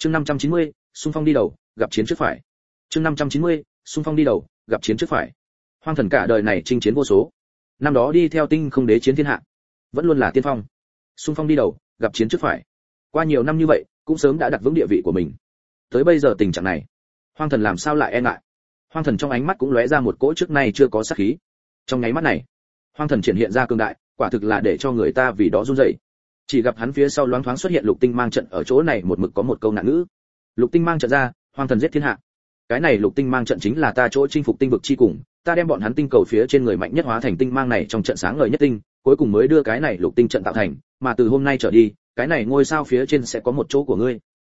chương 590, xung phong đi đầu gặp chiến trước phải. Chương 590, xung phong đi đầu gặp chiến trước phải. Hoang thần cả đời này chinh chiến vô số. Năm đó đi theo tinh không đế chiến thiên hạ. Vẫn luôn là tiên phong. Xung phong đi đầu gặp chiến trước phải. Qua nhiều năm như vậy cũng sớm đã đặt vững địa vị của mình. Tới bây giờ tình trạng này hoang thần làm sao lại e ngại? Hoang thần trong ánh mắt cũng lóe ra một cỗ trước nay chưa có sát khí. Trong nháy mắt này hoang thần triển hiện ra cường đại quả thực là để cho người ta vì đó run rẩy chỉ gặp hắn phía sau loáng thoáng xuất hiện lục tinh mang trận ở chỗ này một mực có một câu nạn ngữ. Lục tinh mang trận ra, hoang thần giết thiên hạ. Cái này lục tinh mang trận chính là ta chỗ chinh phục tinh vực chi cùng, ta đem bọn hắn tinh cầu phía trên người mạnh nhất hóa thành tinh mang này trong trận sáng ngời nhất tinh, cuối cùng mới đưa cái này lục tinh trận tạo thành, mà từ hôm nay trở đi, cái này ngôi sao phía trên sẽ có một chỗ của ngươi.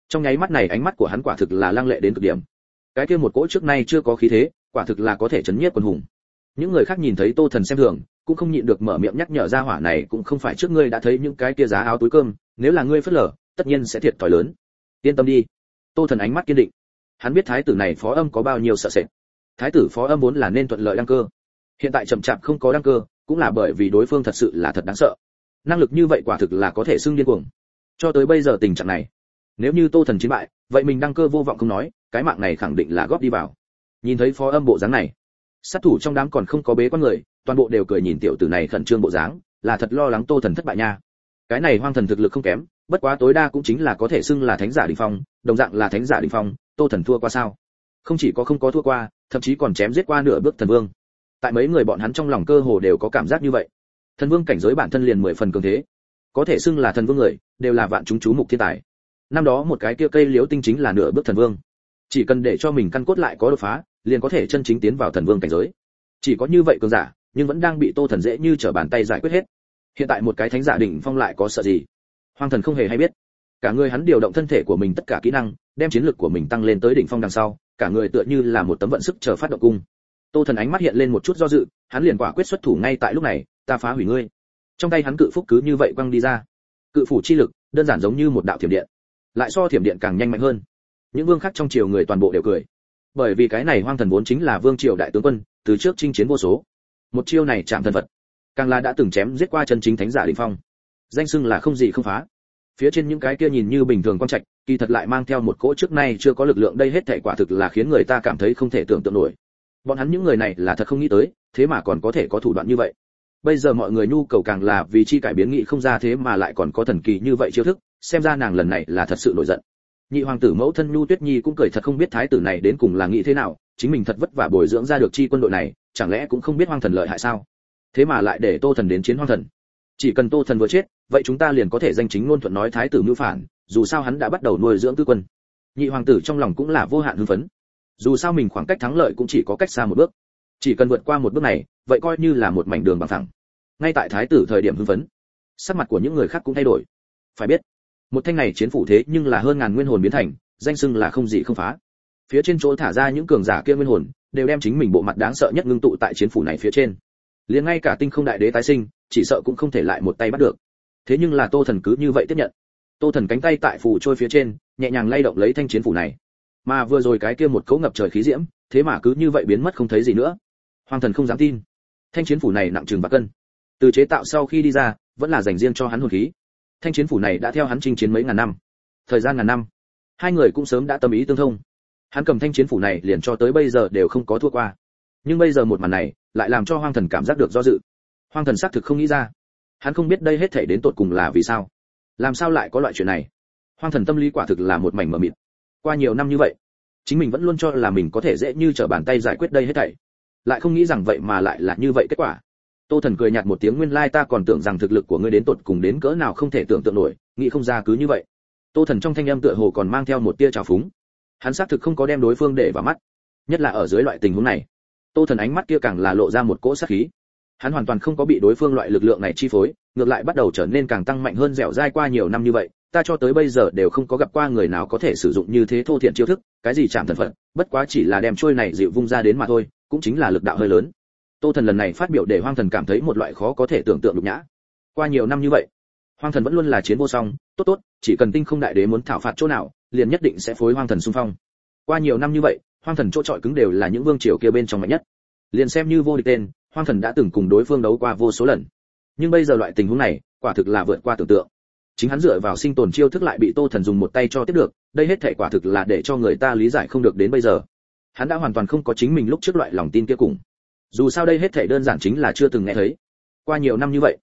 Trong nháy mắt này ánh mắt của hắn quả thực là lăng lệ đến cực điểm. Cái kia một cỗ trước nay chưa có khí thế, quả thực là có thể chấn nhiếp quân hùng. Những người khác nhìn thấy tô thần xem thường cũng không nhịn được mở miệng nhắc nhở ra hỏa này cũng không phải trước ngươi đã thấy những cái kia giá áo túi cơm, nếu là ngươi phớt lờ, tất nhiên sẽ thiệt thòi lớn. Yên tâm đi. Tô thần ánh mắt kiên định. Hắn biết thái tử này phó âm có bao nhiêu sợ sệt. Thái tử phó âm vốn là nên thuận lợi đăng cơ. Hiện tại chậm chạp không có đăng cơ, cũng là bởi vì đối phương thật sự là thật đáng sợ. Năng lực như vậy quả thực là có thể xưng điên cuồng. Cho tới bây giờ tình trạng này, nếu như tô thần chiến bại, vậy mình đăng cơ vô vọng không nói, cái mạng này khẳng định là góp đi vào. Nhìn thấy phó âm bộ dáng này sát thủ trong đám còn không có bế quan người, toàn bộ đều cười nhìn tiểu tử này khẩn trương bộ dáng, là thật lo lắng tô thần thất bại nha. Cái này hoang thần thực lực không kém, bất quá tối đa cũng chính là có thể xưng là thánh giả đỉnh phong, đồng dạng là thánh giả đỉnh phong, tô thần thua qua sao? Không chỉ có không có thua qua, thậm chí còn chém giết qua nửa bước thần vương. Tại mấy người bọn hắn trong lòng cơ hồ đều có cảm giác như vậy. Thần vương cảnh giới bản thân liền mười phần cường thế. Có thể xưng là thần vương người, đều là vạn chúng chú mục thiên tài. Năm đó một cái kia cây liễu tinh chính là nửa bước thần vương. Chỉ cần để cho mình căn cốt lại có đột phá liền có thể chân chính tiến vào thần vương cảnh giới. Chỉ có như vậy cường giả, nhưng vẫn đang bị tô thần dễ như trở bàn tay giải quyết hết. Hiện tại một cái thánh giả đỉnh phong lại có sợ gì? Hoàng thần không hề hay biết. Cả người hắn điều động thân thể của mình tất cả kỹ năng, đem chiến lực của mình tăng lên tới đỉnh phong đằng sau, cả người tựa như là một tấm vận sức chờ phát động cung. Tô thần ánh mắt hiện lên một chút do dự, hắn liền quả quyết xuất thủ ngay tại lúc này, ta phá hủy ngươi. Trong tay hắn cự phúc cứ như vậy quăng đi ra. Cự phủ chi lực, đơn giản giống như một đạo thiểm điện. Lại so thiểm điện càng nhanh mạnh hơn. Những vương khác trong triều người toàn bộ đều cười bởi vì cái này hoang thần vốn chính là vương triều đại tướng quân, từ trước chinh chiến vô số. Một chiêu này chạm thần vật. Càng là đã từng chém giết qua chân chính thánh giả đỉnh phong. Danh xưng là không gì không phá. Phía trên những cái kia nhìn như bình thường quan trạch, kỳ thật lại mang theo một cỗ trước nay chưa có lực lượng, đây hết thảy quả thực là khiến người ta cảm thấy không thể tưởng tượng nổi. Bọn hắn những người này là thật không nghĩ tới, thế mà còn có thể có thủ đoạn như vậy. Bây giờ mọi người nhu cầu càng là vì chi cải biến nghị không ra thế mà lại còn có thần kỳ như vậy chiêu thức, xem ra nàng lần này là thật sự nổi giận nhị hoàng tử mẫu thân nhu tuyết nhi cũng cười thật không biết thái tử này đến cùng là nghĩ thế nào, chính mình thật vất vả bồi dưỡng ra được chi quân đội này, chẳng lẽ cũng không biết hoang thần lợi hại sao? Thế mà lại để tô thần đến chiến hoang thần. Chỉ cần tô thần vừa chết, vậy chúng ta liền có thể danh chính ngôn thuận nói thái tử mưu phản, dù sao hắn đã bắt đầu nuôi dưỡng tư quân. Nhị hoàng tử trong lòng cũng là vô hạn hưng phấn. Dù sao mình khoảng cách thắng lợi cũng chỉ có cách xa một bước. Chỉ cần vượt qua một bước này, vậy coi như là một mảnh đường bằng thẳng ngay tại thái tử thời điểm hưng phấn, sắc mặt của những người khác cũng thay đổi. Phải biết một thanh này chiến phủ thế nhưng là hơn ngàn nguyên hồn biến thành, danh xưng là không gì không phá. Phía trên chỗ thả ra những cường giả kia nguyên hồn, đều đem chính mình bộ mặt đáng sợ nhất ngưng tụ tại chiến phủ này phía trên. Liền ngay cả tinh không đại đế tái sinh, chỉ sợ cũng không thể lại một tay bắt được. Thế nhưng là tô thần cứ như vậy tiếp nhận. Tô thần cánh tay tại phủ trôi phía trên, nhẹ nhàng lay động lấy thanh chiến phủ này. Mà vừa rồi cái kia một cấu ngập trời khí diễm, thế mà cứ như vậy biến mất không thấy gì nữa. Hoàng thần không dám tin. Thanh chiến phủ này nặng chừng bạc cân. Từ chế tạo sau khi đi ra, vẫn là dành riêng cho hắn hồn khí thanh chiến phủ này đã theo hắn chinh chiến mấy ngàn năm. Thời gian ngàn năm, hai người cũng sớm đã tâm ý tương thông. Hắn cầm thanh chiến phủ này liền cho tới bây giờ đều không có thua qua. Nhưng bây giờ một màn này lại làm cho hoang thần cảm giác được do dự. Hoang thần xác thực không nghĩ ra. Hắn không biết đây hết thể đến tột cùng là vì sao. Làm sao lại có loại chuyện này? Hoang thần tâm lý quả thực là một mảnh mờ mịt. Qua nhiều năm như vậy, chính mình vẫn luôn cho là mình có thể dễ như trở bàn tay giải quyết đây hết thảy. Lại không nghĩ rằng vậy mà lại là như vậy kết quả tô thần cười nhạt một tiếng, nguyên lai ta còn tưởng rằng thực lực của ngươi đến tột cùng đến cỡ nào không thể tưởng tượng nổi, nghĩ không ra cứ như vậy. Tô thần trong thanh âm tựa hồ còn mang theo một tia trào phúng. Hắn xác thực không có đem đối phương để vào mắt, nhất là ở dưới loại tình huống này. Tô thần ánh mắt kia càng là lộ ra một cỗ sát khí. Hắn hoàn toàn không có bị đối phương loại lực lượng này chi phối, ngược lại bắt đầu trở nên càng tăng mạnh hơn dẻo dai qua nhiều năm như vậy, ta cho tới bây giờ đều không có gặp qua người nào có thể sử dụng như thế thô thiện chiêu thức, cái gì chạm thần phận, bất quá chỉ là đem trôi này dịu vung ra đến mà thôi, cũng chính là lực đạo hơi lớn tô thần lần này phát biểu để hoang thần cảm thấy một loại khó có thể tưởng tượng được nhã. Qua nhiều năm như vậy, hoang thần vẫn luôn là chiến vô song, tốt tốt, chỉ cần tinh không đại đế muốn thảo phạt chỗ nào, liền nhất định sẽ phối hoang thần xung phong. Qua nhiều năm như vậy, hoang thần chỗ trọi cứng đều là những vương triều kia bên trong mạnh nhất. Liền xem như vô địch tên, hoang thần đã từng cùng đối phương đấu qua vô số lần. Nhưng bây giờ loại tình huống này, quả thực là vượt qua tưởng tượng. Chính hắn dựa vào sinh tồn chiêu thức lại bị tô thần dùng một tay cho tiếp được, đây hết thể quả thực là để cho người ta lý giải không được đến bây giờ. Hắn đã hoàn toàn không có chính mình lúc trước loại lòng tin kia cùng dù sao đây hết thể đơn giản chính là chưa từng nghe thấy. Qua nhiều năm như vậy,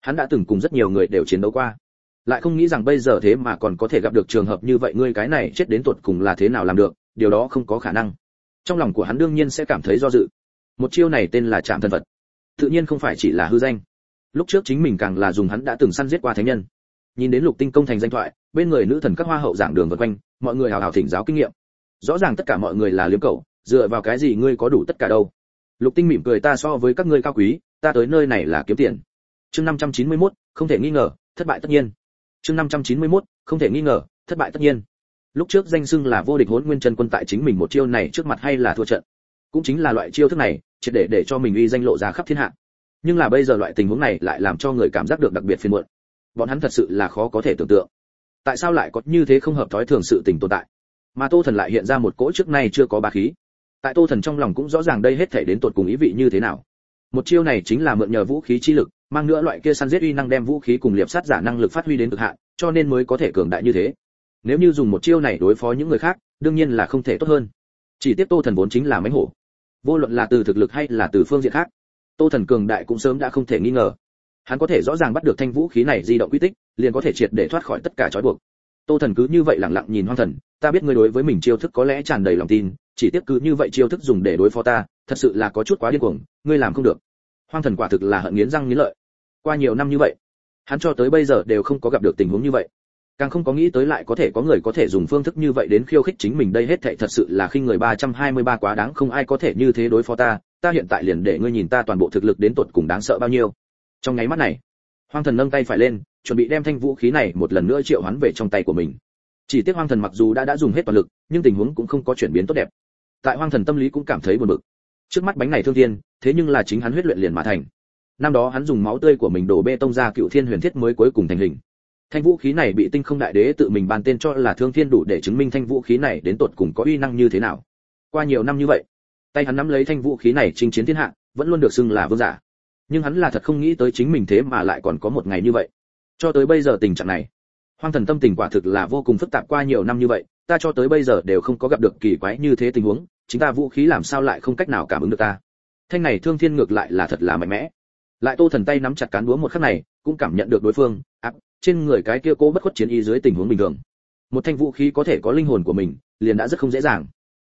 hắn đã từng cùng rất nhiều người đều chiến đấu qua. Lại không nghĩ rằng bây giờ thế mà còn có thể gặp được trường hợp như vậy, ngươi cái này chết đến tuột cùng là thế nào làm được, điều đó không có khả năng. Trong lòng của hắn đương nhiên sẽ cảm thấy do dự. Một chiêu này tên là chạm thân vật tự nhiên không phải chỉ là hư danh. Lúc trước chính mình càng là dùng hắn đã từng săn giết qua thánh nhân. Nhìn đến lục tinh công thành danh thoại, bên người nữ thần các hoa hậu giảng đường vân quanh, mọi người hào hào thỉnh giáo kinh nghiệm. Rõ ràng tất cả mọi người là liếm cầu dựa vào cái gì ngươi có đủ tất cả đâu? Lục tinh mỉm cười ta so với các ngươi cao quý ta tới nơi này là kiếm tiền. Chương 591, không thể nghi ngờ thất bại tất nhiên. Chương 591, không thể nghi ngờ thất bại tất nhiên. Lúc trước danh xưng là vô địch hỗn nguyên chân quân tại chính mình một chiêu này trước mặt hay là thua trận. Cũng chính là loại chiêu thức này chỉ để để cho mình uy danh lộ ra khắp thiên hạ. Nhưng là bây giờ loại tình huống này lại làm cho người cảm giác được đặc biệt phiền muộn. Bọn hắn thật sự là khó có thể tưởng tượng. Tại sao lại có như thế không hợp thói thường sự tình tồn tại? Mà tô thần lại hiện ra một cỗ trước nay chưa có bá khí tại tô thần trong lòng cũng rõ ràng đây hết thể đến tột cùng ý vị như thế nào. Một chiêu này chính là mượn nhờ vũ khí chi lực, mang nữa loại kia săn giết uy năng đem vũ khí cùng liệp sát giả năng lực phát huy đến cực hạn, cho nên mới có thể cường đại như thế. Nếu như dùng một chiêu này đối phó những người khác, đương nhiên là không thể tốt hơn. Chỉ tiếp tô thần vốn chính là máy hổ. Vô luận là từ thực lực hay là từ phương diện khác, tô thần cường đại cũng sớm đã không thể nghi ngờ. Hắn có thể rõ ràng bắt được thanh vũ khí này di động quy tích, liền có thể triệt để thoát khỏi tất cả trói buộc. Tô thần cứ như vậy lặng lặng nhìn hoang thần, ta biết ngươi đối với mình chiêu thức có lẽ tràn đầy lòng tin chỉ tiếp cứ như vậy chiêu thức dùng để đối phó ta, thật sự là có chút quá điên cuồng, ngươi làm không được. Hoang thần quả thực là hận nghiến răng nghiến lợi. Qua nhiều năm như vậy, hắn cho tới bây giờ đều không có gặp được tình huống như vậy. Càng không có nghĩ tới lại có thể có người có thể dùng phương thức như vậy đến khiêu khích chính mình đây hết thảy thật sự là khi người 323 quá đáng, không ai có thể như thế đối phó ta ta hiện tại liền để ngươi nhìn ta toàn bộ thực lực đến tột cùng đáng sợ bao nhiêu. Trong nháy mắt này, hoang thần nâng tay phải lên, chuẩn bị đem thanh vũ khí này một lần nữa triệu hoán về trong tay của mình. Chỉ tiếc hoang thần mặc dù đã đã dùng hết toàn lực, nhưng tình huống cũng không có chuyển biến tốt đẹp tại hoang thần tâm lý cũng cảm thấy buồn bực. Trước mắt bánh này thương thiên, thế nhưng là chính hắn huyết luyện liền mà thành. Năm đó hắn dùng máu tươi của mình đổ bê tông ra cựu thiên huyền thiết mới cuối cùng thành hình. Thanh vũ khí này bị tinh không đại đế tự mình bàn tên cho là thương thiên đủ để chứng minh thanh vũ khí này đến tột cùng có uy năng như thế nào. Qua nhiều năm như vậy, tay hắn nắm lấy thanh vũ khí này chinh chiến thiên hạ, vẫn luôn được xưng là vương giả. Nhưng hắn là thật không nghĩ tới chính mình thế mà lại còn có một ngày như vậy. Cho tới bây giờ tình trạng này, hoang thần tâm tình quả thực là vô cùng phức tạp qua nhiều năm như vậy, ta cho tới bây giờ đều không có gặp được kỳ quái như thế tình huống chính ta vũ khí làm sao lại không cách nào cảm ứng được ta? Thanh này thương thiên ngược lại là thật là mạnh mẽ. Lại tô thần tay nắm chặt cán búa một khắc này, cũng cảm nhận được đối phương, áp, trên người cái kia cố bất khuất chiến y dưới tình huống bình thường. Một thanh vũ khí có thể có linh hồn của mình, liền đã rất không dễ dàng.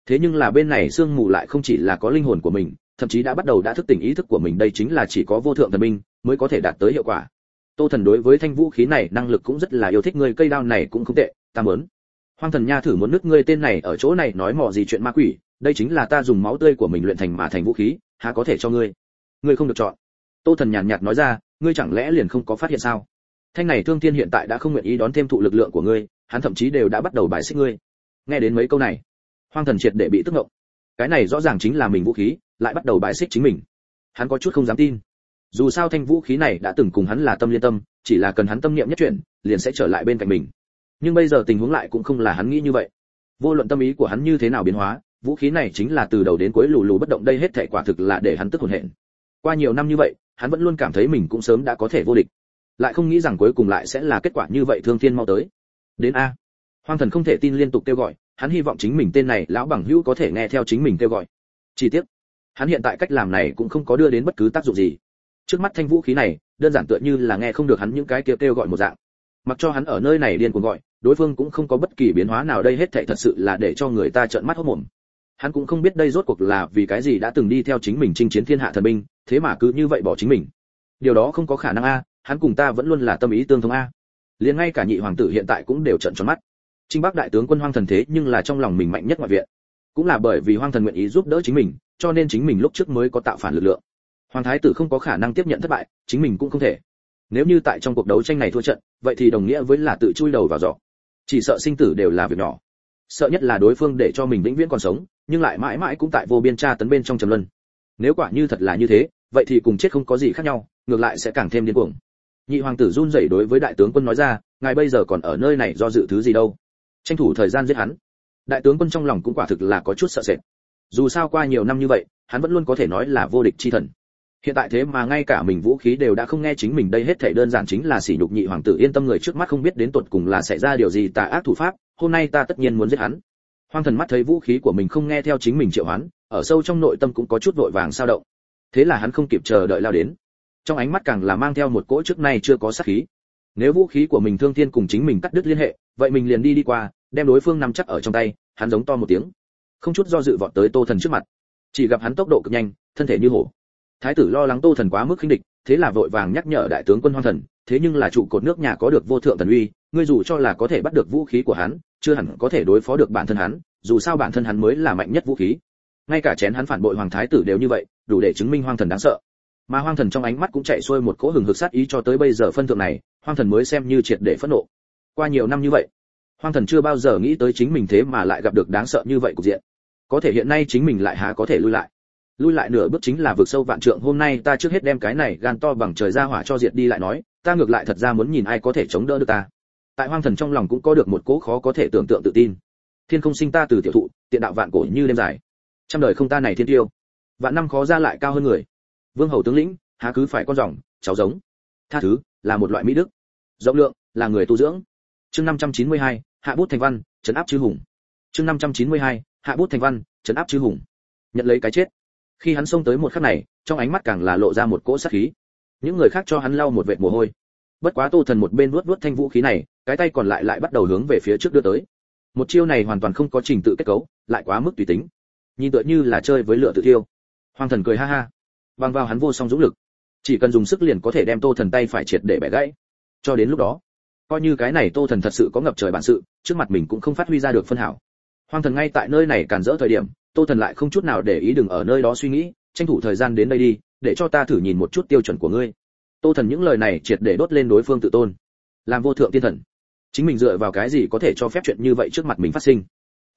Thế nhưng là bên này sương mù lại không chỉ là có linh hồn của mình, thậm chí đã bắt đầu đã thức tỉnh ý thức của mình đây chính là chỉ có vô thượng thần minh mới có thể đạt tới hiệu quả. Tô thần đối với thanh vũ khí này năng lực cũng rất là yêu thích, người cây đao này cũng không tệ, ta muốn. Hoang thần nha thử muốn nứt ngươi tên này ở chỗ này, nói mò gì chuyện ma quỷ đây chính là ta dùng máu tươi của mình luyện thành mà thành vũ khí, há có thể cho ngươi? Ngươi không được chọn. Tô thần nhàn nhạt nói ra, ngươi chẳng lẽ liền không có phát hiện sao? Thanh này thương thiên hiện tại đã không nguyện ý đón thêm thụ lực lượng của ngươi, hắn thậm chí đều đã bắt đầu bài xích ngươi. Nghe đến mấy câu này, hoang thần triệt để bị tức ngộng. Cái này rõ ràng chính là mình vũ khí, lại bắt đầu bài xích chính mình. Hắn có chút không dám tin. Dù sao thanh vũ khí này đã từng cùng hắn là tâm liên tâm, chỉ là cần hắn tâm niệm nhất chuyển, liền sẽ trở lại bên cạnh mình. Nhưng bây giờ tình huống lại cũng không là hắn nghĩ như vậy. Vô luận tâm ý của hắn như thế nào biến hóa vũ khí này chính là từ đầu đến cuối lù lù bất động đây hết thể quả thực là để hắn tức hồn hển. Qua nhiều năm như vậy, hắn vẫn luôn cảm thấy mình cũng sớm đã có thể vô địch. Lại không nghĩ rằng cuối cùng lại sẽ là kết quả như vậy thương thiên mau tới. Đến a. Hoang thần không thể tin liên tục kêu gọi, hắn hy vọng chính mình tên này lão bằng hữu có thể nghe theo chính mình kêu gọi. Chi tiết hắn hiện tại cách làm này cũng không có đưa đến bất cứ tác dụng gì. Trước mắt thanh vũ khí này, đơn giản tựa như là nghe không được hắn những cái kêu kêu gọi một dạng. Mặc cho hắn ở nơi này điên cuồng gọi, đối phương cũng không có bất kỳ biến hóa nào, đây hết thảy thật sự là để cho người ta trợn mắt hốt mồm hắn cũng không biết đây rốt cuộc là vì cái gì đã từng đi theo chính mình chinh chiến thiên hạ thần binh, thế mà cứ như vậy bỏ chính mình. Điều đó không có khả năng a, hắn cùng ta vẫn luôn là tâm ý tương thông a. Liền ngay cả nhị hoàng tử hiện tại cũng đều trợn tròn mắt. Trinh bắc đại tướng quân hoang thần thế nhưng là trong lòng mình mạnh nhất ngoại viện. Cũng là bởi vì hoang thần nguyện ý giúp đỡ chính mình, cho nên chính mình lúc trước mới có tạo phản lực lượng. Hoàng thái tử không có khả năng tiếp nhận thất bại, chính mình cũng không thể. Nếu như tại trong cuộc đấu tranh này thua trận, vậy thì đồng nghĩa với là tự chui đầu vào giỏ. Chỉ sợ sinh tử đều là việc nhỏ. Sợ nhất là đối phương để cho mình vĩnh viễn còn sống nhưng lại mãi mãi cũng tại vô biên tra tấn bên trong trầm luân. Nếu quả như thật là như thế, vậy thì cùng chết không có gì khác nhau, ngược lại sẽ càng thêm điên cuồng. Nhị hoàng tử run rẩy đối với đại tướng quân nói ra, ngài bây giờ còn ở nơi này do dự thứ gì đâu? Tranh thủ thời gian giết hắn. Đại tướng quân trong lòng cũng quả thực là có chút sợ sệt. Dù sao qua nhiều năm như vậy, hắn vẫn luôn có thể nói là vô địch chi thần. Hiện tại thế mà ngay cả mình vũ khí đều đã không nghe chính mình đây hết thảy đơn giản chính là sỉ nhục nhị hoàng tử yên tâm người trước mắt không biết đến tột cùng là xảy ra điều gì tà ác thủ pháp, hôm nay ta tất nhiên muốn giết hắn hoang thần mắt thấy vũ khí của mình không nghe theo chính mình triệu hoán, ở sâu trong nội tâm cũng có chút vội vàng sao động. Thế là hắn không kịp chờ đợi lao đến. Trong ánh mắt càng là mang theo một cỗ trước nay chưa có sát khí. Nếu vũ khí của mình thương thiên cùng chính mình cắt đứt liên hệ, vậy mình liền đi đi qua, đem đối phương nắm chắc ở trong tay, hắn giống to một tiếng. Không chút do dự vọt tới tô thần trước mặt. Chỉ gặp hắn tốc độ cực nhanh, thân thể như hổ. Thái tử lo lắng tô thần quá mức khinh địch, thế là vội vàng nhắc nhở đại tướng quân hoang thần, thế nhưng là trụ cột nước nhà có được vô thượng thần uy, ngươi dù cho là có thể bắt được vũ khí của hắn chưa hẳn có thể đối phó được bản thân hắn, dù sao bản thân hắn mới là mạnh nhất vũ khí. Ngay cả chén hắn phản bội hoàng thái tử đều như vậy, đủ để chứng minh hoang thần đáng sợ. Mà hoang thần trong ánh mắt cũng chạy xuôi một cỗ hừng hực sát ý cho tới bây giờ phân thượng này, hoang thần mới xem như triệt để phẫn nộ. Qua nhiều năm như vậy, hoang thần chưa bao giờ nghĩ tới chính mình thế mà lại gặp được đáng sợ như vậy cục diện. Có thể hiện nay chính mình lại há có thể lui lại. Lui lại nửa bước chính là vượt sâu vạn trượng, hôm nay ta trước hết đem cái này gan to bằng trời ra hỏa cho diệt đi lại nói, ta ngược lại thật ra muốn nhìn ai có thể chống đỡ được ta tại hoang thần trong lòng cũng có được một cố khó có thể tưởng tượng tự tin. Thiên không sinh ta từ tiểu thụ tiện đạo vạn cổ như đêm dài. Trăm đời không ta này thiên tiêu. Vạn năm khó ra lại cao hơn người. Vương hầu tướng lĩnh há cứ phải con rồng cháu giống. Tha thứ là một loại mỹ đức. Rộng lượng là người tu dưỡng. Chương 592, hạ bút thành văn trấn áp chư hùng. Chương 592, hạ bút thành văn trấn áp chư hùng. Nhận lấy cái chết. Khi hắn xông tới một khắc này trong ánh mắt càng là lộ ra một cỗ sát khí. Những người khác cho hắn lau một vệt mồ hôi. Bất quá tô thần một bên vuốt vuốt thanh vũ khí này cái tay còn lại lại bắt đầu hướng về phía trước đưa tới. Một chiêu này hoàn toàn không có trình tự kết cấu, lại quá mức tùy tính. Nhìn tựa như là chơi với lửa tự thiêu. Hoàng thần cười ha ha. Bằng vào hắn vô song dũng lực, chỉ cần dùng sức liền có thể đem tô thần tay phải triệt để bẻ gãy. Cho đến lúc đó, coi như cái này tô thần thật sự có ngập trời bản sự, trước mặt mình cũng không phát huy ra được phân hảo. Hoàng thần ngay tại nơi này cản rỡ thời điểm, tô thần lại không chút nào để ý đừng ở nơi đó suy nghĩ, tranh thủ thời gian đến đây đi, để cho ta thử nhìn một chút tiêu chuẩn của ngươi. Tô thần những lời này triệt để đốt lên đối phương tự tôn. Làm vô thượng tiên thần chính mình dựa vào cái gì có thể cho phép chuyện như vậy trước mặt mình phát sinh?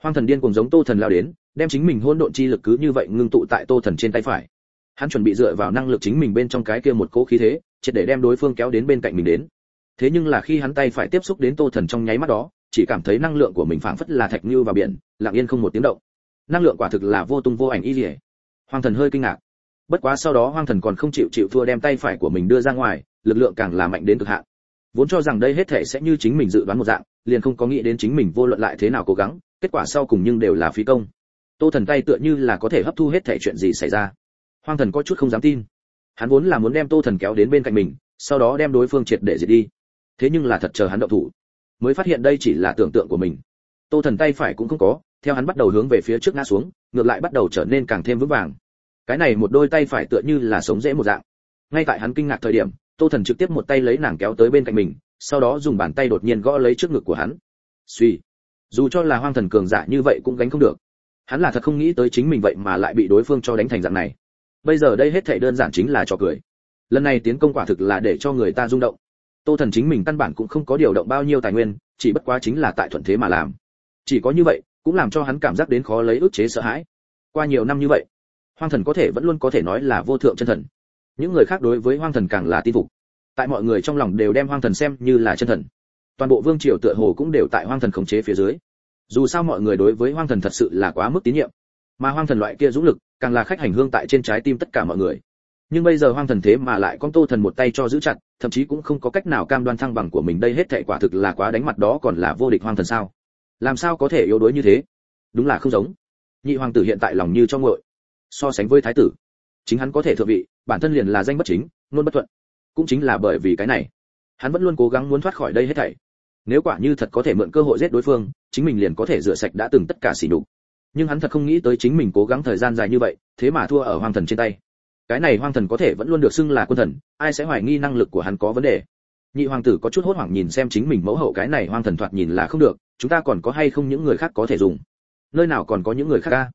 Hoang thần điên cùng giống tô thần lao đến, đem chính mình hôn độn chi lực cứ như vậy ngưng tụ tại tô thần trên tay phải. Hắn chuẩn bị dựa vào năng lực chính mình bên trong cái kia một cố khí thế, triệt để đem đối phương kéo đến bên cạnh mình đến. Thế nhưng là khi hắn tay phải tiếp xúc đến tô thần trong nháy mắt đó, chỉ cảm thấy năng lượng của mình phảng phất là thạch như vào biển, lặng yên không một tiếng động. Năng lượng quả thực là vô tung vô ảnh y dỉa hoang thần hơi kinh ngạc. Bất quá sau đó hoang thần còn không chịu chịu thua đem tay phải của mình đưa ra ngoài, lực lượng càng là mạnh đến cực hạn vốn cho rằng đây hết thể sẽ như chính mình dự đoán một dạng, liền không có nghĩ đến chính mình vô luận lại thế nào cố gắng, kết quả sau cùng nhưng đều là phí công. Tô thần tay tựa như là có thể hấp thu hết thể chuyện gì xảy ra. Hoang thần có chút không dám tin. Hắn vốn là muốn đem tô thần kéo đến bên cạnh mình, sau đó đem đối phương triệt để diệt đi. Thế nhưng là thật chờ hắn động thủ, mới phát hiện đây chỉ là tưởng tượng của mình. Tô thần tay phải cũng không có, theo hắn bắt đầu hướng về phía trước ngã xuống, ngược lại bắt đầu trở nên càng thêm vững vàng. Cái này một đôi tay phải tựa như là sống dễ một dạng. Ngay tại hắn kinh ngạc thời điểm tô thần trực tiếp một tay lấy nàng kéo tới bên cạnh mình, sau đó dùng bàn tay đột nhiên gõ lấy trước ngực của hắn. Suy dù cho là hoang thần cường giả như vậy cũng gánh không được. Hắn là thật không nghĩ tới chính mình vậy mà lại bị đối phương cho đánh thành dạng này. Bây giờ đây hết thảy đơn giản chính là trò cười. Lần này tiến công quả thực là để cho người ta rung động. Tô thần chính mình căn bản cũng không có điều động bao nhiêu tài nguyên, chỉ bất quá chính là tại thuận thế mà làm. Chỉ có như vậy, cũng làm cho hắn cảm giác đến khó lấy ức chế sợ hãi. Qua nhiều năm như vậy, hoang thần có thể vẫn luôn có thể nói là vô thượng chân thần những người khác đối với hoang thần càng là tin phục. Tại mọi người trong lòng đều đem hoang thần xem như là chân thần. Toàn bộ vương triều tựa hồ cũng đều tại hoang thần khống chế phía dưới. Dù sao mọi người đối với hoang thần thật sự là quá mức tín nhiệm. Mà hoang thần loại kia dũng lực, càng là khách hành hương tại trên trái tim tất cả mọi người. Nhưng bây giờ hoang thần thế mà lại con tô thần một tay cho giữ chặt, thậm chí cũng không có cách nào cam đoan thăng bằng của mình đây hết thệ quả thực là quá đánh mặt đó còn là vô địch hoang thần sao? Làm sao có thể yếu đuối như thế? Đúng là không giống. Nhị hoàng tử hiện tại lòng như cho ngội so sánh với thái tử chính hắn có thể thượng vị, bản thân liền là danh bất chính luôn bất thuận. Cũng chính là bởi vì cái này, hắn vẫn luôn cố gắng muốn thoát khỏi đây hết thảy. Nếu quả như thật có thể mượn cơ hội giết đối phương, chính mình liền có thể rửa sạch đã từng tất cả xỉ nhục. Nhưng hắn thật không nghĩ tới chính mình cố gắng thời gian dài như vậy, thế mà thua ở hoang thần trên tay. Cái này hoang thần có thể vẫn luôn được xưng là quân thần, ai sẽ hoài nghi năng lực của hắn có vấn đề? Nhị hoàng tử có chút hốt hoảng nhìn xem chính mình mẫu hậu cái này hoang thần thoạt nhìn là không được, chúng ta còn có hay không những người khác có thể dùng? Nơi nào còn có những người khác ca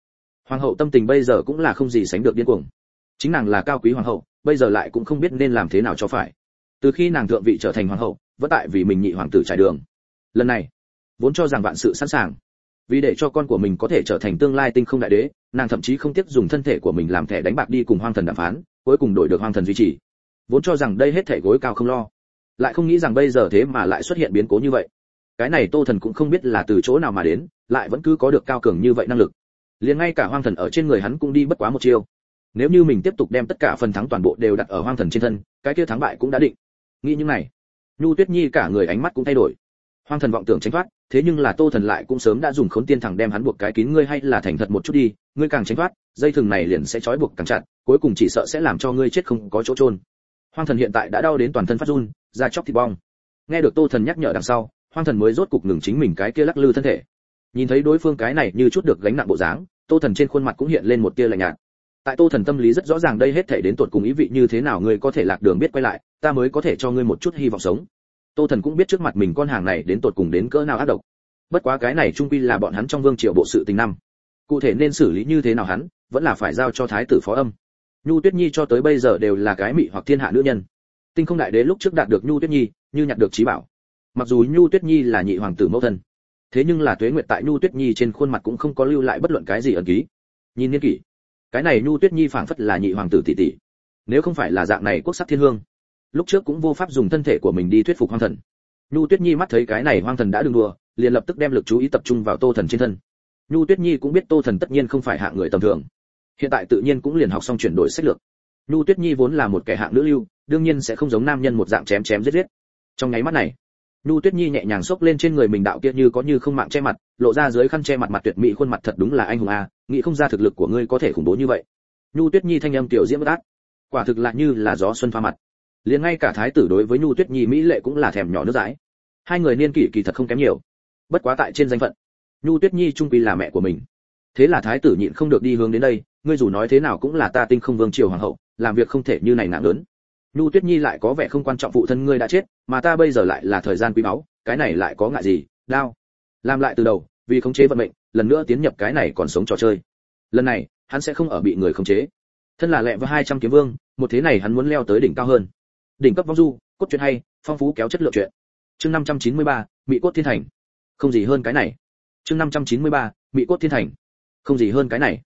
hoàng hậu tâm tình bây giờ cũng là không gì sánh được điên cuồng chính nàng là cao quý hoàng hậu, bây giờ lại cũng không biết nên làm thế nào cho phải. Từ khi nàng thượng vị trở thành hoàng hậu, vẫn tại vì mình nhị hoàng tử trải đường. Lần này, vốn cho rằng vạn sự sẵn sàng. Vì để cho con của mình có thể trở thành tương lai tinh không đại đế, nàng thậm chí không tiếc dùng thân thể của mình làm thẻ đánh bạc đi cùng hoang thần đàm phán, cuối cùng đổi được hoang thần duy trì. Vốn cho rằng đây hết thể gối cao không lo. Lại không nghĩ rằng bây giờ thế mà lại xuất hiện biến cố như vậy. Cái này tô thần cũng không biết là từ chỗ nào mà đến, lại vẫn cứ có được cao cường như vậy năng lực. Liền ngay cả hoang thần ở trên người hắn cũng đi bất quá một chiêu nếu như mình tiếp tục đem tất cả phần thắng toàn bộ đều đặt ở hoang thần trên thân, cái kia thắng bại cũng đã định. Nghĩ những này, nhu tuyết nhi cả người ánh mắt cũng thay đổi. Hoang thần vọng tưởng tránh thoát, thế nhưng là tô thần lại cũng sớm đã dùng khốn tiên thẳng đem hắn buộc cái kín ngươi hay là thành thật một chút đi, ngươi càng tránh thoát, dây thừng này liền sẽ trói buộc càng chặt, cuối cùng chỉ sợ sẽ làm cho ngươi chết không có chỗ trôn hoang thần hiện tại đã đau đến toàn thân phát run ra chóc thịt bong. Nghe được tô thần nhắc nhở đằng sau, hoang thần mới rốt cục ngừng chính mình cái kia lắc lư thân thể. Nhìn thấy đối phương cái này như chút được gánh nặng bộ dáng, tô thần trên khuôn mặt cũng hiện lên một tia lạnh nhạt tại tô thần tâm lý rất rõ ràng đây hết thể đến tột cùng ý vị như thế nào, ngươi có thể lạc đường biết quay lại, ta mới có thể cho ngươi một chút hy vọng sống. Tô thần cũng biết trước mặt mình con hàng này đến tột cùng đến cỡ nào ác độc. Bất quá cái này trung quy là bọn hắn trong vương triều bộ sự tình năm. Cụ thể nên xử lý như thế nào hắn, vẫn là phải giao cho thái tử phó âm. Nhu tuyết nhi cho tới bây giờ đều là cái mị hoặc thiên hạ nữ nhân. Tinh không đại đế lúc trước đạt được nhu tuyết nhi, như nhặt được trí bảo. Mặc dù nhu tuyết nhi là nhị hoàng tử mẫu thân, thế nhưng là tuế nguyệt tại nhu tuyết nhi trên khuôn mặt cũng không có lưu lại bất luận cái gì ẩn ký. Nhìn niên kỷ cái này nhu tuyết nhi phảng phất là nhị hoàng tử tỷ tỷ. Nếu không phải là dạng này quốc sắc thiên hương, lúc trước cũng vô pháp dùng thân thể của mình đi thuyết phục hoang thần. Nhu tuyết nhi mắt thấy cái này hoang thần đã đừng đùa, liền lập tức đem lực chú ý tập trung vào tô thần trên thân. Nhu tuyết nhi cũng biết tô thần tất nhiên không phải hạng người tầm thường. Hiện tại tự nhiên cũng liền học xong chuyển đổi sách lược. Nhu tuyết nhi vốn là một kẻ hạng nữ lưu, đương nhiên sẽ không giống nam nhân một dạng chém chém giết giết. Trong nháy mắt này nhu tuyết nhi nhẹ nhàng xốc lên trên người mình đạo kia như có như không mạng che mặt, lộ ra dưới khăn che mặt mặt tuyệt mỹ khuôn mặt thật đúng là anh hùng a, nghĩ không ra thực lực của ngươi có thể khủng bố như vậy. Nhu tuyết nhi thanh âm tiểu diễm bất ác. Quả thực là như là gió xuân pha mặt. Liền ngay cả thái tử đối với nhu tuyết nhi mỹ lệ cũng là thèm nhỏ nước dãi. Hai người niên kỷ kỳ thật không kém nhiều. Bất quá tại trên danh phận, nhu tuyết nhi trung quy là mẹ của mình. Thế là thái tử nhịn không được đi hướng đến đây, ngươi dù nói thế nào cũng là ta tinh không vương triều hoàng hậu, làm việc không thể như này nặng lớn nhu tuyết nhi lại có vẻ không quan trọng phụ thân ngươi đã chết, mà ta bây giờ lại là thời gian quý báu, cái này lại có ngại gì, đao. Làm lại từ đầu, vì khống chế vận mệnh, lần nữa tiến nhập cái này còn sống trò chơi. Lần này, hắn sẽ không ở bị người khống chế. Thân là lẹ và hai trăm kiếm vương, một thế này hắn muốn leo tới đỉnh cao hơn. Đỉnh cấp vong du, cốt truyện hay, phong phú kéo chất lượng truyện. Chương năm trăm chín mươi ba, mỹ cốt thiên thành. Không gì hơn cái này. Chương năm trăm chín mươi ba, mỹ cốt thiên thành. Không gì hơn cái này.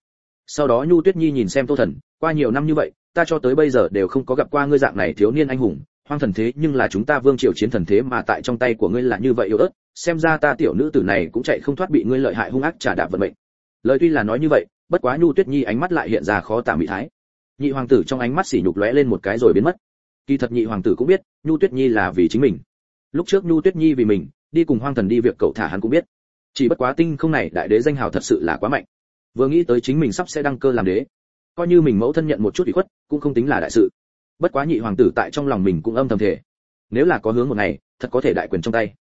Sau đó nhu tuyết nhi nhìn xem tô thần, qua nhiều năm như vậy ta cho tới bây giờ đều không có gặp qua ngươi dạng này thiếu niên anh hùng, hoang thần thế, nhưng là chúng ta vương triều chiến thần thế mà tại trong tay của ngươi là như vậy yếu ớt, xem ra ta tiểu nữ tử này cũng chạy không thoát bị ngươi lợi hại hung ác trả đạp vận mệnh. Lời tuy là nói như vậy, bất quá nhu tuyết nhi ánh mắt lại hiện ra khó tả mỹ thái. Nhị hoàng tử trong ánh mắt sỉ nhục lóe lên một cái rồi biến mất. Kỳ thật nhị hoàng tử cũng biết, nhu tuyết nhi là vì chính mình. Lúc trước nhu tuyết nhi vì mình, đi cùng hoang thần đi việc cậu thả hắn cũng biết. Chỉ bất quá tinh không này đại đế danh hào thật sự là quá mạnh. Vừa nghĩ tới chính mình sắp sẽ đăng cơ làm đế coi như mình mẫu thân nhận một chút ủy khuất, cũng không tính là đại sự. Bất quá nhị hoàng tử tại trong lòng mình cũng âm thầm thể nếu là có hướng một ngày, thật có thể đại quyền trong tay.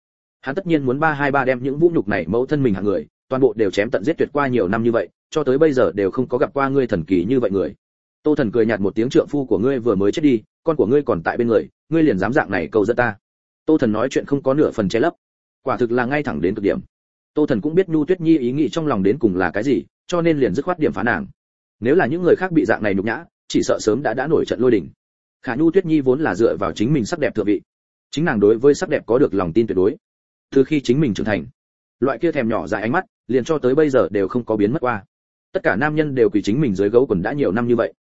Hắn tất nhiên muốn ba hai ba đem những vũ nhục này mẫu thân mình hàng người, toàn bộ đều chém tận giết tuyệt qua nhiều năm như vậy, cho tới bây giờ đều không có gặp qua ngươi thần kỳ như vậy người. Tô thần cười nhạt một tiếng trượng phu của ngươi vừa mới chết đi, con của ngươi còn tại bên người, ngươi liền dám dạng này cầu dẫn ta. Tô thần nói chuyện không có nửa phần che lấp. Quả thực là ngay thẳng đến cực điểm. Tô thần cũng biết nhu tuyết nhi ý nghĩ trong lòng đến cùng là cái gì, cho nên liền dứt khoát điểm phá nàng nếu là những người khác bị dạng này nhục nhã, chỉ sợ sớm đã đã nổi trận lôi đình. Khả nhu tuyết nhi vốn là dựa vào chính mình sắc đẹp thượng vị. Chính nàng đối với sắc đẹp có được lòng tin tuyệt đối. Từ khi chính mình trưởng thành, loại kia thèm nhỏ dài ánh mắt, liền cho tới bây giờ đều không có biến mất qua. Tất cả nam nhân đều quỳ chính mình dưới gấu quần đã nhiều năm như vậy.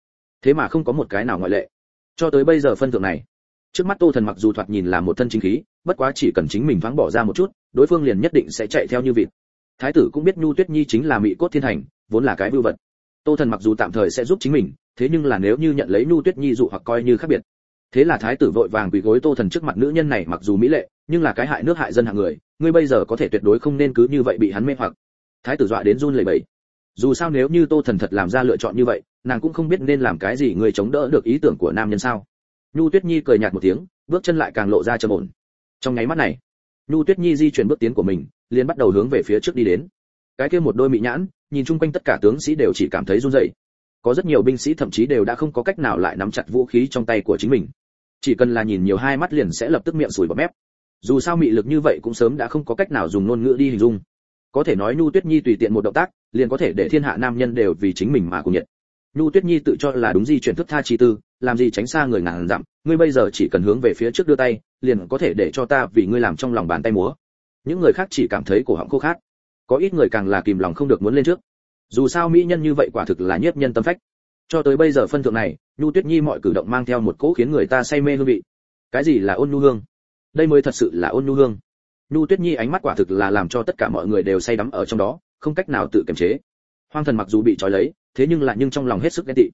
Thế mà không có một cái nào ngoại lệ. Cho tới bây giờ phân thượng này, trước mắt tô thần mặc dù thoạt nhìn là một thân chính khí, bất quá chỉ cần chính mình thoáng bỏ ra một chút, đối phương liền nhất định sẽ chạy theo như vịt. Thái tử cũng biết nhu tuyết nhi chính là mỹ cốt thiên thành, vốn là cái vưu vật tô thần mặc dù tạm thời sẽ giúp chính mình, thế nhưng là nếu như nhận lấy nhu tuyết nhi dụ hoặc coi như khác biệt. Thế là thái tử vội vàng quỳ gối tô thần trước mặt nữ nhân này mặc dù mỹ lệ, nhưng là cái hại nước hại dân hạng người, ngươi bây giờ có thể tuyệt đối không nên cứ như vậy bị hắn mê hoặc. Thái tử dọa đến run lẩy bẩy. Dù sao nếu như tô thần thật làm ra lựa chọn như vậy, nàng cũng không biết nên làm cái gì người chống đỡ được ý tưởng của nam nhân sao. Nhu tuyết nhi cười nhạt một tiếng, bước chân lại càng lộ ra trầm ổn. Trong nháy mắt này, nhu tuyết nhi di chuyển bước tiến của mình, liền bắt đầu hướng về phía trước đi đến cái kia một đôi mị nhãn, nhìn chung quanh tất cả tướng sĩ đều chỉ cảm thấy run rẩy. Có rất nhiều binh sĩ thậm chí đều đã không có cách nào lại nắm chặt vũ khí trong tay của chính mình. Chỉ cần là nhìn nhiều hai mắt liền sẽ lập tức miệng sùi bọt mép. Dù sao mị lực như vậy cũng sớm đã không có cách nào dùng ngôn ngữ đi hình dung. Có thể nói nhu tuyết nhi tùy tiện một động tác, liền có thể để thiên hạ nam nhân đều vì chính mình mà cùng nhiệt. Nhu tuyết nhi tự cho là đúng di chuyển thức tha chi tư, làm gì tránh xa người ngàn dặm, ngươi bây giờ chỉ cần hướng về phía trước đưa tay, liền có thể để cho ta vì ngươi làm trong lòng bàn tay múa. Những người khác chỉ cảm thấy cổ họng khô khát có ít người càng là kìm lòng không được muốn lên trước. Dù sao mỹ nhân như vậy quả thực là nhiếp nhân tâm phách. Cho tới bây giờ phân thượng này, nhu tuyết nhi mọi cử động mang theo một cỗ khiến người ta say mê hương vị. Cái gì là ôn nhu hương? Đây mới thật sự là ôn nhu hương. Nhu tuyết nhi ánh mắt quả thực là làm cho tất cả mọi người đều say đắm ở trong đó, không cách nào tự kiềm chế. Hoang thần mặc dù bị trói lấy, thế nhưng lại nhưng trong lòng hết sức ghen tị.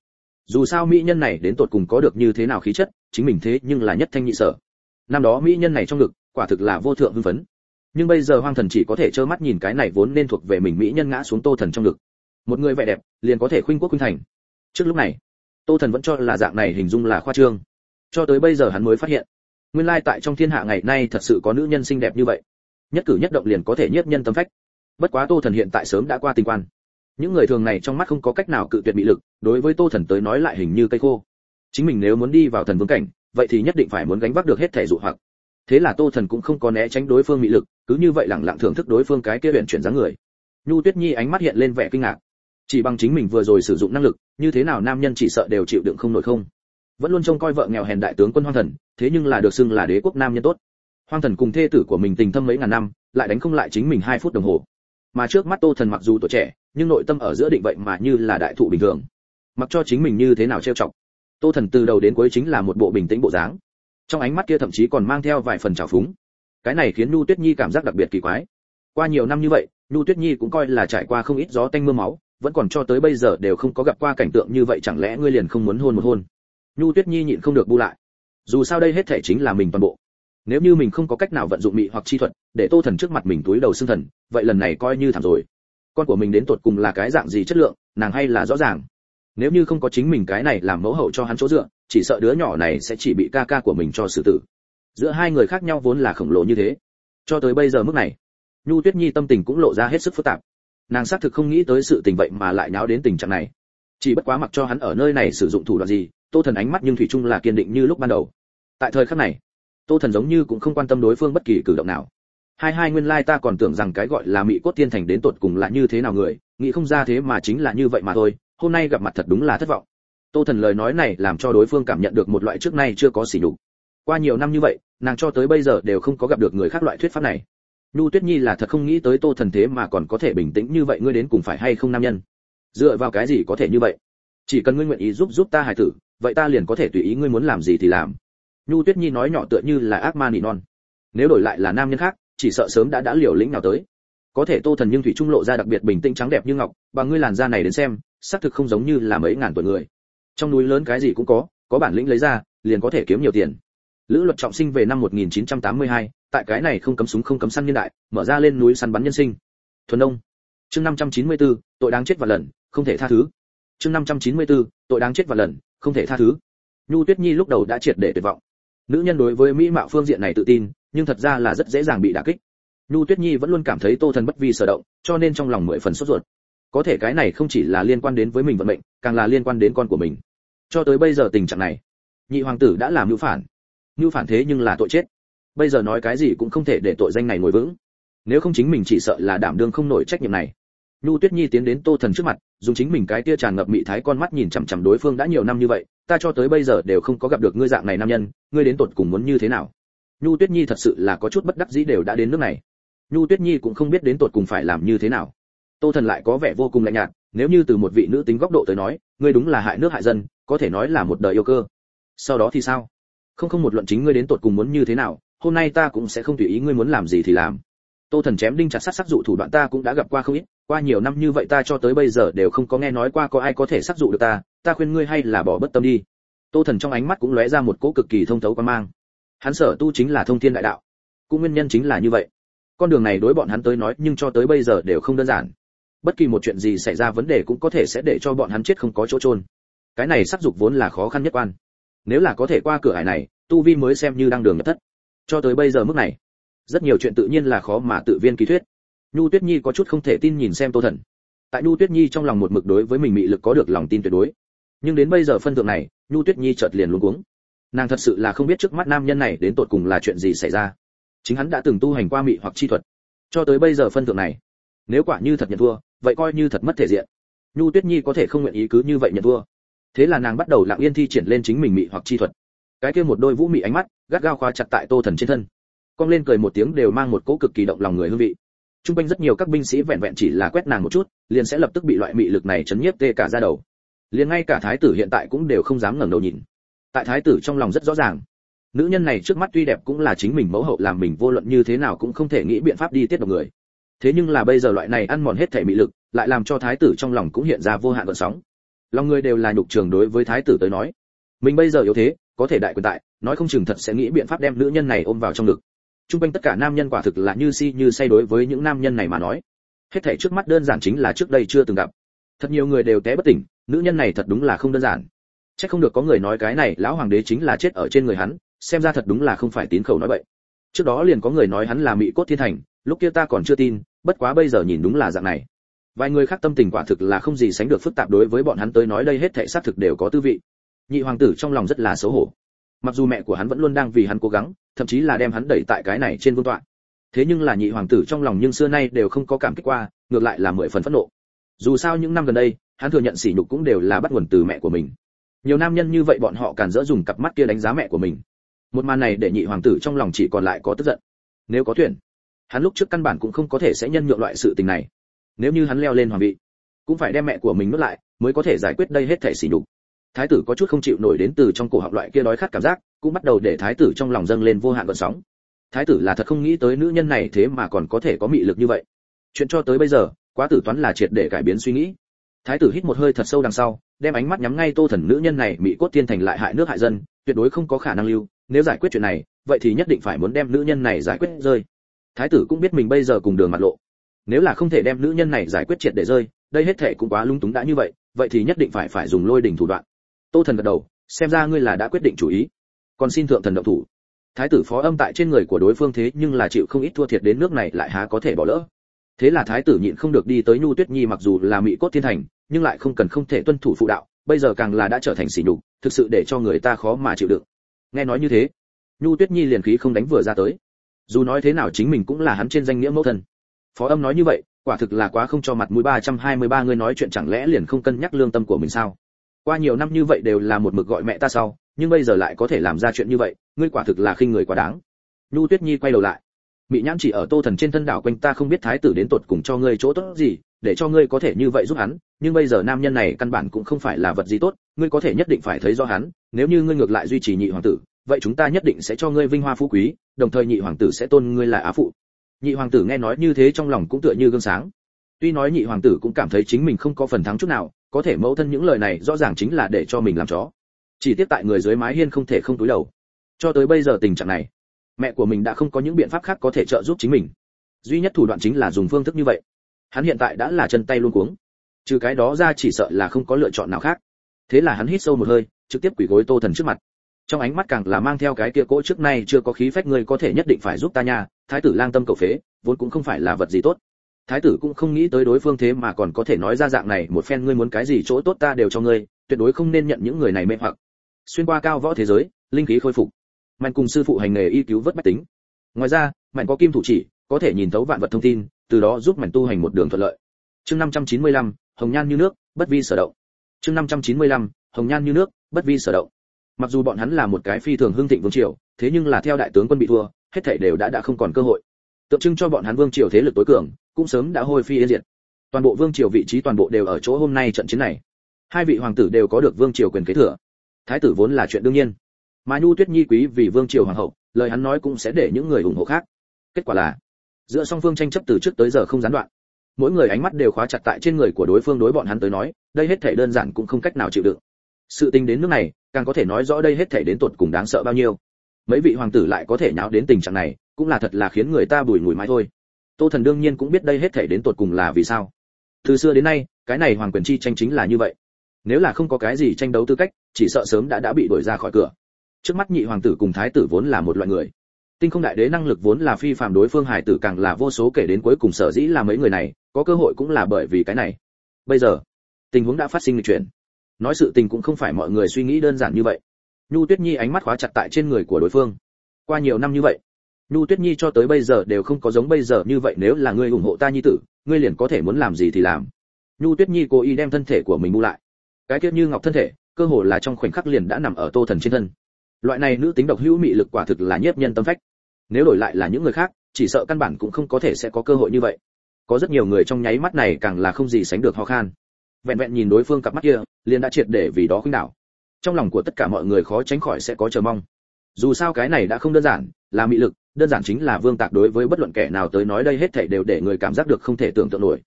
Dù sao mỹ nhân này đến tột cùng có được như thế nào khí chất, chính mình thế nhưng là nhất thanh nhị sở. Năm đó mỹ nhân này trong ngực, quả thực là vô thượng hưng phấn nhưng bây giờ hoang thần chỉ có thể trơ mắt nhìn cái này vốn nên thuộc về mình mỹ nhân ngã xuống tô thần trong ngực. Một người vẻ đẹp, liền có thể khuynh quốc khuynh thành. Trước lúc này, tô thần vẫn cho là dạng này hình dung là khoa trương. Cho tới bây giờ hắn mới phát hiện, nguyên lai tại trong thiên hạ ngày nay thật sự có nữ nhân xinh đẹp như vậy. Nhất cử nhất động liền có thể nhiếp nhân tâm phách. Bất quá tô thần hiện tại sớm đã qua tình quan. Những người thường này trong mắt không có cách nào cự tuyệt bị lực, đối với tô thần tới nói lại hình như cây khô. Chính mình nếu muốn đi vào thần vương cảnh, vậy thì nhất định phải muốn gánh vác được hết thể dụ hoặc. Thế là tô thần cũng không có né tránh đối phương bị lực cứ như vậy lẳng lặng thưởng thức đối phương cái kia luyện chuyển dáng người. Nhu tuyết nhi ánh mắt hiện lên vẻ kinh ngạc. Chỉ bằng chính mình vừa rồi sử dụng năng lực, như thế nào nam nhân chỉ sợ đều chịu đựng không nổi không? Vẫn luôn trông coi vợ nghèo hèn đại tướng quân hoang thần, thế nhưng là được xưng là đế quốc nam nhân tốt. Hoang thần cùng thê tử của mình tình thâm mấy ngàn năm, lại đánh không lại chính mình hai phút đồng hồ. Mà trước mắt tô thần mặc dù tuổi trẻ, nhưng nội tâm ở giữa định vậy mà như là đại thụ bình thường. Mặc cho chính mình như thế nào trêu chọc, tô thần từ đầu đến cuối chính là một bộ bình tĩnh bộ dáng. Trong ánh mắt kia thậm chí còn mang theo vài phần trào phúng cái này khiến nhu tuyết nhi cảm giác đặc biệt kỳ quái. Qua nhiều năm như vậy, nhu tuyết nhi cũng coi là trải qua không ít gió tanh mưa máu, vẫn còn cho tới bây giờ đều không có gặp qua cảnh tượng như vậy, chẳng lẽ ngươi liền không muốn hôn một hôn? Nhu tuyết nhi nhịn không được bu lại. Dù sao đây hết thể chính là mình toàn bộ. Nếu như mình không có cách nào vận dụng mị hoặc chi thuật, để tô thần trước mặt mình túi đầu xương thần, vậy lần này coi như thảm rồi. Con của mình đến tột cùng là cái dạng gì chất lượng, nàng hay là rõ ràng. Nếu như không có chính mình cái này làm mẫu hậu cho hắn chỗ dựa, chỉ sợ đứa nhỏ này sẽ chỉ bị ca ca của mình cho xử tử giữa hai người khác nhau vốn là khổng lồ như thế. Cho tới bây giờ mức này, nhu tuyết nhi tâm tình cũng lộ ra hết sức phức tạp. Nàng xác thực không nghĩ tới sự tình vậy mà lại nháo đến tình trạng này. Chỉ bất quá mặc cho hắn ở nơi này sử dụng thủ đoạn gì, tô thần ánh mắt nhưng thủy chung là kiên định như lúc ban đầu. Tại thời khắc này, tô thần giống như cũng không quan tâm đối phương bất kỳ cử động nào. Hai hai nguyên lai ta còn tưởng rằng cái gọi là mỹ cốt tiên thành đến tột cùng là như thế nào người, nghĩ không ra thế mà chính là như vậy mà thôi, hôm nay gặp mặt thật đúng là thất vọng. Tô thần lời nói này làm cho đối phương cảm nhận được một loại trước nay chưa có xỉ đục qua nhiều năm như vậy nàng cho tới bây giờ đều không có gặp được người khác loại thuyết pháp này. Nhu tuyết nhi là thật không nghĩ tới tô thần thế mà còn có thể bình tĩnh như vậy, ngươi đến cùng phải hay không nam nhân? Dựa vào cái gì có thể như vậy? Chỉ cần ngươi nguyện ý giúp giúp ta hài tử, vậy ta liền có thể tùy ý ngươi muốn làm gì thì làm. Nhu tuyết nhi nói nhỏ tựa như là ác ma nỉ non. Nếu đổi lại là nam nhân khác, chỉ sợ sớm đã đã liều lĩnh nào tới. Có thể tô thần nhưng thủy trung lộ ra đặc biệt bình tĩnh trắng đẹp như ngọc bằng ngươi làn da này đến xem, xác thực không giống như là mấy ngàn tuổi người. Trong núi lớn cái gì cũng có có bản lĩnh lấy ra, liền có thể kiếm nhiều tiền lữ luật trọng sinh về năm 1982, tại cái này không cấm súng không cấm săn nhân đại mở ra lên núi săn bắn nhân sinh. Thuần đông chương 594, tội đáng chết và lần không thể tha thứ. Chương 594, tội đáng chết và lần không thể tha thứ. Nhu tuyết nhi lúc đầu đã triệt để tuyệt vọng. Nữ nhân đối với mỹ mạo phương diện này tự tin nhưng thật ra là rất dễ dàng bị đả kích. Nhu tuyết nhi vẫn luôn cảm thấy tô thần bất vi sở động cho nên trong lòng mười phần sốt ruột. Có thể cái này không chỉ là liên quan đến với mình vận mệnh càng là liên quan đến con của mình. Cho tới bây giờ tình trạng này nhị hoàng tử đã làm mưu phản như phản thế nhưng là tội chết. Bây giờ nói cái gì cũng không thể để tội danh này ngồi vững. Nếu không chính mình chỉ sợ là đảm đương không nổi trách nhiệm này. Nhu tuyết nhi tiến đến tô thần trước mặt, dùng chính mình cái tia tràn ngập mị thái con mắt nhìn chằm chằm đối phương đã nhiều năm như vậy, ta cho tới bây giờ đều không có gặp được ngươi dạng này nam nhân, ngươi đến tột cùng muốn như thế nào? Nhu tuyết nhi thật sự là có chút bất đắc dĩ đều đã đến nước này. Nhu tuyết nhi cũng không biết đến tột cùng phải làm như thế nào. Tô thần lại có vẻ vô cùng lạnh nhạt, nếu như từ một vị nữ tính góc độ tới nói, ngươi đúng là hại nước hại dân, có thể nói là một đời yêu cơ. Sau đó thì sao? Không không một luận chính ngươi đến tột cùng muốn như thế nào, hôm nay ta cũng sẽ không tùy ý ngươi muốn làm gì thì làm. Tô thần chém đinh chặt sắt sắc dụ thủ đoạn ta cũng đã gặp qua không ít, qua nhiều năm như vậy ta cho tới bây giờ đều không có nghe nói qua có ai có thể sắc dụ được ta ta khuyên ngươi hay là bỏ bất tâm đi. Tô thần trong ánh mắt cũng lóe ra một cỗ cực kỳ thông thấu quan mang. Hắn sở tu chính là thông thiên đại đạo. Cũng nguyên nhân chính là như vậy. Con đường này đối bọn hắn tới nói nhưng cho tới bây giờ đều không đơn giản. Bất kỳ một chuyện gì xảy ra vấn đề cũng có thể sẽ để cho bọn hắn chết không có chỗ trôn cái này sắc dục vốn là khó khăn nhất quan nếu là có thể qua cửa hải này, tu vi mới xem như đang đường nhập thất. Cho tới bây giờ mức này, rất nhiều chuyện tự nhiên là khó mà tự viên ký thuyết. Nhu tuyết nhi có chút không thể tin nhìn xem tô thần. Tại nhu tuyết nhi trong lòng một mực đối với mình mị lực có được lòng tin tuyệt đối. Nhưng đến bây giờ phân thượng này, nhu tuyết nhi chợt liền luống cuống. Nàng thật sự là không biết trước mắt nam nhân này đến tột cùng là chuyện gì xảy ra. Chính hắn đã từng tu hành qua mị hoặc chi thuật. Cho tới bây giờ phân thượng này, nếu quả như thật nhận thua, vậy coi như thật mất thể diện. Nhu tuyết nhi có thể không nguyện ý cứ như vậy nhận thua thế là nàng bắt đầu lặng yên thi triển lên chính mình mị hoặc chi thuật. Cái kia một đôi vũ mị ánh mắt, gắt gao khóa chặt tại tô thần trên thân. Cong lên cười một tiếng đều mang một cỗ cực kỳ động lòng người hương vị. Trung quanh rất nhiều các binh sĩ vẹn vẹn chỉ là quét nàng một chút, liền sẽ lập tức bị loại mị lực này chấn nhiếp tê cả ra đầu. Liền ngay cả thái tử hiện tại cũng đều không dám ngẩng đầu nhìn. Tại thái tử trong lòng rất rõ ràng. Nữ nhân này trước mắt tuy đẹp cũng là chính mình mẫu hậu làm mình vô luận như thế nào cũng không thể nghĩ biện pháp đi tiết độc người. Thế nhưng là bây giờ loại này ăn mòn hết thể mị lực, lại làm cho thái tử trong lòng cũng hiện ra vô hạn gợn sóng lòng người đều là nhục trường đối với thái tử tới nói. Mình bây giờ yếu thế, có thể đại quyền tại, nói không chừng thật sẽ nghĩ biện pháp đem nữ nhân này ôm vào trong ngực. Trung quanh tất cả nam nhân quả thực là như si như say đối với những nam nhân này mà nói. Hết thảy trước mắt đơn giản chính là trước đây chưa từng gặp. Thật nhiều người đều té bất tỉnh, nữ nhân này thật đúng là không đơn giản. Chắc không được có người nói cái này, lão hoàng đế chính là chết ở trên người hắn, xem ra thật đúng là không phải tín khẩu nói vậy trước đó liền có người nói hắn là mỹ cốt thiên thành, lúc kia ta còn chưa tin, bất quá bây giờ nhìn đúng là dạng này vài người khác tâm tình quả thực là không gì sánh được phức tạp đối với bọn hắn tới nói đây hết thảy xác thực đều có tư vị. Nhị hoàng tử trong lòng rất là xấu hổ. Mặc dù mẹ của hắn vẫn luôn đang vì hắn cố gắng, thậm chí là đem hắn đẩy tại cái này trên vương tọa. Thế nhưng là nhị hoàng tử trong lòng nhưng xưa nay đều không có cảm kích qua, ngược lại là mười phần phẫn nộ. Dù sao những năm gần đây, hắn thừa nhận sỉ nhục cũng đều là bắt nguồn từ mẹ của mình. Nhiều nam nhân như vậy bọn họ càn dỡ dùng cặp mắt kia đánh giá mẹ của mình. Một màn này để nhị hoàng tử trong lòng chỉ còn lại có tức giận. Nếu có tuyển, hắn lúc trước căn bản cũng không có thể sẽ nhân nhượng loại sự tình này nếu như hắn leo lên hoàng vị, cũng phải đem mẹ của mình nuốt lại mới có thể giải quyết đây hết thể xỉ nhục. Thái tử có chút không chịu nổi đến từ trong cổ họng loại kia đói khát cảm giác, cũng bắt đầu để thái tử trong lòng dâng lên vô hạn gợn sóng. Thái tử là thật không nghĩ tới nữ nhân này thế mà còn có thể có mị lực như vậy. Chuyện cho tới bây giờ, quá tử toán là triệt để cải biến suy nghĩ. Thái tử hít một hơi thật sâu đằng sau, đem ánh mắt nhắm ngay tô thần nữ nhân này mỹ cốt tiên thành lại hại nước hại dân, tuyệt đối không có khả năng lưu. Nếu giải quyết chuyện này, vậy thì nhất định phải muốn đem nữ nhân này giải quyết rơi. Thái tử cũng biết mình bây giờ cùng đường mặt lộ nếu là không thể đem nữ nhân này giải quyết triệt để rơi, đây hết thể cũng quá lung túng đã như vậy vậy thì nhất định phải phải dùng lôi đỉnh thủ đoạn. Tô thần gật đầu, xem ra ngươi là đã quyết định chủ ý. Còn xin thượng thần động thủ. Thái tử phó âm tại trên người của đối phương thế nhưng là chịu không ít thua thiệt đến nước này lại há có thể bỏ lỡ. Thế là thái tử nhịn không được đi tới nhu tuyết nhi mặc dù là mỹ cốt thiên thành, nhưng lại không cần không thể tuân thủ phụ đạo, bây giờ càng là đã trở thành sỉ nhục, thực sự để cho người ta khó mà chịu đựng. Nghe nói như thế, nhu tuyết nhi liền khí không đánh vừa ra tới. Dù nói thế nào chính mình cũng là hắn trên danh nghĩa mẫu thân phó âm nói như vậy, quả thực là quá không cho mặt mũi ba trăm hai mươi ba người nói chuyện chẳng lẽ liền không cân nhắc lương tâm của mình sao? Qua nhiều năm như vậy đều là một mực gọi mẹ ta sau, nhưng bây giờ lại có thể làm ra chuyện như vậy, ngươi quả thực là khinh người quá đáng. Nhu tuyết nhi quay đầu lại. Mỹ nhãn chỉ ở tô thần trên thân đảo quanh ta không biết thái tử đến tột cùng cho ngươi chỗ tốt gì, để cho ngươi có thể như vậy giúp hắn, nhưng bây giờ nam nhân này căn bản cũng không phải là vật gì tốt, ngươi có thể nhất định phải thấy do hắn, nếu như ngươi ngược lại duy trì nhị hoàng tử, vậy chúng ta nhất định sẽ cho ngươi vinh hoa phú quý, đồng thời nhị hoàng tử sẽ tôn ngươi là á phụ nhị hoàng tử nghe nói như thế trong lòng cũng tựa như gương sáng. Tuy nói nhị hoàng tử cũng cảm thấy chính mình không có phần thắng chút nào, có thể mẫu thân những lời này rõ ràng chính là để cho mình làm chó. Chỉ tiếc tại người dưới mái hiên không thể không túi đầu. Cho tới bây giờ tình trạng này, mẹ của mình đã không có những biện pháp khác có thể trợ giúp chính mình. Duy nhất thủ đoạn chính là dùng phương thức như vậy. Hắn hiện tại đã là chân tay luôn cuống. Trừ cái đó ra chỉ sợ là không có lựa chọn nào khác. Thế là hắn hít sâu một hơi, trực tiếp quỳ gối tô thần trước mặt trong ánh mắt càng là mang theo cái kia cỗ trước nay chưa có khí phách ngươi có thể nhất định phải giúp ta nha thái tử lang tâm cầu phế vốn cũng không phải là vật gì tốt. Thái tử cũng không nghĩ tới đối phương thế mà còn có thể nói ra dạng này một phen ngươi muốn cái gì chỗ tốt ta đều cho ngươi tuyệt đối không nên nhận những người này mê hoặc. Xuyên qua cao võ thế giới linh khí khôi phục. Mạnh cùng sư phụ hành nghề y cứu vớt bách tính. Ngoài ra mạnh có kim thủ chỉ có thể nhìn thấu vạn vật thông tin từ đó giúp mạnh tu hành một đường thuận lợi. Chương 595, hồng nhan như nước bất vi sở động. Chương 595, hồng nhan như nước bất vi sở động mặc dù bọn hắn là một cái phi thường hưng thịnh vương triều, thế nhưng là theo đại tướng quân bị thua, hết thảy đều đã đã không còn cơ hội. Tượng trưng cho bọn hắn vương triều thế lực tối cường, cũng sớm đã hôi phi yên diệt. Toàn bộ vương triều vị trí toàn bộ đều ở chỗ hôm nay trận chiến này. Hai vị hoàng tử đều có được vương triều quyền kế thừa. Thái tử vốn là chuyện đương nhiên. Mà nhu tuyết nhi quý vì vương triều hoàng hậu, lời hắn nói cũng sẽ để những người ủng hộ khác. Kết quả là, giữa song phương tranh chấp từ trước tới giờ không gián đoạn. Mỗi người ánh mắt đều khóa chặt tại trên người của đối phương đối bọn hắn tới nói, đây hết thể đơn giản cũng không cách nào chịu đựng. Sự tình đến nước này càng có thể nói rõ đây hết thể đến tột cùng đáng sợ bao nhiêu. Mấy vị hoàng tử lại có thể nháo đến tình trạng này, cũng là thật là khiến người ta bùi ngùi mãi thôi. Tô thần đương nhiên cũng biết đây hết thể đến tột cùng là vì sao. Từ xưa đến nay, cái này hoàng quyền chi tranh chính là như vậy. Nếu là không có cái gì tranh đấu tư cách, chỉ sợ sớm đã đã bị đuổi ra khỏi cửa. Trước mắt nhị hoàng tử cùng thái tử vốn là một loại người. Tinh không đại đế năng lực vốn là phi phàm đối phương hải tử càng là vô số kể đến cuối cùng sở dĩ là mấy người này, có cơ hội cũng là bởi vì cái này. Bây giờ, tình huống đã phát sinh lịch chuyển nói sự tình cũng không phải mọi người suy nghĩ đơn giản như vậy. Nhu tuyết nhi ánh mắt khóa chặt tại trên người của đối phương. Qua nhiều năm như vậy, nhu tuyết nhi cho tới bây giờ đều không có giống bây giờ như vậy nếu là ngươi ủng hộ ta nhi tử, ngươi liền có thể muốn làm gì thì làm. Nhu tuyết nhi cố ý đem thân thể của mình bu lại. Cái kiết như ngọc thân thể, cơ hồ là trong khoảnh khắc liền đã nằm ở tô thần trên thân. Loại này nữ tính độc hữu mị lực quả thực là nhiếp nhân tâm phách. Nếu đổi lại là những người khác, chỉ sợ căn bản cũng không có thể sẽ có cơ hội như vậy. Có rất nhiều người trong nháy mắt này càng là không gì sánh được ho khan vẹn vẹn nhìn đối phương cặp mắt kia, liền đã triệt để vì đó khuynh đảo. Trong lòng của tất cả mọi người khó tránh khỏi sẽ có chờ mong. Dù sao cái này đã không đơn giản, là mị lực, đơn giản chính là vương tạc đối với bất luận kẻ nào tới nói đây hết thảy đều để người cảm giác được không thể tưởng tượng nổi.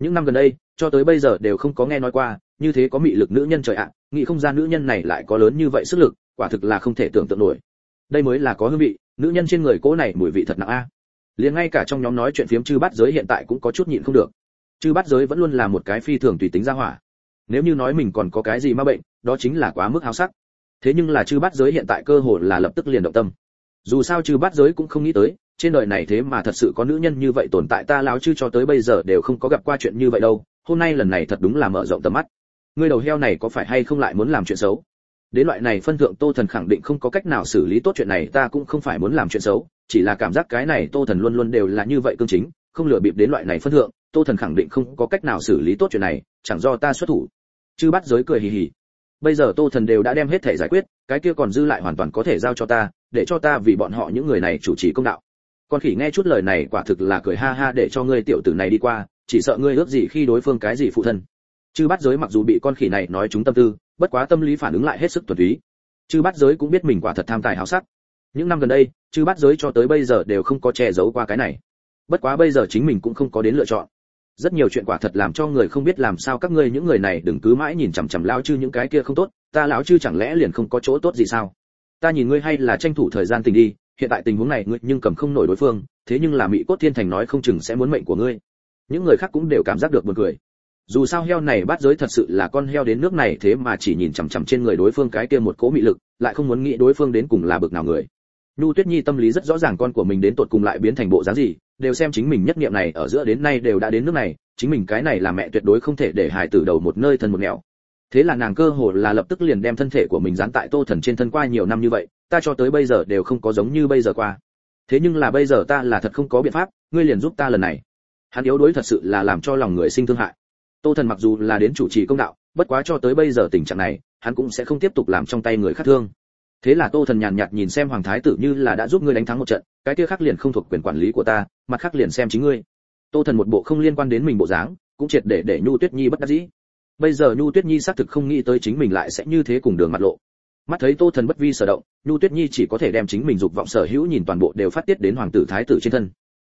Những năm gần đây, cho tới bây giờ đều không có nghe nói qua, như thế có mị lực nữ nhân trời ạ, nghĩ không ra nữ nhân này lại có lớn như vậy sức lực, quả thực là không thể tưởng tượng nổi. Đây mới là có hương vị, nữ nhân trên người cô này mùi vị thật nặng a. Liền ngay cả trong nhóm nói chuyện phiếm chư bát giới hiện tại cũng có chút nhịn không được chư bát giới vẫn luôn là một cái phi thường tùy tính ra hỏa. Nếu như nói mình còn có cái gì ma bệnh, đó chính là quá mức háo sắc. Thế nhưng là chư bát giới hiện tại cơ hội là lập tức liền động tâm. Dù sao chư bát giới cũng không nghĩ tới, trên đời này thế mà thật sự có nữ nhân như vậy tồn tại ta láo chư cho tới bây giờ đều không có gặp qua chuyện như vậy đâu. Hôm nay lần này thật đúng là mở rộng tầm mắt. Ngươi đầu heo này có phải hay không lại muốn làm chuyện xấu? Đến loại này phân thượng tô thần khẳng định không có cách nào xử lý tốt chuyện này, ta cũng không phải muốn làm chuyện xấu, chỉ là cảm giác cái này tô thần luôn luôn đều là như vậy cương chính, không lừa bịp đến loại này phân thượng tô thần khẳng định không có cách nào xử lý tốt chuyện này, chẳng do ta xuất thủ. Chư bắt giới cười hì hì. Bây giờ tô thần đều đã đem hết thể giải quyết, cái kia còn dư lại hoàn toàn có thể giao cho ta, để cho ta vì bọn họ những người này chủ trì công đạo. Con khỉ nghe chút lời này quả thực là cười ha ha để cho ngươi tiểu tử này đi qua, chỉ sợ ngươi ước gì khi đối phương cái gì phụ thân. Chư bắt giới mặc dù bị con khỉ này nói chúng tâm tư, bất quá tâm lý phản ứng lại hết sức thuần túy. Chư bắt giới cũng biết mình quả thật tham tài háo sắc. Những năm gần đây, chư bắt giới cho tới bây giờ đều không có che giấu qua cái này. Bất quá bây giờ chính mình cũng không có đến lựa chọn rất nhiều chuyện quả thật làm cho người không biết làm sao các ngươi những người này đừng cứ mãi nhìn chằm chằm lão chư những cái kia không tốt, ta lão chư chẳng lẽ liền không có chỗ tốt gì sao? Ta nhìn ngươi hay là tranh thủ thời gian tình đi, hiện tại tình huống này ngươi nhưng cầm không nổi đối phương, thế nhưng là mỹ cốt thiên thành nói không chừng sẽ muốn mệnh của ngươi. Những người khác cũng đều cảm giác được buồn cười. Dù sao heo này bắt giới thật sự là con heo đến nước này thế mà chỉ nhìn chằm chằm trên người đối phương cái kia một cố mị lực, lại không muốn nghĩ đối phương đến cùng là bực nào người. Nhu tuyết nhi tâm lý rất rõ ràng con của mình đến tột cùng lại biến thành bộ dáng gì đều xem chính mình nhất niệm này ở giữa đến nay đều đã đến nước này, chính mình cái này là mẹ tuyệt đối không thể để hài tử đầu một nơi thân một nẻo. Thế là nàng cơ hồ là lập tức liền đem thân thể của mình dán tại tô thần trên thân qua nhiều năm như vậy, ta cho tới bây giờ đều không có giống như bây giờ qua. Thế nhưng là bây giờ ta là thật không có biện pháp, ngươi liền giúp ta lần này. Hắn yếu đuối thật sự là làm cho lòng người sinh thương hại. Tô thần mặc dù là đến chủ trì công đạo, bất quá cho tới bây giờ tình trạng này, hắn cũng sẽ không tiếp tục làm trong tay người khác thương thế là tô thần nhàn nhạt nhìn xem hoàng thái tử như là đã giúp ngươi đánh thắng một trận, cái kia khác liền không thuộc quyền quản lý của ta, mặt khác liền xem chính ngươi. Tô thần một bộ không liên quan đến mình bộ dáng, cũng triệt để để nhu tuyết nhi bất đắc dĩ. Bây giờ nhu tuyết nhi xác thực không nghĩ tới chính mình lại sẽ như thế cùng đường mặt lộ. Mắt thấy tô thần bất vi sở động, nhu tuyết nhi chỉ có thể đem chính mình dục vọng sở hữu nhìn toàn bộ đều phát tiết đến hoàng tử thái tử trên thân.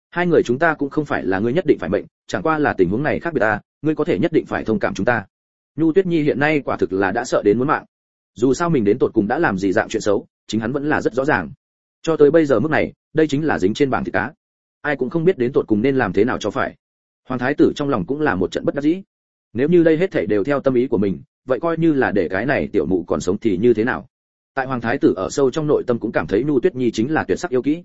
Hai người chúng ta cũng không phải là ngươi nhất định phải bệnh chẳng qua là tình huống này khác biệt ta, ngươi có thể nhất định phải thông cảm chúng ta. Nhu tuyết nhi hiện nay quả thực là đã sợ đến muốn mạng dù sao mình đến tột cùng đã làm gì dạng chuyện xấu, chính hắn vẫn là rất rõ ràng. Cho tới bây giờ mức này, đây chính là dính trên bảng thịt cá. Ai cũng không biết đến tột cùng nên làm thế nào cho phải. Hoàng thái tử trong lòng cũng là một trận bất đắc dĩ. Nếu như đây hết thảy đều theo tâm ý của mình, vậy coi như là để cái này tiểu mụ còn sống thì như thế nào? Tại hoàng thái tử ở sâu trong nội tâm cũng cảm thấy nhu tuyết nhi chính là tuyệt sắc yêu kỹ.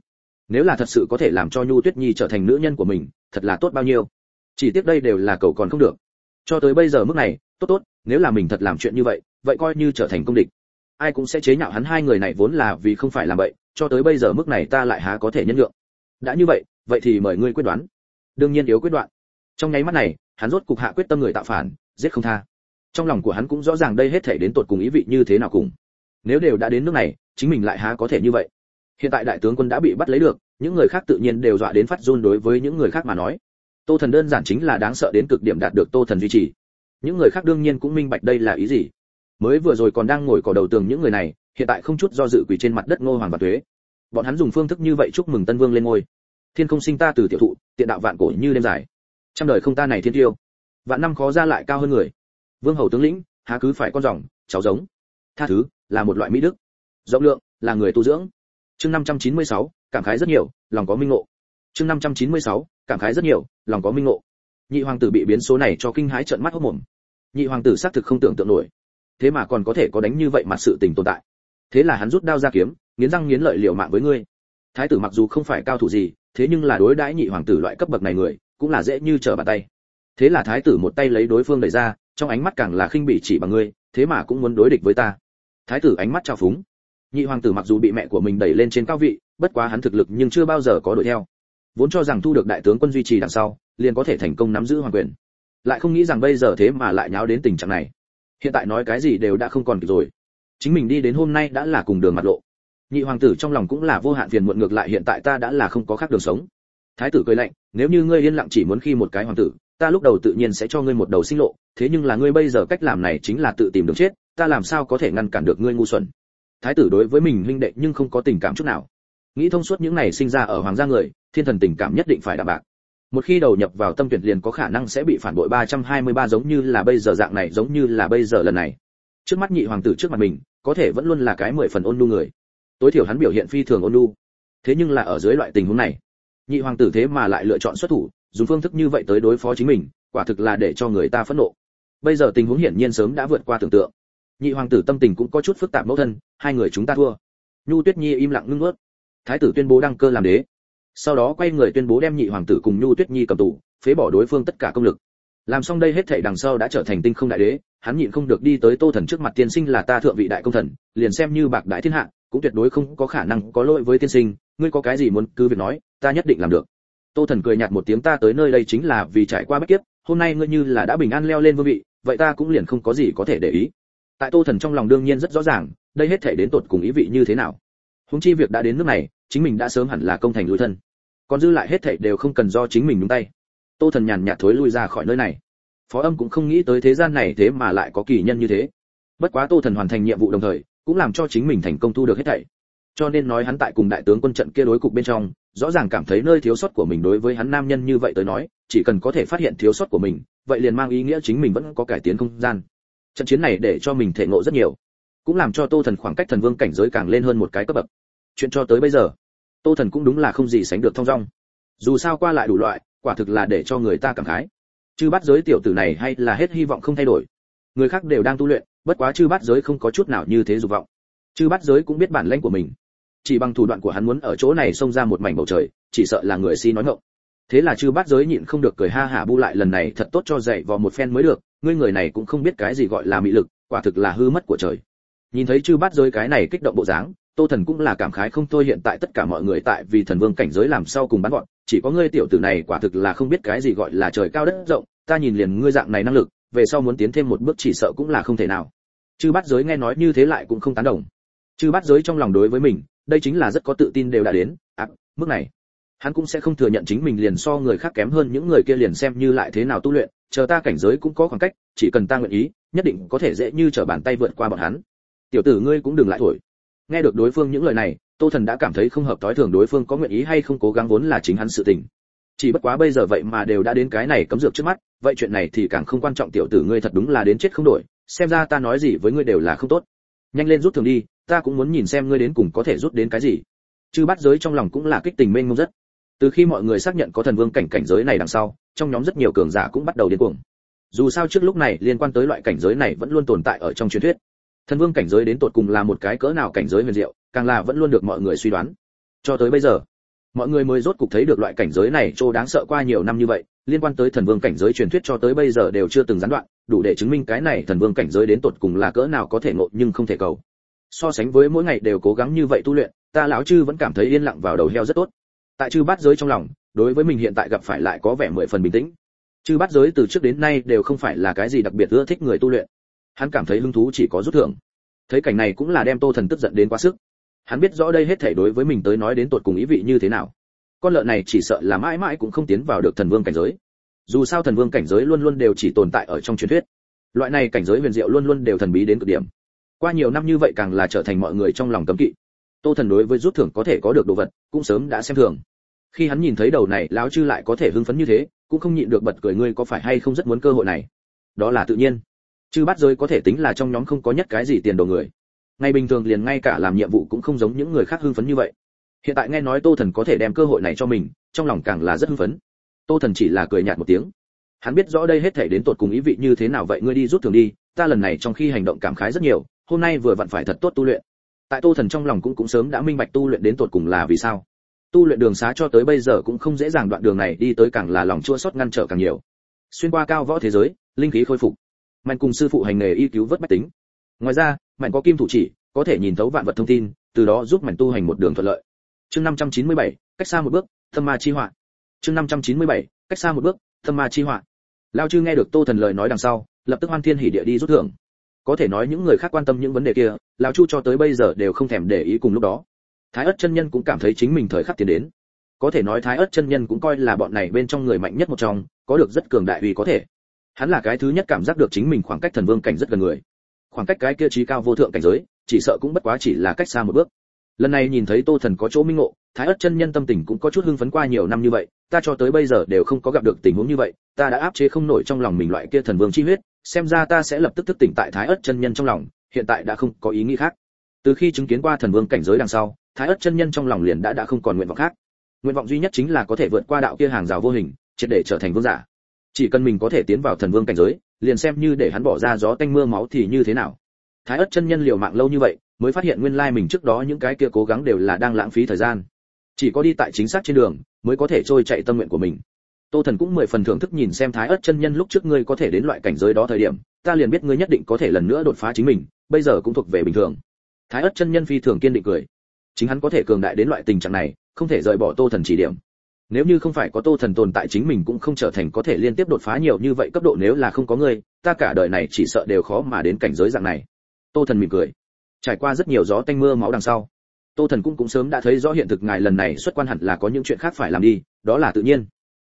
Nếu là thật sự có thể làm cho nhu tuyết nhi trở thành nữ nhân của mình, thật là tốt bao nhiêu? Chỉ tiếc đây đều là cầu còn không được. Cho tới bây giờ mức này, tốt tốt, nếu là mình thật làm chuyện như vậy vậy coi như trở thành công địch. Ai cũng sẽ chế nhạo hắn, hai người này vốn là vì không phải làm vậy cho tới bây giờ mức này ta lại há có thể nhân lượng đã như vậy vậy thì mời ngươi quyết đoán. Đương nhiên yếu quyết đoạn. Trong nháy mắt này, hắn rốt cục hạ quyết tâm người tạo phản, giết không tha. Trong lòng của hắn cũng rõ ràng đây hết thể đến tột cùng ý vị như thế nào cùng. Nếu đều đã đến nước này, chính mình lại há có thể như vậy? Hiện tại đại tướng quân đã bị bắt lấy được, những người khác tự nhiên đều dọa đến phát run đối với những người khác mà nói. Tô thần đơn giản chính là đáng sợ đến cực điểm đạt được tô thần duy trì. Những người khác đương nhiên cũng minh bạch đây là ý gì mới vừa rồi còn đang ngồi cỏ đầu tường những người này hiện tại không chút do dự quỳ trên mặt đất ngô hoàng và thuế bọn hắn dùng phương thức như vậy chúc mừng tân vương lên ngôi. Thiên không sinh ta từ tiểu thụ tiện đạo vạn cổ như đêm dài. Trăm đời không ta này thiên tiêu. Vạn năm khó ra lại cao hơn người. Vương hầu tướng lĩnh há cứ phải con rồng cháu giống. Tha thứ là một loại mỹ đức. Rộng lượng là người tu dưỡng. Chương 596, cảm khái rất nhiều lòng có minh ngộ. Chương 596, cảm khái rất nhiều lòng có minh ngộ. Nhị hoàng tử bị biến số này cho kinh hãi trợn mắt hốt mồm. Nhị hoàng tử xác thực không tưởng tượng nổi thế mà còn có thể có đánh như vậy mặt sự tình tồn tại. Thế là hắn rút đao ra kiếm, nghiến răng nghiến lợi liều mạng với ngươi. Thái tử mặc dù không phải cao thủ gì, thế nhưng là đối đãi nhị hoàng tử loại cấp bậc này người, cũng là dễ như trở bàn tay. Thế là thái tử một tay lấy đối phương đẩy ra, trong ánh mắt càng là khinh bỉ chỉ bằng ngươi, thế mà cũng muốn đối địch với ta. Thái tử ánh mắt trao phúng. Nhị hoàng tử mặc dù bị mẹ của mình đẩy lên trên cao vị, bất quá hắn thực lực nhưng chưa bao giờ có đuổi theo. Vốn cho rằng thu được đại tướng quân duy trì đằng sau, liền có thể thành công nắm giữ hoàng quyền. Lại không nghĩ rằng bây giờ thế mà lại nháo đến tình trạng này hiện tại nói cái gì đều đã không còn kịp rồi. Chính mình đi đến hôm nay đã là cùng đường mặt lộ. Nhị hoàng tử trong lòng cũng là vô hạn phiền muộn ngược lại hiện tại ta đã là không có khác đường sống. Thái tử cười lạnh, nếu như ngươi yên lặng chỉ muốn khi một cái hoàng tử, ta lúc đầu tự nhiên sẽ cho ngươi một đầu sinh lộ, thế nhưng là ngươi bây giờ cách làm này chính là tự tìm đường chết, ta làm sao có thể ngăn cản được ngươi ngu xuẩn? Thái tử đối với mình huynh đệ nhưng không có tình cảm chút nào. Nghĩ thông suốt những này sinh ra ở hoàng gia người, thiên thần tình cảm nhất định phải đảm bạc một khi đầu nhập vào tâm tuyển liền có khả năng sẽ bị phản bội 323 giống như là bây giờ dạng này, giống như là bây giờ lần này. Trước mắt nhị hoàng tử trước mặt mình, có thể vẫn luôn là cái mười phần ôn nhu người. Tối thiểu hắn biểu hiện phi thường ôn nhu. Thế nhưng là ở dưới loại tình huống này, nhị hoàng tử thế mà lại lựa chọn xuất thủ, dùng phương thức như vậy tới đối phó chính mình, quả thực là để cho người ta phẫn nộ. Bây giờ tình huống hiển nhiên sớm đã vượt qua tưởng tượng. Nhị hoàng tử tâm tình cũng có chút phức tạp mẫu thân, hai người chúng ta thua. Nhu tuyết nhi im lặng ngưng ướt thái tử tuyên bố đăng cơ làm đế sau đó quay người tuyên bố đem nhị hoàng tử cùng nhu tuyết nhi cầm tù, phế bỏ đối phương tất cả công lực. Làm xong đây hết thảy đằng sau đã trở thành tinh không đại đế, hắn nhịn không được đi tới tô thần trước mặt tiên sinh là ta thượng vị đại công thần, liền xem như bạc đại thiên hạ, cũng tuyệt đối không có khả năng có lỗi với tiên sinh, ngươi có cái gì muốn cứ việc nói, ta nhất định làm được. Tô thần cười nhạt một tiếng, ta tới nơi đây chính là vì trải qua bất kiếp, hôm nay ngươi như là đã bình an leo lên vương vị, vậy ta cũng liền không có gì có thể để ý. Tại tô thần trong lòng đương nhiên rất rõ ràng, đây hết thảy đến tột cùng ý vị như thế nào. Húng chi việc đã đến nước này chính mình đã sớm hẳn là công thành lối thân. Còn dư lại hết thảy đều không cần do chính mình nhúng tay. Tô thần nhàn nhạt thối lui ra khỏi nơi này. Phó âm cũng không nghĩ tới thế gian này thế mà lại có kỳ nhân như thế. Bất quá tô thần hoàn thành nhiệm vụ đồng thời, cũng làm cho chính mình thành công thu được hết thảy. Cho nên nói hắn tại cùng đại tướng quân trận kia đối cục bên trong, rõ ràng cảm thấy nơi thiếu sót của mình đối với hắn nam nhân như vậy tới nói, chỉ cần có thể phát hiện thiếu sót của mình, vậy liền mang ý nghĩa chính mình vẫn có cải tiến không gian. Trận chiến này để cho mình thể ngộ rất nhiều, cũng làm cho tô thần khoảng cách thần vương cảnh giới càng lên hơn một cái cấp bậc chuyện cho tới bây giờ. Tô thần cũng đúng là không gì sánh được thong dong. Dù sao qua lại đủ loại, quả thực là để cho người ta cảm khái. Chư bắt giới tiểu tử này hay là hết hy vọng không thay đổi. Người khác đều đang tu luyện, bất quá chư bắt giới không có chút nào như thế dục vọng. Chư bắt giới cũng biết bản lĩnh của mình. Chỉ bằng thủ đoạn của hắn muốn ở chỗ này xông ra một mảnh bầu trời, chỉ sợ là người si nói ngọng. Thế là chư bắt giới nhịn không được cười ha hả bu lại lần này thật tốt cho dạy vào một phen mới được, ngươi người này cũng không biết cái gì gọi là mị lực, quả thực là hư mất của trời. Nhìn thấy chư bắt giới cái này kích động bộ dáng tô thần cũng là cảm khái không thôi hiện tại tất cả mọi người tại vì thần vương cảnh giới làm sau cùng bắn gọn chỉ có ngươi tiểu tử này quả thực là không biết cái gì gọi là trời cao đất rộng ta nhìn liền ngươi dạng này năng lực về sau muốn tiến thêm một bước chỉ sợ cũng là không thể nào. Chư bắt giới nghe nói như thế lại cũng không tán đồng. Chư bắt giới trong lòng đối với mình đây chính là rất có tự tin đều đã đến à, mức này hắn cũng sẽ không thừa nhận chính mình liền so người khác kém hơn những người kia liền xem như lại thế nào tu luyện chờ ta cảnh giới cũng có khoảng cách chỉ cần ta nguyện ý nhất định có thể dễ như trở bàn tay vượt qua bọn hắn. Tiểu tử ngươi cũng đừng lại thổi nghe được đối phương những lời này, tô thần đã cảm thấy không hợp thói thường đối phương có nguyện ý hay không cố gắng vốn là chính hắn sự tình. Chỉ bất quá bây giờ vậy mà đều đã đến cái này cấm dược trước mắt, vậy chuyện này thì càng không quan trọng tiểu tử ngươi thật đúng là đến chết không đổi, xem ra ta nói gì với ngươi đều là không tốt. Nhanh lên rút thường đi, ta cũng muốn nhìn xem ngươi đến cùng có thể rút đến cái gì. Chư bắt giới trong lòng cũng là kích tình mênh mông rất. Từ khi mọi người xác nhận có thần vương cảnh cảnh giới này đằng sau, trong nhóm rất nhiều cường giả cũng bắt đầu điên cuồng. Dù sao trước lúc này liên quan tới loại cảnh giới này vẫn luôn tồn tại ở trong truyền thuyết thần vương cảnh giới đến tột cùng là một cái cỡ nào cảnh giới huyền diệu, càng là vẫn luôn được mọi người suy đoán. Cho tới bây giờ, mọi người mới rốt cục thấy được loại cảnh giới này trô đáng sợ qua nhiều năm như vậy, liên quan tới thần vương cảnh giới truyền thuyết cho tới bây giờ đều chưa từng gián đoạn, đủ để chứng minh cái này thần vương cảnh giới đến tột cùng là cỡ nào có thể ngộ nhưng không thể cầu. So sánh với mỗi ngày đều cố gắng như vậy tu luyện, ta lão chư vẫn cảm thấy yên lặng vào đầu heo rất tốt. Tại chư bát giới trong lòng, đối với mình hiện tại gặp phải lại có vẻ mười phần bình tĩnh. Chư bát giới từ trước đến nay đều không phải là cái gì đặc biệt ưa thích người tu luyện hắn cảm thấy hứng thú chỉ có rút thưởng. Thấy cảnh này cũng là đem tô thần tức giận đến quá sức. Hắn biết rõ đây hết thể đối với mình tới nói đến tột cùng ý vị như thế nào. Con lợn này chỉ sợ là mãi mãi cũng không tiến vào được thần vương cảnh giới. Dù sao thần vương cảnh giới luôn luôn đều chỉ tồn tại ở trong truyền thuyết. Loại này cảnh giới huyền diệu luôn luôn đều thần bí đến cực điểm. Qua nhiều năm như vậy càng là trở thành mọi người trong lòng cấm kỵ. Tô thần đối với rút thưởng có thể có được đồ vật, cũng sớm đã xem thường. Khi hắn nhìn thấy đầu này, lão chư lại có thể hưng phấn như thế, cũng không nhịn được bật cười, ngươi có phải hay không rất muốn cơ hội này? Đó là tự nhiên chư bắt giới có thể tính là trong nhóm không có nhất cái gì tiền đồ người. Ngày bình thường liền ngay cả làm nhiệm vụ cũng không giống những người khác hưng phấn như vậy. Hiện tại nghe nói tô thần có thể đem cơ hội này cho mình, trong lòng càng là rất hưng phấn. Tô thần chỉ là cười nhạt một tiếng. Hắn biết rõ đây hết thể đến tột cùng ý vị như thế nào vậy, ngươi đi rút thường đi, ta lần này trong khi hành động cảm khái rất nhiều, hôm nay vừa vặn phải thật tốt tu luyện. Tại tô thần trong lòng cũng cũng sớm đã minh bạch tu luyện đến tột cùng là vì sao. Tu luyện đường xá cho tới bây giờ cũng không dễ dàng đoạn đường này, đi tới càng là lòng chua xót ngăn trở càng nhiều. Xuyên qua cao võ thế giới, linh khí khôi phục mạnh cùng sư phụ hành nghề y cứu vớt bách tính. Ngoài ra mạnh có kim thủ chỉ có thể nhìn thấu vạn vật thông tin từ đó giúp mạnh tu hành một đường thuận lợi. Chương 597, cách xa một bước thâm ma chi họa. Chương 597, cách xa một bước thâm ma chi họa. Lao chư nghe được tô thần lời nói đằng sau lập tức hoan thiên hỉ địa đi rút thưởng. Có thể nói những người khác quan tâm những vấn đề kia lão chu cho tới bây giờ đều không thèm để ý cùng lúc đó. Thái ất chân nhân cũng cảm thấy chính mình thời khắc tiến đến. Có thể nói thái ất chân nhân cũng coi là bọn này bên trong người mạnh nhất một trong có được rất cường đại uy có thể hắn là cái thứ nhất cảm giác được chính mình khoảng cách thần vương cảnh rất gần người. Khoảng cách cái kia trí cao vô thượng cảnh giới, chỉ sợ cũng bất quá chỉ là cách xa một bước. Lần này nhìn thấy tô thần có chỗ minh ngộ, thái ất chân nhân tâm tình cũng có chút hưng phấn qua nhiều năm như vậy, ta cho tới bây giờ đều không có gặp được tình huống như vậy, ta đã áp chế không nổi trong lòng mình loại kia thần vương chi huyết, xem ra ta sẽ lập tức thức tỉnh tại thái ất chân nhân trong lòng, hiện tại đã không có ý nghĩ khác. Từ khi chứng kiến qua thần vương cảnh giới đằng sau, thái ất chân nhân trong lòng liền đã đã không còn nguyện vọng khác. Nguyện vọng duy nhất chính là có thể vượt qua đạo kia hàng rào vô hình, triệt để trở thành vương giả chỉ cần mình có thể tiến vào thần vương cảnh giới, liền xem như để hắn bỏ ra gió tanh mưa máu thì như thế nào. Thái ất chân nhân liều mạng lâu như vậy, mới phát hiện nguyên lai mình trước đó những cái kia cố gắng đều là đang lãng phí thời gian. Chỉ có đi tại chính xác trên đường, mới có thể trôi chạy tâm nguyện của mình. Tô thần cũng mười phần thưởng thức nhìn xem thái ất chân nhân lúc trước ngươi có thể đến loại cảnh giới đó thời điểm, ta liền biết ngươi nhất định có thể lần nữa đột phá chính mình, bây giờ cũng thuộc về bình thường. Thái ất chân nhân phi thường kiên định cười. Chính hắn có thể cường đại đến loại tình trạng này, không thể rời bỏ tô thần chỉ điểm nếu như không phải có tô thần tồn tại chính mình cũng không trở thành có thể liên tiếp đột phá nhiều như vậy cấp độ nếu là không có ngươi, ta cả đời này chỉ sợ đều khó mà đến cảnh giới dạng này. Tô thần mỉm cười. Trải qua rất nhiều gió tanh mưa máu đằng sau, tô thần cũng cũng sớm đã thấy rõ hiện thực ngài lần này xuất quan hẳn là có những chuyện khác phải làm đi, đó là tự nhiên.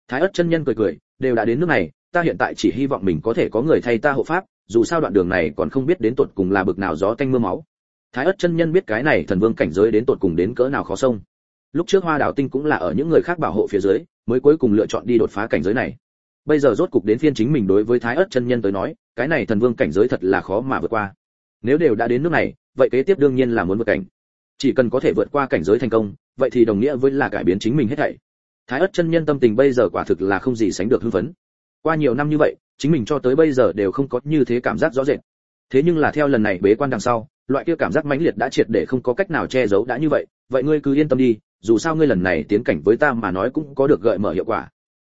Thái ất chân nhân cười cười, đều đã đến nước này, ta hiện tại chỉ hy vọng mình có thể có người thay ta hộ pháp, dù sao đoạn đường này còn không biết đến tột cùng là bực nào gió tanh mưa máu. Thái ất chân nhân biết cái này thần vương cảnh giới đến tột cùng đến cỡ nào khó sông lúc trước hoa đảo tinh cũng là ở những người khác bảo hộ phía dưới, mới cuối cùng lựa chọn đi đột phá cảnh giới này. Bây giờ rốt cục đến phiên chính mình đối với thái ớt chân nhân tới nói, cái này thần vương cảnh giới thật là khó mà vượt qua. Nếu đều đã đến nước này, vậy kế tiếp đương nhiên là muốn vượt cảnh. Chỉ cần có thể vượt qua cảnh giới thành công, vậy thì đồng nghĩa với là cải biến chính mình hết thảy. Thái ớt chân nhân tâm tình bây giờ quả thực là không gì sánh được hưng phấn. Qua nhiều năm như vậy, chính mình cho tới bây giờ đều không có như thế cảm giác rõ rệt. Thế nhưng là theo lần này bế quan đằng sau, loại kia cảm giác mãnh liệt đã triệt để không có cách nào che giấu đã như vậy vậy ngươi cứ yên tâm đi dù sao ngươi lần này tiến cảnh với ta mà nói cũng có được gợi mở hiệu quả.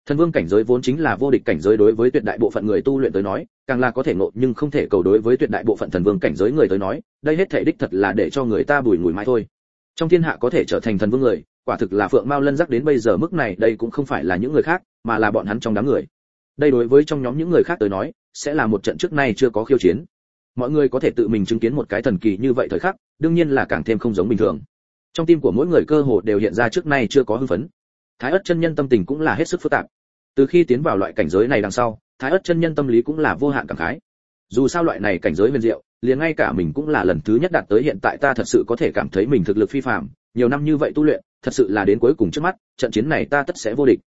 Thần vương cảnh giới vốn chính là vô địch cảnh giới đối với tuyệt đại bộ phận người tu luyện tới nói, càng là có thể ngộ nhưng không thể cầu đối với tuyệt đại bộ phận thần vương cảnh giới người tới nói, đây hết thể đích thật là để cho người ta bùi ngùi mãi thôi. Trong thiên hạ có thể trở thành thần vương người, quả thực là phượng mao lân rắc đến bây giờ mức này đây cũng không phải là những người khác, mà là bọn hắn trong đám người. Đây đối với trong nhóm những người khác tới nói, sẽ là một trận trước nay chưa có khiêu chiến. Mọi người có thể tự mình chứng kiến một cái thần kỳ như vậy thời khắc, đương nhiên là càng thêm không giống bình thường trong tim của mỗi người cơ hồ đều hiện ra trước nay chưa có hưng phấn. Thái ất chân nhân tâm tình cũng là hết sức phức tạp. Từ khi tiến vào loại cảnh giới này đằng sau, thái ất chân nhân tâm lý cũng là vô hạn cảm khái. Dù sao loại này cảnh giới huyền diệu, liền ngay cả mình cũng là lần thứ nhất đạt tới hiện tại ta thật sự có thể cảm thấy mình thực lực phi phàm. Nhiều năm như vậy tu luyện, thật sự là đến cuối cùng trước mắt, trận chiến này ta tất sẽ vô địch.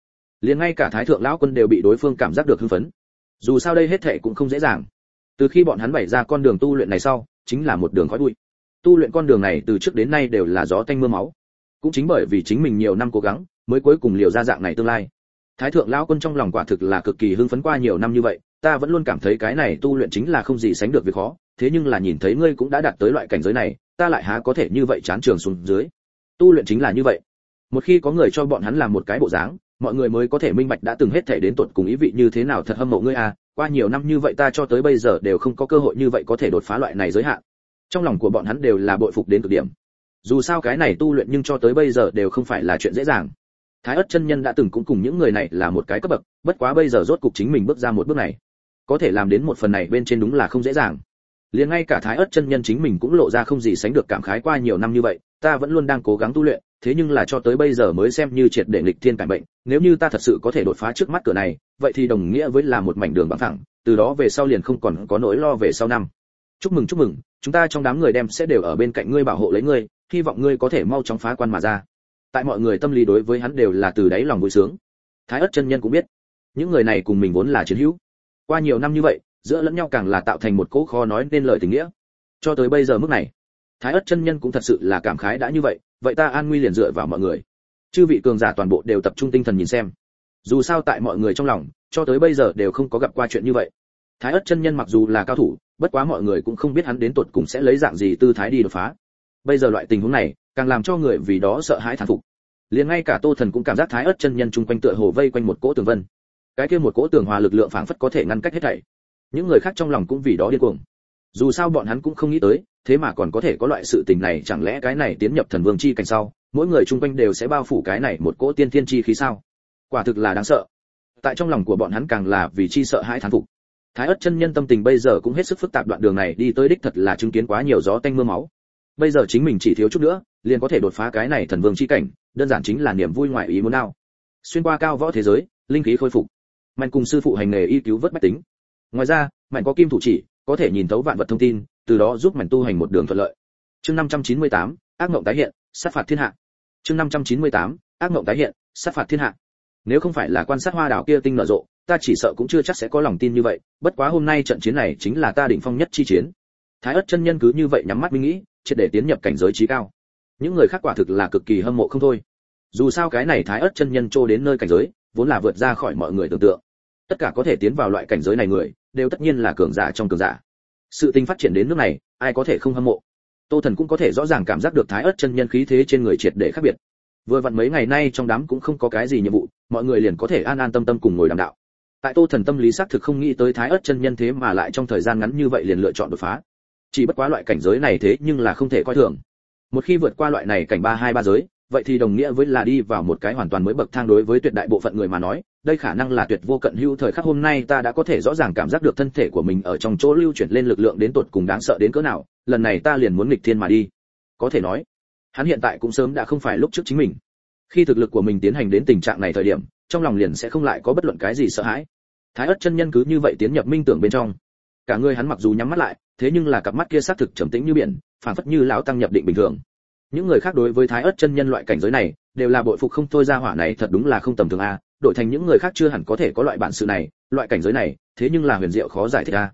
Liền ngay cả thái thượng lão quân đều bị đối phương cảm giác được hưng phấn. Dù sao đây hết thệ cũng không dễ dàng. Từ khi bọn hắn bày ra con đường tu luyện này sau, chính là một đường khói bụi tu luyện con đường này từ trước đến nay đều là gió tanh mưa máu. Cũng chính bởi vì chính mình nhiều năm cố gắng, mới cuối cùng liều ra dạng này tương lai. Thái thượng lão quân trong lòng quả thực là cực kỳ hưng phấn qua nhiều năm như vậy, ta vẫn luôn cảm thấy cái này tu luyện chính là không gì sánh được việc khó, thế nhưng là nhìn thấy ngươi cũng đã đạt tới loại cảnh giới này, ta lại há có thể như vậy chán trường xuống dưới. Tu luyện chính là như vậy. Một khi có người cho bọn hắn làm một cái bộ dáng, mọi người mới có thể minh bạch đã từng hết thể đến tuột cùng ý vị như thế nào thật hâm mộ ngươi à qua nhiều năm như vậy ta cho tới bây giờ đều không có cơ hội như vậy có thể đột phá loại này giới hạn trong lòng của bọn hắn đều là bội phục đến cực điểm. Dù sao cái này tu luyện nhưng cho tới bây giờ đều không phải là chuyện dễ dàng. Thái ất chân nhân đã từng cũng cùng những người này là một cái cấp bậc, bất quá bây giờ rốt cục chính mình bước ra một bước này. Có thể làm đến một phần này bên trên đúng là không dễ dàng. Liền ngay cả thái ất chân nhân chính mình cũng lộ ra không gì sánh được cảm khái qua nhiều năm như vậy, ta vẫn luôn đang cố gắng tu luyện, thế nhưng là cho tới bây giờ mới xem như triệt để nghịch thiên cải bệnh, nếu như ta thật sự có thể đột phá trước mắt cửa này, vậy thì đồng nghĩa với là một mảnh đường bằng thẳng, từ đó về sau liền không còn có nỗi lo về sau năm. Chúc mừng chúc mừng chúng ta trong đám người đem sẽ đều ở bên cạnh ngươi bảo hộ lấy ngươi, hy vọng ngươi có thể mau chóng phá quan mà ra. Tại mọi người tâm lý đối với hắn đều là từ đáy lòng vui sướng. Thái ất chân nhân cũng biết, những người này cùng mình vốn là chiến hữu. Qua nhiều năm như vậy, giữa lẫn nhau càng là tạo thành một cỗ khó nói nên lời tình nghĩa. Cho tới bây giờ mức này, thái ất chân nhân cũng thật sự là cảm khái đã như vậy vậy ta an nguy liền dựa vào mọi người. Chư vị cường giả toàn bộ đều tập trung tinh thần nhìn xem. Dù sao tại mọi người trong lòng, cho tới bây giờ đều không có gặp qua chuyện như vậy thái ất chân nhân mặc dù là cao thủ, bất quá mọi người cũng không biết hắn đến tột cùng sẽ lấy dạng gì tư thái đi đột phá. Bây giờ loại tình huống này, càng làm cho người vì đó sợ hãi thán phục. Liền ngay cả tô thần cũng cảm giác thái ớt chân nhân chung quanh tựa hồ vây quanh một cỗ tường vân. Cái kia một cỗ tường hòa lực lượng phảng phất có thể ngăn cách hết thảy. Những người khác trong lòng cũng vì đó điên cuồng. Dù sao bọn hắn cũng không nghĩ tới, thế mà còn có thể có loại sự tình này, chẳng lẽ cái này tiến nhập thần vương chi cảnh sau, mỗi người chung quanh đều sẽ bao phủ cái này một cỗ tiên thiên chi khí sao? Quả thực là đáng sợ. Tại trong lòng của bọn hắn càng là vì chi sợ hãi thán phục thái ất chân nhân tâm tình bây giờ cũng hết sức phức tạp đoạn đường này đi tới đích thật là chứng kiến quá nhiều gió tanh mưa máu. Bây giờ chính mình chỉ thiếu chút nữa liền có thể đột phá cái này thần vương chi cảnh đơn giản chính là niềm vui ngoại ý muốn nào. Xuyên qua cao võ thế giới linh khí khôi phục. Mạnh cùng sư phụ hành nghề y cứu vớt bách tính. Ngoài ra mạnh có kim thủ chỉ có thể nhìn thấu vạn vật thông tin từ đó giúp mạnh tu hành một đường thuận lợi. Chương 598, ác mộng tái hiện sát phạt thiên hạ. Chương 598, ác mộng tái hiện sát phạt thiên hạ. Nếu không phải là quan sát hoa đảo kia tinh nở rộ ta chỉ sợ cũng chưa chắc sẽ có lòng tin như vậy, bất quá hôm nay trận chiến này chính là ta đỉnh phong nhất chi chiến. Thái ất chân nhân cứ như vậy nhắm mắt minh nghĩ, triệt để tiến nhập cảnh giới trí cao. Những người khác quả thực là cực kỳ hâm mộ không thôi. Dù sao cái này thái ất chân nhân trô đến nơi cảnh giới, vốn là vượt ra khỏi mọi người tưởng tượng. Tất cả có thể tiến vào loại cảnh giới này người, đều tất nhiên là cường giả trong cường giả. Sự tình phát triển đến nước này, ai có thể không hâm mộ? Tô thần cũng có thể rõ ràng cảm giác được thái Ức chân nhân khí thế trên người triệt để khác biệt. Vừa vặn mấy ngày nay trong đám cũng không có cái gì nhiệm vụ, mọi người liền có thể an an tâm tâm cùng ngồi đàm đạo tại tô thần tâm lý xác thực không nghĩ tới thái ớt chân nhân thế mà lại trong thời gian ngắn như vậy liền lựa chọn đột phá. Chỉ bất quá loại cảnh giới này thế nhưng là không thể coi thường. Một khi vượt qua loại này cảnh ba hai ba giới, vậy thì đồng nghĩa với là đi vào một cái hoàn toàn mới bậc thang đối với tuyệt đại bộ phận người mà nói, đây khả năng là tuyệt vô cận hữu thời khắc hôm nay ta đã có thể rõ ràng cảm giác được thân thể của mình ở trong chỗ lưu chuyển lên lực lượng đến tột cùng đáng sợ đến cỡ nào, lần này ta liền muốn nghịch thiên mà đi. Có thể nói, hắn hiện tại cũng sớm đã không phải lúc trước chính mình. Khi thực lực của mình tiến hành đến tình trạng này thời điểm, trong lòng liền sẽ không lại có bất luận cái gì sợ hãi thái ất chân nhân cứ như vậy tiến nhập minh tưởng bên trong. Cả người hắn mặc dù nhắm mắt lại, thế nhưng là cặp mắt kia xác thực trầm tĩnh như biển, phản phất như lão tăng nhập định bình thường. Những người khác đối với thái ất chân nhân loại cảnh giới này, đều là bội phục không thôi ra hỏa này thật đúng là không tầm thường a, đổi thành những người khác chưa hẳn có thể có loại bản sự này, loại cảnh giới này, thế nhưng là huyền diệu khó giải thích a.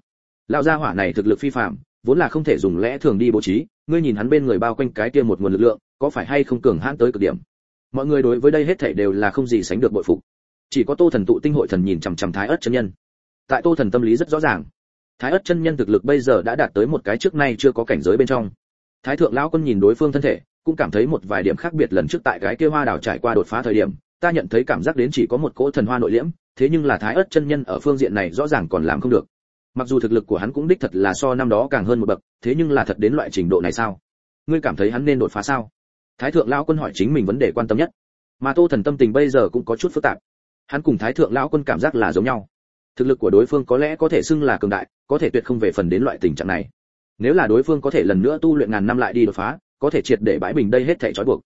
Lão gia hỏa này thực lực phi phạm vốn là không thể dùng lẽ thường đi bố trí, ngươi nhìn hắn bên người bao quanh cái kia một nguồn lực lượng, có phải hay không cường hãn tới cực điểm? Mọi người đối với đây hết thảy đều là không gì sánh được bội phục chỉ có tô thần tụ tinh hội thần nhìn chằm chằm thái ất chân nhân. Tại tô thần tâm lý rất rõ ràng. Thái ất chân nhân thực lực bây giờ đã đạt tới một cái trước nay chưa có cảnh giới bên trong. Thái thượng lão quân nhìn đối phương thân thể, cũng cảm thấy một vài điểm khác biệt lần trước tại cái kia hoa đảo trải qua đột phá thời điểm, ta nhận thấy cảm giác đến chỉ có một cỗ thần hoa nội liễm, thế nhưng là thái ất chân nhân ở phương diện này rõ ràng còn làm không được. Mặc dù thực lực của hắn cũng đích thật là so năm đó càng hơn một bậc, thế nhưng là thật đến loại trình độ này sao? Ngươi cảm thấy hắn nên đột phá sao? Thái thượng lão quân hỏi chính mình vấn đề quan tâm nhất. Mà tô thần tâm tình bây giờ cũng có chút phức tạp hắn cùng thái thượng lão quân cảm giác là giống nhau. Thực lực của đối phương có lẽ có thể xưng là cường đại, có thể tuyệt không về phần đến loại tình trạng này. Nếu là đối phương có thể lần nữa tu luyện ngàn năm lại đi đột phá, có thể triệt để bãi bình đây hết thể trói buộc.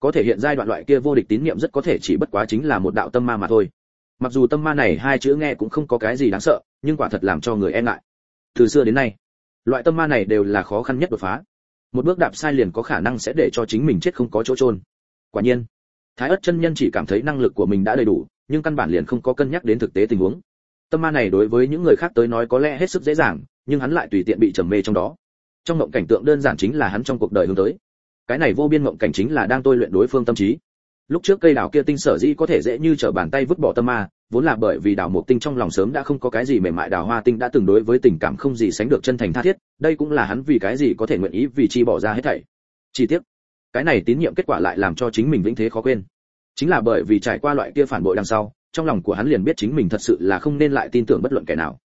Có thể hiện giai đoạn loại kia vô địch tín niệm rất có thể chỉ bất quá chính là một đạo tâm ma mà thôi. Mặc dù tâm ma này hai chữ nghe cũng không có cái gì đáng sợ, nhưng quả thật làm cho người e ngại. Từ xưa đến nay, loại tâm ma này đều là khó khăn nhất đột phá. Một bước đạp sai liền có khả năng sẽ để cho chính mình chết không có chỗ trôn quả nhiên, thái ất chân nhân chỉ cảm thấy năng lực của mình đã đầy đủ nhưng căn bản liền không có cân nhắc đến thực tế tình huống. Tâm ma này đối với những người khác tới nói có lẽ hết sức dễ dàng, nhưng hắn lại tùy tiện bị trầm mê trong đó. Trong mộng cảnh tượng đơn giản chính là hắn trong cuộc đời hướng tới. Cái này vô biên mộng cảnh chính là đang tôi luyện đối phương tâm trí. Lúc trước cây đào kia tinh sở dĩ có thể dễ như trở bàn tay vứt bỏ tâm ma, vốn là bởi vì đào mộc tinh trong lòng sớm đã không có cái gì mềm mại, đào hoa tinh đã từng đối với tình cảm không gì sánh được chân thành tha thiết, đây cũng là hắn vì cái gì có thể nguyện ý vì chi bỏ ra hết thảy. Chi tiết cái này tín nhiệm kết quả lại làm cho chính mình vĩnh thế khó quên chính là bởi vì trải qua loại kia phản bội đằng sau, trong lòng của hắn liền biết chính mình thật sự là không nên lại tin tưởng bất luận kẻ nào.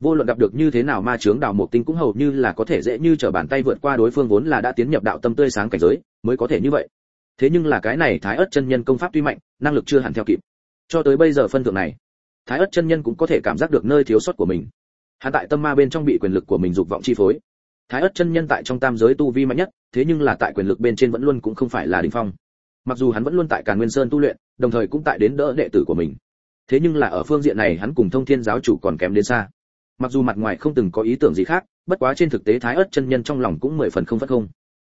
Vô luận gặp được như thế nào ma chướng đào một tinh cũng hầu như là có thể dễ như trở bàn tay vượt qua đối phương vốn là đã tiến nhập đạo tâm tươi sáng cảnh giới, mới có thể như vậy. Thế nhưng là cái này thái ớt chân nhân công pháp tuy mạnh, năng lực chưa hẳn theo kịp. Cho tới bây giờ phân thượng này, thái ớt chân nhân cũng có thể cảm giác được nơi thiếu sót của mình. Hắn tại tâm ma bên trong bị quyền lực của mình dục vọng chi phối. Thái ớt chân nhân tại trong tam giới tu vi mạnh nhất, thế nhưng là tại quyền lực bên trên vẫn luôn cũng không phải là đỉnh phong mặc dù hắn vẫn luôn tại càn nguyên sơn tu luyện, đồng thời cũng tại đến đỡ đệ tử của mình. Thế nhưng là ở phương diện này hắn cùng thông thiên giáo chủ còn kém đến xa. Mặc dù mặt ngoài không từng có ý tưởng gì khác, bất quá trên thực tế thái ớt chân nhân trong lòng cũng mười phần không phát không.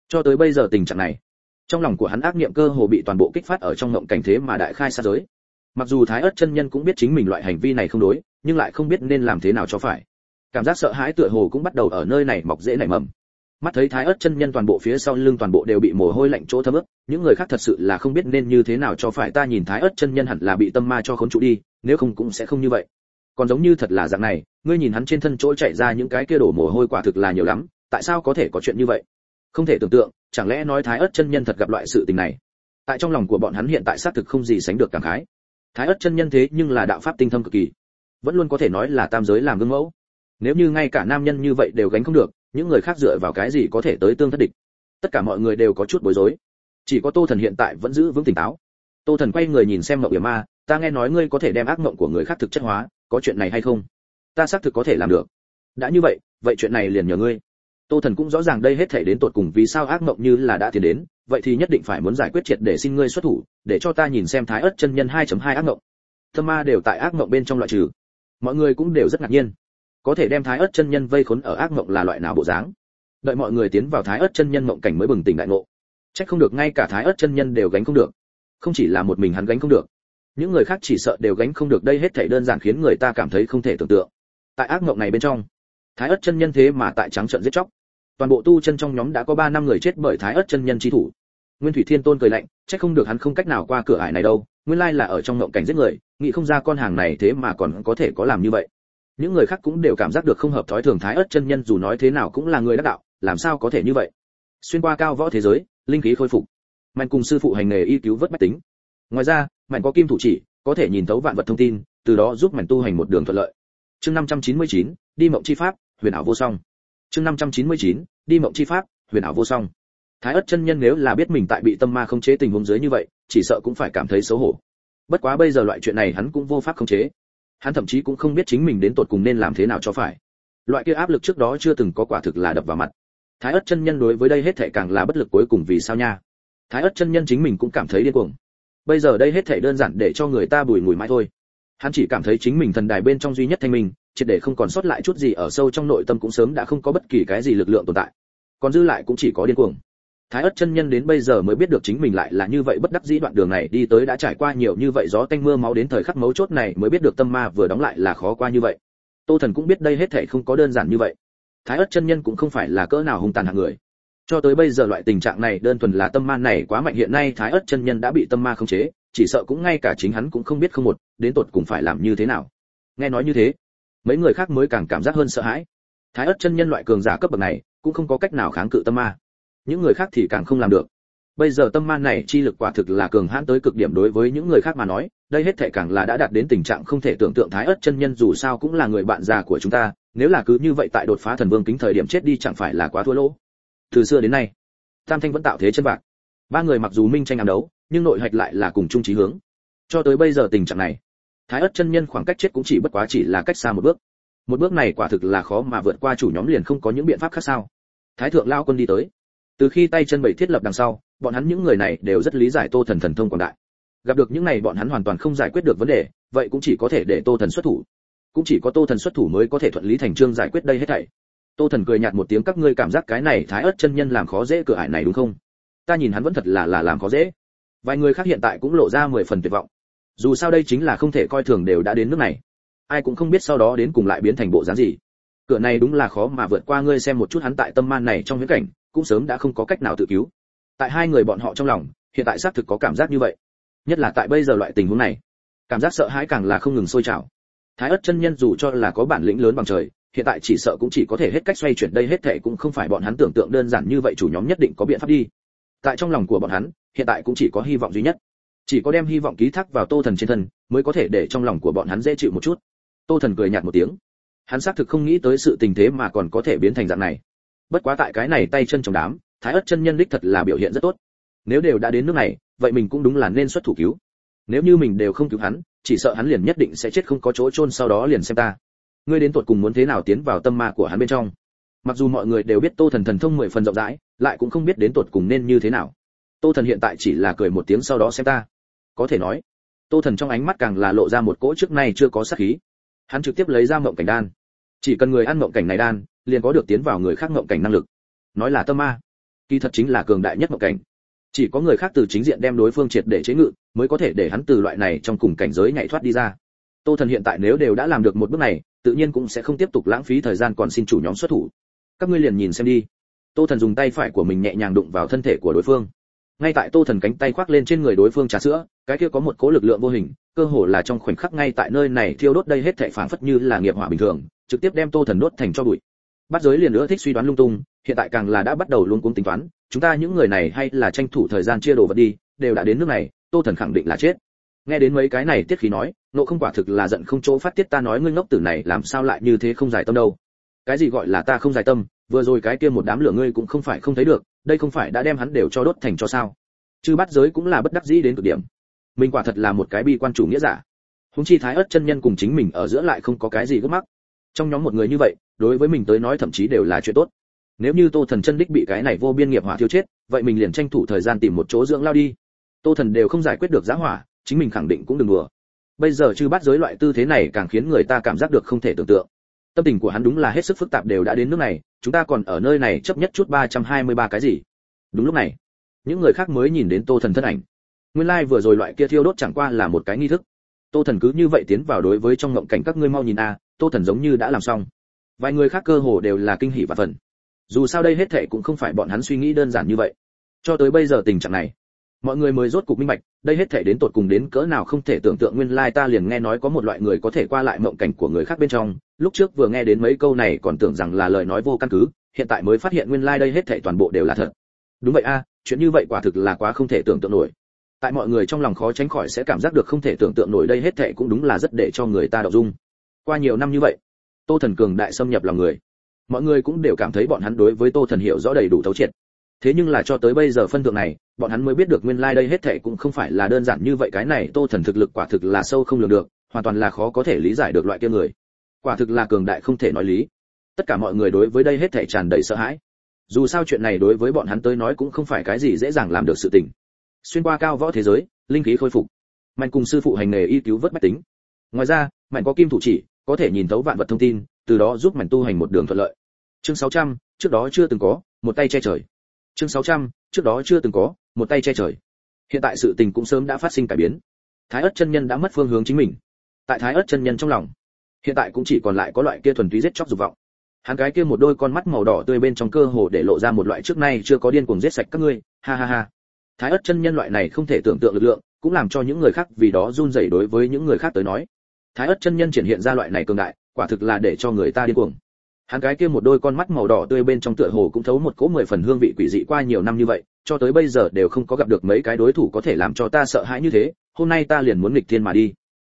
Cho tới bây giờ tình trạng này, trong lòng của hắn ác niệm cơ hồ bị toàn bộ kích phát ở trong ngộng cảnh thế mà đại khai xa giới. Mặc dù thái ớt chân nhân cũng biết chính mình loại hành vi này không đối, nhưng lại không biết nên làm thế nào cho phải. Cảm giác sợ hãi tựa hồ cũng bắt đầu ở nơi này mọc dễ nảy mầm mắt thấy thái ớt chân nhân toàn bộ phía sau lưng toàn bộ đều bị mồ hôi lạnh chỗ thấm ướt, những người khác thật sự là không biết nên như thế nào cho phải ta nhìn thái ớt chân nhân hẳn là bị tâm ma cho khốn trụ đi, nếu không cũng sẽ không như vậy. Còn giống như thật là dạng này, ngươi nhìn hắn trên thân chỗ chạy ra những cái kia đổ mồ hôi quả thực là nhiều lắm, tại sao có thể có chuyện như vậy? Không thể tưởng tượng, chẳng lẽ nói thái ớt chân nhân thật gặp loại sự tình này? Tại trong lòng của bọn hắn hiện tại xác thực không gì sánh được cảm khái. Thái ớt chân nhân thế nhưng là đạo pháp tinh thâm cực kỳ, vẫn luôn có thể nói là tam giới làm gương mẫu. Nếu như ngay cả nam nhân như vậy đều gánh không được những người khác dựa vào cái gì có thể tới tương thất địch? Tất cả mọi người đều có chút bối rối. Chỉ có tô thần hiện tại vẫn giữ vững tỉnh táo. Tô thần quay người nhìn xem mộng yểm ma, ta nghe nói ngươi có thể đem ác mộng của người khác thực chất hóa, có chuyện này hay không? Ta xác thực có thể làm được. Đã như vậy vậy chuyện này liền nhờ ngươi. Tô thần cũng rõ ràng đây hết thể đến tột cùng vì sao ác mộng như là đã tiến đến, vậy thì nhất định phải muốn giải quyết triệt để xin ngươi xuất thủ, để cho ta nhìn xem thái ớt chân nhân 2.2 ác mộng. Thâm ma đều tại ác mộng bên trong loại trừ. Mọi người cũng đều rất ngạc nhiên có thể đem thái ớt chân nhân vây khốn ở ác mộng là loại nào bộ dáng? Đợi mọi người tiến vào thái ớt chân nhân mộng cảnh mới bừng tỉnh đại ngộ. Trách không được ngay cả thái ớt chân nhân đều gánh không được. Không chỉ là một mình hắn gánh không được. Những người khác chỉ sợ đều gánh không được đây hết thảy đơn giản khiến người ta cảm thấy không thể tưởng tượng. Tại ác mộng này bên trong, thái ớt chân nhân thế mà tại trắng trận giết chóc. Toàn bộ tu chân trong nhóm đã có ba năm người chết bởi thái ớt chân nhân chi thủ. Nguyên thủy thiên tôn cười lạnh trách không được hắn không cách nào qua cửa ải này đâu, nguyên lai là ở trong mộng cảnh giết người, nghĩ không ra con hàng này thế mà còn có thể có làm như vậy những người khác cũng đều cảm giác được không hợp thói thường thái ớt chân nhân dù nói thế nào cũng là người đắc đạo làm sao có thể như vậy? Xuyên qua cao võ thế giới linh khí khôi phục. Mạnh cùng sư phụ hành nghề y cứu vớt bách tính. Ngoài ra mạnh có kim thủ chỉ có thể nhìn thấu vạn vật thông tin từ đó giúp mạnh tu hành một đường thuận lợi. Chương 599, đi mộng chi pháp huyền ảo vô song. Chương 599, đi mộng chi pháp huyền ảo vô song. Thái ất chân nhân nếu là biết mình tại bị tâm ma không chế tình huống dưới như vậy chỉ sợ cũng phải cảm thấy xấu hổ. Bất quá bây giờ loại chuyện này hắn cũng vô pháp không chế hắn thậm chí cũng không biết chính mình đến tột cùng nên làm thế nào cho phải. Loại kia áp lực trước đó chưa từng có quả thực là đập vào mặt. Thái ất chân nhân đối với đây hết thảy càng là bất lực cuối cùng vì sao nha. Thái ất chân nhân chính mình cũng cảm thấy điên cuồng. Bây giờ đây hết thảy đơn giản để cho người ta bùi ngùi mãi thôi. Hắn chỉ cảm thấy chính mình thần đài bên trong duy nhất thanh minh, triệt để không còn sót lại chút gì ở sâu trong nội tâm cũng sớm đã không có bất kỳ cái gì lực lượng tồn tại. Còn dư lại cũng chỉ có điên cuồng thái ất chân nhân đến bây giờ mới biết được chính mình lại là như vậy bất đắc dĩ đoạn đường này đi tới đã trải qua nhiều như vậy gió tanh mưa máu đến thời khắc mấu chốt này mới biết được tâm ma vừa đóng lại là khó qua như vậy. Tô thần cũng biết đây hết thảy không có đơn giản như vậy. Thái ất chân nhân cũng không phải là cỡ nào hung tàn hạng người. Cho tới bây giờ loại tình trạng này đơn thuần là tâm ma này quá mạnh hiện nay thái ất chân nhân đã bị tâm ma khống chế, chỉ sợ cũng ngay cả chính hắn cũng không biết không một, đến tột cùng phải làm như thế nào. Nghe nói như thế, mấy người khác mới càng cảm giác hơn sợ hãi. Thái ất chân nhân loại cường giả cấp bậc này cũng không có cách nào kháng cự tâm ma những người khác thì càng không làm được. Bây giờ tâm ma này chi lực quả thực là cường hãn tới cực điểm đối với những người khác mà nói, đây hết thệ càng là đã đạt đến tình trạng không thể tưởng tượng thái ớt chân nhân dù sao cũng là người bạn già của chúng ta, nếu là cứ như vậy tại đột phá thần vương kính thời điểm chết đi chẳng phải là quá thua lỗ. Từ xưa đến nay, tam thanh vẫn tạo thế chân bạc. Ba người mặc dù minh tranh ám đấu, nhưng nội hạch lại là cùng chung chí hướng. Cho tới bây giờ tình trạng này, thái ớt chân nhân khoảng cách chết cũng chỉ bất quá chỉ là cách xa một bước. Một bước này quả thực là khó mà vượt qua chủ nhóm liền không có những biện pháp khác sao. Thái thượng lao quân đi tới từ khi tay chân bảy thiết lập đằng sau, bọn hắn những người này đều rất lý giải tô thần thần thông quảng đại. Gặp được những này bọn hắn hoàn toàn không giải quyết được vấn đề, vậy cũng chỉ có thể để tô thần xuất thủ. Cũng chỉ có tô thần xuất thủ mới có thể thuận lý thành trương giải quyết đây hết thảy. Tô thần cười nhạt một tiếng, các ngươi cảm giác cái này thái ớt chân nhân làm khó dễ cửa ải này đúng không? Ta nhìn hắn vẫn thật là là làm khó dễ. Vài người khác hiện tại cũng lộ ra mười phần tuyệt vọng. Dù sao đây chính là không thể coi thường đều đã đến nước này. Ai cũng không biết sau đó đến cùng lại biến thành bộ dáng gì. Cửa này đúng là khó mà vượt qua ngươi xem một chút hắn tại tâm man này trong viễn cảnh cũng sớm đã không có cách nào tự cứu. Tại hai người bọn họ trong lòng, hiện tại xác thực có cảm giác như vậy. Nhất là tại bây giờ loại tình huống này, cảm giác sợ hãi càng là không ngừng sôi trào. Thái ất chân nhân dù cho là có bản lĩnh lớn bằng trời, hiện tại chỉ sợ cũng chỉ có thể hết cách xoay chuyển đây hết thệ cũng không phải bọn hắn tưởng tượng đơn giản như vậy chủ nhóm nhất định có biện pháp đi. Tại trong lòng của bọn hắn, hiện tại cũng chỉ có hy vọng duy nhất. Chỉ có đem hy vọng ký thác vào tô thần trên thân, mới có thể để trong lòng của bọn hắn dễ chịu một chút. Tô thần cười nhạt một tiếng. Hắn xác thực không nghĩ tới sự tình thế mà còn có thể biến thành dạng này bất quá tại cái này tay chân trong đám, thái ất chân nhân đích thật là biểu hiện rất tốt. Nếu đều đã đến nước này, vậy mình cũng đúng là nên xuất thủ cứu. Nếu như mình đều không cứu hắn, chỉ sợ hắn liền nhất định sẽ chết không có chỗ chôn sau đó liền xem ta. Ngươi đến tuột cùng muốn thế nào tiến vào tâm ma của hắn bên trong? Mặc dù mọi người đều biết tô thần thần thông mười phần rộng rãi, lại cũng không biết đến tuột cùng nên như thế nào. Tô thần hiện tại chỉ là cười một tiếng sau đó xem ta. Có thể nói, tô thần trong ánh mắt càng là lộ ra một cỗ trước nay chưa có sát khí. Hắn trực tiếp lấy ra mộng cảnh đan. Chỉ cần người ăn mộng cảnh này đan liền có được tiến vào người khác ngộng cảnh năng lực. Nói là tâm ma, kỳ thật chính là cường đại nhất ngộng cảnh. Chỉ có người khác từ chính diện đem đối phương triệt để chế ngự, mới có thể để hắn từ loại này trong cùng cảnh giới nhảy thoát đi ra. Tô thần hiện tại nếu đều đã làm được một bước này, tự nhiên cũng sẽ không tiếp tục lãng phí thời gian còn xin chủ nhóm xuất thủ. Các ngươi liền nhìn xem đi. Tô thần dùng tay phải của mình nhẹ nhàng đụng vào thân thể của đối phương. Ngay tại tô thần cánh tay khoác lên trên người đối phương trà sữa, cái kia có một cố lực lượng vô hình, cơ hồ là trong khoảnh khắc ngay tại nơi này thiêu đốt đây hết thảy phảng phất như là nghiệp hỏa bình thường, trực tiếp đem tô thần đốt thành cho bụi bắt giới liền nữa thích suy đoán lung tung, hiện tại càng là đã bắt đầu luôn cuống tính toán, chúng ta những người này hay là tranh thủ thời gian chia đồ vật đi, đều đã đến nước này, tô thần khẳng định là chết. Nghe đến mấy cái này tiết khí nói nộ không quả thực là giận không chỗ phát tiết ta nói ngươi ngốc tử này làm sao lại như thế không giải tâm đâu. Cái gì gọi là ta không giải tâm, vừa rồi cái kia một đám lửa ngươi cũng không phải không thấy được, đây không phải đã đem hắn đều cho đốt thành cho sao? Chứ bắt giới cũng là bất đắc dĩ đến cực điểm. Mình quả thật là một cái bi quan chủ nghĩa giả. Húng chi thái ớt chân nhân cùng chính mình ở giữa lại không có cái gì gấp mắc trong nhóm một người như vậy, đối với mình tới nói thậm chí đều là chuyện tốt. Nếu như tô thần chân đích bị cái này vô biên nghiệp hỏa thiêu chết, vậy mình liền tranh thủ thời gian tìm một chỗ dưỡng lao đi. Tô thần đều không giải quyết được giá hỏa, chính mình khẳng định cũng đừng đùa. Bây giờ chư bắt giới loại tư thế này càng khiến người ta cảm giác được không thể tưởng tượng. Tâm tình của hắn đúng là hết sức phức tạp đều đã đến nước này, chúng ta còn ở nơi này chấp nhất chút 323 cái gì? Đúng lúc này, những người khác mới nhìn đến tô thần thân ảnh. Nguyên lai like vừa rồi loại kia thiêu đốt chẳng qua là một cái nghi thức. Tô thần cứ như vậy tiến vào đối với trong ngộng cảnh các ngươi mau nhìn a tô thần giống như đã làm xong. Vài người khác cơ hồ đều là kinh hỉ và phần dù sao đây hết thệ cũng không phải bọn hắn suy nghĩ đơn giản như vậy. Cho tới bây giờ tình trạng này, mọi người mới rốt cục minh bạch, đây hết thể đến tột cùng đến cỡ nào không thể tưởng tượng nguyên lai ta liền nghe nói có một loại người có thể qua lại mộng cảnh của người khác bên trong. Lúc trước vừa nghe đến mấy câu này còn tưởng rằng là lời nói vô căn cứ, hiện tại mới phát hiện nguyên lai đây hết thể toàn bộ đều là thật. Đúng vậy a, chuyện như vậy quả thực là quá không thể tưởng tượng nổi. Tại mọi người trong lòng khó tránh khỏi sẽ cảm giác được không thể tưởng tượng nổi đây hết thệ cũng đúng là rất để cho người ta động dung qua nhiều năm như vậy, tô thần cường đại xâm nhập lòng người. Mọi người cũng đều cảm thấy bọn hắn đối với tô thần hiểu rõ đầy đủ thấu triệt. Thế nhưng là cho tới bây giờ phân thượng này, bọn hắn mới biết được nguyên lai like đây hết thệ cũng không phải là đơn giản như vậy. Cái này tô thần thực lực quả thực là sâu không lường được, hoàn toàn là khó có thể lý giải được loại kia người. Quả thực là cường đại không thể nói lý. Tất cả mọi người đối với đây hết thệ tràn đầy sợ hãi. Dù sao chuyện này đối với bọn hắn tới nói cũng không phải cái gì dễ dàng làm được sự tình. Xuyên qua cao võ thế giới, linh khí khôi phục. Mạnh cùng sư phụ hành nghề y cứu vớt bách tính. Ngoài ra, mạnh có kim thủ chỉ có thể nhìn thấu vạn vật thông tin từ đó giúp mảnh tu hành một đường thuận lợi. Chương 600, trước đó chưa từng có một tay che trời. Chương 600, trước đó chưa từng có một tay che trời. Hiện tại sự tình cũng sớm đã phát sinh cải biến. Thái ất chân nhân đã mất phương hướng chính mình. Tại thái ất chân nhân trong lòng hiện tại cũng chỉ còn lại có loại kia thuần túy giết chóc dục vọng. Hắn cái kia một đôi con mắt màu đỏ tươi bên trong cơ hồ để lộ ra một loại trước nay chưa có điên cuồng giết sạch các ngươi. Ha ha ha. Thái ất chân nhân loại này không thể tưởng tượng lực lượng cũng làm cho những người khác vì đó run rẩy đối với những người khác tới nói thái ất chân nhân triển hiện ra loại này cường đại, quả thực là để cho người ta điên cuồng. Hắn cái kia một đôi con mắt màu đỏ tươi bên trong tựa hồ cũng thấu một cỗ mười phần hương vị quỷ dị qua nhiều năm như vậy, cho tới bây giờ đều không có gặp được mấy cái đối thủ có thể làm cho ta sợ hãi như thế, hôm nay ta liền muốn nghịch thiên mà đi.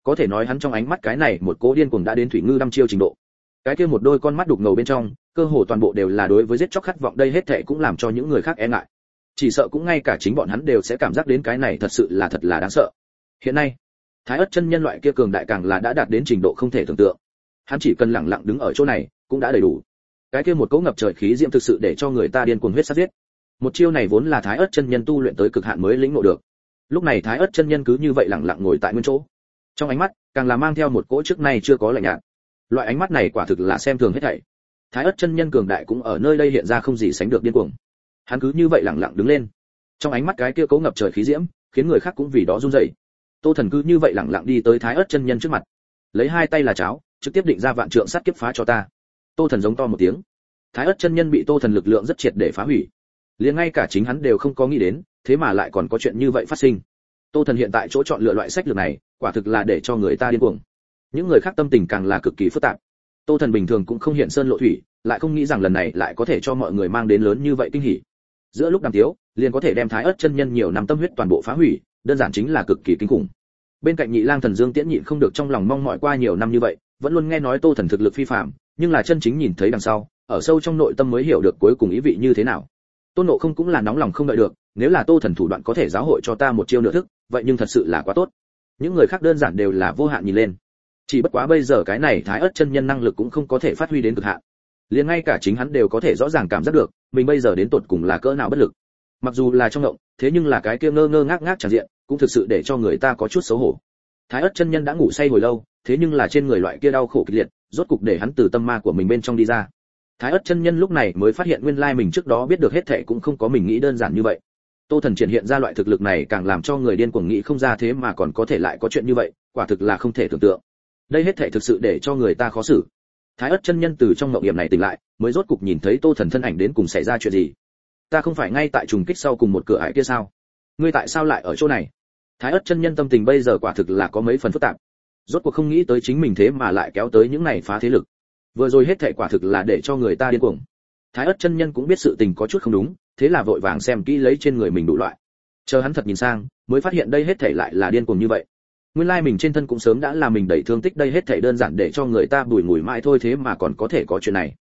Có thể nói hắn trong ánh mắt cái này một cỗ điên cuồng đã đến thủy ngư đăm chiêu trình độ. Cái kia một đôi con mắt đục ngầu bên trong, cơ hồ toàn bộ đều là đối với giết chóc khát vọng đây hết thệ cũng làm cho những người khác e ngại. Chỉ sợ cũng ngay cả chính bọn hắn đều sẽ cảm giác đến cái này thật sự là thật là đáng sợ. Hiện nay thái ất chân nhân loại kia cường đại càng là đã đạt đến trình độ không thể tưởng tượng. Hắn chỉ cần lặng lặng đứng ở chỗ này, cũng đã đầy đủ. Cái kia một cỗ ngập trời khí diễm thực sự để cho người ta điên cuồng huyết sát giết. Một chiêu này vốn là thái ất chân nhân tu luyện tới cực hạn mới lĩnh ngộ được. Lúc này thái ất chân nhân cứ như vậy lặng lặng ngồi tại nguyên chỗ. Trong ánh mắt, càng là mang theo một cỗ trước nay chưa có lạnh nhạt. Loại ánh mắt này quả thực là xem thường hết thảy. Thái ất chân nhân cường đại cũng ở nơi đây hiện ra không gì sánh được điên cuồng. Hắn cứ như vậy lặng lặng đứng lên. Trong ánh mắt cái kia cấu ngập trời khí diễm, khiến người khác cũng vì đó run rẩy tô thần cứ như vậy lặng lặng đi tới thái ớt chân nhân trước mặt. Lấy hai tay là cháo, trực tiếp định ra vạn trượng sát kiếp phá cho ta. Tô thần giống to một tiếng. Thái ớt chân nhân bị tô thần lực lượng rất triệt để phá hủy. Liền ngay cả chính hắn đều không có nghĩ đến, thế mà lại còn có chuyện như vậy phát sinh. Tô thần hiện tại chỗ chọn lựa loại sách lược này, quả thực là để cho người ta điên cuồng. Những người khác tâm tình càng là cực kỳ phức tạp. Tô thần bình thường cũng không hiện sơn lộ thủy, lại không nghĩ rằng lần này lại có thể cho mọi người mang đến lớn như vậy kinh hỉ. Giữa lúc đàm tiếu, liền có thể đem thái ớt chân nhân nhiều năm tâm huyết toàn bộ phá hủy đơn giản chính là cực kỳ kinh khủng. Bên cạnh nhị lang thần dương tiễn nhịn không được trong lòng mong mỏi qua nhiều năm như vậy, vẫn luôn nghe nói tô thần thực lực phi phạm nhưng là chân chính nhìn thấy đằng sau, ở sâu trong nội tâm mới hiểu được cuối cùng ý vị như thế nào. Tôn nộ không cũng là nóng lòng không đợi được, nếu là tô thần thủ đoạn có thể giáo hội cho ta một chiêu nửa thức, vậy nhưng thật sự là quá tốt. Những người khác đơn giản đều là vô hạn nhìn lên. Chỉ bất quá bây giờ cái này thái ớt chân nhân năng lực cũng không có thể phát huy đến cực hạn. Liền ngay cả chính hắn đều có thể rõ ràng cảm giác được, mình bây giờ đến tột cùng là cỡ nào bất lực. Mặc dù là trong động thế nhưng là cái kia ngơ ngơ ngác ngác tràn diện cũng thực sự để cho người ta có chút xấu hổ. Thái ất chân nhân đã ngủ say hồi lâu, thế nhưng là trên người loại kia đau khổ kịch liệt, rốt cục để hắn từ tâm ma của mình bên trong đi ra. Thái ất chân nhân lúc này mới phát hiện nguyên lai mình trước đó biết được hết thệ cũng không có mình nghĩ đơn giản như vậy. Tô thần triển hiện ra loại thực lực này càng làm cho người điên cuồng nghĩ không ra thế mà còn có thể lại có chuyện như vậy, quả thực là không thể tưởng tượng. Đây hết thệ thực sự để cho người ta khó xử. Thái ất chân nhân từ trong mộng hiểm này tỉnh lại, mới rốt cục nhìn thấy tô thần thân ảnh đến cùng xảy ra chuyện gì. Ta không phải ngay tại trùng kích sau cùng một cửa ải kia sao? Ngươi tại sao lại ở chỗ này? Thái ất chân nhân tâm tình bây giờ quả thực là có mấy phần phức tạp. Rốt cuộc không nghĩ tới chính mình thế mà lại kéo tới những này phá thế lực. Vừa rồi hết thệ quả thực là để cho người ta điên cuồng. Thái ất chân nhân cũng biết sự tình có chút không đúng, thế là vội vàng xem kỹ lấy trên người mình đủ loại. Chờ hắn thật nhìn sang, mới phát hiện đây hết thảy lại là điên cuồng như vậy. Nguyên lai mình trên thân cũng sớm đã làm mình đẩy thương tích đây hết thảy đơn giản để cho người ta bùi ngùi mãi thôi thế mà còn có thể có chuyện này.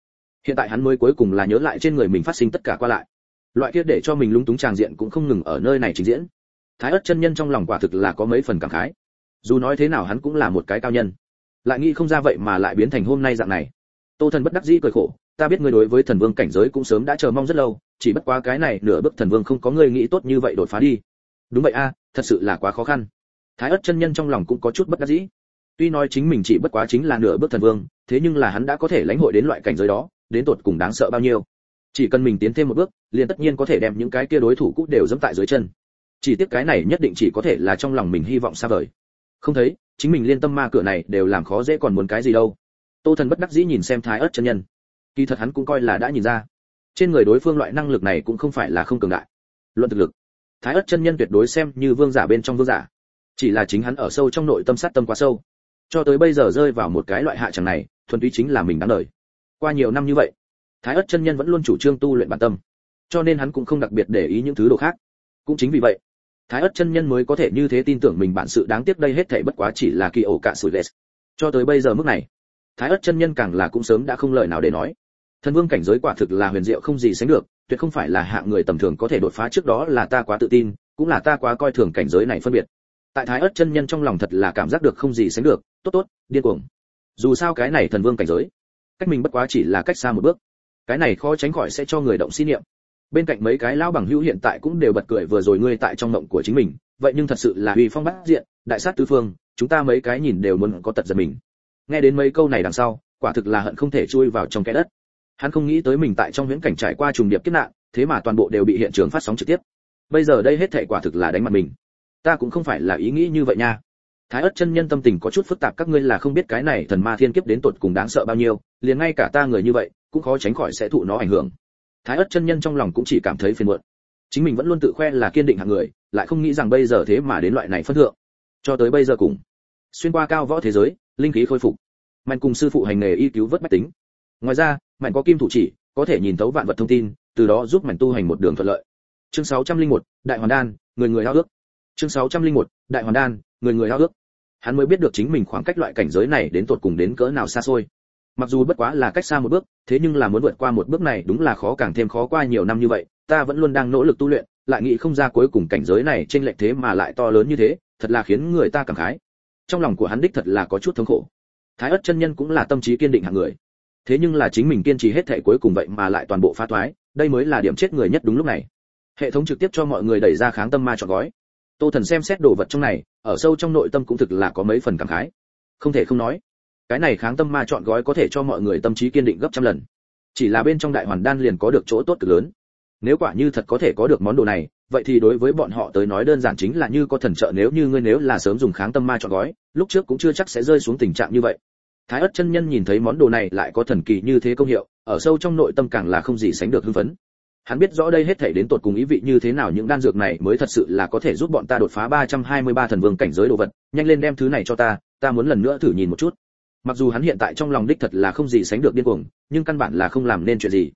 Hiện tại hắn mới cuối cùng là nhớ lại trên người mình phát sinh tất cả qua lại loại kia để cho mình lúng túng tràng diện cũng không ngừng ở nơi này trình diễn. Thái ất chân nhân trong lòng quả thực là có mấy phần cảm khái. Dù nói thế nào hắn cũng là một cái cao nhân. Lại nghĩ không ra vậy mà lại biến thành hôm nay dạng này. Tô thần bất đắc dĩ cười khổ, ta biết ngươi đối với thần vương cảnh giới cũng sớm đã chờ mong rất lâu, chỉ bất quá cái này nửa bước thần vương không có ngươi nghĩ tốt như vậy đột phá đi. Đúng vậy a, thật sự là quá khó khăn. Thái ất chân nhân trong lòng cũng có chút bất đắc dĩ. Tuy nói chính mình chỉ bất quá chính là nửa bước thần vương, thế nhưng là hắn đã có thể lãnh hội đến loại cảnh giới đó, đến tột cùng đáng sợ bao nhiêu chỉ cần mình tiến thêm một bước, liền tất nhiên có thể đem những cái kia đối thủ cũ đều dẫm tại dưới chân. Chỉ tiếc cái này nhất định chỉ có thể là trong lòng mình hy vọng xa vời. Không thấy, chính mình liên tâm ma cửa này đều làm khó dễ còn muốn cái gì đâu. Tô thần bất đắc dĩ nhìn xem thái ớt chân nhân. Kỳ thật hắn cũng coi là đã nhìn ra. Trên người đối phương loại năng lực này cũng không phải là không cường đại. Luận thực lực, thái ớt chân nhân tuyệt đối xem như vương giả bên trong vương giả. Chỉ là chính hắn ở sâu trong nội tâm sát tâm quá sâu. Cho tới bây giờ rơi vào một cái loại hạ chẳng này, thuần túy chính là mình đáng đời. Qua nhiều năm như vậy thái ất chân nhân vẫn luôn chủ trương tu luyện bản tâm, cho nên hắn cũng không đặc biệt để ý những thứ đồ khác. Cũng chính vì vậy, thái ất chân nhân mới có thể như thế tin tưởng mình bản sự đáng tiếc đây hết thảy bất quá chỉ là kỳ ổ cạ sủi lệ cho tới bây giờ mức này, thái ất chân nhân càng là cũng sớm đã không lời nào để nói. Thần vương cảnh giới quả thực là huyền diệu không gì sánh được, tuyệt không phải là hạng người tầm thường có thể đột phá trước đó là ta quá tự tin, cũng là ta quá coi thường cảnh giới này phân biệt. Tại thái ất chân nhân trong lòng thật là cảm giác được không gì sánh được, tốt tốt, điên cuồng. Dù sao cái này thần vương cảnh giới, cách mình bất quá chỉ là cách xa một bước cái này khó tránh khỏi sẽ cho người động xin niệm. Bên cạnh mấy cái lão bằng hữu hiện tại cũng đều bật cười vừa rồi ngươi tại trong mộng của chính mình, vậy nhưng thật sự là uy phong bát diện, đại sát tứ phương, chúng ta mấy cái nhìn đều muốn có tật giật mình. Nghe đến mấy câu này đằng sau, quả thực là hận không thể chui vào trong cái đất. Hắn không nghĩ tới mình tại trong huyễn cảnh trải qua trùng điệp kiếp nạn, thế mà toàn bộ đều bị hiện trường phát sóng trực tiếp. Bây giờ đây hết thảy quả thực là đánh mặt mình. Ta cũng không phải là ý nghĩ như vậy nha. Thái ất chân nhân tâm tình có chút phức tạp, các ngươi là không biết cái này thần ma thiên kiếp đến tột cùng đáng sợ bao nhiêu, liền ngay cả ta người như vậy cũng khó tránh khỏi sẽ thụ nó ảnh hưởng. Thái ất chân nhân trong lòng cũng chỉ cảm thấy phiền muộn. Chính mình vẫn luôn tự khoe là kiên định hạng người lại không nghĩ rằng bây giờ thế mà đến loại này phân thượng. Cho tới bây giờ cùng xuyên qua cao võ thế giới linh khí khôi phục. Mạnh cùng sư phụ hành nghề y cứu vớt bách tính. Ngoài ra mạnh có kim thủ chỉ có thể nhìn thấu vạn vật thông tin từ đó giúp mạnh tu hành một đường thuận lợi. Chương 601, đại hoàn đan người người hao ước. Chương 601, đại hoàn đan người người hao ước. Hắn mới biết được chính mình khoảng cách loại cảnh giới này đến tột cùng đến cỡ nào xa xôi mặc dù bất quá là cách xa một bước, thế nhưng là muốn vượt qua một bước này đúng là khó càng thêm khó qua nhiều năm như vậy, ta vẫn luôn đang nỗ lực tu luyện, lại nghĩ không ra cuối cùng cảnh giới này trên lệch thế mà lại to lớn như thế, thật là khiến người ta cảm khái. Trong lòng của hắn đích thật là có chút thống khổ. Thái ất chân nhân cũng là tâm trí kiên định hạng người. Thế nhưng là chính mình kiên trì hết thể cuối cùng vậy mà lại toàn bộ phá thoái, đây mới là điểm chết người nhất đúng lúc này. Hệ thống trực tiếp cho mọi người đẩy ra kháng tâm ma trọn gói. Tô thần xem xét đồ vật trong này, ở sâu trong nội tâm cũng thực là có mấy phần cảm khái. Không thể không nói cái này kháng tâm ma chọn gói có thể cho mọi người tâm trí kiên định gấp trăm lần. Chỉ là bên trong đại hoàn đan liền có được chỗ tốt cực lớn. Nếu quả như thật có thể có được món đồ này, vậy thì đối với bọn họ tới nói đơn giản chính là như có thần trợ nếu như ngươi nếu là sớm dùng kháng tâm ma chọn gói, lúc trước cũng chưa chắc sẽ rơi xuống tình trạng như vậy. Thái ất chân nhân nhìn thấy món đồ này lại có thần kỳ như thế công hiệu, ở sâu trong nội tâm càng là không gì sánh được hưng phấn. Hắn biết rõ đây hết thảy đến tột cùng ý vị như thế nào những đan dược này mới thật sự là có thể giúp bọn ta đột phá 323 thần vương cảnh giới đồ vật, nhanh lên đem thứ này cho ta ta muốn lần nữa thử nhìn một chút mặc dù hắn hiện tại trong lòng đích thật là không gì sánh được điên cuồng, nhưng căn bản là không làm nên chuyện gì.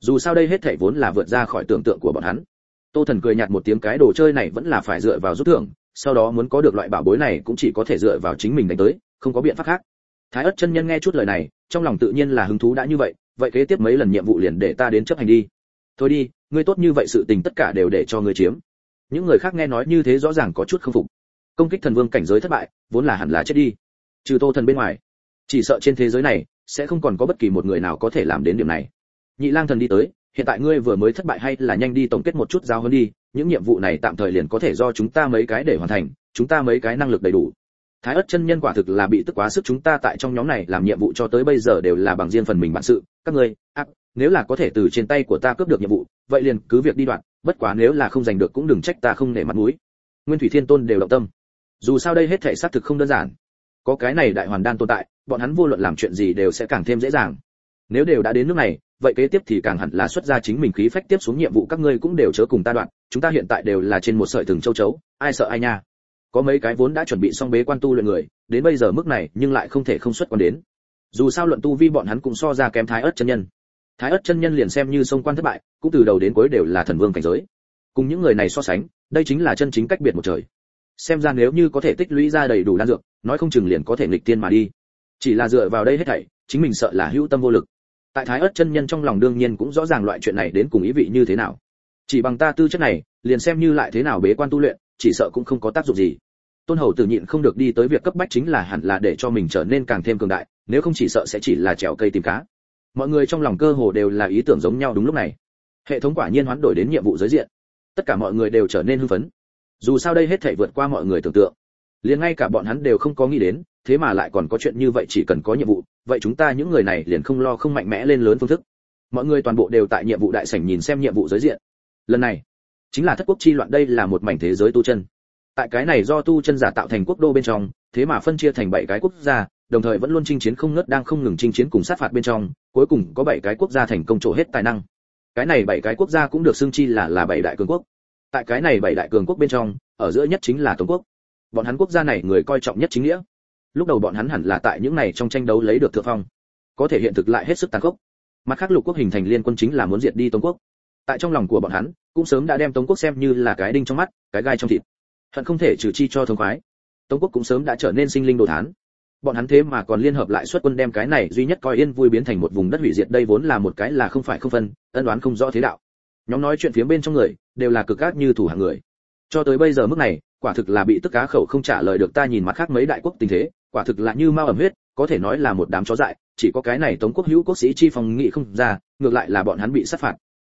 Dù sao đây hết thảy vốn là vượt ra khỏi tưởng tượng của bọn hắn. Tô thần cười nhạt một tiếng cái đồ chơi này vẫn là phải dựa vào rút thưởng, sau đó muốn có được loại bảo bối này cũng chỉ có thể dựa vào chính mình đánh tới, không có biện pháp khác. Thái ất chân nhân nghe chút lời này, trong lòng tự nhiên là hứng thú đã như vậy vậy kế tiếp mấy lần nhiệm vụ liền để ta đến chấp hành đi. Thôi đi, ngươi tốt như vậy sự tình tất cả đều để cho ngươi chiếm. Những người khác nghe nói như thế rõ ràng có chút không phục. Công kích thần vương cảnh giới thất bại, vốn là hẳn là chết đi. Trừ tô thần bên ngoài chỉ sợ trên thế giới này, sẽ không còn có bất kỳ một người nào có thể làm đến điểm này. Nhị lang thần đi tới, hiện tại ngươi vừa mới thất bại hay là nhanh đi tổng kết một chút giao hơn đi, những nhiệm vụ này tạm thời liền có thể do chúng ta mấy cái để hoàn thành, chúng ta mấy cái năng lực đầy đủ. Thái ất chân nhân quả thực là bị tức quá sức chúng ta tại trong nhóm này làm nhiệm vụ cho tới bây giờ đều là bằng riêng phần mình bản sự. Các ngươi, ác, nếu là có thể từ trên tay của ta cướp được nhiệm vụ, vậy liền cứ việc đi đoạn, bất quá nếu là không giành được cũng đừng trách ta không nể mặt mũi. Nguyên thủy thiên tôn đều động tâm. Dù sao đây hết thể xác thực không đơn giản. Có cái này đại hoàn đan tồn tại bọn hắn vô luận làm chuyện gì đều sẽ càng thêm dễ dàng. Nếu đều đã đến nước này, vậy kế tiếp thì càng hẳn là xuất ra chính mình khí phách tiếp xuống nhiệm vụ các ngươi cũng đều chớ cùng ta đoạn, chúng ta hiện tại đều là trên một sợi thừng châu chấu, ai sợ ai nha. Có mấy cái vốn đã chuẩn bị xong bế quan tu luyện người, đến bây giờ mức này nhưng lại không thể không xuất quan đến. Dù sao luận tu vi bọn hắn cũng so ra kém thái ớt chân nhân. Thái ớt chân nhân liền xem như sông quan thất bại, cũng từ đầu đến cuối đều là thần vương cảnh giới. Cùng những người này so sánh, đây chính là chân chính cách biệt một trời. Xem ra nếu như có thể tích lũy ra đầy đủ đan dược, nói không chừng liền có thể nghịch tiên mà đi chỉ là dựa vào đây hết thảy, chính mình sợ là hữu tâm vô lực. Tại thái ớt chân nhân trong lòng đương nhiên cũng rõ ràng loại chuyện này đến cùng ý vị như thế nào. Chỉ bằng ta tư chất này, liền xem như lại thế nào bế quan tu luyện, chỉ sợ cũng không có tác dụng gì. Tôn hầu tử nhịn không được đi tới việc cấp bách chính là hẳn là để cho mình trở nên càng thêm cường đại, nếu không chỉ sợ sẽ chỉ là trèo cây tìm cá. Mọi người trong lòng cơ hồ đều là ý tưởng giống nhau đúng lúc này. Hệ thống quả nhiên hoán đổi đến nhiệm vụ giới diện. Tất cả mọi người đều trở nên hưng phấn. Dù sao đây hết thảy vượt qua mọi người tưởng tượng liền ngay cả bọn hắn đều không có nghĩ đến, thế mà lại còn có chuyện như vậy chỉ cần có nhiệm vụ, vậy chúng ta những người này liền không lo không mạnh mẽ lên lớn phương thức. Mọi người toàn bộ đều tại nhiệm vụ đại sảnh nhìn xem nhiệm vụ giới diện. Lần này, chính là thất quốc chi loạn đây là một mảnh thế giới tu chân. Tại cái này do tu chân giả tạo thành quốc đô bên trong, thế mà phân chia thành bảy cái quốc gia, đồng thời vẫn luôn chinh chiến không ngớt đang không ngừng chinh chiến cùng sát phạt bên trong, cuối cùng có bảy cái quốc gia thành công trổ hết tài năng. Cái này bảy cái quốc gia cũng được xưng chi là là bảy đại cường quốc. Tại cái này bảy đại cường quốc bên trong, ở giữa nhất chính là tống quốc bọn hắn quốc gia này người coi trọng nhất chính nghĩa. Lúc đầu bọn hắn hẳn là tại những này trong tranh đấu lấy được thượng phong, có thể hiện thực lại hết sức tàn khốc. Mặt khác lục quốc hình thành liên quân chính là muốn diệt đi tống quốc. Tại trong lòng của bọn hắn, cũng sớm đã đem tống quốc xem như là cái đinh trong mắt, cái gai trong thịt. Hận không thể trừ chi cho thông khoái. Tống quốc cũng sớm đã trở nên sinh linh đồ thán. Bọn hắn thế mà còn liên hợp lại xuất quân đem cái này duy nhất coi yên vui biến thành một vùng đất hủy diệt đây vốn là một cái là không phải không phân, ân đoán không rõ thế đạo. Nhóm nói chuyện phía bên trong người, đều là cực ác như thủ hàng người. Cho tới bây giờ mức này quả thực là bị tức cá khẩu không trả lời được ta nhìn mặt khác mấy đại quốc tình thế, quả thực là như mao ẩm huyết, có thể nói là một đám chó dại, chỉ có cái này tống quốc hữu quốc sĩ chi phòng nghị không ra, ngược lại là bọn hắn bị sát phạt.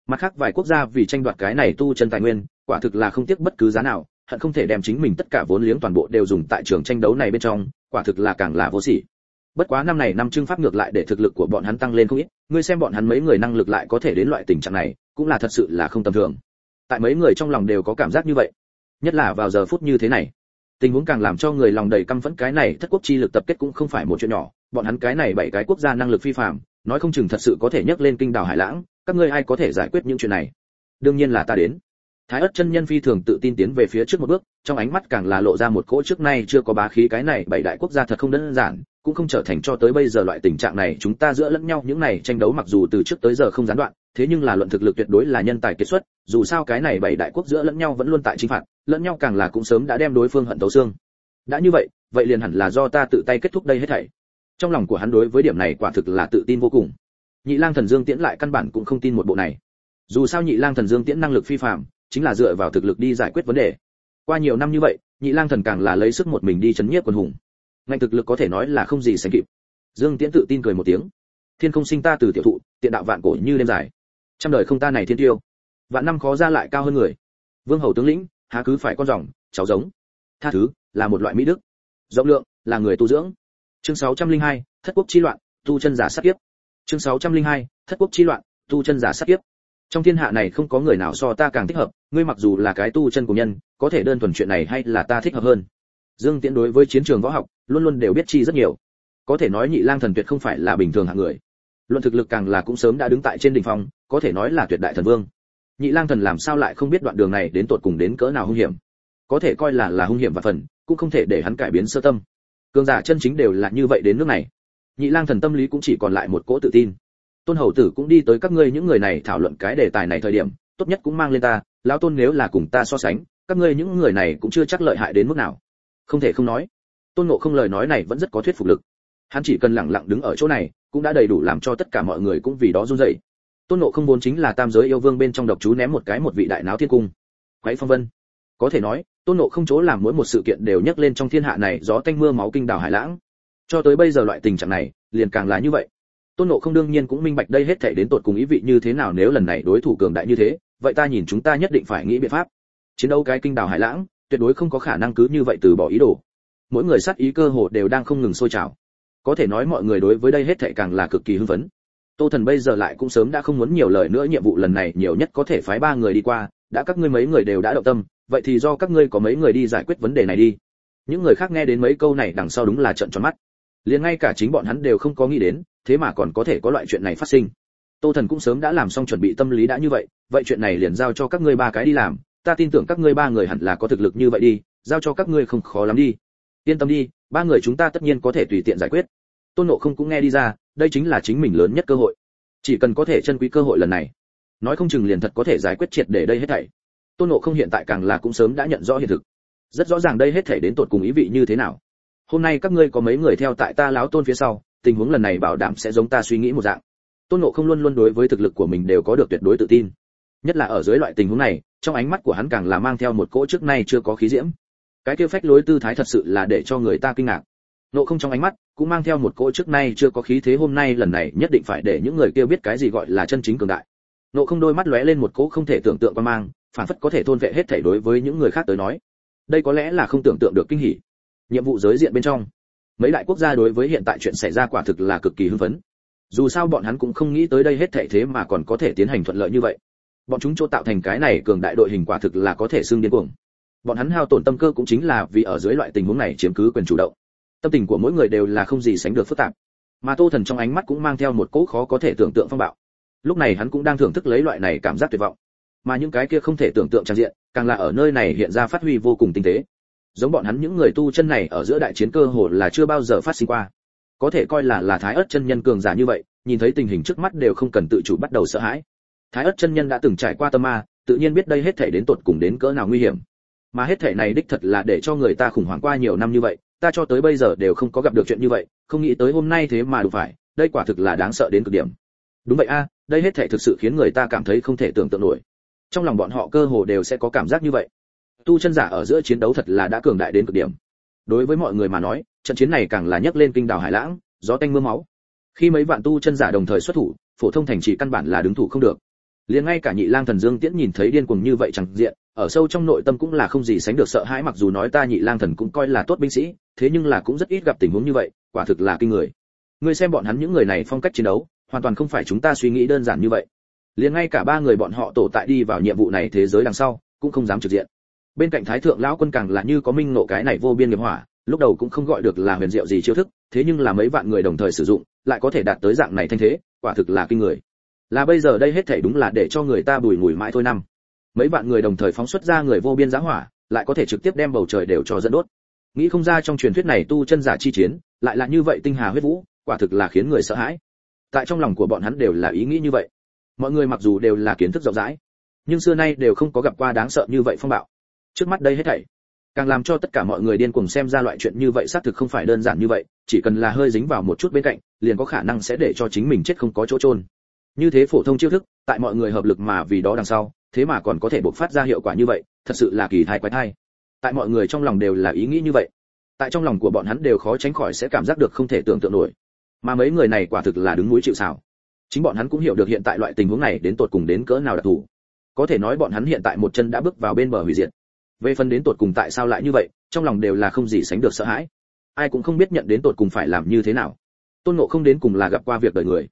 Mặt khác vài quốc gia vì tranh đoạt cái này tu chân tài nguyên, quả thực là không tiếc bất cứ giá nào, hận không thể đem chính mình tất cả vốn liếng toàn bộ đều dùng tại trường tranh đấu này bên trong, quả thực là càng là vô sỉ. Bất quá năm này năm trưng pháp ngược lại để thực lực của bọn hắn tăng lên không ít, ngươi xem bọn hắn mấy người năng lực lại có thể đến loại tình trạng này, cũng là thật sự là không tầm thường. Tại mấy người trong lòng đều có cảm giác như vậy nhất là vào giờ phút như thế này. Tình huống càng làm cho người lòng đầy căm phẫn cái này thất quốc chi lực tập kết cũng không phải một chuyện nhỏ, bọn hắn cái này bảy cái quốc gia năng lực phi phạm nói không chừng thật sự có thể nhấc lên kinh đảo hải lãng, các ngươi ai có thể giải quyết những chuyện này? Đương nhiên là ta đến. Thái ất chân nhân phi thường tự tin tiến về phía trước một bước, trong ánh mắt càng là lộ ra một cỗ trước nay chưa có bá khí cái này bảy đại quốc gia thật không đơn giản, cũng không trở thành cho tới bây giờ loại tình trạng này chúng ta giữa lẫn nhau những này tranh đấu mặc dù từ trước tới giờ không gián đoạn, thế nhưng là luận thực lực tuyệt đối là nhân tài kết xuất, dù sao cái này bảy đại quốc giữa lẫn nhau vẫn luôn tại chính phạt lẫn nhau càng là cũng sớm đã đem đối phương hận tấu xương. Đã như vậy vậy liền hẳn là do ta tự tay kết thúc đây hết thảy. Trong lòng của hắn đối với điểm này quả thực là tự tin vô cùng. Nhị lang thần dương tiễn lại căn bản cũng không tin một bộ này. Dù sao nhị lang thần dương tiễn năng lực phi phạm chính là dựa vào thực lực đi giải quyết vấn đề. Qua nhiều năm như vậy, nhị lang thần càng là lấy sức một mình đi chấn nhiếp quần hùng. Ngành thực lực có thể nói là không gì sánh kịp. Dương tiễn tự tin cười một tiếng. Thiên không sinh ta từ tiểu thụ, tiện đạo vạn cổ như đêm dài. Trăm đời không ta này thiên tiêu. Vạn năm khó ra lại cao hơn người. Vương hầu tướng lĩnh há cứ phải con rồng cháu giống. Tha thứ là một loại mỹ đức. Rộng lượng là người tu dưỡng. Chương 602, thất quốc chi loạn tu chân giả sát kiếp. Chương 602, thất quốc chi loạn tu chân giả sát kiếp. Trong thiên hạ này không có người nào so ta càng thích hợp ngươi mặc dù là cái tu chân của nhân có thể đơn thuần chuyện này hay là ta thích hợp hơn. Dương tiễn đối với chiến trường võ học luôn luôn đều biết chi rất nhiều. Có thể nói nhị lang thần tuyệt không phải là bình thường hạng người. Luận thực lực càng là cũng sớm đã đứng tại trên đỉnh phong có thể nói là tuyệt đại thần vương nhị lang thần làm sao lại không biết đoạn đường này đến tột cùng đến cỡ nào hung hiểm? Có thể coi là là hung hiểm và phần, cũng không thể để hắn cải biến sơ tâm. Cường giả chân chính đều là như vậy đến nước này. Nhị lang thần tâm lý cũng chỉ còn lại một cỗ tự tin. Tôn hầu tử cũng đi tới các ngươi những người này thảo luận cái đề tài này thời điểm, tốt nhất cũng mang lên ta, lão tôn nếu là cùng ta so sánh, các ngươi những người này cũng chưa chắc lợi hại đến mức nào. Không thể không nói, tôn ngộ không lời nói này vẫn rất có thuyết phục lực. Hắn chỉ cần lặng lặng đứng ở chỗ này, cũng đã đầy đủ làm cho tất cả mọi người cũng vì đó run rẩy tôn ngộ không vốn chính là tam giới yêu vương bên trong độc chú ném một cái một vị đại náo thiên cung. Quấy phong vân. Có thể nói, tôn ngộ không chỗ làm mỗi một sự kiện đều nhắc lên trong thiên hạ này gió tanh mưa máu kinh đảo hải lãng. Cho tới bây giờ loại tình trạng này, liền càng là như vậy. Tôn ngộ không đương nhiên cũng minh bạch đây hết thảy đến tột cùng ý vị như thế nào nếu lần này đối thủ cường đại như thế, vậy ta nhìn chúng ta nhất định phải nghĩ biện pháp. Chiến đấu cái kinh đảo hải lãng, tuyệt đối không có khả năng cứ như vậy từ bỏ ý đồ. Mỗi người sát ý cơ hồ đều đang không ngừng sôi trào. Có thể nói mọi người đối với đây hết thảy càng là cực kỳ hưng phấn tô thần bây giờ lại cũng sớm đã không muốn nhiều lời nữa, nhiệm vụ lần này nhiều nhất có thể phái ba người đi qua, đã các ngươi mấy người đều đã động tâm, vậy thì do các ngươi có mấy người đi giải quyết vấn đề này đi. Những người khác nghe đến mấy câu này đằng sau đúng là trợn tròn mắt. Liền ngay cả chính bọn hắn đều không có nghĩ đến, thế mà còn có thể có loại chuyện này phát sinh. Tô thần cũng sớm đã làm xong chuẩn bị tâm lý đã như vậy vậy chuyện này liền giao cho các ngươi ba cái đi làm. Ta tin tưởng các ngươi ba người hẳn là có thực lực như vậy đi, giao cho các ngươi không khó lắm đi. Yên tâm đi, ba người chúng ta tất nhiên có thể tùy tiện giải quyết tôn nộ không cũng nghe đi ra, đây chính là chính mình lớn nhất cơ hội. Chỉ cần có thể chân quý cơ hội lần này, nói không chừng liền thật có thể giải quyết triệt để đây hết thảy. Tôn nộ không hiện tại càng là cũng sớm đã nhận rõ hiện thực. Rất rõ ràng đây hết thảy đến tột cùng ý vị như thế nào. Hôm nay các ngươi có mấy người theo tại ta láo tôn phía sau, tình huống lần này bảo đảm sẽ giống ta suy nghĩ một dạng. Tôn nộ không luôn luôn đối với thực lực của mình đều có được tuyệt đối tự tin. Nhất là ở dưới loại tình huống này, trong ánh mắt của hắn càng là mang theo một cỗ trước nay chưa có khí diễm. Cái kia phách lối tư thái thật sự là để cho người ta kinh ngạc nộ không trong ánh mắt, cũng mang theo một cỗ trước nay chưa có khí thế hôm nay lần này nhất định phải để những người kia biết cái gì gọi là chân chính cường đại. Nộ không đôi mắt lóe lên một cỗ không thể tưởng tượng qua mang, phản phất có thể thôn vệ hết thảy đối với những người khác tới nói. Đây có lẽ là không tưởng tượng được kinh hỉ. Nhiệm vụ giới diện bên trong, mấy đại quốc gia đối với hiện tại chuyện xảy ra quả thực là cực kỳ hưng phấn. Dù sao bọn hắn cũng không nghĩ tới đây hết thảy thế mà còn có thể tiến hành thuận lợi như vậy. Bọn chúng chỗ tạo thành cái này cường đại đội hình quả thực là có thể xưng điên cuồng. Bọn hắn hao tổn tâm cơ cũng chính là vì ở dưới loại tình huống này chiếm cứ quyền chủ động tâm tình của mỗi người đều là không gì sánh được phức tạp. Mà tô thần trong ánh mắt cũng mang theo một cỗ khó có thể tưởng tượng phong bạo. Lúc này hắn cũng đang thưởng thức lấy loại này cảm giác tuyệt vọng. Mà những cái kia không thể tưởng tượng trang diện, càng là ở nơi này hiện ra phát huy vô cùng tinh tế. Giống bọn hắn những người tu chân này ở giữa đại chiến cơ hồ là chưa bao giờ phát sinh qua. Có thể coi là là thái ớt chân nhân cường giả như vậy, nhìn thấy tình hình trước mắt đều không cần tự chủ bắt đầu sợ hãi. Thái ớt chân nhân đã từng trải qua tâm ma, tự nhiên biết đây hết thể đến tột cùng đến cỡ nào nguy hiểm. Mà hết thể này đích thật là để cho người ta khủng hoảng qua nhiều năm như vậy ta cho tới bây giờ đều không có gặp được chuyện như vậy, không nghĩ tới hôm nay thế mà đủ phải, đây quả thực là đáng sợ đến cực điểm. Đúng vậy a, đây hết thể thực sự khiến người ta cảm thấy không thể tưởng tượng nổi. Trong lòng bọn họ cơ hồ đều sẽ có cảm giác như vậy. Tu chân giả ở giữa chiến đấu thật là đã cường đại đến cực điểm. Đối với mọi người mà nói, trận chiến này càng là nhấc lên kinh đảo hải lãng, gió tanh mưa máu. Khi mấy vạn tu chân giả đồng thời xuất thủ, phổ thông thành trì căn bản là đứng thủ không được. Liền ngay cả nhị lang thần dương tiễn nhìn thấy điên cuồng như vậy chẳng diện ở sâu trong nội tâm cũng là không gì sánh được sợ hãi, mặc dù nói ta nhị lang thần cũng coi là tốt binh sĩ, thế nhưng là cũng rất ít gặp tình huống như vậy, quả thực là kinh người. Ngươi xem bọn hắn những người này phong cách chiến đấu, hoàn toàn không phải chúng ta suy nghĩ đơn giản như vậy. Liền ngay cả ba người bọn họ tổ tại đi vào nhiệm vụ này thế giới đằng sau, cũng không dám trực diện. Bên cạnh thái thượng lão quân càng là như có minh nộ cái này vô biên nghiệp hỏa, lúc đầu cũng không gọi được là huyền diệu gì chiêu thức, thế nhưng là mấy vạn người đồng thời sử dụng, lại có thể đạt tới dạng này thanh thế, quả thực là kinh người. Là bây giờ đây hết thảy đúng là để cho người ta bùi ngùi mãi thôi năm mấy vạn người đồng thời phóng xuất ra người vô biên giá hỏa, lại có thể trực tiếp đem bầu trời đều cho dẫn đốt. Nghĩ không ra trong truyền thuyết này tu chân giả chi chiến, lại là như vậy tinh hà huyết vũ, quả thực là khiến người sợ hãi. Tại trong lòng của bọn hắn đều là ý nghĩ như vậy. Mọi người mặc dù đều là kiến thức rộng rãi, nhưng xưa nay đều không có gặp qua đáng sợ như vậy phong bạo. Trước mắt đây hết thảy, càng làm cho tất cả mọi người điên cuồng xem ra loại chuyện như vậy xác thực không phải đơn giản như vậy, chỉ cần là hơi dính vào một chút bên cạnh, liền có khả năng sẽ để cho chính mình chết không có chỗ trôn như thế phổ thông chiêu thức, tại mọi người hợp lực mà vì đó đằng sau thế mà còn có thể bộc phát ra hiệu quả như vậy, thật sự là kỳ thai quái thai. Tại mọi người trong lòng đều là ý nghĩ như vậy. Tại trong lòng của bọn hắn đều khó tránh khỏi sẽ cảm giác được không thể tưởng tượng nổi. Mà mấy người này quả thực là đứng núi chịu sào. Chính bọn hắn cũng hiểu được hiện tại loại tình huống này đến tột cùng đến cỡ nào đặc thù. Có thể nói bọn hắn hiện tại một chân đã bước vào bên bờ hủy diệt. Về phần đến tột cùng tại sao lại như vậy, trong lòng đều là không gì sánh được sợ hãi. Ai cũng không biết nhận đến tột cùng phải làm như thế nào. Tôn ngộ không đến cùng là gặp qua việc đời người.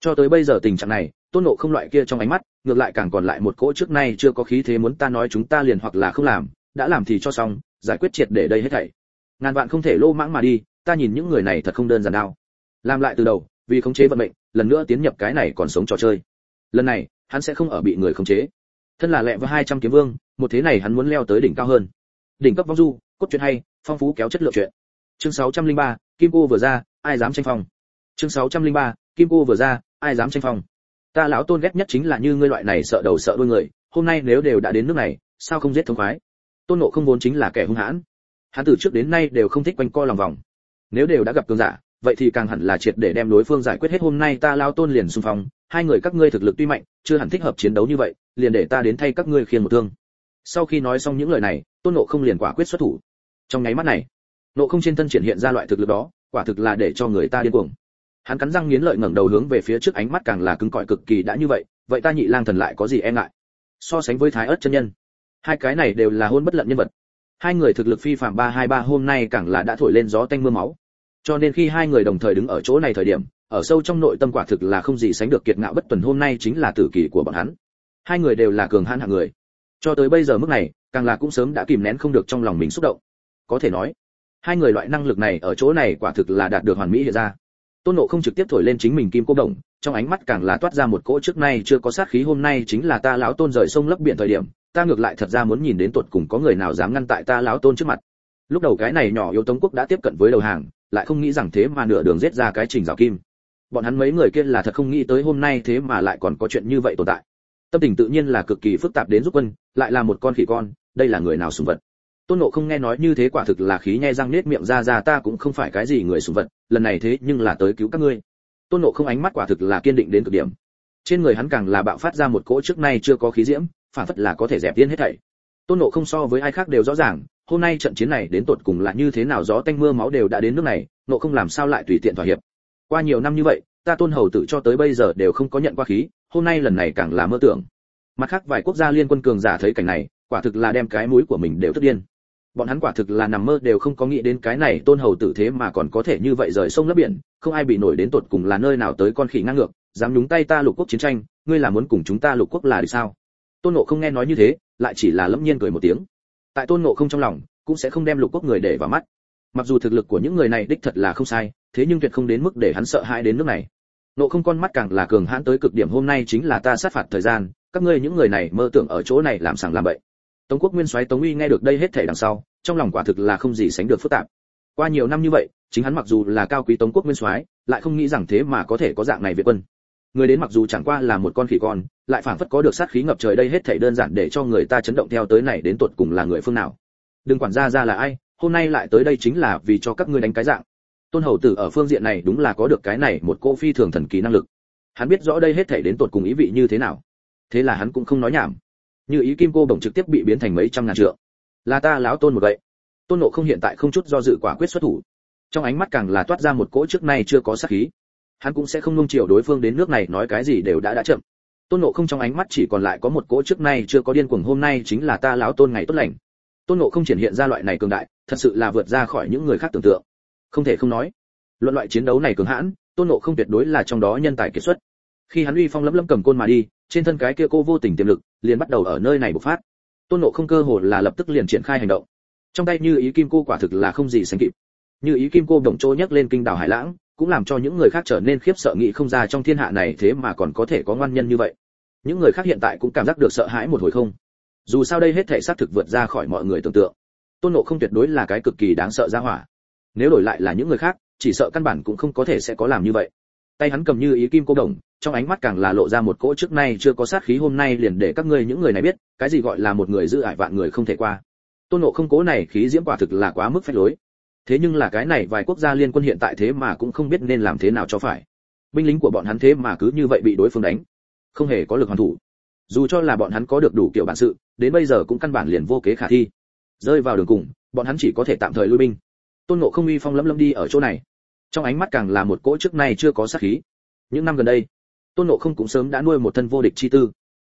Cho tới bây giờ tình trạng này tôn nộ không loại kia trong ánh mắt ngược lại càng còn lại một cỗ trước nay chưa có khí thế muốn ta nói chúng ta liền hoặc là không làm đã làm thì cho xong giải quyết triệt để đây hết thảy. Ngàn vạn không thể lô mãng mà đi ta nhìn những người này thật không đơn giản đâu làm lại từ đầu vì khống chế vận mệnh lần nữa tiến nhập cái này còn sống trò chơi. Lần này hắn sẽ không ở bị người khống chế. Thân là lẹ với 200 kiếm vương một thế này hắn muốn leo tới đỉnh cao hơn. Đỉnh cấp vong du cốt truyện hay phong phú kéo chất lượng truyện. Chương 603, kim cô vừa ra ai dám tranh phong? Chương 603, kim cô vừa ra ai dám tranh phong? Ta lão tôn ghét nhất chính là như ngươi loại này sợ đầu sợ đuôi người, hôm nay nếu đều đã đến nước này, sao không giết thông khoái? Tôn nộ không vốn chính là kẻ hung hãn. Hắn từ trước đến nay đều không thích quanh co lòng vòng. Nếu đều đã gặp cường giả, vậy thì càng hẳn là triệt để đem đối phương giải quyết hết hôm nay ta lao tôn liền xung phong, hai người các ngươi thực lực tuy mạnh, chưa hẳn thích hợp chiến đấu như vậy, liền để ta đến thay các ngươi khiên một thương. Sau khi nói xong những lời này, tôn nộ không liền quả quyết xuất thủ. Trong nháy mắt này nộ không trên thân triển hiện ra loại thực lực đó, quả thực là để cho người ta điên cuồng hắn cắn răng nghiến lợi ngẩng đầu hướng về phía trước ánh mắt càng là cứng cỏi cực kỳ đã như vậy vậy ta nhị lang thần lại có gì e ngại? So sánh với thái ớt chân nhân, hai cái này đều là hôn bất lận nhân vật. Hai người thực lực phi phạm ba hai ba hôm nay càng là đã thổi lên gió tanh mưa máu. Cho nên khi hai người đồng thời đứng ở chỗ này thời điểm, ở sâu trong nội tâm quả thực là không gì sánh được kiệt ngạo bất tuần hôm nay chính là tử kỳ của bọn hắn. Hai người đều là cường hãn hạng người. Cho tới bây giờ mức này, càng là cũng sớm đã kìm nén không được trong lòng mình xúc động. Có thể nói, hai người loại năng lực này ở chỗ này quả thực là đạt được hoàn mỹ hiện ra tôn nộ không trực tiếp thổi lên chính mình kim cô đồng, trong ánh mắt càng là toát ra một cỗ trước nay chưa có sát khí, hôm nay chính là ta lão tôn rời sông lấp biển thời điểm, ta ngược lại thật ra muốn nhìn đến tuột cùng có người nào dám ngăn tại ta lão tôn trước mặt. Lúc đầu cái này nhỏ yếu tống quốc đã tiếp cận với đầu hàng, lại không nghĩ rằng thế mà nửa đường giết ra cái trình rào kim. Bọn hắn mấy người kia là thật không nghĩ tới hôm nay thế mà lại còn có chuyện như vậy tồn tại. Tâm tình tự nhiên là cực kỳ phức tạp đến giúp quân, lại là một con khỉ con, đây là người nào sùng vật? Tôn nộ không nghe nói như thế quả thực là khí nhe răng nết miệng ra ra, ta cũng không phải cái gì người sùng vật, lần này thế nhưng là tới cứu các ngươi. Tôn nộ không ánh mắt quả thực là kiên định đến cực điểm. Trên người hắn càng là bạo phát ra một cỗ trước nay chưa có khí diễm, phản phất là có thể dẹp tiên hết thảy. Tôn nộ không so với ai khác đều rõ ràng, hôm nay trận chiến này đến tột cùng là như thế nào gió tanh mưa máu đều đã đến nước này nộ không làm sao lại tùy tiện thỏa hiệp. Qua nhiều năm như vậy, ta tôn hầu tự cho tới bây giờ đều không có nhận qua khí, hôm nay lần này càng là mơ tưởng. Mặt khác vài quốc gia liên quân cường giả thấy cảnh này, quả thực là đem cái mũi của mình đều tức điên bọn hắn quả thực là nằm mơ đều không có nghĩ đến cái này tôn hầu tử thế mà còn có thể như vậy rời sông lấp biển, không ai bị nổi đến tột cùng là nơi nào tới con khỉ ngang ngược, dám nhúng tay ta lục quốc chiến tranh, ngươi là muốn cùng chúng ta lục quốc là được sao? Tôn nộ không nghe nói như thế, lại chỉ là lẫm nhiên cười một tiếng. Tại tôn nộ không trong lòng, cũng sẽ không đem lục quốc người để vào mắt. Mặc dù thực lực của những người này đích thật là không sai, thế nhưng tuyệt không đến mức để hắn sợ hãi đến nước này. Nộ không con mắt càng là cường hãn tới cực điểm, hôm nay chính là ta sát phạt thời gian, các ngươi những người này mơ tưởng ở chỗ này làm sàng làm bậy tống quốc nguyên soái tống uy nghe được đây hết thể đằng sau, trong lòng quả thực là không gì sánh được phức tạp. Qua nhiều năm như vậy, chính hắn mặc dù là cao quý tống quốc nguyên soái lại không nghĩ rằng thế mà có thể có dạng này việt quân. Người đến mặc dù chẳng qua là một con khỉ con, lại phảng phất có được sát khí ngập trời đây hết thảy đơn giản để cho người ta chấn động theo tới này đến tuột cùng là người phương nào. Đừng quản gia ra là ai, hôm nay lại tới đây chính là vì cho các ngươi đánh cái dạng. Tôn hầu tử ở phương diện này đúng là có được cái này một cô phi thường thần kỳ năng lực. Hắn biết rõ đây hết thảy đến tuột cùng ý vị như thế nào. Thế là hắn cũng không nói nhảm như ý kim cô bổng trực tiếp bị biến thành mấy trăm ngàn trượng. Là ta lão tôn một vậy tôn nộ không hiện tại không chút do dự quả quyết xuất thủ. Trong ánh mắt càng là toát ra một cỗ trước nay chưa có sát khí. Hắn cũng sẽ không nung chiều đối phương đến nước này nói cái gì đều đã đã chậm. Tôn nộ không trong ánh mắt chỉ còn lại có một cỗ trước nay chưa có điên cuồng hôm nay chính là ta lão tôn ngày tốt lành. Tôn nộ không triển hiện ra loại này cường đại, thật sự là vượt ra khỏi những người khác tưởng tượng. Không thể không nói, luận loại chiến đấu này cường hãn, tôn nộ không tuyệt đối là trong đó nhân tài kiệt xuất. Khi hắn uy phong lấm lấm cầm côn mà đi trên thân cái kia cô vô tình tiềm lực liền bắt đầu ở nơi này bộc phát. Tôn nộ không cơ hồ là lập tức liền triển khai hành động. Trong tay như ý kim cô quả thực là không gì sánh kịp. Như ý kim cô đồng trôi nhấc lên kinh đảo hải lãng, cũng làm cho những người khác trở nên khiếp sợ nghĩ không ra trong thiên hạ này thế mà còn có thể có ngoan nhân như vậy. Những người khác hiện tại cũng cảm giác được sợ hãi một hồi không? Dù sao đây hết thể xác thực vượt ra khỏi mọi người tưởng tượng. Tôn nộ không tuyệt đối là cái cực kỳ đáng sợ ra hỏa. Nếu đổi lại là những người khác, chỉ sợ căn bản cũng không có thể sẽ có làm như vậy. Tay hắn cầm như ý kim cô đồng trong ánh mắt càng là lộ ra một cỗ trước nay chưa có sát khí, hôm nay liền để các ngươi những người này biết, cái gì gọi là một người giữ ải vạn người không thể qua. Tôn nộ không cố này khí diễm quả thực là quá mức phép lối. Thế nhưng là cái này vài quốc gia liên quân hiện tại thế mà cũng không biết nên làm thế nào cho phải. Binh lính của bọn hắn thế mà cứ như vậy bị đối phương đánh. Không hề có lực hoàn thủ. Dù cho là bọn hắn có được đủ kiểu bản sự, đến bây giờ cũng căn bản liền vô kế khả thi. Rơi vào đường cùng, bọn hắn chỉ có thể tạm thời lui binh. Tôn ngộ không uy phong lấm lấm đi ở chỗ này. Trong ánh mắt càng là một cỗ trước nay chưa có sát khí. Những năm gần đây tôn ngộ không cũng sớm đã nuôi một thân vô địch chi tư.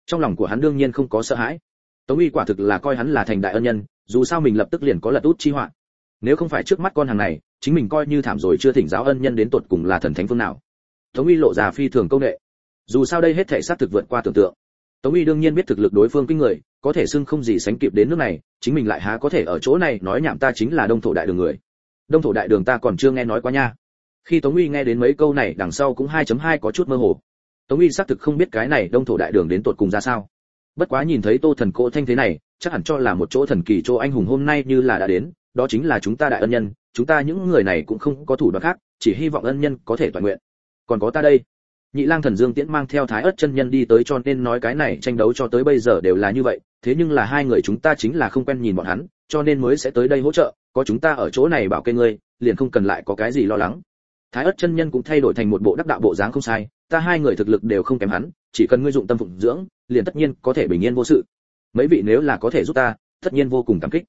Trong lòng của hắn đương nhiên không có sợ hãi. Tống uy quả thực là coi hắn là thành đại ân nhân, dù sao mình lập tức liền có lật út chi họa. Nếu không phải trước mắt con hàng này, chính mình coi như thảm rồi chưa thỉnh giáo ân nhân đến tột cùng là thần thánh phương nào. Tống uy lộ ra phi thường công nghệ. Dù sao đây hết thể xác thực vượt qua tưởng tượng. Tống uy đương nhiên biết thực lực đối phương kinh người, có thể xưng không gì sánh kịp đến nước này, chính mình lại há có thể ở chỗ này nói nhảm ta chính là đông thổ đại đường người. Đông thổ đại đường ta còn chưa nghe nói quá nha. Khi tống uy nghe đến mấy câu này, đằng sau cũng 2.2 có chút mơ hồ tống uy xác thực không biết cái này đông thổ đại đường đến tột cùng ra sao. Bất quá nhìn thấy tô thần cỗ thanh thế này, chắc hẳn cho là một chỗ thần kỳ chỗ anh hùng hôm nay như là đã đến, đó chính là chúng ta đại ân nhân, chúng ta những người này cũng không có thủ đoạn khác, chỉ hy vọng ân nhân có thể toàn nguyện. Còn có ta đây. Nhị lang thần dương tiễn mang theo thái ớt chân nhân đi tới cho nên nói cái này tranh đấu cho tới bây giờ đều là như vậy, thế nhưng là hai người chúng ta chính là không quen nhìn bọn hắn, cho nên mới sẽ tới đây hỗ trợ, có chúng ta ở chỗ này bảo kê ngươi, liền không cần lại có cái gì lo lắng. Thái ớt chân nhân cũng thay đổi thành một bộ đắc đạo bộ dáng không sai ta hai người thực lực đều không kém hắn chỉ cần ngươi dụng tâm phụng dưỡng liền tất nhiên có thể bình yên vô sự. Mấy vị nếu là có thể giúp ta tất nhiên vô cùng cảm kích.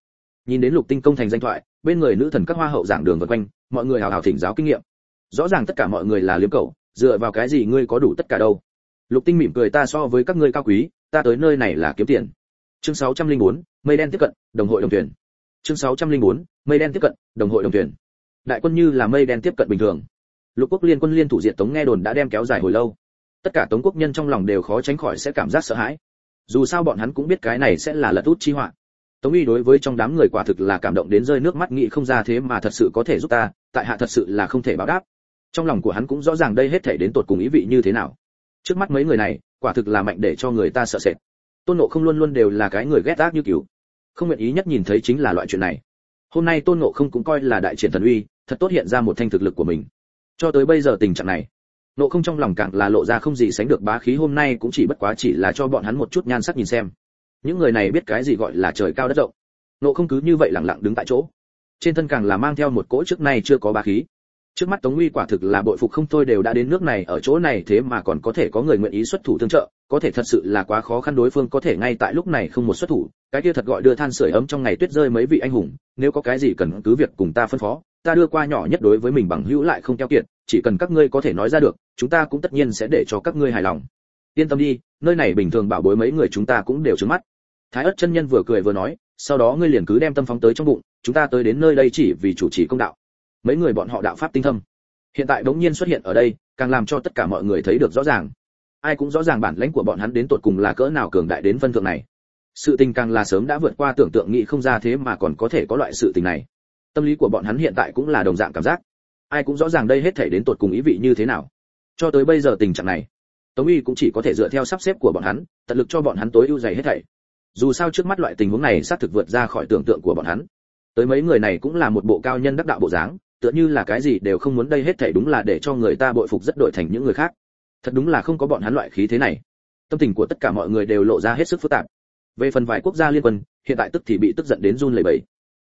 Nhìn đến lục tinh công thành danh thoại bên người nữ thần các hoa hậu giảng đường vân quanh mọi người hào hào thỉnh giáo kinh nghiệm. Rõ ràng tất cả mọi người là liếm cầu dựa vào cái gì ngươi có đủ tất cả đâu? Lục tinh mỉm cười ta so với các ngươi cao quý ta tới nơi này là kiếm tiền. Chương 604, mây đen tiếp cận đồng hội đồng tuyển chương 604, mây đen tiếp cận đồng hội đồng tuyển đại quân như là mây đen tiếp cận bình thường lục quốc liên quân liên thủ diệt tống nghe đồn đã đem kéo dài hồi lâu. Tất cả tống quốc nhân trong lòng đều khó tránh khỏi sẽ cảm giác sợ hãi. Dù sao bọn hắn cũng biết cái này sẽ là lật út chi họa. Tống uy đối với trong đám người quả thực là cảm động đến rơi nước mắt, nghĩ không ra thế mà thật sự có thể giúp ta, tại hạ thật sự là không thể báo đáp. Trong lòng của hắn cũng rõ ràng đây hết thể đến tột cùng ý vị như thế nào. Trước mắt mấy người này, quả thực là mạnh để cho người ta sợ sệt. Tôn nộ không luôn luôn đều là cái người ghét ác như cứu không nguyện ý nhất nhìn thấy chính là loại chuyện này. Hôm nay tôn nộ không cũng coi là đại triển thần uy, thật tốt hiện ra một thanh thực lực của mình cho tới bây giờ tình trạng này, nộ không trong lòng càng là lộ ra không gì sánh được bá khí. Hôm nay cũng chỉ bất quá chỉ là cho bọn hắn một chút nhan sắc nhìn xem. Những người này biết cái gì gọi là trời cao đất rộng. Nộ không cứ như vậy lặng lặng đứng tại chỗ. Trên thân càng là mang theo một cỗ trước nay chưa có bá khí. Trước mắt tống uy quả thực là bội phục không thôi đều đã đến nước này, ở chỗ này thế mà còn có thể có người nguyện ý xuất thủ tương trợ. Có thể thật sự là quá khó khăn, đối phương có thể ngay tại lúc này không một xuất thủ. Cái kia thật gọi đưa than sưởi ấm trong ngày tuyết rơi mấy vị anh hùng, nếu có cái gì cần cứ việc cùng ta phân phó ta đưa qua nhỏ nhất đối với mình bằng hữu lại không keo kiệt, chỉ cần các ngươi có thể nói ra được, chúng ta cũng tất nhiên sẽ để cho các ngươi hài lòng. Yên tâm đi, nơi này bình thường bảo bối mấy người chúng ta cũng đều trứng mắt. Thái ất chân nhân vừa cười vừa nói, sau đó ngươi liền cứ đem tâm phóng tới trong bụng, chúng ta tới đến nơi đây chỉ vì chủ trì công đạo. Mấy người bọn họ đạo pháp tinh thâm. Hiện tại đống nhiên xuất hiện ở đây, càng làm cho tất cả mọi người thấy được rõ ràng. Ai cũng rõ ràng bản lãnh của bọn hắn đến tột cùng là cỡ nào cường đại đến phân thượng này. Sự tình càng là sớm đã vượt qua tưởng tượng nghĩ không ra thế mà còn có thể có loại sự tình này tâm lý của bọn hắn hiện tại cũng là đồng dạng cảm giác. Ai cũng rõ ràng đây hết thể đến tột cùng ý vị như thế nào. Cho tới bây giờ tình trạng này, tống uy cũng chỉ có thể dựa theo sắp xếp của bọn hắn, tận lực cho bọn hắn tối ưu dày hết thảy. Dù sao trước mắt loại tình huống này xác thực vượt ra khỏi tưởng tượng của bọn hắn. Tới mấy người này cũng là một bộ cao nhân đắc đạo bộ dáng, tựa như là cái gì đều không muốn đây hết thảy đúng là để cho người ta bội phục rất đổi thành những người khác. Thật đúng là không có bọn hắn loại khí thế này. Tâm tình của tất cả mọi người đều lộ ra hết sức phức tạp. Về phần vài quốc gia liên quân, hiện tại tức thì bị tức giận đến run lẩy bẩy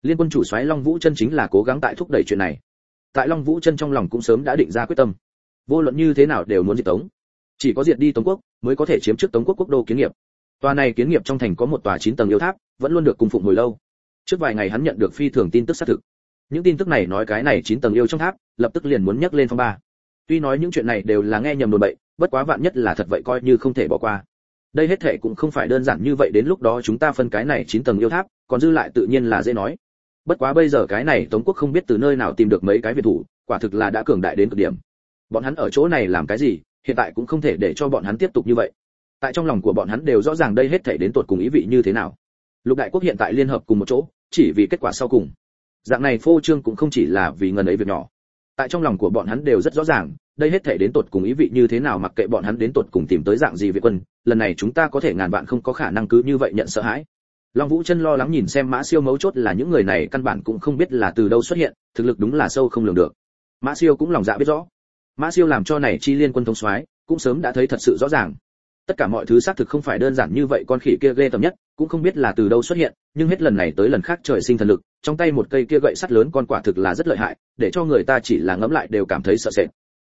liên quân chủ soái long vũ chân chính là cố gắng tại thúc đẩy chuyện này. Tại long vũ chân trong lòng cũng sớm đã định ra quyết tâm. Vô luận như thế nào đều muốn diệt tống. Chỉ có diệt đi tống quốc, mới có thể chiếm trước tống quốc quốc đô kiến nghiệp. Tòa này kiến nghiệp trong thành có một tòa chín tầng yêu tháp, vẫn luôn được cung phụng hồi lâu. Trước vài ngày hắn nhận được phi thường tin tức xác thực. Những tin tức này nói cái này chín tầng yêu trong tháp, lập tức liền muốn nhắc lên phong ba. Tuy nói những chuyện này đều là nghe nhầm đồn bậy, bất quá vạn nhất là thật vậy coi như không thể bỏ qua. Đây hết thệ cũng không phải đơn giản như vậy, đến lúc đó chúng ta phân cái này chín tầng yêu tháp, còn dư lại tự nhiên là dễ nói bất quá bây giờ cái này tống quốc không biết từ nơi nào tìm được mấy cái việt thủ, quả thực là đã cường đại đến cực điểm. Bọn hắn ở chỗ này làm cái gì, hiện tại cũng không thể để cho bọn hắn tiếp tục như vậy. Tại trong lòng của bọn hắn đều rõ ràng đây hết thể đến tột cùng ý vị như thế nào. Lục đại quốc hiện tại liên hợp cùng một chỗ, chỉ vì kết quả sau cùng. Dạng này phô trương cũng không chỉ là vì ngần ấy việc nhỏ. Tại trong lòng của bọn hắn đều rất rõ ràng, đây hết thể đến tột cùng ý vị như thế nào mặc kệ bọn hắn đến tột cùng tìm tới dạng gì việt quân, lần này chúng ta có thể ngàn vạn không có khả năng cứ như vậy nhận sợ hãi long vũ chân lo lắng nhìn xem mã siêu mấu chốt là những người này căn bản cũng không biết là từ đâu xuất hiện, thực lực đúng là sâu không lường được. Mã siêu cũng lòng dạ biết rõ. Mã siêu làm cho này chi liên quân thống soái cũng sớm đã thấy thật sự rõ ràng. Tất cả mọi thứ xác thực không phải đơn giản như vậy, con khỉ kia ghê tởm nhất, cũng không biết là từ đâu xuất hiện, nhưng hết lần này tới lần khác trời sinh thần lực, trong tay một cây kia gậy sắt lớn con quả thực là rất lợi hại, để cho người ta chỉ là ngẫm lại đều cảm thấy sợ sệt.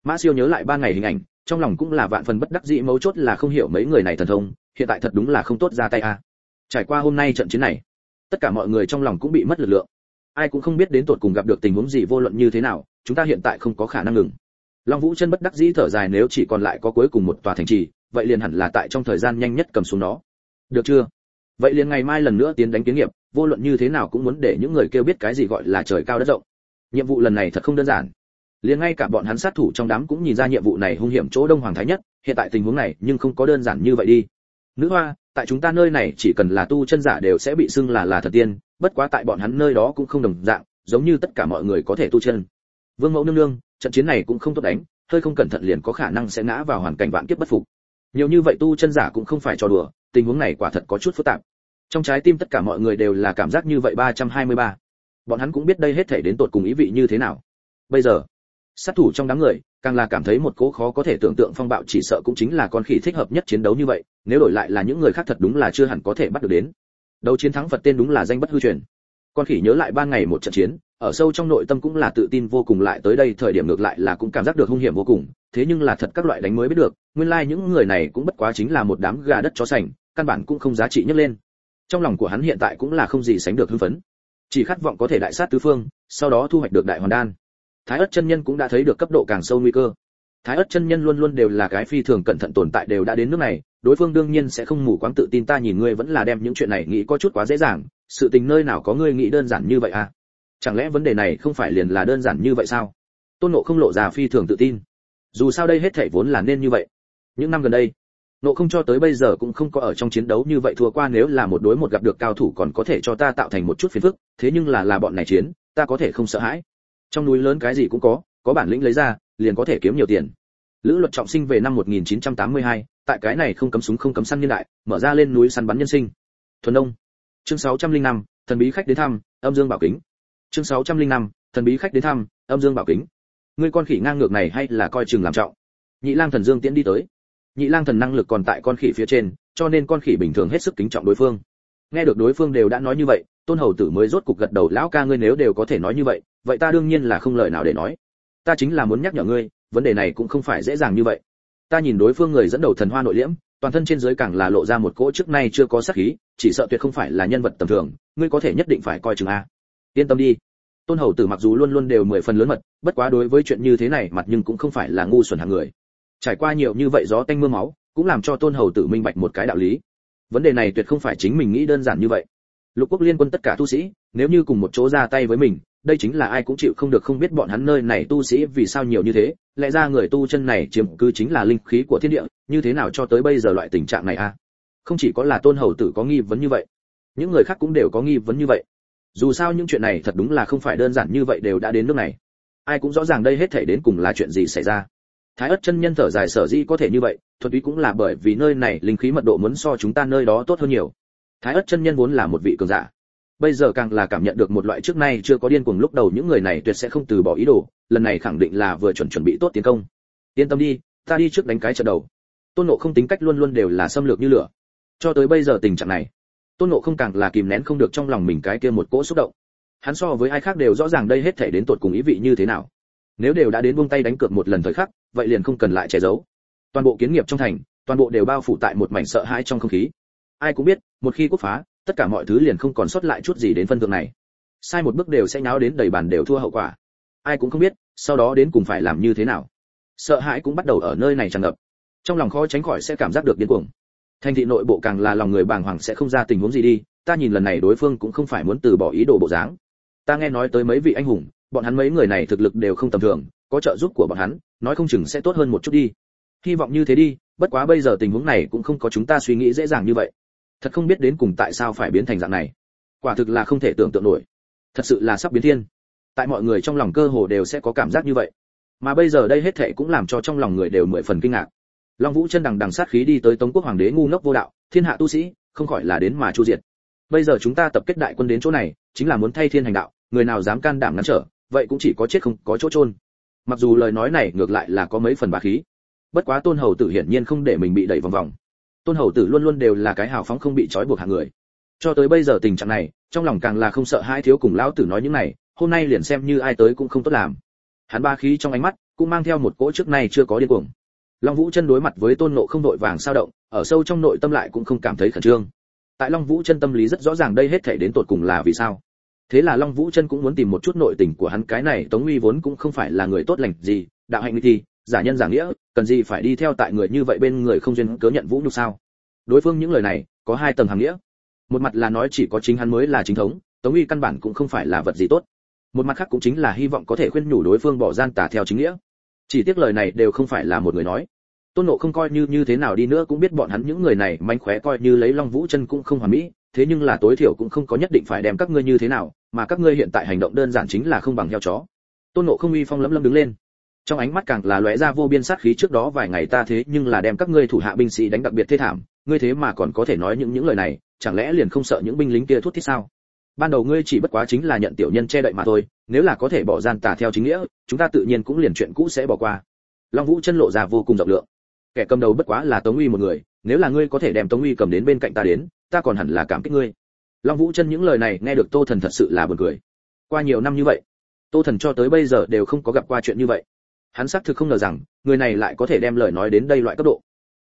Mã siêu nhớ lại ba ngày hình ảnh, trong lòng cũng là vạn phần bất đắc dĩ, mấu chốt là không hiểu mấy người này thần thông, hiện tại thật đúng là không tốt ra tay a trải qua hôm nay trận chiến này, tất cả mọi người trong lòng cũng bị mất lực lượng. Ai cũng không biết đến tột cùng gặp được tình huống gì vô luận như thế nào, chúng ta hiện tại không có khả năng ngừng. Long vũ chân bất đắc dĩ thở dài nếu chỉ còn lại có cuối cùng một tòa thành trì, vậy liền hẳn là tại trong thời gian nhanh nhất cầm xuống nó. Được chưa? Vậy liền ngày mai lần nữa tiến đánh kiến nghiệp, vô luận như thế nào cũng muốn để những người kêu biết cái gì gọi là trời cao đất rộng. Nhiệm vụ lần này thật không đơn giản. Liền ngay cả bọn hắn sát thủ trong đám cũng nhìn ra nhiệm vụ này hung hiểm chỗ đông hoàng thái nhất, hiện tại tình huống này nhưng không có đơn giản như vậy đi. Nữ hoa tại chúng ta nơi này chỉ cần là tu chân giả đều sẽ bị xưng là là thật tiên, bất quá tại bọn hắn nơi đó cũng không đồng dạng, giống như tất cả mọi người có thể tu chân. Vương mẫu nương nương, trận chiến này cũng không tốt đánh, hơi không cẩn thận liền có khả năng sẽ ngã vào hoàn cảnh vạn kiếp bất phục. Nhiều như vậy tu chân giả cũng không phải trò đùa, tình huống này quả thật có chút phức tạp. Trong trái tim tất cả mọi người đều là cảm giác như vậy 323. bọn hắn cũng biết đây hết thảy đến tột cùng ý vị như thế nào. Bây giờ, sát thủ trong đám người, càng là cảm thấy một cố khó có thể tưởng tượng phong bạo chỉ sợ cũng chính là con khỉ thích hợp nhất chiến đấu như vậy nếu đổi lại là những người khác thật đúng là chưa hẳn có thể bắt được đến. Đấu chiến thắng phật tên đúng là danh bất hư truyền. Con khỉ nhớ lại ba ngày một trận chiến, ở sâu trong nội tâm cũng là tự tin vô cùng lại tới đây, thời điểm ngược lại là cũng cảm giác được hung hiểm vô cùng, thế nhưng là thật các loại đánh mới biết được, nguyên lai like những người này cũng bất quá chính là một đám gà đất chó sành, căn bản cũng không giá trị nhấc lên. Trong lòng của hắn hiện tại cũng là không gì sánh được hưng phấn. Chỉ khát vọng có thể đại sát tứ phương, sau đó thu hoạch được đại hoàn đan. Thái ất chân nhân cũng đã thấy được cấp độ càng sâu nguy cơ. Thái ất chân nhân luôn luôn đều là cái phi thường cẩn thận tồn tại đều đã đến nước này đối phương đương nhiên sẽ không mù quáng tự tin ta nhìn ngươi vẫn là đem những chuyện này nghĩ có chút quá dễ dàng sự tình nơi nào có ngươi nghĩ đơn giản như vậy à? Chẳng lẽ vấn đề này không phải liền là đơn giản như vậy sao? Tôn nộ không lộ ra phi thường tự tin. Dù sao đây hết thảy vốn là nên như vậy. Những năm gần đây nộ không cho tới bây giờ cũng không có ở trong chiến đấu như vậy thua qua nếu là một đối một gặp được cao thủ còn có thể cho ta tạo thành một chút phiền phức thế nhưng là là bọn này chiến ta có thể không sợ hãi. Trong núi lớn cái gì cũng có có bản lĩnh lấy ra liền có thể kiếm nhiều tiền. Lữ luật trọng sinh về năm 1982, tại cái này không cấm súng không cấm săn nhân đại mở ra lên núi săn bắn nhân sinh. Thuần đông chương 605, thần bí khách đến thăm âm dương bảo kính. Chương 605, thần bí khách đến thăm âm dương bảo kính. Ngươi con khỉ ngang ngược này hay là coi chừng làm trọng? Nhị lang thần dương tiễn đi tới. Nhị lang thần năng lực còn tại con khỉ phía trên cho nên con khỉ bình thường hết sức kính trọng đối phương. Nghe được đối phương đều đã nói như vậy tôn hầu tử mới rốt cục gật đầu lão ca ngươi nếu đều có thể nói như vậy vậy ta đương nhiên là không lời nào để nói. Ta chính là muốn nhắc nhở ngươi vấn đề này cũng không phải dễ dàng như vậy ta nhìn đối phương người dẫn đầu thần hoa nội liễm, toàn thân trên dưới càng là lộ ra một cỗ trước nay chưa có sát khí, chỉ sợ tuyệt không phải là nhân vật tầm thường, ngươi có thể nhất định phải coi chừng a. Yên tâm đi. Tôn hầu tử mặc dù luôn luôn đều mười phần lớn mật, bất quá đối với chuyện như thế này mặt nhưng cũng không phải là ngu xuẩn hàng người. Trải qua nhiều như vậy gió tanh mưa máu, cũng làm cho tôn hầu tử minh bạch một cái đạo lý. Vấn đề này tuyệt không phải chính mình nghĩ đơn giản như vậy. Lục quốc liên quân tất cả tu sĩ, nếu như cùng một chỗ ra tay với mình đây chính là ai cũng chịu không được không biết bọn hắn nơi này tu sĩ vì sao nhiều như thế, lẽ ra người tu chân này chiếm cứ chính là linh khí của thiên địa, như thế nào cho tới bây giờ loại tình trạng này a không chỉ có là tôn hầu tử có nghi vấn như vậy, những người khác cũng đều có nghi vấn như vậy. Dù sao những chuyện này thật đúng là không phải đơn giản như vậy đều đã đến nước này. Ai cũng rõ ràng đây hết thảy đến cùng là chuyện gì xảy ra. Thái ất chân nhân thở dài sở dĩ có thể như vậy, thuật túy cũng là bởi vì nơi này linh khí mật độ muốn so chúng ta nơi đó tốt hơn nhiều. Thái ất chân nhân vốn là một vị cường giả bây giờ càng là cảm nhận được một loại trước nay chưa có điên cuồng lúc đầu những người này tuyệt sẽ không từ bỏ ý đồ, lần này khẳng định là vừa chuẩn chuẩn bị tốt tiến công. Yên tâm đi, ta đi trước đánh cái trận đầu. Tôn nộ không tính cách luôn luôn đều là xâm lược như lửa. Cho tới bây giờ tình trạng này, tôn nộ không càng là kìm nén không được trong lòng mình cái kia một cỗ xúc động. Hắn so với ai khác đều rõ ràng đây hết thể đến tột cùng ý vị như thế nào. Nếu đều đã đến buông tay đánh cược một lần thời khắc, vậy liền không cần lại che giấu. Toàn bộ kiến nghiệp trong thành, toàn bộ đều bao phủ tại một mảnh sợ hãi trong không khí. Ai cũng biết, một khi quốc phá tất cả mọi thứ liền không còn sót lại chút gì đến phân thượng này. Sai một bước đều sẽ nháo đến đầy bàn đều thua hậu quả. Ai cũng không biết, sau đó đến cùng phải làm như thế nào. Sợ hãi cũng bắt đầu ở nơi này tràn ngập. Trong lòng khó tránh khỏi sẽ cảm giác được điên cuồng. Thành thị nội bộ càng là lòng người bàng hoàng sẽ không ra tình huống gì đi, ta nhìn lần này đối phương cũng không phải muốn từ bỏ ý đồ bộ dáng. Ta nghe nói tới mấy vị anh hùng, bọn hắn mấy người này thực lực đều không tầm thường, có trợ giúp của bọn hắn, nói không chừng sẽ tốt hơn một chút đi. Hy vọng như thế đi, bất quá bây giờ tình huống này cũng không có chúng ta suy nghĩ dễ dàng như vậy thật không biết đến cùng tại sao phải biến thành dạng này. Quả thực là không thể tưởng tượng nổi. Thật sự là sắp biến thiên. Tại mọi người trong lòng cơ hồ đều sẽ có cảm giác như vậy. Mà bây giờ đây hết thệ cũng làm cho trong lòng người đều mười phần kinh ngạc. Long vũ chân đằng đằng sát khí đi tới tống quốc hoàng đế ngu ngốc vô đạo, thiên hạ tu sĩ, không khỏi là đến mà chu diệt. Bây giờ chúng ta tập kết đại quân đến chỗ này, chính là muốn thay thiên hành đạo, người nào dám can đảm ngăn trở, vậy cũng chỉ có chết không có chỗ trôn mặc dù lời nói này ngược lại là có mấy phần bá khí, bất quá tôn hầu tử hiển nhiên không để mình bị đẩy vòng vòng tôn hầu tử luôn luôn đều là cái hào phóng không bị trói buộc hạng người. Cho tới bây giờ tình trạng này, trong lòng càng là không sợ hai thiếu cùng lão tử nói những này, hôm nay liền xem như ai tới cũng không tốt làm. Hắn ba khí trong ánh mắt, cũng mang theo một cỗ trước nay chưa có điên cuồng. Long vũ chân đối mặt với tôn nộ không đội vàng sao động, ở sâu trong nội tâm lại cũng không cảm thấy khẩn trương. Tại long vũ chân tâm lý rất rõ ràng đây hết thể đến tột cùng là vì sao. Thế là long vũ chân cũng muốn tìm một chút nội tình của hắn, cái này tống uy vốn cũng không phải là người tốt lành gì, đạo hạnh thì giả nhân giả nghĩa, cần gì phải đi theo tại người như vậy bên người không duyên cớ nhận vũ nhục sao? Đối phương những lời này, có hai tầng hàng nghĩa. Một mặt là nói chỉ có chính hắn mới là chính thống, tống uy căn bản cũng không phải là vật gì tốt. Một mặt khác cũng chính là hy vọng có thể khuyên nhủ đối phương bỏ gian tà theo chính nghĩa. Chỉ tiếc lời này đều không phải là một người nói. Tôn nộ không coi như như thế nào đi nữa cũng biết bọn hắn những người này manh khóe coi như lấy long vũ chân cũng không hoàn mỹ, thế nhưng là tối thiểu cũng không có nhất định phải đem các ngươi như thế nào, mà các ngươi hiện tại hành động đơn giản chính là không bằng heo chó. Tôn nộ không uy phong lấm lấm đứng lên trong ánh mắt càng là lóe ra vô biên sát khí trước đó vài ngày ta thế nhưng là đem các ngươi thủ hạ binh sĩ đánh đặc biệt thê thảm, ngươi thế mà còn có thể nói những những lời này, chẳng lẽ liền không sợ những binh lính kia thút thiết sao? Ban đầu ngươi chỉ bất quá chính là nhận tiểu nhân che đậy mà thôi, nếu là có thể bỏ gian tà theo chính nghĩa, chúng ta tự nhiên cũng liền chuyện cũ sẽ bỏ qua. Long vũ chân lộ ra vô cùng rộng lượng. Kẻ cầm đầu bất quá là tống uy một người, nếu là ngươi có thể đem tống uy cầm đến bên cạnh ta đến, ta còn hẳn là cảm kích ngươi. Long vũ chân những lời này nghe được tô thần thật sự là buồn cười. Qua nhiều năm như vậy, tô thần cho tới bây giờ đều không có gặp qua chuyện như vậy hắn xác thực không ngờ rằng, người này lại có thể đem lời nói đến đây loại cấp độ.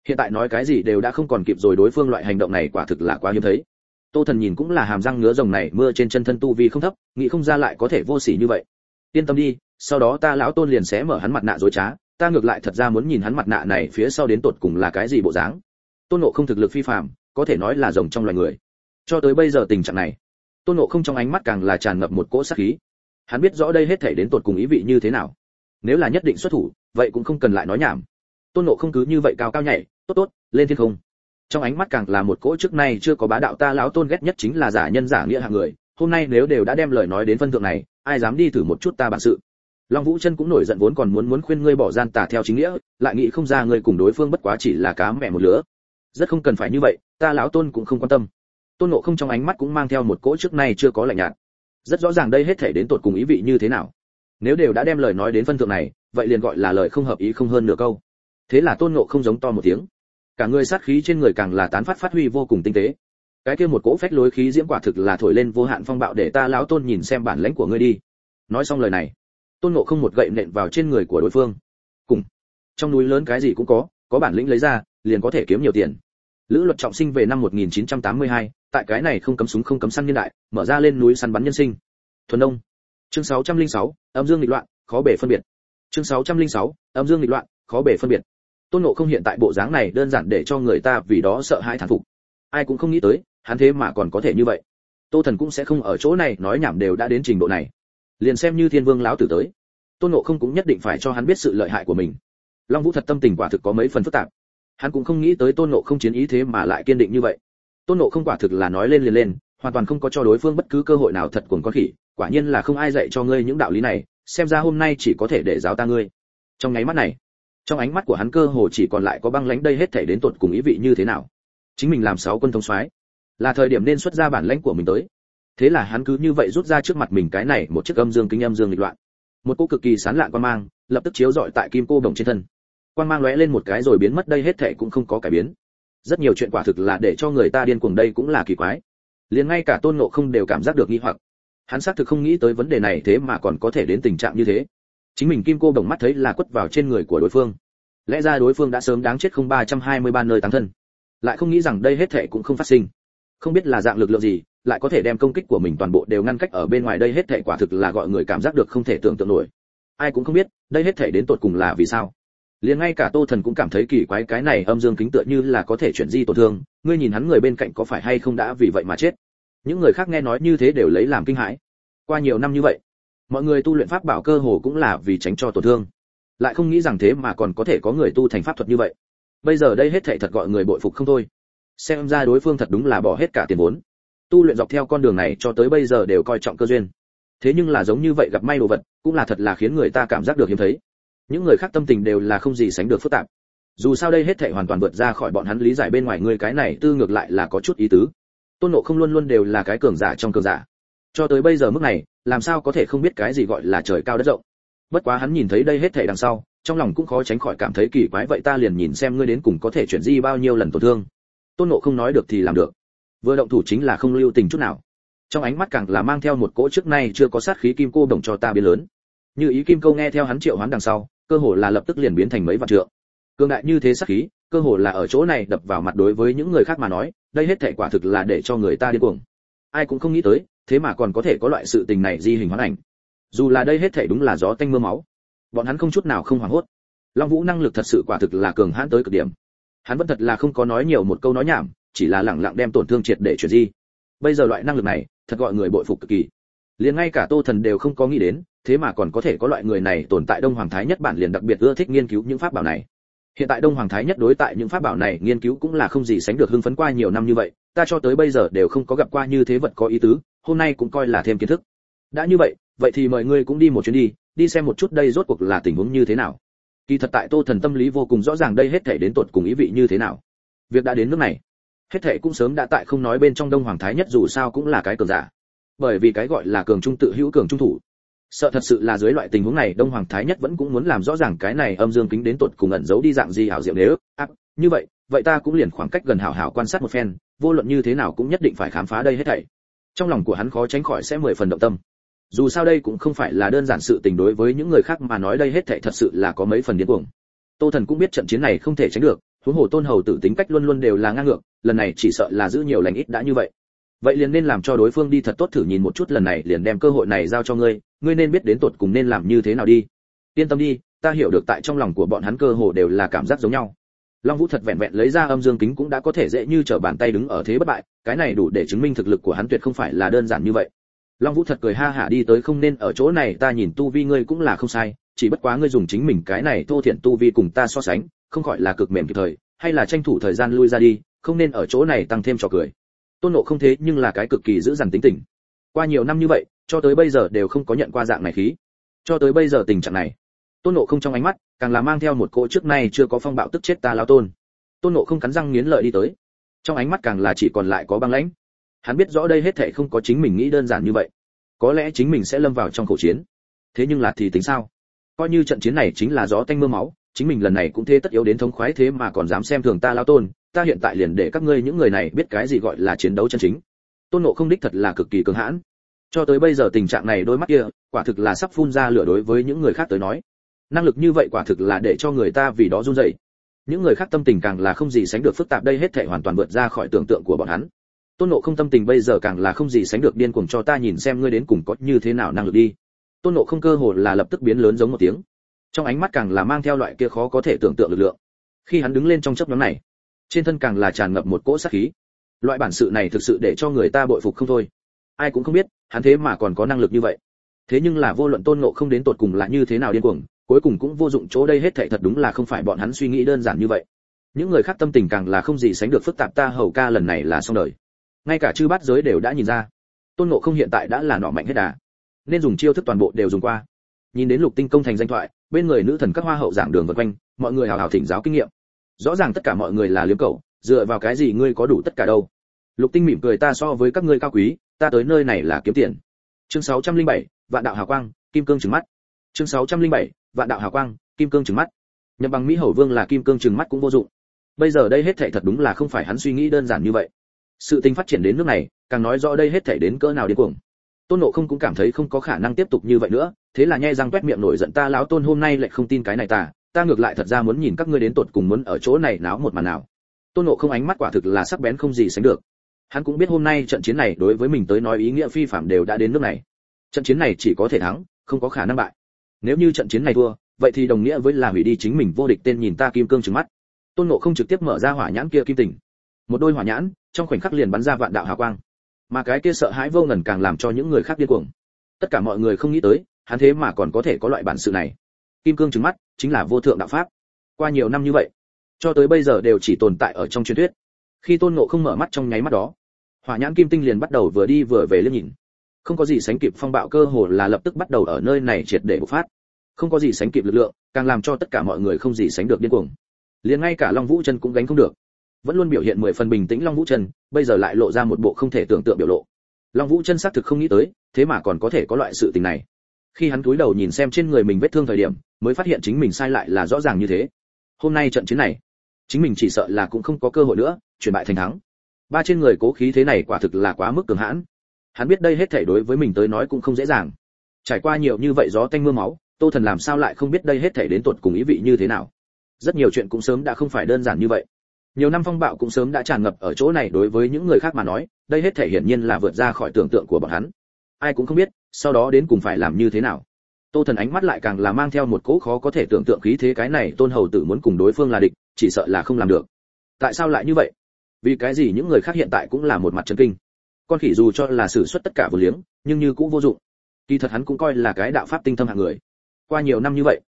Hiện tại nói cái gì đều đã không còn kịp rồi, đối phương loại hành động này quả thực là quá hiếm thấy. Tô thần nhìn cũng là hàm răng ngứa rồng này, mưa trên chân thân tu vi không thấp, nghĩ không ra lại có thể vô sỉ như vậy. Yên tâm đi, sau đó ta lão tôn liền sẽ mở hắn mặt nạ dối trá, ta ngược lại thật ra muốn nhìn hắn mặt nạ này phía sau đến tột cùng là cái gì bộ dáng. Tôn nộ không thực lực phi phàm, có thể nói là rồng trong loài người. Cho tới bây giờ tình trạng này, tôn nộ không trong ánh mắt càng là tràn ngập một cỗ sát khí. Hắn biết rõ đây hết thể đến tột cùng ý vị như thế nào nếu là nhất định xuất thủ, vậy cũng không cần lại nói nhảm. Tôn nộ không cứ như vậy cao cao nhảy, tốt tốt, lên thiên không. Trong ánh mắt càng là một cỗ trước nay chưa có bá đạo ta lão tôn ghét nhất chính là giả nhân giả nghĩa hạng người, hôm nay nếu đều đã đem lời nói đến phân thượng này, ai dám đi thử một chút ta bản sự. Long vũ chân cũng nổi giận vốn còn muốn muốn khuyên ngươi bỏ gian tà theo chính nghĩa, lại nghĩ không ra ngươi cùng đối phương bất quá chỉ là cá mẹ một lứa. Rất không cần phải như vậy, ta lão tôn cũng không quan tâm. Tôn nộ không trong ánh mắt cũng mang theo một cỗ trước nay chưa có lạnh nhạt. Rất rõ ràng đây hết thể đến tột cùng ý vị như thế nào nếu đều đã đem lời nói đến phân thượng này vậy liền gọi là lời không hợp ý không hơn nửa câu. Thế là tôn ngộ không giống to một tiếng. Cả người sát khí trên người càng là tán phát phát huy vô cùng tinh tế. Cái kia một cỗ phách lối khí diễm quả thực là thổi lên vô hạn phong bạo để ta lão tôn nhìn xem bản lãnh của ngươi đi. Nói xong lời này tôn ngộ không một gậy nện vào trên người của đối phương. Cùng trong núi lớn cái gì cũng có có bản lĩnh lấy ra liền có thể kiếm nhiều tiền. Lữ luật trọng sinh về năm 1982, tại cái này không cấm súng không cấm săn nhân đại mở ra lên núi săn bắn nhân sinh. Thuần đông chương 606, âm dương nghịch loạn khó bể phân biệt. Chương 606, âm dương nghịch loạn khó bể phân biệt. Tôn nộ không hiện tại bộ dáng này đơn giản để cho người ta vì đó sợ hãi thán phục. Ai cũng không nghĩ tới hắn thế mà còn có thể như vậy. Tô thần cũng sẽ không ở chỗ này nói nhảm đều đã đến trình độ này. Liền xem như thiên vương lão tử tới tôn nộ không cũng nhất định phải cho hắn biết sự lợi hại của mình. Long vũ thật tâm tình quả thực có mấy phần phức tạp. Hắn cũng không nghĩ tới tôn nộ không chiến ý thế mà lại kiên định như vậy. Tôn nộ không quả thực là nói lên liền lên hoàn toàn không có cho đối phương bất cứ cơ hội nào thật cuồng con khỉ quả nhiên là không ai dạy cho ngươi những đạo lý này, xem ra hôm nay chỉ có thể để giáo ta ngươi. Trong nháy mắt này, trong ánh mắt của hắn cơ hồ chỉ còn lại có băng lãnh đây hết thể đến tột cùng ý vị như thế nào. Chính mình làm sáu quân thống soái, là thời điểm nên xuất ra bản lãnh của mình tới. Thế là hắn cứ như vậy rút ra trước mặt mình cái này một chiếc âm dương kính âm dương nghịch loạn. Một cô cực kỳ sán lạn quan mang, lập tức chiếu rọi tại kim cô đồng trên thân. Quan mang lóe lên một cái rồi biến mất đây hết thể cũng không có cải biến. Rất nhiều chuyện quả thực là để cho người ta điên cuồng đây cũng là kỳ quái. Liền ngay cả tôn ngộ không đều cảm giác được nghi hoặc hắn xác thực không nghĩ tới vấn đề này thế mà còn có thể đến tình trạng như thế. Chính mình kim cô đồng mắt thấy là quất vào trên người của đối phương. Lẽ ra đối phương đã sớm đáng chết không ba trăm hai mươi ba nơi tăng thân. Lại không nghĩ rằng đây hết thệ cũng không phát sinh. Không biết là dạng lực lượng gì, lại có thể đem công kích của mình toàn bộ đều ngăn cách ở bên ngoài đây hết thệ quả thực là gọi người cảm giác được không thể tưởng tượng nổi. Ai cũng không biết, đây hết thệ đến tột cùng là vì sao. Liền ngay cả tô thần cũng cảm thấy kỳ quái, cái này âm dương kính tựa như là có thể chuyển di tổn thương. Ngươi nhìn hắn người bên cạnh có phải hay không đã vì vậy mà chết? Những người khác nghe nói như thế đều lấy làm kinh hãi. Qua nhiều năm như vậy, mọi người tu luyện pháp bảo cơ hồ cũng là vì tránh cho tổn thương. Lại không nghĩ rằng thế mà còn có thể có người tu thành pháp thuật như vậy. Bây giờ đây hết thảy thật gọi người bội phục không thôi. Xem ra đối phương thật đúng là bỏ hết cả tiền vốn. Tu luyện dọc theo con đường này cho tới bây giờ đều coi trọng cơ duyên. Thế nhưng là giống như vậy gặp may đồ vật, cũng là thật là khiến người ta cảm giác được hiếm thấy. Những người khác tâm tình đều là không gì sánh được phức tạp. Dù sao đây hết thảy hoàn toàn vượt ra khỏi bọn hắn lý giải bên ngoài, người cái này tư ngược lại là có chút ý tứ tôn nộ không luôn luôn đều là cái cường giả trong cường giả. Cho tới bây giờ mức này, làm sao có thể không biết cái gì gọi là trời cao đất rộng? Bất quá hắn nhìn thấy đây hết thảy đằng sau, trong lòng cũng khó tránh khỏi cảm thấy kỳ quái, vậy ta liền nhìn xem ngươi đến cùng có thể chuyển di bao nhiêu lần tổn thương. Tôn nộ không nói được thì làm được. Vừa động thủ chính là không lưu tình chút nào. Trong ánh mắt càng là mang theo một cỗ trước nay chưa có sát khí kim cô đồng cho ta biến lớn. Như ý kim câu nghe theo hắn triệu hoán đằng sau, cơ hồ là lập tức liền biến thành mấy vạn trượng. Cương đại như thế sát khí, cơ hồ là ở chỗ này đập vào mặt đối với những người khác mà nói đây hết thể quả thực là để cho người ta điên cuồng. Ai cũng không nghĩ tới, thế mà còn có thể có loại sự tình này di hình hóa ảnh. Dù là đây hết thể đúng là gió tanh mưa máu, bọn hắn không chút nào không hoảng hốt. Long vũ năng lực thật sự quả thực là cường hãn tới cực điểm. Hắn vẫn thật là không có nói nhiều một câu nói nhảm, chỉ là lẳng lặng đem tổn thương triệt để chuyển di. Bây giờ loại năng lực này, thật gọi người bội phục cực kỳ. Liền ngay cả tô thần đều không có nghĩ đến, thế mà còn có thể có loại người này tồn tại đông hoàng thái nhất bản liền đặc biệt ưa thích nghiên cứu những pháp bảo này hiện tại đông hoàng thái nhất đối tại những pháp bảo này nghiên cứu cũng là không gì sánh được hưng phấn qua nhiều năm như vậy, ta cho tới bây giờ đều không có gặp qua như thế vật có ý tứ, hôm nay cũng coi là thêm kiến thức. Đã như vậy vậy thì mời ngươi cũng đi một chuyến đi đi xem một chút đây rốt cuộc là tình huống như thế nào. Kỳ thật tại tô thần tâm lý vô cùng rõ ràng đây hết thể đến tột cùng ý vị như thế nào. Việc đã đến nước này, hết thể cũng sớm đã tại không nói bên trong đông hoàng thái nhất dù sao cũng là cái cường giả. Bởi vì cái gọi là cường trung tự hữu cường trung thủ sợ thật sự là dưới loại tình huống này, đông hoàng thái nhất vẫn cũng muốn làm rõ ràng cái này âm dương kính đến tột cùng ẩn giấu đi dạng gì hảo diệu nếu. Áp như vậy vậy ta cũng liền khoảng cách gần hảo hảo quan sát một phen, vô luận như thế nào cũng nhất định phải khám phá đây hết thảy. Trong lòng của hắn khó tránh khỏi sẽ mười phần động tâm. Dù sao đây cũng không phải là đơn giản sự tình đối với những người khác mà nói đây hết thảy thật sự là có mấy phần điên cuồng. Tô thần cũng biết trận chiến này không thể tránh được, huống hồ tôn hầu tử tính cách luôn luôn đều là ngang ngược, lần này chỉ sợ là giữ nhiều lành ít đã như vậy. Vậy liền nên làm cho đối phương đi thật tốt thử nhìn một chút lần này, liền đem cơ hội này giao cho ngươi ngươi nên biết đến tột cùng nên làm như thế nào đi. Yên tâm đi, ta hiểu được tại trong lòng của bọn hắn cơ hồ đều là cảm giác giống nhau. Long vũ thật vẹn vẹn lấy ra âm dương kính cũng đã có thể dễ như trở bàn tay đứng ở thế bất bại, cái này đủ để chứng minh thực lực của hắn tuyệt không phải là đơn giản như vậy. Long vũ thật cười ha hả đi tới không nên ở chỗ này, ta nhìn tu vi ngươi cũng là không sai, chỉ bất quá ngươi dùng chính mình cái này thô thiện tu vi cùng ta so sánh, không gọi là cực mềm kịp thời, hay là tranh thủ thời gian lui ra đi, không nên ở chỗ này tăng thêm trò cười. Tôn nộ không thế nhưng là cái cực kỳ giữ dằn tính tình. Qua nhiều năm như vậy cho tới bây giờ đều không có nhận qua dạng này khí. Cho tới bây giờ tình trạng này, tôn nộ không trong ánh mắt càng là mang theo một cỗ trước nay chưa có phong bạo tức chết ta lao tôn. Tôn nộ không cắn răng nghiến lợi đi tới. Trong ánh mắt càng là chỉ còn lại có băng lãnh. Hắn biết rõ đây hết thảy không có chính mình nghĩ đơn giản như vậy. Có lẽ chính mình sẽ lâm vào trong khẩu chiến. Thế nhưng là thì tính sao? Coi như trận chiến này chính là gió tanh mưa máu, chính mình lần này cũng thế tất yếu đến thống khoái thế mà còn dám xem thường ta lao tôn, ta hiện tại liền để các ngươi những người này biết cái gì gọi là chiến đấu chân chính. Tôn nộ không đích thật là cực kỳ cường hãn cho tới bây giờ tình trạng này đôi mắt kia, quả thực là sắp phun ra lửa đối với những người khác tới nói. Năng lực như vậy quả thực là để cho người ta vì đó run rẩy. Những người khác tâm tình càng là không gì sánh được phức tạp, đây hết thảy hoàn toàn vượt ra khỏi tưởng tượng của bọn hắn. Tôn nộ không tâm tình bây giờ càng là không gì sánh được điên cuồng cho ta nhìn xem ngươi đến cùng có như thế nào năng lực đi. Tôn nộ không cơ hồ là lập tức biến lớn giống một tiếng. Trong ánh mắt càng là mang theo loại kia khó có thể tưởng tượng lực lượng. Khi hắn đứng lên trong chấp nhóm này, trên thân càng là tràn ngập một cỗ sát khí. Loại bản sự này thực sự để cho người ta bội phục không thôi ai cũng không biết, hắn thế mà còn có năng lực như vậy. Thế nhưng là vô luận tôn ngộ không đến tột cùng là như thế nào điên cuồng, cuối cùng cũng vô dụng chỗ đây hết thảy thật đúng là không phải bọn hắn suy nghĩ đơn giản như vậy. Những người khác tâm tình càng là không gì sánh được phức tạp, ta hầu ca lần này là xong đời. Ngay cả chư bát giới đều đã nhìn ra, tôn ngộ không hiện tại đã là nọ mạnh hết đà. Nên dùng chiêu thức toàn bộ đều dùng qua. Nhìn đến lục tinh công thành danh thoại, bên người nữ thần các hoa hậu giảng đường vân quanh, mọi người hào hào thỉnh giáo kinh nghiệm. Rõ ràng tất cả mọi người là liếm cầu dựa vào cái gì ngươi có đủ tất cả đâu? Lục tinh mỉm cười ta so với các ngươi cao quý ta tới nơi này là kiếm tiền. Chương 607, vạn đạo hào quang kim cương trừng mắt. Chương 607, vạn đạo hào quang kim cương trừng mắt. Nhậm bằng mỹ hầu vương là kim cương trừng mắt cũng vô dụng. Bây giờ đây hết thảy thật đúng là không phải hắn suy nghĩ đơn giản như vậy. Sự tình phát triển đến nước này càng nói rõ đây hết thảy đến cỡ nào điên cuồng. Tôn nộ không cũng cảm thấy không có khả năng tiếp tục như vậy nữa thế là nhai răng quét miệng nổi giận ta lão tôn hôm nay lại không tin cái này ta ta ngược lại thật ra muốn nhìn các ngươi đến tột cùng muốn ở chỗ này náo một màn nào. Tôn nộ không ánh mắt quả thực là sắc bén không gì sánh được hắn cũng biết hôm nay trận chiến này đối với mình tới nói ý nghĩa phi phạm đều đã đến nước này. Trận chiến này chỉ có thể thắng, không có khả năng bại. Nếu như trận chiến này thua, vậy thì đồng nghĩa với là hủy đi chính mình vô địch tên nhìn ta kim cương trừng mắt. Tôn ngộ không trực tiếp mở ra hỏa nhãn kia kim tình. Một đôi hỏa nhãn, trong khoảnh khắc liền bắn ra vạn đạo hào quang. Mà cái kia sợ hãi vô ngần càng làm cho những người khác điên cuồng. Tất cả mọi người không nghĩ tới, hắn thế mà còn có thể có loại bản sự này. Kim cương trừng mắt chính là vô thượng đạo pháp. Qua nhiều năm như vậy, cho tới bây giờ đều chỉ tồn tại ở trong truyền thuyết khi tôn ngộ không mở mắt trong nháy mắt đó, hỏa nhãn kim tinh liền bắt đầu vừa đi vừa về liếc nhìn. Không có gì sánh kịp phong bạo cơ hồ là lập tức bắt đầu ở nơi này triệt để bộc phát. Không có gì sánh kịp lực lượng, càng làm cho tất cả mọi người không gì sánh được điên cuồng. Liền ngay cả long vũ chân cũng gánh không được. Vẫn luôn biểu hiện mười phần bình tĩnh long vũ chân, bây giờ lại lộ ra một bộ không thể tưởng tượng biểu lộ. Long vũ chân xác thực không nghĩ tới, thế mà còn có thể có loại sự tình này. Khi hắn cúi đầu nhìn xem trên người mình vết thương thời điểm, mới phát hiện chính mình sai lại là rõ ràng như thế. Hôm nay trận chiến này chính mình chỉ sợ là cũng không có cơ hội nữa, chuyển bại thành thắng. Ba trên người cố khí thế này quả thực là quá mức cường hãn. Hắn biết đây hết thảy đối với mình tới nói cũng không dễ dàng. Trải qua nhiều như vậy gió tanh mưa máu, tô thần làm sao lại không biết đây hết thảy đến tột cùng ý vị như thế nào? Rất nhiều chuyện cũng sớm đã không phải đơn giản như vậy. Nhiều năm phong bạo cũng sớm đã tràn ngập ở chỗ này đối với những người khác mà nói, đây hết thể hiển nhiên là vượt ra khỏi tưởng tượng của bọn hắn. Ai cũng không biết, sau đó đến cùng phải làm như thế nào. Tô thần ánh mắt lại càng là mang theo một cỗ khó có thể tưởng tượng khí thế cái này, tôn hầu tử muốn cùng đối phương là địch chỉ sợ là không làm được. Tại sao lại như vậy? Vì cái gì những người khác hiện tại cũng là một mặt chân kinh? Con khỉ dù cho là sử xuất tất cả vô liếng, nhưng như cũng vô dụng. Kỳ thật hắn cũng coi là cái đạo pháp tinh thâm hạng người. Qua nhiều năm như vậy,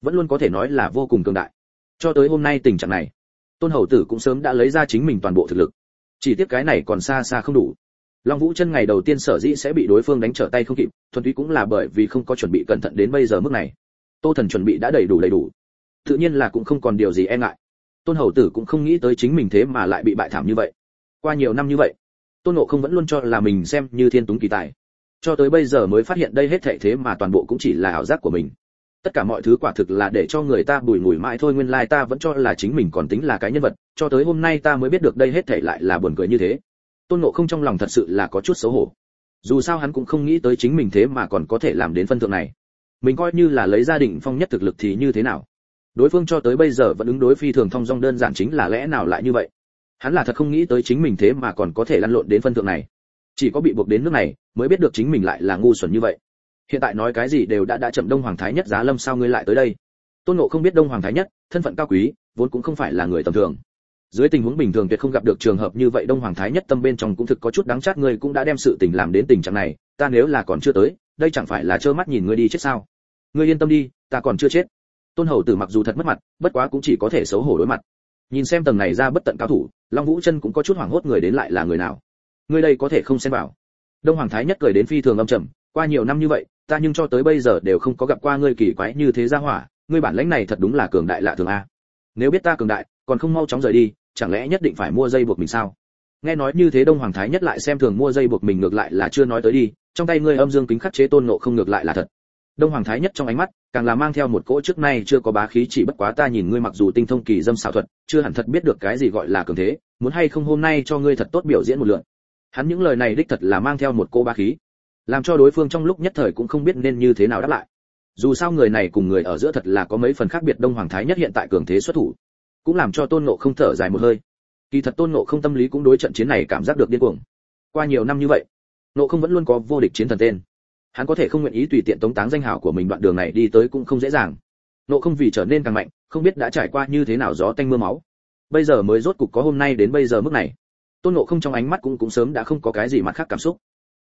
vẫn luôn có thể nói là vô cùng cường đại. Cho tới hôm nay tình trạng này, tôn hầu tử cũng sớm đã lấy ra chính mình toàn bộ thực lực. Chỉ tiếc cái này còn xa xa không đủ. Long vũ chân ngày đầu tiên sở dĩ sẽ bị đối phương đánh trở tay không kịp, thuần túy cũng là bởi vì không có chuẩn bị cẩn thận đến bây giờ mức này. Tô thần chuẩn bị đã đầy đủ đầy đủ. Tự nhiên là cũng không còn điều gì e ngại tôn hầu tử cũng không nghĩ tới chính mình thế mà lại bị bại thảm như vậy. Qua nhiều năm như vậy, tôn nộ không vẫn luôn cho là mình xem như thiên túng kỳ tài. Cho tới bây giờ mới phát hiện đây hết thệ thế mà toàn bộ cũng chỉ là ảo giác của mình. Tất cả mọi thứ quả thực là để cho người ta bùi ngùi mãi thôi, nguyên lai ta vẫn cho là chính mình còn tính là cái nhân vật, cho tới hôm nay ta mới biết được đây hết thảy lại là buồn cười như thế. Tôn Nộ không trong lòng thật sự là có chút xấu hổ. Dù sao hắn cũng không nghĩ tới chính mình thế mà còn có thể làm đến phân thượng này. Mình coi như là lấy gia đình phong nhất thực lực thì như thế nào? Đối phương cho tới bây giờ vẫn ứng đối phi thường thông dong đơn giản chính là lẽ nào lại như vậy? Hắn là thật không nghĩ tới chính mình thế mà còn có thể lăn lộn đến phân thượng này. Chỉ có bị buộc đến nước này, mới biết được chính mình lại là ngu xuẩn như vậy. Hiện tại nói cái gì đều đã đã chậm đông hoàng thái nhất giá lâm sao ngươi lại tới đây? Tôn ngộ không biết đông hoàng thái nhất, thân phận cao quý, vốn cũng không phải là người tầm thường. Dưới tình huống bình thường tuyệt không gặp được trường hợp như vậy đông hoàng thái nhất tâm bên trong cũng thực có chút đáng chát, ngươi cũng đã đem sự tình làm đến tình trạng này, ta nếu là còn chưa tới, đây chẳng phải là trơ mắt nhìn ngươi đi chết sao? Ngươi yên tâm đi, ta còn chưa chết tôn hầu tử mặc dù thật mất mặt, bất quá cũng chỉ có thể xấu hổ đối mặt. Nhìn xem tầng này ra bất tận cao thủ, long vũ chân cũng có chút hoảng hốt người đến lại là người nào. Người đây có thể không xem vào. Đông hoàng thái nhất cười đến phi thường âm trầm, qua nhiều năm như vậy, ta nhưng cho tới bây giờ đều không có gặp qua ngươi kỳ quái như thế ra hỏa, ngươi bản lãnh này thật đúng là cường đại lạ thường a. Nếu biết ta cường đại, còn không mau chóng rời đi, chẳng lẽ nhất định phải mua dây buộc mình sao? Nghe nói như thế đông hoàng thái nhất lại xem thường mua dây buộc mình ngược lại là chưa nói tới đi, trong tay ngươi âm dương kính khắc chế tôn nộ không ngược lại là thật đông hoàng thái nhất trong ánh mắt, càng là mang theo một cỗ trước nay chưa có bá khí chỉ bất quá ta nhìn ngươi mặc dù tinh thông kỳ dâm xảo thuật, chưa hẳn thật biết được cái gì gọi là cường thế, muốn hay không hôm nay cho ngươi thật tốt biểu diễn một lượt. Hắn những lời này đích thật là mang theo một cỗ bá khí, làm cho đối phương trong lúc nhất thời cũng không biết nên như thế nào đáp lại. Dù sao người này cùng người ở giữa thật là có mấy phần khác biệt, đông hoàng thái nhất hiện tại cường thế xuất thủ, cũng làm cho tôn nộ không thở dài một hơi. Kỳ thật tôn nộ không tâm lý cũng đối trận chiến này cảm giác được điên cuồng. Qua nhiều năm như vậy nộ không vẫn luôn có vô địch chiến thần tên hắn có thể không nguyện ý tùy tiện tống táng danh hào của mình đoạn đường này đi tới cũng không dễ dàng. Nộ không vì trở nên càng mạnh, không biết đã trải qua như thế nào gió tanh mưa máu. Bây giờ mới rốt cục có hôm nay đến bây giờ mức này. Tôn nộ không trong ánh mắt cũng cũng sớm đã không có cái gì mặt khác cảm xúc.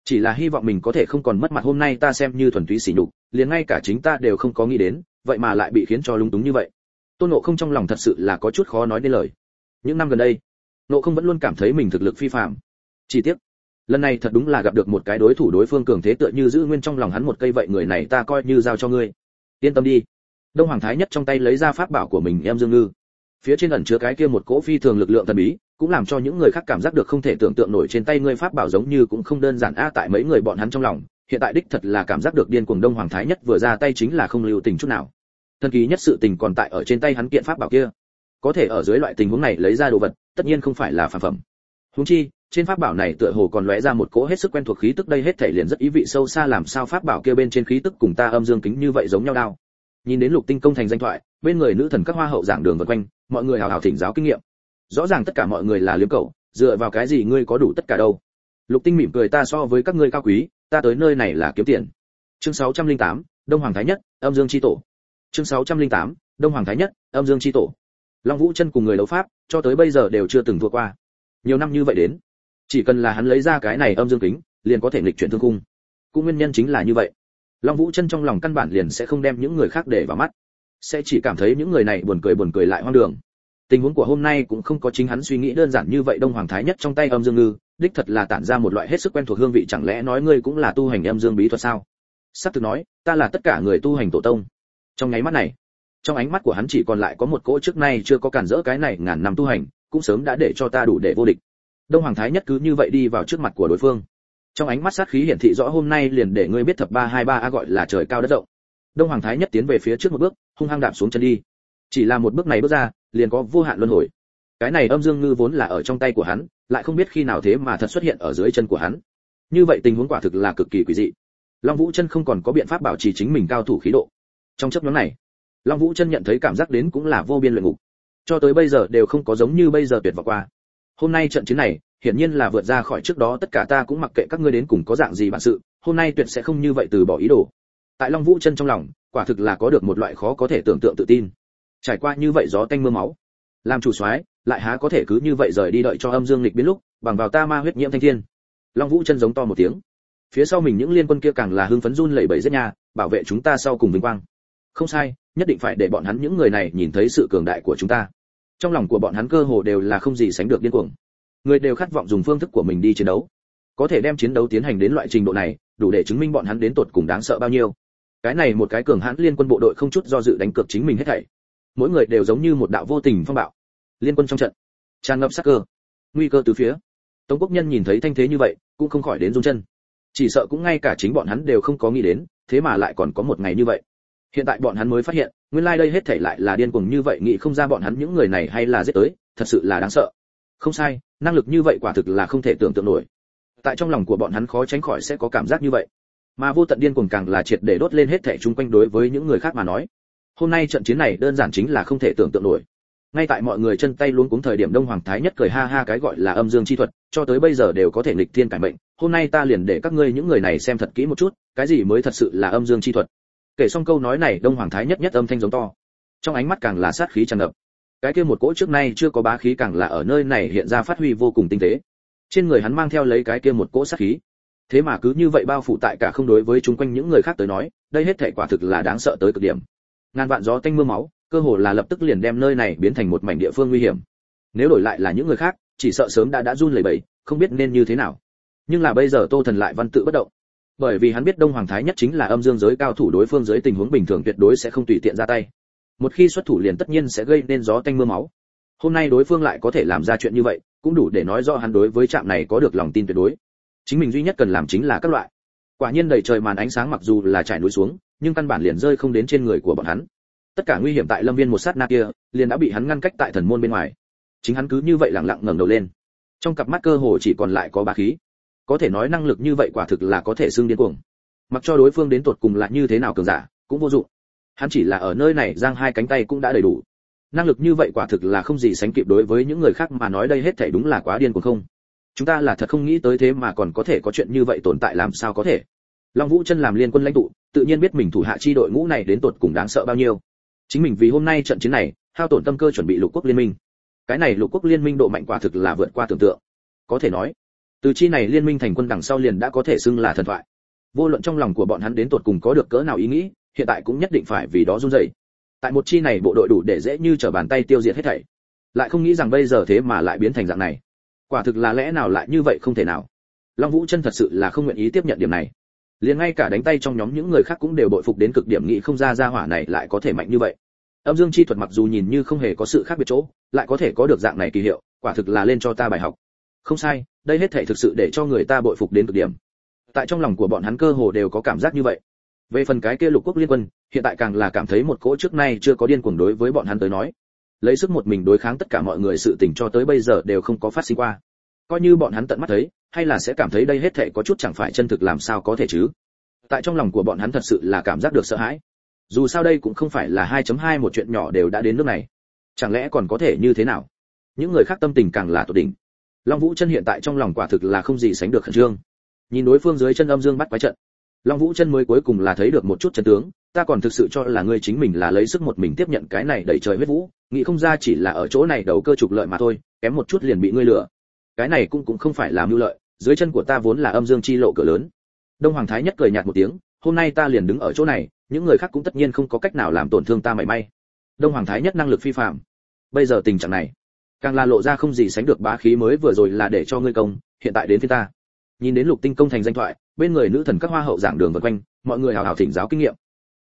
Chỉ là hy vọng mình có thể không còn mất mặt hôm nay ta xem như thuần túy sỉ nhục, liền ngay cả chính ta đều không có nghĩ đến, vậy mà lại bị khiến cho lúng túng như vậy. Tôn nộ không trong lòng thật sự là có chút khó nói nên lời. Những năm gần đây nộ không vẫn luôn cảm thấy mình thực lực phi phạm chi tiết lần này thật đúng là gặp được một cái đối thủ đối phương cường thế tựa như giữ nguyên trong lòng hắn một cây vậy, người này ta coi như giao cho ngươi. Yên tâm đi. Đông hoàng thái nhất trong tay lấy ra pháp bảo của mình, em dương ngư. Phía trên ẩn chứa cái kia một cỗ phi thường lực lượng thần bí, cũng làm cho những người khác cảm giác được không thể tưởng tượng nổi trên tay ngươi pháp bảo giống như cũng không đơn giản a tại mấy người bọn hắn trong lòng, hiện tại đích thật là cảm giác được điên cuồng đông hoàng thái nhất vừa ra tay chính là không lưu tình chút nào. Thần kỳ nhất sự tình còn tại ở trên tay hắn kiện pháp bảo kia. Có thể ở dưới loại tình huống này lấy ra đồ vật, tất nhiên không phải là phàm phẩm. Huống chi trên pháp bảo này tựa hồ còn lóe ra một cỗ hết sức quen thuộc khí tức đây hết thể liền rất ý vị sâu xa làm sao pháp bảo kia bên trên khí tức cùng ta âm dương kính như vậy giống nhau đao. Nhìn đến lục tinh công thành danh thoại bên người nữ thần các hoa hậu giảng đường vân quanh mọi người hào hào thỉnh giáo kinh nghiệm. Rõ ràng tất cả mọi người là liếm cầu dựa vào cái gì ngươi có đủ tất cả đâu? Lục tinh mỉm cười ta so với các ngươi cao quý ta tới nơi này là kiếm tiền. Chương 608, đông hoàng thái nhất âm dương chi tổ. Chương 608, đông hoàng thái nhất âm dương chi tổ. Long vũ chân cùng người đấu pháp cho tới bây giờ đều chưa từng thua qua. Nhiều năm như vậy đến chỉ cần là hắn lấy ra cái này âm dương kính, liền có thể nghịch chuyển thương cung cũng nguyên nhân chính là như vậy. Long vũ chân trong lòng căn bản liền sẽ không đem những người khác để vào mắt. Sẽ chỉ cảm thấy những người này buồn cười buồn cười lại hoang đường. Tình huống của hôm nay cũng không có chính hắn suy nghĩ đơn giản như vậy đông hoàng thái nhất trong tay âm dương ngư, đích thật là tản ra một loại hết sức quen thuộc hương vị, chẳng lẽ nói ngươi cũng là tu hành âm dương bí thuật sao? Sắp từ nói, ta là tất cả người tu hành tổ tông. Trong nháy mắt này, trong ánh mắt của hắn chỉ còn lại có một cỗ trước nay chưa có cản rỡ cái này ngàn năm tu hành, cũng sớm đã để cho ta đủ để vô địch đông hoàng thái nhất cứ như vậy đi vào trước mặt của đối phương. Trong ánh mắt sát khí hiển thị rõ hôm nay liền để ngươi biết thập ba hai ba a gọi là trời cao đất rộng. Đông hoàng thái nhất tiến về phía trước một bước, hung hăng đạp xuống chân đi. Chỉ là một bước này bước ra, liền có vô hạn luân hồi. Cái này âm dương ngư vốn là ở trong tay của hắn, lại không biết khi nào thế mà thật xuất hiện ở dưới chân của hắn. Như vậy tình huống quả thực là cực kỳ quỷ dị. Long vũ chân không còn có biện pháp bảo trì chính mình cao thủ khí độ. Trong chấp nhóm này, long vũ chân nhận thấy cảm giác đến cũng là vô biên luyện ngục. Cho tới bây giờ đều không có giống như bây giờ tuyệt vọng qua hôm nay trận chiến này hiển nhiên là vượt ra khỏi trước đó tất cả ta cũng mặc kệ các ngươi đến cùng có dạng gì bản sự hôm nay tuyệt sẽ không như vậy từ bỏ ý đồ. Tại long vũ chân trong lòng quả thực là có được một loại khó có thể tưởng tượng tự tin. Trải qua như vậy gió tanh mưa máu làm chủ soái lại há có thể cứ như vậy rời đi đợi cho âm dương lịch biến lúc bằng vào ta ma huyết nhiễm thanh thiên. Long vũ chân giống to một tiếng. Phía sau mình những liên quân kia càng là hưng phấn run lẩy bẩy rất nhà, bảo vệ chúng ta sau cùng vinh quang. Không sai nhất định phải để bọn hắn những người này nhìn thấy sự cường đại của chúng ta trong lòng của bọn hắn cơ hồ đều là không gì sánh được điên cuồng. Người đều khát vọng dùng phương thức của mình đi chiến đấu. Có thể đem chiến đấu tiến hành đến loại trình độ này, đủ để chứng minh bọn hắn đến tột cùng đáng sợ bao nhiêu. Cái này một cái cường hãn liên quân bộ đội không chút do dự đánh cược chính mình hết thảy. Mỗi người đều giống như một đạo vô tình phong bạo. Liên quân trong trận, tràn ngập sát cơ, nguy cơ từ phía. Tống quốc nhân nhìn thấy thanh thế như vậy, cũng không khỏi đến run chân. Chỉ sợ cũng ngay cả chính bọn hắn đều không có nghĩ đến, thế mà lại còn có một ngày như vậy. Hiện tại bọn hắn mới phát hiện nguyên lai like đây hết thảy lại là điên cuồng như vậy, nghĩ không ra bọn hắn những người này hay là giết tới, thật sự là đáng sợ. Không sai, năng lực như vậy quả thực là không thể tưởng tượng nổi. Tại trong lòng của bọn hắn khó tránh khỏi sẽ có cảm giác như vậy. Mà vô tận điên cuồng càng là triệt để đốt lên hết thảy chung quanh đối với những người khác mà nói. Hôm nay trận chiến này đơn giản chính là không thể tưởng tượng nổi. Ngay tại mọi người chân tay luống cuống thời điểm đông hoàng thái nhất cười ha ha cái gọi là âm dương chi thuật, cho tới bây giờ đều có thể nghịch thiên cải mệnh. Hôm nay ta liền để các ngươi những người này xem thật kỹ một chút, cái gì mới thật sự là âm dương chi thuật? Kể xong câu nói này, đông hoàng thái nhất nhất âm thanh giống to. Trong ánh mắt càng là sát khí tràn ngập. Cái kia một cỗ trước nay chưa có bá khí càng là ở nơi này hiện ra phát huy vô cùng tinh tế. Trên người hắn mang theo lấy cái kia một cỗ sát khí. Thế mà cứ như vậy bao phủ tại cả không đối với chúng quanh những người khác tới nói, đây hết thể quả thực là đáng sợ tới cực điểm. Ngàn vạn gió tanh mưa máu, cơ hồ là lập tức liền đem nơi này biến thành một mảnh địa phương nguy hiểm. Nếu đổi lại là những người khác, chỉ sợ sớm đã đã run lẩy bẩy, không biết nên như thế nào. Nhưng là bây giờ tô thần lại văn tự bất động bởi vì hắn biết đông hoàng thái nhất chính là âm dương giới cao thủ đối phương dưới tình huống bình thường tuyệt đối sẽ không tùy tiện ra tay. Một khi xuất thủ liền tất nhiên sẽ gây nên gió tanh mưa máu. Hôm nay đối phương lại có thể làm ra chuyện như vậy, cũng đủ để nói rõ hắn đối với trạm này có được lòng tin tuyệt đối. Chính mình duy nhất cần làm chính là các loại. Quả nhiên đầy trời màn ánh sáng mặc dù là trải núi xuống, nhưng căn bản liền rơi không đến trên người của bọn hắn. Tất cả nguy hiểm tại lâm viên một sát na kia, liền đã bị hắn ngăn cách tại thần môn bên ngoài. Chính hắn cứ như vậy lặng lặng ngẩng đầu lên. Trong cặp mắt cơ hồ chỉ còn lại có bá khí có thể nói năng lực như vậy quả thực là có thể xưng điên cuồng. Mặc cho đối phương đến tột cùng là như thế nào cường giả, cũng vô dụng. Hắn chỉ là ở nơi này giang hai cánh tay cũng đã đầy đủ. Năng lực như vậy quả thực là không gì sánh kịp đối với những người khác mà nói đây hết thảy đúng là quá điên cuồng không? Chúng ta là thật không nghĩ tới thế mà còn có thể có chuyện như vậy tồn tại làm sao có thể? Long vũ chân làm liên quân lãnh tụ, tự nhiên biết mình thủ hạ chi đội ngũ này đến tột cùng đáng sợ bao nhiêu. Chính mình vì hôm nay trận chiến này, hao tổn tâm cơ chuẩn bị lục quốc liên minh. Cái này lục quốc liên minh độ mạnh quả thực là vượt qua tưởng tượng. Có thể nói từ chi này liên minh thành quân đằng sau liền đã có thể xưng là thần thoại. Vô luận trong lòng của bọn hắn đến tột cùng có được cỡ nào ý nghĩ, hiện tại cũng nhất định phải vì đó run rẩy. Tại một chi này bộ đội đủ để dễ như trở bàn tay tiêu diệt hết thảy. Lại không nghĩ rằng bây giờ thế mà lại biến thành dạng này. Quả thực là lẽ nào lại như vậy không thể nào. Long vũ chân thật sự là không nguyện ý tiếp nhận điểm này. Liền ngay cả đánh tay trong nhóm những người khác cũng đều bội phục đến cực điểm nghĩ không ra ra hỏa này lại có thể mạnh như vậy. Âm dương chi thuật mặc dù nhìn như không hề có sự khác biệt chỗ, lại có thể có được dạng này kỳ hiệu, quả thực là lên cho ta bài học không sai, đây hết thể thực sự để cho người ta bội phục đến cực điểm. Tại trong lòng của bọn hắn cơ hồ đều có cảm giác như vậy. Về phần cái kia lục quốc liên quân, hiện tại càng là cảm thấy một cỗ trước nay chưa có điên cuồng đối với bọn hắn tới nói. Lấy sức một mình đối kháng tất cả mọi người sự tình cho tới bây giờ đều không có phát sinh qua. Coi như bọn hắn tận mắt thấy, hay là sẽ cảm thấy đây hết thảy có chút chẳng phải chân thực làm sao có thể chứ? Tại trong lòng của bọn hắn thật sự là cảm giác được sợ hãi. Dù sao đây cũng không phải là 2.2 một chuyện nhỏ đều đã đến nước này. Chẳng lẽ còn có thể như thế nào? Những người khác tâm tình càng là tột đỉnh long vũ chân hiện tại trong lòng quả thực là không gì sánh được khẩn trương. Nhìn đối phương dưới chân âm dương bắt quái trận, long vũ chân mới cuối cùng là thấy được một chút chân tướng, ta còn thực sự cho là ngươi chính mình là lấy sức một mình tiếp nhận cái này đẩy trời huyết vũ, nghĩ không ra chỉ là ở chỗ này đầu cơ trục lợi mà thôi, kém một chút liền bị ngươi lừa. Cái này cũng cũng không phải là mưu lợi, dưới chân của ta vốn là âm dương chi lộ cửa lớn. Đông hoàng thái nhất cười nhạt một tiếng, hôm nay ta liền đứng ở chỗ này, những người khác cũng tất nhiên không có cách nào làm tổn thương ta mảy may. Đông hoàng thái nhất năng lực phi phạm. Bây giờ tình trạng này càng là lộ ra không gì sánh được bá khí mới vừa rồi là để cho ngươi công hiện tại đến phía ta. Nhìn đến lục tinh công thành danh thoại bên người nữ thần các hoa hậu giảng đường vân quanh mọi người hào hào thỉnh giáo kinh nghiệm.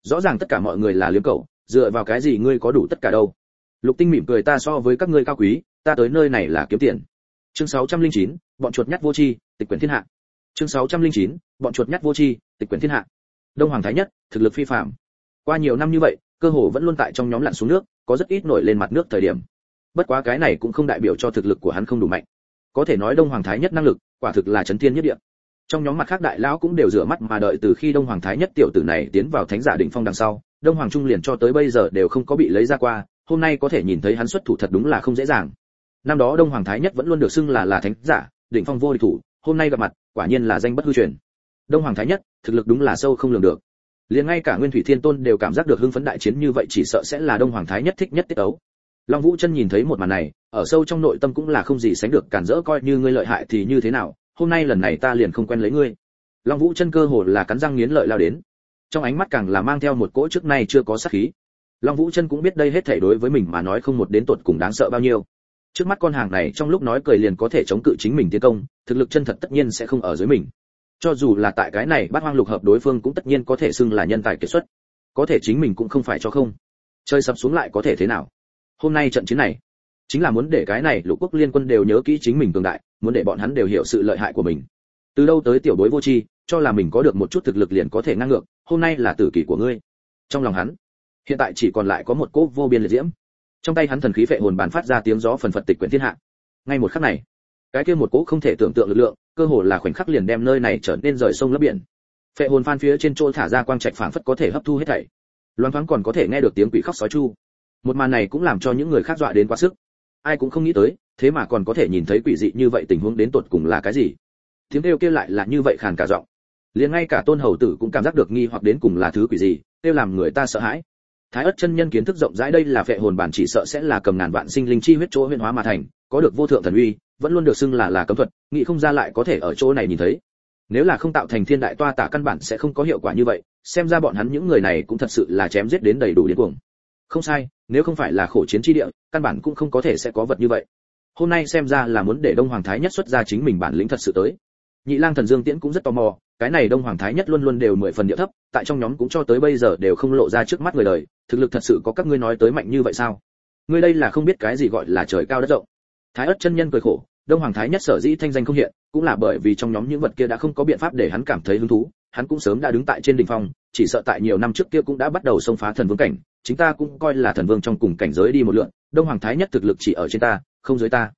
Rõ ràng tất cả mọi người là liếm cầu dựa vào cái gì ngươi có đủ tất cả đâu? Lục tinh mỉm cười ta so với các ngươi cao quý ta tới nơi này là kiếm tiền. Chương 609, bọn chuột nhắt vô chi tịch quyển thiên hạ. Chương 609, bọn chuột nhắt vô chi tịch quyển thiên hạ. Đông hoàng thái nhất thực lực phi phạm qua nhiều năm như vậy cơ hồ vẫn luôn tại trong nhóm lặn xuống nước có rất ít nổi lên mặt nước thời điểm bất quá cái này cũng không đại biểu cho thực lực của hắn không đủ mạnh. Có thể nói đông hoàng thái nhất năng lực, quả thực là chấn thiên nhất địa. Trong nhóm mặt khác đại lão cũng đều rửa mắt mà đợi từ khi đông hoàng thái nhất tiểu tử này tiến vào thánh giả đỉnh phong đằng sau, đông hoàng trung liền cho tới bây giờ đều không có bị lấy ra qua, hôm nay có thể nhìn thấy hắn xuất thủ thật đúng là không dễ dàng. Năm đó đông hoàng thái nhất vẫn luôn được xưng là là thánh giả đỉnh phong vô địch thủ, hôm nay gặp mặt, quả nhiên là danh bất hư truyền. Đông hoàng thái nhất, thực lực đúng là sâu không lường được. Liền ngay cả nguyên thủy thiên tôn đều cảm giác được hưng phấn đại chiến như vậy chỉ sợ sẽ là đông hoàng thái nhất thích nhất tiết ấu long vũ chân nhìn thấy một màn này, ở sâu trong nội tâm cũng là không gì sánh được cản rỡ coi như ngươi lợi hại thì như thế nào, hôm nay lần này ta liền không quen lấy ngươi. Long vũ chân cơ hồ là cắn răng nghiến lợi lao đến. Trong ánh mắt càng là mang theo một cỗ trước nay chưa có sát khí. Long vũ chân cũng biết đây hết thảy đối với mình mà nói không một đến tột cùng đáng sợ bao nhiêu. Trước mắt con hàng này trong lúc nói cười liền có thể chống cự chính mình tiến công, thực lực chân thật tất nhiên sẽ không ở dưới mình. Cho dù là tại cái này bát hoang lục hợp đối phương cũng tất nhiên có thể xưng là nhân tài kiệt xuất. Có thể chính mình cũng không phải cho không. Chơi sập xuống lại có thể thế nào? Hôm nay trận chiến này, chính là muốn để cái này lục quốc liên quân đều nhớ kỹ chính mình cường đại, muốn để bọn hắn đều hiểu sự lợi hại của mình. Từ đâu tới tiểu đối vô tri, cho là mình có được một chút thực lực liền có thể ngang ngược, hôm nay là tử kỷ của ngươi. Trong lòng hắn, hiện tại chỉ còn lại có một cỗ vô biên liệt diễm. Trong tay hắn thần khí phệ hồn bàn phát ra tiếng gió phần phật tịch quyển thiên hạ. Ngay một khắc này, cái kia một cỗ không thể tưởng tượng lực lượng, cơ hồ là khoảnh khắc liền đem nơi này trở nên rời sông lấp biển. Phệ hồn phan phía trên chỗ thả ra quang trạch phảng phất có thể hấp thu hết thảy. Loan thoáng còn có thể nghe được tiếng quỷ khóc sói chu một màn này cũng làm cho những người khác dọa đến quá sức. Ai cũng không nghĩ tới, thế mà còn có thể nhìn thấy quỷ dị như vậy tình huống đến tột cùng là cái gì. Tiếng kêu kia lại là như vậy khàn cả giọng. Liền ngay cả tôn hầu tử cũng cảm giác được nghi hoặc đến cùng là thứ quỷ gì, kêu làm người ta sợ hãi. Thái ất chân nhân kiến thức rộng rãi đây là phệ hồn bản chỉ sợ sẽ là cầm ngàn vạn sinh linh chi huyết chỗ huyễn hóa mà thành, có được vô thượng thần uy, vẫn luôn được xưng là là cấm thuật, nghĩ không ra lại có thể ở chỗ này nhìn thấy. Nếu là không tạo thành thiên đại toa tả căn bản sẽ không có hiệu quả như vậy, xem ra bọn hắn những người này cũng thật sự là chém giết đến đầy đủ điên cuồng không sai, nếu không phải là khổ chiến chi địa, căn bản cũng không có thể sẽ có vật như vậy. Hôm nay xem ra là muốn để đông hoàng thái nhất xuất ra chính mình bản lĩnh thật sự tới. Nhị lang thần dương tiễn cũng rất tò mò, cái này đông hoàng thái nhất luôn luôn đều mười phần địa thấp, tại trong nhóm cũng cho tới bây giờ đều không lộ ra trước mắt người đời, thực lực thật sự có các ngươi nói tới mạnh như vậy sao? Ngươi đây là không biết cái gì gọi là trời cao đất rộng. Thái ất chân nhân cười khổ, đông hoàng thái nhất sở dĩ thanh danh không hiện, cũng là bởi vì trong nhóm những vật kia đã không có biện pháp để hắn cảm thấy hứng thú, hắn cũng sớm đã đứng tại trên đỉnh phong, chỉ sợ tại nhiều năm trước kia cũng đã bắt đầu xông phá thần vương cảnh chính ta cũng coi là thần vương trong cùng cảnh giới đi một lượn, đông hoàng thái nhất thực lực chỉ ở trên ta, không dưới ta.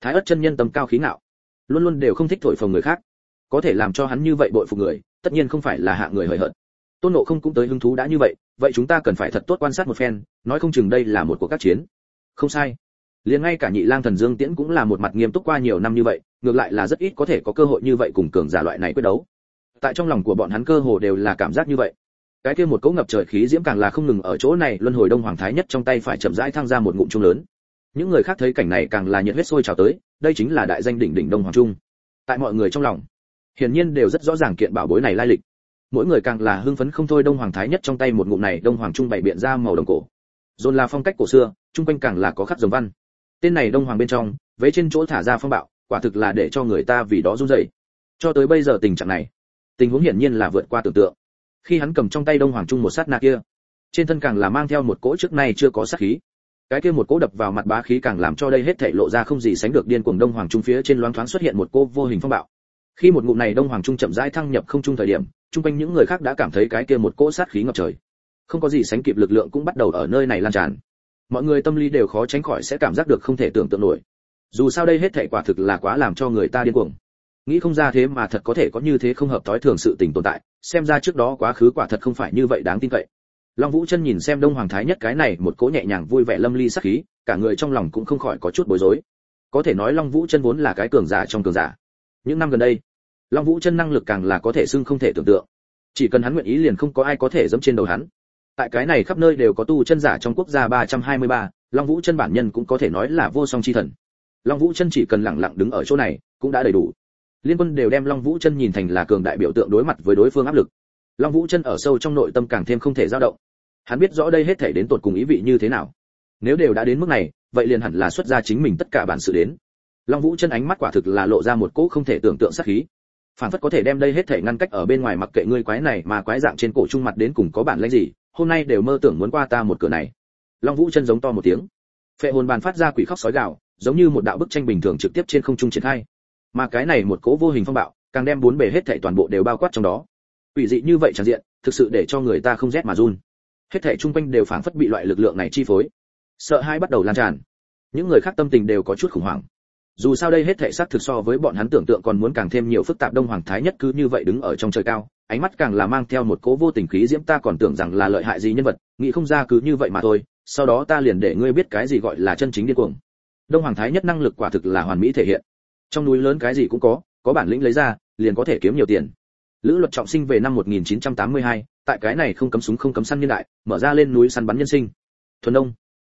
Thái ất chân nhân tầm cao khí ngạo, luôn luôn đều không thích thổi phồng người khác. Có thể làm cho hắn như vậy bội phục người, tất nhiên không phải là hạ người hời hợt. Tôn nộ không cũng tới hứng thú đã như vậy vậy chúng ta cần phải thật tốt quan sát một phen, nói không chừng đây là một cuộc các chiến. Không sai. Liền ngay cả nhị lang thần dương tiễn cũng là một mặt nghiêm túc qua nhiều năm như vậy, ngược lại là rất ít có thể có cơ hội như vậy cùng cường giả loại này quyết đấu. Tại trong lòng của bọn hắn cơ hồ đều là cảm giác như vậy cái kia một cỗ ngập trời khí diễm càng là không ngừng ở chỗ này, luân hồi đông hoàng thái nhất trong tay phải chậm rãi thăng ra một ngụm trung lớn. Những người khác thấy cảnh này càng là nhiệt huyết sôi trào tới, đây chính là đại danh đỉnh đỉnh đông hoàng trung. Tại mọi người trong lòng, hiển nhiên đều rất rõ ràng kiện bảo bối này lai lịch. Mỗi người càng là hưng phấn không thôi, đông hoàng thái nhất trong tay một ngụm này, đông hoàng trung bảy biện ra màu đồng cổ. Dồn là phong cách cổ xưa trung quanh càng là có khắc dòng văn. Tên này đông hoàng bên trong, vế trên chỗ thả ra phong bạo, quả thực là để cho người ta vì đó run rẩy. Cho tới bây giờ tình trạng này, tình huống hiển nhiên là vượt qua tưởng tượng khi hắn cầm trong tay đông hoàng trung một sát na kia, trên thân càng là mang theo một cỗ trước nay chưa có sát khí. Cái kia một cỗ đập vào mặt bá khí càng làm cho đây hết thảy lộ ra không gì sánh được điên cuồng đông hoàng trung phía trên loáng thoáng xuất hiện một cô vô hình phong bạo. Khi một ngụm này đông hoàng trung chậm rãi thăng nhập không trung thời điểm, chung quanh những người khác đã cảm thấy cái kia một cỗ sát khí ngập trời. Không có gì sánh kịp lực lượng cũng bắt đầu ở nơi này lan tràn. Mọi người tâm lý đều khó tránh khỏi sẽ cảm giác được không thể tưởng tượng nổi. Dù sao đây hết thảy quả thực là quá làm cho người ta điên cuồng nghĩ không ra thế mà thật có thể có như thế không hợp thói thường sự tình tồn tại xem ra trước đó quá khứ quả thật không phải như vậy đáng tin cậy. Long vũ chân nhìn xem đông hoàng thái nhất cái này một cỗ nhẹ nhàng vui vẻ lâm ly sắc khí cả người trong lòng cũng không khỏi có chút bối rối. Có thể nói long vũ chân vốn là cái cường giả trong cường giả. Những năm gần đây long vũ chân năng lực càng là có thể xưng không thể tưởng tượng. Chỉ cần hắn nguyện ý liền không có ai có thể dẫm trên đầu hắn. Tại cái này khắp nơi đều có tu chân giả trong quốc gia 323, long vũ chân bản nhân cũng có thể nói là vô song chi thần. Long vũ chân chỉ cần lặng lặng đứng ở chỗ này cũng đã đầy đủ liên quân đều đem long vũ chân nhìn thành là cường đại biểu tượng đối mặt với đối phương áp lực. Long vũ chân ở sâu trong nội tâm càng thêm không thể dao động. Hắn biết rõ đây hết thể đến tột cùng ý vị như thế nào. Nếu đều đã đến mức này, vậy liền hẳn là xuất ra chính mình tất cả bản sự đến. Long vũ chân ánh mắt quả thực là lộ ra một cỗ không thể tưởng tượng sát khí. Phản phất có thể đem đây hết thể ngăn cách ở bên ngoài mặc kệ ngươi quái này mà quái dạng trên cổ trung mặt đến cùng có bản lãnh gì, hôm nay đều mơ tưởng muốn qua ta một cửa này. Long vũ chân giống to một tiếng. Phệ hồn bàn phát ra quỷ khóc sói gạo giống như một đạo bức tranh bình thường trực tiếp trên không trung triển khai mà cái này một cỗ vô hình phong bạo, càng đem bốn bề hết thảy toàn bộ đều bao quát trong đó. Quỷ dị như vậy tràn diện, thực sự để cho người ta không rét mà run. Hết thảy trung quanh đều phảng phất bị loại lực lượng này chi phối. Sợ hãi bắt đầu lan tràn. Những người khác tâm tình đều có chút khủng hoảng. Dù sao đây hết thảy xác thực so với bọn hắn tưởng tượng còn muốn càng thêm nhiều phức tạp đông hoàng thái nhất cứ như vậy đứng ở trong trời cao, ánh mắt càng là mang theo một cố vô tình khí diễm ta còn tưởng rằng là lợi hại gì nhân vật, nghĩ không ra cứ như vậy mà thôi, sau đó ta liền để ngươi biết cái gì gọi là chân chính điên cuồng. Đông hoàng thái nhất năng lực quả thực là hoàn mỹ thể hiện trong núi lớn cái gì cũng có có bản lĩnh lấy ra liền có thể kiếm nhiều tiền. Lữ luật trọng sinh về năm 1982, tại cái này không cấm súng không cấm săn nhân đại mở ra lên núi săn bắn nhân sinh. Thuần đông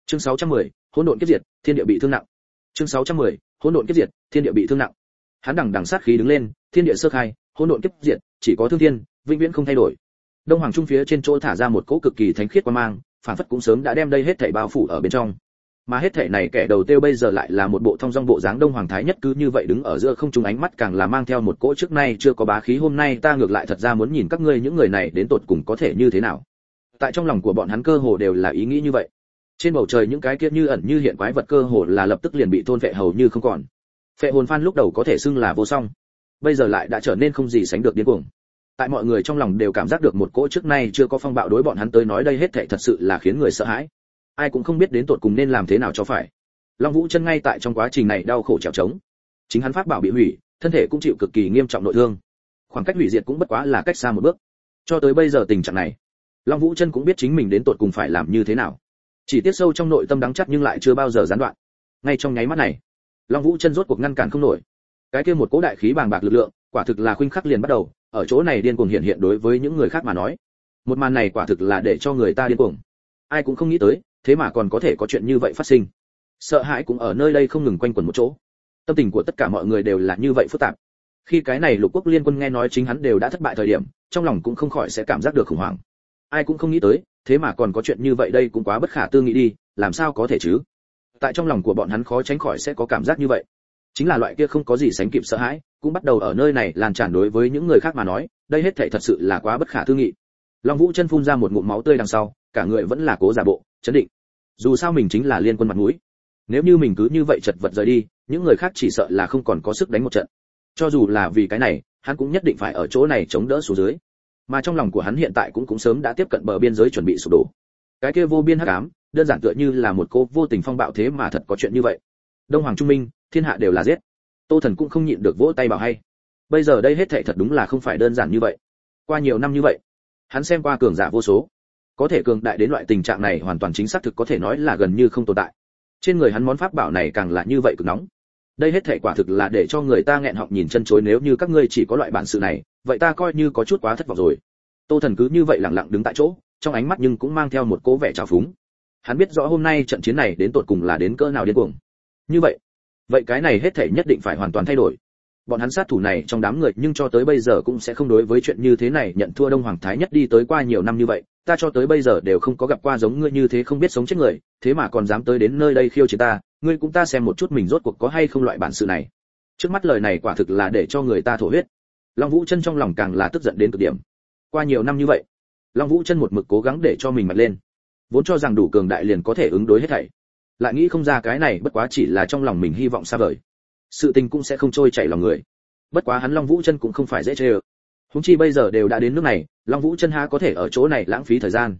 chương 610, hỗn độn kết diệt thiên địa bị thương nặng. Chương 610, hỗn độn kết diệt thiên địa bị thương nặng. Hắn đằng đằng sát khí đứng lên thiên địa sơ khai hỗn độn kết diệt chỉ có thương thiên vĩnh viễn không thay đổi. Đông hoàng trung phía trên chỗ thả ra một cỗ cực kỳ thánh khiết quan mang phản phất cũng sớm đã đem đây hết thảy bao phủ ở bên trong mà hết thể này kẻ đầu tiêu bây giờ lại là một bộ thông dong bộ dáng đông hoàng thái nhất cứ như vậy đứng ở giữa không trung ánh mắt càng là mang theo một cỗ trước nay chưa có bá khí. Hôm nay ta ngược lại thật ra muốn nhìn các ngươi những người này đến tột cùng có thể như thế nào. Tại trong lòng của bọn hắn cơ hồ đều là ý nghĩ như vậy. Trên bầu trời những cái kia như ẩn như hiện quái vật cơ hồ là lập tức liền bị thôn vệ hầu như không còn. Phệ hồn phan lúc đầu có thể xưng là vô song, bây giờ lại đã trở nên không gì sánh được điên cuồng. Tại mọi người trong lòng đều cảm giác được một cỗ trước nay chưa có phong bạo đối bọn hắn tới nói đây hết thảy thật sự là khiến người sợ hãi ai cũng không biết đến tột cùng nên làm thế nào cho phải. Long vũ chân ngay tại trong quá trình này đau khổ trèo trống. Chính hắn pháp bảo bị hủy, thân thể cũng chịu cực kỳ nghiêm trọng nội thương. Khoảng cách hủy diệt cũng bất quá là cách xa một bước. Cho tới bây giờ tình trạng này, long vũ chân cũng biết chính mình đến tột cùng phải làm như thế nào. Chỉ tiết sâu trong nội tâm đắng chắc nhưng lại chưa bao giờ gián đoạn. Ngay trong nháy mắt này, long vũ chân rốt cuộc ngăn cản không nổi. Cái kia một cỗ đại khí bàng bạc lực lượng, quả thực là khuynh khắc liền bắt đầu, ở chỗ này điên cuồng hiện hiện đối với những người khác mà nói. Một màn này quả thực là để cho người ta điên cuồng. Ai cũng không nghĩ tới thế mà còn có thể có chuyện như vậy phát sinh. Sợ hãi cũng ở nơi đây không ngừng quanh quẩn một chỗ. Tâm tình của tất cả mọi người đều là như vậy phức tạp. Khi cái này lục quốc liên quân nghe nói chính hắn đều đã thất bại thời điểm, trong lòng cũng không khỏi sẽ cảm giác được khủng hoảng. Ai cũng không nghĩ tới, thế mà còn có chuyện như vậy đây cũng quá bất khả tư nghị đi, làm sao có thể chứ? Tại trong lòng của bọn hắn khó tránh khỏi sẽ có cảm giác như vậy. Chính là loại kia không có gì sánh kịp sợ hãi, cũng bắt đầu ở nơi này lan tràn đối với những người khác mà nói, đây hết thảy thật sự là quá bất khả tư nghị. Long vũ chân phun ra một ngụm máu tươi đằng sau, cả người vẫn là cố giả bộ, chấn định dù sao mình chính là liên quân mặt mũi. Nếu như mình cứ như vậy chật vật rời đi, những người khác chỉ sợ là không còn có sức đánh một trận. Cho dù là vì cái này, hắn cũng nhất định phải ở chỗ này chống đỡ xuống dưới. Mà trong lòng của hắn hiện tại cũng cũng sớm đã tiếp cận bờ biên giới chuẩn bị sụp đổ. Cái kia vô biên hắc ám, đơn giản tựa như là một cô vô tình phong bạo thế mà thật có chuyện như vậy. Đông hoàng trung minh, thiên hạ đều là giết. Tô thần cũng không nhịn được vỗ tay bảo hay. Bây giờ đây hết thảy thật đúng là không phải đơn giản như vậy. Qua nhiều năm như vậy, hắn xem qua cường giả vô số có thể cường đại đến loại tình trạng này hoàn toàn chính xác thực có thể nói là gần như không tồn tại. Trên người hắn món pháp bảo này càng là như vậy cực nóng. Đây hết thể quả thực là để cho người ta nghẹn họng nhìn chân chối nếu như các ngươi chỉ có loại bản sự này, vậy ta coi như có chút quá thất vọng rồi. Tô thần cứ như vậy lặng lặng đứng tại chỗ, trong ánh mắt nhưng cũng mang theo một cố vẻ trào phúng. Hắn biết rõ hôm nay trận chiến này đến tột cùng là đến cỡ nào điên cuồng. Như vậy vậy cái này hết thể nhất định phải hoàn toàn thay đổi bọn hắn sát thủ này trong đám người nhưng cho tới bây giờ cũng sẽ không đối với chuyện như thế này nhận thua đông hoàng thái nhất đi tới qua nhiều năm như vậy. Ta cho tới bây giờ đều không có gặp qua giống ngươi như thế không biết sống chết người, thế mà còn dám tới đến nơi đây khiêu chiến ta, ngươi cũng ta xem một chút mình rốt cuộc có hay không loại bản sự này. Trước mắt lời này quả thực là để cho người ta thổ huyết. Long vũ chân trong lòng càng là tức giận đến cực điểm. Qua nhiều năm như vậy, long vũ chân một mực cố gắng để cho mình mạnh lên. Vốn cho rằng đủ cường đại liền có thể ứng đối hết thảy. Lại nghĩ không ra cái này bất quá chỉ là trong lòng mình hy vọng xa vời sự tình cũng sẽ không trôi chảy lòng người. Bất quá hắn long vũ chân cũng không phải dễ chơi húng chi bây giờ đều đã đến nước này, long vũ chân há có thể ở chỗ này lãng phí thời gian?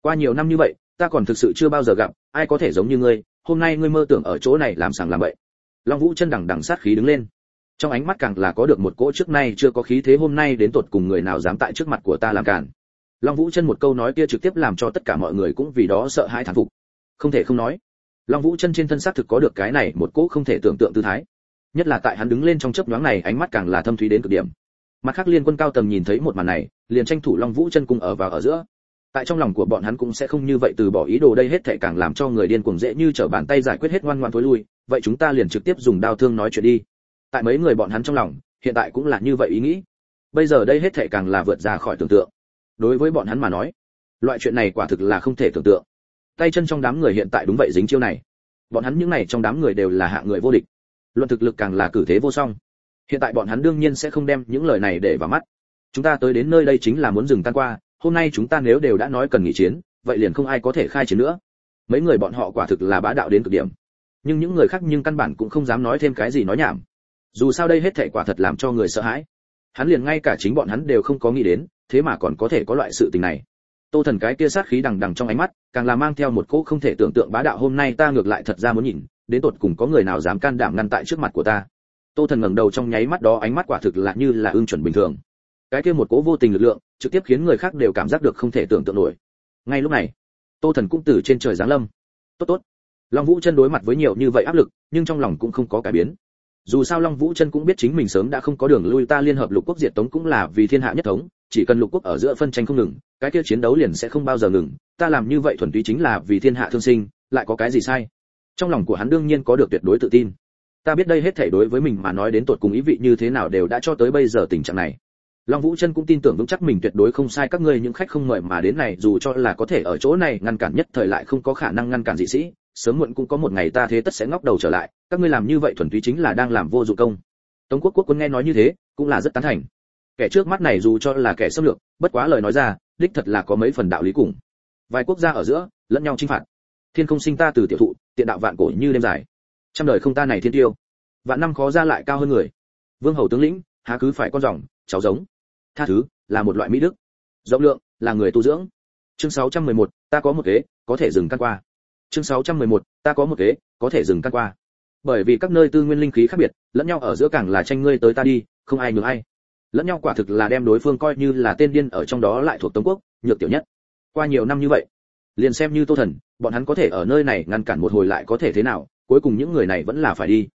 Qua nhiều năm như vậy, ta còn thực sự chưa bao giờ gặp ai có thể giống như ngươi, hôm nay ngươi mơ tưởng ở chỗ này làm sàng làm bậy. Long vũ chân đằng đằng sát khí đứng lên. Trong ánh mắt càng là có được một cỗ trước nay chưa có khí thế hôm nay đến tột cùng người nào dám tại trước mặt của ta làm cản long vũ chân một câu nói kia trực tiếp làm cho tất cả mọi người cũng vì đó sợ hãi thán phục. Không thể không nói, long vũ chân trên thân xác thực có được cái này một cỗ không thể tưởng tượng tư thái nhất là tại hắn đứng lên trong chớp nhoáng này, ánh mắt càng là thâm thúy đến cực điểm. Mặt khác, liên quân cao tầng nhìn thấy một màn này, liền tranh thủ long vũ chân cung ở vào ở giữa. Tại trong lòng của bọn hắn cũng sẽ không như vậy từ bỏ ý đồ, đây hết thảy càng làm cho người điên cuồng dễ như trở bàn tay giải quyết hết ngoan ngoãn tối lui. Vậy chúng ta liền trực tiếp dùng đao thương nói chuyện đi. Tại mấy người bọn hắn trong lòng, hiện tại cũng là như vậy ý nghĩ. Bây giờ đây hết thảy càng là vượt ra khỏi tưởng tượng. Đối với bọn hắn mà nói, loại chuyện này quả thực là không thể tưởng tượng. Tay chân trong đám người hiện tại đúng vậy dính chiêu này. Bọn hắn những này trong đám người đều là hạng người vô địch luận thực lực càng là cử thế vô song. Hiện tại bọn hắn đương nhiên sẽ không đem những lời này để vào mắt. Chúng ta tới đến nơi đây chính là muốn dừng tan qua, hôm nay chúng ta nếu đều đã nói cần nghỉ chiến, vậy liền không ai có thể khai chiến nữa. Mấy người bọn họ quả thực là bá đạo đến cực điểm. Nhưng những người khác nhưng căn bản cũng không dám nói thêm cái gì nói nhảm. Dù sao đây hết thảy quả thật làm cho người sợ hãi. Hắn liền ngay cả chính bọn hắn đều không có nghĩ đến, thế mà còn có thể có loại sự tình này. Tô thần cái kia sát khí đằng đằng trong ánh mắt, càng là mang theo một cỗ không thể tưởng tượng bá đạo hôm nay ta ngược lại thật ra muốn nhìn đến tột cùng có người nào dám can đảm ngăn tại trước mặt của ta? Tô thần ngẩng đầu trong nháy mắt đó, ánh mắt quả thực là như là ương chuẩn bình thường. Cái kia một cố vô tình lực lượng, trực tiếp khiến người khác đều cảm giác được không thể tưởng tượng nổi. Ngay lúc này, tô thần cũng từ trên trời giáng lâm. Tốt tốt. Long vũ chân đối mặt với nhiều như vậy áp lực, nhưng trong lòng cũng không có cải biến. Dù sao long vũ chân cũng biết chính mình sớm đã không có đường lui, ta liên hợp lục quốc diệt tống cũng là vì thiên hạ nhất thống, chỉ cần lục quốc ở giữa phân tranh không ngừng, cái kia chiến đấu liền sẽ không bao giờ ngừng. Ta làm như vậy thuần túy chính là vì thiên hạ thương sinh, lại có cái gì sai? Trong lòng của hắn đương nhiên có được tuyệt đối tự tin. Ta biết đây hết thảy đối với mình mà nói đến tột cùng ý vị như thế nào đều đã cho tới bây giờ tình trạng này. Long vũ chân cũng tin tưởng vững chắc mình tuyệt đối không sai, các ngươi những khách không mời mà đến này, dù cho là có thể ở chỗ này ngăn cản nhất thời lại không có khả năng ngăn cản dị sĩ, sớm muộn cũng có một ngày ta thế tất sẽ ngóc đầu trở lại, các ngươi làm như vậy thuần túy chính là đang làm vô dụng công. Tống quốc quốc quân nghe nói như thế, cũng là rất tán thành. Kẻ trước mắt này dù cho là kẻ xâm lược, bất quá lời nói ra, đích thật là có mấy phần đạo lý cùng. Vài quốc gia ở giữa, lẫn nhau chinh phạt thiên không sinh ta từ tiểu thụ tiện đạo vạn cổ như đêm dài. Trăm đời không ta này thiên tiêu. Vạn năm khó ra lại cao hơn người. Vương hầu tướng lĩnh há cứ phải con rồng cháu giống. Tha thứ là một loại mỹ đức. Rộng lượng là người tu dưỡng. Chương 611, ta có một kế có thể dừng căn qua. Chương 611, ta có một kế có thể dừng căn qua. Bởi vì các nơi tư nguyên linh khí khác biệt lẫn nhau ở giữa càng là tranh ngươi tới ta đi không ai nhường ai. Lẫn nhau quả thực là đem đối phương coi như là tên điên ở trong đó lại thuộc tống quốc nhược tiểu nhất. Qua nhiều năm như vậy liền xem như tô thần, bọn hắn có thể ở nơi này ngăn cản một hồi lại có thể thế nào, cuối cùng những người này vẫn là phải đi.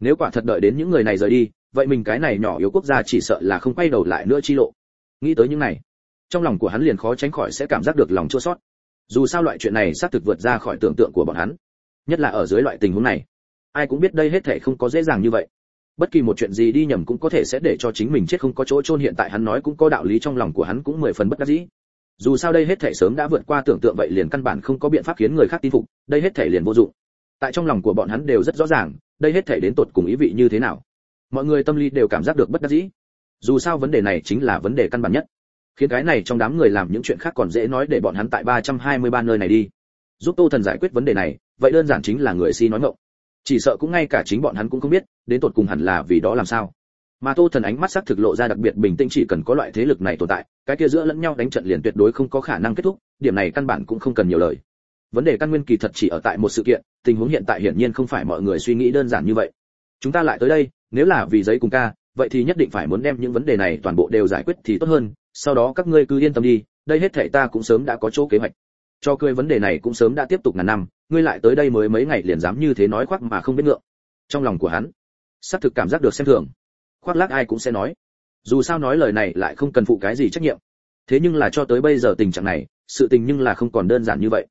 Nếu quả thật đợi đến những người này rời đi, vậy mình cái này nhỏ yếu quốc gia chỉ sợ là không quay đầu lại nữa chi lộ. Nghĩ tới những này, trong lòng của hắn liền khó tránh khỏi sẽ cảm giác được lòng chua sót dù sao loại chuyện này xác thực vượt ra khỏi tưởng tượng của bọn hắn, nhất là ở dưới loại tình huống này. Ai cũng biết đây hết thể không có dễ dàng như vậy. Bất kỳ một chuyện gì đi nhầm cũng có thể sẽ để cho chính mình chết không có chỗ chôn hiện tại hắn nói cũng có đạo lý trong lòng của hắn cũng mười phần bất đắc dĩ dù sao đây hết thể sớm đã vượt qua tưởng tượng vậy liền căn bản không có biện pháp khiến người khác tin phục, đây hết thể liền vô dụng. Tại trong lòng của bọn hắn đều rất rõ ràng, đây hết thể đến tột cùng ý vị như thế nào. Mọi người tâm lý đều cảm giác được bất đắc dĩ. Dù sao vấn đề này chính là vấn đề căn bản nhất. Khiến cái này trong đám người làm những chuyện khác còn dễ nói để bọn hắn tại 323 nơi này đi. Giúp tô thần giải quyết vấn đề này, vậy đơn giản chính là người si nói ngọng. Chỉ sợ cũng ngay cả chính bọn hắn cũng không biết, đến tột cùng hẳn là vì đó làm sao mà tô thần ánh mắt sắc thực lộ ra đặc biệt bình tĩnh chỉ cần có loại thế lực này tồn tại, cái kia giữa lẫn nhau đánh trận liền tuyệt đối không có khả năng kết thúc, điểm này căn bản cũng không cần nhiều lời. Vấn đề căn nguyên kỳ thật chỉ ở tại một sự kiện, tình huống hiện tại hiển nhiên không phải mọi người suy nghĩ đơn giản như vậy. Chúng ta lại tới đây, nếu là vì giấy cùng ca, vậy thì nhất định phải muốn đem những vấn đề này toàn bộ đều giải quyết thì tốt hơn, sau đó các ngươi cứ yên tâm đi, đây hết thảy ta cũng sớm đã có chỗ kế hoạch. Cho cười vấn đề này cũng sớm đã tiếp tục ngàn năm, ngươi lại tới đây mới mấy ngày liền dám như thế nói khoác mà không biết ngượng. Trong lòng của hắn, xác thực cảm giác được xem thường khoác lác ai cũng sẽ nói. Dù sao nói lời này lại không cần phụ cái gì trách nhiệm. Thế nhưng là cho tới bây giờ tình trạng này sự tình nhưng là không còn đơn giản như vậy.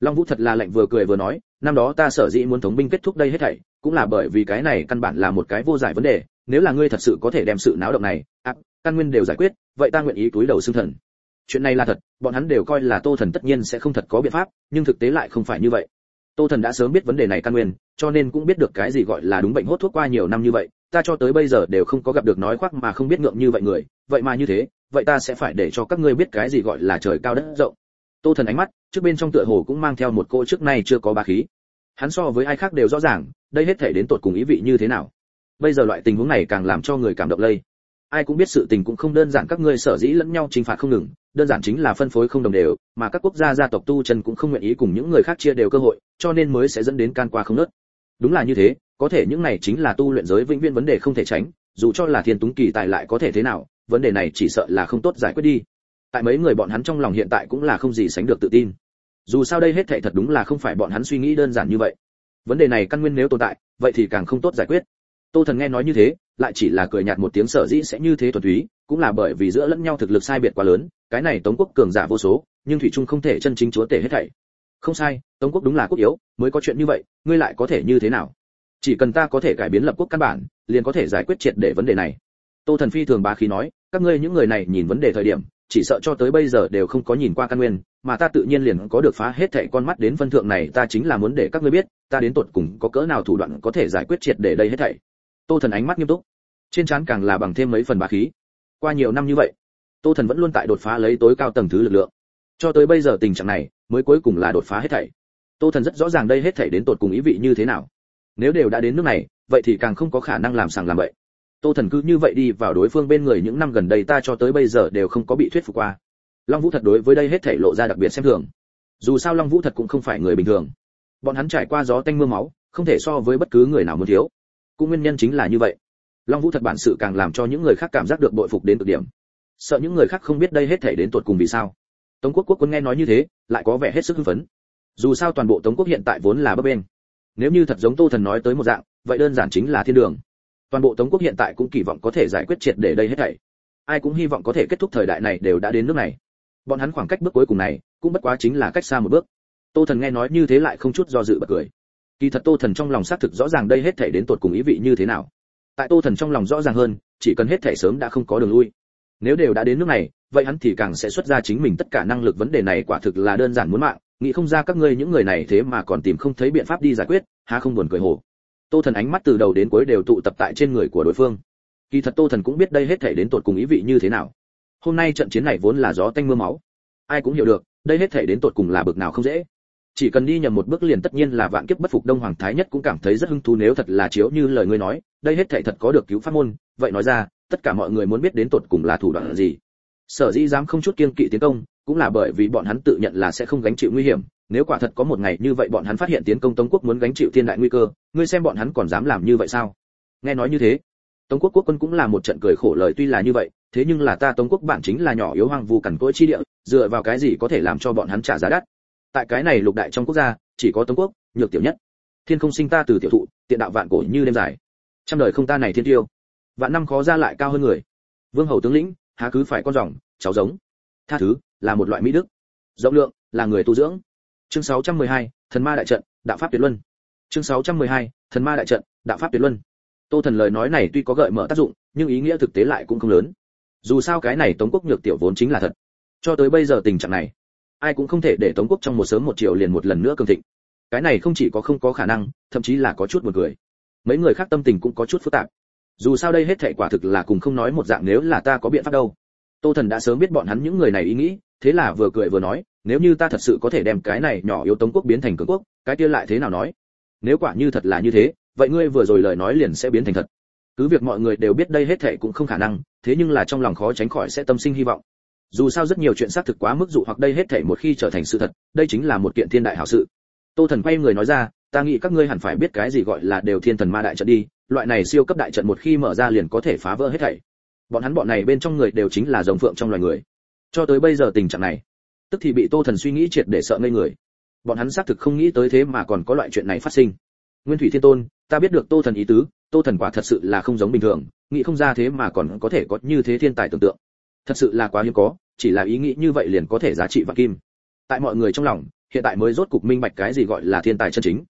Long vũ thật là lạnh vừa cười vừa nói năm đó ta sở dĩ muốn thống binh kết thúc đây hết thảy cũng là bởi vì cái này căn bản là một cái vô giải vấn đề. Nếu là ngươi thật sự có thể đem sự náo động này à, căn nguyên đều giải quyết vậy ta nguyện ý túi đầu xương thần. Chuyện này là thật bọn hắn đều coi là tô thần tất nhiên sẽ không thật có biện pháp nhưng thực tế lại không phải như vậy. Tô thần đã sớm biết vấn đề này căn nguyên cho nên cũng biết được cái gì gọi là đúng bệnh hốt thuốc qua nhiều năm như vậy ta cho tới bây giờ đều không có gặp được nói khoác mà không biết ngượng như vậy người, vậy mà như thế, vậy ta sẽ phải để cho các ngươi biết cái gì gọi là trời cao đất rộng. Tô thần ánh mắt, trước bên trong tựa hồ cũng mang theo một cô trước nay chưa có bá khí. Hắn so với ai khác đều rõ ràng, đây hết thể đến tột cùng ý vị như thế nào. Bây giờ loại tình huống này càng làm cho người cảm động lây. Ai cũng biết sự tình cũng không đơn giản các ngươi sở dĩ lẫn nhau chinh phạt không ngừng, đơn giản chính là phân phối không đồng đều, mà các quốc gia gia tộc tu chân cũng không nguyện ý cùng những người khác chia đều cơ hội, cho nên mới sẽ dẫn đến can qua không nớt. Đúng là như thế có thể những này chính là tu luyện giới vĩnh viễn vấn đề không thể tránh, dù cho là thiên túng kỳ tài lại có thể thế nào, vấn đề này chỉ sợ là không tốt giải quyết đi. Tại mấy người bọn hắn trong lòng hiện tại cũng là không gì sánh được tự tin. Dù sao đây hết thảy thật đúng là không phải bọn hắn suy nghĩ đơn giản như vậy. Vấn đề này căn nguyên nếu tồn tại, vậy thì càng không tốt giải quyết. Tô thần nghe nói như thế, lại chỉ là cười nhạt một tiếng sở dĩ sẽ như thế thuần túy, cũng là bởi vì giữa lẫn nhau thực lực sai biệt quá lớn, cái này tống quốc cường giả vô số, nhưng thủy trung không thể chân chính chúa tể hết thảy. Không sai, tống quốc đúng là quốc yếu, mới có chuyện như vậy, ngươi lại có thể như thế nào? Chỉ cần ta có thể cải biến lập quốc căn bản, liền có thể giải quyết triệt để vấn đề này. Tô thần phi thường bá khí nói, các ngươi những người này nhìn vấn đề thời điểm, chỉ sợ cho tới bây giờ đều không có nhìn qua căn nguyên, mà ta tự nhiên liền có được phá hết thảy con mắt đến phân thượng này, ta chính là muốn để các ngươi biết, ta đến tột cùng có cỡ nào thủ đoạn có thể giải quyết triệt để đây hết thảy. Tô thần ánh mắt nghiêm túc. Trên trán càng là bằng thêm mấy phần bá khí. Qua nhiều năm như vậy, tô thần vẫn luôn tại đột phá lấy tối cao tầng thứ lực lượng. Cho tới bây giờ tình trạng này, mới cuối cùng là đột phá hết thảy. Tô thần rất rõ ràng đây hết thảy đến tột cùng ý vị như thế nào nếu đều đã đến nước này, vậy thì càng không có khả năng làm sàng làm bậy. Tô thần cứ như vậy đi vào đối phương bên người những năm gần đây ta cho tới bây giờ đều không có bị thuyết phục qua. Long vũ thật đối với đây hết thảy lộ ra đặc biệt xem thường. Dù sao long vũ thật cũng không phải người bình thường. Bọn hắn trải qua gió tanh mưa máu, không thể so với bất cứ người nào muốn thiếu. Cũng nguyên nhân chính là như vậy. Long vũ thật bản sự càng làm cho những người khác cảm giác được bội phục đến cực điểm. Sợ những người khác không biết đây hết thảy đến tột cùng vì sao. Tống quốc quốc quân nghe nói như thế, lại có vẻ hết sức hưng phấn. Dù sao toàn bộ tống quốc hiện tại vốn là bấp bênh nếu như thật giống tô thần nói tới một dạng, vậy đơn giản chính là thiên đường. Toàn bộ tống quốc hiện tại cũng kỳ vọng có thể giải quyết triệt để đây hết thảy. Ai cũng hy vọng có thể kết thúc thời đại này đều đã đến nước này. Bọn hắn khoảng cách bước cuối cùng này, cũng bất quá chính là cách xa một bước. Tô thần nghe nói như thế lại không chút do dự bật cười. Kỳ thật tô thần trong lòng xác thực rõ ràng đây hết thảy đến tột cùng ý vị như thế nào. Tại tô thần trong lòng rõ ràng hơn, chỉ cần hết thảy sớm đã không có đường lui. Nếu đều đã đến nước này, vậy hắn thì càng sẽ xuất ra chính mình tất cả năng lực vấn đề này quả thực là đơn giản muốn mạng nghĩ không ra các ngươi những người này thế mà còn tìm không thấy biện pháp đi giải quyết, há không buồn cười hồ. Tô thần ánh mắt từ đầu đến cuối đều tụ tập tại trên người của đối phương. Kỳ thật tô thần cũng biết đây hết thảy đến tột cùng ý vị như thế nào. Hôm nay trận chiến này vốn là gió tanh mưa máu. Ai cũng hiểu được, đây hết thảy đến tột cùng là bực nào không dễ. Chỉ cần đi nhầm một bước liền tất nhiên là vạn kiếp bất phục đông hoàng thái nhất cũng cảm thấy rất hứng thú nếu thật là chiếu như lời ngươi nói, đây hết thảy thật có được cứu pháp môn. Vậy nói ra, tất cả mọi người muốn biết đến tột cùng là thủ đoạn gì. Sở dĩ dám không chút kiên kỵ tiến công cũng là bởi vì bọn hắn tự nhận là sẽ không gánh chịu nguy hiểm, nếu quả thật có một ngày như vậy bọn hắn phát hiện tiến công tống quốc muốn gánh chịu thiên đại nguy cơ, ngươi xem bọn hắn còn dám làm như vậy sao? Nghe nói như thế, tống quốc quốc quân cũng là một trận cười khổ lời tuy là như vậy, thế nhưng là ta tống quốc bản chính là nhỏ yếu hoang vu cằn cỗi chi địa, dựa vào cái gì có thể làm cho bọn hắn trả giá đắt? Tại cái này lục đại trong quốc gia, chỉ có tống quốc, nhược tiểu nhất. Thiên không sinh ta từ tiểu thụ, tiện đạo vạn cổ như đêm dài. Trăm đời không ta này thiên tiêu. Vạn năm khó ra lại cao hơn người. Vương hầu tướng lĩnh, há cứ phải con rồng, cháu giống tha thứ là một loại mỹ đức. Rộng lượng là người tu dưỡng. Chương 612, thần ma đại trận đạo pháp tuyệt luân. Chương 612, thần ma đại trận đạo pháp tuyệt luân. Tô thần lời nói này tuy có gợi mở tác dụng nhưng ý nghĩa thực tế lại cũng không lớn. Dù sao cái này tống quốc nhược tiểu vốn chính là thật. Cho tới bây giờ tình trạng này ai cũng không thể để tống quốc trong một sớm một chiều liền một lần nữa cường thịnh. Cái này không chỉ có không có khả năng thậm chí là có chút một người mấy người khác tâm tình cũng có chút phức tạp. Dù sao đây hết thảy quả thực là cùng không nói một dạng nếu là ta có biện pháp đâu tô thần đã sớm biết bọn hắn những người này ý nghĩ, thế là vừa cười vừa nói, nếu như ta thật sự có thể đem cái này nhỏ yếu tống quốc biến thành cường quốc, cái kia lại thế nào nói? Nếu quả như thật là như thế, vậy ngươi vừa rồi lời nói liền sẽ biến thành thật. Cứ việc mọi người đều biết đây hết thảy cũng không khả năng, thế nhưng là trong lòng khó tránh khỏi sẽ tâm sinh hy vọng. Dù sao rất nhiều chuyện xác thực quá mức dụ hoặc đây hết thảy một khi trở thành sự thật, đây chính là một kiện thiên đại hảo sự. Tô thần quay người nói ra, ta nghĩ các ngươi hẳn phải biết cái gì gọi là đều thiên thần ma đại trận đi, loại này siêu cấp đại trận một khi mở ra liền có thể phá vỡ hết thảy bọn hắn bọn này bên trong người đều chính là rồng phượng trong loài người. Cho tới bây giờ tình trạng này, tức thì bị tô thần suy nghĩ triệt để sợ ngây người. Bọn hắn xác thực không nghĩ tới thế mà còn có loại chuyện này phát sinh. Nguyên thủy thiên tôn, ta biết được tô thần ý tứ, tô thần quả thật sự là không giống bình thường, nghĩ không ra thế mà còn có thể có như thế thiên tài tưởng tượng. Thật sự là quá hiếm có, chỉ là ý nghĩ như vậy liền có thể giá trị và kim. Tại mọi người trong lòng, hiện tại mới rốt cục minh bạch cái gì gọi là thiên tài chân chính.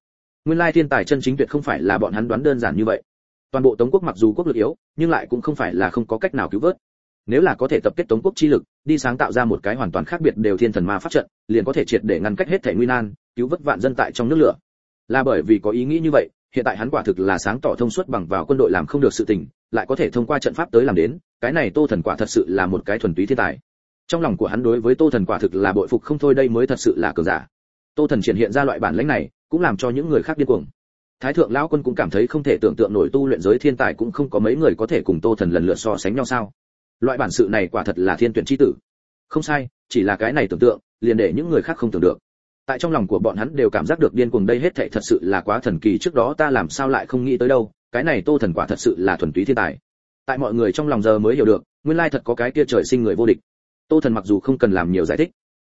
Nguyên lai thiên tài chân chính tuyệt không phải là bọn hắn đoán đơn giản như vậy toàn bộ tống quốc mặc dù quốc lực yếu, nhưng lại cũng không phải là không có cách nào cứu vớt. Nếu là có thể tập kết tống quốc chi lực, đi sáng tạo ra một cái hoàn toàn khác biệt đều thiên thần ma pháp trận, liền có thể triệt để ngăn cách hết thể nguy nan, cứu vớt vạn dân tại trong nước lửa. Là bởi vì có ý nghĩ như vậy, hiện tại hắn quả thực là sáng tỏ thông suốt bằng vào quân đội làm không được sự tình, lại có thể thông qua trận pháp tới làm đến, cái này tô thần quả thật sự là một cái thuần túy thiên tài. Trong lòng của hắn đối với tô thần quả thực là bội phục không thôi, đây mới thật sự là cường giả. Tô thần triển hiện ra loại bản lĩnh này, cũng làm cho những người khác điên cuồng thái thượng lão quân cũng cảm thấy không thể tưởng tượng nổi tu luyện giới thiên tài cũng không có mấy người có thể cùng tô thần lần lượt so sánh nhau sao. Loại bản sự này quả thật là thiên tuyển chi tử. Không sai, chỉ là cái này tưởng tượng, liền để những người khác không tưởng được. Tại trong lòng của bọn hắn đều cảm giác được điên cuồng đây hết thảy thật sự là quá thần kỳ, trước đó ta làm sao lại không nghĩ tới đâu, cái này tô thần quả thật sự là thuần túy thiên tài. Tại mọi người trong lòng giờ mới hiểu được, nguyên lai thật có cái kia trời sinh người vô địch. Tô thần mặc dù không cần làm nhiều giải thích,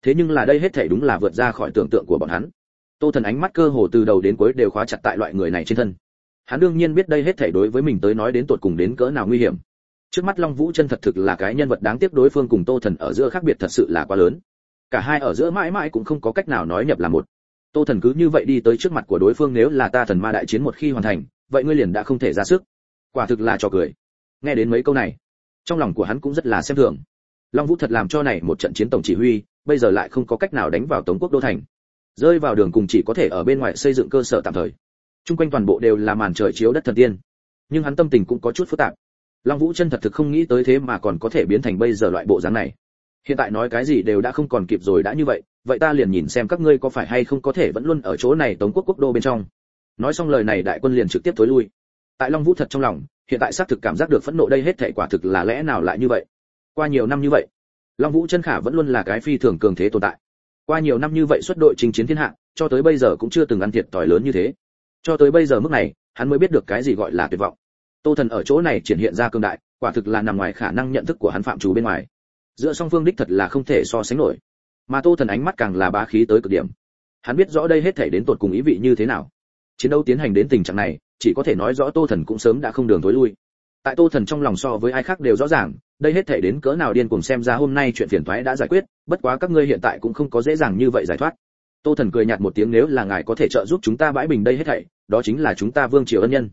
thế nhưng là đây hết thảy đúng là vượt ra khỏi tưởng tượng của bọn hắn tô thần ánh mắt cơ hồ từ đầu đến cuối đều khóa chặt tại loại người này trên thân. Hắn đương nhiên biết đây hết thảy đối với mình tới nói đến tột cùng đến cỡ nào nguy hiểm. Trước mắt long vũ chân thật thực là cái nhân vật đáng tiếc đối phương cùng tô thần ở giữa khác biệt thật sự là quá lớn. Cả hai ở giữa mãi mãi cũng không có cách nào nói nhập là một. Tô thần cứ như vậy đi tới trước mặt của đối phương nếu là ta thần ma đại chiến một khi hoàn thành, vậy ngươi liền đã không thể ra sức. Quả thực là trò cười. Nghe đến mấy câu này, trong lòng của hắn cũng rất là xem thường. Long vũ thật làm cho này một trận chiến tổng chỉ huy, bây giờ lại không có cách nào đánh vào tống quốc đô thành rơi vào đường cùng chỉ có thể ở bên ngoài xây dựng cơ sở tạm thời. Chung quanh toàn bộ đều là màn trời chiếu đất thần tiên. Nhưng hắn tâm tình cũng có chút phức tạp. Long vũ chân thật thực không nghĩ tới thế mà còn có thể biến thành bây giờ loại bộ dáng này. Hiện tại nói cái gì đều đã không còn kịp rồi đã như vậy vậy ta liền nhìn xem các ngươi có phải hay không có thể vẫn luôn ở chỗ này tống quốc quốc đô bên trong. Nói xong lời này đại quân liền trực tiếp tối lui. Tại long vũ thật trong lòng, hiện tại xác thực cảm giác được phẫn nộ đây hết thảy quả thực là lẽ nào lại như vậy? Qua nhiều năm như vậy, long vũ chân khả vẫn luôn là cái phi thường cường thế tồn tại qua nhiều năm như vậy xuất đội chinh chiến thiên hạ, cho tới bây giờ cũng chưa từng ăn thiệt thòi lớn như thế. Cho tới bây giờ mức này, hắn mới biết được cái gì gọi là tuyệt vọng. Tô thần ở chỗ này triển hiện ra cương đại, quả thực là nằm ngoài khả năng nhận thức của hắn phạm chủ bên ngoài. Giữa song phương đích thật là không thể so sánh nổi. Mà tô thần ánh mắt càng là bá khí tới cực điểm. Hắn biết rõ đây hết thể đến tột cùng ý vị như thế nào. Chiến đấu tiến hành đến tình trạng này, chỉ có thể nói rõ tô thần cũng sớm đã không đường tối lui. Tại tô thần trong lòng so với ai khác đều rõ ràng đây hết thể đến cỡ nào điên cùng xem ra hôm nay chuyện phiền toái đã giải quyết, bất quá các ngươi hiện tại cũng không có dễ dàng như vậy giải thoát. Tô thần cười nhạt một tiếng nếu là ngài có thể trợ giúp chúng ta bãi bình đây hết thảy, đó chính là chúng ta vương triều ân nhân.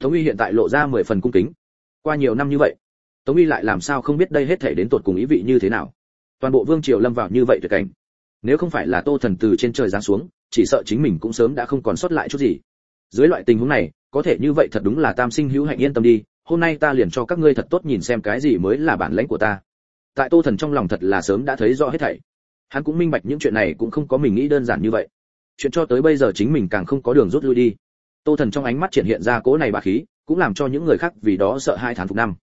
Tống uy hiện tại lộ ra mười phần cung kính. Qua nhiều năm như vậy, tống uy lại làm sao không biết đây hết thảy đến tột cùng ý vị như thế nào? Toàn bộ vương triều lâm vào như vậy tuyệt cảnh. Nếu không phải là tô thần từ trên trời giáng xuống, chỉ sợ chính mình cũng sớm đã không còn sót lại chút gì. Dưới loại tình huống này, có thể như vậy thật đúng là tam sinh hữu hạnh yên tâm đi hôm nay ta liền cho các ngươi thật tốt nhìn xem cái gì mới là bản lãnh của ta. Tại tô thần trong lòng thật là sớm đã thấy rõ hết thảy. Hắn cũng minh bạch những chuyện này cũng không có mình nghĩ đơn giản như vậy. Chuyện cho tới bây giờ chính mình càng không có đường rút lui đi. Tô thần trong ánh mắt triển hiện ra cỗ này bá khí, cũng làm cho những người khác vì đó sợ hai tháng phục năm.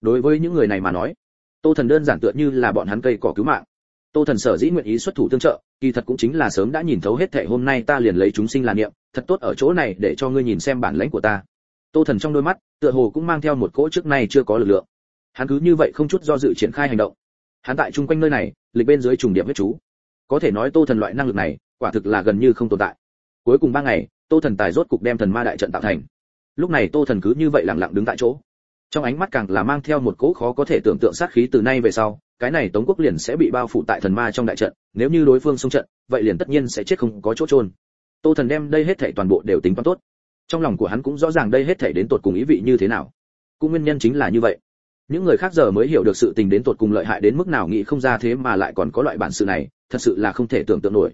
Đối với những người này mà nói, tô thần đơn giản tựa như là bọn hắn cây cỏ cứu mạng. Tô thần sở dĩ nguyện ý xuất thủ tương trợ, kỳ thật cũng chính là sớm đã nhìn thấu hết thảy hôm nay ta liền lấy chúng sinh là niệm, thật tốt ở chỗ này để cho ngươi nhìn xem bản lãnh của ta tô thần trong đôi mắt, tựa hồ cũng mang theo một cỗ trước nay chưa có lực lượng. Hắn cứ như vậy không chút do dự triển khai hành động. Hắn tại chung quanh nơi này, lịch bên dưới trùng điểm huyết chú. Có thể nói tô thần loại năng lực này, quả thực là gần như không tồn tại. Cuối cùng ba ngày, tô thần tài rốt cục đem thần ma đại trận tạo thành. Lúc này tô thần cứ như vậy lặng lặng đứng tại chỗ. Trong ánh mắt càng là mang theo một cỗ khó có thể tưởng tượng sát khí từ nay về sau, cái này tống quốc liền sẽ bị bao phủ tại thần ma trong đại trận, nếu như đối phương xông trận, vậy liền tất nhiên sẽ chết không có chỗ trôn tô thần đem đây hết thảy toàn bộ đều tính toán tốt trong lòng của hắn cũng rõ ràng đây hết thảy đến tột cùng ý vị như thế nào. Cũng nguyên nhân chính là như vậy. Những người khác giờ mới hiểu được sự tình đến tột cùng lợi hại đến mức nào nghĩ không ra thế mà lại còn có loại bản sự này, thật sự là không thể tưởng tượng nổi.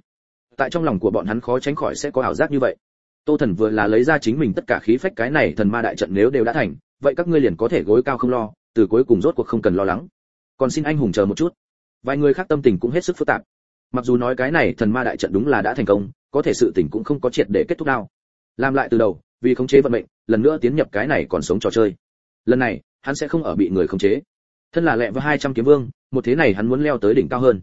Tại trong lòng của bọn hắn khó tránh khỏi sẽ có ảo giác như vậy. Tô thần vừa là lấy ra chính mình tất cả khí phách cái này thần ma đại trận nếu đều đã thành, vậy các ngươi liền có thể gối cao không lo, từ cuối cùng rốt cuộc không cần lo lắng. Còn xin anh hùng chờ một chút. Vài người khác tâm tình cũng hết sức phức tạp. Mặc dù nói cái này thần ma đại trận đúng là đã thành công, có thể sự tình cũng không có triệt để kết thúc nào. Làm lại từ đầu vì khống chế vận mệnh lần nữa tiến nhập cái này còn sống trò chơi. Lần này hắn sẽ không ở bị người khống chế. Thân là lẹ với 200 kiếm vương một thế này hắn muốn leo tới đỉnh cao hơn.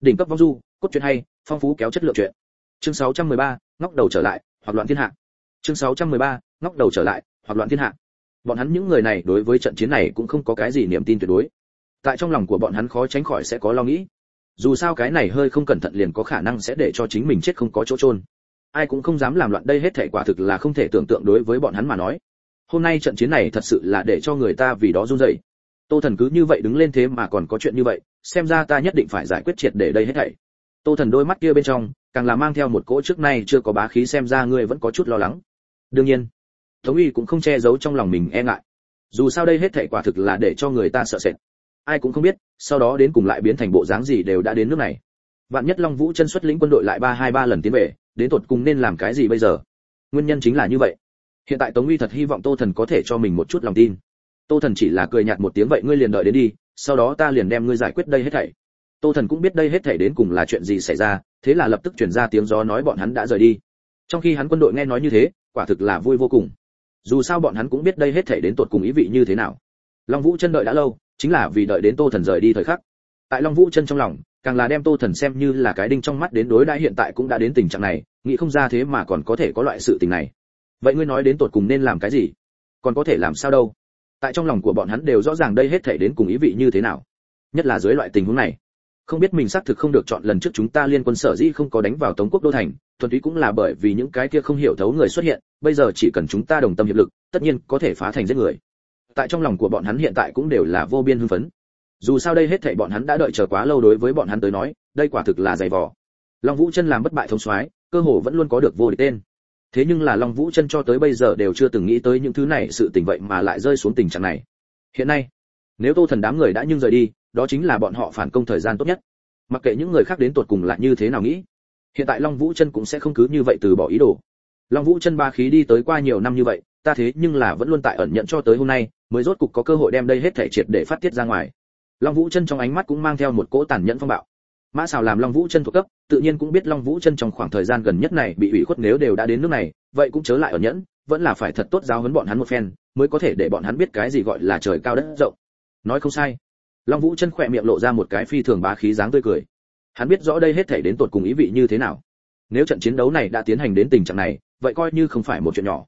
Đỉnh cấp vong du cốt truyện hay phong phú kéo chất lượng truyện. Chương 613, ngóc đầu trở lại hoặc loạn thiên hạ. Chương 613, ngóc đầu trở lại hoặc loạn thiên hạ. Bọn hắn những người này đối với trận chiến này cũng không có cái gì niềm tin tuyệt đối. Tại trong lòng của bọn hắn khó tránh khỏi sẽ có lo nghĩ. Dù sao cái này hơi không cẩn thận liền có khả năng sẽ để cho chính mình chết không có chỗ trôn ai cũng không dám làm loạn đây hết thể quả thực là không thể tưởng tượng đối với bọn hắn mà nói. Hôm nay trận chiến này thật sự là để cho người ta vì đó run rẩy. Tô thần cứ như vậy đứng lên thế mà còn có chuyện như vậy, xem ra ta nhất định phải giải quyết triệt để đây hết thảy. Tô thần đôi mắt kia bên trong, càng là mang theo một cỗ trước nay chưa có bá khí xem ra ngươi vẫn có chút lo lắng. Đương nhiên, tống uy cũng không che giấu trong lòng mình e ngại. Dù sao đây hết thảy quả thực là để cho người ta sợ sệt. Ai cũng không biết, sau đó đến cùng lại biến thành bộ dáng gì đều đã đến nước này vạn nhất long vũ chân xuất lĩnh quân đội lại ba hai ba lần tiến về, đến tột cùng nên làm cái gì bây giờ? Nguyên nhân chính là như vậy. Hiện tại tống uy thật hy vọng tô thần có thể cho mình một chút lòng tin. Tô thần chỉ là cười nhạt một tiếng, vậy ngươi liền đợi đến đi, sau đó ta liền đem ngươi giải quyết đây hết thảy. Tô thần cũng biết đây hết thảy đến cùng là chuyện gì xảy ra, thế là lập tức chuyển ra tiếng gió nói bọn hắn đã rời đi. Trong khi hắn quân đội nghe nói như thế, quả thực là vui vô cùng. Dù sao bọn hắn cũng biết đây hết thảy đến tột cùng ý vị như thế nào. Long vũ chân đợi đã lâu, chính là vì đợi đến tô thần rời đi thời khắc. Tại long vũ chân trong lòng càng là đem tô thần xem như là cái đinh trong mắt đến đối đãi hiện tại cũng đã đến tình trạng này, nghĩ không ra thế mà còn có thể có loại sự tình này. Vậy ngươi nói đến tột cùng nên làm cái gì? Còn có thể làm sao đâu? Tại trong lòng của bọn hắn đều rõ ràng đây hết thể đến cùng ý vị như thế nào. Nhất là dưới loại tình huống này. Không biết mình xác thực không được chọn lần trước chúng ta liên quân sở dĩ không có đánh vào tống quốc đô thành, thuần túy cũng là bởi vì những cái kia không hiểu thấu người xuất hiện, bây giờ chỉ cần chúng ta đồng tâm hiệp lực, tất nhiên có thể phá thành giết người. Tại trong lòng của bọn hắn hiện tại cũng đều là vô biên hưng phấn dù sao đây hết thảy bọn hắn đã đợi chờ quá lâu đối với bọn hắn tới nói, đây quả thực là dày vò. Long vũ chân làm bất bại thông soái, cơ hồ vẫn luôn có được vô địch tên. Thế nhưng là long vũ chân cho tới bây giờ đều chưa từng nghĩ tới những thứ này sự tình vậy mà lại rơi xuống tình trạng này. Hiện nay, nếu tô thần đám người đã nhưng rời đi, đó chính là bọn họ phản công thời gian tốt nhất. Mặc kệ những người khác đến tột cùng là như thế nào nghĩ, hiện tại long vũ chân cũng sẽ không cứ như vậy từ bỏ ý đồ. Long vũ chân ba khí đi tới qua nhiều năm như vậy, ta thế nhưng là vẫn luôn tại ẩn nhận cho tới hôm nay, mới rốt cục có cơ hội đem đây hết thể triệt để phát tiết ra ngoài long vũ chân trong ánh mắt cũng mang theo một cỗ tàn nhẫn phong bạo. Mã xào làm long vũ chân thuộc cấp, tự nhiên cũng biết long vũ chân trong khoảng thời gian gần nhất này bị ủy khuất nếu đều đã đến nước này, vậy cũng chớ lại ở nhẫn, vẫn là phải thật tốt giáo huấn bọn hắn một phen, mới có thể để bọn hắn biết cái gì gọi là trời cao đất rộng. Nói không sai. Long vũ chân khỏe miệng lộ ra một cái phi thường bá khí dáng tươi cười. Hắn biết rõ đây hết thể đến tột cùng ý vị như thế nào. Nếu trận chiến đấu này đã tiến hành đến tình trạng này, vậy coi như không phải một chuyện nhỏ.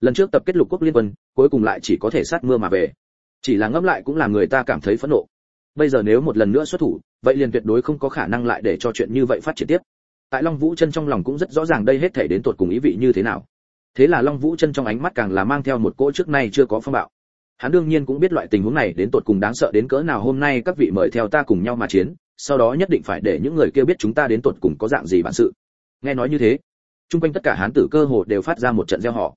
Lần trước tập kết lục quốc liên quân, cuối cùng lại chỉ có thể sát mưa mà về. Chỉ là ngẫm lại cũng làm người ta cảm thấy phẫn nộ bây giờ nếu một lần nữa xuất thủ, vậy liền tuyệt đối không có khả năng lại để cho chuyện như vậy phát triển tiếp. Tại long vũ chân trong lòng cũng rất rõ ràng đây hết thể đến tột cùng ý vị như thế nào. Thế là long vũ chân trong ánh mắt càng là mang theo một cỗ trước nay chưa có phong bạo. Hắn đương nhiên cũng biết loại tình huống này đến tột cùng đáng sợ đến cỡ nào hôm nay các vị mời theo ta cùng nhau mà chiến, sau đó nhất định phải để những người kia biết chúng ta đến tột cùng có dạng gì bản sự. Nghe nói như thế, chung quanh tất cả hán tử cơ hồ đều phát ra một trận gieo họ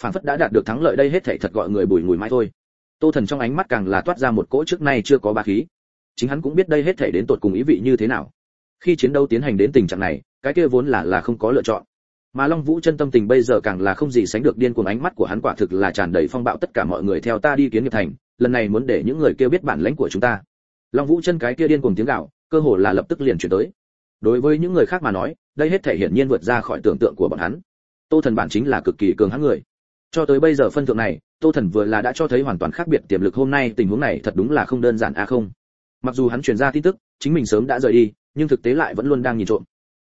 phản phất đã đạt được thắng lợi đây hết thảy thật gọi người bùi ngùi mãi thôi. Tô thần trong ánh mắt càng là toát ra một cỗ trước nay chưa có ba khí chính hắn cũng biết đây hết thảy đến tột cùng ý vị như thế nào. Khi chiến đấu tiến hành đến tình trạng này, cái kia vốn là là không có lựa chọn. Mà long vũ chân tâm tình bây giờ càng là không gì sánh được điên cuồng ánh mắt của hắn quả thực là tràn đầy phong bạo tất cả mọi người theo ta đi kiến nghiệp thành, lần này muốn để những người kia biết bản lãnh của chúng ta. Long vũ chân cái kia điên cuồng tiếng gạo cơ hồ là lập tức liền chuyển tới. Đối với những người khác mà nói, đây hết thể hiển nhiên vượt ra khỏi tưởng tượng của bọn hắn. Tô thần bản chính là cực kỳ cường hãn người. Cho tới bây giờ phân thượng này, tô thần vừa là đã cho thấy hoàn toàn khác biệt tiềm lực hôm nay, tình huống này thật đúng là không đơn giản a không? Mặc dù hắn truyền ra tin tức, chính mình sớm đã rời đi, nhưng thực tế lại vẫn luôn đang nhìn trộm.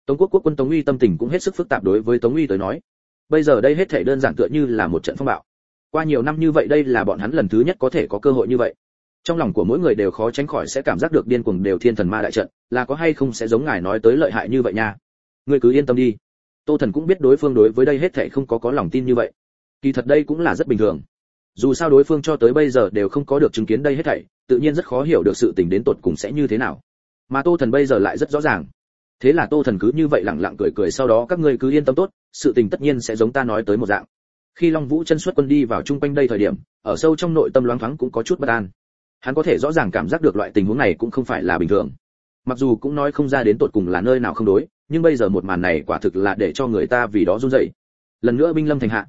Tống quốc quốc quân tống uy tâm tình cũng hết sức phức tạp đối với tống uy tới nói. Bây giờ đây hết thể đơn giản tựa như là một trận phong bạo. Qua nhiều năm như vậy đây là bọn hắn lần thứ nhất có thể có cơ hội như vậy. Trong lòng của mỗi người đều khó tránh khỏi sẽ cảm giác được điên cuồng đều thiên thần ma đại trận, là có hay không sẽ giống ngài nói tới lợi hại như vậy nha. Ngươi cứ yên tâm đi. Tô thần cũng biết đối phương đối với đây hết thảy không có có lòng tin như vậy. Kỳ thật đây cũng là rất bình thường dù sao đối phương cho tới bây giờ đều không có được chứng kiến đây hết thảy, tự nhiên rất khó hiểu được sự tình đến tột cùng sẽ như thế nào. Mà tô thần bây giờ lại rất rõ ràng. Thế là tô thần cứ như vậy lẳng lặng cười cười, sau đó các ngươi cứ yên tâm tốt, sự tình tất nhiên sẽ giống ta nói tới một dạng. Khi long vũ chân xuất quân đi vào chung quanh đây thời điểm, ở sâu trong nội tâm loáng thoáng cũng có chút bất an. Hắn có thể rõ ràng cảm giác được loại tình huống này cũng không phải là bình thường. Mặc dù cũng nói không ra đến tột cùng là nơi nào không đối, nhưng bây giờ một màn này quả thực là để cho người ta vì đó run rẩy. Lần nữa binh lâm thành hạ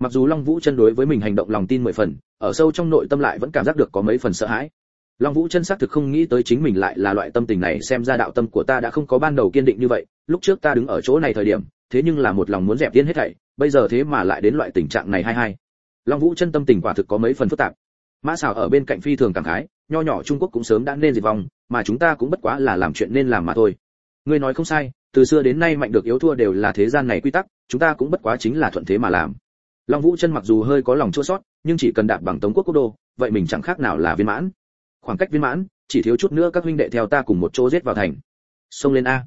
mặc dù long vũ chân đối với mình hành động lòng tin mười phần, ở sâu trong nội tâm lại vẫn cảm giác được có mấy phần sợ hãi. Long vũ chân xác thực không nghĩ tới chính mình lại là loại tâm tình này, xem ra đạo tâm của ta đã không có ban đầu kiên định như vậy, lúc trước ta đứng ở chỗ này thời điểm, thế nhưng là một lòng muốn dẹp tiên hết thảy, bây giờ thế mà lại đến loại tình trạng này hay hay. Long vũ chân tâm tình quả thực có mấy phần phức tạp. Mã xào ở bên cạnh phi thường cảm khái, nho nhỏ trung quốc cũng sớm đã nên diệt vong, mà chúng ta cũng bất quá là làm chuyện nên làm mà thôi. Ngươi nói không sai, từ xưa đến nay mạnh được yếu thua đều là thế gian này quy tắc, chúng ta cũng bất quá chính là thuận thế mà làm long vũ chân mặc dù hơi có lòng chua sót, nhưng chỉ cần đạp bằng tống quốc quốc đô, vậy mình chẳng khác nào là viên mãn. Khoảng cách viên mãn, chỉ thiếu chút nữa các huynh đệ theo ta cùng một chỗ giết vào thành. Xông lên a.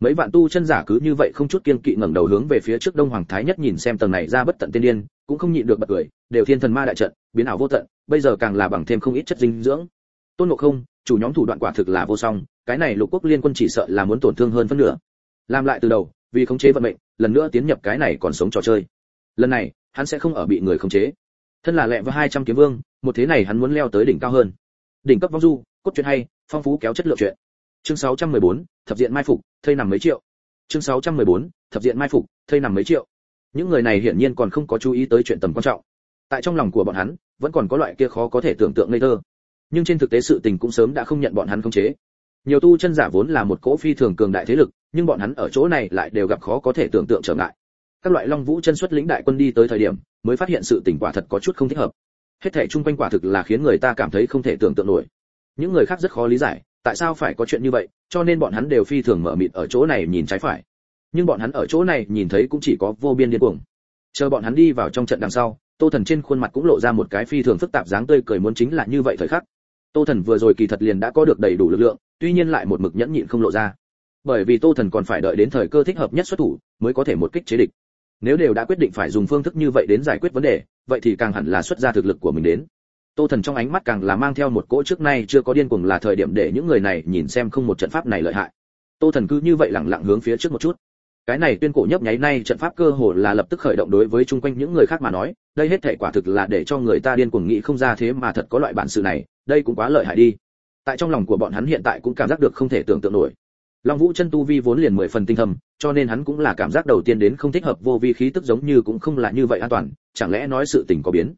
Mấy vạn tu chân giả cứ như vậy không chút kiên kỵ ngẩng đầu hướng về phía trước đông hoàng thái nhất nhìn xem tầng này ra bất tận tiên điên, cũng không nhịn được bật cười, đều thiên thần ma đại trận, biến ảo vô tận, bây giờ càng là bằng thêm không ít chất dinh dưỡng. Tôn ngộ không, chủ nhóm thủ đoạn quả thực là vô song, cái này lục quốc liên quân chỉ sợ là muốn tổn thương hơn phân nửa. Làm lại từ đầu, vì khống chế vận mệnh, lần nữa tiến nhập cái này còn sống trò chơi lần này hắn sẽ không ở bị người khống chế. Thân là lẹ và hai trăm kiếm vương một thế này hắn muốn leo tới đỉnh cao hơn. Đỉnh cấp vong du cốt truyện hay phong phú kéo chất lượng truyện. Chương 614, thập diện mai phục thây nằm mấy triệu. Chương 614, thập diện mai phục thây nằm mấy triệu. Những người này hiển nhiên còn không có chú ý tới chuyện tầm quan trọng. Tại trong lòng của bọn hắn vẫn còn có loại kia khó có thể tưởng tượng ngây thơ. Nhưng trên thực tế sự tình cũng sớm đã không nhận bọn hắn khống chế. Nhiều tu chân giả vốn là một cỗ phi thường cường đại thế lực nhưng bọn hắn ở chỗ này lại đều gặp khó có thể tưởng tượng trở ngại các loại long vũ chân xuất lĩnh đại quân đi tới thời điểm, mới phát hiện sự tình quả thật có chút không thích hợp. Hết thảy chung quanh quả thực là khiến người ta cảm thấy không thể tưởng tượng nổi. Những người khác rất khó lý giải, tại sao phải có chuyện như vậy, cho nên bọn hắn đều phi thường mở mịt ở chỗ này nhìn trái phải. Nhưng bọn hắn ở chỗ này nhìn thấy cũng chỉ có vô biên điên cuồng. Chờ bọn hắn đi vào trong trận đằng sau, tô thần trên khuôn mặt cũng lộ ra một cái phi thường phức tạp dáng tươi cười muốn chính là như vậy thời khắc. Tô thần vừa rồi kỳ thật liền đã có được đầy đủ lực lượng, tuy nhiên lại một mực nhẫn nhịn không lộ ra. Bởi vì tô thần còn phải đợi đến thời cơ thích hợp nhất xuất thủ, mới có thể một kích chế địch nếu đều đã quyết định phải dùng phương thức như vậy đến giải quyết vấn đề, vậy thì càng hẳn là xuất ra thực lực của mình đến. Tô thần trong ánh mắt càng là mang theo một cỗ trước nay chưa có điên cuồng là thời điểm để những người này nhìn xem không một trận pháp này lợi hại. Tô thần cứ như vậy lẳng lặng hướng phía trước một chút. Cái này tuyên cổ nhấp nháy nay trận pháp cơ hồ là lập tức khởi động đối với chung quanh những người khác mà nói, đây hết thể quả thực là để cho người ta điên cuồng nghĩ không ra thế mà thật có loại bản sự này, đây cũng quá lợi hại đi. Tại trong lòng của bọn hắn hiện tại cũng cảm giác được không thể tưởng tượng nổi long vũ chân tu vi vốn liền mười phần tinh thầm cho nên hắn cũng là cảm giác đầu tiên đến không thích hợp vô vi khí tức giống như cũng không là như vậy an toàn, chẳng lẽ nói sự tình có biến?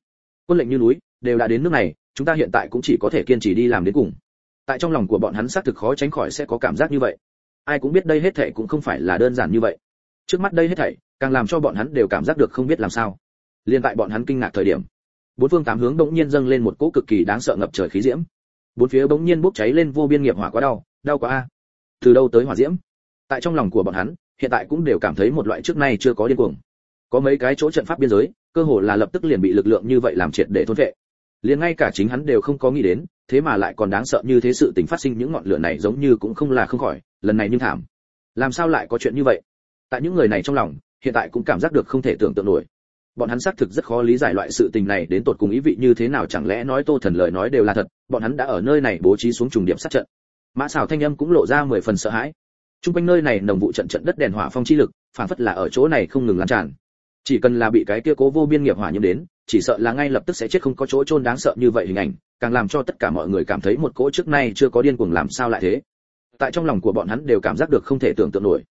Quân lệnh như núi, đều đã đến nước này, chúng ta hiện tại cũng chỉ có thể kiên trì đi làm đến cùng. Tại trong lòng của bọn hắn xác thực khó tránh khỏi sẽ có cảm giác như vậy. Ai cũng biết đây hết thảy cũng không phải là đơn giản như vậy. Trước mắt đây hết thảy, càng làm cho bọn hắn đều cảm giác được không biết làm sao. Liên tại bọn hắn kinh ngạc thời điểm, bốn phương tám hướng đống nhiên dâng lên một cỗ cực kỳ đáng sợ ngập trời khí diễm. Bốn phía bỗng nhiên bốc cháy lên vô biên nghiệp hỏa quá đau đau quá a từ đâu tới hỏa diễm? Tại trong lòng của bọn hắn, hiện tại cũng đều cảm thấy một loại trước nay chưa có điên cuồng. Có mấy cái chỗ trận pháp biên giới, cơ hồ là lập tức liền bị lực lượng như vậy làm triệt để thôn vệ. Liền ngay cả chính hắn đều không có nghĩ đến, thế mà lại còn đáng sợ như thế sự tình phát sinh những ngọn lửa này giống như cũng không là không khỏi, lần này nhưng thảm. Làm sao lại có chuyện như vậy? Tại những người này trong lòng, hiện tại cũng cảm giác được không thể tưởng tượng nổi. Bọn hắn xác thực rất khó lý giải loại sự tình này đến tột cùng ý vị như thế nào, chẳng lẽ nói tô thần lời nói đều là thật, bọn hắn đã ở nơi này bố trí xuống trùng điểm sát trận mã xảo thanh âm cũng lộ ra mười phần sợ hãi. Trung quanh nơi này nồng vụ trận trận đất đèn hỏa phong chi lực, phản phất là ở chỗ này không ngừng lan tràn. Chỉ cần là bị cái kia cố vô biên nghiệp hỏa nhiễm đến, chỉ sợ là ngay lập tức sẽ chết không có chỗ trôn đáng sợ như vậy hình ảnh, càng làm cho tất cả mọi người cảm thấy một cỗ trước nay chưa có điên cuồng làm sao lại thế. Tại trong lòng của bọn hắn đều cảm giác được không thể tưởng tượng nổi.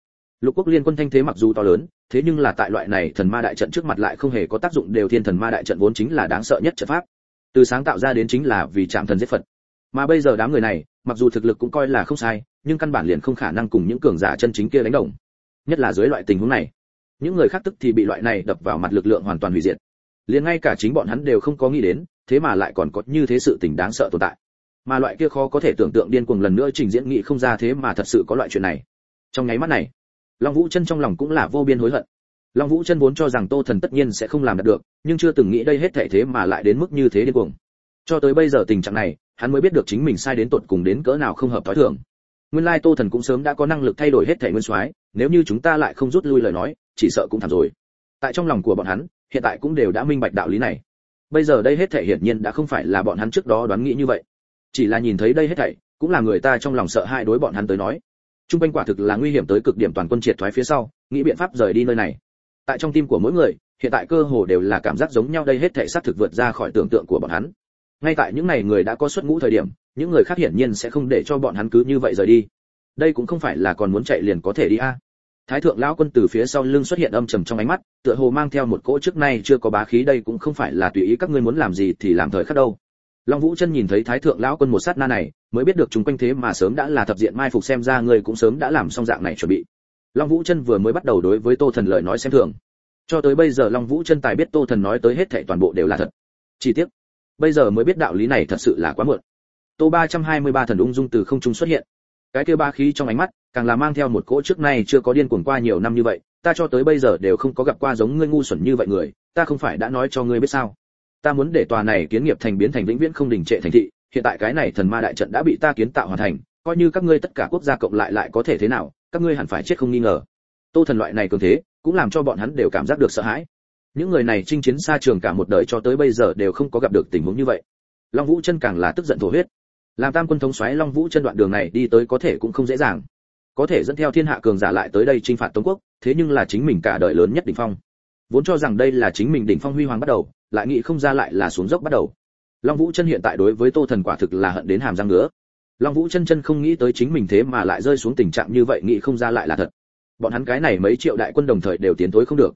Lục quốc liên quân thanh thế mặc dù to lớn, thế nhưng là tại loại này thần ma đại trận trước mặt lại không hề có tác dụng đều thiên thần ma đại trận vốn chính là đáng sợ nhất trận pháp. Từ sáng tạo ra đến chính là vì chạm thần giết phật mà bây giờ đám người này, mặc dù thực lực cũng coi là không sai, nhưng căn bản liền không khả năng cùng những cường giả chân chính kia đánh đồng. Nhất là dưới loại tình huống này. Những người khác tức thì bị loại này đập vào mặt lực lượng hoàn toàn hủy diệt. Liền ngay cả chính bọn hắn đều không có nghĩ đến, thế mà lại còn có như thế sự tình đáng sợ tồn tại. Mà loại kia khó có thể tưởng tượng điên cuồng lần nữa trình diễn nghị không ra thế mà thật sự có loại chuyện này. Trong nháy mắt này, long vũ chân trong lòng cũng là vô biên hối hận. Long vũ chân vốn cho rằng tô thần tất nhiên sẽ không làm được, nhưng chưa từng nghĩ đây hết thể thế mà lại đến mức như thế điên cuồng cho tới bây giờ tình trạng này, hắn mới biết được chính mình sai đến tột cùng đến cỡ nào không hợp thói thường. Nguyên lai tô thần cũng sớm đã có năng lực thay đổi hết thể nguyên soái, nếu như chúng ta lại không rút lui lời nói, chỉ sợ cũng thảm rồi. Tại trong lòng của bọn hắn, hiện tại cũng đều đã minh bạch đạo lý này. Bây giờ đây hết thể hiển nhiên đã không phải là bọn hắn trước đó đoán nghĩ như vậy. Chỉ là nhìn thấy đây hết thảy, cũng là người ta trong lòng sợ hãi đối bọn hắn tới nói. Trung quanh quả thực là nguy hiểm tới cực điểm toàn quân triệt thoái phía sau, nghĩ biện pháp rời đi nơi này. Tại trong tim của mỗi người, hiện tại cơ hồ đều là cảm giác giống nhau đây hết thảy sát thực vượt ra khỏi tưởng tượng của bọn hắn ngay tại những ngày người đã có xuất ngũ thời điểm, những người khác hiển nhiên sẽ không để cho bọn hắn cứ như vậy rời đi. Đây cũng không phải là còn muốn chạy liền có thể đi a. Thái thượng lão quân từ phía sau lưng xuất hiện âm trầm trong ánh mắt, tựa hồ mang theo một cỗ trước nay chưa có bá khí đây cũng không phải là tùy ý các ngươi muốn làm gì thì làm thời khắc đâu. Long vũ chân nhìn thấy thái thượng lão quân một sát na này, mới biết được chúng quanh thế mà sớm đã là thập diện mai phục xem ra ngươi cũng sớm đã làm xong dạng này chuẩn bị. Long vũ chân vừa mới bắt đầu đối với tô thần lời nói xem thường. Cho tới bây giờ long vũ chân tài biết tô thần nói tới hết thảy toàn bộ đều là thật. Chi tiết bây giờ mới biết đạo lý này thật sự là quá muộn. Tô ba trăm hai mươi ba thần ung dung từ không trung xuất hiện. Cái kia ba khí trong ánh mắt, càng là mang theo một cỗ trước nay chưa có điên cuồng qua nhiều năm như vậy, ta cho tới bây giờ đều không có gặp qua giống ngươi ngu xuẩn như vậy người, ta không phải đã nói cho ngươi biết sao? Ta muốn để tòa này kiến nghiệp thành biến thành vĩnh viễn không đình trệ thành thị, hiện tại cái này thần ma đại trận đã bị ta kiến tạo hoàn thành, coi như các ngươi tất cả quốc gia cộng lại lại có thể thế nào, các ngươi hẳn phải chết không nghi ngờ. Tô thần loại này cường thế, cũng làm cho bọn hắn đều cảm giác được sợ hãi những người này chinh chiến xa trường cả một đời cho tới bây giờ đều không có gặp được tình huống như vậy. Long vũ chân càng là tức giận thổ huyết. Làm tam quân thống xoáy long vũ chân đoạn đường này đi tới có thể cũng không dễ dàng. Có thể dẫn theo thiên hạ cường giả lại tới đây chinh phạt tống quốc, thế nhưng là chính mình cả đời lớn nhất đỉnh phong. Vốn cho rằng đây là chính mình đỉnh phong huy hoàng bắt đầu, lại nghĩ không ra lại là xuống dốc bắt đầu. Long vũ chân hiện tại đối với tô thần quả thực là hận đến hàm răng nữa long vũ chân chân không nghĩ tới chính mình thế mà lại rơi xuống tình trạng như vậy, nghĩ không ra lại là thật. Bọn hắn cái này mấy triệu đại quân đồng thời đều tiến tới không được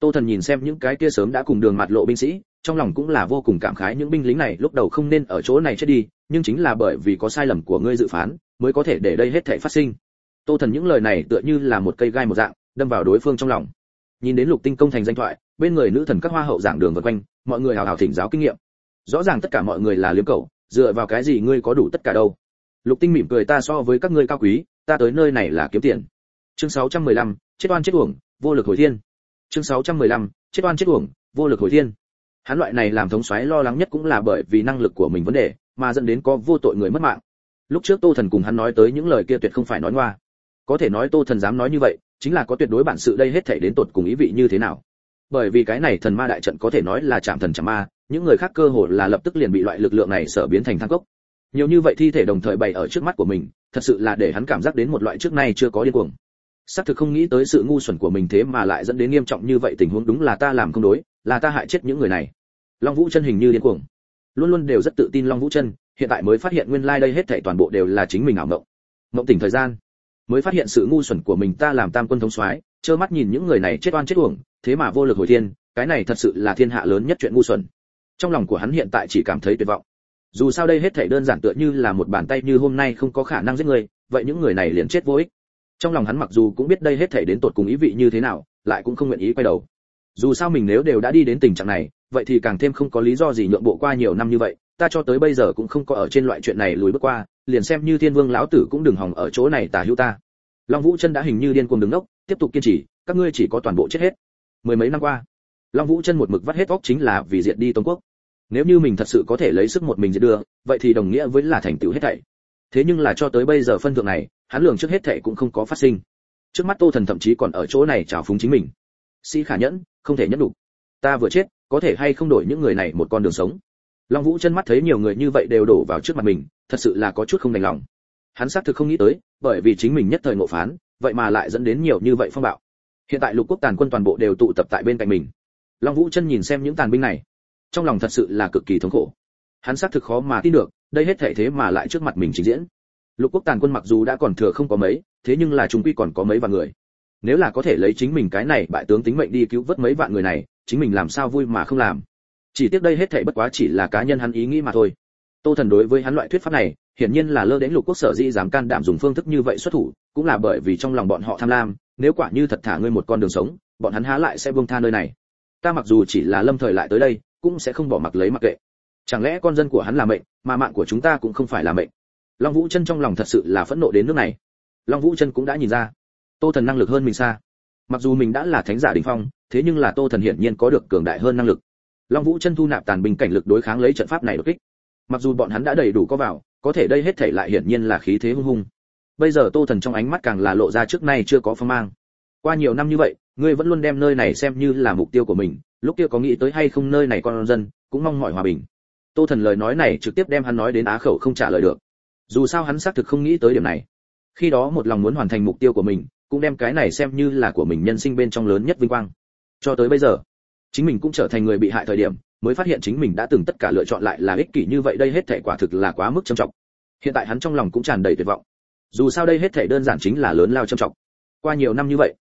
tô thần nhìn xem những cái kia sớm đã cùng đường mặt lộ binh sĩ trong lòng cũng là vô cùng cảm khái những binh lính này lúc đầu không nên ở chỗ này chết đi nhưng chính là bởi vì có sai lầm của ngươi dự phán mới có thể để đây hết thảy phát sinh. Tô thần những lời này tựa như là một cây gai một dạng đâm vào đối phương trong lòng. Nhìn đến lục tinh công thành danh thoại bên người nữ thần các hoa hậu giảng đường vân quanh mọi người hào hào thỉnh giáo kinh nghiệm. Rõ ràng tất cả mọi người là liếm cầu dựa vào cái gì ngươi có đủ tất cả đâu? Lục tinh mỉm cười ta so với các ngươi cao quý ta tới nơi này là kiếm tiền. Chương 615, chết oan chết uổng vô lực hồi thiên chương 615, chết oan chết uổng vô lực hồi thiên. Hắn loại này làm thống soái lo lắng nhất cũng là bởi vì năng lực của mình vấn đề mà dẫn đến có vô tội người mất mạng. Lúc trước tô thần cùng hắn nói tới những lời kia tuyệt không phải nói ngoa. Có thể nói tô thần dám nói như vậy chính là có tuyệt đối bản sự đây hết thảy đến tột cùng ý vị như thế nào. Bởi vì cái này thần ma đại trận có thể nói là chạm thần chạm ma những người khác cơ hồ là lập tức liền bị loại lực lượng này sở biến thành thang cốc. Nhiều như vậy thi thể đồng thời bày ở trước mắt của mình thật sự là để hắn cảm giác đến một loại trước nay chưa có điên cuồng xác thực không nghĩ tới sự ngu xuẩn của mình thế mà lại dẫn đến nghiêm trọng như vậy, tình huống đúng là ta làm không đối, là ta hại chết những người này. Long vũ chân hình như điên cuồng. Luôn luôn đều rất tự tin long vũ chân, hiện tại mới phát hiện nguyên lai like đây hết thảy toàn bộ đều là chính mình ảo mộng. Mộng tỉnh thời gian, mới phát hiện sự ngu xuẩn của mình ta làm tam quân thống soái, trơ mắt nhìn những người này chết oan chết uổng, thế mà vô lực hồi thiên, cái này thật sự là thiên hạ lớn nhất chuyện ngu xuẩn. Trong lòng của hắn hiện tại chỉ cảm thấy tuyệt vọng. Dù sao đây hết thảy đơn giản tựa như là một bàn tay như hôm nay không có khả năng giết người, vậy những người này liền chết vô ích trong lòng hắn mặc dù cũng biết đây hết thảy đến tột cùng ý vị như thế nào, lại cũng không nguyện ý quay đầu. Dù sao mình nếu đều đã đi đến tình trạng này, vậy thì càng thêm không có lý do gì nhượng bộ qua nhiều năm như vậy, ta cho tới bây giờ cũng không có ở trên loại chuyện này lùi bước qua, liền xem như thiên vương lão tử cũng đừng hòng ở chỗ này tả hữu ta. Long vũ chân đã hình như điên cuồng đứng đốc, tiếp tục kiên trì, các ngươi chỉ có toàn bộ chết hết. Mười mấy năm qua, long vũ chân một mực vắt hết óc chính là vì diệt đi tống quốc. Nếu như mình thật sự có thể lấy sức một mình diệt đưa, vậy thì đồng nghĩa với là thành tựu hết thảy thế nhưng là cho tới bây giờ phân thượng này, hắn lường trước hết thệ cũng không có phát sinh. Trước mắt tô thần thậm chí còn ở chỗ này trào phúng chính mình. Sĩ khả nhẫn, không thể nhẫn đủ. Ta vừa chết, có thể hay không đổi những người này một con đường sống? Long vũ chân mắt thấy nhiều người như vậy đều đổ vào trước mặt mình, thật sự là có chút không đành lòng. Hắn xác thực không nghĩ tới, bởi vì chính mình nhất thời ngộ phán, vậy mà lại dẫn đến nhiều như vậy phong bạo. Hiện tại lục quốc tàn quân toàn bộ đều tụ tập tại bên cạnh mình. Long vũ chân nhìn xem những tàn binh này, trong lòng thật sự là cực kỳ thống khổ hắn xác thực khó mà tin được, đây hết thể thế mà lại trước mặt mình trình diễn. Lục quốc tàn quân mặc dù đã còn thừa không có mấy, thế nhưng là chúng quy còn có mấy vạn người. Nếu là có thể lấy chính mình cái này bại tướng tính mệnh đi cứu vớt mấy vạn người này, chính mình làm sao vui mà không làm. Chỉ tiếc đây hết thảy bất quá chỉ là cá nhân hắn ý nghĩ mà thôi. Tô thần đối với hắn loại thuyết pháp này, hiển nhiên là lơ đến lục quốc sở di dám can đảm dùng phương thức như vậy xuất thủ, cũng là bởi vì trong lòng bọn họ tham lam, nếu quả như thật thả ngươi một con đường sống, bọn hắn há lại sẽ buông tha nơi này. Ta mặc dù chỉ là lâm thời lại tới đây, cũng sẽ không bỏ mặc lấy mặc kệ chẳng lẽ con dân của hắn là mệnh, mà mạng của chúng ta cũng không phải là mệnh? Long vũ chân trong lòng thật sự là phẫn nộ đến nước này. Long vũ chân cũng đã nhìn ra. Tô thần năng lực hơn mình xa. Mặc dù mình đã là thánh giả đỉnh phong, thế nhưng là tô thần hiển nhiên có được cường đại hơn năng lực. Long vũ chân thu nạp tàn binh cảnh lực đối kháng lấy trận pháp này đột kích. Mặc dù bọn hắn đã đầy đủ có vào, có thể đây hết thảy lại hiển nhiên là khí thế hung hung. Bây giờ tô thần trong ánh mắt càng là lộ ra trước nay chưa có phong mang. Qua nhiều năm như vậy, ngươi vẫn luôn đem nơi này xem như là mục tiêu của mình, lúc kia có nghĩ tới hay không nơi này con dân, cũng mong mọi hòa bình tô thần lời nói này trực tiếp đem hắn nói đến á khẩu không trả lời được. Dù sao hắn xác thực không nghĩ tới điểm này. Khi đó một lòng muốn hoàn thành mục tiêu của mình, cũng đem cái này xem như là của mình nhân sinh bên trong lớn nhất vinh quang. Cho tới bây giờ, chính mình cũng trở thành người bị hại thời điểm, mới phát hiện chính mình đã từng tất cả lựa chọn lại là ích kỷ như vậy, đây hết thể quả thực là quá mức trầm trọng. Hiện tại hắn trong lòng cũng tràn đầy tuyệt vọng. Dù sao đây hết thể đơn giản chính là lớn lao trầm trọng. Qua nhiều năm như vậy,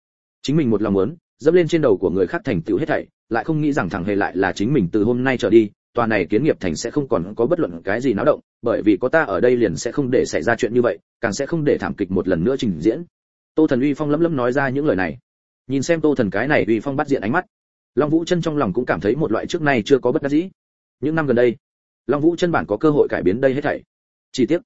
chính mình một lòng muốn, dẫm lên trên đầu của người khác thành tựu hết thảy, lại không nghĩ rằng thằng hề lại là chính mình từ hôm nay trở đi tòa này kiến nghiệp thành sẽ không còn có bất luận cái gì náo động, bởi vì có ta ở đây liền sẽ không để xảy ra chuyện như vậy, càng sẽ không để thảm kịch một lần nữa trình diễn. Tô thần uy phong lấm lấm nói ra những lời này. Nhìn xem tô thần cái này uy phong bắt diện ánh mắt, long vũ chân trong lòng cũng cảm thấy một loại trước này chưa có bất đắc dĩ. Những năm gần đây, long vũ chân bản có cơ hội cải biến đây hết thảy. Chi tiết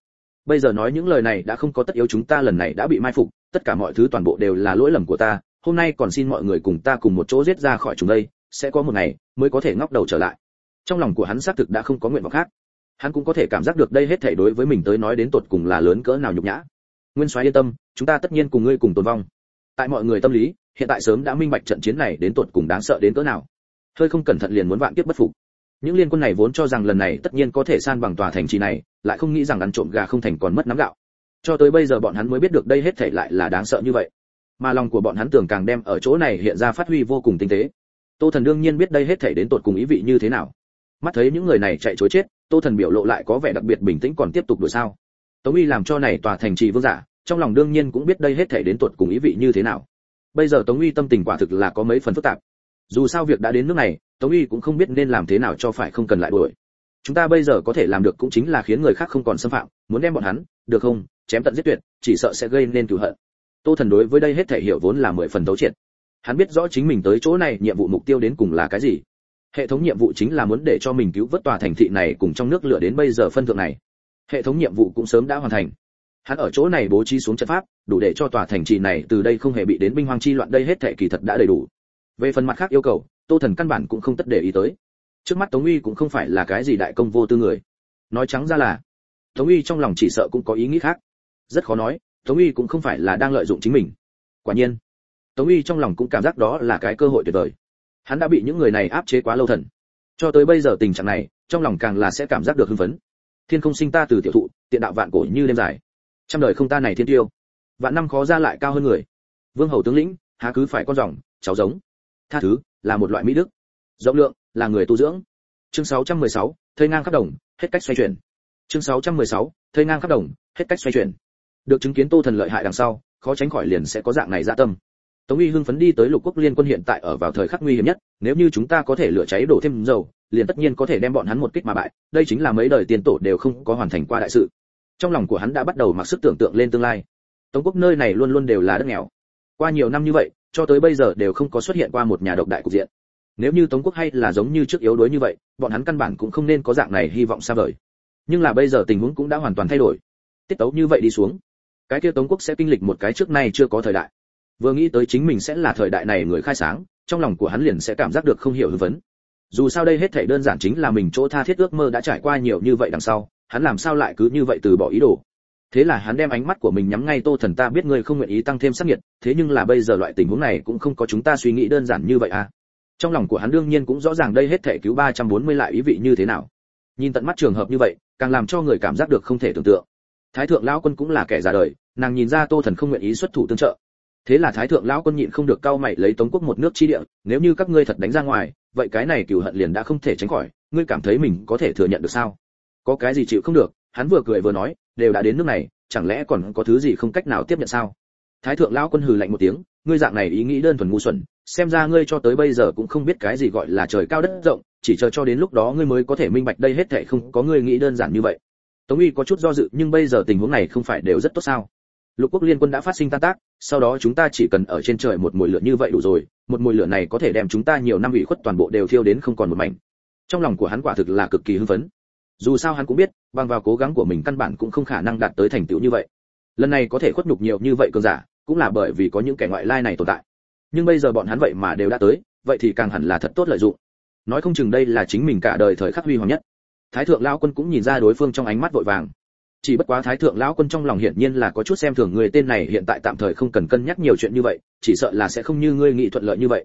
bây giờ nói những lời này đã không có tất yếu chúng ta lần này đã bị mai phục, tất cả mọi thứ toàn bộ đều là lỗi lầm của ta, hôm nay còn xin mọi người cùng ta cùng một chỗ giết ra khỏi chúng đây, sẽ có một ngày mới có thể ngóc đầu trở lại trong lòng của hắn xác thực đã không có nguyện vọng khác. Hắn cũng có thể cảm giác được đây hết thảy đối với mình tới nói đến tột cùng là lớn cỡ nào nhục nhã. Nguyên soái yên tâm, chúng ta tất nhiên cùng ngươi cùng tồn vong. Tại mọi người tâm lý, hiện tại sớm đã minh bạch trận chiến này đến tột cùng đáng sợ đến cỡ nào. Hơi không cẩn thận liền muốn vạn kiếp bất phục. Những liên quân này vốn cho rằng lần này tất nhiên có thể san bằng tòa thành trì này, lại không nghĩ rằng ăn trộm gà không thành còn mất nắm gạo. Cho tới bây giờ bọn hắn mới biết được đây hết thảy lại là đáng sợ như vậy. Mà lòng của bọn hắn tưởng càng đem ở chỗ này hiện ra phát huy vô cùng tinh tế. Tô thần đương nhiên biết đây hết thể đến tột cùng ý vị như thế nào mắt thấy những người này chạy chối chết, tô thần biểu lộ lại có vẻ đặc biệt bình tĩnh còn tiếp tục đuổi sao? Tống uy làm cho này tòa thành trì vương giả, trong lòng đương nhiên cũng biết đây hết thể đến tuột cùng ý vị như thế nào. Bây giờ tống uy tâm tình quả thực là có mấy phần phức tạp. Dù sao việc đã đến nước này, tống uy cũng không biết nên làm thế nào cho phải không cần lại đuổi. Chúng ta bây giờ có thể làm được cũng chính là khiến người khác không còn xâm phạm, muốn đem bọn hắn, được không? Chém tận giết tuyệt, chỉ sợ sẽ gây nên cửu hận. Tô thần đối với đây hết thể hiểu vốn là mười phần đấu triệt. Hắn biết rõ chính mình tới chỗ này, nhiệm vụ mục tiêu đến cùng là cái gì hệ thống nhiệm vụ chính là muốn để cho mình cứu vớt tòa thành thị này cùng trong nước lửa đến bây giờ phân thượng này. Hệ thống nhiệm vụ cũng sớm đã hoàn thành. Hắn ở chỗ này bố trí xuống trận pháp, đủ để cho tòa thành trì này từ đây không hề bị đến binh hoang chi loạn đây hết thệ kỳ thật đã đầy đủ. Về phần mặt khác yêu cầu, tô thần căn bản cũng không tất để ý tới. Trước mắt tống uy cũng không phải là cái gì đại công vô tư người. Nói trắng ra là, tống uy trong lòng chỉ sợ cũng có ý nghĩ khác. Rất khó nói, tống uy cũng không phải là đang lợi dụng chính mình. Quả nhiên, tống uy trong lòng cũng cảm giác đó là cái cơ hội tuyệt vời hắn đã bị những người này áp chế quá lâu thần. Cho tới bây giờ tình trạng này trong lòng càng là sẽ cảm giác được hưng phấn. Thiên không sinh ta từ tiểu thụ tiện đạo vạn cổ như đêm dài. Trăm đời không ta này thiên tiêu. Vạn năm khó ra lại cao hơn người. Vương hầu tướng lĩnh há cứ phải con rồng cháu giống. Tha thứ là một loại mỹ đức. Rộng lượng là người tu dưỡng. Chương 616, thơi ngang khắp đồng hết cách xoay chuyển. Chương 616, thơi ngang khắp đồng hết cách xoay chuyển. Được chứng kiến tô thần lợi hại đằng sau khó tránh khỏi liền sẽ có dạng này dạ tâm tống uy hưng phấn đi tới lục quốc liên quân hiện tại ở vào thời khắc nguy hiểm nhất, nếu như chúng ta có thể lửa cháy đổ thêm dầu, liền tất nhiên có thể đem bọn hắn một kích mà bại, đây chính là mấy đời tiền tổ đều không có hoàn thành qua đại sự. Trong lòng của hắn đã bắt đầu mặc sức tưởng tượng lên tương lai. Tống quốc nơi này luôn luôn đều là đất nghèo. Qua nhiều năm như vậy, cho tới bây giờ đều không có xuất hiện qua một nhà độc đại cục diện. Nếu như tống quốc hay là giống như trước yếu đuối như vậy, bọn hắn căn bản cũng không nên có dạng này hy vọng xa vời. Nhưng là bây giờ tình huống cũng đã hoàn toàn thay đổi. Tiết tấu như vậy đi xuống. Cái kia tống quốc sẽ kinh lịch một cái trước nay chưa có thời đại vừa nghĩ tới chính mình sẽ là thời đại này người khai sáng, trong lòng của hắn liền sẽ cảm giác được không hiểu hư vấn dù sao đây hết thảy đơn giản chính là mình chỗ tha thiết ước mơ đã trải qua nhiều như vậy đằng sau, hắn làm sao lại cứ như vậy từ bỏ ý đồ? Thế là hắn đem ánh mắt của mình nhắm ngay tô thần ta biết ngươi không nguyện ý tăng thêm sắc nhiệt, thế nhưng là bây giờ loại tình huống này cũng không có chúng ta suy nghĩ đơn giản như vậy à. Trong lòng của hắn đương nhiên cũng rõ ràng đây hết thể cứu 340 lại ý vị như thế nào. Nhìn tận mắt trường hợp như vậy, càng làm cho người cảm giác được không thể tưởng tượng. Thái thượng lão quân cũng là kẻ già đời, nàng nhìn ra tô thần không nguyện ý xuất thủ tương trợ thế là thái thượng lão quân nhịn không được cau mày lấy tống quốc một nước chi địa, nếu như các ngươi thật đánh ra ngoài, vậy cái này cửu hận liền đã không thể tránh khỏi, ngươi cảm thấy mình có thể thừa nhận được sao? Có cái gì chịu không được, hắn vừa cười vừa nói, đều đã đến nước này, chẳng lẽ còn có thứ gì không cách nào tiếp nhận sao? Thái thượng lão quân hừ lạnh một tiếng, ngươi dạng này ý nghĩ đơn thuần ngu xuẩn, xem ra ngươi cho tới bây giờ cũng không biết cái gì gọi là trời cao đất rộng, chỉ chờ cho đến lúc đó ngươi mới có thể minh bạch đây hết thảy không có ngươi nghĩ đơn giản như vậy. Tống uy có chút do dự, nhưng bây giờ tình huống này không phải đều rất tốt sao? Lục quốc liên quân đã phát sinh tan tác, sau đó chúng ta chỉ cần ở trên trời một mùi lửa như vậy đủ rồi, một mùi lửa này có thể đem chúng ta nhiều năm ủy khuất toàn bộ đều thiêu đến không còn một mảnh. Trong lòng của hắn quả thực là cực kỳ hưng phấn. Dù sao hắn cũng biết, bằng vào cố gắng của mình căn bản cũng không khả năng đạt tới thành tựu như vậy. Lần này có thể khuất nhục nhiều như vậy cường giả, cũng là bởi vì có những kẻ ngoại lai này tồn tại. Nhưng bây giờ bọn hắn vậy mà đều đã tới, vậy thì càng hẳn là thật tốt lợi dụng. Nói không chừng đây là chính mình cả đời thời khắc huy hoàng nhất. Thái thượng lão quân cũng nhìn ra đối phương trong ánh mắt vội vàng chỉ bất quá thái thượng lão quân trong lòng hiển nhiên là có chút xem thường người tên này, hiện tại tạm thời không cần cân nhắc nhiều chuyện như vậy, chỉ sợ là sẽ không như ngươi nghĩ thuận lợi như vậy.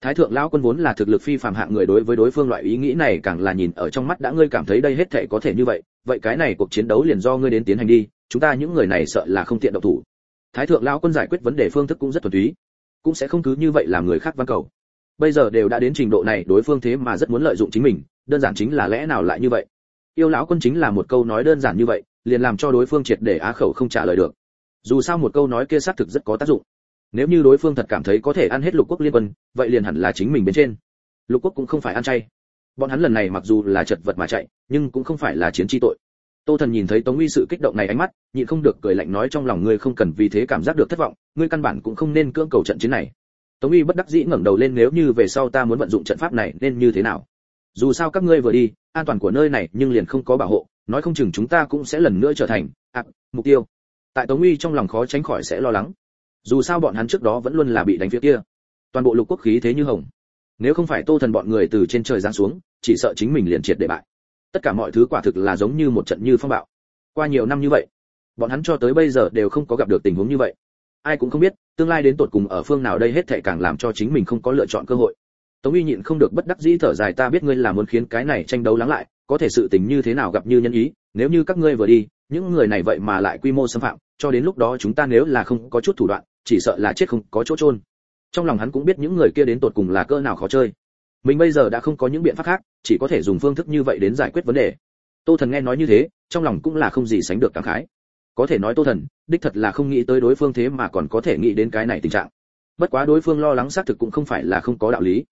Thái thượng lão quân vốn là thực lực phi phàm hạng người đối với đối phương loại ý nghĩ này càng là nhìn ở trong mắt đã ngươi cảm thấy đây hết thể có thể như vậy vậy cái này cuộc chiến đấu liền do ngươi đến tiến hành đi, chúng ta những người này sợ là không tiện động thủ. Thái thượng lão quân giải quyết vấn đề phương thức cũng rất thuần túy, cũng sẽ không cứ như vậy làm người khác văn cầu. Bây giờ đều đã đến trình độ này, đối phương thế mà rất muốn lợi dụng chính mình, đơn giản chính là lẽ nào lại như vậy? Yêu lão quân chính là một câu nói đơn giản như vậy liền làm cho đối phương triệt để á khẩu không trả lời được. Dù sao một câu nói kia xác thực rất có tác dụng. Nếu như đối phương thật cảm thấy có thể ăn hết lục quốc liên quân, vậy liền hẳn là chính mình bên trên. Lục quốc cũng không phải ăn chay. Bọn hắn lần này mặc dù là chật vật mà chạy, nhưng cũng không phải là chiến chi tội. Tô thần nhìn thấy tống uy sự kích động này ánh mắt, nhịn không được cười lạnh nói trong lòng ngươi không cần vì thế cảm giác được thất vọng, ngươi căn bản cũng không nên cưỡng cầu trận chiến này. Tống uy bất đắc dĩ ngẩng đầu lên nếu như về sau ta muốn vận dụng trận pháp này nên như thế nào? Dù sao các ngươi vừa đi, an toàn của nơi này nhưng liền không có bảo hộ nói không chừng chúng ta cũng sẽ lần nữa trở thành à, mục tiêu. Tại tống uy trong lòng khó tránh khỏi sẽ lo lắng. Dù sao bọn hắn trước đó vẫn luôn là bị đánh phía kia. Toàn bộ lục quốc khí thế như hồng. Nếu không phải tô thần bọn người từ trên trời giáng xuống chỉ sợ chính mình liền triệt để bại. Tất cả mọi thứ quả thực là giống như một trận như phong bạo. Qua nhiều năm như vậy bọn hắn cho tới bây giờ đều không có gặp được tình huống như vậy. Ai cũng không biết tương lai đến tột cùng ở phương nào đây hết thảy càng làm cho chính mình không có lựa chọn cơ hội. Tống uy nhịn không được bất đắc dĩ thở dài ta biết ngươi là muốn khiến cái này tranh đấu lắng lại có thể sự tình như thế nào gặp như nhân ý, nếu như các ngươi vừa đi, những người này vậy mà lại quy mô xâm phạm, cho đến lúc đó chúng ta nếu là không có chút thủ đoạn, chỉ sợ là chết không có chỗ trôn trong lòng hắn cũng biết những người kia đến tột cùng là cỡ nào khó chơi. Mình bây giờ đã không có những biện pháp khác, chỉ có thể dùng phương thức như vậy đến giải quyết vấn đề. Tô thần nghe nói như thế, trong lòng cũng là không gì sánh được cảm khái. Có thể nói tô thần, đích thật là không nghĩ tới đối phương thế mà còn có thể nghĩ đến cái này tình trạng. Bất quá đối phương lo lắng xác thực cũng không phải là không có đạo lý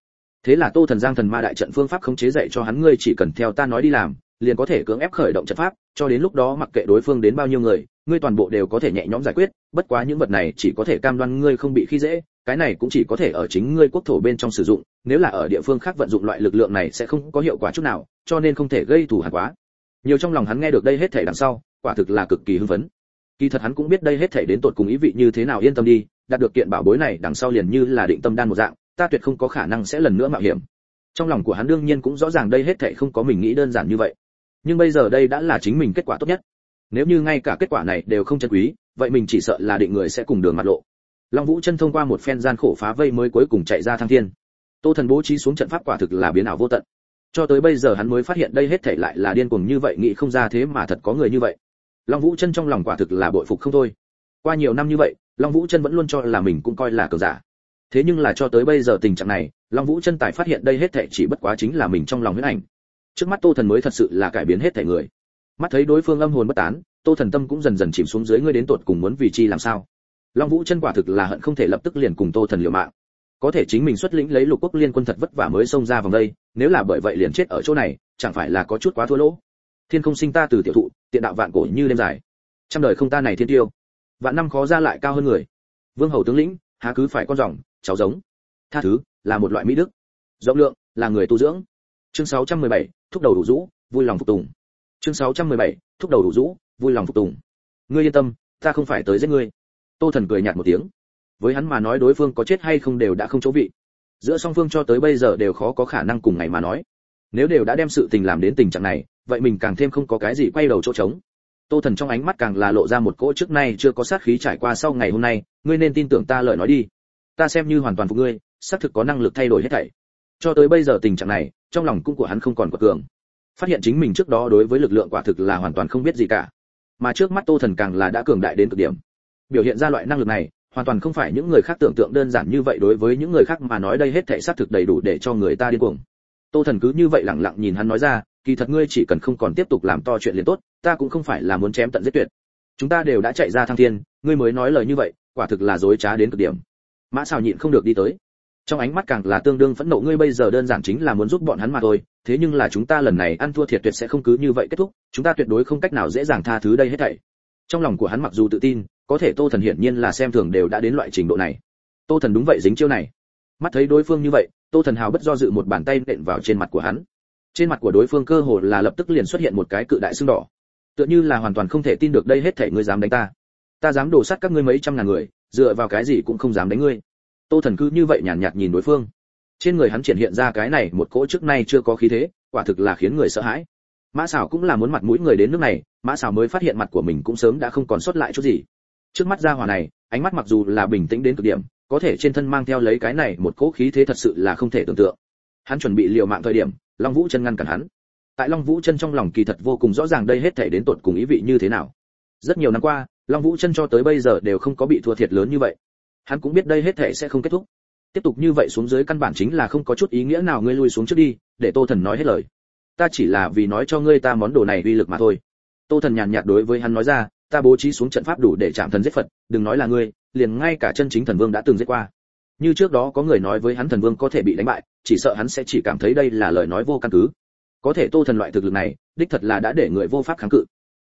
thế là tô thần giang thần ma đại trận phương pháp khống chế dạy cho hắn ngươi chỉ cần theo ta nói đi làm, liền có thể cưỡng ép khởi động trận pháp, cho đến lúc đó mặc kệ đối phương đến bao nhiêu người, ngươi toàn bộ đều có thể nhẹ nhõm giải quyết, bất quá những vật này chỉ có thể cam đoan ngươi không bị khi dễ, cái này cũng chỉ có thể ở chính ngươi quốc thổ bên trong sử dụng, nếu là ở địa phương khác vận dụng loại lực lượng này sẽ không có hiệu quả chút nào, cho nên không thể gây thù hạt quá. Nhiều trong lòng hắn nghe được đây hết thể đằng sau, quả thực là cực kỳ hưng phấn. Kỳ thật hắn cũng biết đây hết thể đến tột cùng ý vị như thế nào, yên tâm đi, đạt được kiện bảo bối này đằng sau liền như là định tâm đan một dạng ta tuyệt không có khả năng sẽ lần nữa mạo hiểm. Trong lòng của hắn đương nhiên cũng rõ ràng đây hết thảy không có mình nghĩ đơn giản như vậy. Nhưng bây giờ đây đã là chính mình kết quả tốt nhất. Nếu như ngay cả kết quả này đều không chân quý, vậy mình chỉ sợ là định người sẽ cùng đường mặt lộ. Long vũ chân thông qua một phen gian khổ phá vây mới cuối cùng chạy ra thăng thiên. Tô thần bố trí xuống trận pháp quả thực là biến ảo vô tận. Cho tới bây giờ hắn mới phát hiện đây hết thảy lại là điên cuồng như vậy, nghĩ không ra thế mà thật có người như vậy. Long vũ chân trong lòng quả thực là bội phục không thôi. Qua nhiều năm như vậy, long vũ chân vẫn luôn cho là mình cũng coi là cờ giả thế nhưng là cho tới bây giờ tình trạng này, long vũ chân tài phát hiện đây hết thệ chỉ bất quá chính là mình trong lòng huyết ảnh. Trước mắt tô thần mới thật sự là cải biến hết thể người. Mắt thấy đối phương âm hồn bất tán, tô thần tâm cũng dần dần chìm xuống dưới ngươi đến tột cùng muốn vì chi làm sao. Long vũ chân quả thực là hận không thể lập tức liền cùng tô thần liều mạng. Có thể chính mình xuất lĩnh lấy lục quốc liên quân thật vất vả mới xông ra vòng đây, nếu là bởi vậy liền chết ở chỗ này, chẳng phải là có chút quá thua lỗ. Thiên không sinh ta từ tiểu thụ, tiện đạo vạn cổ như đêm dài. Trăm đời không ta này thiên tiêu. Vạn năm khó ra lại cao hơn người. Vương hầu tướng lĩnh, há cứ phải con rồng cháu giống. Tha thứ là một loại mỹ đức. Rộng lượng là người tu dưỡng. Chương 617, thúc đầu đủ rũ vui lòng phục tùng. Chương 617, thúc đầu đủ rũ vui lòng phục tùng. Ngươi yên tâm ta không phải tới giết ngươi. Tô thần cười nhạt một tiếng. Với hắn mà nói đối phương có chết hay không đều đã không chỗ vị. Giữa song phương cho tới bây giờ đều khó có khả năng cùng ngày mà nói. Nếu đều đã đem sự tình làm đến tình trạng này vậy mình càng thêm không có cái gì quay đầu chỗ trống. Tô thần trong ánh mắt càng là lộ ra một cỗ trước nay chưa có sát khí trải qua sau ngày hôm nay ngươi nên tin tưởng ta lời nói đi ta xem như hoàn toàn phục ngươi, xác thực có năng lực thay đổi hết thảy. Cho tới bây giờ tình trạng này, trong lòng cũng của hắn không còn quật cường. Phát hiện chính mình trước đó đối với lực lượng quả thực là hoàn toàn không biết gì cả. Mà trước mắt tô thần càng là đã cường đại đến cực điểm. Biểu hiện ra loại năng lực này, hoàn toàn không phải những người khác tưởng tượng đơn giản như vậy đối với những người khác mà nói đây hết thảy xác thực đầy đủ để cho người ta điên cuồng. Tô thần cứ như vậy lặng lặng nhìn hắn nói ra, kỳ thật ngươi chỉ cần không còn tiếp tục làm to chuyện liền tốt, ta cũng không phải là muốn chém tận giết tuyệt. Chúng ta đều đã chạy ra thăng thiên, ngươi mới nói lời như vậy, quả thực là dối trá đến cực điểm mã xào nhịn không được đi tới. Trong ánh mắt càng là tương đương phẫn nộ, ngươi bây giờ đơn giản chính là muốn giúp bọn hắn mà thôi, thế nhưng là chúng ta lần này ăn thua thiệt tuyệt sẽ không cứ như vậy kết thúc, chúng ta tuyệt đối không cách nào dễ dàng tha thứ đây hết thảy. Trong lòng của hắn mặc dù tự tin, có thể tô thần hiển nhiên là xem thường đều đã đến loại trình độ này. Tô thần đúng vậy dính chiêu này. Mắt thấy đối phương như vậy, tô thần hào bất do dự một bàn tay nện vào trên mặt của hắn. Trên mặt của đối phương cơ hồ là lập tức liền xuất hiện một cái cự đại xương đỏ. Tựa như là hoàn toàn không thể tin được đây hết thảy ngươi dám đánh ta. Ta dám đổ sát các ngươi mấy trăm ngàn người dựa vào cái gì cũng không dám đánh ngươi. Tô thần cứ như vậy nhàn nhạt, nhạt nhìn đối phương. Trên người hắn triển hiện ra cái này một cỗ trước nay chưa có khí thế quả thực là khiến người sợ hãi. Mã xảo cũng là muốn mặt mũi người đến nước này mã xảo mới phát hiện mặt của mình cũng sớm đã không còn sót lại chút gì. Trước mắt ra hỏa này ánh mắt mặc dù là bình tĩnh đến cực điểm có thể trên thân mang theo lấy cái này một cỗ khí thế thật sự là không thể tưởng tượng. Hắn chuẩn bị liều mạng thời điểm long vũ chân ngăn cản hắn. Tại long vũ chân trong lòng kỳ thật vô cùng rõ ràng đây hết thể đến tột cùng ý vị như thế nào. Rất nhiều năm qua long vũ chân cho tới bây giờ đều không có bị thua thiệt lớn như vậy. Hắn cũng biết đây hết thể sẽ không kết thúc. Tiếp tục như vậy xuống dưới căn bản chính là không có chút ý nghĩa nào ngươi lui xuống trước đi, để tô thần nói hết lời. Ta chỉ là vì nói cho ngươi ta món đồ này uy lực mà thôi. Tô thần nhàn nhạt đối với hắn nói ra, ta bố trí xuống trận pháp đủ để chạm thần giết phật, đừng nói là ngươi, liền ngay cả chân chính thần vương đã từng giết qua. Như trước đó có người nói với hắn thần vương có thể bị đánh bại, chỉ sợ hắn sẽ chỉ cảm thấy đây là lời nói vô căn cứ. Có thể tô thần loại thực lực này, đích thật là đã để người vô pháp kháng cự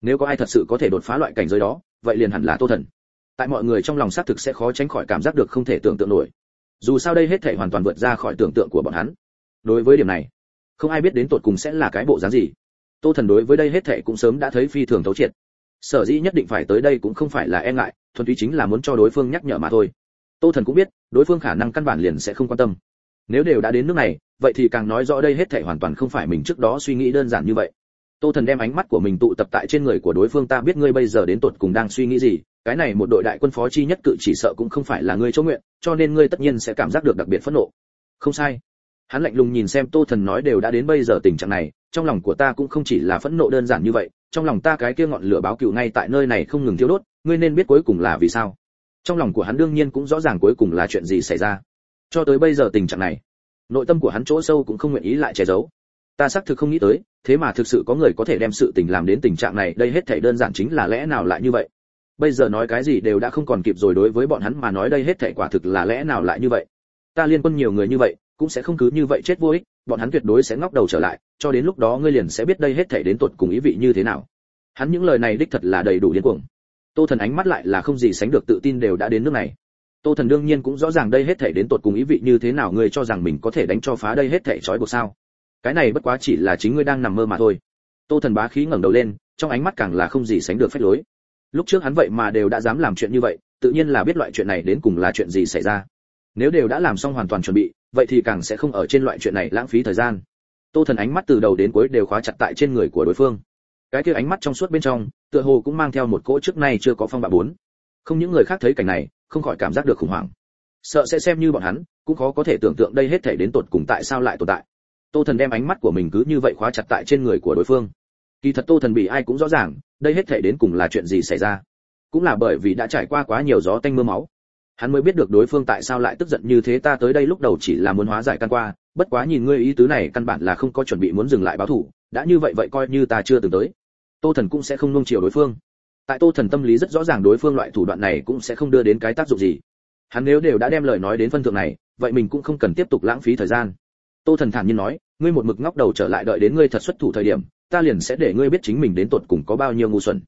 nếu có ai thật sự có thể đột phá loại cảnh giới đó, vậy liền hẳn là tô thần. Tại mọi người trong lòng xác thực sẽ khó tránh khỏi cảm giác được không thể tưởng tượng nổi. Dù sao đây hết thể hoàn toàn vượt ra khỏi tưởng tượng của bọn hắn. Đối với điểm này, không ai biết đến tột cùng sẽ là cái bộ dáng gì. Tô thần đối với đây hết thể cũng sớm đã thấy phi thường thấu triệt. Sở dĩ nhất định phải tới đây cũng không phải là e ngại, thuần túy chính là muốn cho đối phương nhắc nhở mà thôi. Tô thần cũng biết, đối phương khả năng căn bản liền sẽ không quan tâm. Nếu đều đã đến nước này, vậy thì càng nói rõ đây hết thể hoàn toàn không phải mình trước đó suy nghĩ đơn giản như vậy tô thần đem ánh mắt của mình tụ tập tại trên người của đối phương, ta biết ngươi bây giờ đến tột cùng đang suy nghĩ gì, cái này một đội đại quân phó chi nhất cự chỉ sợ cũng không phải là ngươi chỗ nguyện, cho nên ngươi tất nhiên sẽ cảm giác được đặc biệt phẫn nộ. Không sai. Hắn lạnh lùng nhìn xem tô thần nói, đều đã đến bây giờ tình trạng này, trong lòng của ta cũng không chỉ là phẫn nộ đơn giản như vậy, trong lòng ta cái kia ngọn lửa báo cựu ngay tại nơi này không ngừng thiêu đốt, ngươi nên biết cuối cùng là vì sao. Trong lòng của hắn đương nhiên cũng rõ ràng cuối cùng là chuyện gì xảy ra. Cho tới bây giờ tình trạng này, nội tâm của hắn chỗ sâu cũng không nguyện ý lại che giấu ta xác thực không nghĩ tới, thế mà thực sự có người có thể đem sự tình làm đến tình trạng này, đây hết thảy đơn giản chính là lẽ nào lại như vậy? Bây giờ nói cái gì đều đã không còn kịp rồi, đối với bọn hắn mà nói đây hết thảy quả thực là lẽ nào lại như vậy? Ta liên quân nhiều người như vậy, cũng sẽ không cứ như vậy chết vô ích, bọn hắn tuyệt đối sẽ ngóc đầu trở lại, cho đến lúc đó ngươi liền sẽ biết đây hết thảy đến tuột cùng ý vị như thế nào. Hắn những lời này đích thật là đầy đủ điên cuồng. Tô thần ánh mắt lại là không gì sánh được tự tin đều đã đến nước này. Tô thần đương nhiên cũng rõ ràng đây hết thảy đến tuột cùng ý vị như thế nào, ngươi cho rằng mình có thể đánh cho phá đây hết thảy trói buộc sao? Cái này bất quá chỉ là chính ngươi đang nằm mơ mà thôi. Tô thần bá khí ngẩng đầu lên, trong ánh mắt càng là không gì sánh được phách lối. Lúc trước hắn vậy mà đều đã dám làm chuyện như vậy, tự nhiên là biết loại chuyện này đến cùng là chuyện gì xảy ra. Nếu đều đã làm xong hoàn toàn chuẩn bị, vậy thì càng sẽ không ở trên loại chuyện này lãng phí thời gian. Tô thần ánh mắt từ đầu đến cuối đều khóa chặt tại trên người của đối phương. Cái kia ánh mắt trong suốt bên trong, tựa hồ cũng mang theo một cỗ trước nay chưa có phong bạo bốn. Không những người khác thấy cảnh này, không khỏi cảm giác được khủng hoảng. Sợ sẽ xem như bọn hắn, cũng khó có thể tưởng tượng đây hết thể đến tột cùng tại sao lại tồn tại tô thần đem ánh mắt của mình cứ như vậy khóa chặt tại trên người của đối phương. Kỳ thật tô thần bị ai cũng rõ ràng, đây hết thể đến cùng là chuyện gì xảy ra. Cũng là bởi vì đã trải qua quá nhiều gió tanh mưa máu. Hắn mới biết được đối phương tại sao lại tức giận như thế ta tới đây lúc đầu chỉ là muốn hóa giải căn qua, bất quá nhìn ngươi ý tứ này căn bản là không có chuẩn bị muốn dừng lại báo thủ đã như vậy vậy coi như ta chưa từng tới. Tô thần cũng sẽ không nung chiều đối phương. Tại tô thần tâm lý rất rõ ràng đối phương loại thủ đoạn này cũng sẽ không đưa đến cái tác dụng gì. Hắn nếu đều đã đem lời nói đến phân thượng này, vậy mình cũng không cần tiếp tục lãng phí thời gian tô thần thản nhiên nói, ngươi một mực ngóc đầu trở lại đợi đến ngươi thật xuất thủ thời điểm, ta liền sẽ để ngươi biết chính mình đến tột cùng có bao nhiêu ngu xuẩn.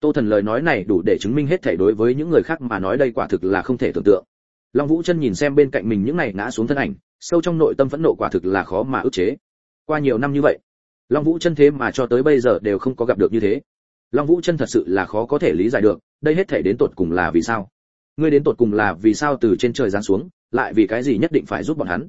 Tô thần lời nói này đủ để chứng minh hết thể đối với những người khác mà nói đây quả thực là không thể tưởng tượng. Long vũ chân nhìn xem bên cạnh mình những này ngã xuống thân ảnh, sâu trong nội tâm phẫn nộ quả thực là khó mà ức chế. Qua nhiều năm như vậy, long vũ chân thế mà cho tới bây giờ đều không có gặp được như thế. Long vũ chân thật sự là khó có thể lý giải được, đây hết thể đến tột cùng là vì sao? Ngươi đến tột cùng là vì sao từ trên trời giáng xuống, lại vì cái gì nhất định phải giúp bọn hắn?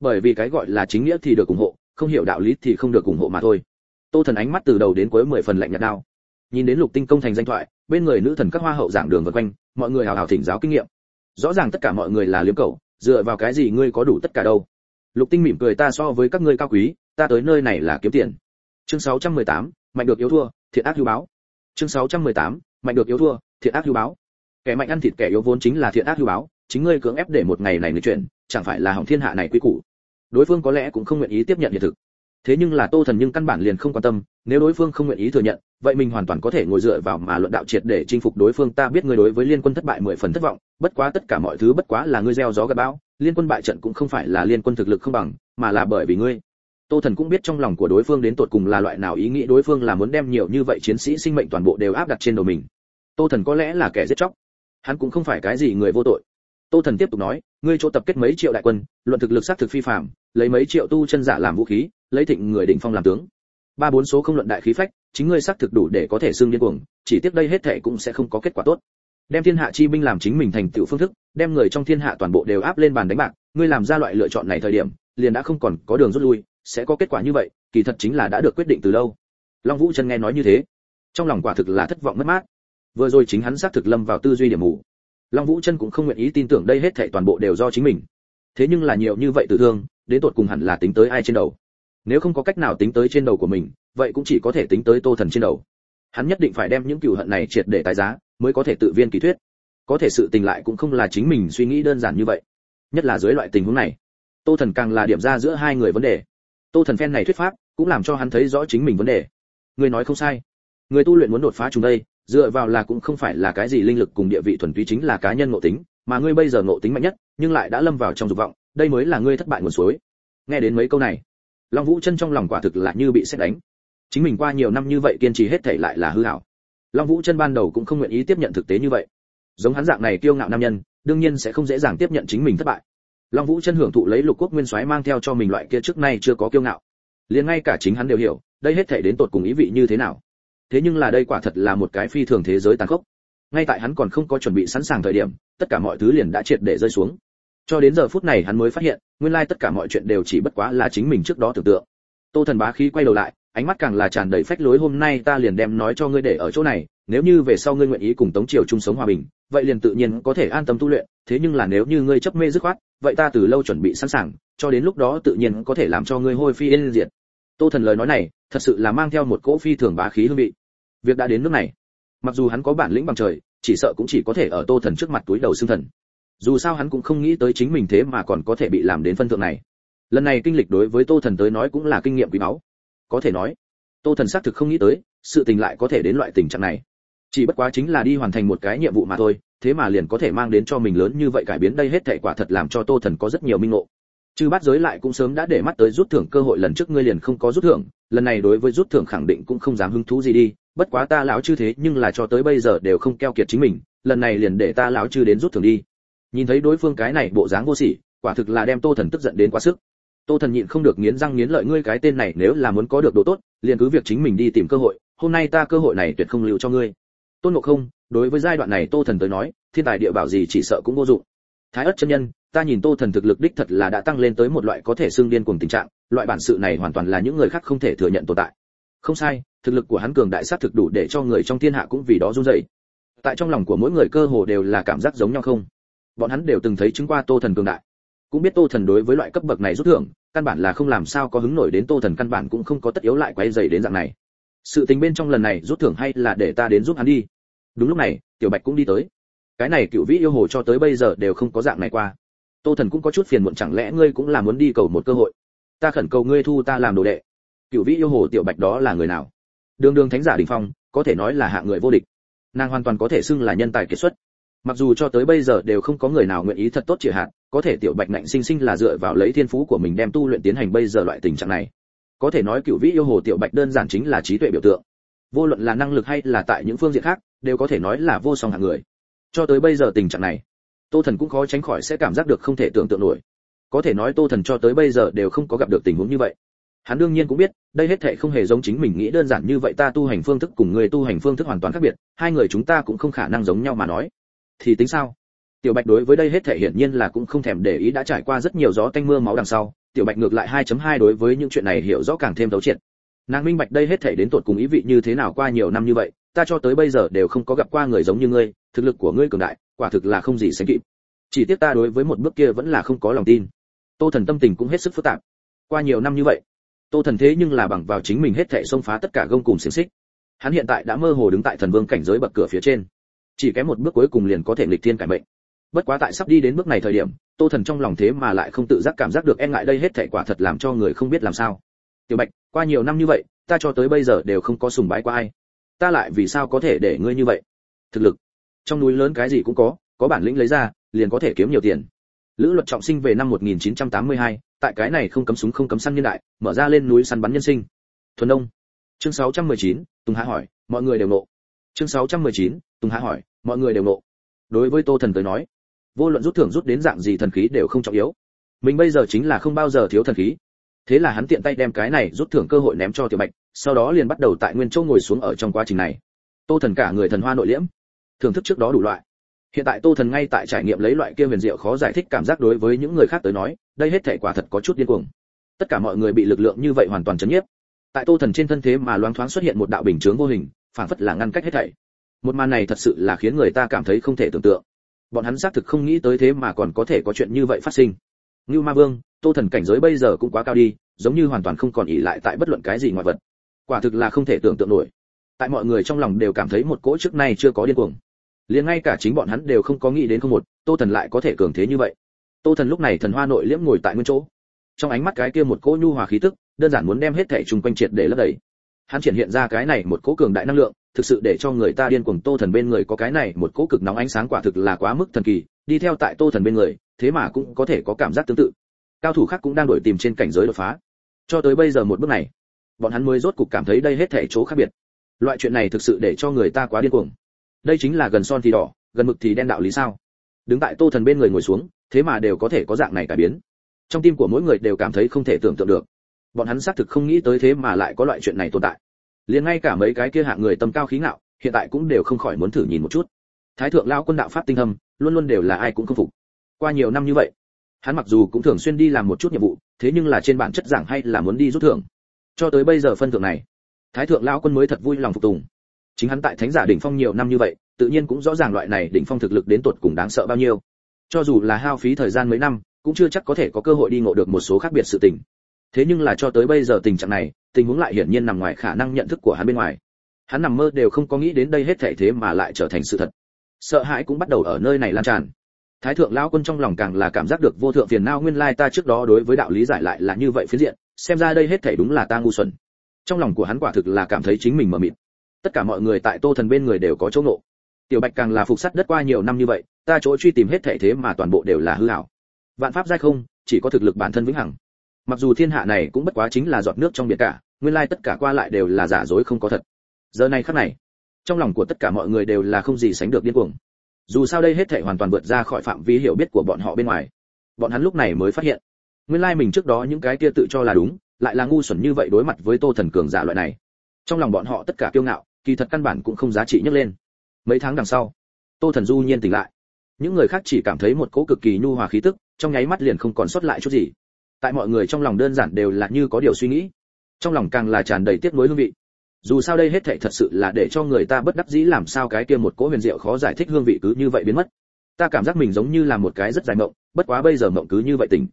Bởi vì cái gọi là chính nghĩa thì được ủng hộ không hiểu đạo lý thì không được ủng hộ mà thôi. Tô thần ánh mắt từ đầu đến cuối mười phần lạnh nhạt đao nhìn đến lục tinh công thành danh thoại bên người nữ thần các hoa hậu giảng đường vân quanh mọi người hào hào thỉnh giáo kinh nghiệm. Rõ ràng tất cả mọi người là liếm cầu dựa vào cái gì ngươi có đủ tất cả đâu? Lục tinh mỉm cười ta so với các ngươi cao quý ta tới nơi này là kiếm tiền. Chương 618, mạnh được yếu thua thiện ác hưu báo. Chương 618, mạnh được yếu thua thiện ác hưu báo. Kẻ mạnh ăn thịt kẻ yếu vốn chính là thiện ác hưu báo chính ngươi cưỡng ép để một ngày này người chuyện chẳng phải là hỏng thiên hạ này quy củ. Đối phương có lẽ cũng không nguyện ý tiếp nhận hiện thực. Thế nhưng là tô thần nhưng căn bản liền không quan tâm, nếu đối phương không nguyện ý thừa nhận, vậy mình hoàn toàn có thể ngồi dựa vào mà luận đạo triệt để chinh phục đối phương, ta biết ngươi đối với liên quân thất bại mười phần thất vọng, bất quá tất cả mọi thứ bất quá là ngươi gieo gió gặt bão, liên quân bại trận cũng không phải là liên quân thực lực không bằng, mà là bởi vì ngươi. Tô thần cũng biết trong lòng của đối phương đến tột cùng là loại nào ý nghĩ, đối phương là muốn đem nhiều như vậy chiến sĩ sinh mệnh toàn bộ đều áp đặt trên đầu mình. Tô thần có lẽ là kẻ giết chóc. Hắn cũng không phải cái gì người vô tội tô thần tiếp tục nói, ngươi chỗ tập kết mấy triệu đại quân, luận thực lực xác thực phi phạm lấy mấy triệu tu chân giả làm vũ khí, lấy thịnh người đỉnh phong làm tướng. Ba bốn số không luận đại khí phách, chính ngươi xác thực đủ để có thể xưng điên cuồng, chỉ tiếc đây hết thệ cũng sẽ không có kết quả tốt. Đem thiên hạ chi binh làm chính mình thành tựu phương thức, đem người trong thiên hạ toàn bộ đều áp lên bàn đánh bạc, ngươi làm ra loại lựa chọn này thời điểm, liền đã không còn có đường rút lui, sẽ có kết quả như vậy, kỳ thật chính là đã được quyết định từ lâu. Long vũ chân nghe nói như thế, trong lòng quả thực là thất vọng mất mát. Vừa rồi chính hắn xác thực lâm vào tư duy điểm mù long vũ chân cũng không nguyện ý tin tưởng đây hết thảy toàn bộ đều do chính mình. Thế nhưng là nhiều như vậy tự thương, đến tột cùng hẳn là tính tới ai trên đầu? Nếu không có cách nào tính tới trên đầu của mình, vậy cũng chỉ có thể tính tới tô thần trên đầu. Hắn nhất định phải đem những cừu hận này triệt để tái giá, mới có thể tự viên kỳ thuyết. Có thể sự tình lại cũng không là chính mình suy nghĩ đơn giản như vậy. Nhất là dưới loại tình huống này, tô thần càng là điểm ra giữa hai người vấn đề. Tô thần phen này thuyết pháp, cũng làm cho hắn thấy rõ chính mình vấn đề. Người nói không sai. Người tu luyện muốn đột phá chúng đây dựa vào là cũng không phải là cái gì linh lực cùng địa vị thuần túy chính là cá nhân ngộ tính, mà ngươi bây giờ ngộ tính mạnh nhất, nhưng lại đã lâm vào trong dục vọng, đây mới là ngươi thất bại nguồn suối. Nghe đến mấy câu này, long vũ chân trong lòng quả thực là như bị sét đánh. Chính mình qua nhiều năm như vậy kiên trì hết thảy lại là hư ảo long vũ chân ban đầu cũng không nguyện ý tiếp nhận thực tế như vậy. Giống hắn dạng này kiêu ngạo nam nhân, đương nhiên sẽ không dễ dàng tiếp nhận chính mình thất bại. Long vũ chân hưởng thụ lấy lục quốc nguyên soái mang theo cho mình loại kia trước nay chưa có kiêu ngạo. Liền ngay cả chính hắn đều hiểu, đây hết thảy đến tột cùng ý vị như thế nào thế nhưng là đây quả thật là một cái phi thường thế giới tàn khốc. Ngay tại hắn còn không có chuẩn bị sẵn sàng thời điểm, tất cả mọi thứ liền đã triệt để rơi xuống. Cho đến giờ phút này hắn mới phát hiện, nguyên lai tất cả mọi chuyện đều chỉ bất quá là chính mình trước đó tưởng tượng. Tô thần bá khí quay đầu lại, ánh mắt càng là tràn đầy phách lối hôm nay ta liền đem nói cho ngươi để ở chỗ này, nếu như về sau ngươi nguyện ý cùng tống triều chung sống hòa bình, vậy liền tự nhiên có thể an tâm tu luyện, thế nhưng là nếu như ngươi chấp mê dứt khoát, vậy ta từ lâu chuẩn bị sẵn sàng, cho đến lúc đó tự nhiên có thể làm cho ngươi hôi phi yên diệt tô thần lời nói này thật sự là mang theo một cỗ phi thường bá khí hương vị. Việc đã đến nước này, mặc dù hắn có bản lĩnh bằng trời, chỉ sợ cũng chỉ có thể ở tô thần trước mặt túi đầu xương thần. Dù sao hắn cũng không nghĩ tới chính mình thế mà còn có thể bị làm đến phân thượng này. Lần này kinh lịch đối với tô thần tới nói cũng là kinh nghiệm quý báu. Có thể nói, tô thần xác thực không nghĩ tới, sự tình lại có thể đến loại tình trạng này. Chỉ bất quá chính là đi hoàn thành một cái nhiệm vụ mà thôi, thế mà liền có thể mang đến cho mình lớn như vậy cải biến, đây hết thảy quả thật làm cho tô thần có rất nhiều minh ngộ chư bát giới lại cũng sớm đã để mắt tới rút thưởng cơ hội lần trước ngươi liền không có rút thưởng, lần này đối với rút thưởng khẳng định cũng không dám hứng thú gì đi, bất quá ta lão chư thế nhưng là cho tới bây giờ đều không keo kiệt chính mình, lần này liền để ta lão chư đến rút thưởng đi. Nhìn thấy đối phương cái này bộ dáng vô sỉ, quả thực là đem tô thần tức giận đến quá sức. Tô thần nhịn không được nghiến răng nghiến lợi, ngươi cái tên này nếu là muốn có được độ tốt, liền cứ việc chính mình đi tìm cơ hội, hôm nay ta cơ hội này tuyệt không lưu cho ngươi. Tôn ngộ không, đối với giai đoạn này tô thần tới nói, thiên tài địa bảo gì chỉ sợ cũng vô dụng thái ất chân nhân, ta nhìn tô thần thực lực đích thật là đã tăng lên tới một loại có thể xương điên cùng tình trạng, loại bản sự này hoàn toàn là những người khác không thể thừa nhận tồn tại. Không sai, thực lực của hắn cường đại sát thực đủ để cho người trong thiên hạ cũng vì đó run rẩy. Tại trong lòng của mỗi người cơ hồ đều là cảm giác giống nhau không? Bọn hắn đều từng thấy chứng qua tô thần cường đại. Cũng biết tô thần đối với loại cấp bậc này rút thưởng, căn bản là không làm sao có hứng nổi đến tô thần căn bản cũng không có tất yếu lại quay dày đến dạng này. Sự tình bên trong lần này rút thưởng hay là để ta đến giúp hắn đi. Đúng lúc này, tiểu bạch cũng đi tới cái này cựu vĩ yêu hồ cho tới bây giờ đều không có dạng này qua. Tô thần cũng có chút phiền muộn, chẳng lẽ ngươi cũng là muốn đi cầu một cơ hội? Ta khẩn cầu ngươi thu ta làm đồ đệ. Cựu vĩ yêu hồ tiểu bạch đó là người nào? Đường đường thánh giả đình phong, có thể nói là hạ người vô địch. Nàng hoàn toàn có thể xưng là nhân tài kiệt xuất. Mặc dù cho tới bây giờ đều không có người nào nguyện ý thật tốt chỉ hạn có thể tiểu bạch nạnh sinh sinh là dựa vào lấy thiên phú của mình đem tu luyện tiến hành bây giờ loại tình trạng này. Có thể nói cựu vĩ yêu hồ tiểu bạch đơn giản chính là trí tuệ biểu tượng. Vô luận là năng lực hay là tại những phương diện khác, đều có thể nói là vô song hạng người cho tới bây giờ tình trạng này, tô thần cũng khó tránh khỏi sẽ cảm giác được không thể tưởng tượng nổi. Có thể nói tô thần cho tới bây giờ đều không có gặp được tình huống như vậy. Hắn đương nhiên cũng biết, đây hết thệ không hề giống chính mình nghĩ đơn giản như vậy ta tu hành phương thức cùng người tu hành phương thức hoàn toàn khác biệt, hai người chúng ta cũng không khả năng giống nhau mà nói. Thì tính sao? Tiểu bạch đối với đây hết thể hiển nhiên là cũng không thèm để ý đã trải qua rất nhiều gió tanh mưa máu đằng sau, tiểu bạch ngược lại 2.2 đối với những chuyện này hiểu rõ càng thêm thấu triệt. Nàng minh bạch đây hết thể đến tột cùng ý vị như thế nào qua nhiều năm như vậy, ta cho tới bây giờ đều không có gặp qua người giống như ngươi thực lực của ngươi cường đại, quả thực là không gì sánh kịp. Chỉ tiếc ta đối với một bước kia vẫn là không có lòng tin. Tô thần tâm tình cũng hết sức phức tạp. Qua nhiều năm như vậy, tô thần thế nhưng là bằng vào chính mình hết thảy xông phá tất cả gông cùng xiềng xích. Hắn hiện tại đã mơ hồ đứng tại thần vương cảnh giới bậc cửa phía trên. Chỉ kém một bước cuối cùng liền có thể nghịch thiên cải mệnh. Bất quá tại sắp đi đến bước này thời điểm, tô thần trong lòng thế mà lại không tự giác cảm giác được e ngại đây hết thảy quả thật làm cho người không biết làm sao. Tiểu bạch, qua nhiều năm như vậy, ta cho tới bây giờ đều không có sùng bái qua ai. Ta lại vì sao có thể để ngươi như vậy? Thực lực trong núi lớn cái gì cũng có có bản lĩnh lấy ra liền có thể kiếm nhiều tiền. Lữ luật trọng sinh về năm 1982, tại cái này không cấm súng không cấm săn nhân đại mở ra lên núi săn bắn nhân sinh. Thuần đông chương 619, tùng hạ hỏi mọi người đều nộ. Chương 619, tùng hạ hỏi mọi người đều nộ. Đối với tô thần tới nói vô luận rút thưởng rút đến dạng gì thần khí đều không trọng yếu. Mình bây giờ chính là không bao giờ thiếu thần khí. Thế là hắn tiện tay đem cái này rút thưởng cơ hội ném cho tiểu bạch sau đó liền bắt đầu tại nguyên châu ngồi xuống ở trong quá trình này. Tô thần cả người thần hoa nội liễm thưởng thức trước đó đủ loại. Hiện tại tô thần ngay tại trải nghiệm lấy loại kia huyền diệu khó giải thích cảm giác đối với những người khác tới nói, đây hết thể quả thật có chút điên cuồng. Tất cả mọi người bị lực lượng như vậy hoàn toàn chấn nhiếp. Tại tô thần trên thân thế mà loáng thoáng xuất hiện một đạo bình chướng vô hình phản phất là ngăn cách hết thảy. Một màn này thật sự là khiến người ta cảm thấy không thể tưởng tượng. Bọn hắn xác thực không nghĩ tới thế mà còn có thể có chuyện như vậy phát sinh. Như ma vương, tô thần cảnh giới bây giờ cũng quá cao đi, giống như hoàn toàn không còn ỉ lại tại bất luận cái gì ngoại vật. Quả thực là không thể tưởng tượng nổi. Tại mọi người trong lòng đều cảm thấy một cỗ trước nay chưa có điên cuồng liền ngay cả chính bọn hắn đều không có nghĩ đến không một, tô thần lại có thể cường thế như vậy. Tô thần lúc này thần hoa nội liễm ngồi tại nguyên chỗ. Trong ánh mắt cái kia một cỗ nhu hòa khí tức, đơn giản muốn đem hết thảy chung quanh triệt để lấp đầy. Hắn triển hiện ra cái này một cỗ cường đại năng lượng, thực sự để cho người ta điên cuồng. Tô thần bên người có cái này một cỗ cực nóng ánh sáng quả thực là quá mức thần kỳ, đi theo tại tô thần bên người, thế mà cũng có thể có cảm giác tương tự. Cao thủ khác cũng đang đổi tìm trên cảnh giới đột phá. Cho tới bây giờ một bước này, bọn hắn mới rốt cục cảm thấy đây hết thảy chỗ khác biệt. Loại chuyện này thực sự để cho người ta quá điên cuồng đây chính là gần son thì đỏ, gần mực thì đen đạo lý sao? Đứng tại tô thần bên người ngồi xuống, thế mà đều có thể có dạng này cải biến. Trong tim của mỗi người đều cảm thấy không thể tưởng tượng được. Bọn hắn xác thực không nghĩ tới thế mà lại có loại chuyện này tồn tại. Liền ngay cả mấy cái kia hạng người tâm cao khí ngạo, hiện tại cũng đều không khỏi muốn thử nhìn một chút. Thái thượng lão quân đạo pháp tinh hâm, luôn luôn đều là ai cũng không phục. Qua nhiều năm như vậy, hắn mặc dù cũng thường xuyên đi làm một chút nhiệm vụ, thế nhưng là trên bản chất giảng hay là muốn đi rút thưởng. Cho tới bây giờ phân thưởng này, thái thượng lão quân mới thật vui lòng phục tùng chính hắn tại thánh giả đỉnh phong nhiều năm như vậy, tự nhiên cũng rõ ràng loại này đỉnh phong thực lực đến tột cùng đáng sợ bao nhiêu. Cho dù là hao phí thời gian mấy năm, cũng chưa chắc có thể có cơ hội đi ngộ được một số khác biệt sự tình. Thế nhưng là cho tới bây giờ tình trạng này, tình huống lại hiển nhiên nằm ngoài khả năng nhận thức của hắn bên ngoài. Hắn nằm mơ đều không có nghĩ đến đây hết thể thế mà lại trở thành sự thật. Sợ hãi cũng bắt đầu ở nơi này lan tràn. Thái thượng lão quân trong lòng càng là cảm giác được vô thượng phiền não nguyên lai ta trước đó đối với đạo lý giải lại là như vậy phiến diện, xem ra đây hết thảy đúng là ta ngu xuẩn. Trong lòng của hắn quả thực là cảm thấy chính mình mờ mịt tất cả mọi người tại tô thần bên người đều có chỗ nộ tiểu bạch càng là phục sắt đất qua nhiều năm như vậy, ta chỗ truy tìm hết thể thế mà toàn bộ đều là hư ảo. Vạn pháp giai không, chỉ có thực lực bản thân vĩnh hằng. Mặc dù thiên hạ này cũng bất quá chính là giọt nước trong biển cả, nguyên lai tất cả qua lại đều là giả dối không có thật. Giờ này khắc này, trong lòng của tất cả mọi người đều là không gì sánh được điên cuồng. Dù sao đây hết thể hoàn toàn vượt ra khỏi phạm vi hiểu biết của bọn họ bên ngoài. Bọn hắn lúc này mới phát hiện, nguyên lai mình trước đó những cái kia tự cho là đúng, lại là ngu xuẩn như vậy đối mặt với tô thần cường giả loại này. Trong lòng bọn họ tất cả kiêu ngạo kỳ thật căn bản cũng không giá trị nhấc lên. Mấy tháng đằng sau, tô thần du nhiên tỉnh lại. Những người khác chỉ cảm thấy một cỗ cực kỳ nhu hòa khí tức, trong nháy mắt liền không còn sót lại chút gì. Tại mọi người trong lòng đơn giản đều là như có điều suy nghĩ. Trong lòng càng là tràn đầy tiếc nuối hương vị. Dù sao đây hết thảy thật sự là để cho người ta bất đắc dĩ làm sao cái kia một cỗ huyền diệu khó giải thích hương vị cứ như vậy biến mất. Ta cảm giác mình giống như là một cái rất dài mộng, bất quá bây giờ mộng cứ như vậy tỉnh.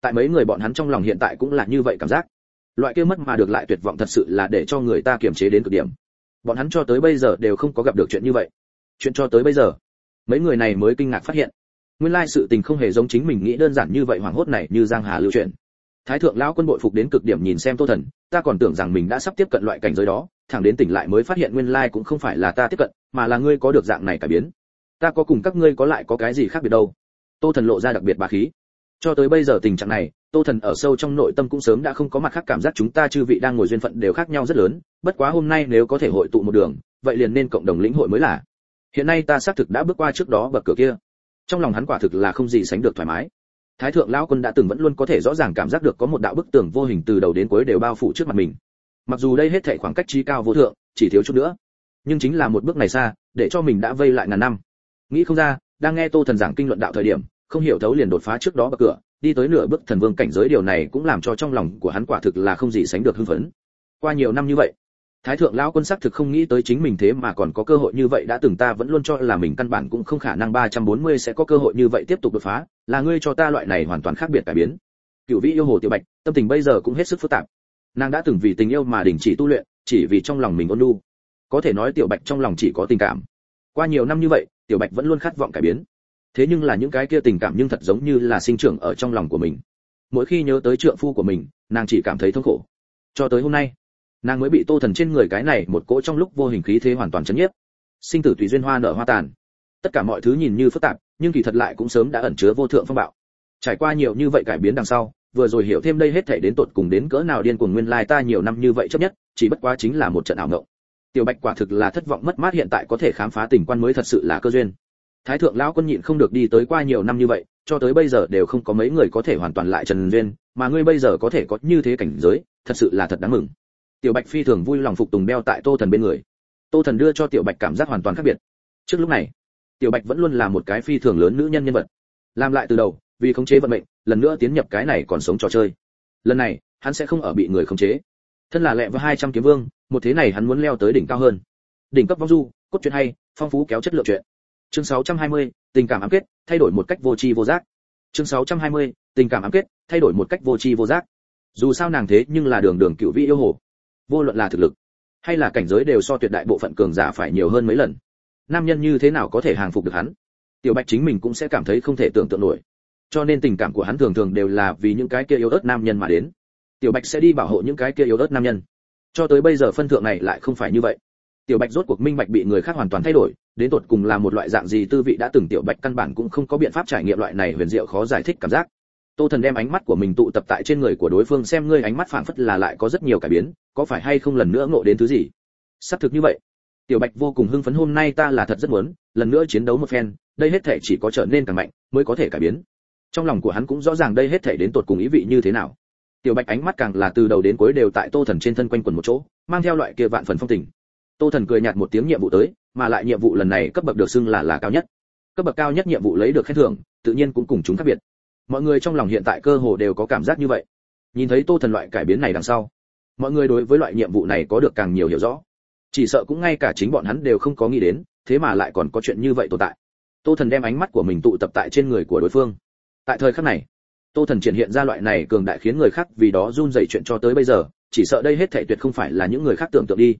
Tại mấy người bọn hắn trong lòng hiện tại cũng là như vậy cảm giác. Loại kia mất mà được lại tuyệt vọng thật sự là để cho người ta kiềm chế đến cực điểm bọn hắn cho tới bây giờ đều không có gặp được chuyện như vậy. Chuyện cho tới bây giờ, mấy người này mới kinh ngạc phát hiện, nguyên lai sự tình không hề giống chính mình nghĩ đơn giản như vậy hoảng hốt này như giang hà lưu truyền. thái thượng lão quân bội phục đến cực điểm nhìn xem tô thần, ta còn tưởng rằng mình đã sắp tiếp cận loại cảnh giới đó, thẳng đến tỉnh lại mới phát hiện nguyên lai cũng không phải là ta tiếp cận, mà là ngươi có được dạng này cải biến. Ta có cùng các ngươi có lại có cái gì khác biệt đâu? Tô thần lộ ra đặc biệt bà khí. Cho tới bây giờ tình trạng này tô thần ở sâu trong nội tâm cũng sớm đã không có mặt khác cảm giác chúng ta chư vị đang ngồi duyên phận đều khác nhau rất lớn, bất quá hôm nay nếu có thể hội tụ một đường, vậy liền nên cộng đồng lĩnh hội mới là. Hiện nay ta xác thực đã bước qua trước đó bậc cửa kia. Trong lòng hắn quả thực là không gì sánh được thoải mái. Thái thượng lão quân đã từng vẫn luôn có thể rõ ràng cảm giác được có một đạo bức tường vô hình từ đầu đến cuối đều bao phủ trước mặt mình. Mặc dù đây hết thảy khoảng cách trí cao vô thượng, chỉ thiếu chút nữa, nhưng chính là một bước này xa, để cho mình đã vây lại ngàn năm. Nghĩ không ra, đang nghe tô thần giảng kinh luận đạo thời điểm, không hiểu thấu liền đột phá trước đó bậc cửa đi tới nửa bước thần vương cảnh giới điều này cũng làm cho trong lòng của hắn quả thực là không gì sánh được hưng phấn. Qua nhiều năm như vậy, thái thượng lão quân sắc thực không nghĩ tới chính mình thế mà còn có cơ hội như vậy đã từng ta vẫn luôn cho là mình căn bản cũng không khả năng 340 sẽ có cơ hội như vậy tiếp tục đột phá, là ngươi cho ta loại này hoàn toàn khác biệt cải biến. Cựu vĩ yêu hồ tiểu bạch, tâm tình bây giờ cũng hết sức phức tạp. Nàng đã từng vì tình yêu mà đình chỉ tu luyện, chỉ vì trong lòng mình ôn nhu. Có thể nói tiểu bạch trong lòng chỉ có tình cảm. Qua nhiều năm như vậy, tiểu bạch vẫn luôn khát vọng cải biến thế nhưng là những cái kia tình cảm nhưng thật giống như là sinh trưởng ở trong lòng của mình. Mỗi khi nhớ tới trượng phu của mình, nàng chỉ cảm thấy thống khổ. Cho tới hôm nay, nàng mới bị tô thần trên người cái này một cỗ trong lúc vô hình khí thế hoàn toàn chấn nhiếp. Sinh tử tùy duyên hoa nở hoa tàn. Tất cả mọi thứ nhìn như phức tạp, nhưng kỳ thật lại cũng sớm đã ẩn chứa vô thượng phong bạo. Trải qua nhiều như vậy cải biến đằng sau, vừa rồi hiểu thêm đây hết thảy đến tột cùng đến cỡ nào điên cuồng nguyên lai ta nhiều năm như vậy chấp nhất, chỉ bất quá chính là một trận ảo ngộng. Tiểu bạch quả thực là thất vọng mất mát hiện tại có thể khám phá tình quan mới thật sự là cơ duyên thái thượng lão quân nhịn không được đi tới qua nhiều năm như vậy, cho tới bây giờ đều không có mấy người có thể hoàn toàn lại trần duyên, mà ngươi bây giờ có thể có như thế cảnh giới, thật sự là thật đáng mừng. Tiểu bạch phi thường vui lòng phục tùng đeo tại tô thần bên người. Tô thần đưa cho tiểu bạch cảm giác hoàn toàn khác biệt. Trước lúc này, tiểu bạch vẫn luôn là một cái phi thường lớn nữ nhân nhân vật. Làm lại từ đầu, vì khống chế vận mệnh, lần nữa tiến nhập cái này còn sống trò chơi. Lần này, hắn sẽ không ở bị người khống chế. Thân là lẹ với hai trăm kiếm vương, một thế này hắn muốn leo tới đỉnh cao hơn. Đỉnh cấp vong du, cốt truyện hay, phong phú kéo chất lượng truyện chương 620, tình cảm ám kết thay đổi một cách vô tri vô giác. Chương 620, tình cảm ám kết thay đổi một cách vô tri vô giác. Dù sao nàng thế nhưng là đường đường cựu vị yêu hồ. Vô luận là thực lực hay là cảnh giới đều so tuyệt đại bộ phận cường giả phải nhiều hơn mấy lần. Nam nhân như thế nào có thể hàng phục được hắn? Tiểu bạch chính mình cũng sẽ cảm thấy không thể tưởng tượng nổi. Cho nên tình cảm của hắn thường thường đều là vì những cái kia yếu ớt nam nhân mà đến. Tiểu bạch sẽ đi bảo hộ những cái kia yếu ớt nam nhân. Cho tới bây giờ phân thượng này lại không phải như vậy tiểu bạch rốt cuộc minh bạch bị người khác hoàn toàn thay đổi, đến tột cùng là một loại dạng gì tư vị đã từng tiểu bạch căn bản cũng không có biện pháp trải nghiệm loại này huyền diệu khó giải thích cảm giác. Tô thần đem ánh mắt của mình tụ tập tại trên người của đối phương xem ngươi ánh mắt phảng phất là lại có rất nhiều cải biến, có phải hay không lần nữa ngộ đến thứ gì? Xác thực như vậy. Tiểu bạch vô cùng hưng phấn hôm nay ta là thật rất muốn, lần nữa chiến đấu một phen, đây hết thể chỉ có trở nên càng mạnh, mới có thể cải biến. Trong lòng của hắn cũng rõ ràng đây hết thể đến tột cùng ý vị như thế nào. Tiểu bạch ánh mắt càng là từ đầu đến cuối đều tại tô thần trên thân quanh quần một chỗ, mang theo loại kia vạn phần phong tình tô thần cười nhạt một tiếng nhiệm vụ tới, mà lại nhiệm vụ lần này cấp bậc được xưng là là cao nhất. Cấp bậc cao nhất nhiệm vụ lấy được khen thưởng, tự nhiên cũng cùng chúng khác biệt. Mọi người trong lòng hiện tại cơ hồ đều có cảm giác như vậy. Nhìn thấy tô thần loại cải biến này đằng sau, mọi người đối với loại nhiệm vụ này có được càng nhiều hiểu rõ. Chỉ sợ cũng ngay cả chính bọn hắn đều không có nghĩ đến, thế mà lại còn có chuyện như vậy tồn tại. Tô thần đem ánh mắt của mình tụ tập tại trên người của đối phương. Tại thời khắc này, tô thần triển hiện ra loại này cường đại khiến người khác vì đó run rẩy chuyện cho tới bây giờ, chỉ sợ đây hết thể tuyệt không phải là những người khác tưởng tượng đi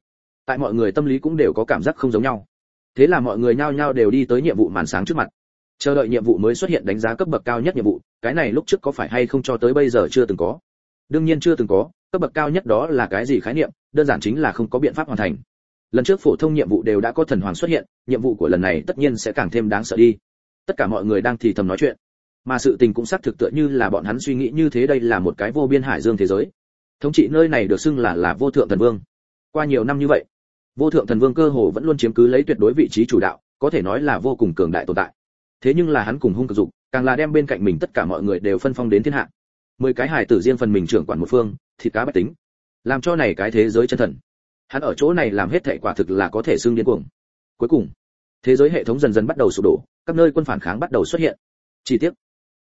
tại mọi người tâm lý cũng đều có cảm giác không giống nhau. Thế là mọi người nhao nhao đều đi tới nhiệm vụ màn sáng trước mặt. Chờ đợi nhiệm vụ mới xuất hiện đánh giá cấp bậc cao nhất nhiệm vụ, cái này lúc trước có phải hay không cho tới bây giờ chưa từng có? Đương nhiên chưa từng có, cấp bậc cao nhất đó là cái gì khái niệm, đơn giản chính là không có biện pháp hoàn thành. Lần trước phổ thông nhiệm vụ đều đã có thần hoàng xuất hiện, nhiệm vụ của lần này tất nhiên sẽ càng thêm đáng sợ đi. Tất cả mọi người đang thì thầm nói chuyện. Mà sự tình cũng xác thực tựa như là bọn hắn suy nghĩ như thế đây là một cái vô biên hải dương thế giới. Thống trị nơi này được xưng là là vô thượng thần vương. Qua nhiều năm như vậy vô thượng thần vương cơ hồ vẫn luôn chiếm cứ lấy tuyệt đối vị trí chủ đạo, có thể nói là vô cùng cường đại tồn tại. Thế nhưng là hắn cùng hung cực dục, càng là đem bên cạnh mình tất cả mọi người đều phân phong đến thiên hạ. Mười cái hải tử riêng phần mình trưởng quản một phương, thịt cá bách tính, làm cho này cái thế giới chân thần. Hắn ở chỗ này làm hết thệ quả thực là có thể xưng điên cuồng. Cuối cùng, thế giới hệ thống dần dần bắt đầu sụp đổ, các nơi quân phản kháng bắt đầu xuất hiện. Chi tiết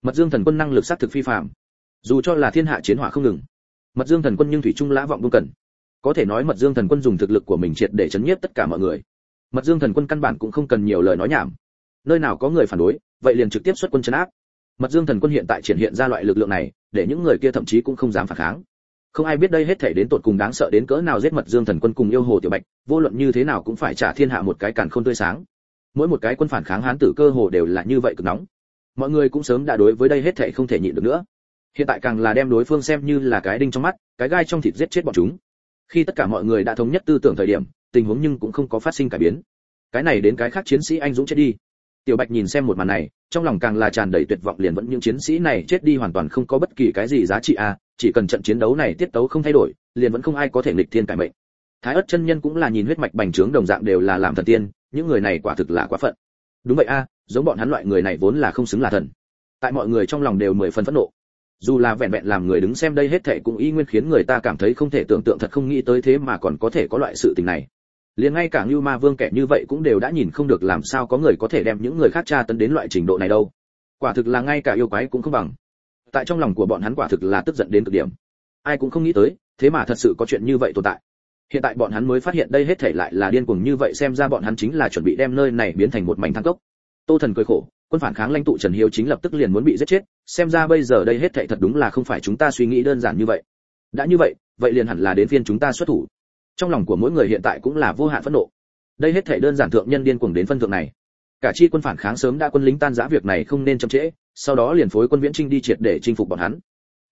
mật dương thần quân năng lực sát thực phi phàm. Dù cho là thiên hạ chiến hỏa không ngừng, mật dương thần quân nhưng thủy trung lã vọng công cần có thể nói mật dương thần quân dùng thực lực của mình triệt để chấn nhiếp tất cả mọi người. Mật dương thần quân căn bản cũng không cần nhiều lời nói nhảm. Nơi nào có người phản đối, vậy liền trực tiếp xuất quân chấn áp. Mật dương thần quân hiện tại triển hiện ra loại lực lượng này, để những người kia thậm chí cũng không dám phản kháng. Không ai biết đây hết thể đến tột cùng đáng sợ đến cỡ nào giết mật dương thần quân cùng yêu hồ tiểu bạch, vô luận như thế nào cũng phải trả thiên hạ một cái càn khôn tươi sáng. Mỗi một cái quân phản kháng hán tử cơ hồ đều là như vậy cực nóng. Mọi người cũng sớm đã đối với đây hết thể không thể nhịn được nữa. Hiện tại càng là đem đối phương xem như là cái đinh trong mắt, cái gai trong thịt giết chết bọn chúng khi tất cả mọi người đã thống nhất tư tưởng thời điểm, tình huống nhưng cũng không có phát sinh cải biến. Cái này đến cái khác chiến sĩ anh dũng chết đi. Tiểu bạch nhìn xem một màn này, trong lòng càng là tràn đầy tuyệt vọng liền vẫn những chiến sĩ này chết đi hoàn toàn không có bất kỳ cái gì giá trị à chỉ cần trận chiến đấu này tiết tấu không thay đổi, liền vẫn không ai có thể nghịch thiên cải mệnh. Thái ất chân nhân cũng là nhìn huyết mạch bành trướng đồng dạng đều là làm thần tiên, những người này quả thực là quá phận. Đúng vậy a, giống bọn hắn loại người này vốn là không xứng là thần. Tại mọi người trong lòng đều mười phần phẫn nộ dù là vẹn vẹn làm người đứng xem đây hết thảy cũng y nguyên khiến người ta cảm thấy không thể tưởng tượng thật không nghĩ tới thế mà còn có thể có loại sự tình này. Liền ngay cả như ma vương kẻ như vậy cũng đều đã nhìn không được làm sao có người có thể đem những người khác tra tấn đến loại trình độ này đâu. Quả thực là ngay cả yêu quái cũng không bằng. Tại trong lòng của bọn hắn quả thực là tức giận đến cực điểm. Ai cũng không nghĩ tới, thế mà thật sự có chuyện như vậy tồn tại. Hiện tại bọn hắn mới phát hiện đây hết thảy lại là điên cuồng như vậy, xem ra bọn hắn chính là chuẩn bị đem nơi này biến thành một mảnh thang cốc. Tô thần cười khổ quân phản kháng lãnh tụ trần hiếu chính lập tức liền muốn bị giết chết, xem ra bây giờ đây hết thảy thật đúng là không phải chúng ta suy nghĩ đơn giản như vậy. Đã như vậy vậy liền hẳn là đến phiên chúng ta xuất thủ. Trong lòng của mỗi người hiện tại cũng là vô hạn phẫn nộ. Đây hết thảy đơn giản thượng nhân điên cuồng đến phân thượng này. Cả chi quân phản kháng sớm đã quân lính tan rã việc này không nên chậm trễ, sau đó liền phối quân viễn trinh đi triệt để chinh phục bọn hắn.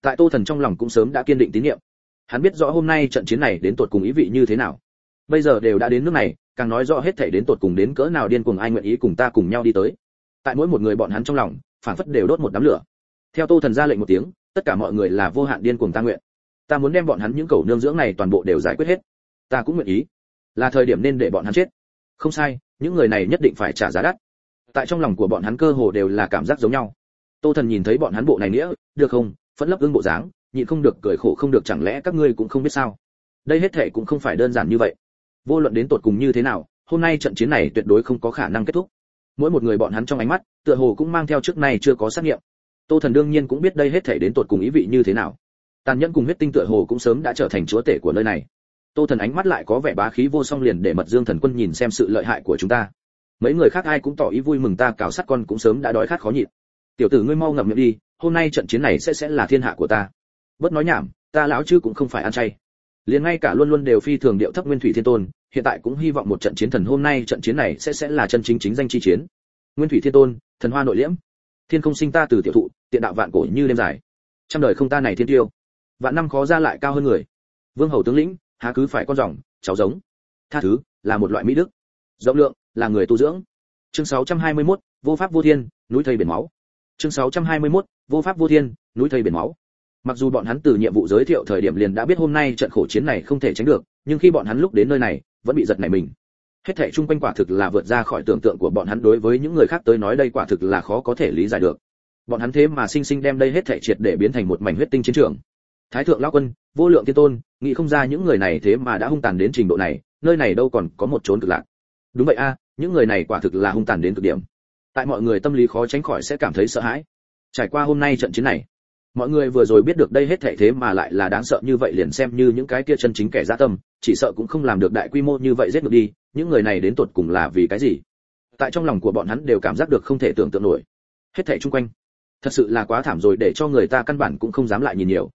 Tại tô thần trong lòng cũng sớm đã kiên định tín nhiệm. Hắn biết rõ hôm nay trận chiến này đến tột cùng ý vị như thế nào. Bây giờ đều đã đến nước này, càng nói rõ hết thảy đến tột cùng đến cỡ nào điên cuồng ai nguyện ý cùng ta cùng nhau đi tới tại mỗi một người bọn hắn trong lòng phản phất đều đốt một đám lửa. Theo tô thần ra lệnh một tiếng, tất cả mọi người là vô hạn điên cuồng ta nguyện. Ta muốn đem bọn hắn những cầu nương dưỡng này toàn bộ đều giải quyết hết. Ta cũng nguyện ý. Là thời điểm nên để bọn hắn chết. Không sai, những người này nhất định phải trả giá đắt. Tại trong lòng của bọn hắn cơ hồ đều là cảm giác giống nhau. Tô thần nhìn thấy bọn hắn bộ này nghĩa, được không? Phẫn lấp ương bộ dáng, nhịn không được cười khổ không được, chẳng lẽ các ngươi cũng không biết sao? Đây hết thệ cũng không phải đơn giản như vậy. Vô luận đến tột cùng như thế nào, hôm nay trận chiến này tuyệt đối không có khả năng kết thúc mỗi một người bọn hắn trong ánh mắt, tựa hồ cũng mang theo trước nay chưa có xác nghiệm. Tô thần đương nhiên cũng biết đây hết thể đến tột cùng ý vị như thế nào. Tàn nhẫn cùng huyết tinh tựa hồ cũng sớm đã trở thành chúa tể của nơi này. Tô thần ánh mắt lại có vẻ bá khí vô song liền để mật dương thần quân nhìn xem sự lợi hại của chúng ta. Mấy người khác ai cũng tỏ ý vui mừng ta, cào sắt con cũng sớm đã đói khát khó nhịn. Tiểu tử ngươi mau ngậm miệng đi, hôm nay trận chiến này sẽ sẽ là thiên hạ của ta. Bớt nói nhảm, ta lão chứ cũng không phải ăn chay. Liền ngay cả luôn luôn đều phi thường điệu thấp nguyên thủy thiên tôn hiện tại cũng hy vọng một trận chiến thần hôm nay trận chiến này sẽ sẽ là chân chính chính danh chi chiến. Nguyên thủy thiên tôn thần hoa nội liễm. Thiên không sinh ta từ tiểu thụ tiện đạo vạn cổ như đêm dài. Trăm đời không ta này thiên tiêu. Vạn năm khó ra lại cao hơn người. Vương hầu tướng lĩnh há cứ phải con rồng cháu giống. Tha thứ là một loại mỹ đức. Rộng lượng là người tu dưỡng. Chương 621, vô pháp vô thiên núi thây biển máu. Chương 621, vô pháp vô thiên núi thây biển máu mặc dù bọn hắn từ nhiệm vụ giới thiệu thời điểm liền đã biết hôm nay trận khổ chiến này không thể tránh được, nhưng khi bọn hắn lúc đến nơi này, vẫn bị giật nảy mình. Hết thảy chung quanh quả thực là vượt ra khỏi tưởng tượng của bọn hắn, đối với những người khác tới nói đây quả thực là khó có thể lý giải được. Bọn hắn thế mà sinh sinh đem đây hết thảy triệt để biến thành một mảnh huyết tinh chiến trường. Thái thượng lão quân, vô lượng thiên tôn, nghĩ không ra những người này thế mà đã hung tàn đến trình độ này, nơi này đâu còn có một chốn cực lạc. Đúng vậy a, những người này quả thực là hung tàn đến cực điểm. Tại mọi người tâm lý khó tránh khỏi sẽ cảm thấy sợ hãi. Trải qua hôm nay trận chiến này mọi người vừa rồi biết được đây hết thảy thế mà lại là đáng sợ như vậy liền xem như những cái kia chân chính kẻ dã tâm, chỉ sợ cũng không làm được đại quy mô như vậy giết được đi, những người này đến tột cùng là vì cái gì? Tại trong lòng của bọn hắn đều cảm giác được không thể tưởng tượng nổi. Hết thảy chung quanh, thật sự là quá thảm rồi để cho người ta căn bản cũng không dám lại nhìn nhiều.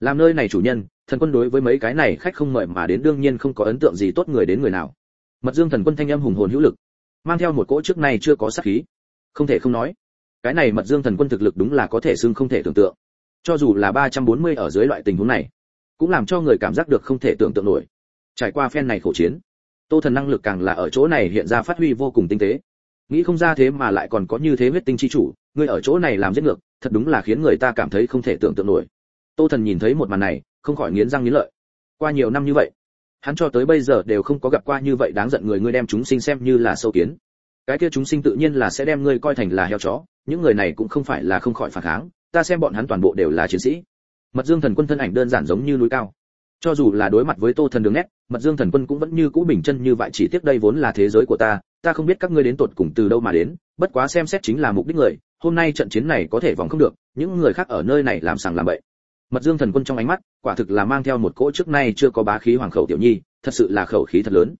Làm nơi này chủ nhân, thần quân đối với mấy cái này khách không mời mà đến đương nhiên không có ấn tượng gì tốt người đến người nào. Mật dương thần quân thanh âm hùng hồn hữu lực, mang theo một cỗ trước này chưa có sát khí. Không thể không nói, cái này mật dương thần quân thực lực đúng là có thể xưng không thể tưởng tượng cho dù là 340 ở dưới loại tình huống này, cũng làm cho người cảm giác được không thể tưởng tượng nổi. Trải qua phen này khổ chiến, tô thần năng lực càng là ở chỗ này hiện ra phát huy vô cùng tinh tế. Nghĩ không ra thế mà lại còn có như thế huyết tinh chi chủ, người ở chỗ này làm giết ngược, thật đúng là khiến người ta cảm thấy không thể tưởng tượng nổi. Tô thần nhìn thấy một màn này, không khỏi nghiến răng nghiến lợi. Qua nhiều năm như vậy, hắn cho tới bây giờ đều không có gặp qua như vậy đáng giận người ngươi đem chúng sinh xem như là sâu kiến. Cái kia chúng sinh tự nhiên là sẽ đem ngươi coi thành là heo chó, những người này cũng không phải là không khỏi phản kháng ta xem bọn hắn toàn bộ đều là chiến sĩ. Mật dương thần quân thân ảnh đơn giản giống như núi cao. Cho dù là đối mặt với tô thần đường nét, mật dương thần quân cũng vẫn như cũ bình chân như vậy chỉ tiếc đây vốn là thế giới của ta ta không biết các ngươi đến tột cùng từ đâu mà đến, bất quá xem xét chính là mục đích người, hôm nay trận chiến này có thể vòng không được, những người khác ở nơi này làm sàng làm bậy. Mật dương thần quân trong ánh mắt, quả thực là mang theo một cỗ trước nay chưa có bá khí hoàng khẩu tiểu nhi, thật sự là khẩu khí thật lớn.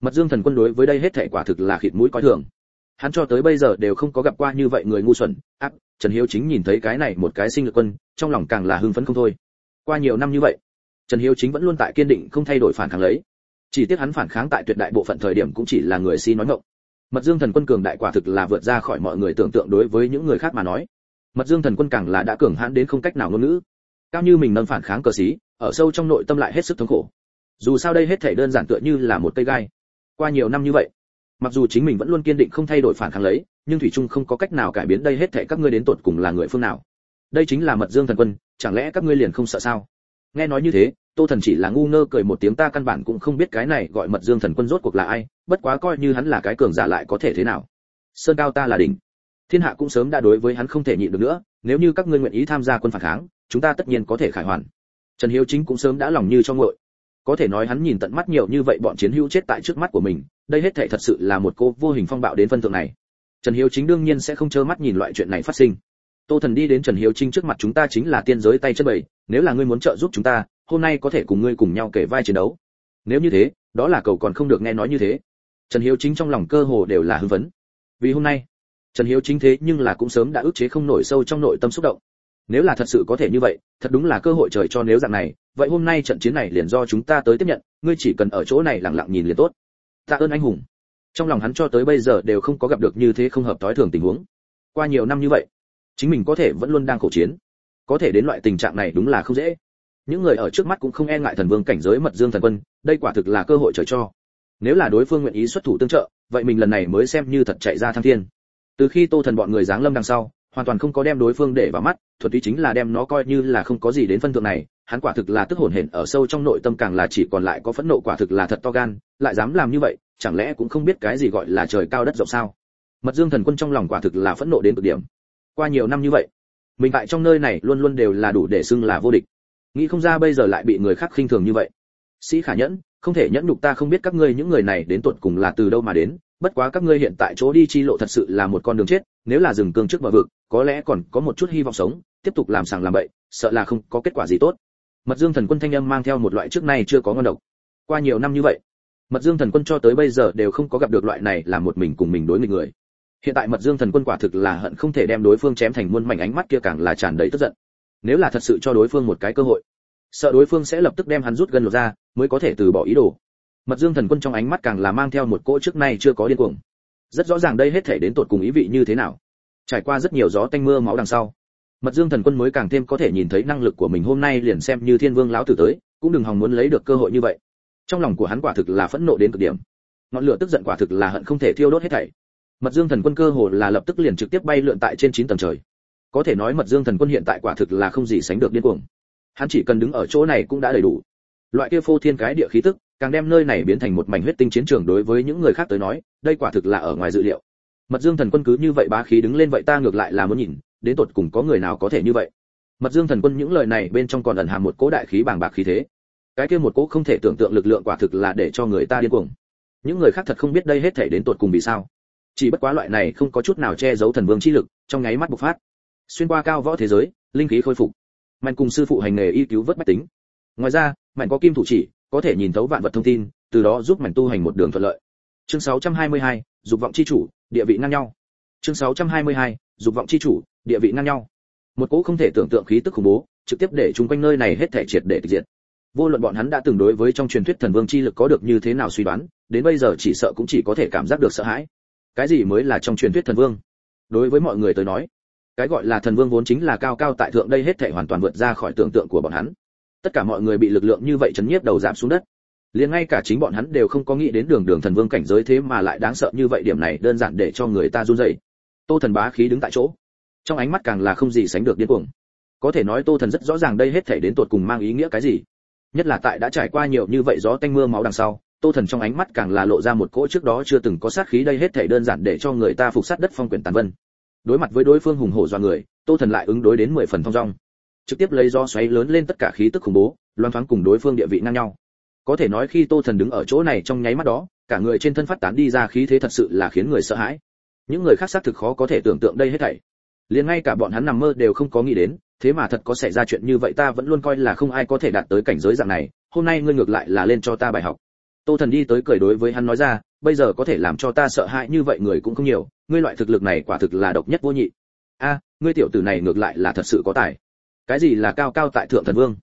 Mật dương thần quân đối với đây hết thảy quả thực là khịt mũi coi thường hắn cho tới bây giờ đều không có gặp qua như vậy người ngu xuẩn. Ác, trần hiếu chính nhìn thấy cái này một cái sinh lực quân, trong lòng càng là hưng phấn không thôi. Qua nhiều năm như vậy, trần hiếu chính vẫn luôn tại kiên định không thay đổi phản kháng lấy. Chỉ tiếc hắn phản kháng tại tuyệt đại bộ phận thời điểm cũng chỉ là người si nói ngọng. Mật dương thần quân cường đại quả thực là vượt ra khỏi mọi người tưởng tượng đối với những người khác mà nói. Mật dương thần quân càng là đã cường hãn đến không cách nào ngôn ngữ. Cao như mình nâng phản kháng cờ xí, ở sâu trong nội tâm lại hết sức thống khổ. Dù sao đây hết thể đơn giản tựa như là một cây gai. Qua nhiều năm như vậy mặc dù chính mình vẫn luôn kiên định không thay đổi phản kháng lấy, nhưng thủy trung không có cách nào cải biến đây hết thệ các ngươi đến tột cùng là người phương nào. Đây chính là mật dương thần quân, chẳng lẽ các ngươi liền không sợ sao? Nghe nói như thế, tô thần chỉ là ngu ngơ cười một tiếng ta căn bản cũng không biết cái này gọi mật dương thần quân rốt cuộc là ai, bất quá coi như hắn là cái cường giả lại có thể thế nào. Sơn cao ta là đỉnh. Thiên hạ cũng sớm đã đối với hắn không thể nhịn được nữa, nếu như các ngươi nguyện ý tham gia quân phản kháng, chúng ta tất nhiên có thể khải hoàn. Trần hiếu chính cũng sớm đã lòng như cho ngội có thể nói hắn nhìn tận mắt nhiều như vậy bọn chiến hữu chết tại trước mắt của mình, đây hết thảy thật sự là một cô vô hình phong bạo đến phân thượng này. Trần hiếu chính đương nhiên sẽ không trơ mắt nhìn loại chuyện này phát sinh. Tô thần đi đến trần hiếu chính trước mặt chúng ta chính là tiên giới tay chân bầy, nếu là ngươi muốn trợ giúp chúng ta, hôm nay có thể cùng ngươi cùng nhau kể vai chiến đấu. Nếu như thế, đó là cầu còn không được nghe nói như thế. Trần hiếu chính trong lòng cơ hồ đều là hưng phấn. Vì hôm nay, trần hiếu chính thế nhưng là cũng sớm đã ức chế không nổi sâu trong nội tâm xúc động. Nếu là thật sự có thể như vậy, thật đúng là cơ hội trời cho nếu dạng này vậy hôm nay trận chiến này liền do chúng ta tới tiếp nhận, ngươi chỉ cần ở chỗ này lặng lặng nhìn liền tốt. Tạ ơn anh hùng. Trong lòng hắn cho tới bây giờ đều không có gặp được như thế không hợp tối thường tình huống. Qua nhiều năm như vậy, chính mình có thể vẫn luôn đang khổ chiến. Có thể đến loại tình trạng này đúng là không dễ. Những người ở trước mắt cũng không e ngại thần vương cảnh giới mật dương thần quân, đây quả thực là cơ hội trời cho. Nếu là đối phương nguyện ý xuất thủ tương trợ, vậy mình lần này mới xem như thật chạy ra thăng thiên. Từ khi tô thần bọn người giáng lâm đằng sau hoàn toàn không có đem đối phương để vào mắt thuật túy chính là đem nó coi như là không có gì đến phân thượng này, hắn quả thực là tức hổn hển ở sâu trong nội tâm càng là chỉ còn lại có phẫn nộ quả thực là thật to gan, lại dám làm như vậy, chẳng lẽ cũng không biết cái gì gọi là trời cao đất rộng sao? Mật dương thần quân trong lòng quả thực là phẫn nộ đến cực điểm. Qua nhiều năm như vậy, mình tại trong nơi này luôn luôn đều là đủ để xưng là vô địch. Nghĩ không ra bây giờ lại bị người khác khinh thường như vậy. Sĩ khả nhẫn, không thể nhẫn nhục ta không biết các ngươi những người này đến tuột cùng là từ đâu mà đến bất quá các ngươi hiện tại chỗ đi chi lộ thật sự là một con đường chết, nếu là dừng cương trước bờ vực, có lẽ còn có một chút hy vọng sống, tiếp tục làm sàng làm bậy, sợ là không có kết quả gì tốt. Mật dương thần quân thanh âm mang theo một loại trước nay chưa có ngon độc. Qua nhiều năm như vậy, mật dương thần quân cho tới bây giờ đều không có gặp được loại này là một mình cùng mình đối nghịch người. Hiện tại mật dương thần quân quả thực là hận không thể đem đối phương chém thành muôn mảnh ánh mắt kia càng là tràn đầy tức giận. Nếu là thật sự cho đối phương một cái cơ hội, sợ đối phương sẽ lập tức đem hắn rút gần lột ra, mới có thể từ bỏ ý đồ mật dương thần quân trong ánh mắt càng là mang theo một cỗ trước nay chưa có điên cuồng. Rất rõ ràng đây hết thể đến tột cùng ý vị như thế nào. Trải qua rất nhiều gió tanh mưa máu đằng sau, mật dương thần quân mới càng thêm có thể nhìn thấy năng lực của mình hôm nay liền xem như thiên vương lão tử tới, cũng đừng hòng muốn lấy được cơ hội như vậy. Trong lòng của hắn quả thực là phẫn nộ đến cực điểm. Ngọn lửa tức giận quả thực là hận không thể thiêu đốt hết thảy. Mật dương thần quân cơ hồ là lập tức liền trực tiếp bay lượn tại trên chín tầng trời. Có thể nói mật dương thần quân hiện tại quả thực là không gì sánh được điên cuồng. Hắn chỉ cần đứng ở chỗ này cũng đã đầy đủ. Loại kia phô thiên cái địa khí tức càng đem nơi này biến thành một mảnh huyết tinh chiến trường đối với những người khác tới nói, đây quả thực là ở ngoài dự liệu. Mật dương thần quân cứ như vậy bá khí đứng lên vậy ta ngược lại là muốn nhìn, đến tột cùng có người nào có thể như vậy. Mật dương thần quân những lời này bên trong còn ẩn hàm một cỗ đại khí bàng bạc khí thế. Cái kia một cỗ không thể tưởng tượng lực lượng quả thực là để cho người ta điên cuồng. Những người khác thật không biết đây hết thể đến tột cùng vì sao. Chỉ bất quá loại này không có chút nào che giấu thần vương chi lực, trong nháy mắt bộc phát. Xuyên qua cao võ thế giới, linh khí khôi phục. Mạnh cùng sư phụ hành nghề y cứu vớt bách tính. Ngoài ra, mạnh có kim thủ chỉ có thể nhìn thấu vạn vật thông tin từ đó giúp mảnh tu hành một đường thuận lợi. Chương 622, dục vọng chi chủ địa vị ngang nhau. Chương 622, dục vọng chi chủ địa vị ngang nhau. Một cỗ không thể tưởng tượng khí tức khủng bố trực tiếp để chúng quanh nơi này hết thể triệt để tịch diệt. Vô luận bọn hắn đã từng đối với trong truyền thuyết thần vương chi lực có được như thế nào suy đoán đến bây giờ chỉ sợ cũng chỉ có thể cảm giác được sợ hãi. Cái gì mới là trong truyền thuyết thần vương? Đối với mọi người tới nói cái gọi là thần vương vốn chính là cao cao tại thượng đây hết thảy hoàn toàn vượt ra khỏi tưởng tượng của bọn hắn tất cả mọi người bị lực lượng như vậy chấn nhiếp đầu giảm xuống đất. Liền ngay cả chính bọn hắn đều không có nghĩ đến đường đường thần vương cảnh giới thế mà lại đáng sợ như vậy, điểm này đơn giản để cho người ta run rẩy. Tô thần bá khí đứng tại chỗ. Trong ánh mắt càng là không gì sánh được điên cuồng. Có thể nói tô thần rất rõ ràng đây hết thể đến tột cùng mang ý nghĩa cái gì. Nhất là tại đã trải qua nhiều như vậy gió tanh mưa máu đằng sau, tô thần trong ánh mắt càng là lộ ra một cỗ trước đó chưa từng có sát khí đây hết thể đơn giản để cho người ta phục sát đất phong quyển tàn vân. Đối mặt với đối phương hùng hổ do người, tô thần lại ứng đối đến mười phần thong dong trực tiếp lấy do xoáy lớn lên tất cả khí tức khủng bố, loan thoáng cùng đối phương địa vị ngang nhau. Có thể nói khi tô thần đứng ở chỗ này trong nháy mắt đó, cả người trên thân phát tán đi ra khí thế thật sự là khiến người sợ hãi. Những người khác xác thực khó có thể tưởng tượng đây hết thảy. Liền ngay cả bọn hắn nằm mơ đều không có nghĩ đến, thế mà thật có xảy ra chuyện như vậy ta vẫn luôn coi là không ai có thể đạt tới cảnh giới dạng này, hôm nay ngươi ngược lại là lên cho ta bài học. Tô thần đi tới cười đối với hắn nói ra, bây giờ có thể làm cho ta sợ hãi như vậy người cũng không nhiều, ngươi loại thực lực này quả thực là độc nhất vô nhị. A, ngươi tiểu tử này ngược lại là thật sự có tài cái gì là cao cao tại thượng thần vương?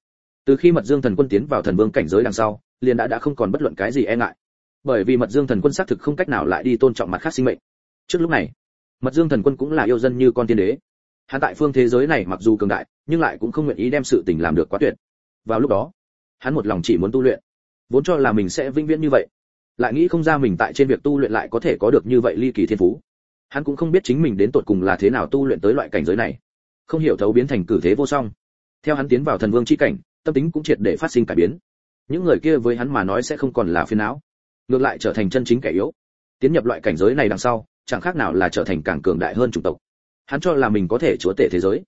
Từ khi mật dương thần quân tiến vào thần vương cảnh giới đằng sau, liền đã đã không còn bất luận cái gì e ngại. Bởi vì mật dương thần quân xác thực không cách nào lại đi tôn trọng mặt khác sinh mệnh. Trước lúc này, mật dương thần quân cũng là yêu dân như con tiên đế. Hắn tại phương thế giới này mặc dù cường đại, nhưng lại cũng không nguyện ý đem sự tình làm được quá tuyệt. Vào lúc đó, hắn một lòng chỉ muốn tu luyện. Vốn cho là mình sẽ vĩnh viễn như vậy, lại nghĩ không ra mình tại trên việc tu luyện lại có thể có được như vậy ly kỳ thiên phú. Hắn cũng không biết chính mình đến tột cùng là thế nào tu luyện tới loại cảnh giới này không hiểu thấu biến thành cử thế vô song. Theo hắn tiến vào thần vương chi cảnh, tâm tính cũng triệt để phát sinh cải biến. Những người kia với hắn mà nói sẽ không còn là phiền não, ngược lại trở thành chân chính kẻ yếu. Tiến nhập loại cảnh giới này đằng sau, chẳng khác nào là trở thành càng cường đại hơn chủng tộc. Hắn cho là mình có thể chúa tể thế giới,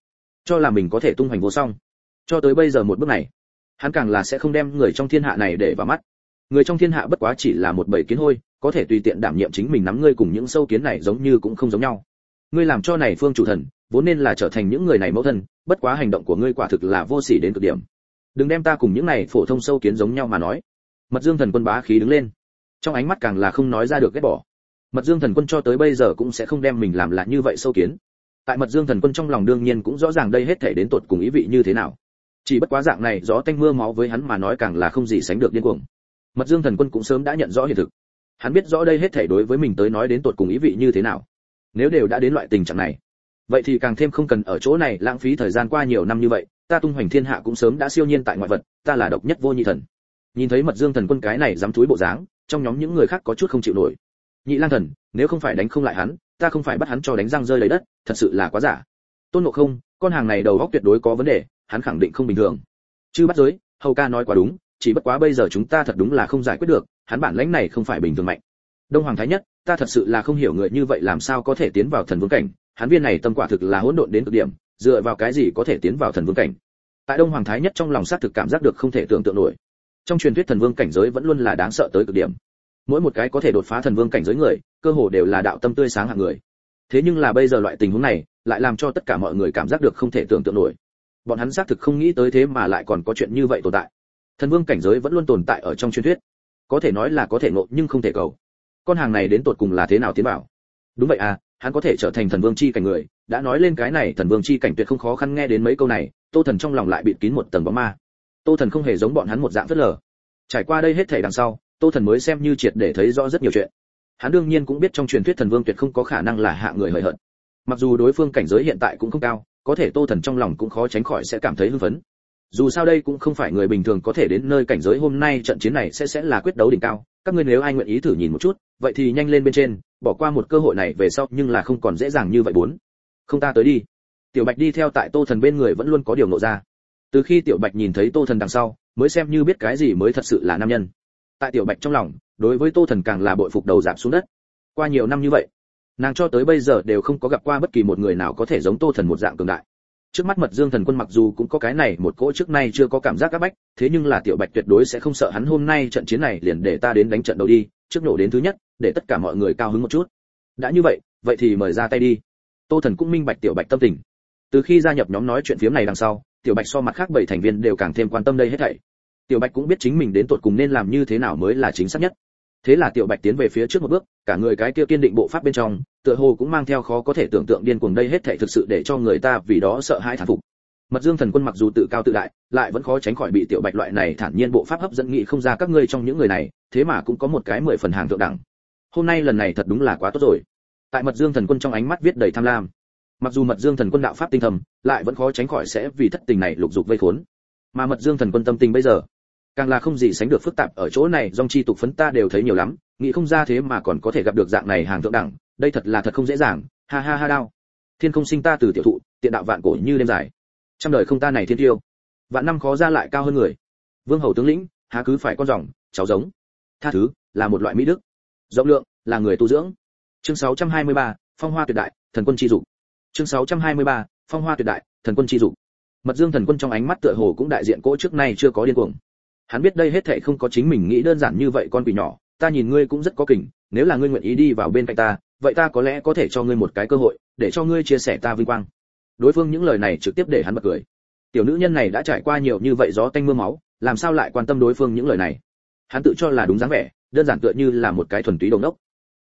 cho là mình có thể tung hoành vô song. Cho tới bây giờ một bước này, hắn càng là sẽ không đem người trong thiên hạ này để vào mắt. Người trong thiên hạ bất quá chỉ là một bầy kiến hôi, có thể tùy tiện đảm nhiệm chính mình nắm ngươi cùng những sâu kiến này giống như cũng không giống nhau. Ngươi làm cho này phương chủ thần vốn nên là trở thành những người này mẫu thân, bất quá hành động của ngươi quả thực là vô sỉ đến cực điểm. Đừng đem ta cùng những này phổ thông sâu kiến giống nhau mà nói. Mật dương thần quân bá khí đứng lên. Trong ánh mắt càng là không nói ra được ghét bỏ. Mật dương thần quân cho tới bây giờ cũng sẽ không đem mình làm là như vậy sâu kiến. Tại mật dương thần quân trong lòng đương nhiên cũng rõ ràng đây hết thể đến tột cùng ý vị như thế nào. Chỉ bất quá dạng này gió tanh mưa máu với hắn mà nói càng là không gì sánh được điên cuồng. Mật dương thần quân cũng sớm đã nhận rõ hiện thực. Hắn biết rõ đây hết thể đối với mình tới nói đến tột cùng ý vị như thế nào. Nếu đều đã đến loại tình trạng này vậy thì càng thêm không cần ở chỗ này lãng phí thời gian qua nhiều năm như vậy, ta tung hoành thiên hạ cũng sớm đã siêu nhiên tại ngoại vật, ta là độc nhất vô nhị thần. Nhìn thấy mật dương thần quân cái này dám túi bộ dáng, trong nhóm những người khác có chút không chịu nổi. Nhị lang thần, nếu không phải đánh không lại hắn, ta không phải bắt hắn cho đánh răng rơi lấy đất, thật sự là quá giả. Tôn ngộ không, con hàng này đầu góc tuyệt đối có vấn đề, hắn khẳng định không bình thường. Chứ bắt giới, hầu ca nói quá đúng, chỉ bất quá bây giờ chúng ta thật đúng là không giải quyết được, hắn bản lãnh này không phải bình thường mạnh. Đông hoàng thái nhất, ta thật sự là không hiểu người như vậy làm sao có thể tiến vào thần vương cảnh hắn viên này tâm quả thực là hỗn độn đến cực điểm, dựa vào cái gì có thể tiến vào thần vương cảnh? Tại đông hoàng thái nhất trong lòng xác thực cảm giác được không thể tưởng tượng nổi. Trong truyền thuyết thần vương cảnh giới vẫn luôn là đáng sợ tới cực điểm. Mỗi một cái có thể đột phá thần vương cảnh giới người, cơ hồ đều là đạo tâm tươi sáng hạng người. Thế nhưng là bây giờ loại tình huống này, lại làm cho tất cả mọi người cảm giác được không thể tưởng tượng nổi. Bọn hắn xác thực không nghĩ tới thế mà lại còn có chuyện như vậy tồn tại. Thần vương cảnh giới vẫn luôn tồn tại ở trong truyền thuyết. Có thể nói là có thể ngộ nhưng không thể cầu. Con hàng này đến tột cùng là thế nào tiến bảo đúng vậy à hắn có thể trở thành thần vương chi cảnh người, đã nói lên cái này thần vương chi cảnh tuyệt không khó khăn nghe đến mấy câu này, tô thần trong lòng lại bịt kín một tầng bóng ma. Tô thần không hề giống bọn hắn một dạng phớt lờ. Trải qua đây hết thảy đằng sau, tô thần mới xem như triệt để thấy rõ rất nhiều chuyện. Hắn đương nhiên cũng biết trong truyền thuyết thần vương tuyệt không có khả năng là hạ người hời hợt. Mặc dù đối phương cảnh giới hiện tại cũng không cao, có thể tô thần trong lòng cũng khó tránh khỏi sẽ cảm thấy hưng phấn dù sao đây cũng không phải người bình thường có thể đến nơi cảnh giới hôm nay trận chiến này sẽ sẽ là quyết đấu đỉnh cao. Các ngươi nếu ai nguyện ý thử nhìn một chút, vậy thì nhanh lên bên trên, bỏ qua một cơ hội này về sau, nhưng là không còn dễ dàng như vậy bốn. Không ta tới đi. Tiểu bạch đi theo tại tô thần bên người vẫn luôn có điều nộ ra. Từ khi tiểu bạch nhìn thấy tô thần đằng sau, mới xem như biết cái gì mới thật sự là nam nhân. Tại tiểu bạch trong lòng, đối với tô thần càng là bội phục đầu giảm xuống đất. Qua nhiều năm như vậy, nàng cho tới bây giờ đều không có gặp qua bất kỳ một người nào có thể giống tô thần một dạng cường đại trước mắt mật dương thần quân mặc dù cũng có cái này một cỗ trước nay chưa có cảm giác áp bách, thế nhưng là tiểu bạch tuyệt đối sẽ không sợ hắn hôm nay trận chiến này liền để ta đến đánh trận đầu đi, trước nổ đến thứ nhất, để tất cả mọi người cao hứng một chút. Đã như vậy vậy thì mời ra tay đi. Tô thần cũng minh bạch tiểu bạch tâm tình. Từ khi gia nhập nhóm nói chuyện phiếm này đằng sau, tiểu bạch so mặt khác bảy thành viên đều càng thêm quan tâm đây hết thảy. Tiểu bạch cũng biết chính mình đến tột cùng nên làm như thế nào mới là chính xác nhất thế là tiểu bạch tiến về phía trước một bước, cả người cái kia kiên định bộ pháp bên trong, tựa hồ cũng mang theo khó có thể tưởng tượng điên cuồng đây hết thảy thực sự để cho người ta vì đó sợ hãi thán phục. Mật dương thần quân mặc dù tự cao tự đại, lại vẫn khó tránh khỏi bị tiểu bạch loại này thản nhiên bộ pháp hấp dẫn nghị không ra các ngươi trong những người này, thế mà cũng có một cái mười phần hàng thượng đẳng. Hôm nay lần này thật đúng là quá tốt rồi. Tại mật dương thần quân trong ánh mắt viết đầy tham lam. Mặc dù mật dương thần quân đạo pháp tinh thầm, lại vẫn khó tránh khỏi sẽ vì thất tình này lục dục vây khốn. Mà mật dương thần quân tâm tình bây giờ càng là không gì sánh được phức tạp ở chỗ này dòng chi tục phấn ta đều thấy nhiều lắm nghĩ không ra thế mà còn có thể gặp được dạng này hàng thượng đẳng đây thật là thật không dễ dàng ha ha ha đao thiên không sinh ta từ tiểu thụ tiện đạo vạn cổ như đêm dài. Trăm đời không ta này thiên tiêu. Vạn năm khó ra lại cao hơn người. Vương hầu tướng lĩnh há cứ phải con rồng cháu giống. Tha thứ là một loại mỹ đức. Rộng lượng là người tu dưỡng. Chương 623, phong hoa tuyệt đại thần quân chi dục. Chương 623, phong hoa tuyệt đại thần quân chi dục. Mật dương thần quân trong ánh mắt tựa hồ cũng đại diện cỗ trước nay chưa có điên cuồng hắn biết đây hết thảy không có chính mình nghĩ đơn giản như vậy con quỷ nhỏ, ta nhìn ngươi cũng rất có kình, nếu là ngươi nguyện ý đi vào bên cạnh ta, vậy ta có lẽ có thể cho ngươi một cái cơ hội, để cho ngươi chia sẻ ta vinh quang. Đối phương những lời này trực tiếp để hắn bật cười. Tiểu nữ nhân này đã trải qua nhiều như vậy gió tanh mưa máu, làm sao lại quan tâm đối phương những lời này? Hắn tự cho là đúng dáng vẻ, đơn giản tựa như là một cái thuần túy đồng đốc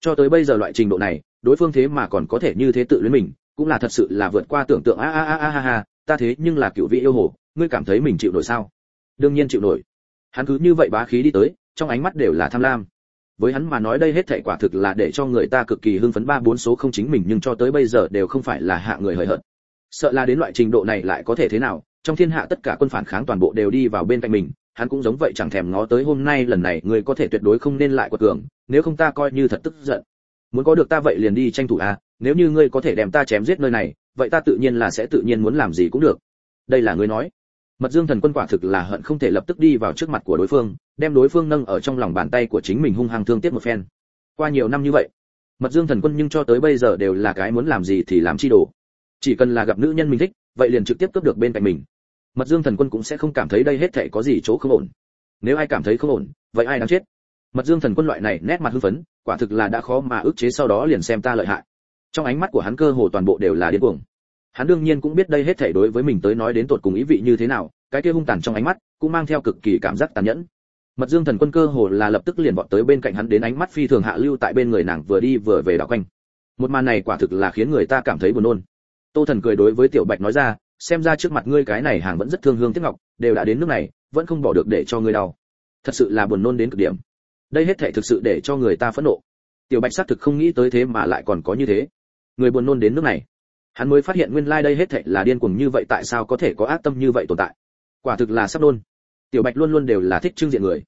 cho tới bây giờ loại trình độ này, đối phương thế mà còn có thể như thế tự luyến mình, cũng là thật sự là vượt qua tưởng tượng. A a a a ha ta thế nhưng là cựu vị yêu hồ, ngươi cảm thấy mình chịu nổi sao? Đương nhiên chịu nổi hắn cứ như vậy bá khí đi tới, trong ánh mắt đều là tham lam. Với hắn mà nói đây hết thảy quả thực là để cho người ta cực kỳ hưng phấn ba bốn số không chính mình nhưng cho tới bây giờ đều không phải là hạ người hời hợt. Sợ là đến loại trình độ này lại có thể thế nào, trong thiên hạ tất cả quân phản kháng toàn bộ đều đi vào bên cạnh mình, hắn cũng giống vậy chẳng thèm ngó tới hôm nay lần này người có thể tuyệt đối không nên lại quật cường, nếu không ta coi như thật tức giận. Muốn có được ta vậy liền đi tranh thủ à nếu như ngươi có thể đem ta chém giết nơi này, vậy ta tự nhiên là sẽ tự nhiên muốn làm gì cũng được. Đây là ngươi nói mật dương thần quân quả thực là hận không thể lập tức đi vào trước mặt của đối phương, đem đối phương nâng ở trong lòng bàn tay của chính mình hung hăng thương tiếc một phen. Qua nhiều năm như vậy, mật dương thần quân nhưng cho tới bây giờ đều là cái muốn làm gì thì làm chi đồ. Chỉ cần là gặp nữ nhân mình thích, vậy liền trực tiếp cướp được bên cạnh mình. Mật dương thần quân cũng sẽ không cảm thấy đây hết thảy có gì chỗ không ổn. Nếu ai cảm thấy không ổn, vậy ai đáng chết? Mật dương thần quân loại này nét mặt hưng phấn, quả thực là đã khó mà ức chế sau đó liền xem ta lợi hại. Trong ánh mắt của hắn cơ hồ toàn bộ đều là điên cuồng hắn đương nhiên cũng biết đây hết thảy đối với mình tới nói đến tột cùng ý vị như thế nào, cái kia hung tàn trong ánh mắt cũng mang theo cực kỳ cảm giác tàn nhẫn. Mật dương thần quân cơ hồ là lập tức liền vọt tới bên cạnh hắn đến ánh mắt phi thường hạ lưu tại bên người nàng vừa đi vừa về đảo quanh. Một màn này quả thực là khiến người ta cảm thấy buồn nôn. Tô thần cười đối với tiểu bạch nói ra, xem ra trước mặt ngươi cái này hàng vẫn rất thương hương tiếc ngọc, đều đã đến nước này, vẫn không bỏ được để cho ngươi đau. Thật sự là buồn nôn đến cực điểm. Đây hết thảy thực sự để cho người ta phẫn nộ. Tiểu bạch xác thực không nghĩ tới thế mà lại còn có như thế. Người buồn nôn đến nước này hắn mới phát hiện nguyên lai like đây hết thảy là điên cuồng như vậy, tại sao có thể có ác tâm như vậy tồn tại? Quả thực là sắp đôn. Tiểu bạch luôn luôn đều là thích trưng diện người,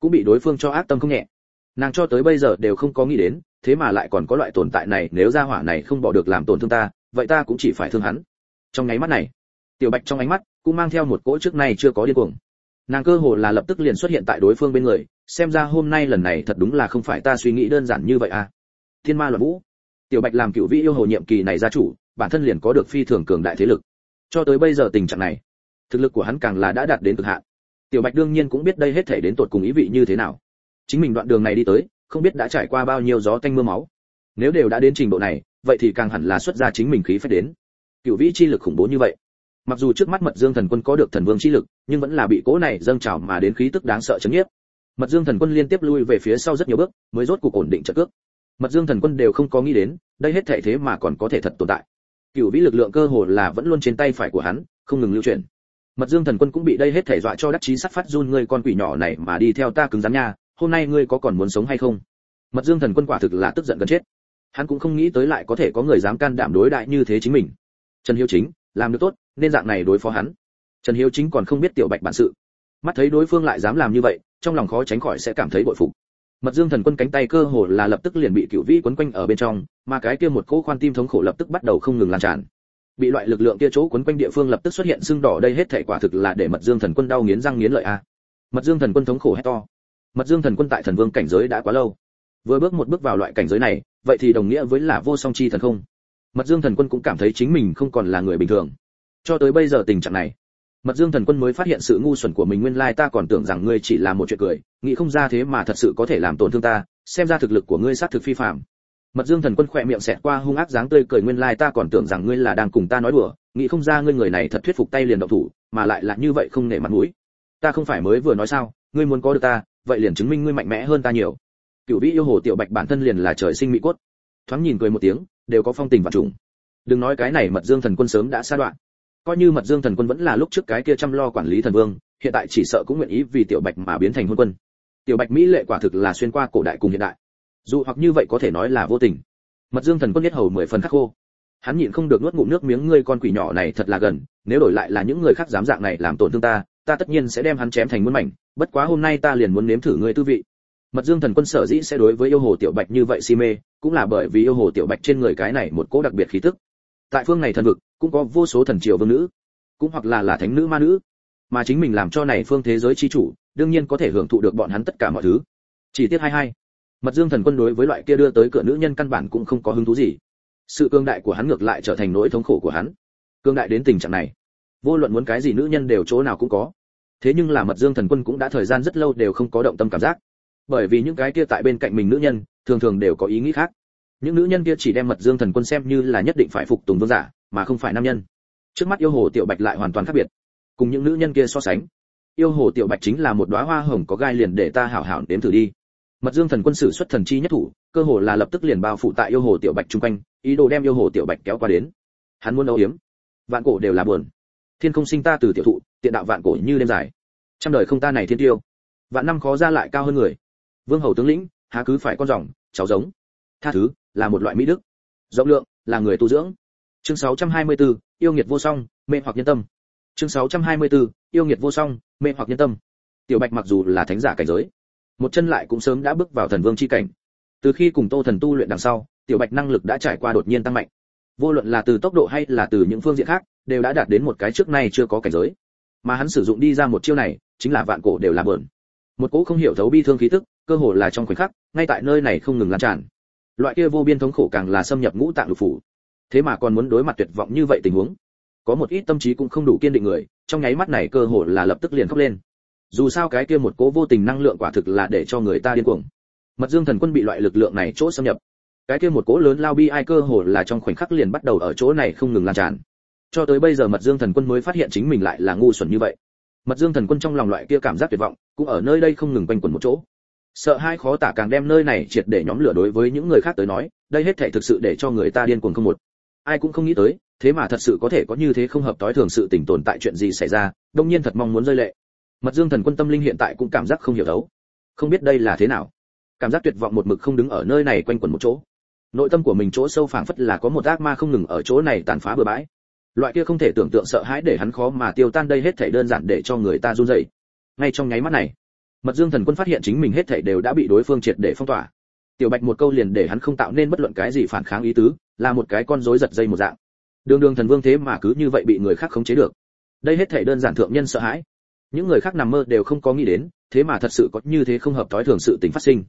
cũng bị đối phương cho ác tâm không nhẹ. Nàng cho tới bây giờ đều không có nghĩ đến, thế mà lại còn có loại tồn tại này, nếu ra hỏa này không bỏ được làm tổn thương ta, vậy ta cũng chỉ phải thương hắn. Trong nháy mắt này, tiểu bạch trong ánh mắt cũng mang theo một cỗ trước nay chưa có điên cuồng. Nàng cơ hồ là lập tức liền xuất hiện tại đối phương bên người, xem ra hôm nay lần này thật đúng là không phải ta suy nghĩ đơn giản như vậy à. Thiên ma loạn vũ. Tiểu bạch làm cựu vị yêu hồ nhiệm kỳ này gia chủ bản thân liền có được phi thường cường đại thế lực. Cho tới bây giờ tình trạng này, thực lực của hắn càng là đã đạt đến cực hạn. Tiểu bạch đương nhiên cũng biết đây hết thể đến tột cùng ý vị như thế nào. Chính mình đoạn đường này đi tới, không biết đã trải qua bao nhiêu gió tanh mưa máu. Nếu đều đã đến trình độ này, vậy thì càng hẳn là xuất ra chính mình khí phách đến. Cựu vĩ chi lực khủng bố như vậy. Mặc dù trước mắt mật dương thần quân có được thần vương chi lực, nhưng vẫn là bị cố này dâng trào mà đến khí tức đáng sợ chấn nhiếp. Mật dương thần quân liên tiếp lui về phía sau rất nhiều bước, mới rốt cuộc ổn định trận cước. Mật dương thần quân đều không có nghĩ đến, đây hết thể thế mà còn có thể thật tồn tại cửu vĩ lực lượng cơ hồ là vẫn luôn trên tay phải của hắn, không ngừng lưu chuyển. Mật dương thần quân cũng bị đây hết thể dọa cho đắc chí sắt phát run, ngươi con quỷ nhỏ này mà đi theo ta cứng rắn nha, hôm nay ngươi có còn muốn sống hay không? Mật dương thần quân quả thực là tức giận gần chết. Hắn cũng không nghĩ tới lại có thể có người dám can đảm đối đại như thế chính mình. Trần hiếu chính, làm được tốt, nên dạng này đối phó hắn. Trần hiếu chính còn không biết tiểu bạch bản sự. Mắt thấy đối phương lại dám làm như vậy, trong lòng khó tránh khỏi sẽ cảm thấy bội phục mật dương thần quân cánh tay cơ hồ là lập tức liền bị cựu vĩ quấn quanh ở bên trong, mà cái kia một cỗ khoan tim thống khổ lập tức bắt đầu không ngừng lan tràn. Bị loại lực lượng kia chỗ quấn quanh địa phương lập tức xuất hiện sưng đỏ đây hết thể quả thực là để mật dương thần quân đau nghiến răng nghiến lợi a. Mật dương thần quân thống khổ hét to. Mật dương thần quân tại thần vương cảnh giới đã quá lâu. Vừa bước một bước vào loại cảnh giới này, vậy thì đồng nghĩa với là vô song chi thần không? Mật dương thần quân cũng cảm thấy chính mình không còn là người bình thường. Cho tới bây giờ tình trạng này mật dương thần quân mới phát hiện sự ngu xuẩn của mình, nguyên lai ta còn tưởng rằng ngươi chỉ là một chuyện cười, nghĩ không ra thế mà thật sự có thể làm tổn thương ta, xem ra thực lực của ngươi sát thực phi phàm. mật dương thần quân khỏe miệng xẹt qua hung ác dáng tươi cười, nguyên lai ta còn tưởng rằng ngươi là đang cùng ta nói đùa, nghĩ không ra ngươi người này thật thuyết phục tay liền động thủ, mà lại là như vậy không nể mặt mũi. Ta không phải mới vừa nói sao, ngươi muốn có được ta, vậy liền chứng minh ngươi mạnh mẽ hơn ta nhiều. Cựu vĩ yêu hồ tiểu bạch bản thân liền là trời sinh mỹ cốt. Thoáng nhìn cười một tiếng, đều có phong tình và trùng. Đừng nói cái này, mật dương thần quân sớm đã xa đoạn coi như mật dương thần quân vẫn là lúc trước cái kia chăm lo quản lý thần vương, hiện tại chỉ sợ cũng nguyện ý vì tiểu bạch mà biến thành hôn quân. Tiểu bạch mỹ lệ quả thực là xuyên qua cổ đại cùng hiện đại. Dù hoặc như vậy có thể nói là vô tình. Mật dương thần quân biết hầu mười phần khắc khô. Hắn nhịn không được nuốt ngụm nước miếng ngươi con quỷ nhỏ này thật là gần, nếu đổi lại là những người khác dám dạng này làm tổn thương ta ta tất nhiên sẽ đem hắn chém thành muôn mảnh, bất quá hôm nay ta liền muốn nếm thử ngươi tư vị. Mật dương thần quân sở dĩ sẽ đối với yêu hồ tiểu bạch như vậy si mê, cũng là bởi vì yêu hồ tiểu bạch trên người cái này một cỗ đặc biệt khí tức tại phương này thần vực, cũng có vô số thần triều vương nữ, cũng hoặc là là thánh nữ ma nữ. Mà chính mình làm cho này phương thế giới chi chủ, đương nhiên có thể hưởng thụ được bọn hắn tất cả mọi thứ. Chỉ tiếc hai hai, mật dương thần quân đối với loại kia đưa tới cửa nữ nhân căn bản cũng không có hứng thú gì. Sự cương đại của hắn ngược lại trở thành nỗi thống khổ của hắn. Cương đại đến tình trạng này, vô luận muốn cái gì nữ nhân đều chỗ nào cũng có. Thế nhưng là mật dương thần quân cũng đã thời gian rất lâu đều không có động tâm cảm giác. Bởi vì những cái kia tại bên cạnh mình nữ nhân, thường thường đều có ý nghĩ khác những nữ nhân kia chỉ đem mật dương thần quân xem như là nhất định phải phục tùng vương giả, mà không phải nam nhân. Trước mắt yêu hồ tiểu bạch lại hoàn toàn khác biệt. Cùng những nữ nhân kia so sánh, yêu hồ tiểu bạch chính là một đóa hoa hồng có gai liền để ta hảo hảo đếm thử đi. Mật dương thần quân sử xuất thần chi nhất thủ, cơ hồ là lập tức liền bao phủ tại yêu hồ tiểu bạch trung quanh, ý đồ đem yêu hồ tiểu bạch kéo qua đến. Hắn muốn âu yếm. Vạn cổ đều là buồn. Thiên không sinh ta từ tiểu thụ, tiện đạo vạn cổ như đêm dài. Trăm đời không ta này thiên tiêu. Vạn năm khó ra lại cao hơn người. Vương hầu tướng lĩnh, há cứ phải con rồng, cháu giống. Tha thứ là một loại mỹ đức. Rộng lượng là người tu dưỡng. Chương 624, yêu nghiệt vô song mê hoặc nhân tâm. Chương 624, yêu nghiệt vô song mê hoặc nhân tâm. Tiểu bạch mặc dù là thánh giả cảnh giới một chân lại cũng sớm đã bước vào thần vương chi cảnh. Từ khi cùng tô thần tu luyện đằng sau tiểu bạch năng lực đã trải qua đột nhiên tăng mạnh. Vô luận là từ tốc độ hay là từ những phương diện khác đều đã đạt đến một cái trước nay chưa có cảnh giới. Mà hắn sử dụng đi ra một chiêu này chính là vạn cổ đều là bờn. Một cỗ không hiểu thấu bi thương khí tức cơ hồ là trong khoảnh khắc ngay tại nơi này không ngừng lan tràn loại kia vô biên thống khổ càng là xâm nhập ngũ tạng lục phủ. Thế mà còn muốn đối mặt tuyệt vọng như vậy tình huống. Có một ít tâm trí cũng không đủ kiên định người, trong nháy mắt này cơ hồ là lập tức liền khóc lên. Dù sao cái kia một cố vô tình năng lượng quả thực là để cho người ta điên cuồng. Mật dương thần quân bị loại lực lượng này chỗ xâm nhập. Cái kia một cố lớn lao bi ai cơ hồ là trong khoảnh khắc liền bắt đầu ở chỗ này không ngừng lan tràn. Cho tới bây giờ mật dương thần quân mới phát hiện chính mình lại là ngu xuẩn như vậy. Mật dương thần quân trong lòng loại kia cảm giác tuyệt vọng, cũng ở nơi đây không ngừng quanh quẩn một chỗ sợ hai khó tả càng đem nơi này triệt để nhóm lửa đối với những người khác tới nói, đây hết thể thực sự để cho người ta điên cuồng không một. Ai cũng không nghĩ tới, thế mà thật sự có thể có như thế không hợp tối thường sự tình tồn tại chuyện gì xảy ra, đông nhiên thật mong muốn rơi lệ. Mật dương thần quân tâm linh hiện tại cũng cảm giác không hiểu đấu không biết đây là thế nào. Cảm giác tuyệt vọng một mực không đứng ở nơi này quanh quẩn một chỗ. Nội tâm của mình chỗ sâu phảng phất là có một ác ma không ngừng ở chỗ này tàn phá bừa bãi. Loại kia không thể tưởng tượng sợ hãi để hắn khó mà tiêu tan đây hết thảy đơn giản để cho người ta run rẩy. Ngay trong nháy mắt này mật dương thần quân phát hiện chính mình hết thảy đều đã bị đối phương triệt để phong tỏa. Tiểu bạch một câu liền để hắn không tạo nên bất luận cái gì phản kháng ý tứ, là một cái con rối giật dây một dạng. Đường đường thần vương thế mà cứ như vậy bị người khác khống chế được. Đây hết thảy đơn giản thượng nhân sợ hãi. Những người khác nằm mơ đều không có nghĩ đến, thế mà thật sự có như thế không hợp thói thường sự tình phát sinh.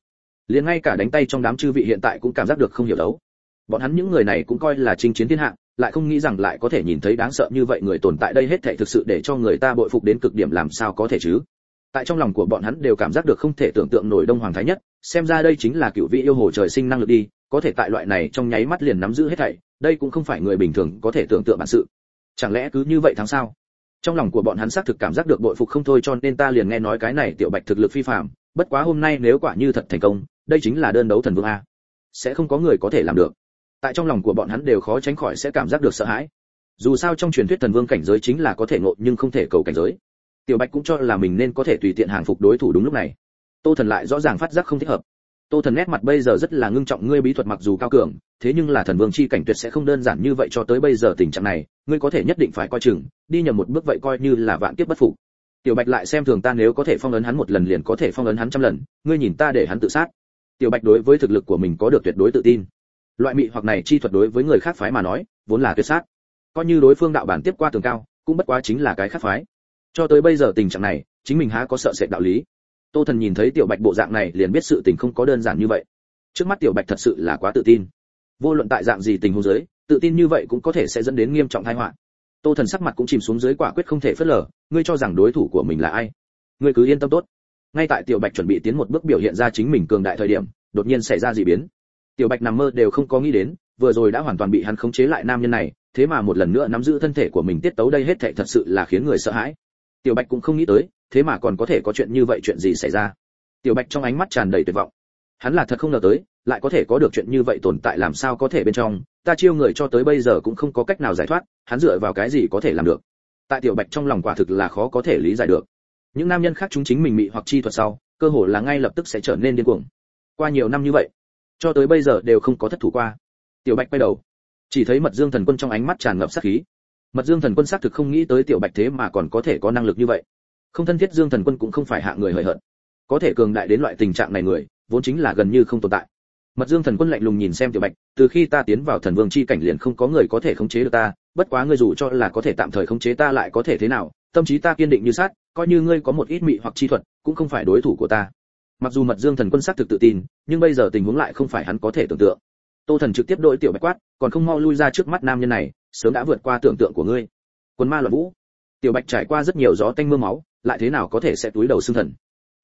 Liền ngay cả đánh tay trong đám chư vị hiện tại cũng cảm giác được không hiểu đấu. Bọn hắn những người này cũng coi là chinh chiến thiên hạ, lại không nghĩ rằng lại có thể nhìn thấy đáng sợ như vậy người tồn tại đây hết thảy thực sự để cho người ta bội phục đến cực điểm làm sao có thể chứ? Tại trong lòng của bọn hắn đều cảm giác được không thể tưởng tượng nổi đông hoàng thái nhất, xem ra đây chính là cựu vị yêu hồ trời sinh năng lực đi, có thể tại loại này trong nháy mắt liền nắm giữ hết thảy, đây cũng không phải người bình thường có thể tưởng tượng bản sự. Chẳng lẽ cứ như vậy tháng sao? Trong lòng của bọn hắn xác thực cảm giác được bội phục không thôi cho nên ta liền nghe nói cái này tiểu bạch thực lực phi phàm, bất quá hôm nay nếu quả như thật thành công, đây chính là đơn đấu thần vương a. Sẽ không có người có thể làm được. Tại trong lòng của bọn hắn đều khó tránh khỏi sẽ cảm giác được sợ hãi. Dù sao trong truyền thuyết thần vương cảnh giới chính là có thể ngộ nhưng không thể cầu cảnh giới tiểu bạch cũng cho là mình nên có thể tùy tiện hàng phục đối thủ đúng lúc này. Tô thần lại rõ ràng phát giác không thích hợp. Tô thần nét mặt bây giờ rất là ngưng trọng, ngươi bí thuật mặc dù cao cường, thế nhưng là thần vương chi cảnh tuyệt sẽ không đơn giản như vậy cho tới bây giờ tình trạng này, ngươi có thể nhất định phải coi chừng, đi nhầm một bước vậy coi như là vạn kiếp bất phục. Tiểu bạch lại xem thường ta nếu có thể phong ấn hắn một lần liền có thể phong ấn hắn trăm lần, ngươi nhìn ta để hắn tự sát. Tiểu bạch đối với thực lực của mình có được tuyệt đối tự tin. Loại mị hoặc này chi thuật đối với người khác phái mà nói, vốn là tuyệt sát. Coi như đối phương đạo bản tiếp qua tường cao, cũng bất quá chính là cái khác phái cho tới bây giờ tình trạng này, chính mình há có sợ sệt đạo lý. Tô thần nhìn thấy tiểu bạch bộ dạng này liền biết sự tình không có đơn giản như vậy. Trước mắt tiểu bạch thật sự là quá tự tin. Vô luận tại dạng gì tình huống dưới, tự tin như vậy cũng có thể sẽ dẫn đến nghiêm trọng tai họa. Tô thần sắc mặt cũng chìm xuống dưới quả quyết không thể phớt lờ, ngươi cho rằng đối thủ của mình là ai? Ngươi cứ yên tâm tốt. Ngay tại tiểu bạch chuẩn bị tiến một bước biểu hiện ra chính mình cường đại thời điểm, đột nhiên xảy ra dị biến. Tiểu bạch nằm mơ đều không có nghĩ đến, vừa rồi đã hoàn toàn bị hắn khống chế lại nam nhân này, thế mà một lần nữa nắm giữ thân thể của mình tiết tấu đây hết thảy thật sự là khiến người sợ hãi tiểu bạch cũng không nghĩ tới, thế mà còn có thể có chuyện như vậy chuyện gì xảy ra. Tiểu bạch trong ánh mắt tràn đầy tuyệt vọng. Hắn là thật không ngờ tới, lại có thể có được chuyện như vậy tồn tại làm sao có thể bên trong, ta chiêu người cho tới bây giờ cũng không có cách nào giải thoát, hắn dựa vào cái gì có thể làm được? Tại tiểu bạch trong lòng quả thực là khó có thể lý giải được. Những nam nhân khác chúng chính mình mị hoặc chi thuật sau, cơ hồ là ngay lập tức sẽ trở nên điên cuồng. Qua nhiều năm như vậy, cho tới bây giờ đều không có thất thủ qua. Tiểu bạch quay đầu, chỉ thấy mật dương thần quân trong ánh mắt tràn ngập sát khí mật dương thần quân xác thực không nghĩ tới tiểu bạch thế mà còn có thể có năng lực như vậy. Không thân thiết dương thần quân cũng không phải hạ người hời hợt. Có thể cường đại đến loại tình trạng này người, vốn chính là gần như không tồn tại. Mật dương thần quân lạnh lùng nhìn xem tiểu bạch, từ khi ta tiến vào thần vương chi cảnh liền không có người có thể khống chế được ta, bất quá ngươi dù cho là có thể tạm thời khống chế ta lại có thể thế nào, tâm trí ta kiên định như sát coi như ngươi có một ít mị hoặc chi thuật, cũng không phải đối thủ của ta. Mặc dù mật dương thần quân xác thực tự tin, nhưng bây giờ tình huống lại không phải hắn có thể tưởng tượng. Tô thần trực tiếp đội tiểu bạch quát, còn không mau lui ra trước mắt nam nhân này sớm đã vượt qua tưởng tượng của ngươi. Quân ma loạn vũ. Tiểu bạch trải qua rất nhiều gió tanh mưa máu, lại thế nào có thể sẽ túi đầu xương thần?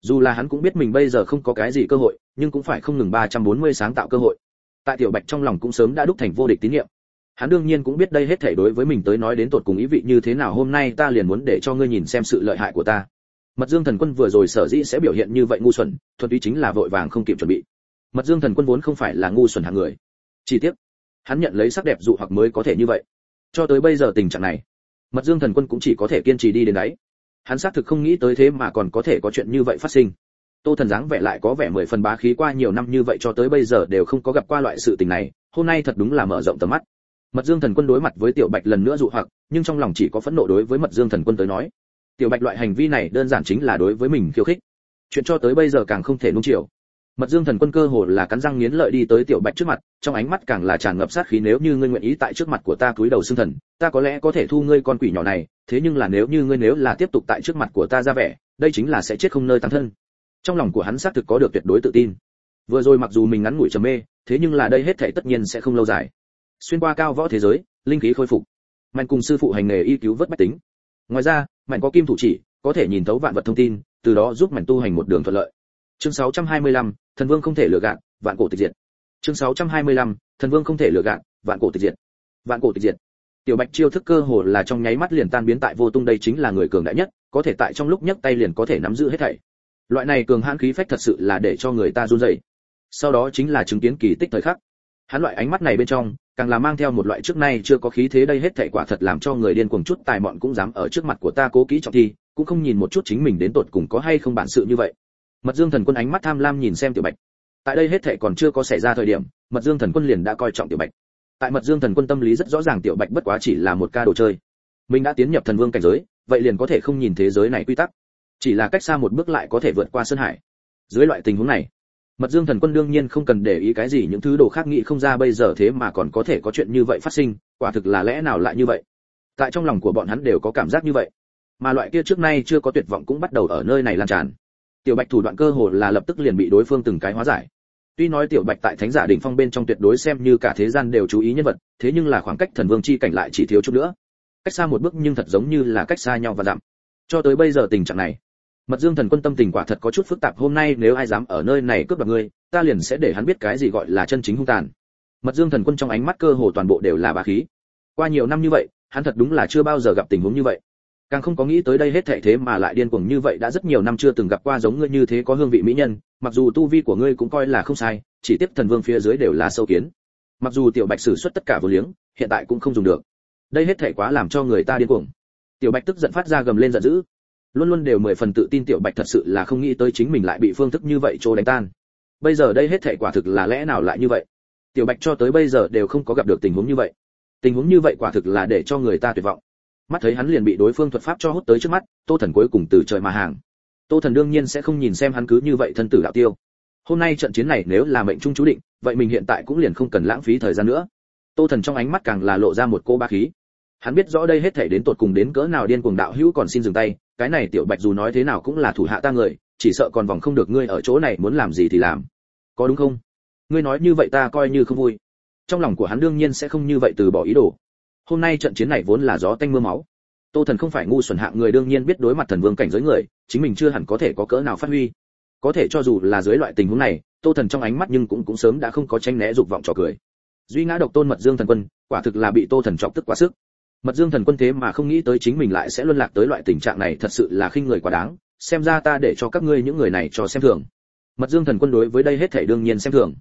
Dù là hắn cũng biết mình bây giờ không có cái gì cơ hội, nhưng cũng phải không ngừng 340 sáng tạo cơ hội. Tại tiểu bạch trong lòng cũng sớm đã đúc thành vô địch tín nhiệm. Hắn đương nhiên cũng biết đây hết thể đối với mình tới nói đến tột cùng ý vị như thế nào, hôm nay ta liền muốn để cho ngươi nhìn xem sự lợi hại của ta. Mật dương thần quân vừa rồi sở dĩ sẽ biểu hiện như vậy ngu xuẩn, thuần túy chính là vội vàng không kịp chuẩn bị. Mật dương thần quân vốn không phải là ngu xuẩn hạng người. Chi tiết hắn nhận lấy sắc đẹp dụ hoặc mới có thể như vậy cho tới bây giờ tình trạng này, mật dương thần quân cũng chỉ có thể kiên trì đi đến đấy. Hắn xác thực không nghĩ tới thế mà còn có thể có chuyện như vậy phát sinh. Tô thần dáng vẻ lại có vẻ mười phần bá khí qua nhiều năm như vậy cho tới bây giờ đều không có gặp qua loại sự tình này, hôm nay thật đúng là mở rộng tầm mắt. Mật dương thần quân đối mặt với tiểu bạch lần nữa dụ hoặc, nhưng trong lòng chỉ có phẫn nộ đối với mật dương thần quân tới nói. Tiểu bạch loại hành vi này đơn giản chính là đối với mình khiêu khích. Chuyện cho tới bây giờ càng không thể nung chiều mật dương thần quân cơ hồ là cắn răng nghiến lợi đi tới tiểu bạch trước mặt trong ánh mắt càng là tràn ngập sát khí nếu như ngươi nguyện ý tại trước mặt của ta cúi đầu xương thần ta có lẽ có thể thu ngươi con quỷ nhỏ này thế nhưng là nếu như ngươi nếu là tiếp tục tại trước mặt của ta ra vẻ đây chính là sẽ chết không nơi tang thân. Trong lòng của hắn xác thực có được tuyệt đối tự tin. Vừa rồi mặc dù mình ngắn ngủi trầm mê thế nhưng là đây hết thảy tất nhiên sẽ không lâu dài. Xuyên qua cao võ thế giới linh khí khôi phục. Mạnh cùng sư phụ hành nghề y cứu vớt bách tính. Ngoài ra mạnh có kim thủ chỉ có thể nhìn thấu vạn vật thông tin từ đó giúp mạnh tu hành một đường thuận lợi. Chương 625, thần vương không thể lừa gạt vạn cổ tịch diệt. Chương 625, thần vương không thể lừa gạt vạn cổ tịch diệt. Vạn cổ tịch diệt. Tiểu bạch chiêu thức cơ hồ là trong nháy mắt liền tan biến tại vô tung đây chính là người cường đại nhất có thể tại trong lúc nhấc tay liền có thể nắm giữ hết thảy. Loại này cường hãn khí phách thật sự là để cho người ta run rẩy. Sau đó chính là chứng kiến kỳ tích thời khắc. Hắn loại ánh mắt này bên trong càng là mang theo một loại trước nay chưa có khí thế đây hết thảy quả thật làm cho người điên cuồng chút tài mọn cũng dám ở trước mặt của ta cố kỹ trọng thi cũng không nhìn một chút chính mình đến tột cùng có hay không bản sự như vậy mật dương thần quân ánh mắt tham lam nhìn xem tiểu bạch. Tại đây hết thệ còn chưa có xảy ra thời điểm, mật dương thần quân liền đã coi trọng tiểu bạch. Tại mật dương thần quân tâm lý rất rõ ràng tiểu bạch bất quá chỉ là một ca đồ chơi. Mình đã tiến nhập thần vương cảnh giới, vậy liền có thể không nhìn thế giới này quy tắc. Chỉ là cách xa một bước lại có thể vượt qua sơn hải. Dưới loại tình huống này, mật dương thần quân đương nhiên không cần để ý cái gì những thứ đồ khác nghĩ không ra bây giờ thế mà còn có thể có chuyện như vậy phát sinh, quả thực là lẽ nào lại như vậy? Tại trong lòng của bọn hắn đều có cảm giác như vậy. Mà loại kia trước nay chưa có tuyệt vọng cũng bắt đầu ở nơi này lan tràn tiểu bạch thủ đoạn cơ hồ là lập tức liền bị đối phương từng cái hóa giải. Tuy nói tiểu bạch tại thánh giả đỉnh phong bên trong tuyệt đối xem như cả thế gian đều chú ý nhân vật, thế nhưng là khoảng cách thần vương chi cảnh lại chỉ thiếu chút nữa. Cách xa một bước nhưng thật giống như là cách xa nhau và dặm. Cho tới bây giờ tình trạng này, mật dương thần quân tâm tình quả thật có chút phức tạp, hôm nay nếu ai dám ở nơi này cướp đoạt ngươi, ta liền sẽ để hắn biết cái gì gọi là chân chính hung tàn. Mật dương thần quân trong ánh mắt cơ hồ toàn bộ đều là bá khí. Qua nhiều năm như vậy, hắn thật đúng là chưa bao giờ gặp tình huống như vậy càng không có nghĩ tới đây hết thảy thế mà lại điên cuồng như vậy, đã rất nhiều năm chưa từng gặp qua giống ngươi như thế có hương vị mỹ nhân, mặc dù tu vi của ngươi cũng coi là không sai, chỉ tiếp thần vương phía dưới đều là sâu kiến. Mặc dù tiểu bạch sử xuất tất cả vô liếng, hiện tại cũng không dùng được. Đây hết thảy quá làm cho người ta điên cuồng. Tiểu bạch tức giận phát ra gầm lên giận dữ. Luôn luôn đều mười phần tự tin tiểu bạch thật sự là không nghĩ tới chính mình lại bị phương thức như vậy trô đánh tan. Bây giờ đây hết thảy quả thực là lẽ nào lại như vậy? Tiểu bạch cho tới bây giờ đều không có gặp được tình huống như vậy. Tình huống như vậy quả thực là để cho người ta tuyệt vọng mắt thấy hắn liền bị đối phương thuật pháp cho hút tới trước mắt, tô thần cuối cùng từ trời mà hàng. Tô thần đương nhiên sẽ không nhìn xem hắn cứ như vậy thân tử đạo tiêu. Hôm nay trận chiến này nếu là mệnh trung chú định, vậy mình hiện tại cũng liền không cần lãng phí thời gian nữa. Tô thần trong ánh mắt càng là lộ ra một cô ba khí. Hắn biết rõ đây hết thể đến tột cùng đến cỡ nào điên cuồng đạo hữu còn xin dừng tay, cái này tiểu bạch dù nói thế nào cũng là thủ hạ ta người, chỉ sợ còn vòng không được ngươi ở chỗ này muốn làm gì thì làm. Có đúng không? Ngươi nói như vậy ta coi như không vui. Trong lòng của hắn đương nhiên sẽ không như vậy từ bỏ ý đồ hôm nay trận chiến này vốn là gió tanh mưa máu. Tô thần không phải ngu xuẩn hạng người, đương nhiên biết đối mặt thần vương cảnh giới người, chính mình chưa hẳn có thể có cỡ nào phát huy. Có thể cho dù là dưới loại tình huống này, tô thần trong ánh mắt nhưng cũng cũng sớm đã không có tranh né dục vọng trò cười. Duy ngã độc tôn mật dương thần quân, quả thực là bị tô thần chọc tức quá sức. Mật dương thần quân thế mà không nghĩ tới chính mình lại sẽ luân lạc tới loại tình trạng này, thật sự là khinh người quá đáng. Xem ra ta để cho các ngươi những người này cho xem thường. Mật dương thần quân đối với đây hết thể đương nhiên xem thường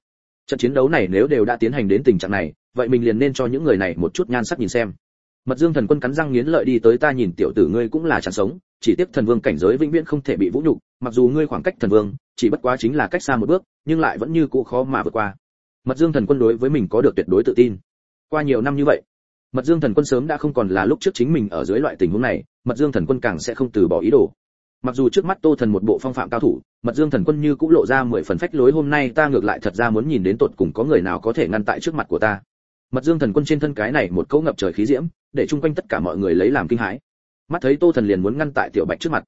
trận chiến đấu này nếu đều đã tiến hành đến tình trạng này, vậy mình liền nên cho những người này một chút nhan sắc nhìn xem. Mật dương thần quân cắn răng nghiến lợi đi tới ta nhìn tiểu tử ngươi cũng là chẳng sống, chỉ tiếp thần vương cảnh giới vĩnh viễn không thể bị vũ nhục, mặc dù ngươi khoảng cách thần vương, chỉ bất quá chính là cách xa một bước, nhưng lại vẫn như cũ khó mà vượt qua. Mật dương thần quân đối với mình có được tuyệt đối tự tin. Qua nhiều năm như vậy, mật dương thần quân sớm đã không còn là lúc trước chính mình ở dưới loại tình huống này, mật dương thần quân càng sẽ không từ bỏ ý đồ mặc dù trước mắt tô thần một bộ phong phạm cao thủ, mật dương thần quân như cũng lộ ra mười phần phách lối hôm nay ta ngược lại thật ra muốn nhìn đến tột cùng có người nào có thể ngăn tại trước mặt của ta. Mật dương thần quân trên thân cái này một cấu ngập trời khí diễm, để chung quanh tất cả mọi người lấy làm kinh hãi. Mắt thấy tô thần liền muốn ngăn tại tiểu bạch trước mặt,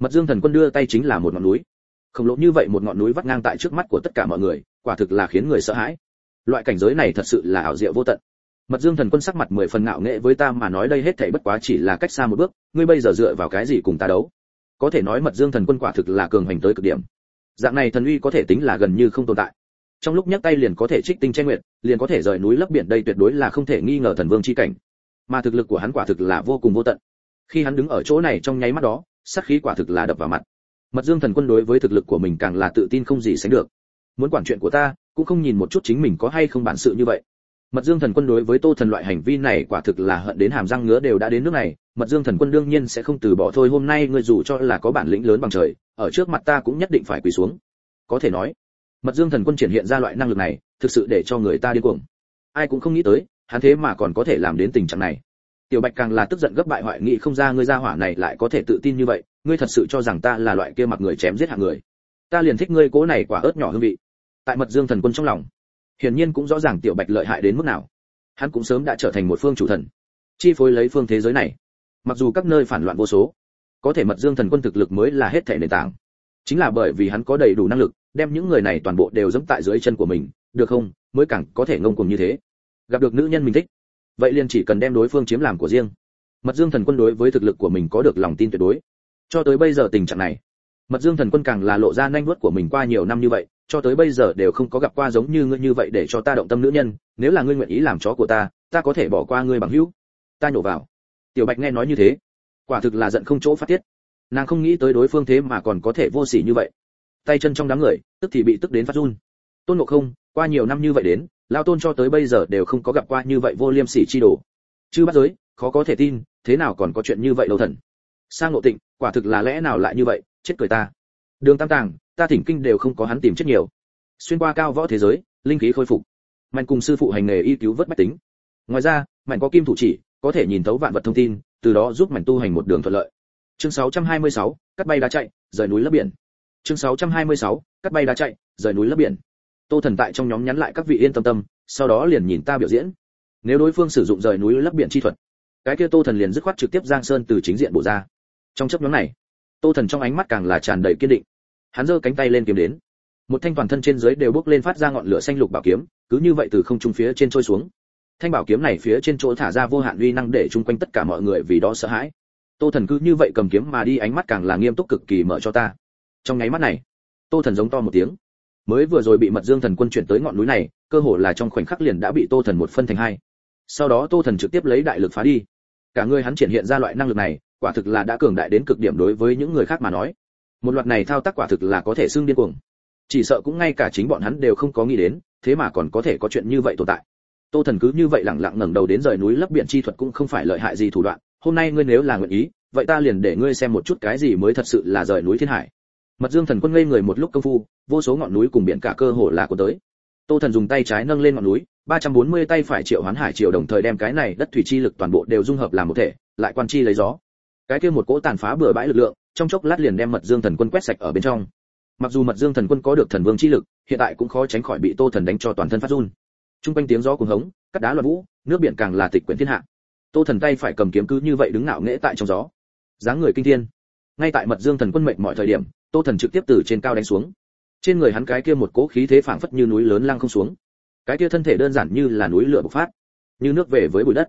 mật dương thần quân đưa tay chính là một ngọn núi. Khổng lồ như vậy một ngọn núi vắt ngang tại trước mắt của tất cả mọi người, quả thực là khiến người sợ hãi. Loại cảnh giới này thật sự là ảo diệu vô tận. Mật dương thần quân sắc mặt mười phần ngạo nghệ với ta mà nói đây hết thảy bất quá chỉ là cách xa một bước, ngươi bây giờ dựa vào cái gì cùng ta đấu? Có thể nói mật dương thần quân quả thực là cường hành tới cực điểm. Dạng này thần uy có thể tính là gần như không tồn tại. Trong lúc nhấc tay liền có thể trích tinh che nguyệt, liền có thể rời núi lấp biển đây tuyệt đối là không thể nghi ngờ thần vương chi cảnh. Mà thực lực của hắn quả thực là vô cùng vô tận. Khi hắn đứng ở chỗ này trong nháy mắt đó, sát khí quả thực là đập vào mặt. Mật dương thần quân đối với thực lực của mình càng là tự tin không gì sánh được. Muốn quản chuyện của ta, cũng không nhìn một chút chính mình có hay không bản sự như vậy. Mật dương thần quân đối với tô thần loại hành vi này quả thực là hận đến hàm răng ngứa đều đã đến nước này mật dương thần quân đương nhiên sẽ không từ bỏ thôi, hôm nay ngươi dù cho là có bản lĩnh lớn bằng trời, ở trước mặt ta cũng nhất định phải quỳ xuống. Có thể nói, mật dương thần quân triển hiện ra loại năng lực này, thực sự để cho người ta điên cuồng. Ai cũng không nghĩ tới, hắn thế mà còn có thể làm đến tình trạng này. Tiểu bạch càng là tức giận gấp bại, hoại nghị không ra ngươi gia hỏa này lại có thể tự tin như vậy, ngươi thật sự cho rằng ta là loại kia mặc người chém giết hạng người. Ta liền thích ngươi cố này quả ớt nhỏ hương vị. Tại mật dương thần quân trong lòng, hiển nhiên cũng rõ ràng tiểu bạch lợi hại đến mức nào. Hắn cũng sớm đã trở thành một phương chủ thần, chi phối lấy phương thế giới này mặc dù các nơi phản loạn vô số, có thể mật dương thần quân thực lực mới là hết thể nền tảng. Chính là bởi vì hắn có đầy đủ năng lực, đem những người này toàn bộ đều dẫm tại dưới chân của mình, được không? Mới càng có thể ngông cuồng như thế. Gặp được nữ nhân mình thích, vậy liền chỉ cần đem đối phương chiếm làm của riêng. Mật dương thần quân đối với thực lực của mình có được lòng tin tuyệt đối. Cho tới bây giờ tình trạng này, mật dương thần quân càng là lộ ra nhanh vuốt của mình qua nhiều năm như vậy, cho tới bây giờ đều không có gặp qua giống như ngươi như vậy để cho ta động tâm nữ nhân. Nếu là ngươi nguyện ý làm chó của ta ta có thể bỏ qua ngươi bằng hữu. Ta nhổ vào tiểu bạch nghe nói như thế, quả thực là giận không chỗ phát tiết. Nàng không nghĩ tới đối phương thế mà còn có thể vô sỉ như vậy. Tay chân trong đám người, tức thì bị tức đến phát run. Tôn ngộ không, qua nhiều năm như vậy đến, lao tôn cho tới bây giờ đều không có gặp qua như vậy vô liêm sỉ chi đồ. Chư bắt giới, khó có thể tin, thế nào còn có chuyện như vậy đâu thần. Sang ngộ tịnh, quả thực là lẽ nào lại như vậy, chết cười ta. Đường tam tàng, ta thỉnh kinh đều không có hắn tìm chết nhiều. Xuyên qua cao võ thế giới, linh khí khôi phục. Mạnh cùng sư phụ hành nghề y cứu vớt bách tính. Ngoài ra, mạnh có kim thủ chỉ có thể nhìn thấu vạn vật thông tin từ đó giúp mảnh tu hành một đường thuận lợi. Chương 626, cắt bay đá chạy rời núi lấp biển. Chương 626, cắt bay đá chạy rời núi lấp biển. Tô thần tại trong nhóm nhắn lại các vị yên tâm tâm sau đó liền nhìn ta biểu diễn. Nếu đối phương sử dụng rời núi lấp biển chi thuật cái kia tô thần liền dứt khoát trực tiếp giang sơn từ chính diện bổ ra. Trong chấp nhóm này tô thần trong ánh mắt càng là tràn đầy kiên định. Hắn giơ cánh tay lên kiếm đến. Một thanh toàn thân trên dưới đều bốc lên phát ra ngọn lửa xanh lục bảo kiếm cứ như vậy từ không trung phía trên trôi xuống thanh bảo kiếm này phía trên chỗ thả ra vô hạn uy năng để chung quanh tất cả mọi người vì đó sợ hãi. Tô thần cứ như vậy cầm kiếm mà đi, ánh mắt càng là nghiêm túc cực kỳ mở cho ta. Trong nháy mắt này, tô thần giống to một tiếng. Mới vừa rồi bị mật dương thần quân chuyển tới ngọn núi này, cơ hồ là trong khoảnh khắc liền đã bị tô thần một phân thành hai. Sau đó tô thần trực tiếp lấy đại lực phá đi. Cả người hắn triển hiện ra loại năng lực này, quả thực là đã cường đại đến cực điểm đối với những người khác mà nói. Một loạt này thao tác quả thực là có thể xưng điên cuồng. Chỉ sợ cũng ngay cả chính bọn hắn đều không có nghĩ đến, thế mà còn có thể có chuyện như vậy tồn tại tô thần cứ như vậy lẳng lặng ngẩng đầu đến rời núi lấp biển chi thuật cũng không phải lợi hại gì thủ đoạn. Hôm nay ngươi nếu là nguyện ý, vậy ta liền để ngươi xem một chút cái gì mới thật sự là rời núi thiên hải. Mật dương thần quân ngây người một lúc công phu, vô số ngọn núi cùng biển cả cơ hồ là của tới. Tô thần dùng tay trái nâng lên ngọn núi 340 tay phải triệu hoán hải triệu đồng thời đem cái này đất thủy chi lực toàn bộ đều dung hợp làm một thể, lại quan chi lấy gió. Cái kia một cỗ tàn phá bừa bãi lực lượng, trong chốc lát liền đem mật dương thần quân quét sạch ở bên trong. Mặc dù mật dương thần quân có được thần vương chi lực, hiện tại cũng khó tránh khỏi bị tô thần đánh cho toàn thân phát run trung quanh tiếng gió cuồng hống cắt đá loạn vũ, nước biển càng là tịch quyển thiên hạ. Tô thần tay phải cầm kiếm cứ như vậy đứng ngạo nghễ tại trong gió. Dáng người kinh thiên. Ngay tại mật dương thần quân mệnh mọi thời điểm, tô thần trực tiếp từ trên cao đánh xuống. Trên người hắn cái kia một cỗ khí thế phảng phất như núi lớn lăng không xuống. Cái kia thân thể đơn giản như là núi lửa bộc phát, như nước về với bụi đất.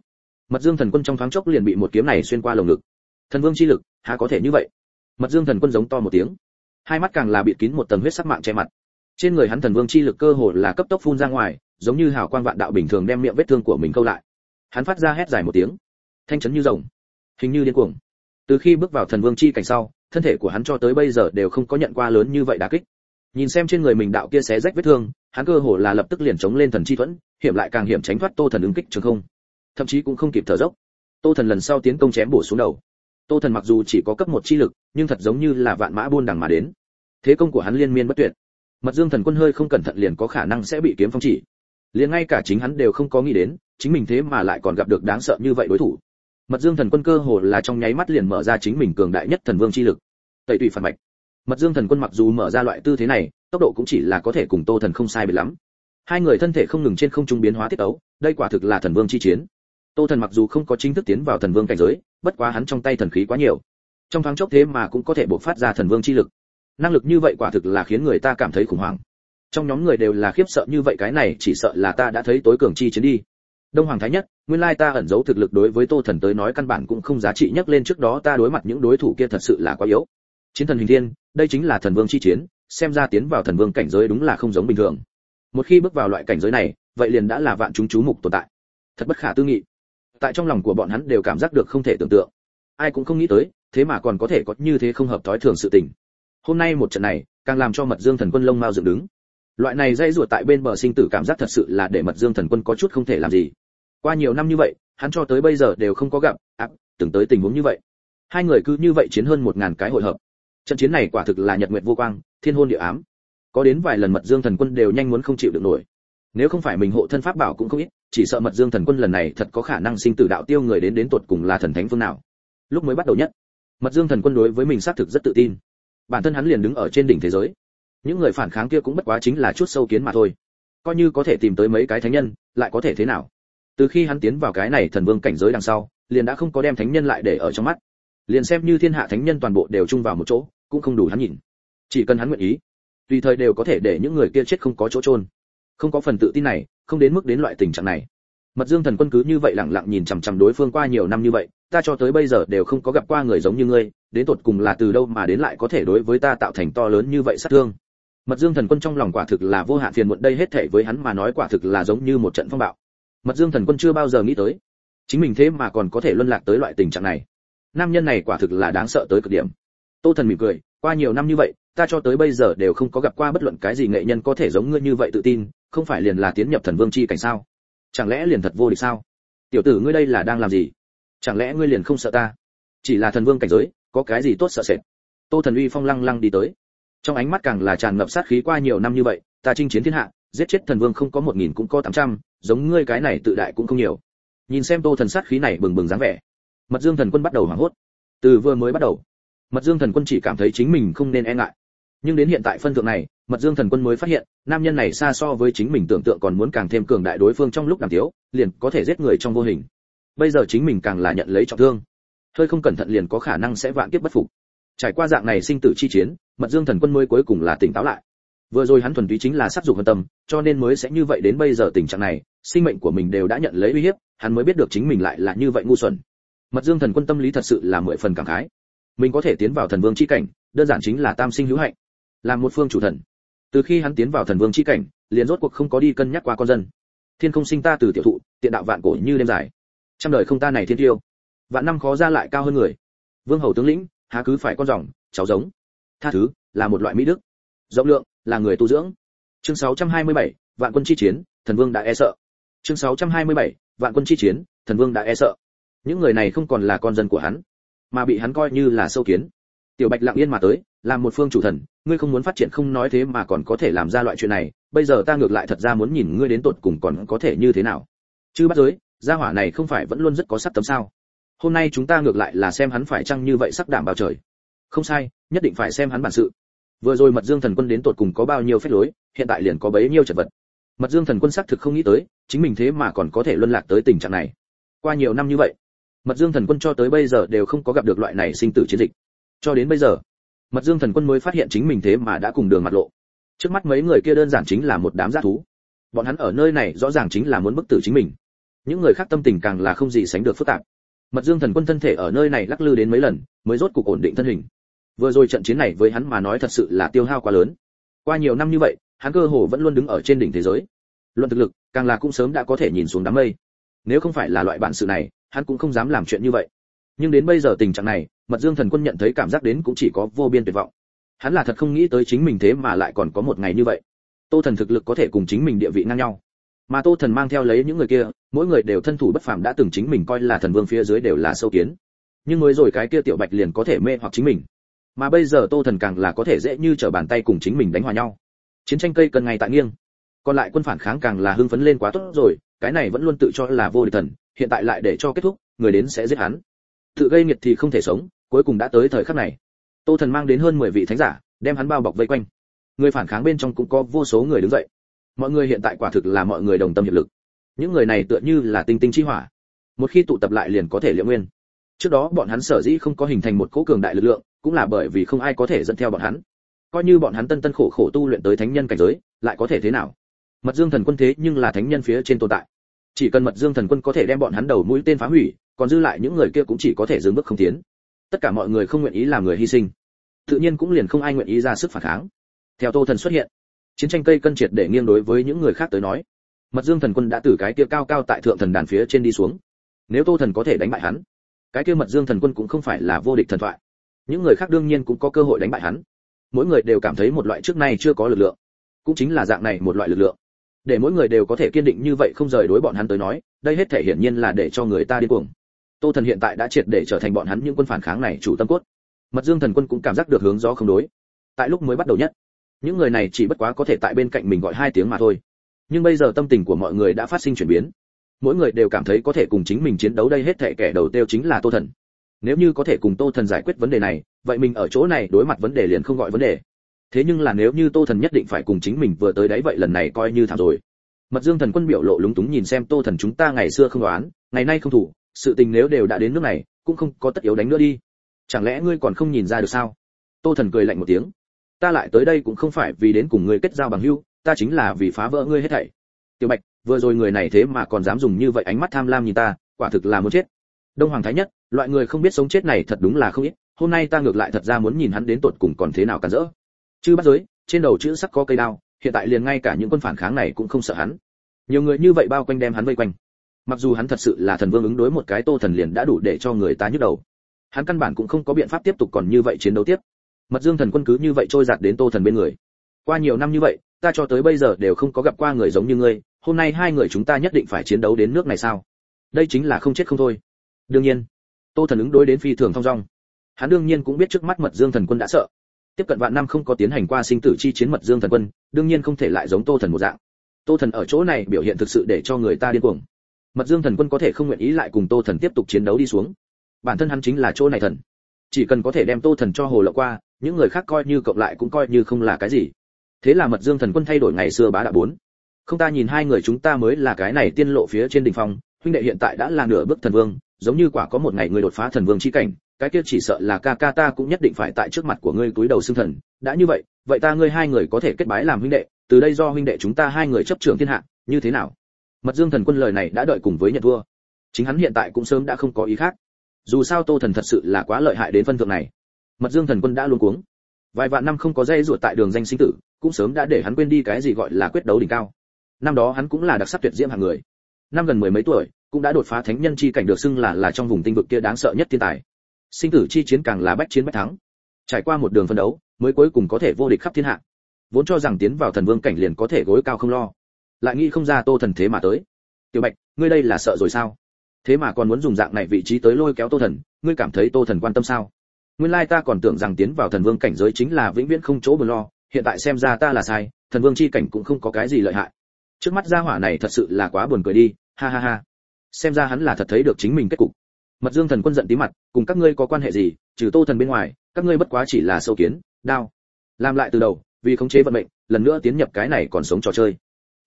Mật dương thần quân trong thoáng chốc liền bị một kiếm này xuyên qua lồng ngực. Thần vương chi lực, há có thể như vậy? Mật dương thần quân giống to một tiếng. Hai mắt càng là bịt kín một tầng huyết sắc mạng che mặt. Trên người hắn thần vương chi lực cơ hồ là cấp tốc phun ra ngoài giống như hào quang vạn đạo bình thường đem miệng vết thương của mình câu lại. Hắn phát ra hét dài một tiếng, thanh chấn như rồng, hình như điên cuồng. Từ khi bước vào thần vương chi cảnh sau, thân thể của hắn cho tới bây giờ đều không có nhận qua lớn như vậy đả kích. Nhìn xem trên người mình đạo kia xé rách vết thương, hắn cơ hồ là lập tức liền chống lên thần chi thuẫn, hiểm lại càng hiểm tránh thoát tô thần ứng kích trường không. Thậm chí cũng không kịp thở dốc. Tô thần lần sau tiến công chém bổ xuống đầu. Tô thần mặc dù chỉ có cấp một chi lực, nhưng thật giống như là vạn mã buôn đằng mà đến. Thế công của hắn liên miên bất tuyệt. Mật dương thần quân hơi không cẩn thận liền có khả năng sẽ bị kiếm phong chỉ liền ngay cả chính hắn đều không có nghĩ đến, chính mình thế mà lại còn gặp được đáng sợ như vậy đối thủ. Mật dương thần quân cơ hồ là trong nháy mắt liền mở ra chính mình cường đại nhất thần vương chi lực. Tẩy tụy phản mạch. Mật dương thần quân mặc dù mở ra loại tư thế này, tốc độ cũng chỉ là có thể cùng tô thần không sai biệt lắm. Hai người thân thể không ngừng trên không trung biến hóa tiết ấu đây quả thực là thần vương chi chiến. Tô thần mặc dù không có chính thức tiến vào thần vương cảnh giới, bất quá hắn trong tay thần khí quá nhiều. Trong thoáng chốc thế mà cũng có thể bộc phát ra thần vương chi lực. Năng lực như vậy quả thực là khiến người ta cảm thấy khủng hoảng trong nhóm người đều là khiếp sợ như vậy, cái này chỉ sợ là ta đã thấy tối cường chi chiến đi. Đông hoàng thái nhất, nguyên lai ta ẩn giấu thực lực đối với tô thần tới nói căn bản cũng không giá trị nhắc lên trước đó ta đối mặt những đối thủ kia thật sự là quá yếu. Chiến thần hình thiên, đây chính là thần vương chi chiến, xem ra tiến vào thần vương cảnh giới đúng là không giống bình thường. Một khi bước vào loại cảnh giới này, vậy liền đã là vạn chúng chú mục tồn tại. Thật bất khả tư nghị. Tại trong lòng của bọn hắn đều cảm giác được không thể tưởng tượng. Ai cũng không nghĩ tới, thế mà còn có thể có như thế không hợp thói thường sự tình. Hôm nay một trận này, càng làm cho mật dương thần quân lông mao dựng đứng loại này dây ruột tại bên bờ sinh tử cảm giác thật sự là để mật dương thần quân có chút không thể làm gì. Qua nhiều năm như vậy, hắn cho tới bây giờ đều không có gặp áp từng tới tình huống như vậy. Hai người cứ như vậy chiến hơn một ngàn cái hội hợp. Trận chiến này quả thực là nhật nguyệt vô quang, thiên hôn địa ám. Có đến vài lần mật dương thần quân đều nhanh muốn không chịu được nổi. Nếu không phải mình hộ thân pháp bảo cũng không ít, chỉ sợ mật dương thần quân lần này thật có khả năng sinh tử đạo tiêu người đến đến tuột cùng là thần thánh phương nào. Lúc mới bắt đầu nhất, mật dương thần quân đối với mình xác thực rất tự tin. Bản thân hắn liền đứng ở trên đỉnh thế giới những người phản kháng kia cũng bất quá chính là chút sâu kiến mà thôi. Coi như có thể tìm tới mấy cái thánh nhân, lại có thể thế nào? Từ khi hắn tiến vào cái này thần vương cảnh giới đằng sau, liền đã không có đem thánh nhân lại để ở trong mắt. Liền xem như thiên hạ thánh nhân toàn bộ đều chung vào một chỗ, cũng không đủ hắn nhìn. Chỉ cần hắn nguyện ý, tùy thời đều có thể để những người kia chết không có chỗ trôn không có phần tự tin này, không đến mức đến loại tình trạng này. Mật dương thần quân cứ như vậy lặng lặng nhìn chằm chằm đối phương qua nhiều năm như vậy, ta cho tới bây giờ đều không có gặp qua người giống như ngươi, đến tột cùng là từ đâu mà đến lại có thể đối với ta tạo thành to lớn như vậy sát thương mật dương thần quân trong lòng quả thực là vô hạn phiền muộn, đây hết thể với hắn mà nói quả thực là giống như một trận phong bạo. Mật dương thần quân chưa bao giờ nghĩ tới, chính mình thế mà còn có thể luân lạc tới loại tình trạng này. Nam nhân này quả thực là đáng sợ tới cực điểm. Tô thần mỉm cười, qua nhiều năm như vậy, ta cho tới bây giờ đều không có gặp qua bất luận cái gì nghệ nhân có thể giống ngươi như vậy tự tin, không phải liền là tiến nhập thần vương chi cảnh sao? Chẳng lẽ liền thật vô địch sao? Tiểu tử ngươi đây là đang làm gì? Chẳng lẽ ngươi liền không sợ ta? Chỉ là thần vương cảnh giới, có cái gì tốt sợ sệt? Tô thần uy phong lăng lăng đi tới trong ánh mắt càng là tràn ngập sát khí qua nhiều năm như vậy, ta chinh chiến thiên hạ, giết chết thần vương không có một nghìn cũng có tám trăm, giống ngươi cái này tự đại cũng không nhiều. Nhìn xem tô thần sát khí này bừng bừng dáng vẻ, mật dương thần quân bắt đầu hoảng hốt. Từ vừa mới bắt đầu, mật dương thần quân chỉ cảm thấy chính mình không nên e ngại. Nhưng đến hiện tại phân thượng này, mật dương thần quân mới phát hiện, nam nhân này xa so với chính mình tưởng tượng còn muốn càng thêm cường đại đối phương trong lúc đàm thiếu liền có thể giết người trong vô hình. Bây giờ chính mình càng là nhận lấy trọng thương. Hơi không cẩn thận liền có khả năng sẽ vạn kiếp bất phục. Trải qua dạng này sinh tử chi chiến mật dương thần quân mới cuối cùng là tỉnh táo lại. Vừa rồi hắn thuần túy chính là sát dục hân tâm, cho nên mới sẽ như vậy đến bây giờ tình trạng này, sinh mệnh của mình đều đã nhận lấy uy hiếp, hắn mới biết được chính mình lại là như vậy ngu xuẩn. Mật dương thần quân tâm lý thật sự là mười phần cảm khái. Mình có thể tiến vào thần vương chi cảnh, đơn giản chính là tam sinh hữu hạnh làm một phương chủ thần. Từ khi hắn tiến vào thần vương chi cảnh, liền rốt cuộc không có đi cân nhắc qua con dân. Thiên không sinh ta từ tiểu thụ, tiện đạo vạn cổ như đêm dài. Trăm đời không ta này thiên tiêu. Vạn năm khó ra lại cao hơn người. Vương hầu tướng lĩnh, há cứ phải con rồng, cháu giống tha thứ là một loại mỹ đức. Rộng lượng là người tu dưỡng. Chương 627, vạn quân chi chiến thần vương đã e sợ. Chương 627, vạn quân chi chiến thần vương đã e sợ. Những người này không còn là con dân của hắn mà bị hắn coi như là sâu kiến. Tiểu bạch lặng yên mà tới làm một phương chủ thần ngươi không muốn phát triển không nói thế mà còn có thể làm ra loại chuyện này bây giờ ta ngược lại thật ra muốn nhìn ngươi đến tột cùng còn có thể như thế nào. Chứ bắt giới gia hỏa này không phải vẫn luôn rất có sắc tấm sao? Hôm nay chúng ta ngược lại là xem hắn phải chăng như vậy sắc đảm bao trời không sai, nhất định phải xem hắn bản sự. Vừa rồi mật dương thần quân đến tột cùng có bao nhiêu phép lối, hiện tại liền có bấy nhiêu chật vật. Mật dương thần quân xác thực không nghĩ tới, chính mình thế mà còn có thể luân lạc tới tình trạng này. Qua nhiều năm như vậy, mật dương thần quân cho tới bây giờ đều không có gặp được loại này sinh tử chiến dịch. Cho đến bây giờ, mật dương thần quân mới phát hiện chính mình thế mà đã cùng đường mặt lộ. Trước mắt mấy người kia đơn giản chính là một đám g thú. Bọn hắn ở nơi này rõ ràng chính là muốn bức tử chính mình. Những người khác tâm tình càng là không gì sánh được phức tạp. Mật dương thần quân thân thể ở nơi này lắc lư đến mấy lần, mới rốt cục ổn định thân hình vừa rồi trận chiến này với hắn mà nói thật sự là tiêu hao quá lớn. Qua nhiều năm như vậy, hắn cơ hồ vẫn luôn đứng ở trên đỉnh thế giới. Luận thực lực, càng là cũng sớm đã có thể nhìn xuống đám mây. Nếu không phải là loại bản sự này, hắn cũng không dám làm chuyện như vậy. Nhưng đến bây giờ tình trạng này, mật dương thần quân nhận thấy cảm giác đến cũng chỉ có vô biên tuyệt vọng. Hắn là thật không nghĩ tới chính mình thế mà lại còn có một ngày như vậy. Tô thần thực lực có thể cùng chính mình địa vị ngang nhau. Mà tô thần mang theo lấy những người kia, mỗi người đều thân thủ bất phàm đã từng chính mình coi là thần vương phía dưới đều là sâu kiến. Nhưng mới rồi cái kia tiểu bạch liền có thể mê hoặc chính mình mà bây giờ tô thần càng là có thể dễ như trở bàn tay cùng chính mình đánh hòa nhau. Chiến tranh cây cần ngày tại nghiêng. Còn lại quân phản kháng càng là hưng phấn lên quá tốt rồi, cái này vẫn luôn tự cho là vô địch thần, hiện tại lại để cho kết thúc, người đến sẽ giết hắn. Tự gây nghiệt thì không thể sống, cuối cùng đã tới thời khắc này. Tô thần mang đến hơn 10 vị thánh giả, đem hắn bao bọc vây quanh. Người phản kháng bên trong cũng có vô số người đứng dậy. Mọi người hiện tại quả thực là mọi người đồng tâm hiệp lực. Những người này tựa như là tinh tinh chi hỏa. Một khi tụ tập lại liền có thể liệu nguyên trước đó bọn hắn sở dĩ không có hình thành một cỗ cường đại lực lượng, cũng là bởi vì không ai có thể dẫn theo bọn hắn. Coi như bọn hắn tân tân khổ khổ tu luyện tới thánh nhân cảnh giới, lại có thể thế nào? Mật dương thần quân thế nhưng là thánh nhân phía trên tồn tại. Chỉ cần mật dương thần quân có thể đem bọn hắn đầu mũi tên phá hủy, còn dư lại những người kia cũng chỉ có thể dừng bước không tiến. Tất cả mọi người không nguyện ý làm người hy sinh. Tự nhiên cũng liền không ai nguyện ý ra sức phản kháng. Theo tô thần xuất hiện, chiến tranh cây cân triệt để nghiêng đối với những người khác tới nói. Mật dương thần quân đã từ cái kia cao cao tại thượng thần đàn phía trên đi xuống. Nếu tô thần có thể đánh bại hắn cái kia mật dương thần quân cũng không phải là vô địch thần thoại. Những người khác đương nhiên cũng có cơ hội đánh bại hắn. Mỗi người đều cảm thấy một loại trước nay chưa có lực lượng, cũng chính là dạng này một loại lực lượng. Để mỗi người đều có thể kiên định như vậy không rời đối bọn hắn tới nói, đây hết thể hiển nhiên là để cho người ta điên cuồng. Tô thần hiện tại đã triệt để trở thành bọn hắn những quân phản kháng này chủ tâm cốt. Mật dương thần quân cũng cảm giác được hướng gió không đối. Tại lúc mới bắt đầu nhất, những người này chỉ bất quá có thể tại bên cạnh mình gọi hai tiếng mà thôi. Nhưng bây giờ tâm tình của mọi người đã phát sinh chuyển biến mỗi người đều cảm thấy có thể cùng chính mình chiến đấu đây hết thệ kẻ đầu tiêu chính là tô thần. Nếu như có thể cùng tô thần giải quyết vấn đề này, vậy mình ở chỗ này đối mặt vấn đề liền không gọi vấn đề. Thế nhưng là nếu như tô thần nhất định phải cùng chính mình vừa tới đấy vậy lần này coi như thảm rồi. Mật dương thần quân biểu lộ lúng túng nhìn xem tô thần chúng ta ngày xưa không đoán, ngày nay không thủ, sự tình nếu đều đã đến nước này, cũng không có tất yếu đánh nữa đi. Chẳng lẽ ngươi còn không nhìn ra được sao? Tô thần cười lạnh một tiếng. Ta lại tới đây cũng không phải vì đến cùng ngươi kết giao bằng hữu, ta chính là vì phá vỡ ngươi hết thảy. Tiểu bạch vừa rồi người này thế mà còn dám dùng như vậy ánh mắt tham lam nhìn ta, quả thực là muốn chết. Đông hoàng thái nhất, loại người không biết sống chết này thật đúng là không ít, hôm nay ta ngược lại thật ra muốn nhìn hắn đến tột cùng còn thế nào cản rỡ. Chư bắt giới, trên đầu chữ sắc có cây đao, hiện tại liền ngay cả những quân phản kháng này cũng không sợ hắn. Nhiều người như vậy bao quanh đem hắn vây quanh. Mặc dù hắn thật sự là thần vương ứng đối một cái tô thần liền đã đủ để cho người ta nhức đầu. Hắn căn bản cũng không có biện pháp tiếp tục còn như vậy chiến đấu tiếp. Mật dương thần quân cứ như vậy trôi giạt đến tô thần bên người. Qua nhiều năm như vậy ta cho tới bây giờ đều không có gặp qua người giống như ngươi, hôm nay hai người chúng ta nhất định phải chiến đấu đến nước này sao? Đây chính là không chết không thôi. Đương nhiên, tô thần ứng đối đến phi thường thong dong. Hắn đương nhiên cũng biết trước mắt mật dương thần quân đã sợ. Tiếp cận vạn năm không có tiến hành qua sinh tử chi chiến mật dương thần quân, đương nhiên không thể lại giống tô thần một dạng. Tô thần ở chỗ này biểu hiện thực sự để cho người ta điên cuồng. Mật dương thần quân có thể không nguyện ý lại cùng tô thần tiếp tục chiến đấu đi xuống. Bản thân hắn chính là chỗ này thần. Chỉ cần có thể đem tô thần cho hồ lộ qua, những người khác coi như cộng lại cũng coi như không là cái gì thế là mật dương thần quân thay đổi ngày xưa bá đạo bốn. Không ta nhìn hai người chúng ta mới là cái này tiên lộ phía trên đỉnh phong, huynh đệ hiện tại đã là nửa bước thần vương, giống như quả có một ngày người đột phá thần vương chi cảnh, cái kia chỉ sợ là ca ca ta cũng nhất định phải tại trước mặt của ngươi cúi đầu xưng thần. Đã như vậy vậy ta ngươi hai người có thể kết bái làm huynh đệ, từ đây do huynh đệ chúng ta hai người chấp trưởng thiên hạ, như thế nào? Mật dương thần quân lời này đã đợi cùng với nhận vua. Chính hắn hiện tại cũng sớm đã không có ý khác. Dù sao tô thần thật sự là quá lợi hại đến phân thượng này. Mật dương thần quân đã luôn cuống vài vạn năm không có dây ruột tại đường danh sinh tử, cũng sớm đã để hắn quên đi cái gì gọi là quyết đấu đỉnh cao. Năm đó hắn cũng là đặc sắc tuyệt diễm hạng người. Năm gần mười mấy tuổi, cũng đã đột phá thánh nhân chi cảnh được xưng là là trong vùng tinh vực kia đáng sợ nhất thiên tài. Sinh tử chi chiến càng là bách chiến bách thắng. Trải qua một đường phân đấu, mới cuối cùng có thể vô địch khắp thiên hạ. Vốn cho rằng tiến vào thần vương cảnh liền có thể gối cao không lo. Lại nghĩ không ra tô thần thế mà tới. Tiểu bạch, ngươi đây là sợ rồi sao? Thế mà còn muốn dùng dạng này vị trí tới lôi kéo tô thần, ngươi cảm thấy tô thần quan tâm sao? Nguyên lai ta còn tưởng rằng tiến vào thần vương cảnh giới chính là vĩnh viễn không chỗ buồn lo, hiện tại xem ra ta là sai, thần vương chi cảnh cũng không có cái gì lợi hại. Trước mắt gia hỏa này thật sự là quá buồn cười đi, ha ha ha. Xem ra hắn là thật thấy được chính mình kết cục. Mật dương thần quân giận tí mặt, cùng các ngươi có quan hệ gì, trừ tô thần bên ngoài, các ngươi bất quá chỉ là sâu kiến, đao. Làm lại từ đầu, vì khống chế vận mệnh, lần nữa tiến nhập cái này còn sống trò chơi.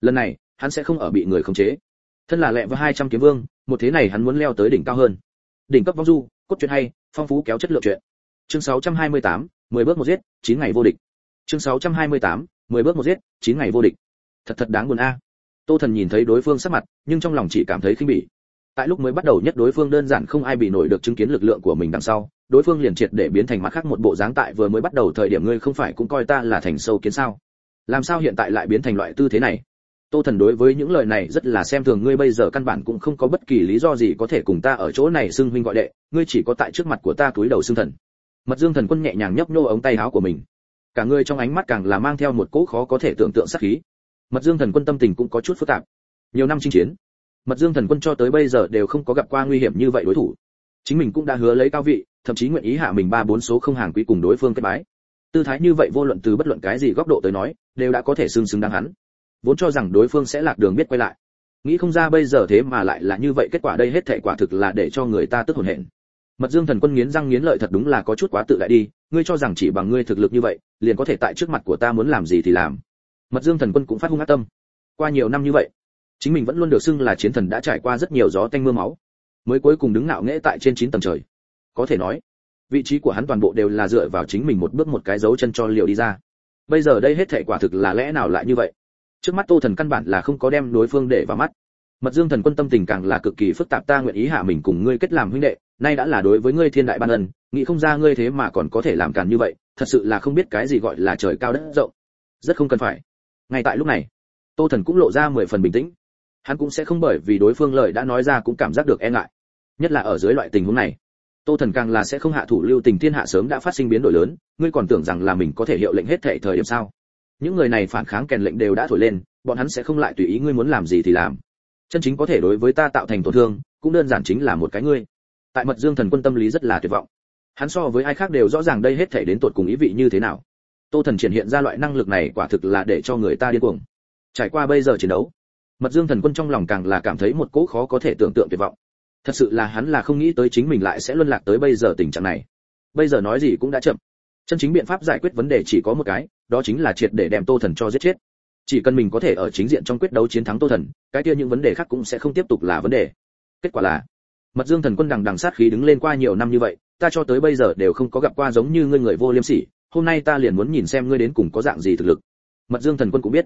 Lần này, hắn sẽ không ở bị người khống chế. Thân là lẹ với hai trăm kiếm vương, một thế này hắn muốn leo tới đỉnh cao hơn. Đỉnh cấp vong du, cốt truyện hay, phong phú kéo chất lượng truyện chương 628, 10 bước một giết 9 ngày vô địch. Chương 628, 10 bước một giết 9 ngày vô địch. Thật thật đáng buồn a. Tô thần nhìn thấy đối phương sắc mặt nhưng trong lòng chỉ cảm thấy khinh bỉ. Tại lúc mới bắt đầu nhất đối phương đơn giản không ai bị nổi được chứng kiến lực lượng của mình đằng sau đối phương liền triệt để biến thành mặt khác một bộ dáng tại vừa mới bắt đầu thời điểm ngươi không phải cũng coi ta là thành sâu kiến sao? Làm sao hiện tại lại biến thành loại tư thế này? Tô thần đối với những lời này rất là xem thường ngươi bây giờ căn bản cũng không có bất kỳ lý do gì có thể cùng ta ở chỗ này xưng huynh gọi đệ ngươi chỉ có tại trước mặt của ta túi đầu xưng thần mật dương thần quân nhẹ nhàng nhấp nhô ống tay áo của mình. Cả người trong ánh mắt càng là mang theo một cỗ khó có thể tưởng tượng sát khí. Mật dương thần quân tâm tình cũng có chút phức tạp. Nhiều năm chinh chiến, mật dương thần quân cho tới bây giờ đều không có gặp qua nguy hiểm như vậy đối thủ. Chính mình cũng đã hứa lấy cao vị, thậm chí nguyện ý hạ mình ba bốn số không hàng quý cùng đối phương kết bái. Tư thái như vậy vô luận từ bất luận cái gì góc độ tới nói, đều đã có thể xương xứng đáng hắn. Vốn cho rằng đối phương sẽ lạc đường biết quay lại. Nghĩ không ra bây giờ thế mà lại là như vậy, kết quả đây hết thảy quả thực là để cho người ta tức hồn hển mật dương thần quân nghiến răng nghiến lợi thật đúng là có chút quá tự đại đi, ngươi cho rằng chỉ bằng ngươi thực lực như vậy, liền có thể tại trước mặt của ta muốn làm gì thì làm. Mật dương thần quân cũng phát hung ác tâm. Qua nhiều năm như vậy, chính mình vẫn luôn được xưng là chiến thần đã trải qua rất nhiều gió tanh mưa máu, mới cuối cùng đứng ngạo nghễ tại trên chín tầng trời. Có thể nói, vị trí của hắn toàn bộ đều là dựa vào chính mình một bước một cái dấu chân cho liệu đi ra. Bây giờ đây hết thảy quả thực là lẽ nào lại như vậy? Trước mắt tô thần căn bản là không có đem đối phương để vào mắt. Mật dương thần quân tâm tình càng là cực kỳ phức tạp, ta nguyện ý hạ mình cùng ngươi kết làm huynh đệ nay đã là đối với ngươi thiên đại ban ân, nghĩ không ra ngươi thế mà còn có thể làm càn như vậy, thật sự là không biết cái gì gọi là trời cao đất rộng. Rất không cần phải. Ngay tại lúc này, tô thần cũng lộ ra mười phần bình tĩnh. Hắn cũng sẽ không bởi vì đối phương lời đã nói ra cũng cảm giác được e ngại. Nhất là ở dưới loại tình huống này, tô thần càng là sẽ không hạ thủ lưu tình thiên hạ sớm đã phát sinh biến đổi lớn, ngươi còn tưởng rằng là mình có thể hiệu lệnh hết thệ thời điểm sao? Những người này phản kháng kèn lệnh đều đã thổi lên, bọn hắn sẽ không lại tùy ý ngươi muốn làm gì thì làm. Chân chính có thể đối với ta tạo thành tổn thương, cũng đơn giản chính là một cái ngươi tại mật dương thần quân tâm lý rất là tuyệt vọng. Hắn so với ai khác đều rõ ràng đây hết thể đến tột cùng ý vị như thế nào. Tô thần triển hiện ra loại năng lực này quả thực là để cho người ta điên cuồng. Trải qua bây giờ chiến đấu, mật dương thần quân trong lòng càng là cảm thấy một cỗ khó có thể tưởng tượng tuyệt vọng. Thật sự là hắn là không nghĩ tới chính mình lại sẽ luân lạc tới bây giờ tình trạng này. Bây giờ nói gì cũng đã chậm. Chân chính biện pháp giải quyết vấn đề chỉ có một cái, đó chính là triệt để đem tô thần cho giết chết. Chỉ cần mình có thể ở chính diện trong quyết đấu chiến thắng tô thần, cái kia những vấn đề khác cũng sẽ không tiếp tục là vấn đề. Kết quả là mật dương thần quân đằng đằng sát khí đứng lên qua nhiều năm như vậy, ta cho tới bây giờ đều không có gặp qua giống như ngươi người vô liêm sỉ, hôm nay ta liền muốn nhìn xem ngươi đến cùng có dạng gì thực lực. Mật dương thần quân cũng biết,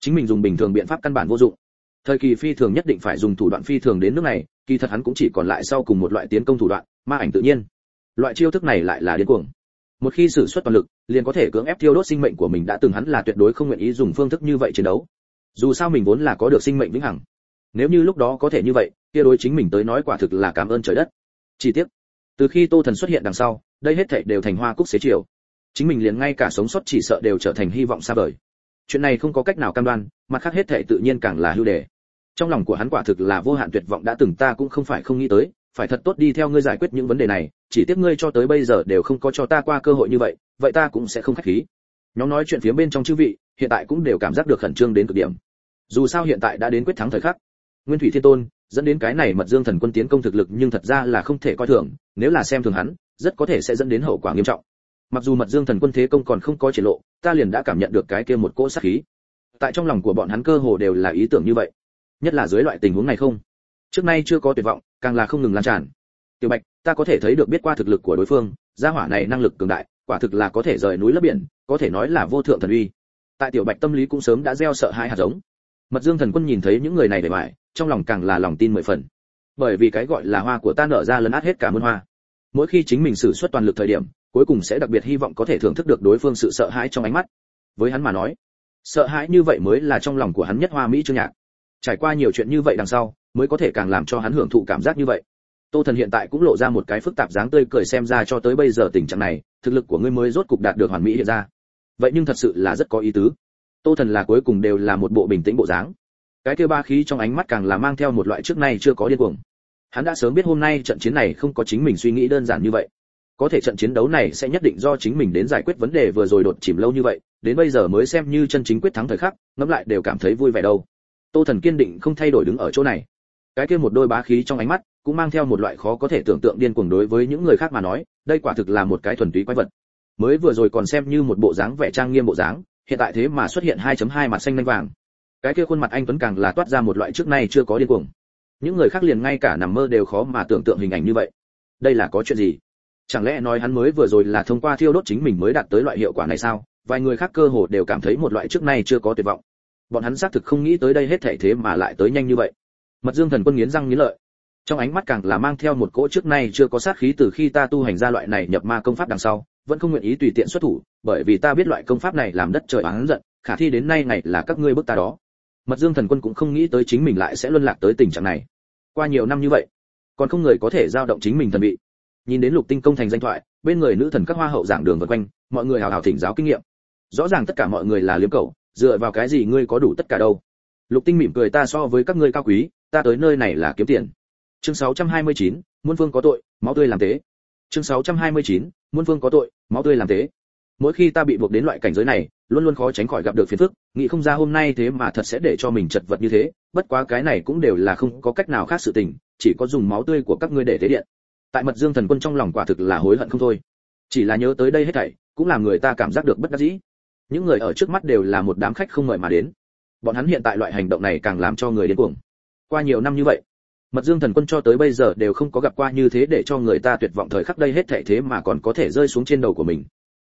chính mình dùng bình thường biện pháp căn bản vô dụng. Thời kỳ phi thường nhất định phải dùng thủ đoạn phi thường đến nước này, kỳ thật hắn cũng chỉ còn lại sau cùng một loại tiến công thủ đoạn, ma ảnh tự nhiên. Loại chiêu thức này lại là điên cuồng. Một khi sử xuất toàn lực, liền có thể cưỡng ép thiêu đốt sinh mệnh của mình đã từng hắn là tuyệt đối không nguyện ý dùng phương thức như vậy chiến đấu. Dù sao mình vốn là có được sinh mệnh vĩnh hằng nếu như lúc đó có thể như vậy, kia đối chính mình tới nói quả thực là cảm ơn trời đất. Chi tiết từ khi tô thần xuất hiện đằng sau, đây hết thảy đều thành hoa cúc xế chiều. Chính mình liền ngay cả sống sót chỉ sợ đều trở thành hy vọng xa vời. Chuyện này không có cách nào cam đoan, mặt khác hết thảy tự nhiên càng là hưu đề. Trong lòng của hắn quả thực là vô hạn tuyệt vọng đã từng ta cũng không phải không nghĩ tới, phải thật tốt đi theo ngươi giải quyết những vấn đề này, chỉ tiếc ngươi cho tới bây giờ đều không có cho ta qua cơ hội như vậy vậy ta cũng sẽ không khách khí. Nhóm nói chuyện phía bên trong chư vị, hiện tại cũng đều cảm giác được khẩn trương đến cực điểm. Dù sao hiện tại đã đến quyết thắng thời khắc nguyên thủy thiên tôn, dẫn đến cái này mật dương thần quân tiến công thực lực nhưng thật ra là không thể coi thường, nếu là xem thường hắn, rất có thể sẽ dẫn đến hậu quả nghiêm trọng. Mặc dù mật dương thần quân thế công còn không có triển lộ, ta liền đã cảm nhận được cái kia một cỗ sát khí. Tại trong lòng của bọn hắn cơ hồ đều là ý tưởng như vậy. Nhất là dưới loại tình huống này không. Trước nay chưa có tuyệt vọng, càng là không ngừng lan tràn. Tiểu bạch, ta có thể thấy được biết qua thực lực của đối phương, gia hỏa này năng lực cường đại, quả thực là có thể rời núi lấp biển, có thể nói là vô thượng thần uy. Tại tiểu bạch tâm lý cũng sớm đã gieo sợ hai hạt giống mật dương thần quân nhìn thấy những người này để bài, trong lòng càng là lòng tin mười phần. Bởi vì cái gọi là hoa của ta nở ra lấn át hết cả muôn hoa. Mỗi khi chính mình sử xuất toàn lực thời điểm cuối cùng sẽ đặc biệt hy vọng có thể thưởng thức được đối phương sự sợ hãi trong ánh mắt. Với hắn mà nói sợ hãi như vậy mới là trong lòng của hắn nhất hoa mỹ chương nhạc. Trải qua nhiều chuyện như vậy đằng sau mới có thể càng làm cho hắn hưởng thụ cảm giác như vậy. Tô thần hiện tại cũng lộ ra một cái phức tạp dáng tươi cười xem ra cho tới bây giờ tình trạng này thực lực của ngươi mới rốt cục đạt được hoàn mỹ hiện ra. Vậy nhưng thật sự là rất có ý tứ tô thần là cuối cùng đều là một bộ bình tĩnh bộ dáng. Cái kia ba khí trong ánh mắt càng là mang theo một loại trước nay chưa có điên cuồng. Hắn đã sớm biết hôm nay trận chiến này không có chính mình suy nghĩ đơn giản như vậy. Có thể trận chiến đấu này sẽ nhất định do chính mình đến giải quyết vấn đề vừa rồi đột chìm lâu như vậy, đến bây giờ mới xem như chân chính quyết thắng thời khắc, ngẫm lại đều cảm thấy vui vẻ đâu. Tô thần kiên định không thay đổi đứng ở chỗ này. Cái kia một đôi bá khí trong ánh mắt cũng mang theo một loại khó có thể tưởng tượng điên cuồng đối với những người khác mà nói, đây quả thực là một cái thuần túy quái vật. Mới vừa rồi còn xem như một bộ dáng vẻ trang nghiêm bộ dáng hiện tại thế mà xuất hiện 2.2 mặt xanh nhanh vàng. Cái kia khuôn mặt anh tuấn càng là toát ra một loại trước nay chưa có điên cuồng. Những người khác liền ngay cả nằm mơ đều khó mà tưởng tượng hình ảnh như vậy. Đây là có chuyện gì? Chẳng lẽ nói hắn mới vừa rồi là thông qua thiêu đốt chính mình mới đạt tới loại hiệu quả này sao? Vài người khác cơ hồ đều cảm thấy một loại trước nay chưa có tuyệt vọng. Bọn hắn xác thực không nghĩ tới đây hết thảy thế mà lại tới nhanh như vậy. Mật dương thần quân nghiến răng nghiến lợi. Trong ánh mắt càng là mang theo một cỗ trước nay chưa có sát khí từ khi ta tu hành ra loại này nhập ma công pháp đằng sau, vẫn không nguyện ý tùy tiện xuất thủ bởi vì ta biết loại công pháp này làm đất trời oán giận khả thi đến nay ngày là các ngươi bức ta đó. Mật dương thần quân cũng không nghĩ tới chính mình lại sẽ luân lạc tới tình trạng này. Qua nhiều năm như vậy còn không người có thể giao động chính mình thần bị nhìn đến lục tinh công thành danh thoại bên người nữ thần các hoa hậu giảng đường vân quanh mọi người hào hào thỉnh giáo kinh nghiệm. Rõ ràng tất cả mọi người là liếm cầu dựa vào cái gì ngươi có đủ tất cả đâu? Lục tinh mỉm cười ta so với các ngươi cao quý ta tới nơi này là kiếm tiền. Chương 629, muôn vương có tội máu tươi làm tế chương 629, muôn vương có tội máu tươi làm tế mỗi khi ta bị buộc đến loại cảnh giới này, luôn luôn khó tránh khỏi gặp được phiền phức, nghĩ không ra hôm nay thế mà thật sẽ để cho mình chật vật như thế, bất quá cái này cũng đều là không có cách nào khác sự tình, chỉ có dùng máu tươi của các ngươi để tế điện. Tại mật dương thần quân trong lòng quả thực là hối hận không thôi. Chỉ là nhớ tới đây hết thảy, cũng làm người ta cảm giác được bất đắc dĩ. Những người ở trước mắt đều là một đám khách không mời mà đến. Bọn hắn hiện tại loại hành động này càng làm cho người đến cuồng. Qua nhiều năm như vậy, mật dương thần quân cho tới bây giờ đều không có gặp qua như thế để cho người ta tuyệt vọng thời khắc đây hết thảy thế mà còn có thể rơi xuống trên đầu của mình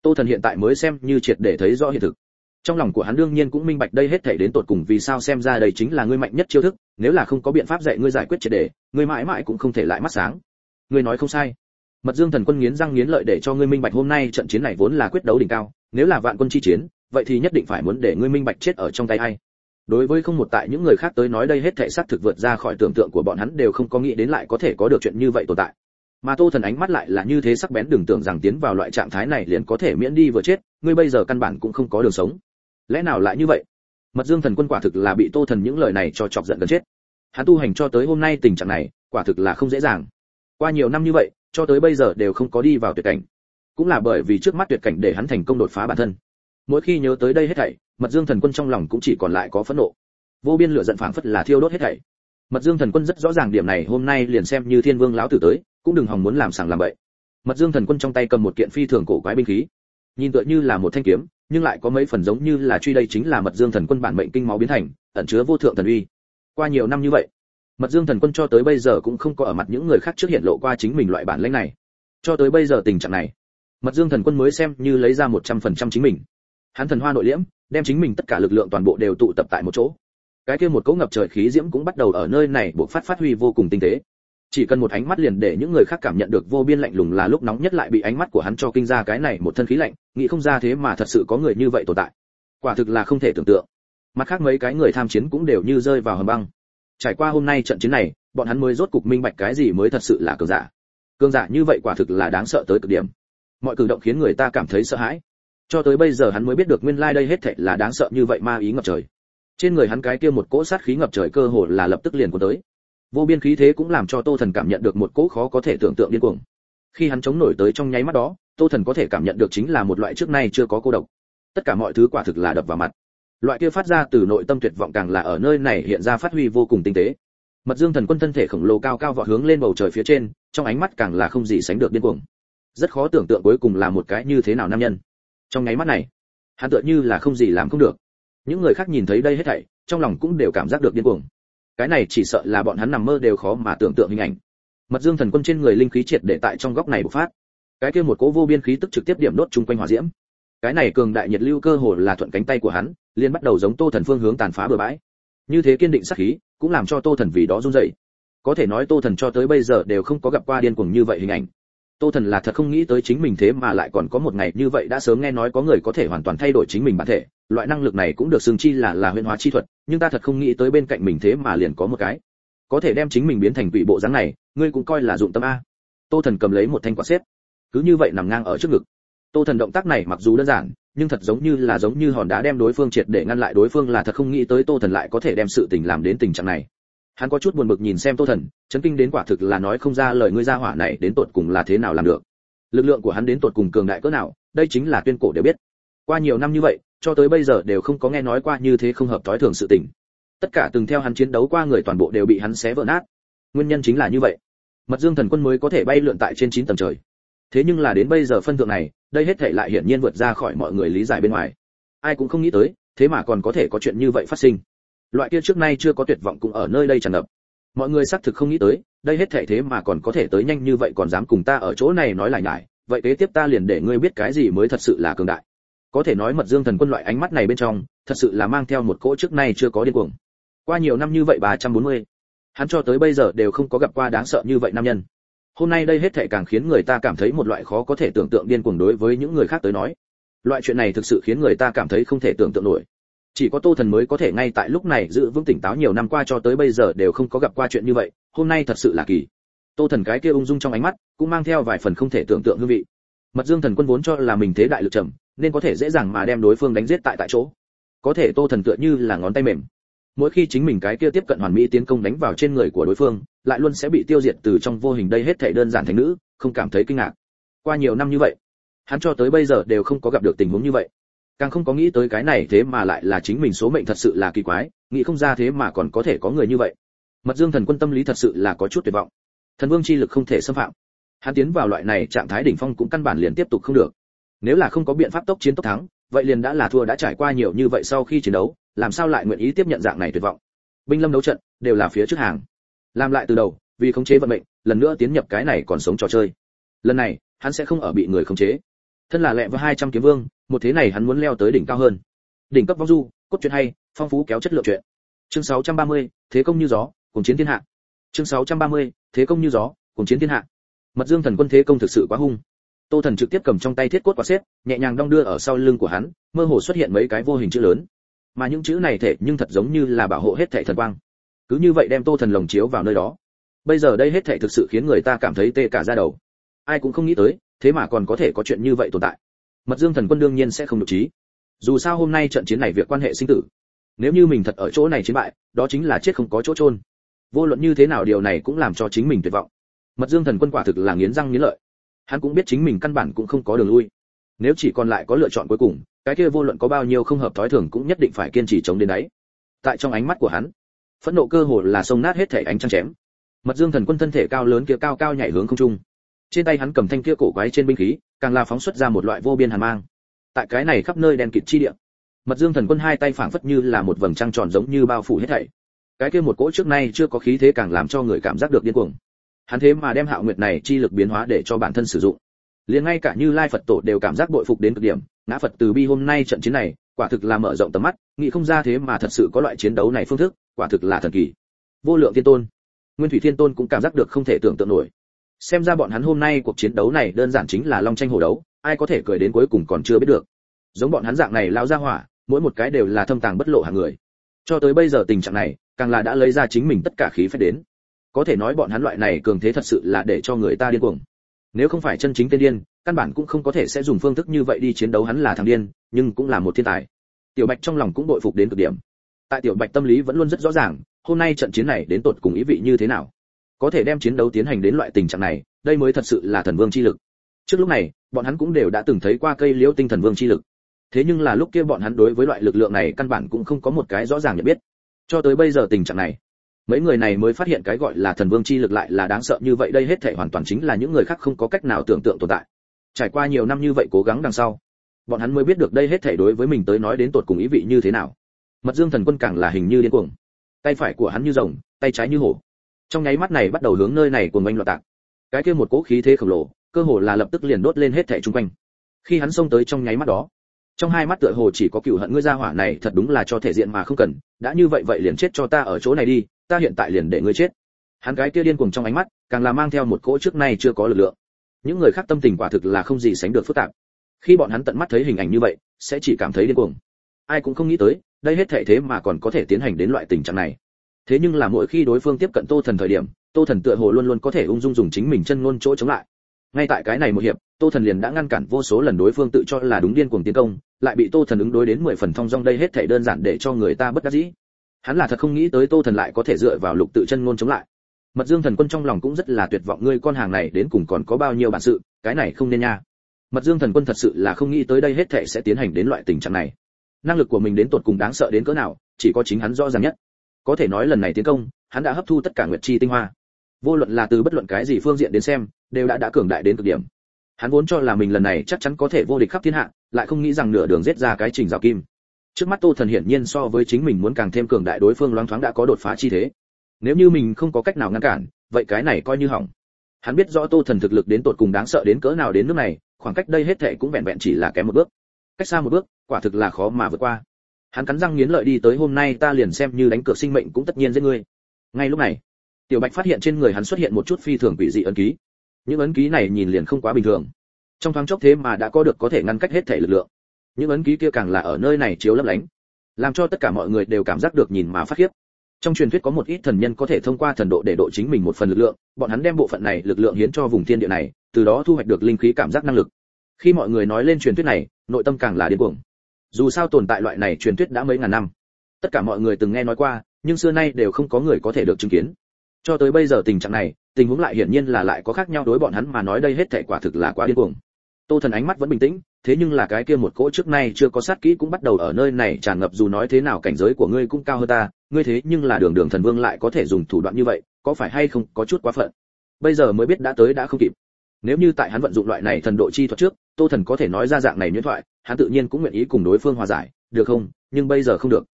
tô thần hiện tại mới xem như triệt để thấy rõ hiện thực. Trong lòng của hắn đương nhiên cũng minh bạch đây hết thảy đến tột cùng vì sao xem ra đây chính là ngươi mạnh nhất chiêu thức, nếu là không có biện pháp dạy ngươi giải quyết triệt để, ngươi mãi mãi cũng không thể lại mắt sáng. Ngươi nói không sai. Mật dương thần quân nghiến răng nghiến lợi để cho ngươi minh bạch hôm nay trận chiến này vốn là quyết đấu đỉnh cao, nếu là vạn quân chi chiến, vậy thì nhất định phải muốn để ngươi minh bạch chết ở trong tay ai. Đối với không một tại những người khác tới nói đây hết thảy xác thực vượt ra khỏi tưởng tượng của bọn hắn đều không có nghĩ đến lại có thể có được chuyện như vậy tồn tại mà tô thần ánh mắt lại là như thế sắc bén đừng tưởng rằng tiến vào loại trạng thái này liền có thể miễn đi vừa chết, ngươi bây giờ căn bản cũng không có đường sống. Lẽ nào lại như vậy? Mật dương thần quân quả thực là bị tô thần những lời này cho chọc giận gần chết. Hắn tu hành cho tới hôm nay tình trạng này, quả thực là không dễ dàng. Qua nhiều năm như vậy, cho tới bây giờ đều không có đi vào tuyệt cảnh. Cũng là bởi vì trước mắt tuyệt cảnh để hắn thành công đột phá bản thân. Mỗi khi nhớ tới đây hết thảy, mật dương thần quân trong lòng cũng chỉ còn lại có phẫn nộ. Vô biên lửa giận phảng phất là thiêu đốt hết thảy. Mật dương thần quân rất rõ ràng điểm này, hôm nay liền xem như thiên vương lão tử tới cũng đừng hòng muốn làm sảng làm bậy. Mật dương thần quân trong tay cầm một kiện phi thường cổ quái binh khí. Nhìn tựa như là một thanh kiếm, nhưng lại có mấy phần giống như là truy đây chính là mật dương thần quân bản mệnh kinh máu biến thành, ẩn chứa vô thượng thần uy. Qua nhiều năm như vậy, mật dương thần quân cho tới bây giờ cũng không có ở mặt những người khác trước hiện lộ qua chính mình loại bản lĩnh này. Cho tới bây giờ tình trạng này, mật dương thần quân mới xem như lấy ra một trăm phần trăm chính mình. Hắn thần hoa nội liễm, đem chính mình tất cả lực lượng toàn bộ đều tụ tập tại một chỗ. Cái kia một cỗ ngập trời khí diễm cũng bắt đầu ở nơi này buộc phát phát huy vô cùng tinh tế chỉ cần một ánh mắt liền để những người khác cảm nhận được vô biên lạnh lùng là lúc nóng nhất lại bị ánh mắt của hắn cho kinh ra cái này một thân khí lạnh, nghĩ không ra thế mà thật sự có người như vậy tồn tại. Quả thực là không thể tưởng tượng. Mặt khác mấy cái người tham chiến cũng đều như rơi vào hầm băng. Trải qua hôm nay trận chiến này, bọn hắn mới rốt cục minh bạch cái gì mới thật sự là cường giả. Cường giả như vậy quả thực là đáng sợ tới cực điểm. Mọi cử động khiến người ta cảm thấy sợ hãi. Cho tới bây giờ hắn mới biết được nguyên lai like đây hết thảy là đáng sợ như vậy ma ý ngập trời. Trên người hắn cái kia một cỗ sát khí ngập trời cơ hồ là lập tức liền của tới vô biên khí thế cũng làm cho tô thần cảm nhận được một cỗ khó có thể tưởng tượng điên cuồng. Khi hắn chống nổi tới trong nháy mắt đó, tô thần có thể cảm nhận được chính là một loại trước nay chưa có cô độc. Tất cả mọi thứ quả thực là đập vào mặt. Loại kia phát ra từ nội tâm tuyệt vọng càng là ở nơi này hiện ra phát huy vô cùng tinh tế. Mật dương thần quân thân thể khổng lồ cao cao vọt hướng lên bầu trời phía trên, trong ánh mắt càng là không gì sánh được điên cuồng. Rất khó tưởng tượng cuối cùng là một cái như thế nào nam nhân. Trong nháy mắt này, hắn tựa như là không gì làm không được. Những người khác nhìn thấy đây hết thảy, trong lòng cũng đều cảm giác được điên cuồng cái này chỉ sợ là bọn hắn nằm mơ đều khó mà tưởng tượng hình ảnh. Mật dương thần quân trên người linh khí triệt để tại trong góc này bộc phát. Cái kia một cỗ vô biên khí tức trực tiếp điểm đốt chung quanh hỏa diễm. Cái này cường đại nhiệt lưu cơ hồ là thuận cánh tay của hắn, liền bắt đầu giống tô thần phương hướng tàn phá bừa bãi. Như thế kiên định sát khí, cũng làm cho tô thần vì đó run rẩy. Có thể nói tô thần cho tới bây giờ đều không có gặp qua điên cuồng như vậy hình ảnh tô thần là thật không nghĩ tới chính mình thế mà lại còn có một ngày như vậy đã sớm nghe nói có người có thể hoàn toàn thay đổi chính mình bản thể. Loại năng lực này cũng được xưng chi là là huyễn hóa chi thuật, nhưng ta thật không nghĩ tới bên cạnh mình thế mà liền có một cái. Có thể đem chính mình biến thành quỷ bộ dáng này, ngươi cũng coi là dụng tâm a. Tô thần cầm lấy một thanh quả xếp, cứ như vậy nằm ngang ở trước ngực. Tô thần động tác này mặc dù đơn giản, nhưng thật giống như là giống như hòn đá đem đối phương triệt để ngăn lại đối phương là thật không nghĩ tới tô thần lại có thể đem sự tình làm đến tình trạng này hắn có chút buồn bực nhìn xem tô thần, chấn kinh đến quả thực là nói không ra lời ngươi ra hỏa này đến tột cùng là thế nào làm được. Lực lượng của hắn đến tột cùng cường đại cỡ nào, đây chính là tuyên cổ đều biết. Qua nhiều năm như vậy, cho tới bây giờ đều không có nghe nói qua như thế không hợp thói thường sự tình. Tất cả từng theo hắn chiến đấu qua người toàn bộ đều bị hắn xé vỡ nát. Nguyên nhân chính là như vậy. Mật dương thần quân mới có thể bay lượn tại trên chín tầng trời. Thế nhưng là đến bây giờ phân thượng này, đây hết thể lại hiển nhiên vượt ra khỏi mọi người lý giải bên ngoài. Ai cũng không nghĩ tới, thế mà còn có thể có chuyện như vậy phát sinh loại kia trước nay chưa có tuyệt vọng cũng ở nơi đây tràn ngập. Mọi người xác thực không nghĩ tới, đây hết thể thế mà còn có thể tới nhanh như vậy còn dám cùng ta ở chỗ này nói lại nhải. Vậy kế tiếp ta liền để ngươi biết cái gì mới thật sự là cường đại. Có thể nói mật dương thần quân loại ánh mắt này bên trong, thật sự là mang theo một cỗ trước nay chưa có điên cuồng. Qua nhiều năm như vậy ba trăm bốn mươi, hắn cho tới bây giờ đều không có gặp qua đáng sợ như vậy nam nhân. Hôm nay đây hết thể càng khiến người ta cảm thấy một loại khó có thể tưởng tượng điên cuồng đối với những người khác tới nói. Loại chuyện này thực sự khiến người ta cảm thấy không thể tưởng tượng nổi chỉ có tô thần mới có thể ngay tại lúc này giữ vững tỉnh táo nhiều năm qua cho tới bây giờ đều không có gặp qua chuyện như vậy, hôm nay thật sự là kỳ. Tô thần cái kia ung dung trong ánh mắt cũng mang theo vài phần không thể tưởng tượng hương vị. Mật dương thần quân vốn cho là mình thế đại lực trầm, nên có thể dễ dàng mà đem đối phương đánh giết tại tại chỗ. Có thể tô thần tựa như là ngón tay mềm. Mỗi khi chính mình cái kia tiếp cận hoàn mỹ tiến công đánh vào trên người của đối phương, lại luôn sẽ bị tiêu diệt từ trong vô hình đây hết thể đơn giản thành nữ, không cảm thấy kinh ngạc. Qua nhiều năm như vậy, hắn cho tới bây giờ đều không có gặp được tình huống như vậy càng không có nghĩ tới cái này thế mà lại là chính mình số mệnh thật sự là kỳ quái, nghĩ không ra thế mà còn có thể có người như vậy. Mật dương thần quân tâm lý thật sự là có chút tuyệt vọng. Thần vương chi lực không thể xâm phạm. Hắn tiến vào loại này trạng thái đỉnh phong cũng căn bản liền tiếp tục không được. Nếu là không có biện pháp tốc chiến tốc thắng, vậy liền đã là thua đã trải qua nhiều như vậy sau khi chiến đấu, làm sao lại nguyện ý tiếp nhận dạng này tuyệt vọng? Binh lâm đấu trận đều là phía trước hàng. Làm lại từ đầu, vì khống chế vận mệnh, lần nữa tiến nhập cái này còn sống trò chơi. Lần này, hắn sẽ không ở bị người khống chế thân là lẹ và hai trăm kiếm vương một thế này hắn muốn leo tới đỉnh cao hơn. Đỉnh cấp vong du cốt truyện hay phong phú kéo chất lượng truyện. Chương 630, thế công như gió cùng chiến thiên hạ. Chương 630, thế công như gió cùng chiến thiên hạ. Mật dương thần quân thế công thực sự quá hung. Tô thần trực tiếp cầm trong tay thiết cốt quả xếp nhẹ nhàng đong đưa ở sau lưng của hắn mơ hồ xuất hiện mấy cái vô hình chữ lớn. Mà những chữ này thể nhưng thật giống như là bảo hộ hết thệ thần quang. Cứ như vậy đem tô thần lồng chiếu vào nơi đó. Bây giờ đây hết thệ thực sự khiến người ta cảm thấy tê cả da đầu. Ai cũng không nghĩ tới thế mà còn có thể có chuyện như vậy tồn tại. Mật dương thần quân đương nhiên sẽ không được trí. Dù sao hôm nay trận chiến này việc quan hệ sinh tử. Nếu như mình thật ở chỗ này chiến bại, đó chính là chết không có chỗ trôn vô luận như thế nào điều này cũng làm cho chính mình tuyệt vọng. Mật dương thần quân quả thực là nghiến răng nghiến lợi. Hắn cũng biết chính mình căn bản cũng không có đường lui. Nếu chỉ còn lại có lựa chọn cuối cùng, cái kia vô luận có bao nhiêu không hợp thói thường cũng nhất định phải kiên trì chống đến đấy. Tại trong ánh mắt của hắn, phẫn nộ cơ hồ là sông nát hết thể ánh trăng chém. Mật dương thần quân thân thể cao lớn kia cao cao nhảy hướng không trung trên tay hắn cầm thanh kia cổ quái trên binh khí, càng là phóng xuất ra một loại vô biên hàn mang. Tại cái này khắp nơi đen kịt chi địa, mật dương thần quân hai tay phảng phất như là một vầng trăng tròn giống như bao phủ hết thảy. Cái kia một cỗ trước nay chưa có khí thế càng làm cho người cảm giác được điên cuồng. Hắn thế mà đem hạo nguyệt này chi lực biến hóa để cho bản thân sử dụng. Liền ngay cả như lai phật tổ đều cảm giác bội phục đến cực điểm, ngã phật từ bi hôm nay trận chiến này, quả thực là mở rộng tầm mắt, nghĩ không ra thế mà thật sự có loại chiến đấu này phương thức, quả thực là thần kỳ. Vô lượng thiên tôn. Nguyên thủy thiên tôn cũng cảm giác được không thể tưởng tượng nổi xem ra bọn hắn hôm nay cuộc chiến đấu này đơn giản chính là long tranh hổ đấu, ai có thể cười đến cuối cùng còn chưa biết được. Giống bọn hắn dạng này lao ra hỏa, mỗi một cái đều là thâm tàng bất lộ hàng người. Cho tới bây giờ tình trạng này, càng là đã lấy ra chính mình tất cả khí phách đến. Có thể nói bọn hắn loại này cường thế thật sự là để cho người ta điên cuồng. Nếu không phải chân chính tên điên, căn bản cũng không có thể sẽ dùng phương thức như vậy đi chiến đấu hắn là thằng điên, nhưng cũng là một thiên tài. Tiểu bạch trong lòng cũng bội phục đến cực điểm. Tại tiểu bạch tâm lý vẫn luôn rất rõ ràng, hôm nay trận chiến này đến tột cùng ý vị như thế nào có thể đem chiến đấu tiến hành đến loại tình trạng này, đây mới thật sự là thần vương chi lực. Trước lúc này, bọn hắn cũng đều đã từng thấy qua cây liễu tinh thần vương chi lực. Thế nhưng là lúc kia bọn hắn đối với loại lực lượng này căn bản cũng không có một cái rõ ràng nhận biết. Cho tới bây giờ tình trạng này, mấy người này mới phát hiện cái gọi là thần vương chi lực lại là đáng sợ như vậy, đây hết thể hoàn toàn chính là những người khác không có cách nào tưởng tượng tồn tại. Trải qua nhiều năm như vậy cố gắng đằng sau, bọn hắn mới biết được đây hết thể đối với mình tới nói đến tột cùng ý vị như thế nào. Mật dương thần quân càng là hình như điên cuồng. Tay phải của hắn như rồng, tay trái như hổ trong nháy mắt này bắt đầu hướng nơi này cuồng oanh loạn tạc. Cái kia một cỗ khí thế khổng lồ, cơ hồ là lập tức liền đốt lên hết thảy chung quanh. Khi hắn xông tới trong nháy mắt đó, trong hai mắt tựa hồ chỉ có cựu hận ngươi ra hỏa này thật đúng là cho thể diện mà không cần, đã như vậy vậy liền chết cho ta ở chỗ này đi, ta hiện tại liền để ngươi chết. Hắn cái kia điên cuồng trong ánh mắt, càng là mang theo một cỗ trước nay chưa có lực lượng. Những người khác tâm tình quả thực là không gì sánh được phức tạp. Khi bọn hắn tận mắt thấy hình ảnh như vậy, sẽ chỉ cảm thấy điên cuồng. Ai cũng không nghĩ tới, đây hết thảy thế mà còn có thể tiến hành đến loại tình trạng này thế nhưng là mỗi khi đối phương tiếp cận tô thần thời điểm, tô thần tựa hồ luôn luôn có thể ung dung dùng chính mình chân ngôn chỗ chống lại. Ngay tại cái này một hiệp, tô thần liền đã ngăn cản vô số lần đối phương tự cho là đúng điên cuồng tiến công, lại bị tô thần ứng đối đến mười phần thong dong đây hết thể đơn giản để cho người ta bất đắc dĩ. Hắn là thật không nghĩ tới tô thần lại có thể dựa vào lục tự chân ngôn chống lại. Mật dương thần quân trong lòng cũng rất là tuyệt vọng, ngươi con hàng này đến cùng còn có bao nhiêu bản sự, cái này không nên nha. Mật dương thần quân thật sự là không nghĩ tới đây hết thể sẽ tiến hành đến loại tình trạng này. Năng lực của mình đến tột cùng đáng sợ đến cỡ nào, chỉ có chính hắn rõ ràng nhất có thể nói lần này tiến công, hắn đã hấp thu tất cả nguyệt chi tinh hoa. Vô luận là từ bất luận cái gì phương diện đến xem, đều đã đã cường đại đến cực điểm. Hắn vốn cho là mình lần này chắc chắn có thể vô địch khắp thiên hạ, lại không nghĩ rằng nửa đường giết ra cái trình rào kim. Trước mắt tô thần hiển nhiên so với chính mình muốn càng thêm cường đại đối phương loáng thoáng đã có đột phá chi thế. Nếu như mình không có cách nào ngăn cản, vậy cái này coi như hỏng. Hắn biết rõ tô thần thực lực đến tột cùng đáng sợ đến cỡ nào đến nước này, khoảng cách đây hết thệ cũng vẹn vẹn chỉ là kém một bước. Cách xa một bước, quả thực là khó mà vượt qua hắn cắn răng nghiến lợi đi tới, hôm nay ta liền xem như đánh cược sinh mệnh cũng tất nhiên giết ngươi. Ngay lúc này, tiểu bạch phát hiện trên người hắn xuất hiện một chút phi thường quỷ dị ấn ký. Những ấn ký này nhìn liền không quá bình thường. Trong thoáng chốc thế mà đã có được có thể ngăn cách hết thể lực lượng. Những ấn ký kia càng là ở nơi này chiếu lấp lánh, làm cho tất cả mọi người đều cảm giác được nhìn mà phát khiếp. Trong truyền thuyết có một ít thần nhân có thể thông qua thần độ để độ chính mình một phần lực lượng, bọn hắn đem bộ phận này lực lượng hiến cho vùng thiên địa này, từ đó thu hoạch được linh khí cảm giác năng lực. Khi mọi người nói lên truyền thuyết này, nội tâm càng là điên cuồng dù sao tồn tại loại này truyền thuyết đã mấy ngàn năm. Tất cả mọi người từng nghe nói qua, nhưng xưa nay đều không có người có thể được chứng kiến. Cho tới bây giờ tình trạng này, tình huống lại hiển nhiên là lại có khác nhau đối bọn hắn mà nói đây hết thể quả thực là quá điên cuồng. Tô thần ánh mắt vẫn bình tĩnh, thế nhưng là cái kia một cỗ trước nay chưa có sát kỹ cũng bắt đầu ở nơi này tràn ngập dù nói thế nào cảnh giới của ngươi cũng cao hơn ta, ngươi thế nhưng là đường đường thần vương lại có thể dùng thủ đoạn như vậy, có phải hay không có chút quá phận? Bây giờ mới biết đã tới đã không kịp nếu như tại hắn vận dụng loại này thần độ chi thuật trước, tô thần có thể nói ra dạng này nhuyễn thoại, hắn tự nhiên cũng nguyện ý cùng đối phương hòa giải, được không? Nhưng bây giờ không được.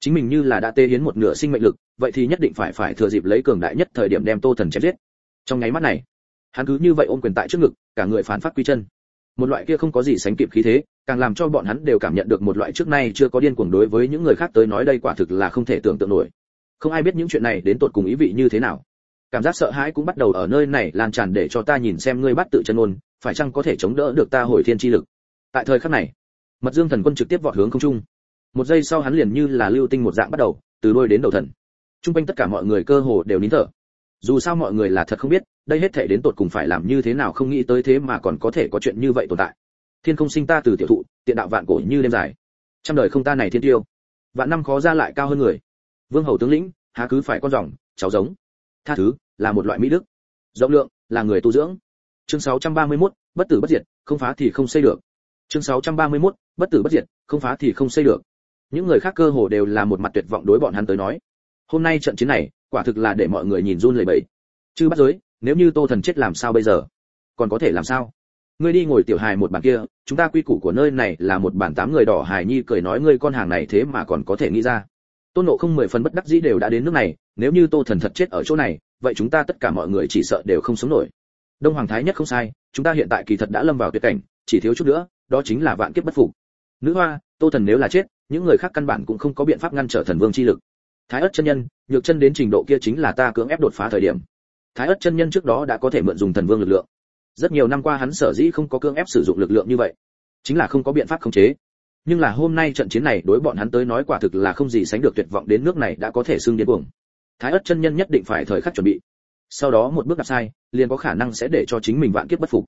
Chính mình như là đã tê hiến một nửa sinh mệnh lực, vậy thì nhất định phải phải thừa dịp lấy cường đại nhất thời điểm đem tô thần chém giết. Trong nháy mắt này, hắn cứ như vậy ôm quyền tại trước ngực, cả người phán phát quy chân. Một loại kia không có gì sánh kịp khí thế, càng làm cho bọn hắn đều cảm nhận được một loại trước nay chưa có điên cuồng đối với những người khác tới nói đây quả thực là không thể tưởng tượng nổi. Không ai biết những chuyện này đến tột cùng ý vị như thế nào cảm giác sợ hãi cũng bắt đầu ở nơi này lan tràn để cho ta nhìn xem ngươi bắt tự chân ôn, phải chăng có thể chống đỡ được ta hồi thiên chi lực. Tại thời khắc này, mật dương thần quân trực tiếp vọt hướng không trung. Một giây sau hắn liền như là lưu tinh một dạng bắt đầu, từ đôi đến đầu thần. Trung quanh tất cả mọi người cơ hồ đều nín thở. Dù sao mọi người là thật không biết, đây hết thể đến tột cùng phải làm như thế nào không nghĩ tới thế mà còn có thể có chuyện như vậy tồn tại. Thiên không sinh ta từ tiểu thụ, tiện đạo vạn cổ như đêm dài. Trăm đời không ta này thiên tiêu. Vạn năm khó ra lại cao hơn người. Vương hầu tướng lĩnh, há cứ phải con rồng, cháu giống tha thứ là một loại mỹ đức. Rộng lượng là người tu dưỡng. Chương 631, bất tử bất diệt không phá thì không xây được. Chương 631, bất tử bất diệt không phá thì không xây được. Những người khác cơ hồ đều là một mặt tuyệt vọng đối bọn hắn tới nói. Hôm nay trận chiến này quả thực là để mọi người nhìn run lẩy bẩy. Chứ bắt giới nếu như tô thần chết làm sao bây giờ? Còn có thể làm sao? Ngươi đi ngồi tiểu hài một bàn kia chúng ta quy củ của nơi này là một bàn tám người đỏ hài nhi cười nói ngươi con hàng này thế mà còn có thể nghĩ ra tôn nộ không mười phần bất đắc dĩ đều đã đến nước này, nếu như tô thần thật chết ở chỗ này, vậy chúng ta tất cả mọi người chỉ sợ đều không sống nổi. Đông hoàng thái nhất không sai, chúng ta hiện tại kỳ thật đã lâm vào tuyệt cảnh, chỉ thiếu chút nữa, đó chính là vạn kiếp bất phục. Nữ hoa, tô thần nếu là chết, những người khác căn bản cũng không có biện pháp ngăn trở thần vương chi lực. Thái ất chân nhân, nhược chân đến trình độ kia chính là ta cưỡng ép đột phá thời điểm. Thái ất chân nhân trước đó đã có thể mượn dùng thần vương lực lượng. Rất nhiều năm qua hắn sở dĩ không có cưỡng ép sử dụng lực lượng như vậy, chính là không có biện pháp khống chế nhưng là hôm nay trận chiến này đối bọn hắn tới nói quả thực là không gì sánh được tuyệt vọng đến nước này đã có thể xưng điên cuồng. Thái ất chân nhân nhất định phải thời khắc chuẩn bị. Sau đó một bước đặt sai, liền có khả năng sẽ để cho chính mình vạn kiếp bất phục.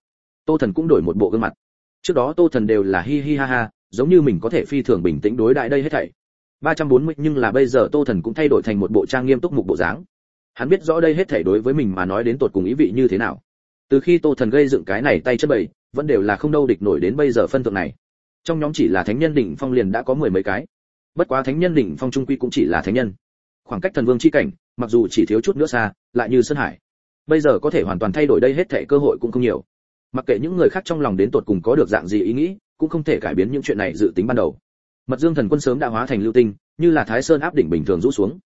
Tô thần cũng đổi một bộ gương mặt. Trước đó tô thần đều là hi hi ha ha, giống như mình có thể phi thường bình tĩnh đối đại đây hết thảy. 340 nhưng là bây giờ tô thần cũng thay đổi thành một bộ trang nghiêm túc mục bộ dáng. Hắn biết rõ đây hết thảy đối với mình mà nói đến tột cùng ý vị như thế nào. Từ khi tô thần gây dựng cái này tay chất bầy, vẫn đều là không đâu địch nổi đến bây giờ phân thượng này trong nhóm chỉ là thánh nhân đỉnh phong liền đã có mười mấy cái. Bất quá thánh nhân đỉnh phong trung quy cũng chỉ là thánh nhân. Khoảng cách thần vương chi cảnh, mặc dù chỉ thiếu chút nữa xa, lại như sơn hải. Bây giờ có thể hoàn toàn thay đổi đây hết thảy cơ hội cũng không nhiều. Mặc kệ những người khác trong lòng đến tột cùng có được dạng gì ý nghĩ, cũng không thể cải biến những chuyện này dự tính ban đầu. Mật dương thần quân sớm đã hóa thành lưu tinh, như là thái sơn áp đỉnh bình thường rũ xuống.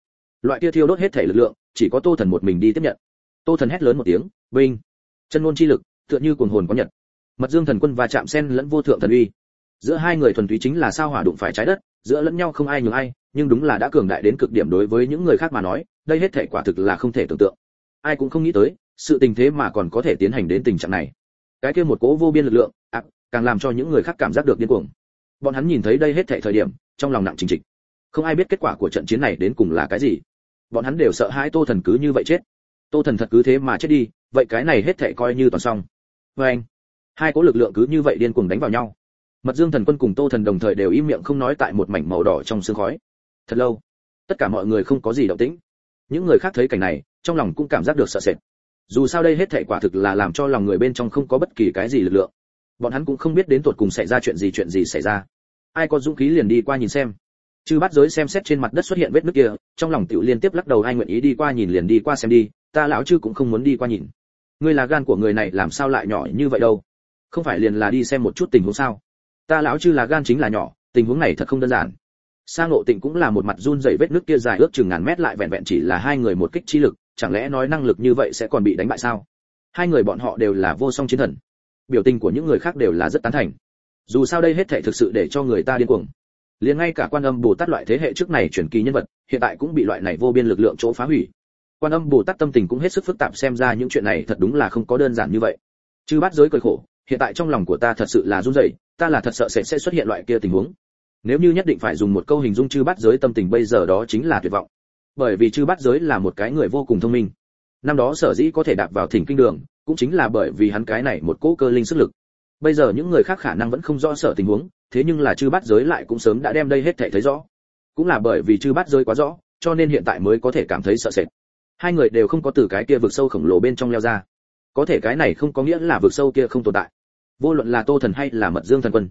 Loại kia thiêu đốt hết thể lực lượng, chỉ có tô thần một mình đi tiếp nhận. Tô thần hét lớn một tiếng, vinh! Chân ngôn chi lực, tựa như cuồng hồn có nhật. Mật dương thần quân và chạm sen lẫn vô thượng thần uy giữa hai người thuần túy chính là sao hỏa đụng phải trái đất giữa lẫn nhau không ai nhường ai nhưng đúng là đã cường đại đến cực điểm đối với những người khác mà nói đây hết thể quả thực là không thể tưởng tượng. Ai cũng không nghĩ tới sự tình thế mà còn có thể tiến hành đến tình trạng này. Cái kia một cố vô biên lực lượng à, càng làm cho những người khác cảm giác được điên cuồng. Bọn hắn nhìn thấy đây hết thảy thời điểm trong lòng nặng chính trịch. Không ai biết kết quả của trận chiến này đến cùng là cái gì. Bọn hắn đều sợ hãi tô thần cứ như vậy chết. Tô thần thật cứ thế mà chết đi vậy cái này hết thảy coi như toàn xong. Vê anh hai cố lực lượng cứ như vậy điên cuồng đánh vào nhau mật dương thần quân cùng tô thần đồng thời đều im miệng không nói tại một mảnh màu đỏ trong sương khói. Thật lâu, tất cả mọi người không có gì động tĩnh. Những người khác thấy cảnh này, trong lòng cũng cảm giác được sợ sệt. Dù sao đây hết thảy quả thực là làm cho lòng người bên trong không có bất kỳ cái gì lực lượng. Bọn hắn cũng không biết đến tuột cùng xảy ra chuyện gì chuyện gì xảy ra. Ai có dũng khí liền đi qua nhìn xem. Chư bắt giới xem xét trên mặt đất xuất hiện vết nước kia, trong lòng tiểu liên tiếp lắc đầu ai nguyện ý đi qua nhìn liền đi qua xem đi, ta lão chư cũng không muốn đi qua nhìn. Ngươi là gan của người này, làm sao lại nhỏ như vậy đâu? Không phải liền là đi xem một chút tình huống sao? Ta lão chư là gan chính là nhỏ, tình huống này thật không đơn giản. Sang ngộ tịnh cũng là một mặt run rẩy vết nước kia dài ước chừng ngàn mét lại vẹn vẹn chỉ là hai người một kích chi lực, chẳng lẽ nói năng lực như vậy sẽ còn bị đánh bại sao? Hai người bọn họ đều là vô song chiến thần. Biểu tình của những người khác đều là rất tán thành. Dù sao đây hết thảy thực sự để cho người ta điên cuồng. Liền ngay cả quan âm bồ tát loại thế hệ trước này chuyển kỳ nhân vật, hiện tại cũng bị loại này vô biên lực lượng chỗ phá hủy. Quan âm bồ tát tâm tình cũng hết sức phức tạp xem ra những chuyện này thật đúng là không có đơn giản như vậy. Chư bát giới cười khổ, hiện tại trong lòng của ta thật sự là run rẩy ta là thật sợ sẽ sẽ xuất hiện loại kia tình huống. Nếu như nhất định phải dùng một câu hình dung chư bát giới tâm tình bây giờ đó chính là tuyệt vọng. Bởi vì chư bát giới là một cái người vô cùng thông minh. Năm đó sở dĩ có thể đạp vào thỉnh kinh đường, cũng chính là bởi vì hắn cái này một cỗ cơ linh sức lực. Bây giờ những người khác khả năng vẫn không rõ sở tình huống, thế nhưng là chư bát giới lại cũng sớm đã đem đây hết thể thấy rõ. Cũng là bởi vì chư bát giới quá rõ, cho nên hiện tại mới có thể cảm thấy sợ sệt. Hai người đều không có từ cái kia vực sâu khổng lồ bên trong leo ra. Có thể cái này không có nghĩa là vực sâu kia không tồn tại vô luận là tô thần hay là mật dương thần quân,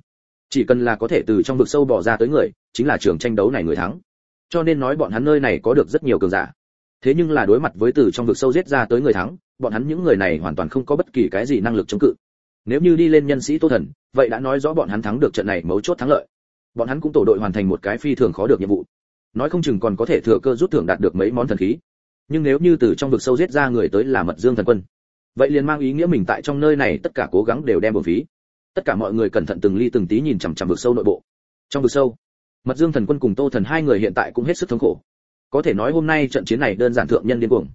chỉ cần là có thể từ trong vực sâu bỏ ra tới người, chính là trường tranh đấu này người thắng. Cho nên nói bọn hắn nơi này có được rất nhiều cường giả. Thế nhưng là đối mặt với từ trong vực sâu giết ra tới người thắng, bọn hắn những người này hoàn toàn không có bất kỳ cái gì năng lực chống cự. Nếu như đi lên nhân sĩ tô thần, vậy đã nói rõ bọn hắn thắng được trận này mấu chốt thắng lợi. Bọn hắn cũng tổ đội hoàn thành một cái phi thường khó được nhiệm vụ. Nói không chừng còn có thể thừa cơ rút thưởng đạt được mấy món thần khí. Nhưng nếu như từ trong vực sâu giết ra người tới là mật dương thần quân vậy liền mang ý nghĩa mình tại trong nơi này tất cả cố gắng đều đem bổng phí. Tất cả mọi người cẩn thận từng ly từng tí nhìn chằm chằm vực sâu nội bộ. Trong vực sâu, mật dương thần quân cùng tô thần hai người hiện tại cũng hết sức thống khổ. Có thể nói hôm nay trận chiến này đơn giản thượng nhân điên cuồng.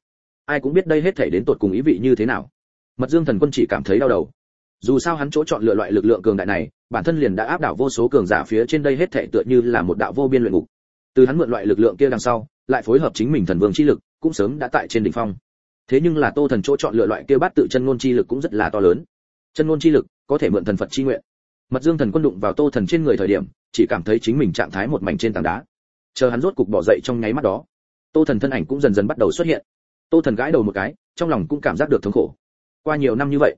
Ai cũng biết đây hết thể đến tột cùng ý vị như thế nào. Mật dương thần quân chỉ cảm thấy đau đầu. Dù sao hắn chỗ chọn lựa loại lực lượng cường đại này, bản thân liền đã áp đảo vô số cường giả phía trên đây hết thể tựa như là một đạo vô biên luyện ngục. Từ hắn mượn loại lực lượng kia đằng sau, lại phối hợp chính mình thần vương chi lực, cũng sớm đã tại trên đỉnh phong thế nhưng là tô thần chỗ chọn lựa loại kia bát tự chân ngôn chi lực cũng rất là to lớn. Chân ngôn chi lực có thể mượn thần phật chi nguyện. Mật dương thần quân đụng vào tô thần trên người thời điểm, chỉ cảm thấy chính mình trạng thái một mảnh trên tảng đá. Chờ hắn rốt cục bỏ dậy trong nháy mắt đó, tô thần thân ảnh cũng dần dần bắt đầu xuất hiện. Tô thần gãi đầu một cái, trong lòng cũng cảm giác được thống khổ. Qua nhiều năm như vậy,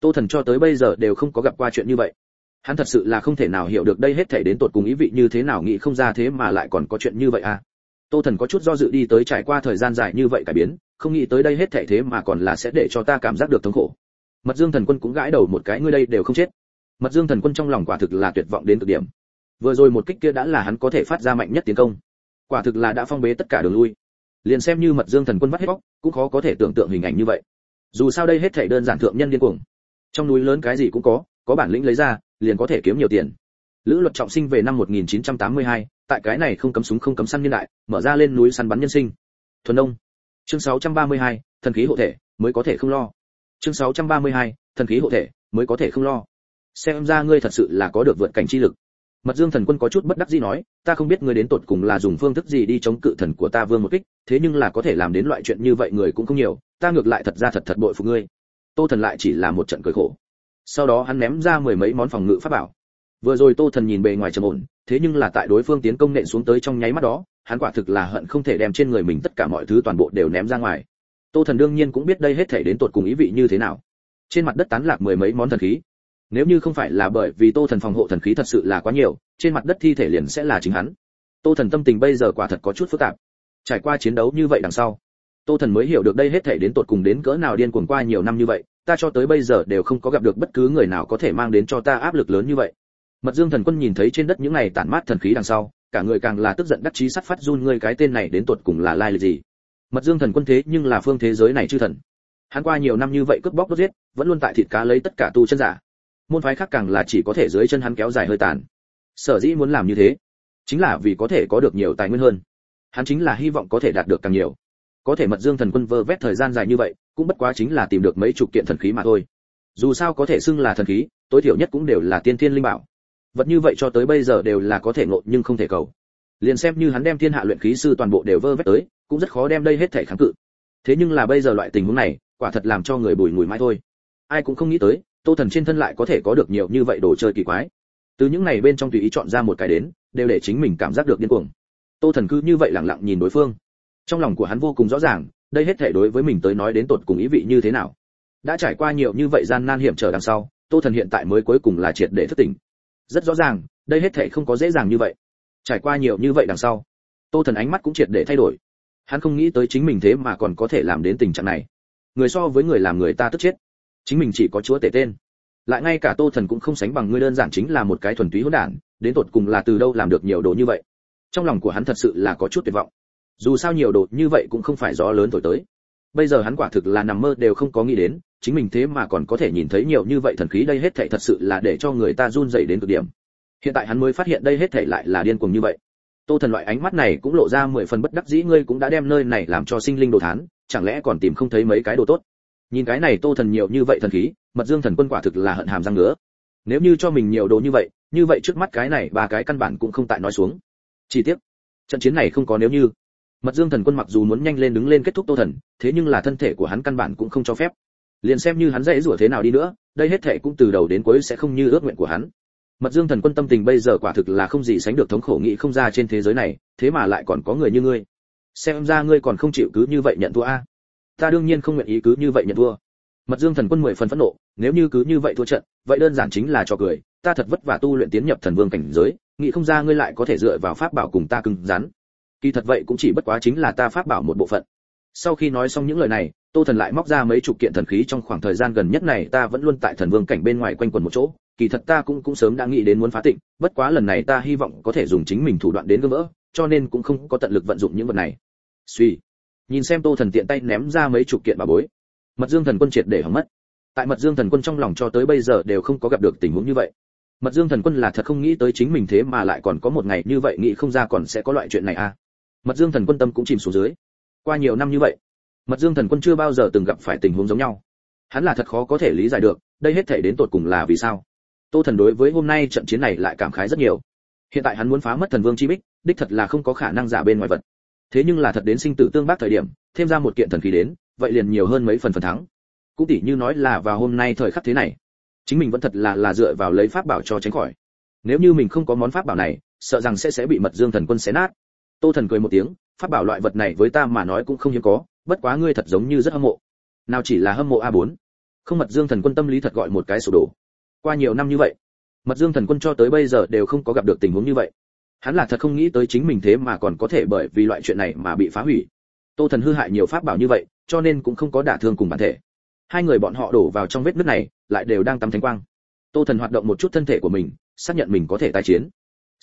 tô thần cho tới bây giờ đều không có gặp qua chuyện như vậy. Hắn thật sự là không thể nào hiểu được đây hết thể đến tột cùng ý vị như thế nào nghĩ không ra thế mà lại còn có chuyện như vậy à. Tô thần có chút do dự đi tới trải qua thời gian dài như vậy cải biến không nghĩ tới đây hết thể thế mà còn là sẽ để cho ta cảm giác được thống khổ. Mật dương thần quân cũng gãi đầu một cái ngươi đây đều không chết. Mật dương thần quân trong lòng quả thực là tuyệt vọng đến cực điểm. Vừa rồi một kích kia đã là hắn có thể phát ra mạnh nhất tiến công. Quả thực là đã phong bế tất cả đường lui. Liền xem như mật dương thần quân vắt hết bóc cũng khó có thể tưởng tượng hình ảnh như vậy. Dù sao đây hết thảy đơn giản thượng nhân điên cuồng. Trong núi lớn cái gì cũng có có bản lĩnh lấy ra liền có thể kiếm nhiều tiền. Lữ luật trọng sinh về năm 1982, tại cái này không cấm súng không cấm săn niên đại mở ra lên núi săn bắn nhân sinh. Thuần đông chương 632, thần khí hộ thể mới có thể không lo. Chương 632, thần khí hộ thể mới có thể không lo. Xem ra ngươi thật sự là có được vượt cảnh chi lực. Mật dương thần quân có chút bất đắc dĩ nói ta không biết ngươi đến tột cùng là dùng phương thức gì đi chống cự thần của ta vương một kích thế nhưng là có thể làm đến loại chuyện như vậy người cũng không nhiều ta ngược lại thật ra thật thật bội phục ngươi. Tô thần lại chỉ là một trận cười khổ. Sau đó hắn ném ra mười mấy món phòng ngự pháp bảo. Vừa rồi tô thần nhìn bề ngoài trầm ổn thế nhưng là tại đối phương tiến công nện xuống tới trong nháy mắt đó hắn quả thực là hận không thể đem trên người mình tất cả mọi thứ toàn bộ đều ném ra ngoài. Tô thần đương nhiên cũng biết đây hết thể đến tột cùng ý vị như thế nào. Trên mặt đất tán lạc mười mấy món thần khí. Nếu như không phải là bởi vì tô thần phòng hộ thần khí thật sự là quá nhiều, trên mặt đất thi thể liền sẽ là chính hắn. Tô thần tâm tình bây giờ quả thật có chút phức tạp. Trải qua chiến đấu như vậy đằng sau, tô thần mới hiểu được đây hết thể đến tột cùng đến cỡ nào điên cuồng qua nhiều năm như vậy, ta cho tới bây giờ đều không có gặp được bất cứ người nào có thể mang đến cho ta áp lực lớn như vậy. Mật dương thần quân nhìn thấy trên đất những này tản mát thần khí đằng sau cả người càng là tức giận đắc chí sắt phát run ngươi cái tên này đến tuột cùng là lai lịch gì? Mật dương thần quân thế nhưng là phương thế giới này chư thần. Hắn qua nhiều năm như vậy cướp bóc đốt giết, vẫn luôn tại thịt cá lấy tất cả tu chân giả. Môn phái khác càng là chỉ có thể dưới chân hắn kéo dài hơi tàn. Sở dĩ muốn làm như thế, chính là vì có thể có được nhiều tài nguyên hơn. Hắn chính là hy vọng có thể đạt được càng nhiều. Có thể mật dương thần quân vơ vét thời gian dài như vậy, cũng bất quá chính là tìm được mấy chục kiện thần khí mà thôi. Dù sao có thể xưng là thần khí, tối thiểu nhất cũng đều là tiên thiên linh bảo vật như vậy cho tới bây giờ đều là có thể ngộ nhưng không thể cầu. Liền xem như hắn đem thiên hạ luyện khí sư toàn bộ đều vơ vét tới, cũng rất khó đem đây hết thể kháng cự. Thế nhưng là bây giờ loại tình huống này, quả thật làm cho người bùi ngùi mãi thôi. Ai cũng không nghĩ tới, tô thần trên thân lại có thể có được nhiều như vậy đồ chơi kỳ quái. Từ những này bên trong tùy ý chọn ra một cái đến, đều để chính mình cảm giác được điên cuồng. Tô thần cứ như vậy lặng lặng nhìn đối phương. Trong lòng của hắn vô cùng rõ ràng, đây hết thể đối với mình tới nói đến tột cùng ý vị như thế nào. Đã trải qua nhiều như vậy gian nan hiểm trở đằng sau, tô thần hiện tại mới cuối cùng là triệt để thất tình rất rõ ràng, đây hết thể không có dễ dàng như vậy. Trải qua nhiều như vậy đằng sau, tô thần ánh mắt cũng triệt để thay đổi. Hắn không nghĩ tới chính mình thế mà còn có thể làm đến tình trạng này. Người so với người làm người ta tức chết. Chính mình chỉ có chúa tể tên. Lại ngay cả tô thần cũng không sánh bằng ngươi đơn giản chính là một cái thuần túy hỗn đản, đến tột cùng là từ đâu làm được nhiều đồ như vậy. Trong lòng của hắn thật sự là có chút tuyệt vọng. Dù sao nhiều đồ như vậy cũng không phải gió lớn thổi tới. Bây giờ hắn quả thực là nằm mơ đều không có nghĩ đến chính mình thế mà còn có thể nhìn thấy nhiều như vậy thần khí đây hết thảy thật sự là để cho người ta run rẩy đến cực điểm. Hiện tại hắn mới phát hiện đây hết thảy lại là điên cuồng như vậy. Tô thần loại ánh mắt này cũng lộ ra mười phần bất đắc dĩ ngươi cũng đã đem nơi này làm cho sinh linh đồ thán chẳng lẽ còn tìm không thấy mấy cái đồ tốt? Nhìn cái này tô thần nhiều như vậy thần khí mật dương thần quân quả thực là hận hàm răng nữa nếu như cho mình nhiều đồ như vậy như vậy trước mắt cái này ba cái căn bản cũng không tại nói xuống. Chỉ tiếc, trận chiến này không có nếu như. Mật dương thần quân mặc dù muốn nhanh lên đứng lên kết thúc tô thần thế nhưng là thân thể của hắn căn bản cũng không cho phép liền xem như hắn dễ rủa thế nào đi nữa, đây hết thệ cũng từ đầu đến cuối sẽ không như ước nguyện của hắn. Mật dương thần quân tâm tình bây giờ quả thực là không gì sánh được thống khổ nghĩ không ra trên thế giới này, thế mà lại còn có người như ngươi. Xem ra ngươi còn không chịu cứ như vậy nhận thua a. Ta đương nhiên không nguyện ý cứ như vậy nhận thua. Mật dương thần quân mười phần phẫn nộ, nếu như cứ như vậy thua trận, vậy đơn giản chính là cho cười, ta thật vất vả tu luyện tiến nhập thần vương cảnh giới, nghĩ không ra ngươi lại có thể dựa vào pháp bảo cùng ta cứng rắn. Kỳ thật vậy cũng chỉ bất quá chính là ta pháp bảo một bộ phận sau khi nói xong những lời này, tô thần lại móc ra mấy chục kiện thần khí trong khoảng thời gian gần nhất này, ta vẫn luôn tại thần vương cảnh bên ngoài quanh quần một chỗ. Kỳ thật ta cũng cũng sớm đã nghĩ đến muốn phá tịnh, bất quá lần này ta hy vọng có thể dùng chính mình thủ đoạn đến gỡ vỡ, cho nên cũng không có tận lực vận dụng những vật này. Suy nhìn xem tô thần tiện tay ném ra mấy chục kiện bà bối. Mật dương thần quân triệt để hỏng mất. Tại mật dương thần quân trong lòng cho tới bây giờ đều không có gặp được tình huống như vậy. Mật dương thần quân là thật không nghĩ tới chính mình thế mà lại còn có một ngày như vậy, nghĩ không ra còn sẽ có loại chuyện này à. Mật dương thần quân tâm cũng chìm xuống dưới qua nhiều năm như vậy, mật dương thần quân chưa bao giờ từng gặp phải tình huống giống nhau. Hắn là thật khó có thể lý giải được, đây hết thể đến tột cùng là vì sao. Tô thần đối với hôm nay trận chiến này lại cảm khái rất nhiều. Hiện tại hắn muốn phá mất thần vương chi bích, đích thật là không có khả năng giả bên ngoài vật. Thế nhưng là thật đến sinh tử tương bác thời điểm, thêm ra một kiện thần khí đến, vậy liền nhiều hơn mấy phần phần thắng. Cũng tỉ như nói là vào hôm nay thời khắc thế này, chính mình vẫn thật là là dựa vào lấy pháp bảo cho tránh khỏi. Nếu như mình không có món pháp bảo này, sợ rằng sẽ sẽ bị mật dương thần quân xé nát. Tô thần cười một tiếng pháp bảo loại vật này với ta mà nói cũng không hiếm có, bất quá ngươi thật giống như rất hâm mộ. Nào chỉ là hâm mộ a 4 không, mật dương thần quân tâm lý thật gọi một cái sổ đổ. Qua nhiều năm như vậy, mật dương thần quân cho tới bây giờ đều không có gặp được tình huống như vậy. Hắn là thật không nghĩ tới chính mình thế mà còn có thể bởi vì loại chuyện này mà bị phá hủy. Tô thần hư hại nhiều pháp bảo như vậy, cho nên cũng không có đả thương cùng bản thể. Hai người bọn họ đổ vào trong vết nứt này, lại đều đang tắm thánh quang. Tô thần hoạt động một chút thân thể của mình, xác nhận mình có thể tái chiến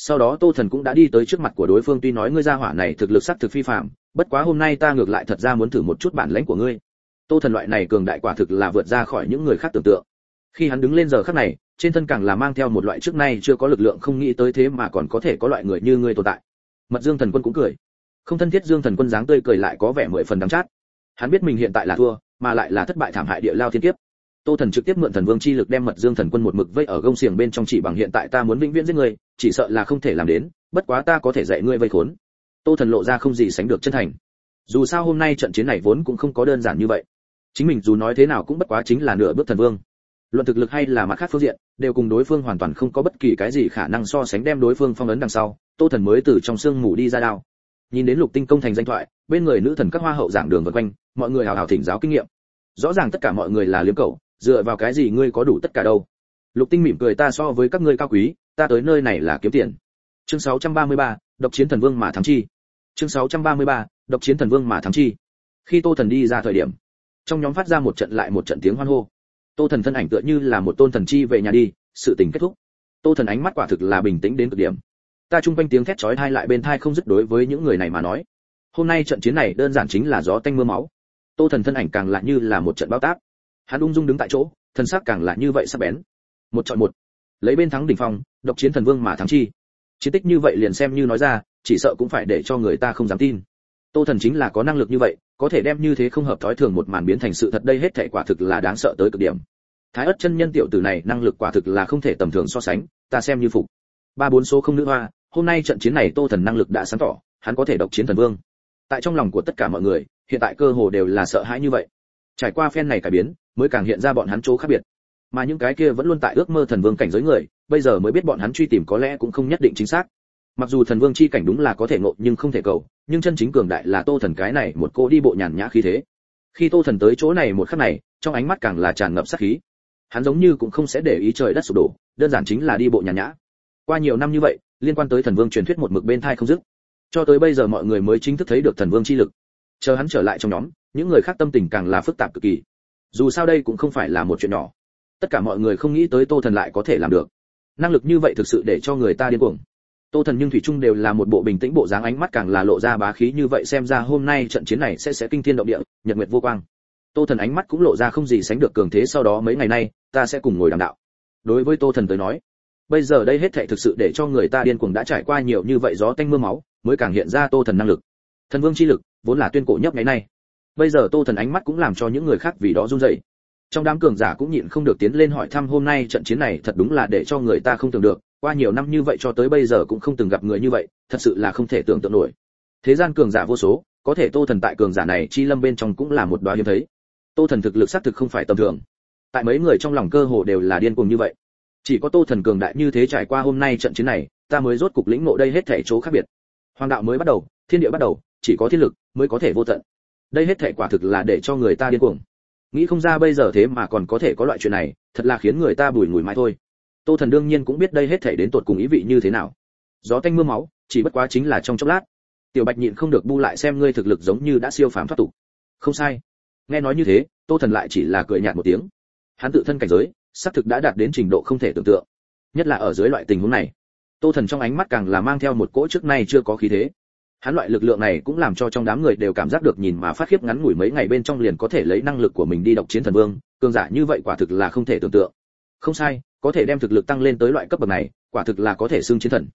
sau đó tô thần cũng đã đi tới trước mặt của đối phương, tuy nói ngươi gia hỏa này thực lực sắc thực phi phạm bất quá hôm nay ta ngược lại thật ra muốn thử một chút bản lãnh của ngươi. Tô thần loại này cường đại quả thực là vượt ra khỏi những người khác tưởng tượng. Khi hắn đứng lên giờ khắc này, trên thân càng là mang theo một loại trước nay chưa có lực lượng không nghĩ tới thế mà còn có thể có loại người như ngươi tồn tại. Mật dương thần quân cũng cười. Không thân thiết dương thần quân dáng tươi cười lại có vẻ mười phần đắng chát. Hắn biết mình hiện tại là thua, mà lại là thất bại thảm hại địa lao thiên kiếp tô thần trực tiếp mượn thần vương chi lực đem mật dương thần quân một mực vây ở gông xiềng bên trong chỉ bằng hiện tại ta muốn vĩnh viễn giết ngươi, chỉ sợ là không thể làm đến, bất quá ta có thể dạy ngươi vây khốn. Tô thần lộ ra không gì sánh được chân thành. Dù sao hôm nay trận chiến này vốn cũng không có đơn giản như vậy. Chính mình dù nói thế nào cũng bất quá chính là nửa bước thần vương. Luận thực lực hay là mặt khác phương diện, đều cùng đối phương hoàn toàn không có bất kỳ cái gì khả năng so sánh đem đối phương phong ấn đằng sau, tô thần mới từ trong sương mù đi ra đao. Nhìn đến lục tinh công thành danh thoại, bên người nữ thần các hoa hậu giảng đường vân quanh, mọi người hào hào thỉnh giáo kinh nghiệm. Rõ ràng tất cả mọi người là liếm cầu dựa vào cái gì ngươi có đủ tất cả đâu? Lục tinh mỉm cười ta so với các ngươi cao quý ta tới nơi này là kiếm tiền. Chương 633, độc chiến thần vương mà thắng chi. Chương 633, độc chiến thần vương mà thắng chi. Khi tô thần đi ra thời điểm trong nhóm phát ra một trận lại một trận tiếng hoan hô. Tô thần thân ảnh tựa như là một tôn thần chi về nhà đi sự tình kết thúc. Tô thần ánh mắt quả thực là bình tĩnh đến cực điểm. Ta chung quanh tiếng thét chói tai lại bên thai không dứt đối với những người này mà nói. Hôm nay trận chiến này đơn giản chính là gió tanh mưa máu. Tô thần thân ảnh càng lại như là một trận bao tác hắn ung dung đứng tại chỗ, thân xác càng lại như vậy sắc bén. Một chọn một. Lấy bên thắng đỉnh phong, độc chiến thần vương mà thắng chi. Chiến tích như vậy liền xem như nói ra, chỉ sợ cũng phải để cho người ta không dám tin. Tô thần chính là có năng lực như vậy, có thể đem như thế không hợp thói thường một màn biến thành sự thật đây hết thảy quả thực là đáng sợ tới cực điểm. Thái ất chân nhân tiểu tử này năng lực quả thực là không thể tầm thường so sánh, ta xem như phục. Ba bốn số không nữ hoa, hôm nay trận chiến này tô thần năng lực đã sáng tỏ, hắn có thể độc chiến thần vương. Tại trong lòng của tất cả mọi người, hiện tại cơ hồ đều là sợ hãi như vậy. Trải qua phen này cải biến mới càng hiện ra bọn hắn chỗ khác biệt. Mà những cái kia vẫn luôn tại ước mơ thần vương cảnh giới người, bây giờ mới biết bọn hắn truy tìm có lẽ cũng không nhất định chính xác. Mặc dù thần vương chi cảnh đúng là có thể ngộ nhưng không thể cầu, nhưng chân chính cường đại là tô thần cái này một cô đi bộ nhàn nhã khí thế. Khi tô thần tới chỗ này một khắc này, trong ánh mắt càng là tràn ngập sát khí. Hắn giống như cũng không sẽ để ý trời đất sụp đổ, đơn giản chính là đi bộ nhàn nhã. Qua nhiều năm như vậy, liên quan tới thần vương truyền thuyết một mực bên thai không dứt. Cho tới bây giờ mọi người mới chính thức thấy được thần vương chi lực. Chờ hắn trở lại trong nhóm, những người khác tâm tình càng là phức tạp cực kỳ dù sao đây cũng không phải là một chuyện nhỏ. Tất cả mọi người không nghĩ tới tô thần lại có thể làm được. Năng lực như vậy thực sự để cho người ta điên cuồng. Tô thần nhưng thủy trung đều là một bộ bình tĩnh bộ dáng, ánh mắt càng là lộ ra bá khí như vậy, xem ra hôm nay trận chiến này sẽ sẽ kinh thiên động địa, nhật nguyệt vô quang. Tô thần ánh mắt cũng lộ ra không gì sánh được cường thế, sau đó mấy ngày nay, ta sẽ cùng ngồi đàm đạo. Đối với tô thần tới nói, bây giờ đây hết thảy thực sự để cho người ta điên cuồng đã trải qua nhiều như vậy gió tanh mưa máu, mới càng hiện ra tô thần năng lực. Thần vương chi lực, vốn là tuyên cổ nhất ngày nay bây giờ tô thần ánh mắt cũng làm cho những người khác vì đó run rẩy. Trong đám cường giả cũng nhịn không được tiến lên hỏi thăm hôm nay trận chiến này thật đúng là để cho người ta không tưởng được, qua nhiều năm như vậy cho tới bây giờ cũng không từng gặp người như vậy, thật sự là không thể tưởng tượng nổi. Thế gian cường giả vô số, có thể tô thần tại cường giả này chi lâm bên trong cũng là một đoá hiếm thấy. Tô thần thực lực xác thực không phải tầm thường. Tại mấy người trong lòng cơ hồ đều là điên cuồng như vậy. Chỉ có tô thần cường đại như thế trải qua hôm nay trận chiến này, ta mới rốt cục lĩnh ngộ đây hết thể chỗ khác biệt. Hoàng đạo mới bắt đầu, thiên địa bắt đầu, chỉ có thiên lực mới có thể vô tận đây hết thể quả thực là để cho người ta điên cuồng. Nghĩ không ra bây giờ thế mà còn có thể có loại chuyện này, thật là khiến người ta bùi ngùi mãi thôi. Tô thần đương nhiên cũng biết đây hết thể đến tột cùng ý vị như thế nào. Gió tanh mưa máu, chỉ bất quá chính là trong chốc lát. Tiểu bạch nhịn không được bu lại xem ngươi thực lực giống như đã siêu phàm thoát tục. Không sai. Nghe nói như thế, tô thần lại chỉ là cười nhạt một tiếng. Hắn tự thân cảnh giới, xác thực đã đạt đến trình độ không thể tưởng tượng. Nhất là ở dưới loại tình huống này, tô thần trong ánh mắt càng là mang theo một cỗ trước nay chưa có khí thế hắn loại lực lượng này cũng làm cho trong đám người đều cảm giác được nhìn mà phát khiếp ngắn ngủi mấy ngày bên trong liền có thể lấy năng lực của mình đi độc chiến thần vương, cường giả như vậy quả thực là không thể tưởng tượng. Không sai, có thể đem thực lực tăng lên tới loại cấp bậc này, quả thực là có thể xưng chiến thần.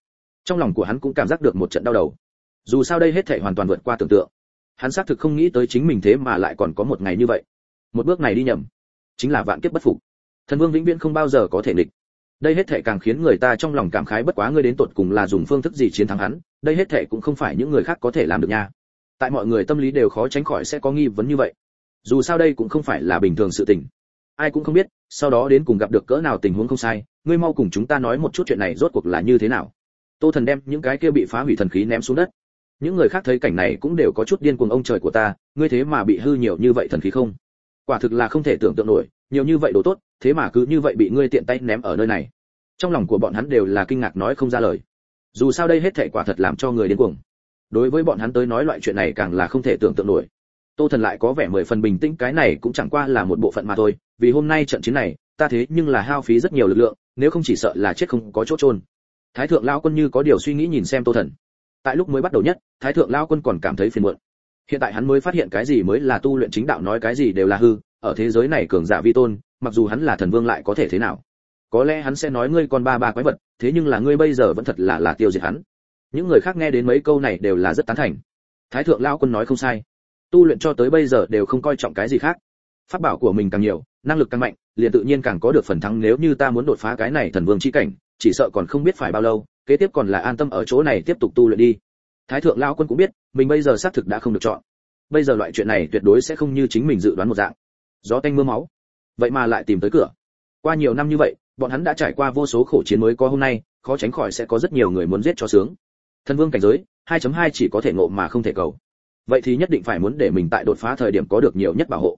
Trong lòng của hắn cũng cảm giác được một trận đau đầu. Dù sao đây hết thể hoàn toàn vượt qua tưởng tượng. Hắn xác thực không nghĩ tới chính mình thế mà lại còn có một ngày như vậy. Một bước này đi nhầm, chính là vạn kiếp bất phục. Thần vương vĩnh viễn không bao giờ có thể địch. đây hết thể càng khiến người ta trong lòng cảm khái bất quá ngươi đến tột cùng là dùng phương thức gì chiến thắng hắn đây hết thể cũng không phải những người khác có thể làm được nha. Tại mọi người tâm lý đều khó tránh khỏi sẽ có nghi vấn như vậy. Dù sao đây cũng không phải là bình thường sự tình. Ai cũng không biết, sau đó đến cùng gặp được cỡ nào tình huống không sai, ngươi mau cùng chúng ta nói một chút chuyện này rốt cuộc là như thế nào. Tô thần đem những cái kia bị phá hủy thần khí ném xuống đất. Những người khác thấy cảnh này cũng đều có chút điên cuồng ông trời của ta, ngươi thế mà bị hư nhiều như vậy thần khí không? Quả thực là không thể tưởng tượng nổi, nhiều như vậy đồ tốt, thế mà cứ như vậy bị ngươi tiện tay ném ở nơi này. Trong lòng của bọn hắn đều là kinh ngạc nói không ra lời dù sao đây hết thảy quả thật làm cho người điên cuồng. Đối với bọn hắn tới nói loại chuyện này càng là không thể tưởng tượng nổi. Tô thần lại có vẻ mười phần bình tĩnh, cái này cũng chẳng qua là một bộ phận mà thôi, vì hôm nay trận chiến này, ta thế nhưng là hao phí rất nhiều lực lượng, nếu không chỉ sợ là chết không có chỗ trôn thái thượng lao quân như có điều suy nghĩ nhìn xem tô thần. Tại lúc mới bắt đầu nhất, thái thượng lao quân còn cảm thấy phiền muộn. Hiện tại hắn mới phát hiện cái gì mới là tu luyện chính đạo nói cái gì đều là hư, ở thế giới này cường giả vi tôn, mặc dù hắn là thần vương lại có thể thế nào? Có lẽ hắn sẽ nói ngươi còn ba ba quái vật, thế nhưng là ngươi bây giờ vẫn thật là là tiêu diệt hắn. Những người khác nghe đến mấy câu này đều là rất tán thành. Thái thượng lao quân nói không sai. Tu luyện cho tới bây giờ đều không coi trọng cái gì khác. Pháp bảo của mình càng nhiều, năng lực càng mạnh, liền tự nhiên càng có được phần thắng nếu như ta muốn đột phá cái này thần vương chi cảnh, chỉ sợ còn không biết phải bao lâu, kế tiếp còn là an tâm ở chỗ này tiếp tục tu luyện đi. Thái thượng lao quân cũng biết, mình bây giờ xác thực đã không được chọn. Bây giờ loại chuyện này tuyệt đối sẽ không như chính mình dự đoán một dạng. Gió tanh mưa máu. Vậy mà lại tìm tới cửa. Qua nhiều năm như vậy bọn hắn đã trải qua vô số khổ chiến mới có hôm nay, khó tránh khỏi sẽ có rất nhiều người muốn giết cho sướng. Thần vương cảnh giới 2.2 chỉ có thể ngộ mà không thể cầu. Vậy thì nhất định phải muốn để mình tại đột phá thời điểm có được nhiều nhất bảo hộ.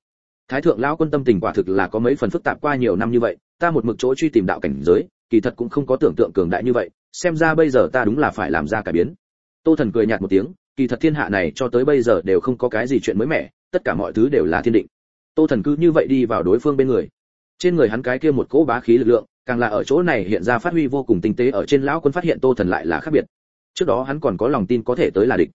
Thái thượng lão quân tâm tình quả thực là có mấy phần phức tạp qua nhiều năm như vậy, ta một mực chỗ truy tìm đạo cảnh giới, kỳ thật cũng không có tưởng tượng cường đại như vậy, xem ra bây giờ ta đúng là phải làm ra cải biến. Tô thần cười nhạt một tiếng, kỳ thật thiên hạ này cho tới bây giờ đều không có cái gì chuyện mới mẻ, tất cả mọi thứ đều là thiên định. Tô thần cứ như vậy đi vào đối phương bên người trên người hắn cái kia một cỗ bá khí lực lượng càng là ở chỗ này hiện ra phát huy vô cùng tinh tế ở trên lão quân phát hiện tô thần lại là khác biệt. Trước đó hắn còn có lòng tin có thể tới là địch.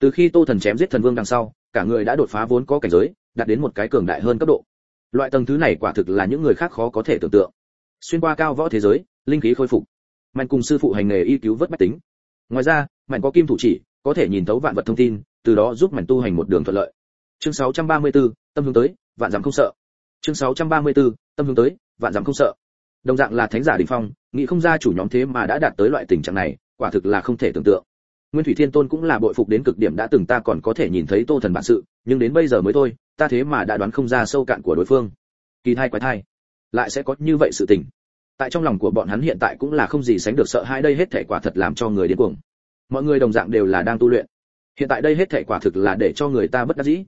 Từ khi tô thần chém giết thần vương đằng sau cả người đã đột phá vốn có cảnh giới đạt đến một cái cường đại hơn cấp độ. Loại tầng thứ này quả thực là những người khác khó có thể tưởng tượng. Xuyên qua cao võ thế giới linh khí khôi phục. Mạnh cùng sư phụ hành nghề y cứu vớt bách tính. Ngoài ra mạnh có kim thủ chỉ có thể nhìn thấu vạn vật thông tin từ đó giúp mạnh tu hành một đường thuận lợi. Chương 634, tâm hướng tới vạn dặm không sợ chương 634, tâm hướng tới vạn dặm không sợ. Đồng dạng là thánh giả đỉnh phong nghĩ không ra chủ nhóm thế mà đã đạt tới loại tình trạng này quả thực là không thể tưởng tượng. Nguyên thủy thiên tôn cũng là bội phục đến cực điểm đã từng ta còn có thể nhìn thấy tô thần bản sự nhưng đến bây giờ mới thôi ta thế mà đã đoán không ra sâu cạn của đối phương. Kỳ thai quái thai. Lại sẽ có như vậy sự tình. Tại trong lòng của bọn hắn hiện tại cũng là không gì sánh được sợ hãi đây hết thể quả thật làm cho người điên cuồng. Mọi người đồng dạng đều là đang tu luyện. Hiện tại đây hết thể quả thực là để cho người ta bất đắc dĩ.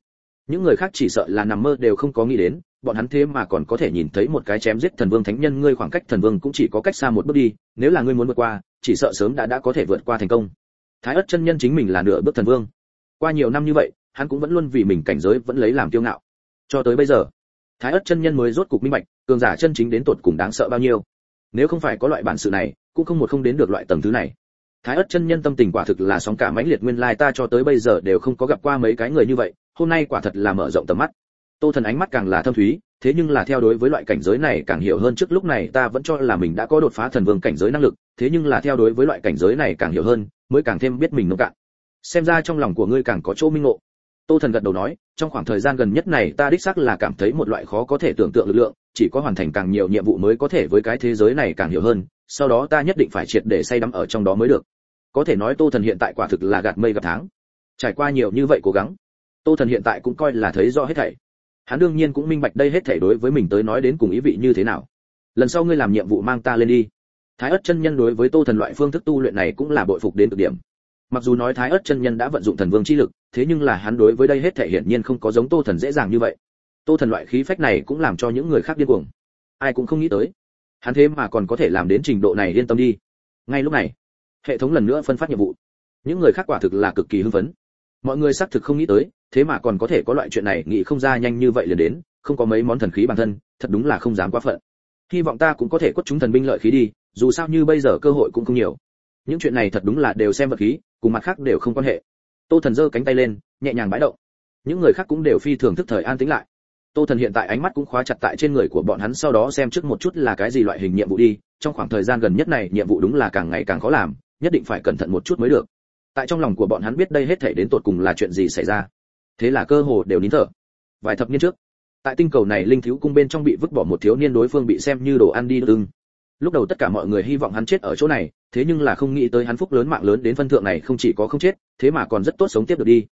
Những người khác chỉ sợ là nằm mơ đều không có nghĩ đến bọn hắn thế mà còn có thể nhìn thấy một cái chém giết thần vương thánh nhân, ngươi khoảng cách thần vương cũng chỉ có cách xa một bước đi, nếu là ngươi muốn vượt qua, chỉ sợ sớm đã đã có thể vượt qua thành công. Thái ất chân nhân chính mình là nửa bước thần vương. Qua nhiều năm như vậy, hắn cũng vẫn luôn vì mình cảnh giới vẫn lấy làm kiêu ngạo. Cho tới bây giờ, thái ất chân nhân mới rốt cục minh bạch, cường giả chân chính đến tột cùng đáng sợ bao nhiêu. Nếu không phải có loại bản sự này, cũng không một không đến được loại tầng thứ này. Thái ất chân nhân tâm tình quả thực là sóng cả mãnh liệt, nguyên lai ta cho tới bây giờ đều không có gặp qua mấy cái người như vậy, hôm nay quả thật là mở rộng tầm mắt tô thần ánh mắt càng là thâm thúy, thế nhưng là theo đối với loại cảnh giới này càng hiểu hơn trước lúc này ta vẫn cho là mình đã có đột phá thần vương cảnh giới năng lực, thế nhưng là theo đối với loại cảnh giới này càng hiểu hơn, mới càng thêm biết mình nông cạn. Xem ra trong lòng của ngươi càng có chỗ minh ngộ. Tô thần gật đầu nói, trong khoảng thời gian gần nhất này ta đích xác là cảm thấy một loại khó có thể tưởng tượng lực lượng, chỉ có hoàn thành càng nhiều nhiệm vụ mới có thể với cái thế giới này càng hiểu hơn, sau đó ta nhất định phải triệt để say đắm ở trong đó mới được. Có thể nói tô thần hiện tại quả thực là gạt mây gặp tháng. Trải qua nhiều như vậy cố gắng, tô thần hiện tại cũng coi là thấy rõ hết thảy hắn đương nhiên cũng minh bạch đây hết thể đối với mình tới nói đến cùng ý vị như thế nào. Lần sau ngươi làm nhiệm vụ mang ta lên đi. Thái ất chân nhân đối với tô thần loại phương thức tu luyện này cũng là bội phục đến cực điểm. Mặc dù nói thái ất chân nhân đã vận dụng thần vương chi lực, thế nhưng là hắn đối với đây hết thể hiển nhiên không có giống tô thần dễ dàng như vậy. Tô thần loại khí phách này cũng làm cho những người khác điên cuồng. Ai cũng không nghĩ tới, hắn thế mà còn có thể làm đến trình độ này yên tâm đi. Ngay lúc này, hệ thống lần nữa phân phát nhiệm vụ. Những người khác quả thực là cực kỳ hưng phấn. Mọi người xác thực không nghĩ tới thế mà còn có thể có loại chuyện này, nghĩ không ra nhanh như vậy liền đến, không có mấy món thần khí bản thân, thật đúng là không dám quá phận. Hy vọng ta cũng có thể quất chúng thần binh lợi khí đi, dù sao như bây giờ cơ hội cũng không nhiều. Những chuyện này thật đúng là đều xem vật khí, cùng mặt khác đều không quan hệ. Tô thần giơ cánh tay lên, nhẹ nhàng bãi động. Những người khác cũng đều phi thường thức thời an tĩnh lại. Tô thần hiện tại ánh mắt cũng khóa chặt tại trên người của bọn hắn, sau đó xem trước một chút là cái gì loại hình nhiệm vụ đi. Trong khoảng thời gian gần nhất này, nhiệm vụ đúng là càng ngày càng khó làm, nhất định phải cẩn thận một chút mới được. Tại trong lòng của bọn hắn biết đây hết thảy đến tột cùng là chuyện gì xảy ra thế là cơ hồ đều nín thở. Vài thập niên trước, tại tinh cầu này linh thiếu cung bên trong bị vứt bỏ một thiếu niên đối phương bị xem như đồ ăn đi đương lúc đầu tất cả mọi người hy vọng hắn chết ở chỗ này, thế nhưng là không nghĩ tới hắn phúc lớn mạng lớn đến phân thượng này không chỉ có không chết, thế mà còn rất tốt sống tiếp được đi.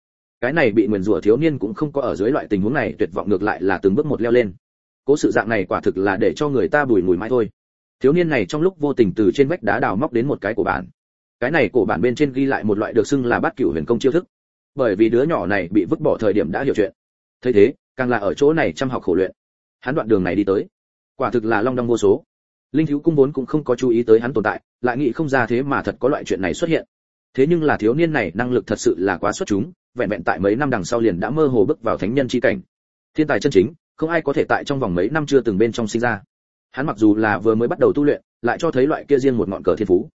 Cái này bị nguyền rủa thiếu niên cũng không có ở dưới loại tình huống này, tuyệt vọng ngược lại là từng bước một leo lên. Cố sự dạng này quả thực là để cho người ta bùi mùi mãi thôi. Thiếu niên này trong lúc vô tình từ trên vách đá đào móc đến một cái cổ bản. Cái này cổ bản bên trên ghi lại một loại được xưng là bát cửu huyền công chiêu thức bởi vì đứa nhỏ này bị vứt bỏ thời điểm đã hiểu chuyện. Thấy thế, càng là ở chỗ này chăm học khổ luyện. Hắn đoạn đường này đi tới. Quả thực là long đong vô số. Linh thiếu cung vốn cũng không có chú ý tới hắn tồn tại, lại nghĩ không ra thế mà thật có loại chuyện này xuất hiện. Thế nhưng là thiếu niên này năng lực thật sự là quá xuất chúng, vẹn vẹn tại mấy năm đằng sau liền đã mơ hồ bước vào thánh nhân chi cảnh. Thiên tài chân chính, không ai có thể tại trong vòng mấy năm chưa từng bên trong sinh ra. Hắn mặc dù là vừa mới bắt đầu tu luyện, lại cho thấy loại kia riêng một ngọn cờ thiên phú.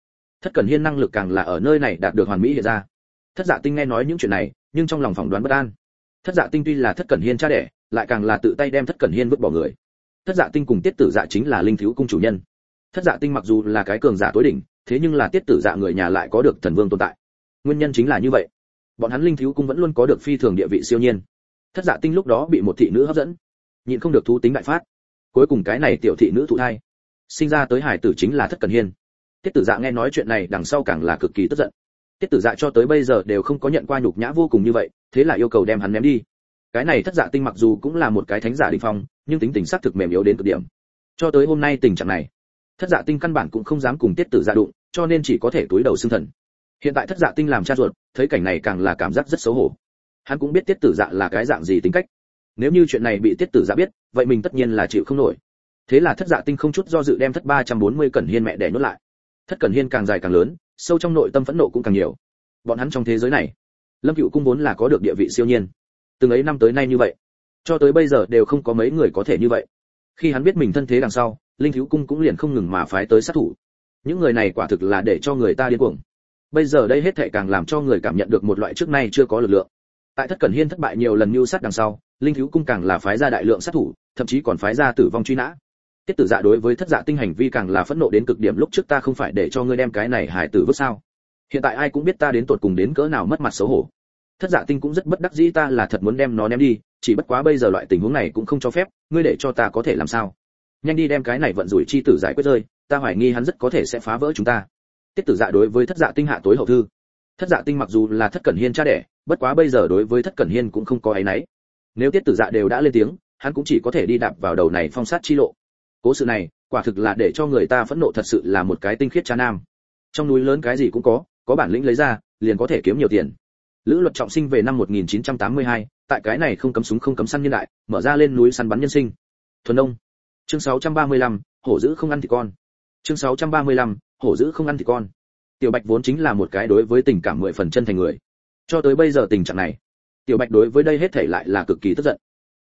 Thất cẩn hiên năng lực càng là ở nơi này đạt được hoàn mỹ hiện ra thất dạ tinh nghe nói những chuyện này, nhưng trong lòng phỏng đoán bất an. Thất dạ tinh tuy là thất cẩn hiên cha đẻ, lại càng là tự tay đem thất cẩn hiên vứt bỏ người. Thất dạ tinh cùng tiết tử dạ chính là linh thiếu cung chủ nhân. Thất dạ tinh mặc dù là cái cường giả tối đỉnh, thế nhưng là tiết tử dạ người nhà lại có được thần vương tồn tại. Nguyên nhân chính là như vậy. Bọn hắn linh thiếu cung vẫn luôn có được phi thường địa vị siêu nhiên. Thất dạ tinh lúc đó bị một thị nữ hấp dẫn. Nhịn không được thú tính đại phát. Cuối cùng cái này tiểu thị nữ thụ thai. Sinh ra tới hải tử chính là thất cần hiên. Tiết tử dạ nghe nói chuyện này đằng sau càng là cực kỳ tức giận tiết tử dạ cho tới bây giờ đều không có nhận qua nhục nhã vô cùng như vậy, thế là yêu cầu đem hắn ném đi. Cái này thất dạ tinh mặc dù cũng là một cái thánh giả đình phong, nhưng tính tình xác thực mềm yếu đến cực điểm. Cho tới hôm nay tình trạng này, thất dạ tinh căn bản cũng không dám cùng tiết tử dạ đụng, cho nên chỉ có thể túi đầu xương thần. Hiện tại thất dạ tinh làm cha ruột, thấy cảnh này càng là cảm giác rất xấu hổ. Hắn cũng biết tiết tử dạ là cái dạng gì tính cách. Nếu như chuyện này bị tiết tử dạ biết, vậy mình tất nhiên là chịu không nổi. Thế là thất dạ tinh không chút do dự đem thất ba trăm bốn mươi cẩn hiên mẹ đẻ nhốt lại thất cẩn hiên càng dài càng lớn, sâu trong nội tâm phẫn nộ cũng càng nhiều. Bọn hắn trong thế giới này, lâm cựu cung vốn là có được địa vị siêu nhiên. Từng ấy năm tới nay như vậy, cho tới bây giờ đều không có mấy người có thể như vậy. Khi hắn biết mình thân thế đằng sau, linh thiếu cung cũng liền không ngừng mà phái tới sát thủ. Những người này quả thực là để cho người ta điên cuồng. Bây giờ đây hết thảy càng làm cho người cảm nhận được một loại trước nay chưa có lực lượng. Tại thất cẩn hiên thất bại nhiều lần mưu sát đằng sau, linh thiếu cung càng là phái ra đại lượng sát thủ, thậm chí còn phái ra tử vong truy nã tiết tử dạ đối với thất dạ tinh hành vi càng là phẫn nộ đến cực điểm, lúc trước ta không phải để cho ngươi đem cái này hải tử vứt sao? Hiện tại ai cũng biết ta đến tột cùng đến cỡ nào mất mặt xấu hổ. Thất dạ tinh cũng rất bất đắc dĩ, ta là thật muốn đem nó ném đi, chỉ bất quá bây giờ loại tình huống này cũng không cho phép, ngươi để cho ta có thể làm sao? Nhanh đi đem cái này vận rủi chi tử giải quyết rơi, ta hoài nghi hắn rất có thể sẽ phá vỡ chúng ta. Tiết tử dạ đối với thất dạ tinh hạ tối hậu thư. Thất dạ tinh mặc dù là thất cẩn hiên cha đẻ, bất quá bây giờ đối với thất cẩn hiên cũng không có áy náy. Nếu tiết tử dạ đều đã lên tiếng, hắn cũng chỉ có thể đi đạp vào đầu này phong sát chi lộ cố sự này quả thực là để cho người ta phẫn nộ thật sự là một cái tinh khiết cha nam. Trong núi lớn cái gì cũng có có bản lĩnh lấy ra liền có thể kiếm nhiều tiền. Lữ luật trọng sinh về năm 1982, tại cái này không cấm súng không cấm săn nhân đại mở ra lên núi săn bắn nhân sinh. Thuần ông chương 635, hổ dữ không ăn thì con. Chương 635, hổ dữ không ăn thì con. Tiểu bạch vốn chính là một cái đối với tình cảm mười phần chân thành người. Cho tới bây giờ tình trạng này tiểu bạch đối với đây hết thể lại là cực kỳ tức giận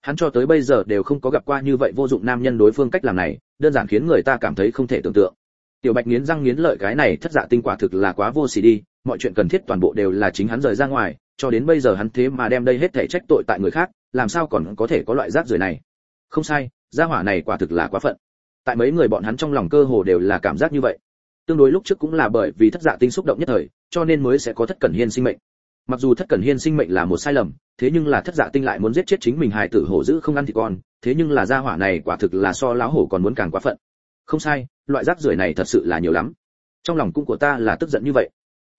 hắn cho tới bây giờ đều không có gặp qua như vậy vô dụng nam nhân đối phương cách làm này, đơn giản khiến người ta cảm thấy không thể tưởng tượng. Tiểu bạch nghiến răng nghiến lợi cái này thất dạ tinh quả thực là quá vô xỉ đi, mọi chuyện cần thiết toàn bộ đều là chính hắn rời ra ngoài, cho đến bây giờ hắn thế mà đem đây hết thể trách tội tại người khác, làm sao còn có thể có loại rác rưởi này? Không sai, gia hỏa này quả thực là quá phận. Tại mấy người bọn hắn trong lòng cơ hồ đều là cảm giác như vậy. Tương đối lúc trước cũng là bởi vì thất dạ tinh xúc động nhất thời, cho nên mới sẽ có thất cẩn hiên sinh mệnh mặc dù thất cẩn hiên sinh mệnh là một sai lầm, thế nhưng là thất dạ tinh lại muốn giết chết chính mình hài tử hổ dữ không ăn thì con, thế nhưng là gia hỏa này quả thực là so lão hổ còn muốn càng quá phận. Không sai, loại rác rưởi này thật sự là nhiều lắm. Trong lòng cũng của ta là tức giận như vậy.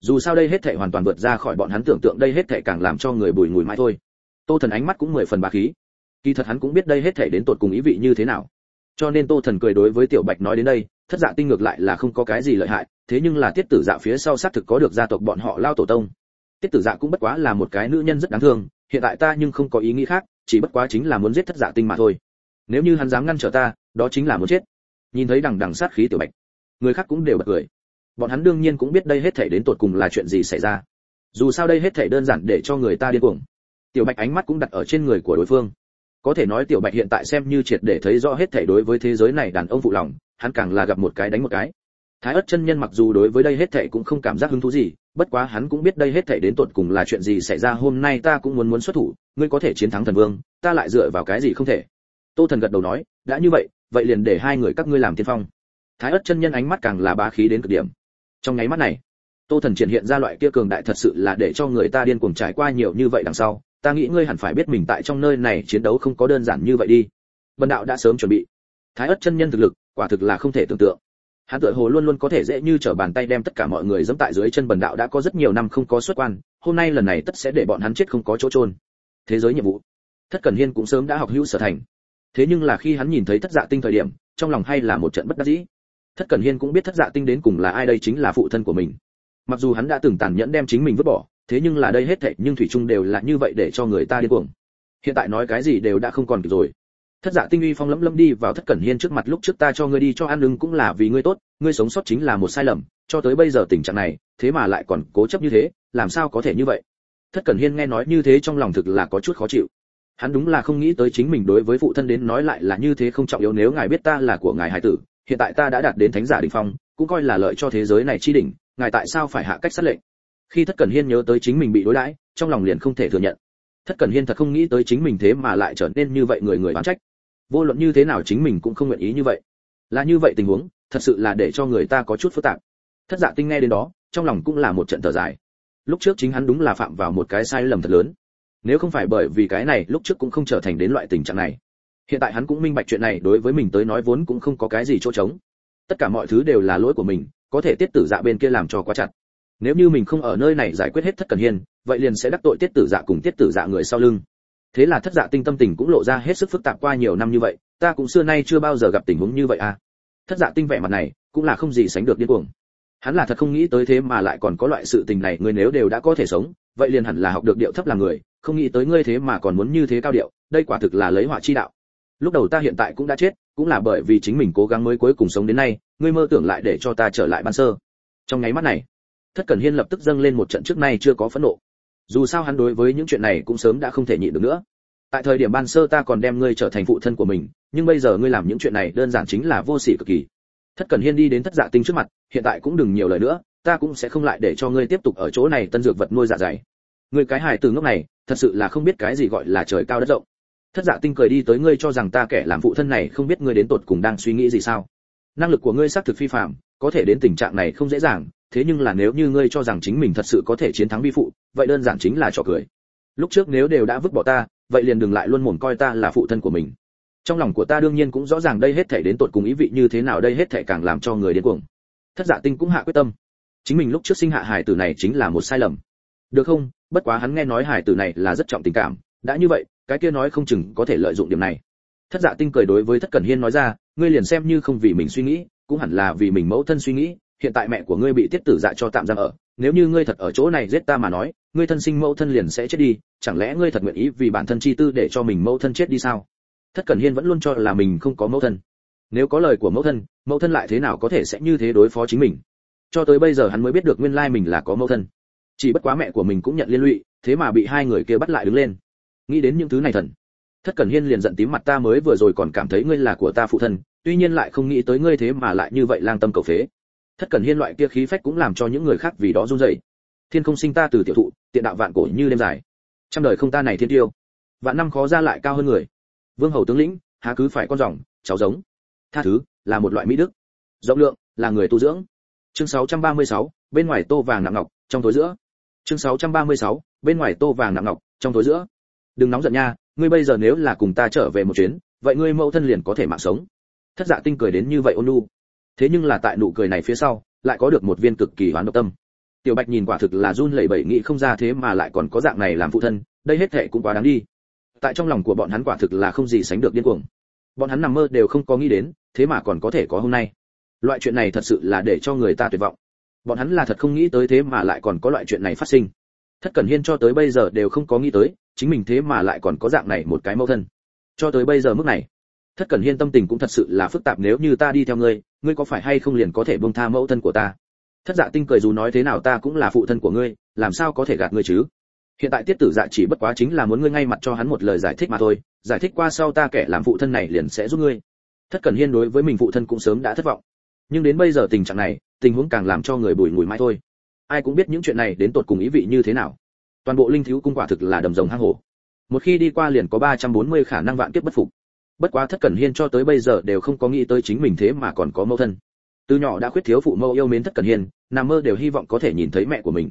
Dù sao đây hết thảy hoàn toàn vượt ra khỏi bọn hắn tưởng tượng, đây hết thảy càng làm cho người bùi ngùi mãi thôi. Tô thần ánh mắt cũng mười phần bá khí. Kỳ thật hắn cũng biết đây hết thảy đến tột cùng ý vị như thế nào. Cho nên tô thần cười đối với tiểu bạch nói đến đây, thất dạ tinh ngược lại là không có cái gì lợi hại, thế nhưng là tiết tử dạ phía sau xác thực có được gia tộc bọn họ lao tổ tông tiết tử dạ cũng bất quá là một cái nữ nhân rất đáng thương, hiện tại ta nhưng không có ý nghĩ khác, chỉ bất quá chính là muốn giết thất dạ tinh mà thôi. Nếu như hắn dám ngăn trở ta, đó chính là muốn chết. Nhìn thấy đằng đằng sát khí tiểu bạch, người khác cũng đều bật cười. Bọn hắn đương nhiên cũng biết đây hết thảy đến tột cùng là chuyện gì xảy ra. Dù sao đây hết thảy đơn giản để cho người ta điên cuồng. Tiểu bạch ánh mắt cũng đặt ở trên người của đối phương. Có thể nói tiểu bạch hiện tại xem như triệt để thấy rõ hết thảy đối với thế giới này đàn ông phụ lòng, hắn càng là gặp một cái đánh một cái. Thái ất chân nhân mặc dù đối với đây hết thảy cũng không cảm giác hứng thú gì bất quá hắn cũng biết đây hết thảy đến tột cùng là chuyện gì xảy ra, hôm nay ta cũng muốn muốn xuất thủ, ngươi có thể chiến thắng thần vương, ta lại dựa vào cái gì không thể? Tô thần gật đầu nói, đã như vậy vậy liền để hai người các ngươi làm tiên phong. Thái ất chân nhân ánh mắt càng là bá khí đến cực điểm. Trong nháy mắt này, tô thần triển hiện ra loại kia cường đại thật sự là để cho người ta điên cuồng trải qua nhiều như vậy đằng sau, ta nghĩ ngươi hẳn phải biết mình tại trong nơi này chiến đấu không có đơn giản như vậy đi. Bần đạo đã sớm chuẩn bị. Thái ất chân nhân thực lực, quả thực là không thể tưởng tượng hắn tựa hồ luôn luôn có thể dễ như trở bàn tay đem tất cả mọi người dẫm tại dưới chân bần đạo đã có rất nhiều năm không có xuất quan, hôm nay lần này tất sẽ để bọn hắn chết không có chỗ trôn thế giới nhiệm vụ. Thất cẩn hiên cũng sớm đã học hữu sở thành. Thế nhưng là khi hắn nhìn thấy thất dạ tinh thời điểm, trong lòng hay là một trận bất đắc dĩ. Thất cẩn hiên cũng biết thất dạ tinh đến cùng là ai đây chính là phụ thân của mình. Mặc dù hắn đã từng tàn nhẫn đem chính mình vứt bỏ, thế nhưng là đây hết thảy nhưng thủy chung đều là như vậy để cho người ta điên cuồng. Hiện tại nói cái gì đều đã không còn kịp rồi thất dạ tinh uy phong lẫm lẫm đi vào thất cẩn hiên trước mặt lúc trước ta cho ngươi đi cho ăn lưng cũng là vì ngươi tốt, ngươi sống sót chính là một sai lầm, cho tới bây giờ tình trạng này, thế mà lại còn cố chấp như thế, làm sao có thể như vậy? Thất cẩn hiên nghe nói như thế trong lòng thực là có chút khó chịu. Hắn đúng là không nghĩ tới chính mình đối với phụ thân đến nói lại là như thế không trọng yếu nếu ngài biết ta là của ngài hải tử, hiện tại ta đã đạt đến thánh giả đỉnh phong, cũng coi là lợi cho thế giới này chi đỉnh, ngài tại sao phải hạ cách sát lệnh? Khi thất cẩn hiên nhớ tới chính mình bị đối đãi, trong lòng liền không thể thừa nhận. Thất cẩn hiên thật không nghĩ tới chính mình thế mà lại trở nên như vậy người người bán trách vô luận như thế nào chính mình cũng không nguyện ý như vậy. Là như vậy tình huống, thật sự là để cho người ta có chút phức tạp. Thất dạ tinh nghe đến đó, trong lòng cũng là một trận thở dài. Lúc trước chính hắn đúng là phạm vào một cái sai lầm thật lớn. Nếu không phải bởi vì cái này, lúc trước cũng không trở thành đến loại tình trạng này. Hiện tại hắn cũng minh bạch chuyện này, đối với mình tới nói vốn cũng không có cái gì chỗ trống. Tất cả mọi thứ đều là lỗi của mình, có thể tiết tử dạ bên kia làm cho quá chặt. Nếu như mình không ở nơi này giải quyết hết thất cần hiên, vậy liền sẽ đắc tội tiết tử dạ cùng tiết tử dạ người sau lưng thế là thất dạ tinh tâm tình cũng lộ ra hết sức phức tạp qua nhiều năm như vậy, ta cũng xưa nay chưa bao giờ gặp tình huống như vậy à. Thất dạ tinh vẻ mặt này, cũng là không gì sánh được điên cuồng. Hắn là thật không nghĩ tới thế mà lại còn có loại sự tình này, người nếu đều đã có thể sống, vậy liền hẳn là học được điệu thấp là người, không nghĩ tới ngươi thế mà còn muốn như thế cao điệu, đây quả thực là lấy họa chi đạo. Lúc đầu ta hiện tại cũng đã chết, cũng là bởi vì chính mình cố gắng mới cuối cùng sống đến nay, ngươi mơ tưởng lại để cho ta trở lại ban sơ. Trong nháy mắt này, thất cẩn hiên lập tức dâng lên một trận trước nay chưa có phẫn nộ dù sao hắn đối với những chuyện này cũng sớm đã không thể nhịn được nữa. Tại thời điểm ban sơ ta còn đem ngươi trở thành phụ thân của mình, nhưng bây giờ ngươi làm những chuyện này đơn giản chính là vô sỉ cực kỳ. Thất cẩn hiên đi đến thất dạ tinh trước mặt, hiện tại cũng đừng nhiều lời nữa, ta cũng sẽ không lại để cho ngươi tiếp tục ở chỗ này tân dược vật nuôi dạ dày. Ngươi cái hài từ ngốc này, thật sự là không biết cái gì gọi là trời cao đất rộng. Thất dạ tinh cười đi tới ngươi cho rằng ta kẻ làm phụ thân này không biết ngươi đến tột cùng đang suy nghĩ gì sao. Năng lực của ngươi xác thực phi phạm có thể đến tình trạng này không dễ dàng thế nhưng là nếu như ngươi cho rằng chính mình thật sự có thể chiến thắng vi phụ, vậy đơn giản chính là trò cười. Lúc trước nếu đều đã vứt bỏ ta, vậy liền đừng lại luôn mồm coi ta là phụ thân của mình. Trong lòng của ta đương nhiên cũng rõ ràng đây hết thể đến tột cùng ý vị như thế nào, đây hết thể càng làm cho người điên cuồng. Thất dạ tinh cũng hạ quyết tâm. Chính mình lúc trước sinh hạ hải tử này chính là một sai lầm. Được không? Bất quá hắn nghe nói hải tử này là rất trọng tình cảm. Đã như vậy, cái kia nói không chừng có thể lợi dụng điểm này. Thất dạ tinh cười đối với thất cẩn hiên nói ra, ngươi liền xem như không vì mình suy nghĩ, cũng hẳn là vì mình mẫu thân suy nghĩ hiện tại mẹ của ngươi bị tiết tử dạ cho tạm giam ở, nếu như ngươi thật ở chỗ này giết ta mà nói, ngươi thân sinh mẫu thân liền sẽ chết đi, chẳng lẽ ngươi thật nguyện ý vì bản thân chi tư để cho mình mẫu thân chết đi sao? Thất cẩn hiên vẫn luôn cho là mình không có mẫu thân. Nếu có lời của mẫu thân mẫu thân lại thế nào có thể sẽ như thế đối phó chính mình? Cho tới bây giờ hắn mới biết được nguyên lai mình là có mẫu thân. Chỉ bất quá mẹ của mình cũng nhận liên lụy, thế mà bị hai người kia bắt lại đứng lên. Nghĩ đến những thứ này thần, thất cẩn hiên liền giận tím mặt ta mới vừa rồi còn cảm thấy ngươi là của ta phụ thân, tuy nhiên lại không nghĩ tới ngươi thế mà lại như vậy lang tâm cầu phế thất cẩn hiên loại kia khí phách cũng làm cho những người khác vì đó run rẩy. Thiên không sinh ta từ tiểu thụ tiện đạo vạn cổ như đêm dài. Trăm đời không ta này thiên tiêu. Vạn năm khó ra lại cao hơn người. Vương hầu tướng lĩnh há cứ phải con rồng cháu giống. Tha thứ là một loại mỹ đức. Rộng lượng là người tu dưỡng. Chương 636, bên ngoài tô vàng nặng ngọc trong tối giữa. Chương 636, bên ngoài tô vàng nặng ngọc trong tối giữa. Đừng nóng giận nha ngươi bây giờ nếu là cùng ta trở về một chuyến vậy ngươi mẫu thân liền có thể mạng sống. Thất dạ tinh cười đến như vậy ôn nu thế nhưng là tại nụ cười này phía sau, lại có được một viên cực kỳ hoán độc tâm. Tiểu bạch nhìn quả thực là run lẩy bẩy nghĩ không ra thế mà lại còn có dạng này làm phụ thân, đây hết thệ cũng quá đáng đi. Tại trong lòng của bọn hắn quả thực là không gì sánh được điên cuồng. Bọn hắn nằm mơ đều không có nghĩ đến, thế mà còn có thể có hôm nay. Loại chuyện này thật sự là để cho người ta tuyệt vọng. Bọn hắn là thật không nghĩ tới thế mà lại còn có loại chuyện này phát sinh. Thất cẩn hiên cho tới bây giờ đều không có nghĩ tới, chính mình thế mà lại còn có dạng này một cái mẫu thân. Cho tới bây giờ mức này thất cẩn hiên tâm tình cũng thật sự là phức tạp nếu như ta đi theo ngươi ngươi có phải hay không liền có thể buông tha mẫu thân của ta? Thất dạ tinh cười dù nói thế nào ta cũng là phụ thân của ngươi, làm sao có thể gạt ngươi chứ? Hiện tại tiết tử dạ chỉ bất quá chính là muốn ngươi ngay mặt cho hắn một lời giải thích mà thôi, giải thích qua sau ta kẻ làm phụ thân này liền sẽ giúp ngươi. Thất cẩn hiên đối với mình phụ thân cũng sớm đã thất vọng. Nhưng đến bây giờ tình trạng này, tình huống càng làm cho người bùi ngùi mãi thôi. Ai cũng biết những chuyện này đến tột cùng ý vị như thế nào. Toàn bộ linh thiếu cung quả thực là đầm rồng hang hổ. Một khi đi qua liền có 340 khả năng vạn kiếp bất phục bất quá thất cẩn hiên cho tới bây giờ đều không có nghĩ tới chính mình thế mà còn có mẫu thân. Từ nhỏ đã khuyết thiếu phụ mẫu yêu mến thất cẩn hiên, nằm mơ đều hy vọng có thể nhìn thấy mẹ của mình.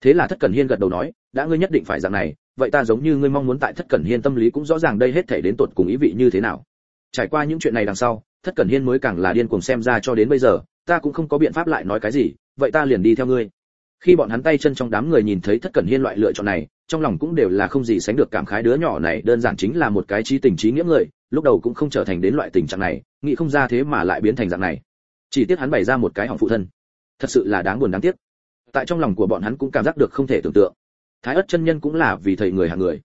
Thế là thất cẩn hiên gật đầu nói, đã ngươi nhất định phải dạng này, vậy ta giống như ngươi mong muốn tại thất cẩn hiên tâm lý cũng rõ ràng đây hết thể đến tột cùng ý vị như thế nào. Trải qua những chuyện này đằng sau, thất cẩn hiên mới càng là điên cuồng xem ra cho đến bây giờ, ta cũng không có biện pháp lại nói cái gì, vậy ta liền đi theo ngươi khi bọn hắn tay chân trong đám người nhìn thấy thất cẩn hiên loại lựa chọn này, trong lòng cũng đều là không gì sánh được cảm khái đứa nhỏ này đơn giản chính là một cái trí tình trí nghĩa người, lúc đầu cũng không trở thành đến loại tình trạng này, nghĩ không ra thế mà lại biến thành dạng này. Chỉ tiếc hắn bày ra một cái hỏng phụ thân. Thật sự là đáng buồn đáng tiếc. Tại trong lòng của bọn hắn cũng cảm giác được không thể tưởng tượng. Thái ất chân nhân cũng là vì thầy người hàng người.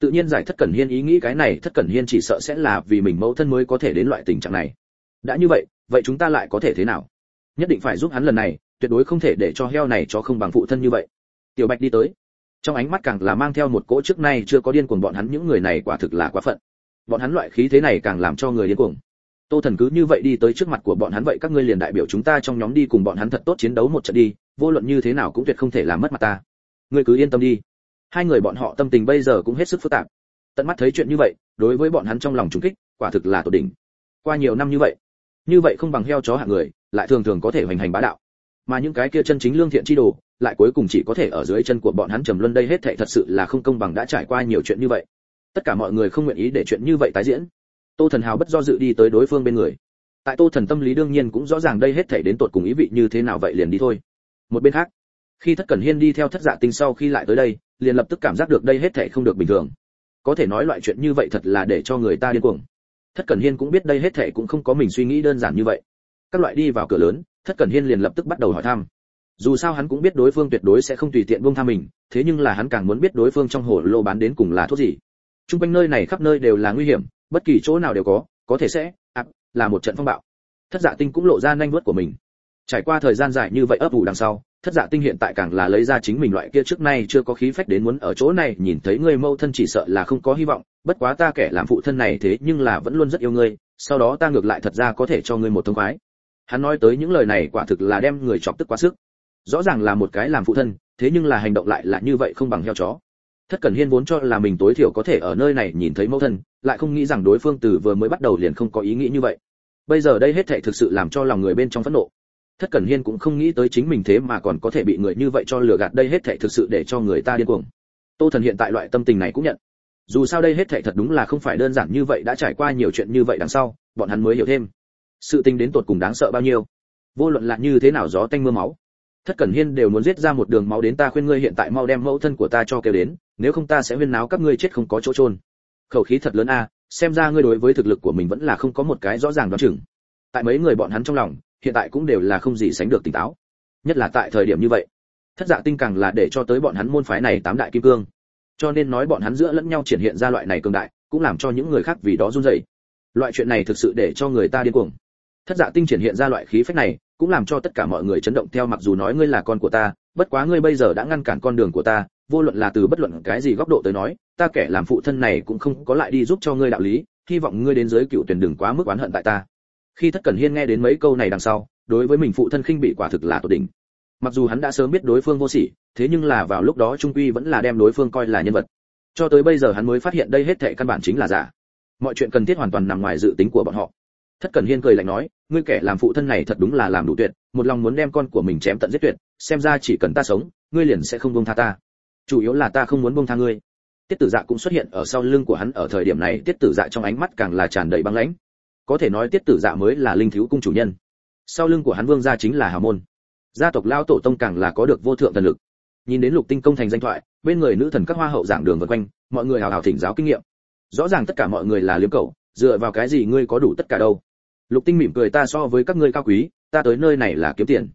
Tự nhiên giải thất cẩn hiên ý nghĩ cái này, thất cẩn hiên chỉ sợ sẽ là vì mình mẫu thân mới có thể đến loại tình trạng này. Đã như vậy vậy chúng ta lại có thể thế nào? Nhất định phải giúp hắn lần này tuyệt đối không thể để cho heo này cho không bằng phụ thân như vậy. Tiểu bạch đi tới. Trong ánh mắt càng là mang theo một cỗ trước nay chưa có điên cuồng bọn hắn, những người này quả thực là quá phận. Bọn hắn loại khí thế này càng làm cho người điên cuồng. Tô thần cứ như vậy đi tới trước mặt của bọn hắn, vậy các ngươi liền đại biểu chúng ta trong nhóm đi cùng bọn hắn thật tốt chiến đấu một trận đi, vô luận như thế nào cũng tuyệt không thể làm mất mặt ta. Ngươi cứ yên tâm đi. Hai người bọn họ tâm tình bây giờ cũng hết sức phức tạp. Tận mắt thấy chuyện như vậy, đối với bọn hắn trong lòng trùng kích, quả thực là tột đỉnh. Qua nhiều năm như vậy như vậy không bằng heo chó hạng người, lại thường thường có thể hoành hành bá đạo mà những cái kia chân chính lương thiện chi đồ, lại cuối cùng chỉ có thể ở dưới chân của bọn hắn trầm luân đây hết thảy thật sự là không công bằng đã trải qua nhiều chuyện như vậy. Tất cả mọi người không nguyện ý để chuyện như vậy tái diễn. Tô thần hào bất do dự đi tới đối phương bên người. Tại tô thần tâm lý đương nhiên cũng rõ ràng đây hết thảy đến tột cùng ý vị như thế nào vậy liền đi thôi. Một bên khác, khi thất cẩn hiên đi theo thất dạ tinh sau khi lại tới đây, liền lập tức cảm giác được đây hết thảy không được bình thường. Có thể nói loại chuyện như vậy thật là để cho người ta điên cuồng. Thất cẩn hiên cũng biết đây hết thảy cũng không có mình suy nghĩ đơn giản như vậy các loại đi vào cửa lớn, thất cẩn hiên liền lập tức bắt đầu hỏi thăm. Dù sao hắn cũng biết đối phương tuyệt đối sẽ không tùy tiện buông tha mình, thế nhưng là hắn càng muốn biết đối phương trong hồ lô bán đến cùng là thuốc gì. Trung quanh nơi này khắp nơi đều là nguy hiểm, bất kỳ chỗ nào đều có có thể sẽ ạc là một trận phong bạo. Thất dạ tinh cũng lộ ra nhanh vuốt của mình. Trải qua thời gian dài như vậy ấp ủ đằng sau, thất dạ tinh hiện tại càng là lấy ra chính mình loại kia trước nay chưa có khí phách đến muốn ở chỗ này, nhìn thấy người mâu thân chỉ sợ là không có hy vọng, bất quá ta kẻ làm phụ thân này thế nhưng là vẫn luôn rất yêu ngươi, sau đó ta ngược lại thật ra có thể cho ngươi một thông khoái hắn nói tới những lời này quả thực là đem người chọc tức quá sức. Rõ ràng là một cái làm phụ thân, thế nhưng là hành động lại là như vậy không bằng heo chó. Thất cẩn hiên vốn cho là mình tối thiểu có thể ở nơi này nhìn thấy mẫu thân, lại không nghĩ rằng đối phương từ vừa mới bắt đầu liền không có ý nghĩ như vậy. Bây giờ đây hết thảy thực sự làm cho lòng người bên trong phẫn nộ. Thất cẩn hiên cũng không nghĩ tới chính mình thế mà còn có thể bị người như vậy cho lừa gạt đây hết thảy thực sự để cho người ta điên cuồng. Tô thần hiện tại loại tâm tình này cũng nhận. Dù sao đây hết thảy thật đúng là không phải đơn giản như vậy đã trải qua nhiều chuyện như vậy đằng sau, bọn hắn mới hiểu thêm sự tình đến tột cùng đáng sợ bao nhiêu? Vô luận là như thế nào gió tanh mưa máu, thất cẩn hiên đều muốn giết ra một đường máu đến ta khuyên ngươi hiện tại mau đem mẫu thân của ta cho kêu đến, nếu không ta sẽ huyên náo các ngươi chết không có chỗ trôn khẩu khí thật lớn a, xem ra ngươi đối với thực lực của mình vẫn là không có một cái rõ ràng đoán chừng. Tại mấy người bọn hắn trong lòng, hiện tại cũng đều là không gì sánh được tỉnh táo. Nhất là tại thời điểm như vậy, thất dạ tinh càng là để cho tới bọn hắn môn phái này tám đại kim cương. Cho nên nói bọn hắn giữa lẫn nhau triển hiện ra loại này cường đại, cũng làm cho những người khác vì đó run rẩy. Loại chuyện này thực sự để cho người ta điên cuồng thất dạ tinh triển hiện ra loại khí phách này, cũng làm cho tất cả mọi người chấn động theo mặc dù nói ngươi là con của ta, bất quá ngươi bây giờ đã ngăn cản con đường của ta, vô luận là từ bất luận cái gì góc độ tới nói, ta kẻ làm phụ thân này cũng không có lại đi giúp cho ngươi đạo lý, hy vọng ngươi đến giới cựu tuyển đừng quá mức oán hận tại ta. Khi thất cẩn hiên nghe đến mấy câu này đằng sau, đối với mình phụ thân khinh bị quả thực là tột đỉnh. Mặc dù hắn đã sớm biết đối phương vô sỉ, thế nhưng là vào lúc đó trung quy vẫn là đem đối phương coi là nhân vật. Cho tới bây giờ hắn mới phát hiện đây hết thệ căn bản chính là giả. Mọi chuyện cần thiết hoàn toàn nằm ngoài dự tính của bọn họ thất cẩn hiên cười lạnh nói, ngươi kẻ làm phụ thân này thật đúng là làm đủ tuyệt, một lòng muốn đem con của mình chém tận giết tuyệt, xem ra chỉ cần ta sống, ngươi liền sẽ không buông tha ta. Chủ yếu là ta không muốn buông tha ngươi. Tiết tử dạ cũng xuất hiện ở sau lưng của hắn ở thời điểm này, tiết tử dạ trong ánh mắt càng là tràn đầy băng lãnh. Có thể nói tiết tử dạ mới là linh thiếu cung chủ nhân. Sau lưng của hắn vương gia chính là hào môn. Gia tộc lao tổ tông càng là có được vô thượng thần lực. Nhìn đến lục tinh công thành danh thoại, bên người nữ thần các hoa hậu giảng đường vân quanh, mọi người hào hào thỉnh giáo kinh nghiệm. Rõ ràng tất cả mọi người là liếm cầu dựa vào cái gì ngươi có đủ tất cả đâu? Lục tinh mỉm cười ta so với các ngươi cao quý ta tới nơi này là kiếm tiền.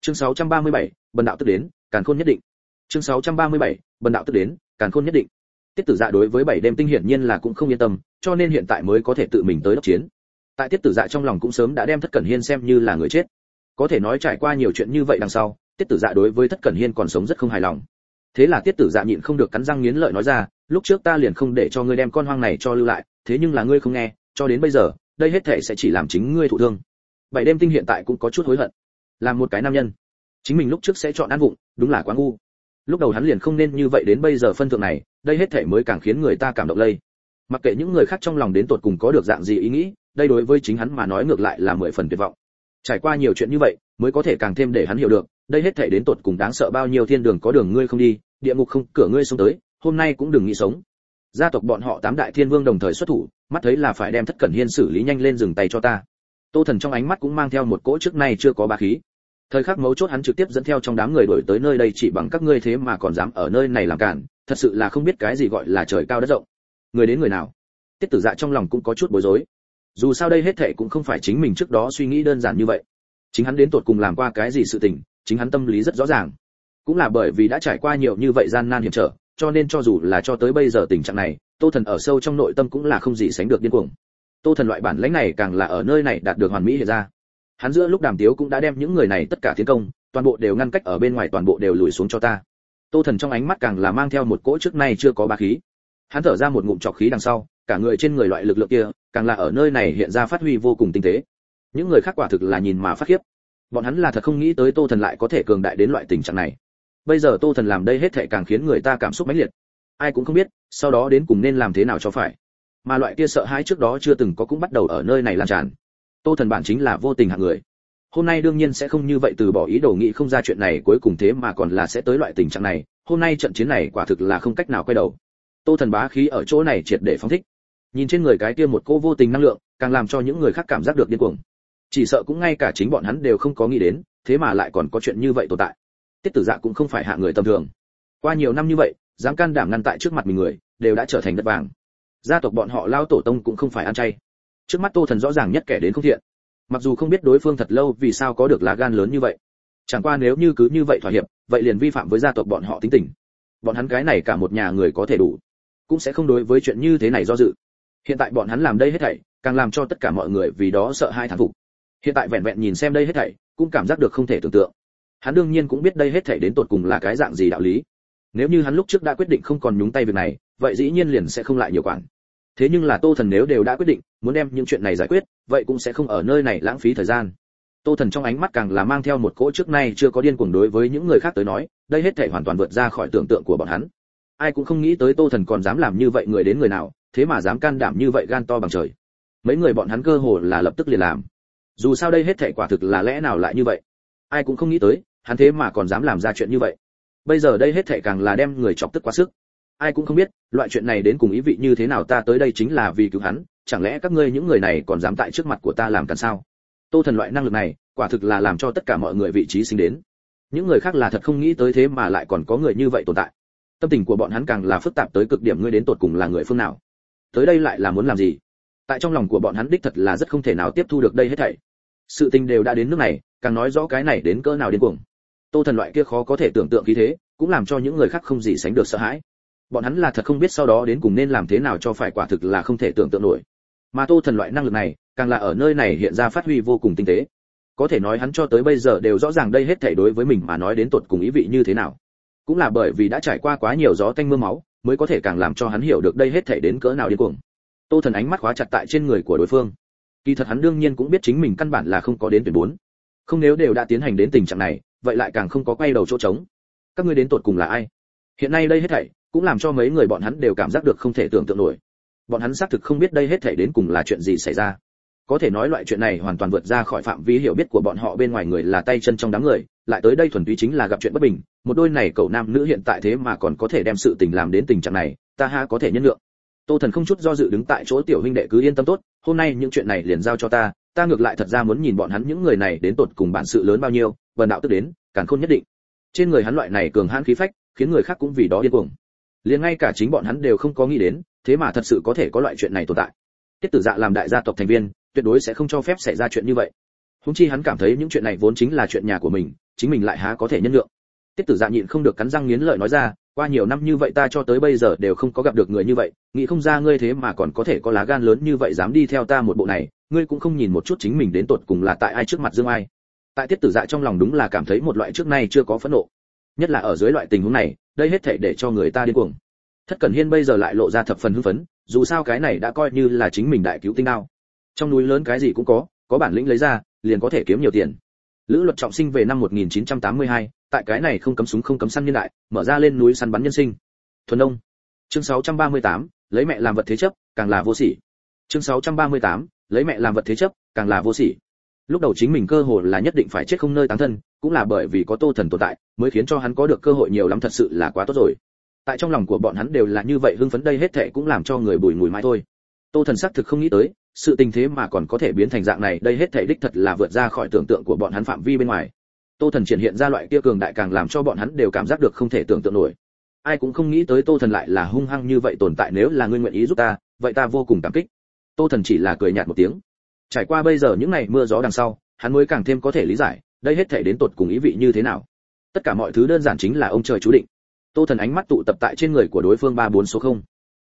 Chương 637, bần đạo tức đến càn khôn nhất định. Chương 637, bần đạo tức đến càn khôn nhất định. Tiết tử dạ đối với bảy đêm tinh hiển nhiên là cũng không yên tâm cho nên hiện tại mới có thể tự mình tới đốc chiến. Tại tiết tử dạ trong lòng cũng sớm đã đem thất cẩn hiên xem như là người chết. Có thể nói trải qua nhiều chuyện như vậy đằng sau tiết tử dạ đối với thất cẩn hiên còn sống rất không hài lòng. Thế là tiết tử dạ nhịn không được cắn răng nghiến lợi nói ra lúc trước ta liền không để cho ngươi đem con hoang này cho lưu lại thế nhưng là ngươi không nghe cho đến bây giờ đây hết thể sẽ chỉ làm chính ngươi thụ thương. Bảy đêm tinh hiện tại cũng có chút hối hận. Làm một cái nam nhân. Chính mình lúc trước sẽ chọn ăn vụng, đúng là quá ngu. Lúc đầu hắn liền không nên như vậy đến bây giờ phân thượng này, đây hết thể mới càng khiến người ta cảm động lây. Mặc kệ những người khác trong lòng đến tột cùng có được dạng gì ý nghĩ, đây đối với chính hắn mà nói ngược lại là mười phần tuyệt vọng. Trải qua nhiều chuyện như vậy, mới có thể càng thêm để hắn hiểu được, đây hết thể đến tột cùng đáng sợ bao nhiêu thiên đường có đường ngươi không đi, địa ngục không, cửa ngươi xuống tới, hôm nay cũng đừng nghĩ sống gia tộc bọn họ tám đại thiên vương đồng thời xuất thủ, mắt thấy là phải đem thất cẩn hiên xử lý nhanh lên dừng tay cho ta. Tô thần trong ánh mắt cũng mang theo một cỗ trước nay chưa có bá khí. Thời khắc mấu chốt hắn trực tiếp dẫn theo trong đám người đuổi tới nơi đây chỉ bằng các ngươi thế mà còn dám ở nơi này làm cản, thật sự là không biết cái gì gọi là trời cao đất rộng. Người đến người nào? Tiết tử dạ trong lòng cũng có chút bối rối. Dù sao đây hết thệ cũng không phải chính mình trước đó suy nghĩ đơn giản như vậy. Chính hắn đến tột cùng làm qua cái gì sự tình, chính hắn tâm lý rất rõ ràng. Cũng là bởi vì đã trải qua nhiều như vậy gian nan hiểm trở cho nên cho dù là cho tới bây giờ tình trạng này, tô thần ở sâu trong nội tâm cũng là không gì sánh được điên cuồng. Tô thần loại bản lãnh này càng là ở nơi này đạt được hoàn mỹ hiện ra. Hắn giữa lúc đàm tiếu cũng đã đem những người này tất cả tiến công, toàn bộ đều ngăn cách ở bên ngoài toàn bộ đều lùi xuống cho ta. Tô thần trong ánh mắt càng là mang theo một cỗ trước nay chưa có ba khí. Hắn thở ra một ngụm trọc khí đằng sau, cả người trên người loại lực lượng kia, càng là ở nơi này hiện ra phát huy vô cùng tinh tế. Những người khác quả thực là nhìn mà phát khiếp. Bọn hắn là thật không nghĩ tới tô thần lại có thể cường đại đến loại tình trạng này bây giờ tô thần làm đây hết thệ càng khiến người ta cảm xúc mãnh liệt. Ai cũng không biết, sau đó đến cùng nên làm thế nào cho phải. Mà loại kia sợ hãi trước đó chưa từng có cũng bắt đầu ở nơi này lan tràn. Tô thần bản chính là vô tình hạng người. Hôm nay đương nhiên sẽ không như vậy từ bỏ ý đồ nghĩ không ra chuyện này cuối cùng thế mà còn là sẽ tới loại tình trạng này. Hôm nay trận chiến này quả thực là không cách nào quay đầu. Tô thần bá khí ở chỗ này triệt để phóng thích. Nhìn trên người cái kia một cô vô tình năng lượng, càng làm cho những người khác cảm giác được điên cuồng. Chỉ sợ cũng ngay cả chính bọn hắn đều không có nghĩ đến, thế mà lại còn có chuyện như vậy tồn tại tiết tử dạ cũng không phải hạ người tầm thường. Qua nhiều năm như vậy, dám can đảm ngăn tại trước mặt mình người, đều đã trở thành đất vàng. Gia tộc bọn họ lao tổ tông cũng không phải ăn chay. Trước mắt tô thần rõ ràng nhất kẻ đến không thiện. Mặc dù không biết đối phương thật lâu vì sao có được lá gan lớn như vậy. Chẳng qua nếu như cứ như vậy thỏa hiệp, vậy liền vi phạm với gia tộc bọn họ tính tình. Bọn hắn cái này cả một nhà người có thể đủ, cũng sẽ không đối với chuyện như thế này do dự. Hiện tại bọn hắn làm đây hết thảy, càng làm cho tất cả mọi người vì đó sợ hai thán phục. Hiện tại vẹn vẹn nhìn xem đây hết thảy, cũng cảm giác được không thể tưởng tượng hắn đương nhiên cũng biết đây hết thảy đến tột cùng là cái dạng gì đạo lý. Nếu như hắn lúc trước đã quyết định không còn nhúng tay việc này, vậy dĩ nhiên liền sẽ không lại nhiều quản. Thế nhưng là tô thần nếu đều đã quyết định, muốn đem những chuyện này giải quyết, vậy cũng sẽ không ở nơi này lãng phí thời gian. Tô thần trong ánh mắt càng là mang theo một cỗ trước nay chưa có điên cuồng đối với những người khác tới nói, đây hết thể hoàn toàn vượt ra khỏi tưởng tượng của bọn hắn. Ai cũng không nghĩ tới tô thần còn dám làm như vậy người đến người nào, thế mà dám can đảm như vậy gan to bằng trời. Mấy người bọn hắn cơ hồ là lập tức liền làm. Dù sao đây hết thể quả thực là lẽ nào lại như vậy? Ai cũng không nghĩ tới hắn thế mà còn dám làm ra chuyện như vậy. Bây giờ đây hết thảy càng là đem người chọc tức quá sức. Ai cũng không biết, loại chuyện này đến cùng ý vị như thế nào ta tới đây chính là vì cứu hắn, chẳng lẽ các ngươi những người này còn dám tại trước mặt của ta làm càn sao? Tô thần loại năng lực này, quả thực là làm cho tất cả mọi người vị trí sinh đến. Những người khác là thật không nghĩ tới thế mà lại còn có người như vậy tồn tại. Tâm tình của bọn hắn càng là phức tạp tới cực điểm ngươi đến tột cùng là người phương nào? Tới đây lại là muốn làm gì? Tại trong lòng của bọn hắn đích thật là rất không thể nào tiếp thu được đây hết thảy. Sự tình đều đã đến nước này, càng nói rõ cái này đến cỡ nào điên cuồng tô thần loại kia khó có thể tưởng tượng khí thế, cũng làm cho những người khác không gì sánh được sợ hãi. Bọn hắn là thật không biết sau đó đến cùng nên làm thế nào cho phải quả thực là không thể tưởng tượng nổi. Mà tô thần loại năng lực này, càng là ở nơi này hiện ra phát huy vô cùng tinh tế. Có thể nói hắn cho tới bây giờ đều rõ ràng đây hết thảy đối với mình mà nói đến tột cùng ý vị như thế nào. Cũng là bởi vì đã trải qua quá nhiều gió tanh mưa máu, mới có thể càng làm cho hắn hiểu được đây hết thảy đến cỡ nào điên cuồng. Tô thần ánh mắt khóa chặt tại trên người của đối phương. Kỳ thật hắn đương nhiên cũng biết chính mình căn bản là không có đến tuyển bốn. Không nếu đều đã tiến hành đến tình trạng này vậy lại càng không có quay đầu chỗ trống. Các ngươi đến tột cùng là ai? Hiện nay đây hết thảy cũng làm cho mấy người bọn hắn đều cảm giác được không thể tưởng tượng nổi. Bọn hắn xác thực không biết đây hết thảy đến cùng là chuyện gì xảy ra. Có thể nói loại chuyện này hoàn toàn vượt ra khỏi phạm vi hiểu biết của bọn họ bên ngoài người là tay chân trong đám người, lại tới đây thuần túy chính là gặp chuyện bất bình. Một đôi này cậu nam nữ hiện tại thế mà còn có thể đem sự tình làm đến tình trạng này, ta ha có thể nhân lượng tô thần không chút do dự đứng tại chỗ, tiểu huynh đệ cứ yên tâm tốt, hôm nay những chuyện này liền giao cho ta ta ngược lại thật ra muốn nhìn bọn hắn những người này đến tột cùng bản sự lớn bao nhiêu vần đạo tức đến càng khôn nhất định. Trên người hắn loại này cường hãn khí phách, khiến người khác cũng vì đó điên cuồng. Liền ngay cả chính bọn hắn đều không có nghĩ đến, thế mà thật sự có thể có loại chuyện này tồn tại. Tiết tử dạ làm đại gia tộc thành viên, tuyệt đối sẽ không cho phép xảy ra chuyện như vậy. Húng chi hắn cảm thấy những chuyện này vốn chính là chuyện nhà của mình, chính mình lại há có thể nhân lượng tiết tử dạ nhịn không được cắn răng nghiến lợi nói ra, qua nhiều năm như vậy ta cho tới bây giờ đều không có gặp được người như vậy, nghĩ không ra ngươi thế mà còn có thể có lá gan lớn như vậy dám đi theo ta một bộ này, ngươi cũng không nhìn một chút chính mình đến tột cùng là tại ai trước mặt dương ai tại tiết tử dạ trong lòng đúng là cảm thấy một loại trước nay chưa có phẫn nộ. Nhất là ở dưới loại tình huống này đây hết thể để cho người ta điên cuồng. Thất cẩn hiên bây giờ lại lộ ra thập phần hưng phấn dù sao cái này đã coi như là chính mình đại cứu tinh đao. Trong núi lớn cái gì cũng có có bản lĩnh lấy ra liền có thể kiếm nhiều tiền. Lữ luật trọng sinh về năm 1982, tại cái này không cấm súng không cấm săn nhân đại mở ra lên núi săn bắn nhân sinh. Thuần đông chương 638, lấy mẹ làm vật thế chấp càng là vô sỉ. Chương 638, lấy mẹ làm vật thế chấp càng là vô sỉ lúc đầu chính mình cơ hội là nhất định phải chết không nơi táng thân, cũng là bởi vì có tô thần tồn tại, mới khiến cho hắn có được cơ hội nhiều lắm thật sự là quá tốt rồi. Tại trong lòng của bọn hắn đều là như vậy, hưng phấn đây hết thệ cũng làm cho người bùi ngùi mãi thôi. Tô thần xác thực không nghĩ tới, sự tình thế mà còn có thể biến thành dạng này, đây hết thệ đích thật là vượt ra khỏi tưởng tượng của bọn hắn phạm vi bên ngoài. Tô thần triển hiện ra loại kia cường đại càng làm cho bọn hắn đều cảm giác được không thể tưởng tượng nổi. Ai cũng không nghĩ tới tô thần lại là hung hăng như vậy tồn tại, nếu là ngươi nguyện ý giúp ta, vậy ta vô cùng cảm kích. Tô thần chỉ là cười nhạt một tiếng trải qua bây giờ những ngày mưa gió đằng sau, hắn mới càng thêm có thể lý giải, đây hết thể đến tột cùng ý vị như thế nào. Tất cả mọi thứ đơn giản chính là ông trời chú định. Tô thần ánh mắt tụ tập tại trên người của đối phương ba bốn số không.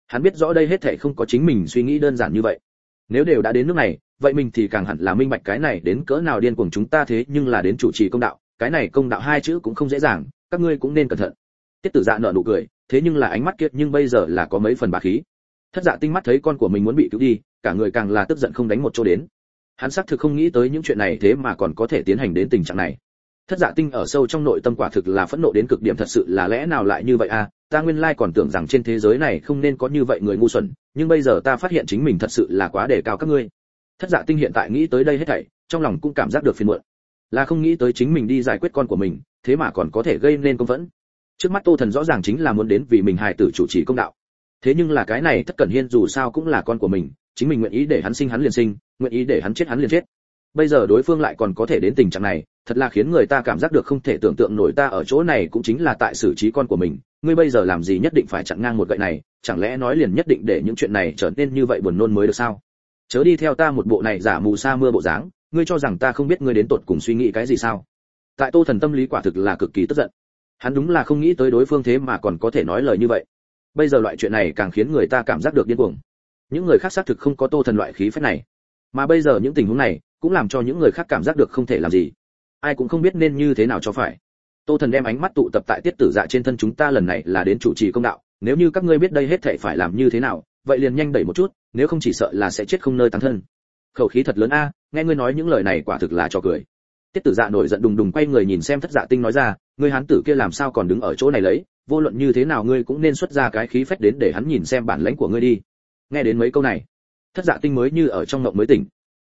Hắn biết rõ đây hết thể không có chính mình suy nghĩ đơn giản như vậy. Nếu đều đã đến nước này, vậy mình thì càng hẳn là minh bạch cái này đến cỡ nào điên cuồng chúng ta thế nhưng là đến chủ trì công đạo, cái này công đạo hai chữ cũng không dễ dàng, các ngươi cũng nên cẩn thận. Tiết tử dạ nở nụ cười, thế nhưng là ánh mắt kiệt nhưng bây giờ là có mấy phần bá khí. Thất dạ tinh mắt thấy con của mình muốn bị cứu đi cả người càng là tức giận không đánh một chỗ đến. Hắn xác thực không nghĩ tới những chuyện này thế mà còn có thể tiến hành đến tình trạng này. Thất dạ tinh ở sâu trong nội tâm quả thực là phẫn nộ đến cực điểm thật sự là lẽ nào lại như vậy à? Ta nguyên lai còn tưởng rằng trên thế giới này không nên có như vậy người ngu xuẩn, nhưng bây giờ ta phát hiện chính mình thật sự là quá đề cao các ngươi. Thất dạ tinh hiện tại nghĩ tới đây hết thảy, trong lòng cũng cảm giác được phiền muộn. Là không nghĩ tới chính mình đi giải quyết con của mình, thế mà còn có thể gây nên công vẫn trước mắt tô thần rõ ràng chính là muốn đến vì mình hài tử chủ trì công đạo thế nhưng là cái này thất cẩn hiên dù sao cũng là con của mình, chính mình nguyện ý để hắn sinh hắn liền sinh, nguyện ý để hắn chết hắn liền chết. Bây giờ đối phương lại còn có thể đến tình trạng này, thật là khiến người ta cảm giác được không thể tưởng tượng nổi ta ở chỗ này cũng chính là tại xử trí con của mình. Ngươi bây giờ làm gì nhất định phải chặn ngang một gậy này, chẳng lẽ nói liền nhất định để những chuyện này trở nên như vậy buồn nôn mới được sao? Chớ đi theo ta một bộ này giả mù sa mưa bộ dáng, ngươi cho rằng ta không biết ngươi đến tột cùng suy nghĩ cái gì sao? Tại tô thần tâm lý quả thực là cực kỳ tức giận. Hắn đúng là không nghĩ tới đối phương thế mà còn có thể nói lời như vậy bây giờ loại chuyện này càng khiến người ta cảm giác được điên cuồng. Những người khác xác thực không có tô thần loại khí phách này. Mà bây giờ những tình huống này cũng làm cho những người khác cảm giác được không thể làm gì. Ai cũng không biết nên như thế nào cho phải. Tô thần đem ánh mắt tụ tập tại tiết tử dạ trên thân chúng ta lần này là đến chủ trì công đạo. Nếu như các ngươi biết đây hết thảy phải làm như thế nào, vậy liền nhanh đẩy một chút, nếu không chỉ sợ là sẽ chết không nơi tán thân. Khẩu khí thật lớn a, nghe ngươi nói những lời này quả thực là cho cười. Tiết tử dạ nổi giận đùng đùng quay người nhìn xem thất dạ tinh nói ra, ngươi hán tử kia làm sao còn đứng ở chỗ này lấy? Vô luận như thế nào ngươi cũng nên xuất ra cái khí phách đến để hắn nhìn xem bản lãnh của ngươi đi. Nghe đến mấy câu này, thất dạ tinh mới như ở trong mộng mới tỉnh.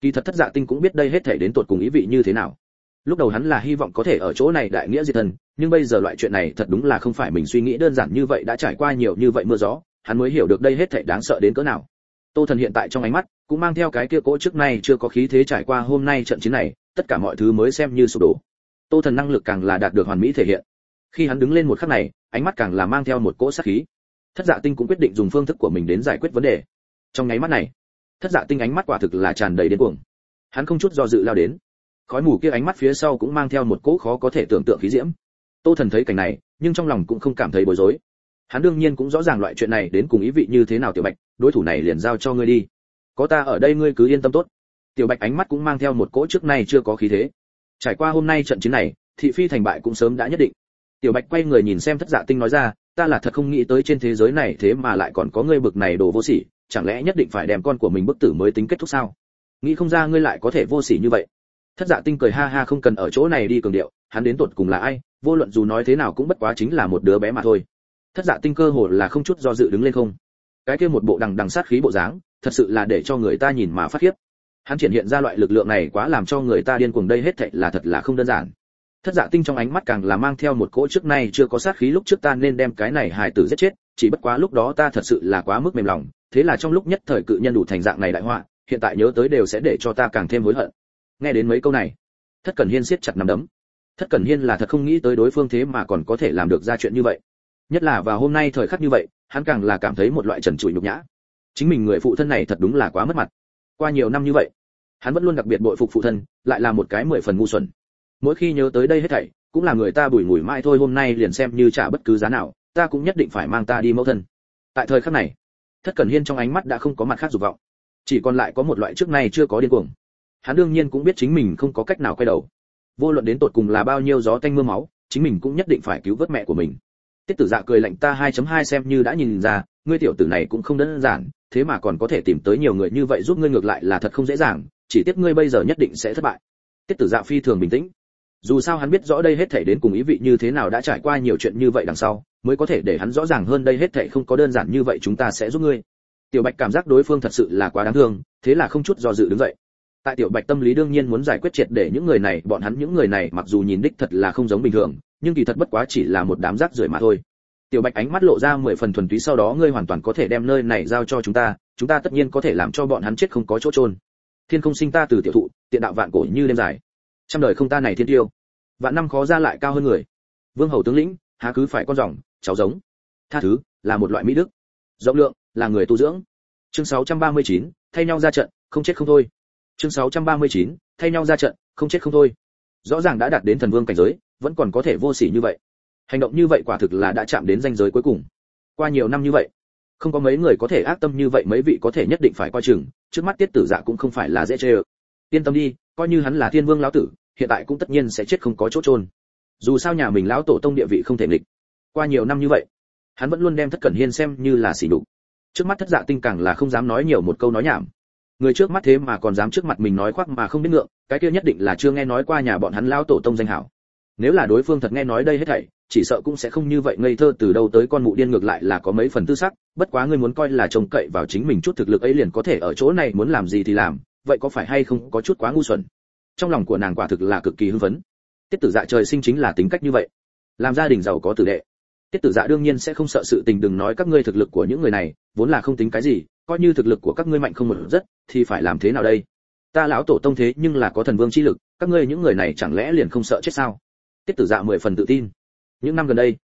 Kỳ thật thất dạ tinh cũng biết đây hết thể đến tột cùng ý vị như thế nào. Lúc đầu hắn là hy vọng có thể ở chỗ này đại nghĩa diệt thần, nhưng bây giờ loại chuyện này thật đúng là không phải mình suy nghĩ đơn giản như vậy đã trải qua nhiều như vậy mưa gió, hắn mới hiểu được đây hết thảy đáng sợ đến cỡ nào. Tô thần hiện tại trong ánh mắt cũng mang theo cái kia cỗ trước nay chưa có khí thế trải qua hôm nay trận chiến này, tất cả mọi thứ mới xem như sụp đổ. Tô thần năng lực càng là đạt được hoàn mỹ thể hiện khi hắn đứng lên một khắc này, ánh mắt càng là mang theo một cỗ sát khí. Thất dạ tinh cũng quyết định dùng phương thức của mình đến giải quyết vấn đề. Trong nháy mắt này, thất dạ tinh ánh mắt quả thực là tràn đầy điên cuồng. Hắn không chút do dự lao đến. Khói mù kia ánh mắt phía sau cũng mang theo một cỗ khó có thể tưởng tượng khí diễm. Tô thần thấy cảnh này, nhưng trong lòng cũng không cảm thấy bối rối. Hắn đương nhiên cũng rõ ràng loại chuyện này đến cùng ý vị như thế nào tiểu bạch, đối thủ này liền giao cho ngươi đi. Có ta ở đây ngươi cứ yên tâm tốt. Tiểu bạch ánh mắt cũng mang theo một cỗ trước nay chưa có khí thế. Trải qua hôm nay trận chiến này, thị phi thành bại cũng sớm đã nhất định tiểu bạch quay người nhìn xem thất dạ tinh nói ra, ta là thật không nghĩ tới trên thế giới này thế mà lại còn có ngươi bực này đồ vô sỉ, chẳng lẽ nhất định phải đem con của mình bức tử mới tính kết thúc sao? Nghĩ không ra ngươi lại có thể vô sỉ như vậy. Thất dạ tinh cười ha ha không cần ở chỗ này đi cường điệu, hắn đến tột cùng là ai, vô luận dù nói thế nào cũng bất quá chính là một đứa bé mà thôi. Thất dạ tinh cơ hồ là không chút do dự đứng lên không. Cái kia một bộ đằng đằng sát khí bộ dáng, thật sự là để cho người ta nhìn mà phát khiếp. Hắn triển hiện ra loại lực lượng này quá làm cho người ta điên cuồng đây hết thảy là thật là không đơn giản thất dạ tinh trong ánh mắt càng là mang theo một cỗ trước nay chưa có sát khí lúc trước ta nên đem cái này hài tử giết chết, chỉ bất quá lúc đó ta thật sự là quá mức mềm lòng, thế là trong lúc nhất thời cự nhân đủ thành dạng này đại họa, hiện tại nhớ tới đều sẽ để cho ta càng thêm hối hận. Nghe đến mấy câu này, thất cẩn hiên siết chặt nắm đấm. Thất cẩn hiên là thật không nghĩ tới đối phương thế mà còn có thể làm được ra chuyện như vậy. Nhất là vào hôm nay thời khắc như vậy, hắn càng là cảm thấy một loại trần trụi nhục nhã. Chính mình người phụ thân này thật đúng là quá mất mặt. Qua nhiều năm như vậy, hắn vẫn luôn đặc biệt bội phục phụ thân, lại là một cái mười phần ngu xuẩn mỗi khi nhớ tới đây hết thảy, cũng là người ta bùi ngùi mãi thôi, hôm nay liền xem như trả bất cứ giá nào, ta cũng nhất định phải mang ta đi mẫu thân. Tại thời khắc này, thất cẩn hiên trong ánh mắt đã không có mặt khác dục vọng, chỉ còn lại có một loại trước nay chưa có điên cuồng. Hắn đương nhiên cũng biết chính mình không có cách nào quay đầu. Vô luận đến tột cùng là bao nhiêu gió tanh mưa máu, chính mình cũng nhất định phải cứu vớt mẹ của mình. Tiết tử dạ cười lạnh ta 2.2 xem như đã nhìn ra, ngươi tiểu tử này cũng không đơn giản, thế mà còn có thể tìm tới nhiều người như vậy giúp ngươi ngược lại là thật không dễ dàng, chỉ tiếc ngươi bây giờ nhất định sẽ thất bại. Tiết tử dạ phi thường bình tĩnh dù sao hắn biết rõ đây hết thể đến cùng ý vị như thế nào đã trải qua nhiều chuyện như vậy đằng sau, mới có thể để hắn rõ ràng hơn đây hết thể không có đơn giản như vậy chúng ta sẽ giúp ngươi. Tiểu bạch cảm giác đối phương thật sự là quá đáng thương, thế là không chút do dự đứng dậy. Tại tiểu bạch tâm lý đương nhiên muốn giải quyết triệt để những người này, bọn hắn những người này mặc dù nhìn đích thật là không giống bình thường, nhưng kỳ thật bất quá chỉ là một đám rác rưởi mà thôi. Tiểu bạch ánh mắt lộ ra mười phần thuần túy sau đó ngươi hoàn toàn có thể đem nơi này giao cho chúng ta chúng ta tất nhiên có thể làm cho bọn hắn chết không có chỗ trôn thiên không sinh ta từ tiểu thụ, tiện đạo vạn cổ như đêm dài trăm đời không ta này thiên tiêu. Vạn năm khó ra lại cao hơn người. Vương hầu tướng lĩnh há cứ phải con rồng cháu giống. Tha thứ là một loại mỹ đức. Rộng lượng là người tu dưỡng. Chương 639, thay nhau ra trận không chết không thôi. Chương 639, thay nhau ra trận không chết không thôi. Rõ ràng đã đạt đến thần vương cảnh giới vẫn còn có thể vô sỉ như vậy. Hành động như vậy quả thực là đã chạm đến ranh giới cuối cùng. Qua nhiều năm như vậy không có mấy người có thể ác tâm như vậy mấy vị có thể nhất định phải coi chừng. Trước mắt tiết tử dạ cũng không phải là dễ chơi yên tâm đi, coi như hắn là thiên vương lão tử, hiện tại cũng tất nhiên sẽ chết không có chỗ trôn dù sao nhà mình lão tổ tông địa vị không thể nghịch. Qua nhiều năm như vậy, hắn vẫn luôn đem thất cẩn hiên xem như là xỉ đục trước mắt thất dạ tinh càng là không dám nói nhiều một câu nói nhảm. Người trước mắt thế mà còn dám trước mặt mình nói khoác mà không biết ngượng, cái kia nhất định là chưa nghe nói qua nhà bọn hắn lão tổ tông danh hảo. Nếu là đối phương thật nghe nói đây hết thảy, chỉ sợ cũng sẽ không như vậy ngây thơ từ đâu tới con mụ điên ngược lại là có mấy phần tư sắc, bất quá ngươi muốn coi là trông cậy vào chính mình chút thực lực ấy liền có thể ở chỗ này muốn làm gì thì làm vậy có phải hay không có chút quá ngu xuẩn? Trong lòng của nàng quả thực là cực kỳ hưng phấn. Tiết tử dạ trời sinh chính là tính cách như vậy. Làm gia đình giàu có tử đệ. Tiết tử dạ đương nhiên sẽ không sợ sự tình đừng nói các ngươi thực lực của những người này, vốn là không tính cái gì, coi như thực lực của các ngươi mạnh không một rất, thì phải làm thế nào đây? Ta lão tổ tông thế nhưng là có thần vương chi lực, các ngươi những người này chẳng lẽ liền không sợ chết sao? Tiết tử dạ mười phần tự tin. Những năm gần đây,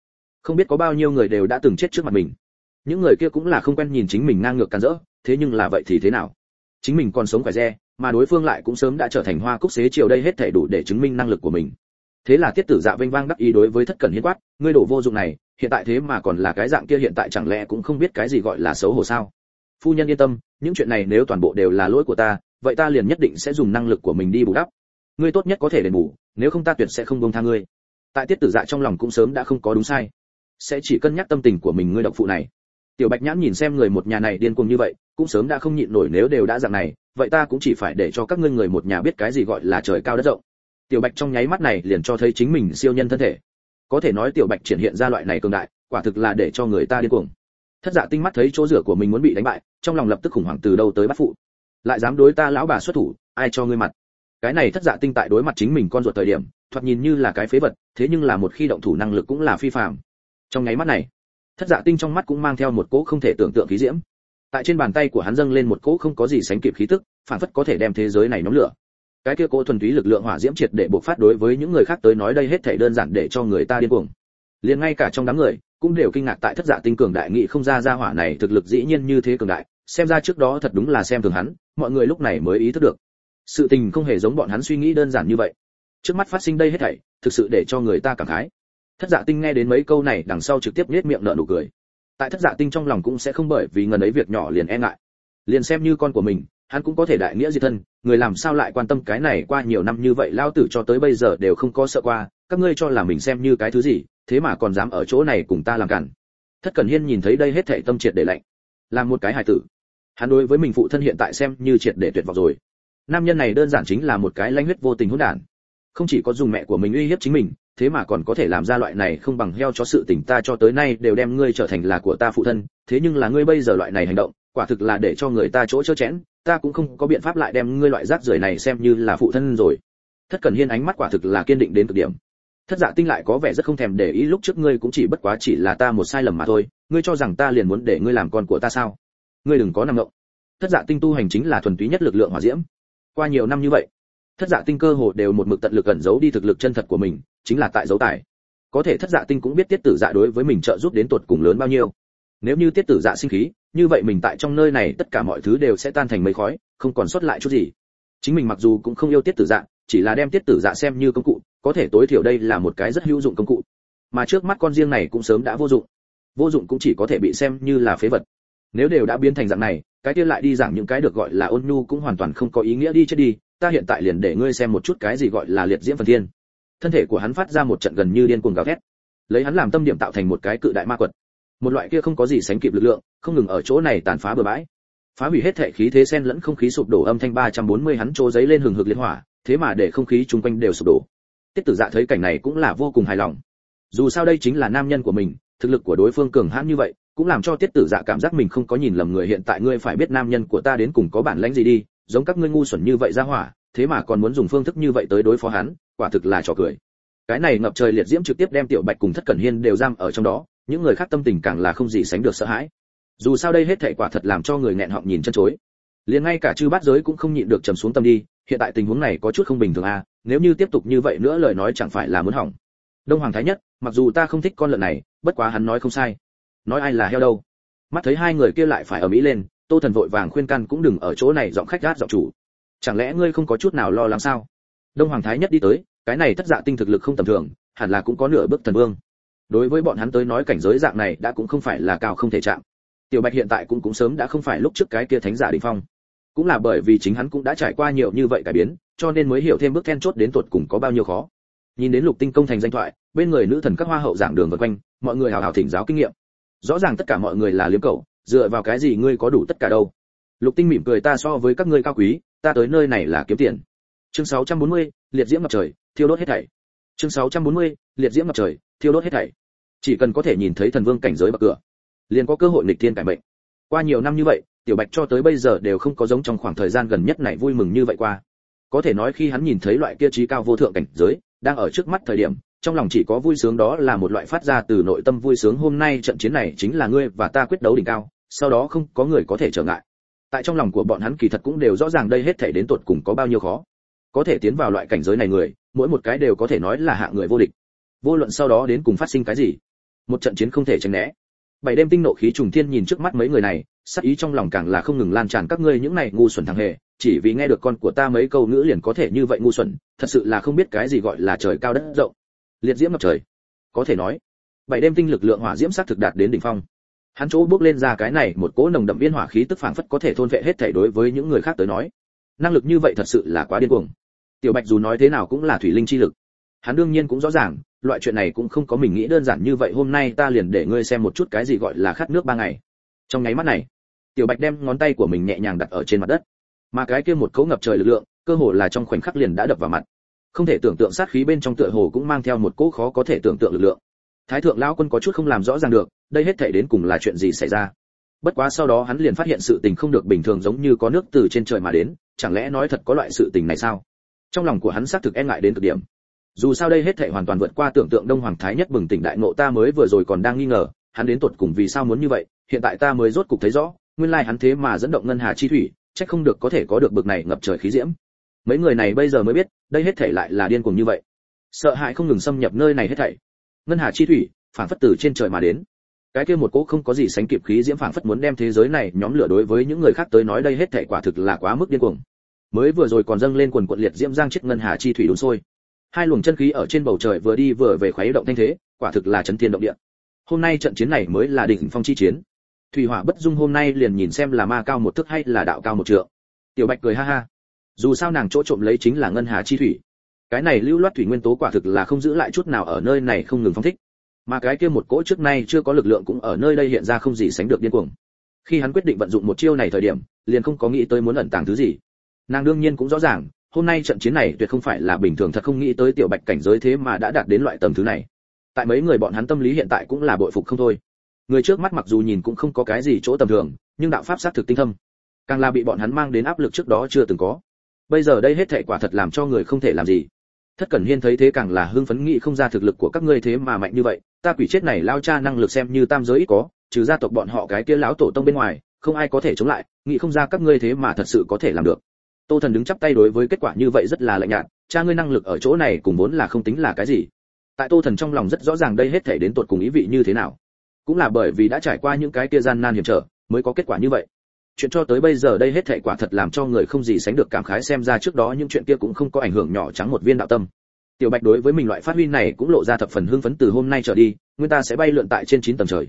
không biết có bao nhiêu người đều đã từng chết trước mặt mình. Những người kia cũng là không quen nhìn chính mình ngang ngược càn rỡ, thế nhưng là vậy thì thế nào? Chính mình còn sống khỏe re, mà đối phương lại cũng sớm đã trở thành hoa cúc xế chiều đây hết thể đủ để chứng minh năng lực của mình. Thế là tiết tử dạ vênh vang đắc ý đối với thất cẩn hiến quát, ngươi đổ vô dụng này, hiện tại thế mà còn là cái dạng kia hiện tại chẳng lẽ cũng không biết cái gì gọi là xấu hổ sao? Phu nhân yên tâm, những chuyện này nếu toàn bộ đều là lỗi của ta, vậy ta liền nhất định sẽ dùng năng lực của mình đi bù đắp. Ngươi tốt nhất có thể đền bù, nếu không ta tuyệt sẽ không buông tha ngươi. Tại tiết tử dạ trong lòng cũng sớm đã không có đúng sai. Sẽ chỉ cân nhắc tâm tình của mình ngươi độc phụ này. Tiểu bạch nhãn nhìn xem người một nhà này điên cuồng như vậy cũng sớm đã không nhịn nổi nếu đều đã dạng này, vậy ta cũng chỉ phải để cho các ngươi người một nhà biết cái gì gọi là trời cao đất rộng. Tiểu bạch trong nháy mắt này liền cho thấy chính mình siêu nhân thân thể. Có thể nói tiểu bạch triển hiện ra loại này cường đại, quả thực là để cho người ta điên cuồng. Thất dạ tinh mắt thấy chỗ rửa của mình muốn bị đánh bại, trong lòng lập tức khủng hoảng từ đâu tới bắt phụ. Lại dám đối ta lão bà xuất thủ, ai cho ngươi mặt? Cái này thất dạ tinh tại đối mặt chính mình con ruột thời điểm, thoạt nhìn như là cái phế vật, thế nhưng là một khi động thủ năng lực cũng là phi phàm. Trong nháy mắt này, thất dạ tinh trong mắt cũng mang theo một cỗ không thể tưởng tượng khí diễm tại trên bàn tay của hắn dâng lên một cỗ không có gì sánh kịp khí tức, phản phất có thể đem thế giới này nóng lửa. Cái kia cỗ thuần túy lực lượng hỏa diễm triệt để bộc phát đối với những người khác tới nói đây hết thảy đơn giản để cho người ta điên cuồng. Liền ngay cả trong đám người, cũng đều kinh ngạc tại thất dạ tinh cường đại nghị không ra ra hỏa này thực lực dĩ nhiên như thế cường đại, xem ra trước đó thật đúng là xem thường hắn, mọi người lúc này mới ý thức được. Sự tình không hề giống bọn hắn suy nghĩ đơn giản như vậy. Trước mắt phát sinh đây hết thảy, thực sự để cho người ta cảm khái. Thất dạ tinh nghe đến mấy câu này, đằng sau trực tiếp nhếch miệng nở nụ cười tại thất dạ tinh trong lòng cũng sẽ không bởi vì ngần ấy việc nhỏ liền e ngại. Liền xem như con của mình, hắn cũng có thể đại nghĩa diệt thân, người làm sao lại quan tâm cái này qua nhiều năm như vậy lao tử cho tới bây giờ đều không có sợ qua, các ngươi cho là mình xem như cái thứ gì, thế mà còn dám ở chỗ này cùng ta làm cản. Thất cẩn hiên nhìn thấy đây hết thảy tâm triệt để lạnh. Làm một cái hài tử. Hắn đối với mình phụ thân hiện tại xem như triệt để tuyệt vọng rồi. Nam nhân này đơn giản chính là một cái lanh huyết vô tình hỗn đản. Không chỉ có dùng mẹ của mình uy hiếp chính mình thế mà còn có thể làm ra loại này không bằng heo cho sự tình ta cho tới nay đều đem ngươi trở thành là của ta phụ thân, thế nhưng là ngươi bây giờ loại này hành động, quả thực là để cho người ta chỗ chớ chẽn, ta cũng không có biện pháp lại đem ngươi loại rác rưởi này xem như là phụ thân rồi. Thất cần hiên ánh mắt quả thực là kiên định đến cực điểm. Thất dạ tinh lại có vẻ rất không thèm để ý lúc trước ngươi cũng chỉ bất quá chỉ là ta một sai lầm mà thôi, ngươi cho rằng ta liền muốn để ngươi làm con của ta sao? Ngươi đừng có nằm ngộng. Thất dạ tinh tu hành chính là thuần túy nhất lực lượng hỏa diễm. Qua nhiều năm như vậy, thất dạ tinh cơ hồ đều một mực tận lực ẩn giấu đi thực lực chân thật của mình chính là tại dấu tài. Có thể thất dạ tinh cũng biết tiết tử dạ đối với mình trợ giúp đến tuột cùng lớn bao nhiêu. Nếu như tiết tử dạ sinh khí, như vậy mình tại trong nơi này tất cả mọi thứ đều sẽ tan thành mây khói, không còn sót lại chút gì. Chính mình mặc dù cũng không yêu tiết tử dạ chỉ là đem tiết tử dạ xem như công cụ, có thể tối thiểu đây là một cái rất hữu dụng công cụ. Mà trước mắt con riêng này cũng sớm đã vô dụng. Vô dụng cũng chỉ có thể bị xem như là phế vật. Nếu đều đã biến thành dạng này, cái kia lại đi giảng những cái được gọi là ôn nhu cũng hoàn toàn không có ý nghĩa đi chết đi, ta hiện tại liền để ngươi xem một chút cái gì gọi là liệt diễm phần thiên thân thể của hắn phát ra một trận gần như điên cuồng gào thét. Lấy hắn làm tâm điểm tạo thành một cái cự đại ma quật. Một loại kia không có gì sánh kịp lực lượng, không ngừng ở chỗ này tàn phá bừa bãi. Phá hủy hết thể khí thế sen lẫn không khí sụp đổ âm thanh 340 hắn trố giấy lên hừng hực liên hỏa, thế mà để không khí chung quanh đều sụp đổ. Tiết tử dạ thấy cảnh này cũng là vô cùng hài lòng. Dù sao đây chính là nam nhân của mình, thực lực của đối phương cường hãn như vậy, cũng làm cho tiết tử dạ cảm giác mình không có nhìn lầm người hiện tại ngươi phải biết nam nhân của ta đến cùng có bản lãnh gì đi, giống các ngươi ngu xuẩn như vậy ra hỏa, thế mà còn muốn dùng phương thức như vậy tới đối phó hắn quả thực là trò cười. Cái này ngập trời liệt diễm trực tiếp đem tiểu bạch cùng thất cẩn hiên đều giam ở trong đó, những người khác tâm tình càng là không gì sánh được sợ hãi. Dù sao đây hết thảy quả thật làm cho người nghẹn họng nhìn chân chối. Liền ngay cả chư bát giới cũng không nhịn được trầm xuống tâm đi, hiện tại tình huống này có chút không bình thường à nếu như tiếp tục như vậy nữa lời nói chẳng phải là muốn hỏng. Đông hoàng thái nhất, mặc dù ta không thích con lợn này, bất quá hắn nói không sai. Nói ai là heo đâu? Mắt thấy hai người kia lại phải ở mỹ lên, tô thần vội vàng khuyên can cũng đừng ở chỗ này giọng khách gát giọng chủ. Chẳng lẽ ngươi không có chút nào lo lắng sao? Đông hoàng thái nhất đi tới, cái này thất dạ tinh thực lực không tầm thường, hẳn là cũng có nửa bước thần vương. Đối với bọn hắn tới nói cảnh giới dạng này đã cũng không phải là cao không thể chạm. Tiểu bạch hiện tại cũng cũng sớm đã không phải lúc trước cái kia thánh giả đỉnh phong. Cũng là bởi vì chính hắn cũng đã trải qua nhiều như vậy cải biến, cho nên mới hiểu thêm bước then chốt đến tuột cùng có bao nhiêu khó. Nhìn đến lục tinh công thành danh thoại, bên người nữ thần các hoa hậu giảng đường vân quanh, mọi người hào hào thỉnh giáo kinh nghiệm. Rõ ràng tất cả mọi người là liếm cầu dựa vào cái gì ngươi có đủ tất cả đâu? Lục tinh mỉm cười ta so với các ngươi cao quý, ta tới nơi này là kiếm tiền chương 640, liệt diễm ngập trời thiêu đốt hết thảy. Chương 640, liệt diễm ngập trời thiêu đốt hết thảy. Chỉ cần có thể nhìn thấy thần vương cảnh giới bậc cửa liền có cơ hội nghịch thiên cải mệnh. Qua nhiều năm như vậy tiểu bạch cho tới bây giờ đều không có giống trong khoảng thời gian gần nhất này vui mừng như vậy qua. Có thể nói khi hắn nhìn thấy loại kia trí cao vô thượng cảnh giới đang ở trước mắt thời điểm trong lòng chỉ có vui sướng đó là một loại phát ra từ nội tâm vui sướng hôm nay trận chiến này chính là ngươi và ta quyết đấu đỉnh cao sau đó không có người có thể trở ngại. Tại trong lòng của bọn hắn kỳ thật cũng đều rõ ràng đây hết thể đến tột cùng có bao nhiêu khó có thể tiến vào loại cảnh giới này người, mỗi một cái đều có thể nói là hạ người vô địch. Vô luận sau đó đến cùng phát sinh cái gì, một trận chiến không thể tránh né. Bảy đêm tinh nộ khí trùng thiên nhìn trước mắt mấy người này, sắc ý trong lòng càng là không ngừng lan tràn, các ngươi những này ngu xuẩn thằng hề, chỉ vì nghe được con của ta mấy câu ngữ liền có thể như vậy ngu xuẩn, thật sự là không biết cái gì gọi là trời cao đất rộng. Liệt diễm ngập trời. Có thể nói, bảy đêm tinh lực lượng hỏa diễm sắc thực đạt đến đỉnh phong. Hắn chỗ bước lên ra cái này một cỗ nồng đậm viên hỏa khí tức phảng phất có thể thôn vệ hết thể đối với những người khác tới nói năng lực như vậy thật sự là quá điên cuồng. Tiểu bạch dù nói thế nào cũng là thủy linh chi lực. Hắn đương nhiên cũng rõ ràng, loại chuyện này cũng không có mình nghĩ đơn giản như vậy, hôm nay ta liền để ngươi xem một chút cái gì gọi là khát nước ba ngày. Trong nháy mắt này, tiểu bạch đem ngón tay của mình nhẹ nhàng đặt ở trên mặt đất. Mà cái kia một cỗ ngập trời lực lượng, cơ hồ là trong khoảnh khắc liền đã đập vào mặt. Không thể tưởng tượng sát khí bên trong tựa hồ cũng mang theo một cỗ khó có thể tưởng tượng lực lượng. Thái thượng lão quân có chút không làm rõ ràng được, đây hết thể đến cùng là chuyện gì xảy ra? Bất quá sau đó hắn liền phát hiện sự tình không được bình thường giống như có nước từ trên trời mà đến, chẳng lẽ nói thật có loại sự tình này sao? Trong lòng của hắn xác thực e ngại đến cực điểm. Dù sao đây hết thảy hoàn toàn vượt qua tưởng tượng đông hoàng thái nhất bừng tỉnh đại ngộ ta mới vừa rồi còn đang nghi ngờ, hắn đến tuột cùng vì sao muốn như vậy, hiện tại ta mới rốt cục thấy rõ, nguyên lai hắn thế mà dẫn động ngân hà chi thủy, chắc không được có thể có được bực này ngập trời khí diễm. Mấy người này bây giờ mới biết, đây hết thảy lại là điên cuồng như vậy. Sợ hãi không ngừng xâm nhập nơi này hết thảy. Ngân hà chi thủy, phản phất từ trên trời mà đến cái kia một cỗ không có gì sánh kịp khí diễm phảng phất muốn đem thế giới này nhóm lửa đối với những người khác tới nói đây hết thảy quả thực là quá mức điên cuồng. Mới vừa rồi còn dâng lên quần quận liệt diễm giang chiếc ngân hà chi thủy đốn sôi. Hai luồng chân khí ở trên bầu trời vừa đi vừa về khoái động thanh thế, quả thực là chấn thiên động địa. Hôm nay trận chiến này mới là đỉnh phong chi chiến. Thủy hỏa bất dung hôm nay liền nhìn xem là ma cao một thước hay là đạo cao một trượng. Tiểu bạch cười ha ha. Dù sao nàng chỗ trộm lấy chính là ngân hà chi thủy. Cái này lưu loát thủy nguyên tố quả thực là không giữ lại chút nào ở nơi này không ngừng phong thích mà cái kia một cỗ trước nay chưa có lực lượng cũng ở nơi đây hiện ra không gì sánh được điên cuồng. Khi hắn quyết định vận dụng một chiêu này thời điểm, liền không có nghĩ tới muốn ẩn tàng thứ gì. Nàng đương nhiên cũng rõ ràng, hôm nay trận chiến này tuyệt không phải là bình thường, thật không nghĩ tới tiểu bạch cảnh giới thế mà đã đạt đến loại tầm thứ này. Tại mấy người bọn hắn tâm lý hiện tại cũng là bội phục không thôi. Người trước mắt mặc dù nhìn cũng không có cái gì chỗ tầm thường, nhưng đạo pháp xác thực tinh thâm. Càng là bị bọn hắn mang đến áp lực trước đó chưa từng có. Bây giờ đây hết thệ quả thật làm cho người không thể làm gì thất cẩn hiên thấy thế càng là hưng phấn nghĩ không ra thực lực của các ngươi thế mà mạnh như vậy, ta quỷ chết này lao cha năng lực xem như tam giới ít có, trừ gia tộc bọn họ cái kia lão tổ tông bên ngoài, không ai có thể chống lại, nghĩ không ra các ngươi thế mà thật sự có thể làm được. Tô thần đứng chắp tay đối với kết quả như vậy rất là lạnh nhạt, cha ngươi năng lực ở chỗ này cùng vốn là không tính là cái gì. Tại tô thần trong lòng rất rõ ràng đây hết thể đến tột cùng ý vị như thế nào. Cũng là bởi vì đã trải qua những cái kia gian nan hiểm trở, mới có kết quả như vậy chuyện cho tới bây giờ đây hết thảy quả thật làm cho người không gì sánh được cảm khái xem ra trước đó những chuyện kia cũng không có ảnh hưởng nhỏ trắng một viên đạo tâm. Tiểu bạch đối với mình loại phát huy này cũng lộ ra thập phần hưng phấn từ hôm nay trở đi, nguyên ta sẽ bay lượn tại trên chín tầng trời.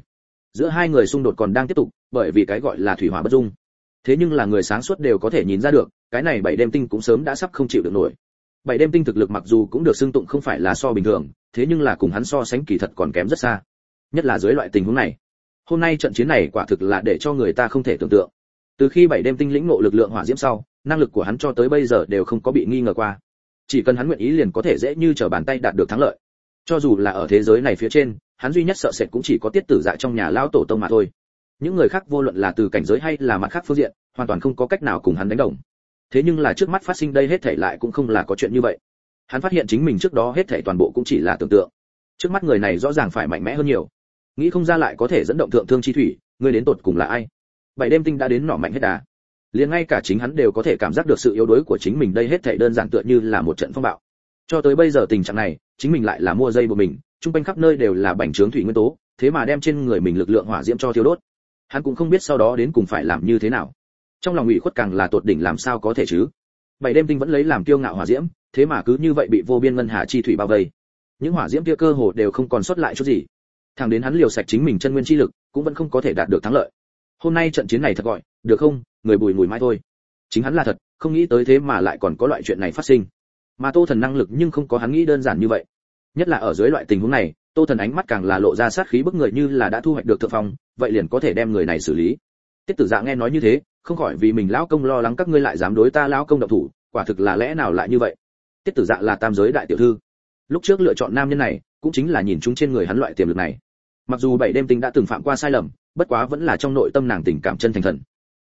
Giữa hai người xung đột còn đang tiếp tục, bởi vì cái gọi là thủy hỏa bất dung. Thế nhưng là người sáng suốt đều có thể nhìn ra được, cái này bảy đêm tinh cũng sớm đã sắp không chịu được nổi. Bảy đêm tinh thực lực mặc dù cũng được xưng tụng không phải là so bình thường, thế nhưng là cùng hắn so sánh kỳ thật còn kém rất xa. Nhất là dưới loại tình huống này. Hôm nay trận chiến này quả thực là để cho người ta không thể tưởng tượng từ khi bảy đêm tinh lĩnh ngộ lực lượng hỏa diễm sau, năng lực của hắn cho tới bây giờ đều không có bị nghi ngờ qua. Chỉ cần hắn nguyện ý liền có thể dễ như trở bàn tay đạt được thắng lợi. Cho dù là ở thế giới này phía trên, hắn duy nhất sợ sệt cũng chỉ có tiết tử dạ trong nhà lão tổ tông mà thôi. Những người khác vô luận là từ cảnh giới hay là mặt khác phương diện, hoàn toàn không có cách nào cùng hắn đánh đồng. Thế nhưng là trước mắt phát sinh đây hết thảy lại cũng không là có chuyện như vậy. Hắn phát hiện chính mình trước đó hết thảy toàn bộ cũng chỉ là tưởng tượng. Trước mắt người này rõ ràng phải mạnh mẽ hơn nhiều. Nghĩ không ra lại có thể dẫn động thượng thương chi thủy, người đến tột cùng là ai? Bảy đêm tinh đã đến nỏ mạnh hết đá liền ngay cả chính hắn đều có thể cảm giác được sự yếu đuối của chính mình đây hết thảy đơn giản tựa như là một trận phong bạo. Cho tới bây giờ tình trạng này, chính mình lại là mua dây của mình trung quanh khắp nơi đều là bành trướng thủy nguyên tố, thế mà đem trên người mình lực lượng hỏa diễm cho thiêu đốt. Hắn cũng không biết sau đó đến cùng phải làm như thế nào. Trong lòng ủy khuất càng là tột đỉnh làm sao có thể chứ? Bảy đêm tinh vẫn lấy làm kiêu ngạo hỏa diễm, thế mà cứ như vậy bị vô biên ngân hà chi thủy bao vây. Những hỏa diễm kia cơ hồ đều không còn sót lại chút gì. Thằng đến hắn liều sạch chính mình chân nguyên chi lực, cũng vẫn không có thể đạt được thắng lợi hôm nay trận chiến này thật gọi, được không? Người bùi mùi mai thôi. Chính hắn là thật, không nghĩ tới thế mà lại còn có loại chuyện này phát sinh. Mà tô thần năng lực nhưng không có hắn nghĩ đơn giản như vậy. Nhất là ở dưới loại tình huống này, tô thần ánh mắt càng là lộ ra sát khí bức người như là đã thu hoạch được thượng phong, vậy liền có thể đem người này xử lý. Tiết tử dạ nghe nói như thế, không khỏi vì mình lão công lo lắng các ngươi lại dám đối ta lão công động thủ, quả thực là lẽ nào lại như vậy? Tiết tử dạ là tam giới đại tiểu thư. Lúc trước lựa chọn nam nhân này, cũng chính là nhìn chúng trên người hắn loại tiềm lực này. Mặc dù bảy đêm tính đã từng phạm qua sai lầm bất quá vẫn là trong nội tâm nàng tình cảm chân thành thần.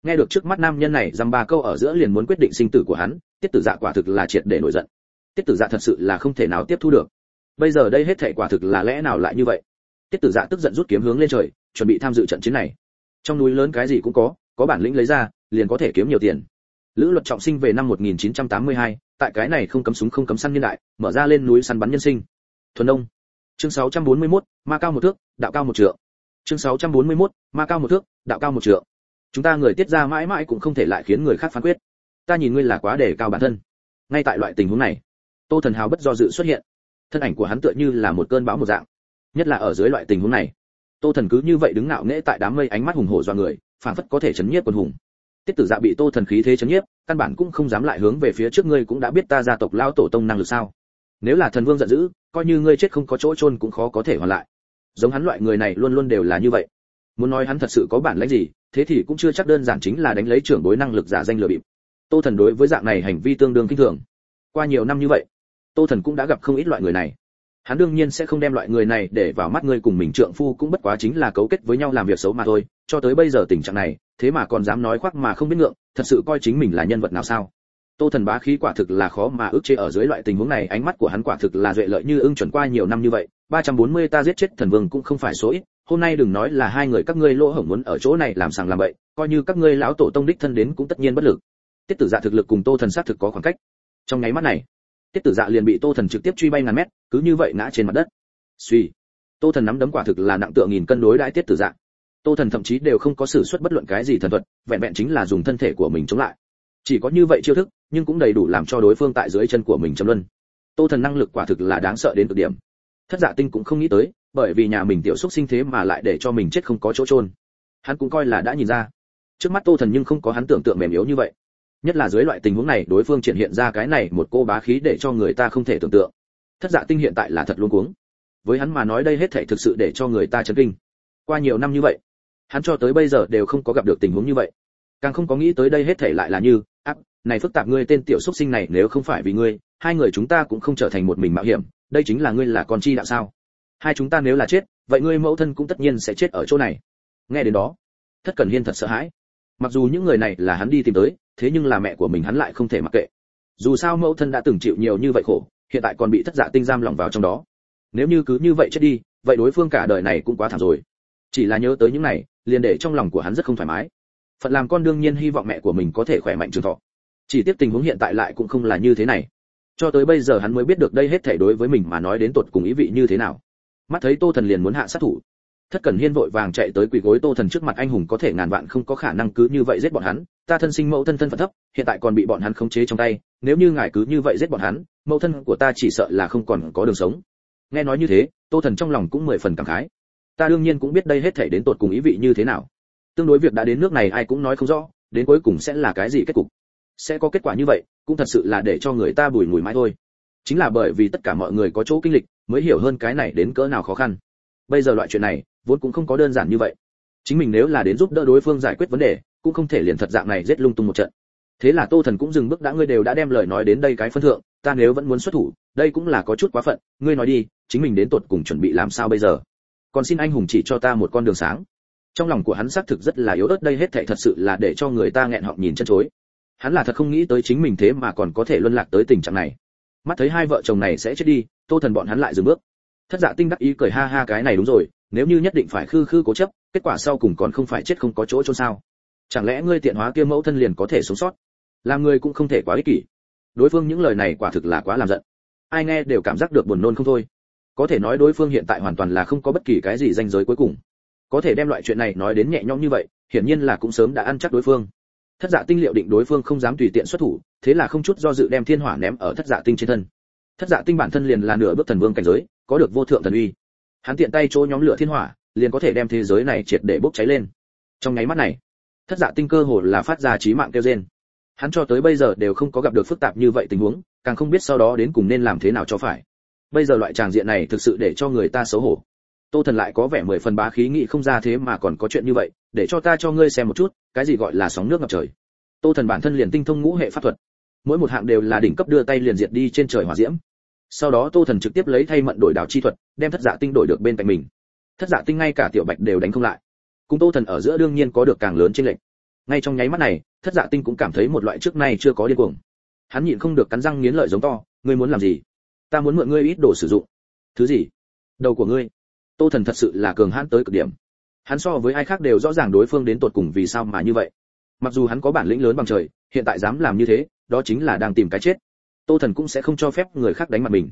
Nghe được trước mắt nam nhân này dăm ba câu ở giữa liền muốn quyết định sinh tử của hắn tiết tử dạ quả thực là triệt để nổi giận. Tiết tử dạ thật sự là không thể nào tiếp thu được. Bây giờ đây hết thảy quả thực là lẽ nào lại như vậy? Tiết tử dạ tức giận rút kiếm hướng lên trời chuẩn bị tham dự trận chiến này. Trong núi lớn cái gì cũng có có bản lĩnh lấy ra liền có thể kiếm nhiều tiền. Lữ luật trọng sinh về năm 1982, tại cái này không cấm súng không cấm săn nhân đại mở ra lên núi săn bắn nhân sinh. Thuần đông chương 641, ma cao một thước đạo cao một trượng chương 641, ma cao một thước đạo cao một trượng. Chúng ta người tiết ra mãi mãi cũng không thể lại khiến người khác phán quyết. Ta nhìn ngươi là quá đề cao bản thân. Ngay tại loại tình huống này tô thần hào bất do dự xuất hiện. Thân ảnh của hắn tựa như là một cơn bão một dạng. Nhất là ở dưới loại tình huống này tô thần cứ như vậy đứng ngạo nghễ tại đám mây ánh mắt hùng hổ do người phảng phất có thể chấn nhiếp quân hùng. Tiết tử dạ bị tô thần khí thế chấn nhiếp căn bản cũng không dám lại hướng về phía trước ngươi cũng đã biết ta gia tộc lao tổ tông năng lực sao. Nếu là thần vương giận dữ coi như ngươi chết không có chỗ chôn cũng khó có thể hoàn lại giống hắn loại người này luôn luôn đều là như vậy. Muốn nói hắn thật sự có bản lĩnh gì, thế thì cũng chưa chắc đơn giản chính là đánh lấy trưởng bối năng lực giả danh lừa bịp. Tô thần đối với dạng này hành vi tương đương kinh thường. Qua nhiều năm như vậy, tô thần cũng đã gặp không ít loại người này. Hắn đương nhiên sẽ không đem loại người này để vào mắt ngươi cùng mình trượng phu cũng bất quá chính là cấu kết với nhau làm việc xấu mà thôi. Cho tới bây giờ tình trạng này, thế mà còn dám nói khoác mà không biết ngượng, thật sự coi chính mình là nhân vật nào sao? Tô thần bá khí quả thực là khó mà ức chế ở dưới loại tình huống này, ánh mắt của hắn quả thực là duệ lợi như ưng chuẩn qua nhiều năm như vậy. 340 ta giết chết thần vương cũng không phải số ít, hôm nay đừng nói là hai người các ngươi lỗ hổng muốn ở chỗ này làm sàng làm bậy, coi như các ngươi lão tổ tông đích thân đến cũng tất nhiên bất lực. Tiết tử dạ thực lực cùng tô thần sát thực có khoảng cách. Trong nháy mắt này, tiết tử dạ liền bị tô thần trực tiếp truy bay ngàn mét, cứ như vậy ngã trên mặt đất. Suy, tô thần nắm đấm quả thực là nặng tựa nghìn cân đối đãi tiết tử dạ. Tô thần thậm chí đều không có sử xuất bất luận cái gì thần thuật, vẹn vẹn chính là dùng thân thể của mình chống lại chỉ có như vậy chiêu thức, nhưng cũng đầy đủ làm cho đối phương tại dưới chân của mình châm luân. Tô thần năng lực quả thực là đáng sợ đến cực điểm. Thất dạ tinh cũng không nghĩ tới, bởi vì nhà mình tiểu xúc sinh thế mà lại để cho mình chết không có chỗ trôn hắn cũng coi là đã nhìn ra. Trước mắt tô thần nhưng không có hắn tưởng tượng mềm yếu như vậy. Nhất là dưới loại tình huống này, đối phương triển hiện ra cái này một cô bá khí để cho người ta không thể tưởng tượng. Thất dạ tinh hiện tại là thật luôn cuống. Với hắn mà nói đây hết thảy thực sự để cho người ta chấn kinh. Qua nhiều năm như vậy, hắn cho tới bây giờ đều không có gặp được tình huống như vậy. Càng không có nghĩ tới đây hết thảy lại là như này phức tạp ngươi tên tiểu xuất sinh này nếu không phải vì ngươi, hai người chúng ta cũng không trở thành một mình mạo hiểm, đây chính là ngươi là con chi đạo sao? Hai chúng ta nếu là chết, vậy ngươi mẫu thân cũng tất nhiên sẽ chết ở chỗ này. Nghe đến đó, thất cẩn hiên thật sợ hãi. Mặc dù những người này là hắn đi tìm tới, thế nhưng là mẹ của mình hắn lại không thể mặc kệ. Dù sao mẫu thân đã từng chịu nhiều như vậy khổ, hiện tại còn bị thất dạ tinh giam lỏng vào trong đó. Nếu như cứ như vậy chết đi, vậy đối phương cả đời này cũng quá thảm rồi. Chỉ là nhớ tới những này, liền để trong lòng của hắn rất không thoải mái. Phận làm con đương nhiên hy vọng mẹ của mình có thể khỏe mạnh trường thọ chỉ tiếp tình huống hiện tại lại cũng không là như thế này. Cho tới bây giờ hắn mới biết được đây hết thể đối với mình mà nói đến tột cùng ý vị như thế nào. Mắt thấy tô thần liền muốn hạ sát thủ. Thất cẩn hiên vội vàng chạy tới quỳ gối tô thần trước mặt anh hùng có thể ngàn vạn không có khả năng cứ như vậy giết bọn hắn. Ta thân sinh mẫu thân thân phận thấp, hiện tại còn bị bọn hắn khống chế trong tay. Nếu như ngài cứ như vậy giết bọn hắn, mẫu thân của ta chỉ sợ là không còn có đường sống. Nghe nói như thế, tô thần trong lòng cũng mười phần cảm khái. Ta đương nhiên cũng biết đây hết thảy đến tột cùng ý vị như thế nào. Tương đối việc đã đến nước này ai cũng nói không rõ, đến cuối cùng sẽ là cái gì kết cục sẽ có kết quả như vậy, cũng thật sự là để cho người ta bùi ngùi mãi thôi. Chính là bởi vì tất cả mọi người có chỗ kinh lịch, mới hiểu hơn cái này đến cỡ nào khó khăn. Bây giờ loại chuyện này, vốn cũng không có đơn giản như vậy. Chính mình nếu là đến giúp đỡ đối phương giải quyết vấn đề, cũng không thể liền thật dạng này giết lung tung một trận. Thế là tô thần cũng dừng bước đã, ngươi đều đã đem lời nói đến đây cái phân thượng, ta nếu vẫn muốn xuất thủ, đây cũng là có chút quá phận, ngươi nói đi, chính mình đến tột cùng chuẩn bị làm sao bây giờ? Còn xin anh hùng chỉ cho ta một con đường sáng. Trong lòng của hắn xác thực rất là yếu ớt, đây hết thảy thật sự là để cho người ta nghẹn họng nhìn chân chối hắn là thật không nghĩ tới chính mình thế mà còn có thể luân lạc tới tình trạng này. Mắt thấy hai vợ chồng này sẽ chết đi, tô thần bọn hắn lại dừng bước. Thất dạ tinh đắc ý cười ha ha cái này đúng rồi, nếu như nhất định phải khư khư cố chấp, kết quả sau cùng còn không phải chết không có chỗ chôn sao? Chẳng lẽ ngươi tiện hóa kia mẫu thân liền có thể sống sót? Làm người cũng không thể quá ích kỷ. Đối phương những lời này quả thực là quá làm giận. Ai nghe đều cảm giác được buồn nôn không thôi. Có thể nói đối phương hiện tại hoàn toàn là không có bất kỳ cái gì danh giới cuối cùng. Có thể đem loại chuyện này nói đến nhẹ nhõm như vậy, hiển nhiên là cũng sớm đã ăn chắc đối phương thất dạ tinh liệu định đối phương không dám tùy tiện xuất thủ, thế là không chút do dự đem thiên hỏa ném ở thất dạ tinh trên thân. Thất dạ tinh bản thân liền là nửa bước thần vương cảnh giới, có được vô thượng thần uy. Hắn tiện tay chỗ nhóm lửa thiên hỏa, liền có thể đem thế giới này triệt để bốc cháy lên. Trong nháy mắt này, thất dạ tinh cơ hồ là phát ra trí mạng kêu rên. Hắn cho tới bây giờ đều không có gặp được phức tạp như vậy tình huống, càng không biết sau đó đến cùng nên làm thế nào cho phải. Bây giờ loại tràng diện này thực sự để cho người ta xấu hổ tô thần lại có vẻ mười phần bá khí nghị không ra thế mà còn có chuyện như vậy, để cho ta cho ngươi xem một chút, cái gì gọi là sóng nước ngập trời. Tô thần bản thân liền tinh thông ngũ hệ pháp thuật. Mỗi một hạng đều là đỉnh cấp đưa tay liền diệt đi trên trời hỏa diễm. Sau đó tô thần trực tiếp lấy thay mận đổi đảo chi thuật, đem thất dạ tinh đổi được bên cạnh mình. Thất dạ tinh ngay cả tiểu bạch đều đánh không lại. Cùng tô thần ở giữa đương nhiên có được càng lớn trên lệnh ngay trong nháy mắt này, thất dạ tinh cũng cảm thấy một loại trước nay chưa có điên cuồng. Hắn nhịn không được cắn răng nghiến lợi giống to, ngươi muốn làm gì? Ta muốn mượn ngươi ít đồ sử dụng. Thứ gì? Đầu của ngươi tô thần thật sự là cường hãn tới cực điểm. Hắn so với ai khác đều rõ ràng đối phương đến tột cùng vì sao mà như vậy. Mặc dù hắn có bản lĩnh lớn bằng trời, hiện tại dám làm như thế, đó chính là đang tìm cái chết. Tô thần cũng sẽ không cho phép người khác đánh mặt mình.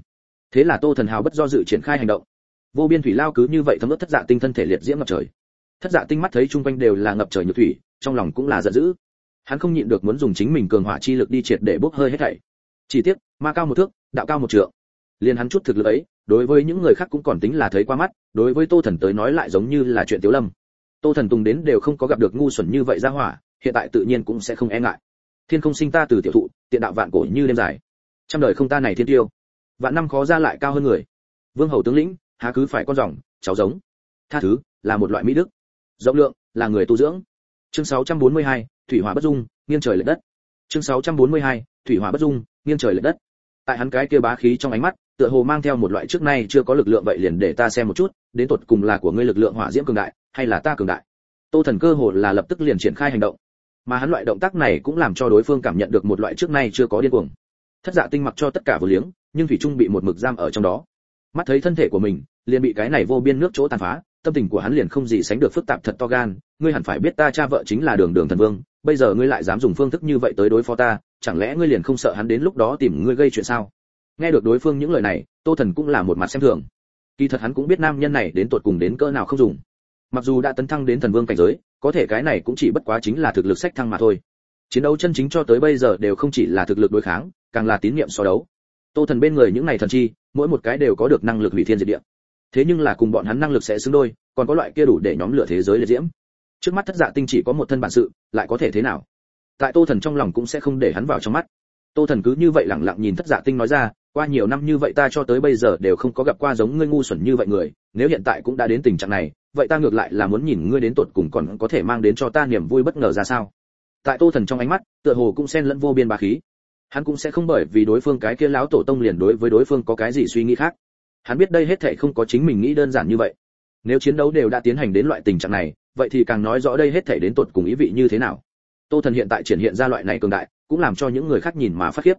Thế là tô thần hào bất do dự triển khai hành động. Vô biên thủy lao cứ như vậy thấm ướt thất dạ tinh thân thể liệt diễm ngập trời. Thất dạ tinh mắt thấy chung quanh đều là ngập trời nhược thủy, trong lòng cũng là giận dữ. Hắn không nhịn được muốn dùng chính mình cường hỏa chi lực đi triệt để bốc hơi hết thảy. Chỉ tiếc, ma cao một thước, đạo cao một trượng. Liền hắn chút thực lực ấy đối với những người khác cũng còn tính là thấy qua mắt đối với tô thần tới nói lại giống như là chuyện tiếu lâm. Tô thần tùng đến đều không có gặp được ngu xuẩn như vậy ra hỏa hiện tại tự nhiên cũng sẽ không e ngại. Thiên không sinh ta từ tiểu thụ tiện đạo vạn cổ như đêm dài. Trăm đời không ta này thiên tiêu. Vạn năm khó ra lại cao hơn người. Vương hầu tướng lĩnh há cứ phải con rồng cháu giống. Tha thứ là một loại mỹ đức. Rộng lượng là người tu dưỡng. Chương 642, thủy hỏa bất dung nghiêng trời lệch đất. Chương 642, thủy hỏa bất dung nghiêng trời lệch đất. Tại hắn cái kia bá khí trong ánh mắt tựa hồ mang theo một loại trước nay chưa có lực lượng vậy liền để ta xem một chút, đến tột cùng là của ngươi lực lượng hỏa diễm cường đại, hay là ta cường đại? Tô thần cơ hồ là lập tức liền triển khai hành động. Mà hắn loại động tác này cũng làm cho đối phương cảm nhận được một loại trước nay chưa có điên cuồng. Thất dạ tinh mặc cho tất cả vừa liếng, nhưng thủy trung bị một mực giam ở trong đó. Mắt thấy thân thể của mình, liền bị cái này vô biên nước chỗ tàn phá, tâm tình của hắn liền không gì sánh được phức tạp thật to gan, ngươi hẳn phải biết ta cha vợ chính là đường đường thần vương, bây giờ ngươi lại dám dùng phương thức như vậy tới đối phó ta, chẳng lẽ ngươi liền không sợ hắn đến lúc đó tìm ngươi gây chuyện sao? Nghe được đối phương những lời này, tô thần cũng là một mặt xem thường. Kỳ thật hắn cũng biết nam nhân này đến tột cùng đến cỡ nào không dùng. Mặc dù đã tấn thăng đến thần vương cảnh giới, có thể cái này cũng chỉ bất quá chính là thực lực sách thăng mà thôi. Chiến đấu chân chính cho tới bây giờ đều không chỉ là thực lực đối kháng, càng là tín nhiệm so đấu. Tô thần bên người những này thần chi, mỗi một cái đều có được năng lực hủy thiên diệt địa. Thế nhưng là cùng bọn hắn năng lực sẽ xứng đôi, còn có loại kia đủ để nhóm lửa thế giới liệt diễm. Trước mắt thất dạ tinh chỉ có một thân bản sự, lại có thể thế nào? Tại tô thần trong lòng cũng sẽ không để hắn vào trong mắt tô thần cứ như vậy lẳng lặng nhìn thất dạ tinh nói ra, qua nhiều năm như vậy ta cho tới bây giờ đều không có gặp qua giống ngươi ngu xuẩn như vậy người, nếu hiện tại cũng đã đến tình trạng này, vậy ta ngược lại là muốn nhìn ngươi đến tột cùng còn có thể mang đến cho ta niềm vui bất ngờ ra sao. Tại tô thần trong ánh mắt, tựa hồ cũng xen lẫn vô biên bá khí. Hắn cũng sẽ không bởi vì đối phương cái kia lão tổ tông liền đối với đối phương có cái gì suy nghĩ khác. Hắn biết đây hết thảy không có chính mình nghĩ đơn giản như vậy. Nếu chiến đấu đều đã tiến hành đến loại tình trạng này, vậy thì càng nói rõ đây hết thảy đến tột cùng ý vị như thế nào. Tô thần hiện tại triển hiện ra loại này cường đại cũng làm cho những người khác nhìn mà phát khiếp.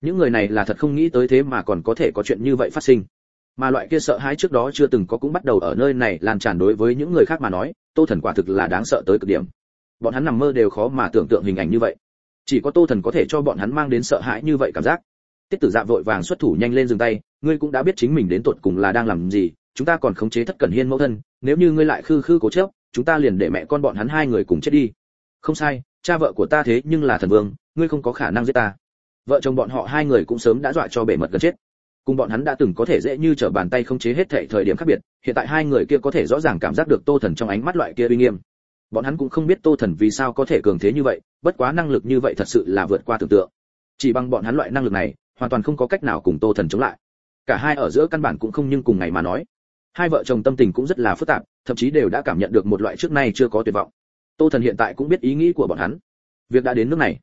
Những người này là thật không nghĩ tới thế mà còn có thể có chuyện như vậy phát sinh. Mà loại kia sợ hãi trước đó chưa từng có cũng bắt đầu ở nơi này lan tràn đối với những người khác mà nói, tô thần quả thực là đáng sợ tới cực điểm. Bọn hắn nằm mơ đều khó mà tưởng tượng hình ảnh như vậy. Chỉ có tô thần có thể cho bọn hắn mang đến sợ hãi như vậy cảm giác. Tiết tử dạ vội vàng xuất thủ nhanh lên dừng tay, ngươi cũng đã biết chính mình đến tột cùng là đang làm gì, chúng ta còn khống chế thất cẩn hiên mẫu thân, nếu như ngươi lại khư khư cố chấp, chúng ta liền để mẹ con bọn hắn hai người cùng chết đi. Không sai, cha vợ của ta thế nhưng là thần vương ngươi không có khả năng giết ta. Vợ chồng bọn họ hai người cũng sớm đã dọa cho bể mật gần chết. Cùng bọn hắn đã từng có thể dễ như trở bàn tay không chế hết thệ thời điểm khác biệt, hiện tại hai người kia có thể rõ ràng cảm giác được tô thần trong ánh mắt loại kia uy nghiêm. Bọn hắn cũng không biết tô thần vì sao có thể cường thế như vậy, bất quá năng lực như vậy thật sự là vượt qua tưởng tượng. Chỉ bằng bọn hắn loại năng lực này, hoàn toàn không có cách nào cùng tô thần chống lại. Cả hai ở giữa căn bản cũng không nhưng cùng ngày mà nói. Hai vợ chồng tâm tình cũng rất là phức tạp, thậm chí đều đã cảm nhận được một loại trước nay chưa có tuyệt vọng. Tô thần hiện tại cũng biết ý nghĩ của bọn hắn. Việc đã đến nước này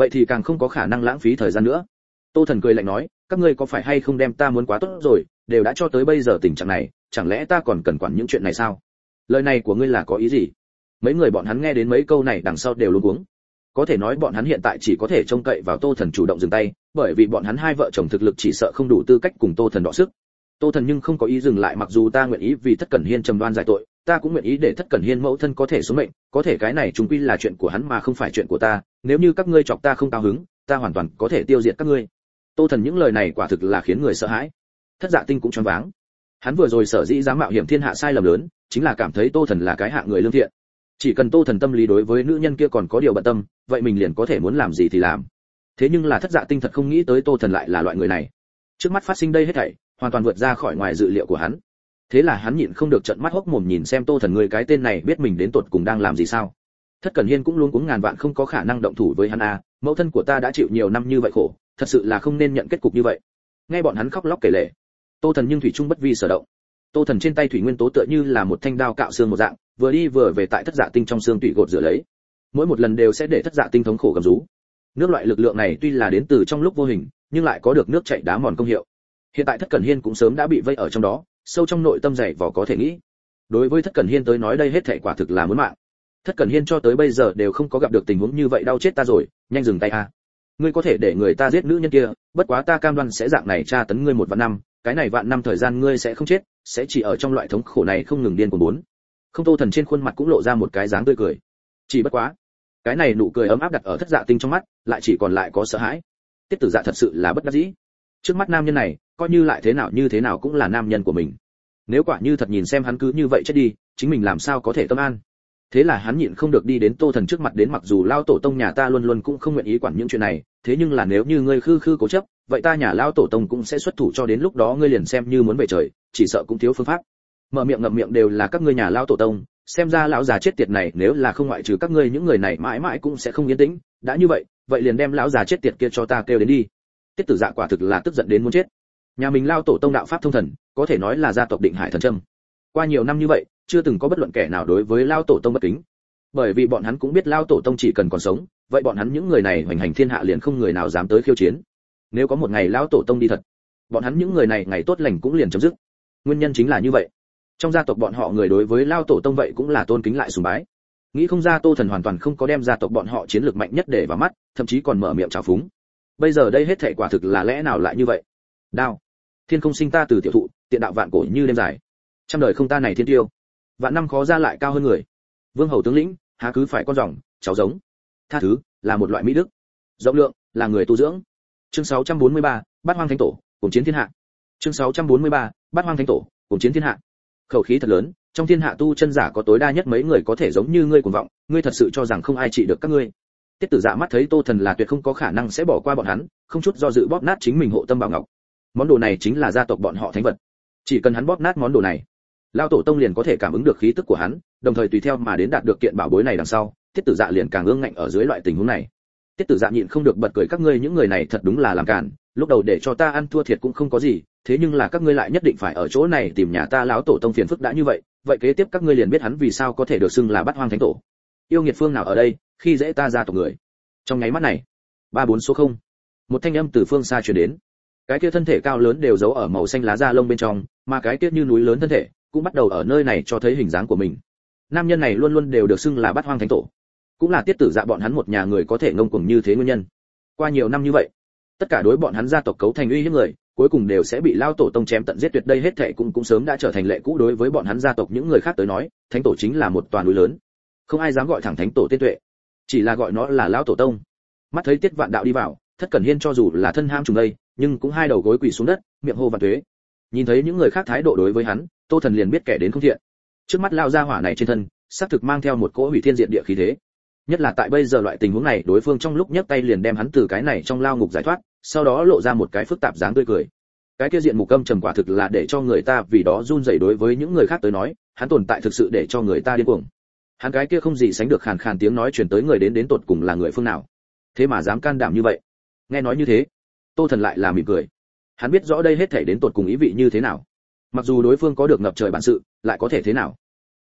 vậy thì càng không có khả năng lãng phí thời gian nữa. Tô thần cười lạnh nói, các ngươi có phải hay không đem ta muốn quá tốt rồi, đều đã cho tới bây giờ tình trạng này, chẳng lẽ ta còn cần quản những chuyện này sao? Lời này của ngươi là có ý gì? Mấy người bọn hắn nghe đến mấy câu này đằng sau đều luôn cuống. Có thể nói bọn hắn hiện tại chỉ có thể trông cậy vào tô thần chủ động dừng tay, bởi vì bọn hắn hai vợ chồng thực lực chỉ sợ không đủ tư cách cùng tô thần đọ sức. Tô thần nhưng không có ý dừng lại, mặc dù ta nguyện ý vì thất cẩn hiên trầm đoan giải tội ta cũng nguyện ý để thất cẩn hiên mẫu thân có thể sống mệnh, có thể cái này chúng quy là chuyện của hắn mà không phải chuyện của ta, nếu như các ngươi chọc ta không cao hứng, ta hoàn toàn có thể tiêu diệt các ngươi. Tô thần những lời này quả thực là khiến người sợ hãi. Thất dạ tinh cũng choáng váng. Hắn vừa rồi sở dĩ dám mạo hiểm thiên hạ sai lầm lớn, chính là cảm thấy tô thần là cái hạng người lương thiện. Chỉ cần tô thần tâm lý đối với nữ nhân kia còn có điều bận tâm, vậy mình liền có thể muốn làm gì thì làm. Thế nhưng là thất dạ tinh thật không nghĩ tới tô thần lại là loại người này. Trước mắt phát sinh đây hết thảy, hoàn toàn vượt ra khỏi ngoài dự liệu của hắn thế là hắn nhịn không được trận mắt hốc mồm nhìn xem tô thần người cái tên này biết mình đến tột cùng đang làm gì sao. Thất cẩn hiên cũng luôn cuống ngàn vạn không có khả năng động thủ với hắn à mẫu thân của ta đã chịu nhiều năm như vậy khổ, thật sự là không nên nhận kết cục như vậy. Nghe bọn hắn khóc lóc kể lể, tô thần nhưng thủy trung bất vi sở động. Tô thần trên tay thủy nguyên tố tựa như là một thanh đao cạo xương một dạng, vừa đi vừa về tại thất dạ tinh trong xương tủy gột rửa lấy. Mỗi một lần đều sẽ để thất dạ tinh thống khổ gầm rú. Nước loại lực lượng này tuy là đến từ trong lúc vô hình, nhưng lại có được nước chảy đá mòn công hiệu. Hiện tại thất cẩn hiên cũng sớm đã bị vây ở trong đó sâu trong nội tâm dày vỏ có thể nghĩ. Đối với thất cẩn hiên tới nói đây hết thảy quả thực là muốn mạng. Thất cẩn hiên cho tới bây giờ đều không có gặp được tình huống như vậy đau chết ta rồi, nhanh dừng tay a. Ngươi có thể để người ta giết nữ nhân kia, bất quá ta cam đoan sẽ dạng này tra tấn ngươi một vạn năm, cái này vạn năm thời gian ngươi sẽ không chết, sẽ chỉ ở trong loại thống khổ này không ngừng điên cuồng muốn không tô thần trên khuôn mặt cũng lộ ra một cái dáng tươi cười. Chỉ bất quá, cái này nụ cười ấm áp đặt ở thất dạ tinh trong mắt, lại chỉ còn lại có sợ hãi. Tiết tử dạ thật sự là bất đắc dĩ. Trước mắt nam nhân này coi như lại thế nào như thế nào cũng là nam nhân của mình. Nếu quả như thật nhìn xem hắn cứ như vậy chết đi, chính mình làm sao có thể tâm an? Thế là hắn nhịn không được đi đến tô thần trước mặt đến mặc dù lao tổ tông nhà ta luôn luôn cũng không nguyện ý quản những chuyện này, thế nhưng là nếu như ngươi khư khư cố chấp, vậy ta nhà lao tổ tông cũng sẽ xuất thủ cho đến lúc đó ngươi liền xem như muốn về trời, chỉ sợ cũng thiếu phương pháp. Mở miệng ngậm miệng đều là các ngươi nhà lao tổ tông, xem ra lão già chết tiệt này nếu là không ngoại trừ các ngươi những người này mãi mãi cũng sẽ không yên tĩnh. Đã như vậy vậy liền đem lão già chết tiệt kia cho ta kêu đến đi. Tiết tử dạ quả thực là tức giận đến muốn chết nhà mình lao tổ tông đạo pháp thông thần, có thể nói là gia tộc định hải thần trâm qua nhiều năm như vậy, chưa từng có bất luận kẻ nào đối với lao tổ tông bất kính. Bởi vì bọn hắn cũng biết lao tổ tông chỉ cần còn sống, vậy bọn hắn những người này hoành hành thiên hạ liền không người nào dám tới khiêu chiến. Nếu có một ngày lao tổ tông đi thật, bọn hắn những người này ngày tốt lành cũng liền chấm dứt. Nguyên nhân chính là như vậy. Trong gia tộc bọn họ người đối với lao tổ tông vậy cũng là tôn kính lại sùng bái. Nghĩ không ra tô thần hoàn toàn không có đem gia tộc bọn họ chiến lược mạnh nhất để vào mắt, thậm chí còn mở miệng trào phúng. Bây giờ đây hết thể quả thực là lẽ nào lại như vậy? Đao thiên không sinh ta từ tiểu thụ tiện đạo vạn cổ như đêm dài. Trăm đời không ta này thiên tiêu. Vạn năm khó ra lại cao hơn người. Vương hầu tướng lĩnh há cứ phải con rồng cháu giống. Tha thứ là một loại mỹ đức. Rộng lượng là người tu dưỡng. Chương 643, bát hoang thánh tổ cùng chiến thiên hạ. Chương 643, bát hoang thánh tổ cùng chiến thiên hạ. Khẩu khí thật lớn trong thiên hạ tu chân giả có tối đa nhất mấy người có thể giống như ngươi cuồng vọng ngươi thật sự cho rằng không ai trị được các ngươi. Tiết tử dạ mắt thấy tô thần là tuyệt không có khả năng sẽ bỏ qua bọn hắn không chút do dự bóp nát chính mình hộ tâm bảo ngọc món đồ này chính là gia tộc bọn họ thánh vật. Chỉ cần hắn bóp nát món đồ này, lao tổ tông liền có thể cảm ứng được khí tức của hắn, đồng thời tùy theo mà đến đạt được kiện bảo bối này đằng sau, tiết tử dạ liền càng ương ngạnh ở dưới loại tình huống này. Tiết tử dạ nhịn không được bật cười, các ngươi những người này thật đúng là làm cản lúc đầu để cho ta ăn thua thiệt cũng không có gì, thế nhưng là các ngươi lại nhất định phải ở chỗ này tìm nhà ta lão tổ tông phiền phức đã như vậy vậy kế tiếp các ngươi liền biết hắn vì sao có thể được xưng là bắt hoang thánh tổ. Yêu nghiệt phương nào ở đây, khi dễ ta ra tộc người? Trong nháy mắt này, ba bốn số không, một thanh âm từ phương xa truyền đến cái kia thân thể cao lớn đều giấu ở màu xanh lá da lông bên trong, mà cái kia như núi lớn thân thể cũng bắt đầu ở nơi này cho thấy hình dáng của mình. Nam nhân này luôn luôn đều được xưng là bát hoang thánh tổ. Cũng là tiết tử dạ bọn hắn một nhà người có thể ngông cuồng như thế nguyên nhân. Qua nhiều năm như vậy, tất cả đối bọn hắn gia tộc cấu thành uy hiếp người, cuối cùng đều sẽ bị lao tổ tông chém tận giết tuyệt đây hết thệ cũng cũng sớm đã trở thành lệ cũ đối với bọn hắn gia tộc những người khác tới nói, thánh tổ chính là một toàn núi lớn. Không ai dám gọi thẳng thánh tổ tiết tuệ, chỉ là gọi nó là lão tổ tông. Mắt thấy tiết vạn đạo đi vào, thất cẩn hiên cho dù là thân ham trùng đây nhưng cũng hai đầu gối quỳ xuống đất, miệng hô và tuế nhìn thấy những người khác thái độ đối với hắn, tô thần liền biết kẻ đến không thiện. Trước mắt lao ra hỏa này trên thân, xác thực mang theo một cỗ hủy thiên diện địa khí thế. Nhất là tại bây giờ loại tình huống này, đối phương trong lúc nhấc tay liền đem hắn từ cái này trong lao ngục giải thoát, sau đó lộ ra một cái phức tạp dáng tươi cười. Cái kia diện mục âm trầm quả thực là để cho người ta vì đó run rẩy đối với những người khác tới nói, hắn tồn tại thực sự để cho người ta điên cuồng. Hắn cái kia không gì sánh được khàn khàn tiếng nói truyền tới người đến đến tột cùng là người phương nào. Thế mà dám can đảm như vậy. Nghe nói như thế tô thần lại là mỉm cười. Hắn biết rõ đây hết thể đến tột cùng ý vị như thế nào. Mặc dù đối phương có được ngập trời bản sự, lại có thể thế nào?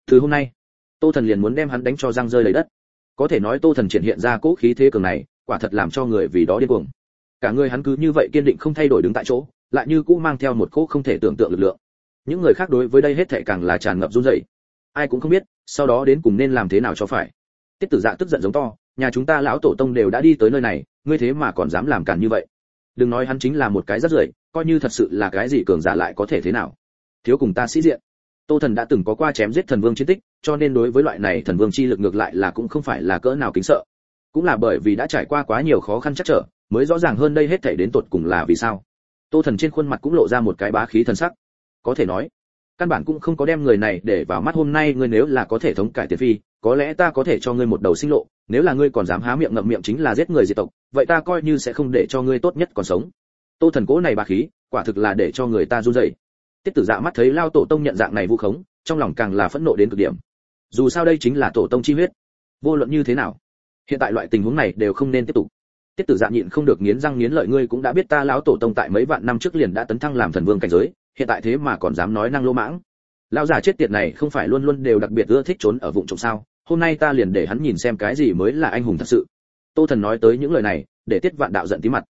Từ hôm nay, tô thần liền muốn đem hắn đánh cho răng rơi lấy đất. Có thể nói tô thần triển hiện ra cỗ khí thế cường này, quả thật làm cho người vì đó điên cuồng. Cả người hắn cứ như vậy kiên định không thay đổi đứng tại chỗ, lại như cũ mang theo một cỗ không thể tưởng tượng lực lượng. Những người khác đối với đây hết thảy càng là tràn ngập run rẩy. Ai cũng không biết, sau đó đến cùng nên làm thế nào cho phải. Tiết tử dạ tức giận giống to, nhà chúng ta lão tổ tông đều đã đi tới nơi này, ngươi thế mà còn dám làm cản như vậy? Đừng nói hắn chính là một cái rất rưởi, coi như thật sự là cái gì cường giả lại có thể thế nào. Thiếu cùng ta sĩ diện. Tô thần đã từng có qua chém giết thần vương chiến tích, cho nên đối với loại này thần vương chi lực ngược lại là cũng không phải là cỡ nào kính sợ. Cũng là bởi vì đã trải qua quá nhiều khó khăn chắc trở, mới rõ ràng hơn đây hết thảy đến tột cùng là vì sao. Tô thần trên khuôn mặt cũng lộ ra một cái bá khí thần sắc. Có thể nói, căn bản cũng không có đem người này để vào mắt hôm nay, ngươi nếu là có thể thống cải tiền phi có lẽ ta có thể cho ngươi một đầu sinh lộ, nếu là ngươi còn dám há miệng ngậm miệng chính là giết người diệt tộc, vậy ta coi như sẽ không để cho ngươi tốt nhất còn sống. Tô thần cố này bá khí, quả thực là để cho người ta run rẩy. Tiết tử dạ mắt thấy lao tổ tông nhận dạng này vu khống, trong lòng càng là phẫn nộ đến cực điểm. Dù sao đây chính là tổ tông chi huyết. Vô luận như thế nào, hiện tại loại tình huống này đều không nên tiếp tục. Tiết tử dạ nhịn không được nghiến răng nghiến lợi, ngươi cũng đã biết ta lão tổ tông tại mấy vạn năm trước liền đã tấn thăng làm thần vương cảnh giới, hiện tại thế mà còn dám nói năng lô mãng lão già chết tiệt này không phải luôn luôn đều đặc biệt ưa thích trốn ở vùng trộm sao? Hôm nay ta liền để hắn nhìn xem cái gì mới là anh hùng thật sự. Tô thần nói tới những lời này, để tiết vạn đạo giận tí mặt.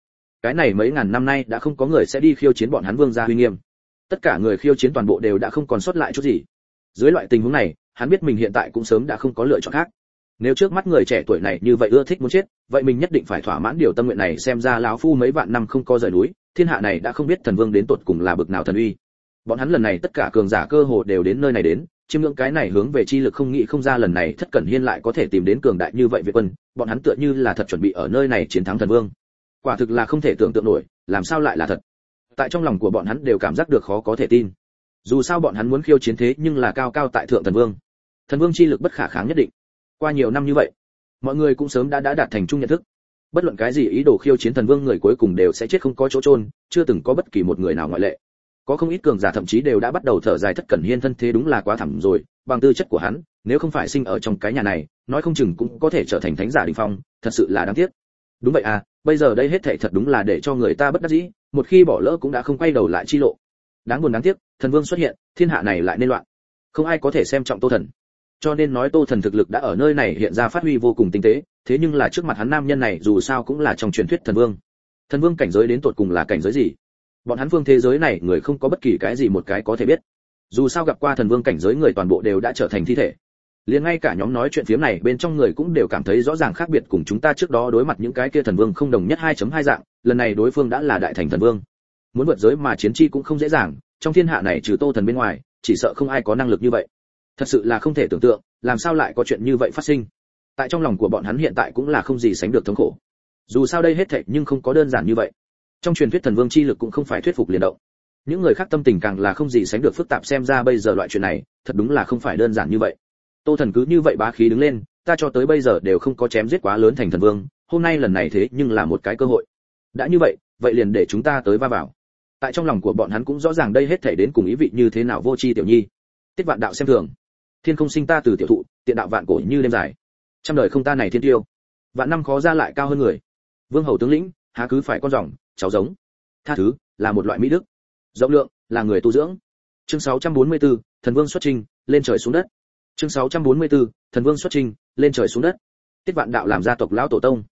Cái này mấy ngàn năm nay đã không có người sẽ đi khiêu chiến bọn hắn vương gia huy nghiêm. Tất cả người khiêu chiến toàn bộ đều đã không còn sót lại chút gì. Dưới loại tình huống này, hắn biết mình hiện tại cũng sớm đã không có lựa chọn khác. Nếu trước mắt người trẻ tuổi này như vậy ưa thích muốn chết, vậy mình nhất định phải thỏa mãn điều tâm nguyện này xem ra lão phu mấy vạn năm không có rời núi, thiên hạ này đã không biết thần vương đến tột cùng là bực nào thần uy bọn hắn lần này tất cả cường giả cơ hồ đều đến nơi này đến, chiêm ngưỡng cái này hướng về chi lực không nghĩ không ra lần này thất cẩn hiên lại có thể tìm đến cường đại như vậy việt quân, bọn hắn tựa như là thật chuẩn bị ở nơi này chiến thắng thần vương. Quả thực là không thể tưởng tượng nổi, làm sao lại là thật. Tại trong lòng của bọn hắn đều cảm giác được khó có thể tin. Dù sao bọn hắn muốn khiêu chiến thế nhưng là cao cao tại thượng thần vương. Thần vương chi lực bất khả kháng nhất định. Qua nhiều năm như vậy, mọi người cũng sớm đã đã đạt thành chung nhận thức. Bất luận cái gì ý đồ khiêu chiến thần vương người cuối cùng đều sẽ chết không có chỗ trôn chưa từng có bất kỳ một người nào ngoại lệ có không ít cường giả thậm chí đều đã bắt đầu thở dài thất cẩn hiên thân thế đúng là quá thẳng rồi, bằng tư chất của hắn, nếu không phải sinh ở trong cái nhà này, nói không chừng cũng có thể trở thành thánh giả đình phong, thật sự là đáng tiếc. Đúng vậy à bây giờ đây hết thảy thật đúng là để cho người ta bất đắc dĩ, một khi bỏ lỡ cũng đã không quay đầu lại chi lộ. Đáng buồn đáng tiếc, thần vương xuất hiện, thiên hạ này lại nên loạn. Không ai có thể xem trọng tô thần. Cho nên nói tô thần thực lực đã ở nơi này hiện ra phát huy vô cùng tinh tế, thế nhưng là trước mặt hắn nam nhân này dù sao cũng là trong truyền thuyết thần vương. Thần vương cảnh giới đến tột cùng là cảnh giới gì? Bọn hắn phương thế giới này người không có bất kỳ cái gì một cái có thể biết. Dù sao gặp qua thần vương cảnh giới người toàn bộ đều đã trở thành thi thể. Liền ngay cả nhóm nói chuyện phiếm này bên trong người cũng đều cảm thấy rõ ràng khác biệt cùng chúng ta trước đó đối mặt những cái kia thần vương không đồng nhất 2.2 dạng, lần này đối phương đã là đại thành thần vương. Muốn vượt giới mà chiến chi cũng không dễ dàng, trong thiên hạ này trừ tô thần bên ngoài, chỉ sợ không ai có năng lực như vậy. Thật sự là không thể tưởng tượng, làm sao lại có chuyện như vậy phát sinh. Tại trong lòng của bọn hắn hiện tại cũng là không gì sánh được thống khổ. Dù sao đây hết thảy nhưng không có đơn giản như vậy trong truyền thuyết thần vương chi lực cũng không phải thuyết phục liền động. Những người khác tâm tình càng là không gì sánh được phức tạp xem ra bây giờ loại chuyện này, thật đúng là không phải đơn giản như vậy. Tô thần cứ như vậy bá khí đứng lên, ta cho tới bây giờ đều không có chém giết quá lớn thành thần vương, hôm nay lần này thế nhưng là một cái cơ hội. Đã như vậy vậy liền để chúng ta tới va vào. Tại trong lòng của bọn hắn cũng rõ ràng đây hết thể đến cùng ý vị như thế nào vô chi tiểu nhi. Tiết vạn đạo xem thường. Thiên không sinh ta từ tiểu thụ, tiện đạo vạn cổ như đêm dài. Trăm đời không ta này thiên tiêu. Vạn năm khó ra lại cao hơn người. Vương hầu tướng lĩnh, há cứ phải con rồng cháu giống. Tha thứ là một loại mỹ đức. Rộng lượng là người tu dưỡng. Chương 644, thần vương xuất trình lên trời xuống đất. Chương 644, thần vương xuất trình lên trời xuống đất. Tiết vạn đạo làm gia tộc lão tổ tông.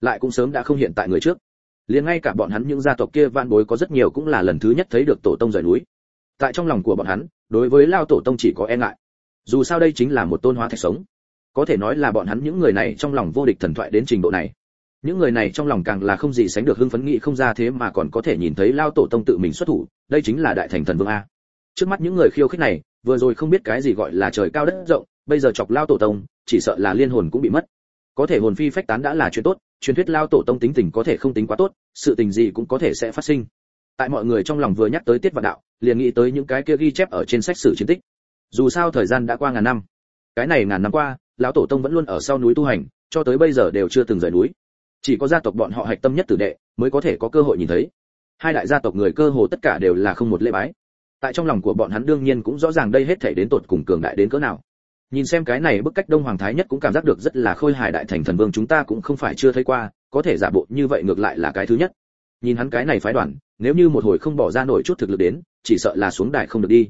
Lại cũng sớm đã không hiện tại người trước. Liền ngay cả bọn hắn những gia tộc kia vạn bối có rất nhiều cũng là lần thứ nhất thấy được tổ tông rời núi. Tại trong lòng của bọn hắn đối với lao tổ tông chỉ có e ngại. Dù sao đây chính là một tôn hóa thạch sống. Có thể nói là bọn hắn những người này trong lòng vô địch thần thoại đến trình độ này những người này trong lòng càng là không gì sánh được hưng phấn nghị không ra thế mà còn có thể nhìn thấy lao tổ tông tự mình xuất thủ, đây chính là đại thành thần vương a. Trước mắt những người khiêu khích này, vừa rồi không biết cái gì gọi là trời cao đất rộng, bây giờ chọc lao tổ tông, chỉ sợ là liên hồn cũng bị mất. Có thể hồn phi phách tán đã là chuyện tốt, truyền thuyết lao tổ tông tính tình có thể không tính quá tốt, sự tình gì cũng có thể sẽ phát sinh. Tại mọi người trong lòng vừa nhắc tới tiết vạn đạo, liền nghĩ tới những cái kia ghi chép ở trên sách sử chiến tích. Dù sao thời gian đã qua ngàn năm. Cái này ngàn năm qua, lão tổ tông vẫn luôn ở sau núi tu hành, cho tới bây giờ đều chưa từng rời núi chỉ có gia tộc bọn họ hạch tâm nhất tử đệ mới có thể có cơ hội nhìn thấy. Hai đại gia tộc người cơ hồ tất cả đều là không một lễ bái. Tại trong lòng của bọn hắn đương nhiên cũng rõ ràng đây hết thể đến tột cùng cường đại đến cỡ nào. Nhìn xem cái này bức cách đông hoàng thái nhất cũng cảm giác được rất là khôi hài đại thành thần vương chúng ta cũng không phải chưa thấy qua, có thể giả bộ như vậy ngược lại là cái thứ nhất. Nhìn hắn cái này phái đoàn, nếu như một hồi không bỏ ra nổi chút thực lực đến, chỉ sợ là xuống đài không được đi.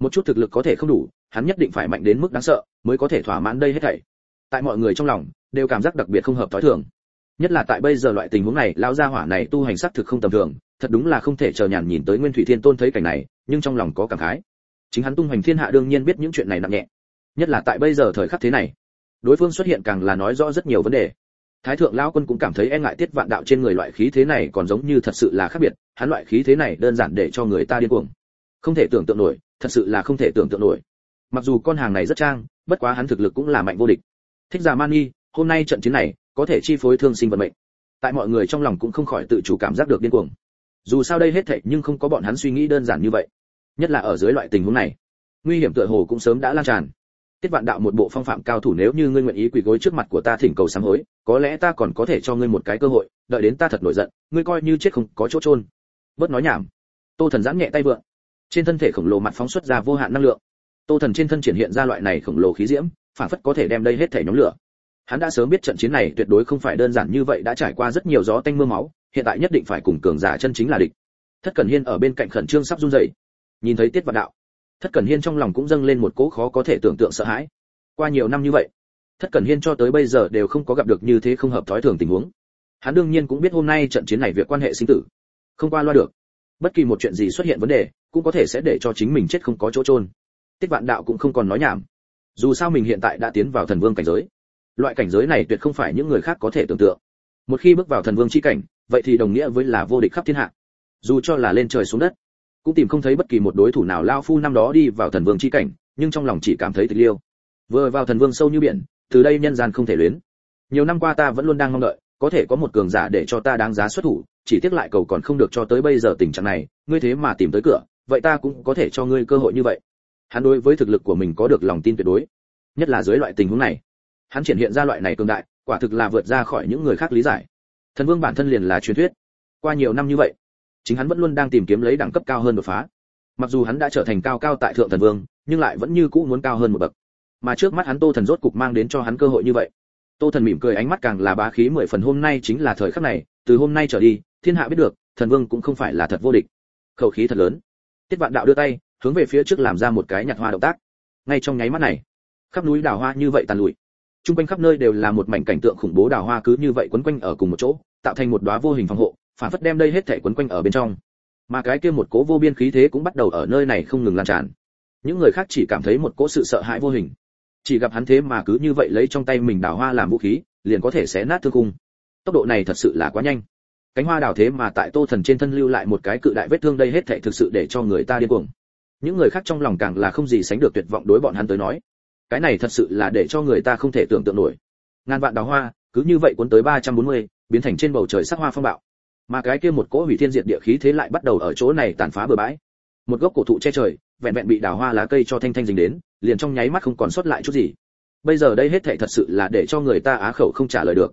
Một chút thực lực có thể không đủ, hắn nhất định phải mạnh đến mức đáng sợ mới có thể thỏa mãn đây hết thảy. Tại mọi người trong lòng, đều cảm giác đặc biệt không hợp thói thường nhất là tại bây giờ loại tình huống này, lão gia hỏa này tu hành sắc thực không tầm thường, thật đúng là không thể chờ nhàn nhìn tới nguyên thủy thiên tôn thấy cảnh này, nhưng trong lòng có cảm khái. Chính hắn tung hoành thiên hạ đương nhiên biết những chuyện này nặng nhẹ. Nhất là tại bây giờ thời khắc thế này, đối phương xuất hiện càng là nói rõ rất nhiều vấn đề. Thái thượng lão quân cũng cảm thấy e ngại tiết vạn đạo trên người loại khí thế này còn giống như thật sự là khác biệt, hắn loại khí thế này đơn giản để cho người ta điên cuồng. Không thể tưởng tượng nổi, thật sự là không thể tưởng tượng nổi. Mặc dù con hàng này rất trang, bất quá hắn thực lực cũng là mạnh vô địch. Thích giả nghi hôm nay trận chiến này, có thể chi phối thương sinh vận mệnh. Tại mọi người trong lòng cũng không khỏi tự chủ cảm giác được điên cuồng. Dù sao đây hết thảy nhưng không có bọn hắn suy nghĩ đơn giản như vậy. Nhất là ở dưới loại tình huống này, nguy hiểm tựa hồ cũng sớm đã lan tràn. Tiết vạn đạo một bộ phong phạm cao thủ nếu như ngươi nguyện ý quỳ gối trước mặt của ta thỉnh cầu sám hối, có lẽ ta còn có thể cho ngươi một cái cơ hội, đợi đến ta thật nổi giận, ngươi coi như chết không có chỗ trôn bớt nói nhảm. Tô thần giãn nhẹ tay vượng. Trên thân thể khổng lồ mặt phóng xuất ra vô hạn năng lượng. Tô thần trên thân triển hiện ra loại này khổng lồ khí diễm, phản phất có thể đem đây hết thể nhóm lửa hắn đã sớm biết trận chiến này tuyệt đối không phải đơn giản như vậy đã trải qua rất nhiều gió tanh mưa máu, hiện tại nhất định phải cùng cường giả chân chính là địch. Thất cẩn hiên ở bên cạnh khẩn trương sắp run rẩy, nhìn thấy tiết vạn đạo. Thất cẩn hiên trong lòng cũng dâng lên một cỗ khó có thể tưởng tượng sợ hãi. Qua nhiều năm như vậy, thất cẩn hiên cho tới bây giờ đều không có gặp được như thế không hợp thói thường tình huống. Hắn đương nhiên cũng biết hôm nay trận chiến này việc quan hệ sinh tử, không qua loa được. Bất kỳ một chuyện gì xuất hiện vấn đề, cũng có thể sẽ để cho chính mình chết không có chỗ trôn tiết vạn đạo cũng không còn nói nhảm. Dù sao mình hiện tại đã tiến vào thần vương cảnh giới loại cảnh giới này tuyệt không phải những người khác có thể tưởng tượng. Một khi bước vào thần vương chi cảnh, vậy thì đồng nghĩa với là vô địch khắp thiên hạ. Dù cho là lên trời xuống đất, cũng tìm không thấy bất kỳ một đối thủ nào lao phu năm đó đi vào thần vương chi cảnh, nhưng trong lòng chỉ cảm thấy tịch liêu. Vừa vào thần vương sâu như biển, từ đây nhân gian không thể luyến. Nhiều năm qua ta vẫn luôn đang mong đợi, có thể có một cường giả để cho ta đáng giá xuất thủ, chỉ tiếc lại cầu còn không được cho tới bây giờ tình trạng này, ngươi thế mà tìm tới cửa, vậy ta cũng có thể cho ngươi cơ hội như vậy. Hắn đối với thực lực của mình có được lòng tin tuyệt đối, nhất là dưới loại tình huống này hắn triển hiện ra loại này cường đại, quả thực là vượt ra khỏi những người khác lý giải. Thần vương bản thân liền là truyền thuyết. Qua nhiều năm như vậy, chính hắn vẫn luôn đang tìm kiếm lấy đẳng cấp cao hơn đột phá. Mặc dù hắn đã trở thành cao cao tại thượng thần vương, nhưng lại vẫn như cũ muốn cao hơn một bậc. Mà trước mắt hắn tô thần rốt cục mang đến cho hắn cơ hội như vậy. Tô thần mỉm cười ánh mắt càng là bá khí mười phần hôm nay chính là thời khắc này, từ hôm nay trở đi, thiên hạ biết được, thần vương cũng không phải là thật vô địch. Khẩu khí thật lớn. Tiết vạn đạo đưa tay, hướng về phía trước làm ra một cái nhặt hoa động tác. Ngay trong nháy mắt này, khắp núi đào hoa như vậy tàn lụi trung quanh khắp nơi đều là một mảnh cảnh tượng khủng bố đào hoa cứ như vậy quấn quanh ở cùng một chỗ, tạo thành một đóa vô hình phòng hộ, phản phất đem đây hết thể quấn quanh ở bên trong. Mà cái kia một cố vô biên khí thế cũng bắt đầu ở nơi này không ngừng lan tràn. Những người khác chỉ cảm thấy một cỗ sự sợ hãi vô hình. Chỉ gặp hắn thế mà cứ như vậy lấy trong tay mình đào hoa làm vũ khí, liền có thể xé nát thương cung tốc độ này thật sự là quá nhanh. Cánh hoa đào thế mà tại tô thần trên thân lưu lại một cái cự đại vết thương đây hết thảy thực sự để cho người ta điên cuồng. Những người khác trong lòng càng là không gì sánh được tuyệt vọng đối bọn hắn tới nói cái này thật sự là để cho người ta không thể tưởng tượng nổi. Ngàn vạn đào hoa cứ như vậy cuốn tới 340, biến thành trên bầu trời sắc hoa phong bạo. Mà cái kia một cỗ hủy thiên diệt địa khí thế lại bắt đầu ở chỗ này tàn phá bừa bãi. Một gốc cổ thụ che trời vẹn vẹn bị đào hoa lá cây cho thanh thanh dính đến liền trong nháy mắt không còn sót lại chút gì. Bây giờ đây hết thảy thật sự là để cho người ta á khẩu không trả lời được.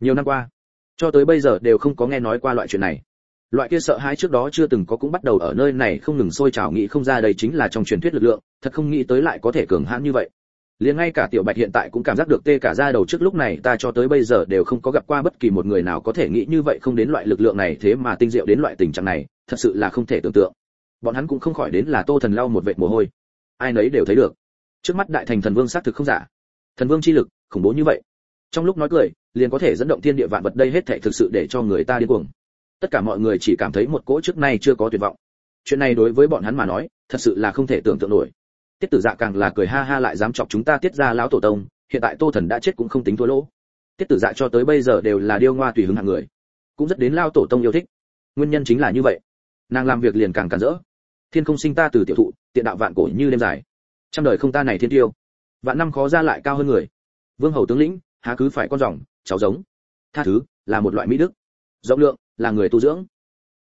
Nhiều năm qua cho tới bây giờ đều không có nghe nói qua loại chuyện này. Loại kia sợ hãi trước đó chưa từng có cũng bắt đầu ở nơi này không ngừng sôi trào nghĩ không ra đây chính là trong truyền thuyết lực lượng thật không nghĩ tới lại có thể cường hãn như vậy liền ngay cả tiểu bạch hiện tại cũng cảm giác được tê cả da đầu trước lúc này, ta cho tới bây giờ đều không có gặp qua bất kỳ một người nào có thể nghĩ như vậy không đến loại lực lượng này thế mà tinh diệu đến loại tình trạng này, thật sự là không thể tưởng tượng. Bọn hắn cũng không khỏi đến là tô thần lau một vệt mồ hôi. Ai nấy đều thấy được. Trước mắt đại thành thần vương xác thực không giả. Thần vương chi lực, khủng bố như vậy. Trong lúc nói cười, liền có thể dẫn động thiên địa vạn vật đây hết thảy thực sự để cho người ta điên cuồng. Tất cả mọi người chỉ cảm thấy một cỗ trước nay chưa có tuyệt vọng. Chuyện này đối với bọn hắn mà nói, thật sự là không thể tưởng tượng nổi tiết tử dạ càng là cười ha ha lại dám chọc chúng ta tiết ra lão tổ tông, hiện tại tô thần đã chết cũng không tính thua lỗ. Tiết tử dạ cho tới bây giờ đều là điêu ngoa tùy hứng hạng người, cũng rất đến lao tổ tông yêu thích. Nguyên nhân chính là như vậy. Nàng làm việc liền càng càng rỡ. Thiên không sinh ta từ tiểu thụ, tiện đạo vạn cổ như đêm dài. Trăm đời không ta này thiên tiêu. Vạn năm khó ra lại cao hơn người. Vương hầu tướng lĩnh, há cứ phải con rồng, cháu giống. Tha thứ, là một loại mỹ đức. Rộng lượng, là người tu dưỡng.